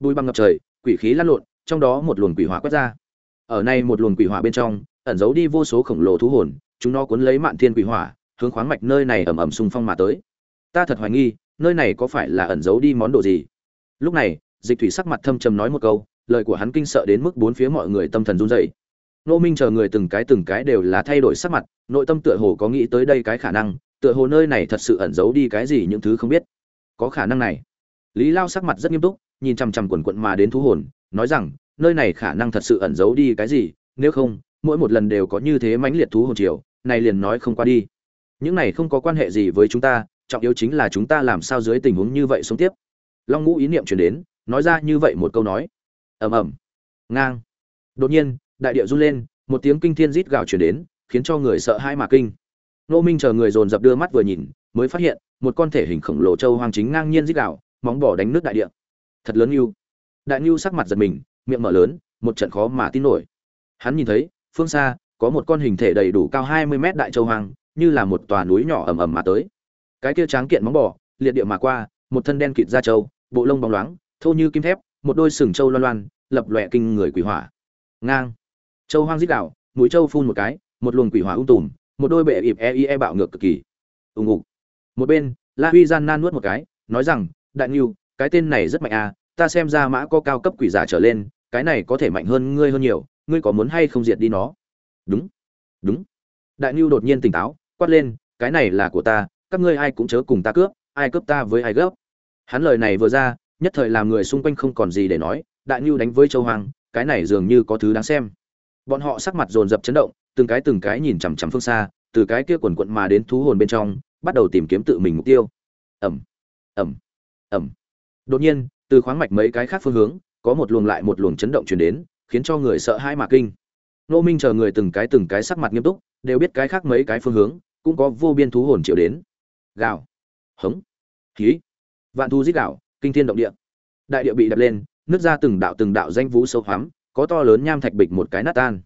Bụi băng ngập trời quỷ khí lan lộn trong đó một luồng quỷ hỏa quét ra. Ở này một luồng quỷ hỏa bên trong ẩn giấu đi vô số khổng lồ thú hồn chúng nó cuốn lấy mạn thiên quỷ hỏa hướng khoáng mạch nơi này ầm ầm xung phong mà tới. Ta thật hoài nghi nơi này có phải là ẩn giấu đi món đồ gì? Lúc này dịch thủy sắc mặt thâm trầm nói một câu lời của hắn kinh sợ đến mức bốn phía mọi người tâm thần run rẩy. Nô minh chờ người từng cái từng cái đều là thay đổi sắc mặt nội tâm tựa hồ có nghĩ tới đây cái khả năng tựa hồ nơi này thật sự ẩn giấu đi cái gì những thứ không biết. Có khả năng này. Lý lao sắc mặt rất nghiêm túc nhìn chằm chằm quần quận mà đến thú hồn nói rằng nơi này khả năng thật sự ẩn giấu đi cái gì nếu không mỗi một lần đều có như thế mãnh liệt thú hồn triều, này liền nói không qua đi. Những này không có quan hệ gì với chúng ta trọng yếu chính là chúng ta làm sao dưới tình huống như vậy sống tiếp. Long ngũ ý niệm truyền đến nói ra như vậy một câu nói ầm ầm. Ngang. Đột nhiên, đại địa run lên, một tiếng kinh thiên rít gào chuyển đến, khiến cho người sợ hãi mà kinh. Nô minh chờ người dồn dập đưa mắt vừa nhìn, mới phát hiện, một con thể hình khổng lồ châu hoang chính ngang nhiên rít gào, móng bỏ đánh nước đại địa. Thật lớn yêu đại nhu sắc mặt giật mình, miệng mở lớn, một trận khó mà tin nổi. Hắn nhìn thấy, phương xa, có một con hình thể đầy đủ cao hai mươi mét đại châu hoang, như là một tòa núi nhỏ ầm ầm mà tới. Cái kia tráng kiện móng bò, liệt địa mà qua, một thân đen kịt da trâu, bộ lông bóng loáng, thô như kim thép một đôi sừng trâu loan loan, lập lòe kinh người quỷ hỏa. Ngang. Châu hoang dít đạo mũi châu phun một cái, một luồng quỷ hỏa ung tùm, một đôi bệ ịp e e bạo ngược cực kỳ. Ùng ục. Một bên, la huy gian nan nuốt một cái, nói rằng, đại nghiêu cái tên này rất mạnh à ta xem ra mã có cao cấp quỷ giả trở lên, cái này có thể mạnh hơn ngươi hơn nhiều, ngươi có muốn hay không diệt đi nó? Đúng đúng. Đại nghiêu đột nhiên tỉnh táo, quát lên, cái này là của ta, các ngươi ai cũng chớ cùng ta cướp, ai cướp ta với ai gấp. Hắn lời này vừa ra nhất thời làm người xung quanh không còn gì để nói, đại ngưu đánh với châu hoàng cái này dường như có thứ đáng xem. Bọn họ sắc mặt dồn dập chấn động, từng cái từng cái nhìn chằm chằm phương xa, từ cái kia quần quận mà đến thú hồn bên trong, bắt đầu tìm kiếm tự mình mục tiêu. Ẩm ẩm ẩm đột nhiên, từ khoáng mạch mấy cái khác phương hướng, có một luồng lại một luồng chấn động truyền đến, khiến cho người sợ hãi mà kinh. Nô minh chờ người từng cái từng cái sắc mặt nghiêm túc, đều biết cái khác mấy cái phương hướng, cũng có vô biên thú hồn chịu đến. Gào, hống khí vạn thu giết gạo kinh thiên động địa. Đại địa bị đập lên nước ra từng đạo từng đạo danh vũ sâu hoắm, có to lớn nham thạch bịch một cái nát tan.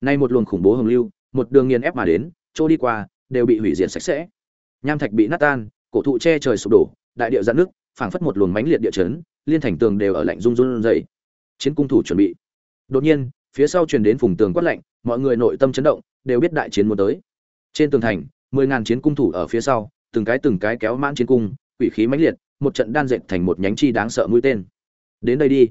Nay một luồng khủng bố hồng lưu, một đường nghiền ép mà đến, chỗ đi qua đều bị hủy diệt sạch sẽ. Nham thạch bị nát tan, cổ thụ che trời sụp đổ, đại địa dạn nước phảng phất một luồng mãnh liệt địa chấn, liên thành tường đều ở lạnh run run dậy chiến cung thủ chuẩn bị. Đột nhiên, phía sau truyền đến vùng tường quát lạnh, mọi người nội tâm chấn động, đều biết đại chiến muốn tới. Trên tường thành, mười ngàn chiến cung thủ ở phía sau, từng cái từng cái kéo mãn chiến cung, quỷ khí mãnh liệt một trận đan dệt thành một nhánh chi đáng sợ mũi tên. Đến đây đi.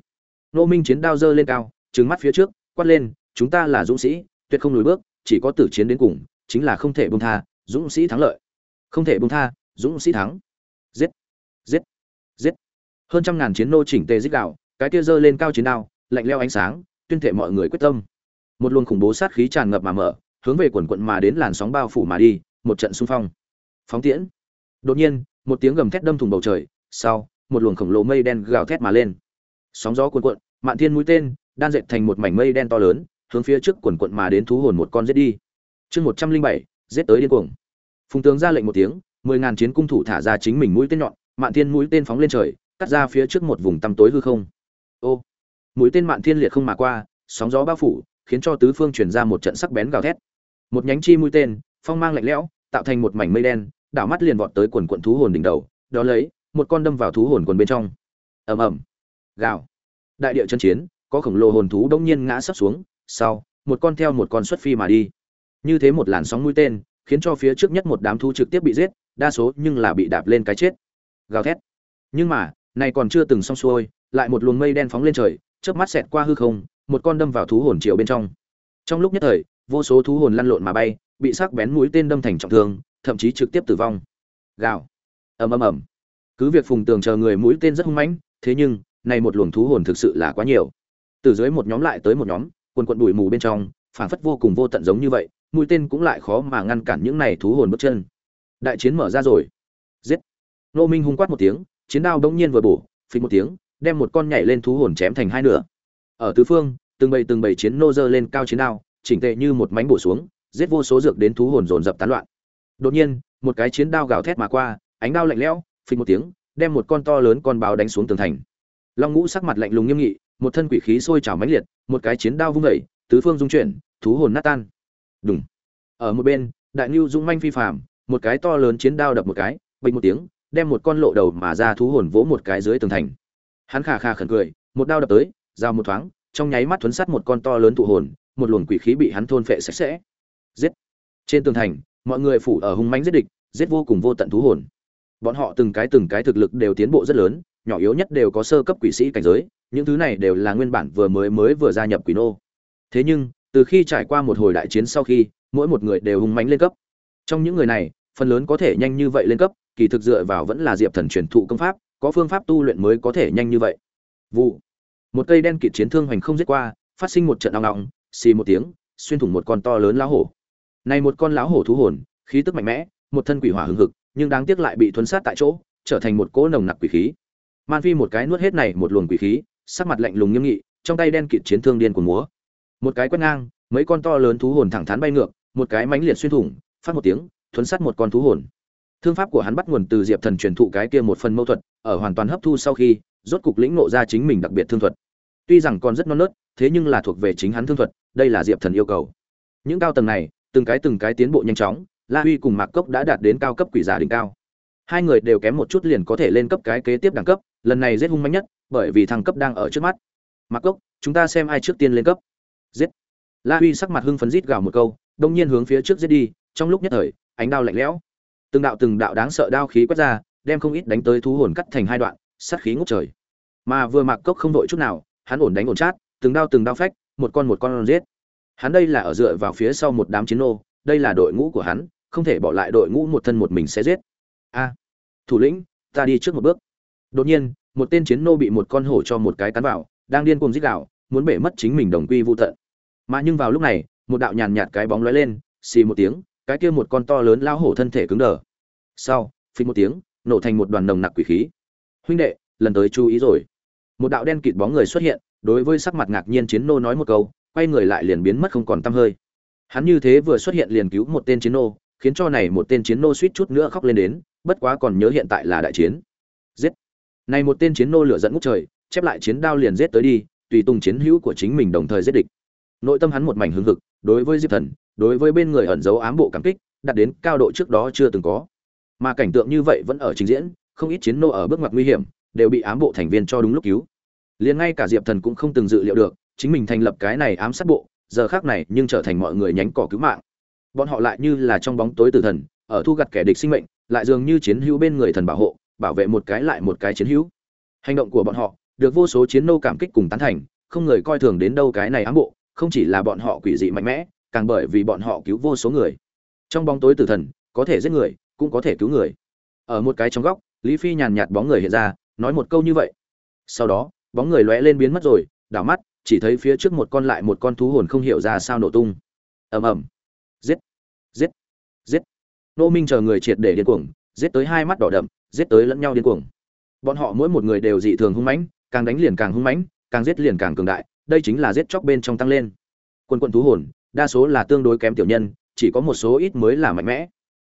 Nô minh chiến đao dơ lên cao, trừng mắt phía trước, quát lên, chúng ta là dũng sĩ, tuyệt không lùi bước, chỉ có tử chiến đến cùng, chính là không thể buông tha, dũng sĩ thắng lợi. Không thể buông tha, dũng sĩ thắng. Giết giết giết. Hơn trăm ngàn chiến nô chỉnh tề giết đạo cái kia dơ lên cao chiến đao, lạnh leo ánh sáng, tuyên thệ mọi người quyết tâm. Một luồng khủng bố sát khí tràn ngập mà mở, hướng về quần quận mà đến làn sóng bao phủ mà đi, một trận xung phong. Phóng tiễn. Đột nhiên, một tiếng gầm thét đâm thủng bầu trời sau, một luồng khổng lồ mây đen gào thét mà lên. Sóng gió cuồn cuộn, mạn thiên mũi tên, đan dệt thành một mảnh mây đen to lớn, hướng phía trước quần quận mà đến thú hồn một con giết đi. Chương một trăm linh bảy, giết tới điên cuồng. Phùng tướng ra lệnh một tiếng, mười ngàn chiến cung thủ thả ra chính mình mũi tên nhọn, mạn thiên mũi tên phóng lên trời, cắt ra phía trước một vùng tăm tối hư không. Ô, mũi tên mạn thiên liệt không mà qua, sóng gió bao phủ, khiến cho tứ phương truyền ra một trận sắc bén gào thét. Một nhánh chi mũi tên, phong mang lạnh lẽo, tạo thành một mảnh mây đen, đảo mắt liền vọt tới quần quận thú hồn đỉnh đầu, đó lấy một con đâm vào thú hồn quần bên trong. Ầm ầm. Gào. Đại địa chân chiến, có khổng lồ hồn thú đông nhiên ngã sấp xuống, sau, một con theo một con xuất phi mà đi. Như thế một làn sóng mũi tên, khiến cho phía trước nhất một đám thú trực tiếp bị giết, đa số nhưng là bị đạp lên cái chết. Gào thét. Nhưng mà, này còn chưa từng xong xuôi, lại một luồng mây đen phóng lên trời, chớp mắt xẹt qua hư không, một con đâm vào thú hồn chiều bên trong. Trong lúc nhất thời, vô số thú hồn lăn lộn mà bay, bị sắc bén mũi tên đâm thành trọng thương, thậm chí trực tiếp tử vong. Gào. Ầm ầm ầm cứ việc phùng tường chờ người mũi tên rất hung mãnh, thế nhưng, này một luồng thú hồn thực sự là quá nhiều. Từ dưới một nhóm lại tới một nhóm, quần quận đùi mù bên trong, phảng phất vô cùng vô tận giống như vậy, mũi tên cũng lại khó mà ngăn cản những này thú hồn bước chân. Đại chiến mở ra rồi. Giết. Nô minh hung quát một tiếng, chiến đao đống nhiên vừa bổ phí một tiếng, đem một con nhảy lên thú hồn chém thành hai nửa. Ở tứ phương, từng bầy từng bầy chiến nô dơ lên cao chiến đao, chỉnh tệ như một mánh bổ xuống, giết vô số dược đến thú hồn dồn dập tán loạn. Đột nhiên, một cái chiến đao gào thét mà qua, ánh đao lạnh lẽo phình một tiếng, đem một con to lớn con báo đánh xuống tường thành. Long ngũ sắc mặt lạnh lùng nghiêm nghị, một thân quỷ khí sôi trào mãnh liệt, một cái chiến đao vung vẩy tứ phương dung chuyển, thú hồn nát tan. Đúng ở một bên, đại ngưu dũng manh phi phàm, một cái to lớn chiến đao đập một cái bình một tiếng, đem một con lộ đầu mà ra thú hồn vỗ một cái dưới tường thành. Hắn khà khà khẩn cười, một đao đập tới, giao một thoáng, trong nháy mắt thuấn sắt một con to lớn thụ hồn, một luồng quỷ khí bị hắn thôn phệ sạch sẽ. Giết. Trên tường thành, mọi người phủ ở hung mãnh giết địch, giết vô cùng vô tận thú hồn bọn họ từng cái từng cái thực lực đều tiến bộ rất lớn, nhỏ yếu nhất đều có sơ cấp quỷ sĩ cảnh giới, những thứ này đều là nguyên bản vừa mới mới vừa gia nhập quỷ nô. Thế nhưng, từ khi trải qua một hồi đại chiến sau khi, mỗi một người đều hung mánh lên cấp. Trong những người này, phần lớn có thể nhanh như vậy lên cấp, kỳ thực dựa vào vẫn là diệp thần truyền thụ công pháp, có phương pháp tu luyện mới có thể nhanh như vậy. Vụ. Một cây đen kịt chiến thương hoành không giết qua, phát sinh một trận nòng ngọng xì một tiếng, xuyên thủng một con to lớn lão hổ. Này một con lão hổ thú hồn, khí tức mạnh mẽ, một thân quỷ hỏa hừng hực nhưng đáng tiếc lại bị thuấn sát tại chỗ, trở thành một cỗ nồng nặc quỷ khí. Man phi một cái nuốt hết này một luồng quỷ khí, sắc mặt lạnh lùng nghiêm nghị, trong tay đen kịt chiến thương điên của múa. Một cái quét ngang, mấy con to lớn thú hồn thẳng thắn bay ngược, một cái mãnh liệt xuyên thủng, phát một tiếng, thuấn sát một con thú hồn. Thương pháp của hắn bắt nguồn từ diệp thần truyền thụ cái kia một phần mâu thuật, ở hoàn toàn hấp thu sau khi, rốt cục lĩnh ngộ ra chính mình đặc biệt thương thuật. Tuy rằng còn rất non nớt, thế nhưng là thuộc về chính hắn thương thuật, đây là diệp thần yêu cầu. Những cao tầng này, từng cái từng cái tiến bộ nhanh chóng la huy cùng mạc cốc đã đạt đến cao cấp quỷ giả đỉnh cao. Hai người đều kém một chút liền có thể lên cấp cái kế tiếp đẳng cấp, lần này giết hung mạnh nhất, bởi vì thăng cấp đang ở trước mắt. Mạc cốc, chúng ta xem ai trước tiên lên cấp. Giết. La huy sắc mặt hưng phấn rít gào một câu, đông nhiên hướng phía trước giết đi, trong lúc nhất thời, ánh đao lạnh lẽo. Từng đạo từng đạo đáng sợ đao khí quét ra, đem không ít đánh tới thú hồn cắt thành hai đoạn, sát khí ngút trời. Mà vừa mạc cốc không đội chút nào, hắn ổn đánh ổn chát, từng đao từng đao phách, một con một con giết. Hắn đây là ở dựa vào phía sau một đám chiến nô đây là đội ngũ của hắn, không thể bỏ lại đội ngũ một thân một mình sẽ giết. A, thủ lĩnh, ta đi trước một bước. Đột nhiên, một tên chiến nô bị một con hổ cho một cái cắn vào, đang điên cuồng giết gạo muốn bể mất chính mình đồng quy vô tận. Mà nhưng vào lúc này, một đạo nhàn nhạt cái bóng lóe lên, xì một tiếng, cái kia một con to lớn lao hổ thân thể cứng đờ. Sau, phình một tiếng, nổ thành một đoàn nồng nặc quỷ khí. Huynh đệ, lần tới chú ý rồi. Một đạo đen kịt bóng người xuất hiện, đối với sắc mặt ngạc nhiên chiến nô nói một câu, quay người lại liền biến mất không còn tăm hơi hắn như thế vừa xuất hiện liền cứu một tên chiến nô, khiến cho này một tên chiến nô suýt chút nữa khóc lên đến, bất quá còn nhớ hiện tại là đại chiến. Giết! Này một tên chiến nô lửa dẫn ngút trời, chép lại chiến đao liền giết tới đi, tùy tung chiến hữu của chính mình đồng thời giết địch. Nội tâm hắn một mảnh hưng hực, đối với diệp thần, đối với bên người ẩn giấu ám bộ cảm kích, đạt đến cao độ trước đó chưa từng có. Mà cảnh tượng như vậy vẫn ở trình diễn, không ít chiến nô ở bước ngoặt nguy hiểm, đều bị ám bộ thành viên cho đúng lúc cứu. Liền ngay cả diệp thần cũng không từng dự liệu được, chính mình thành lập cái này ám sát bộ giờ khác này nhưng trở thành mọi người nhánh cỏ cứu mạng. Bọn họ lại như là trong bóng tối tử thần, ở thu gặt kẻ địch sinh mệnh, lại dường như chiến hữu bên người thần bảo hộ, bảo vệ một cái lại một cái chiến hữu. Hành động của bọn họ được vô số chiến nô cảm kích cùng tán thành, không người coi thường đến đâu cái này ám bộ, không chỉ là bọn họ quỷ dị mạnh mẽ, càng bởi vì bọn họ cứu vô số người. Trong bóng tối tử thần, có thể giết người, cũng có thể cứu người. Ở một cái trong góc, lý phi nhàn nhạt bóng người hiện ra, nói một câu như vậy. Sau đó, bóng người lóe lên biến mất rồi, đảo mắt chỉ thấy phía trước một con lại một con thú hồn không hiểu ra sao nổ tung. Ầm ầm. Giết. Giết. Giết. Nô minh chờ người triệt để điên cuồng, giết tới hai mắt đỏ đậm, giết tới lẫn nhau điên cuồng. Bọn họ mỗi một người đều dị thường hung mãnh, càng đánh liền càng hung mãnh, càng giết liền càng cường đại, đây chính là giết chóc bên trong tăng lên. Quân quân thú hồn, đa số là tương đối kém tiểu nhân, chỉ có một số ít mới là mạnh mẽ.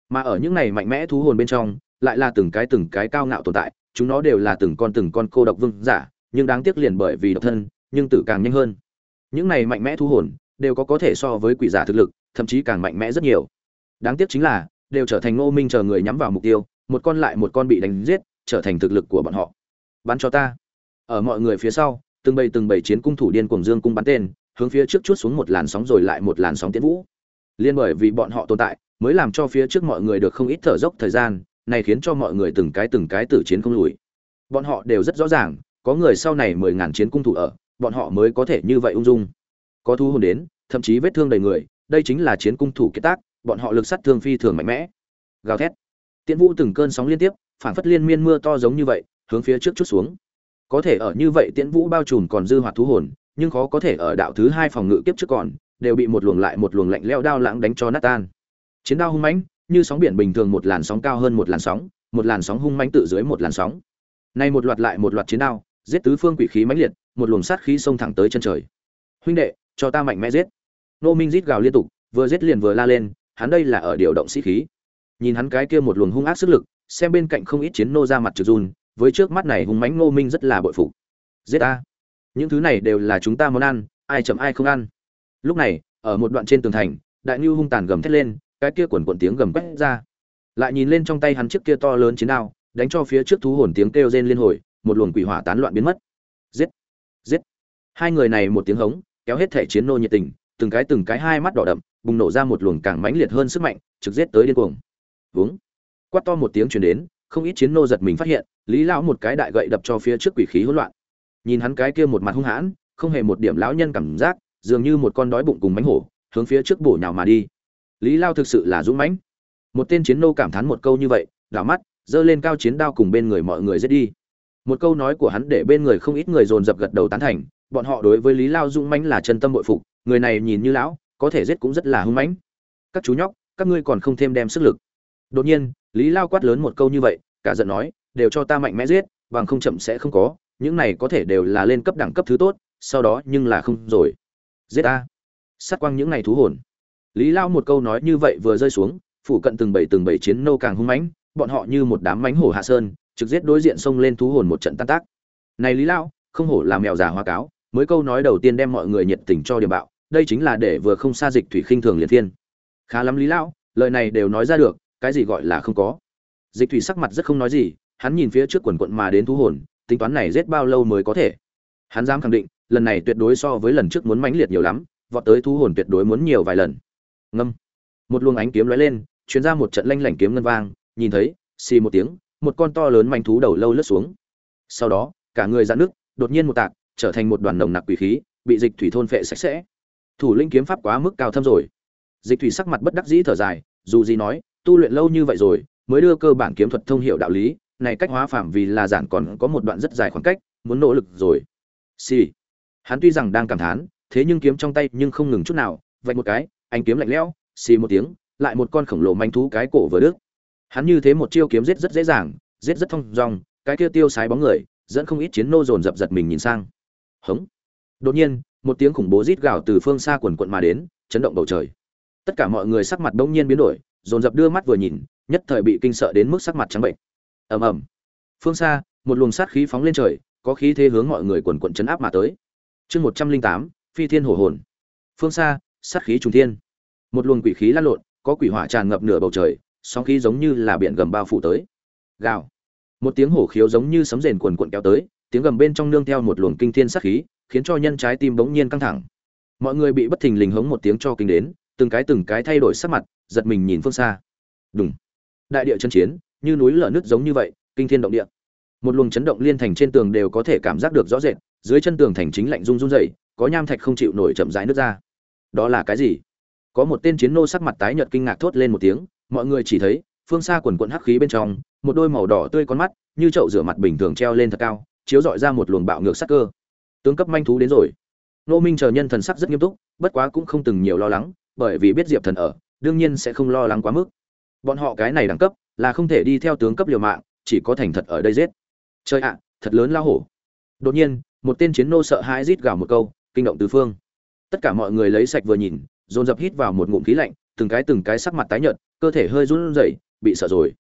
Mà ở những này mạnh mẽ thú hồn bên trong, lại là từng cái từng cái cao ngạo tồn tại, chúng nó đều là từng con từng con cô độc vương giả, nhưng đáng tiếc liền bởi vì độc thân nhưng tử càng nhanh hơn. Những này mạnh mẽ thu hồn đều có có thể so với quỷ giả thực lực, thậm chí càng mạnh mẽ rất nhiều. Đáng tiếc chính là, đều trở thành ngô minh chờ người nhắm vào mục tiêu, một con lại một con bị đánh giết, trở thành thực lực của bọn họ. Bắn cho ta. Ở mọi người phía sau, từng bầy từng bầy chiến cung thủ điên cuồng dương cung bắn tên, hướng phía trước chút xuống một làn sóng rồi lại một làn sóng tiến vũ. Liên bởi vì bọn họ tồn tại, mới làm cho phía trước mọi người được không ít thở dốc thời gian, này khiến cho mọi người từng cái từng cái tử chiến không lùi. Bọn họ đều rất rõ ràng, có người sau này mười ngàn chiến cung thủ ở bọn họ mới có thể như vậy ung dung. Có thu hồn đến, thậm chí vết thương đầy người, đây chính là chiến cung thủ kết tác, bọn họ lực sát thương phi thường mạnh mẽ. Gào thét. Tiễn vũ từng cơn sóng liên tiếp phản phất liên miên mưa to giống như vậy, hướng phía trước chút xuống. Có thể ở như vậy tiễn vũ bao trùm còn dư hoạt thú hồn, nhưng khó có thể ở đạo thứ hai phòng ngự kiếp trước còn, đều bị một luồng lại một luồng lạnh leo đao lãng đánh cho nát tan. Chiến đao hung mãnh, như sóng biển bình thường một làn sóng cao hơn một làn sóng, một làn sóng hung mãnh tự dưới một làn sóng. Nay một loạt lại một loạt chiến đao, giết tứ phương quỷ khí mãnh liệt một luồng sát khí xông thẳng tới chân trời. Huynh đệ, cho ta mạnh mẽ giết. Nô minh rít gào liên tục, vừa giết liền vừa la lên, hắn đây là ở điều động sĩ khí. Nhìn hắn cái kia một luồng hung ác sức lực, xem bên cạnh không ít chiến nô ra mặt trực run, với trước mắt này hung mãnh nô minh rất là bội phục. Giết ta. Những thứ này đều là chúng ta món ăn, ai chậm ai không ăn. Lúc này, ở một đoạn trên tường thành, đại nưu hung tàn gầm thét lên, cái kia quần quần tiếng gầm quét ra. Lại nhìn lên trong tay hắn chiếc kia to lớn chiến đao, đánh cho phía trước thú hồn tiếng kêu rên liên hồi, một luồng quỷ hỏa tán loạn biến mất. Giết hai người này một tiếng hống, kéo hết thể chiến nô nhiệt tình, từng cái từng cái hai mắt đỏ đậm, bùng nổ ra một luồng càng mãnh liệt hơn sức mạnh, trực giết tới điên cuồng. Vướng. Quát to một tiếng truyền đến, không ít chiến nô giật mình phát hiện, lý lão một cái đại gậy đập cho phía trước quỷ khí hỗn loạn. Nhìn hắn cái kia một mặt hung hãn, không hề một điểm lão nhân cảm giác, dường như một con đói bụng cùng mánh hổ, hướng phía trước bổ nhào mà đi. Lý lao thực sự là dũng mãnh. Một tên chiến nô cảm thán một câu như vậy, đảo mắt, giơ lên cao chiến đao cùng bên người mọi người giết đi. Một câu nói của hắn để bên người không ít người dồn dập gật đầu tán thành bọn họ đối với lý lao dũng mãnh là chân tâm bội phục, người này nhìn như lão, có thể giết cũng rất là hung mãnh. Các chú nhóc, các ngươi còn không thêm đem sức lực. Đột nhiên, lý lao quát lớn một câu như vậy, cả giận nói, đều cho ta mạnh mẽ giết, bằng không chậm sẽ không có, những này có thể đều là lên cấp đẳng cấp thứ tốt, sau đó nhưng là không rồi. Giết ta. Sát quang những này thú hồn. Lý lao một câu nói như vậy vừa rơi xuống, phủ cận từng bảy từng bảy chiến nô càng hung mãnh, bọn họ như một đám mánh hổ hạ sơn, trực giết đối diện xông lên thú hồn một trận tan tác. Này lý lao, không hổ là mèo già hoa cáo mới câu nói đầu tiên đem mọi người nhiệt tình cho điểm bạo, đây chính là để vừa không xa dịch thủy khinh thường liệt thiên. Khá lắm lý lão, lời này đều nói ra được, cái gì gọi là không có. Dịch thủy sắc mặt rất không nói gì, hắn nhìn phía trước quần quận mà đến thú hồn, tính toán này giết bao lâu mới có thể. Hắn dám khẳng định, lần này tuyệt đối so với lần trước muốn mãnh liệt nhiều lắm, vọt tới thú hồn tuyệt đối muốn nhiều vài lần. Ngâm. Một luồng ánh kiếm lóe lên, chuyến ra một trận lanh lảnh kiếm ngân vang, nhìn thấy, xì một tiếng, một con to lớn manh thú đầu lâu lướt xuống. Sau đó, cả người dạn nước đột nhiên một tạc trở thành một đoàn nồng nặc quỷ khí, bị dịch thủy thôn phệ sạch sẽ. Thủ linh kiếm pháp quá mức cao thâm rồi. Dịch thủy sắc mặt bất đắc dĩ thở dài, dù gì nói, tu luyện lâu như vậy rồi, mới đưa cơ bản kiếm thuật thông hiểu đạo lý, này cách hóa phạm vì là giản còn có một đoạn rất dài khoảng cách, muốn nỗ lực rồi. Xì、sì. hắn tuy rằng đang cảm thán, thế nhưng kiếm trong tay nhưng không ngừng chút nào, vạch một cái anh kiếm lạnh lẽo, xì một tiếng, lại một con khổng lồ manh thú cái cổ vừa đứt. Hắn như thế một chiêu kiếm giết rất dễ dàng, giết rất thông dong, cái kia tiêu sái bóng người, dẫn không ít chiến nô dồn dập giật mình nhìn sang hống. Đột nhiên, một tiếng khủng bố rít gào từ phương xa quần quận mà đến, chấn động bầu trời. Tất cả mọi người sắc mặt đông nhiên biến đổi, dồn dập đưa mắt vừa nhìn, nhất thời bị kinh sợ đến mức sắc mặt trắng bệnh. Ầm ầm. Phương xa, một luồng sát khí phóng lên trời, có khí thế hướng mọi người quần quận chấn áp mà tới. Chương một trăm linh tám, phi thiên hổ hồn. Phương xa, sát khí trùng thiên. Một luồng quỷ khí lăn lộn, có quỷ hỏa tràn ngập nửa bầu trời, sóng khí giống như là biển gầm bao phủ tới. Gào. Một tiếng hổ khiếu giống như sấm rền quần quận kéo tới tiếng gầm bên trong nương theo một luồng kinh thiên sát khí, khiến cho nhân trái tim bỗng nhiên căng thẳng. Mọi người bị bất thình lình hống một tiếng cho kinh đến, từng cái từng cái thay đổi sắc mặt, giật mình nhìn phương xa. Đùng. Đại địa chân chiến, như núi lở nứt giống như vậy, kinh thiên động địa. Một luồng chấn động liên thành trên tường đều có thể cảm giác được rõ rệt, dưới chân tường thành chính lạnh run run dậy có nham thạch không chịu nổi chậm rãi nứt ra. Đó là cái gì? Có một tên chiến nô sắc mặt tái nhợt kinh ngạc thốt lên một tiếng, mọi người chỉ thấy, phương xa quần quần hắc khí bên trong, một đôi màu đỏ tươi con mắt, như chậu rửa mặt bình thường treo lên thật cao chiếu dọi ra một luồng bạo ngược sắc cơ. Tướng cấp manh thú đến rồi. Nô minh chờ nhân thần sắc rất nghiêm túc, bất quá cũng không từng nhiều lo lắng, bởi vì biết diệp thần ở, đương nhiên sẽ không lo lắng quá mức. Bọn họ cái này đẳng cấp, là không thể đi theo tướng cấp liều mạng, chỉ có thành thật ở đây giết. Chơi ạ, thật lớn lao hổ. Đột nhiên, một tên chiến nô sợ hãi rít gào một câu, kinh động tứ phương. Tất cả mọi người lấy sạch vừa nhìn, dồn dập hít vào một ngụm khí lạnh, từng cái từng cái sắc mặt tái nhợt, cơ thể hơi run rẩy, bị sợ rồi.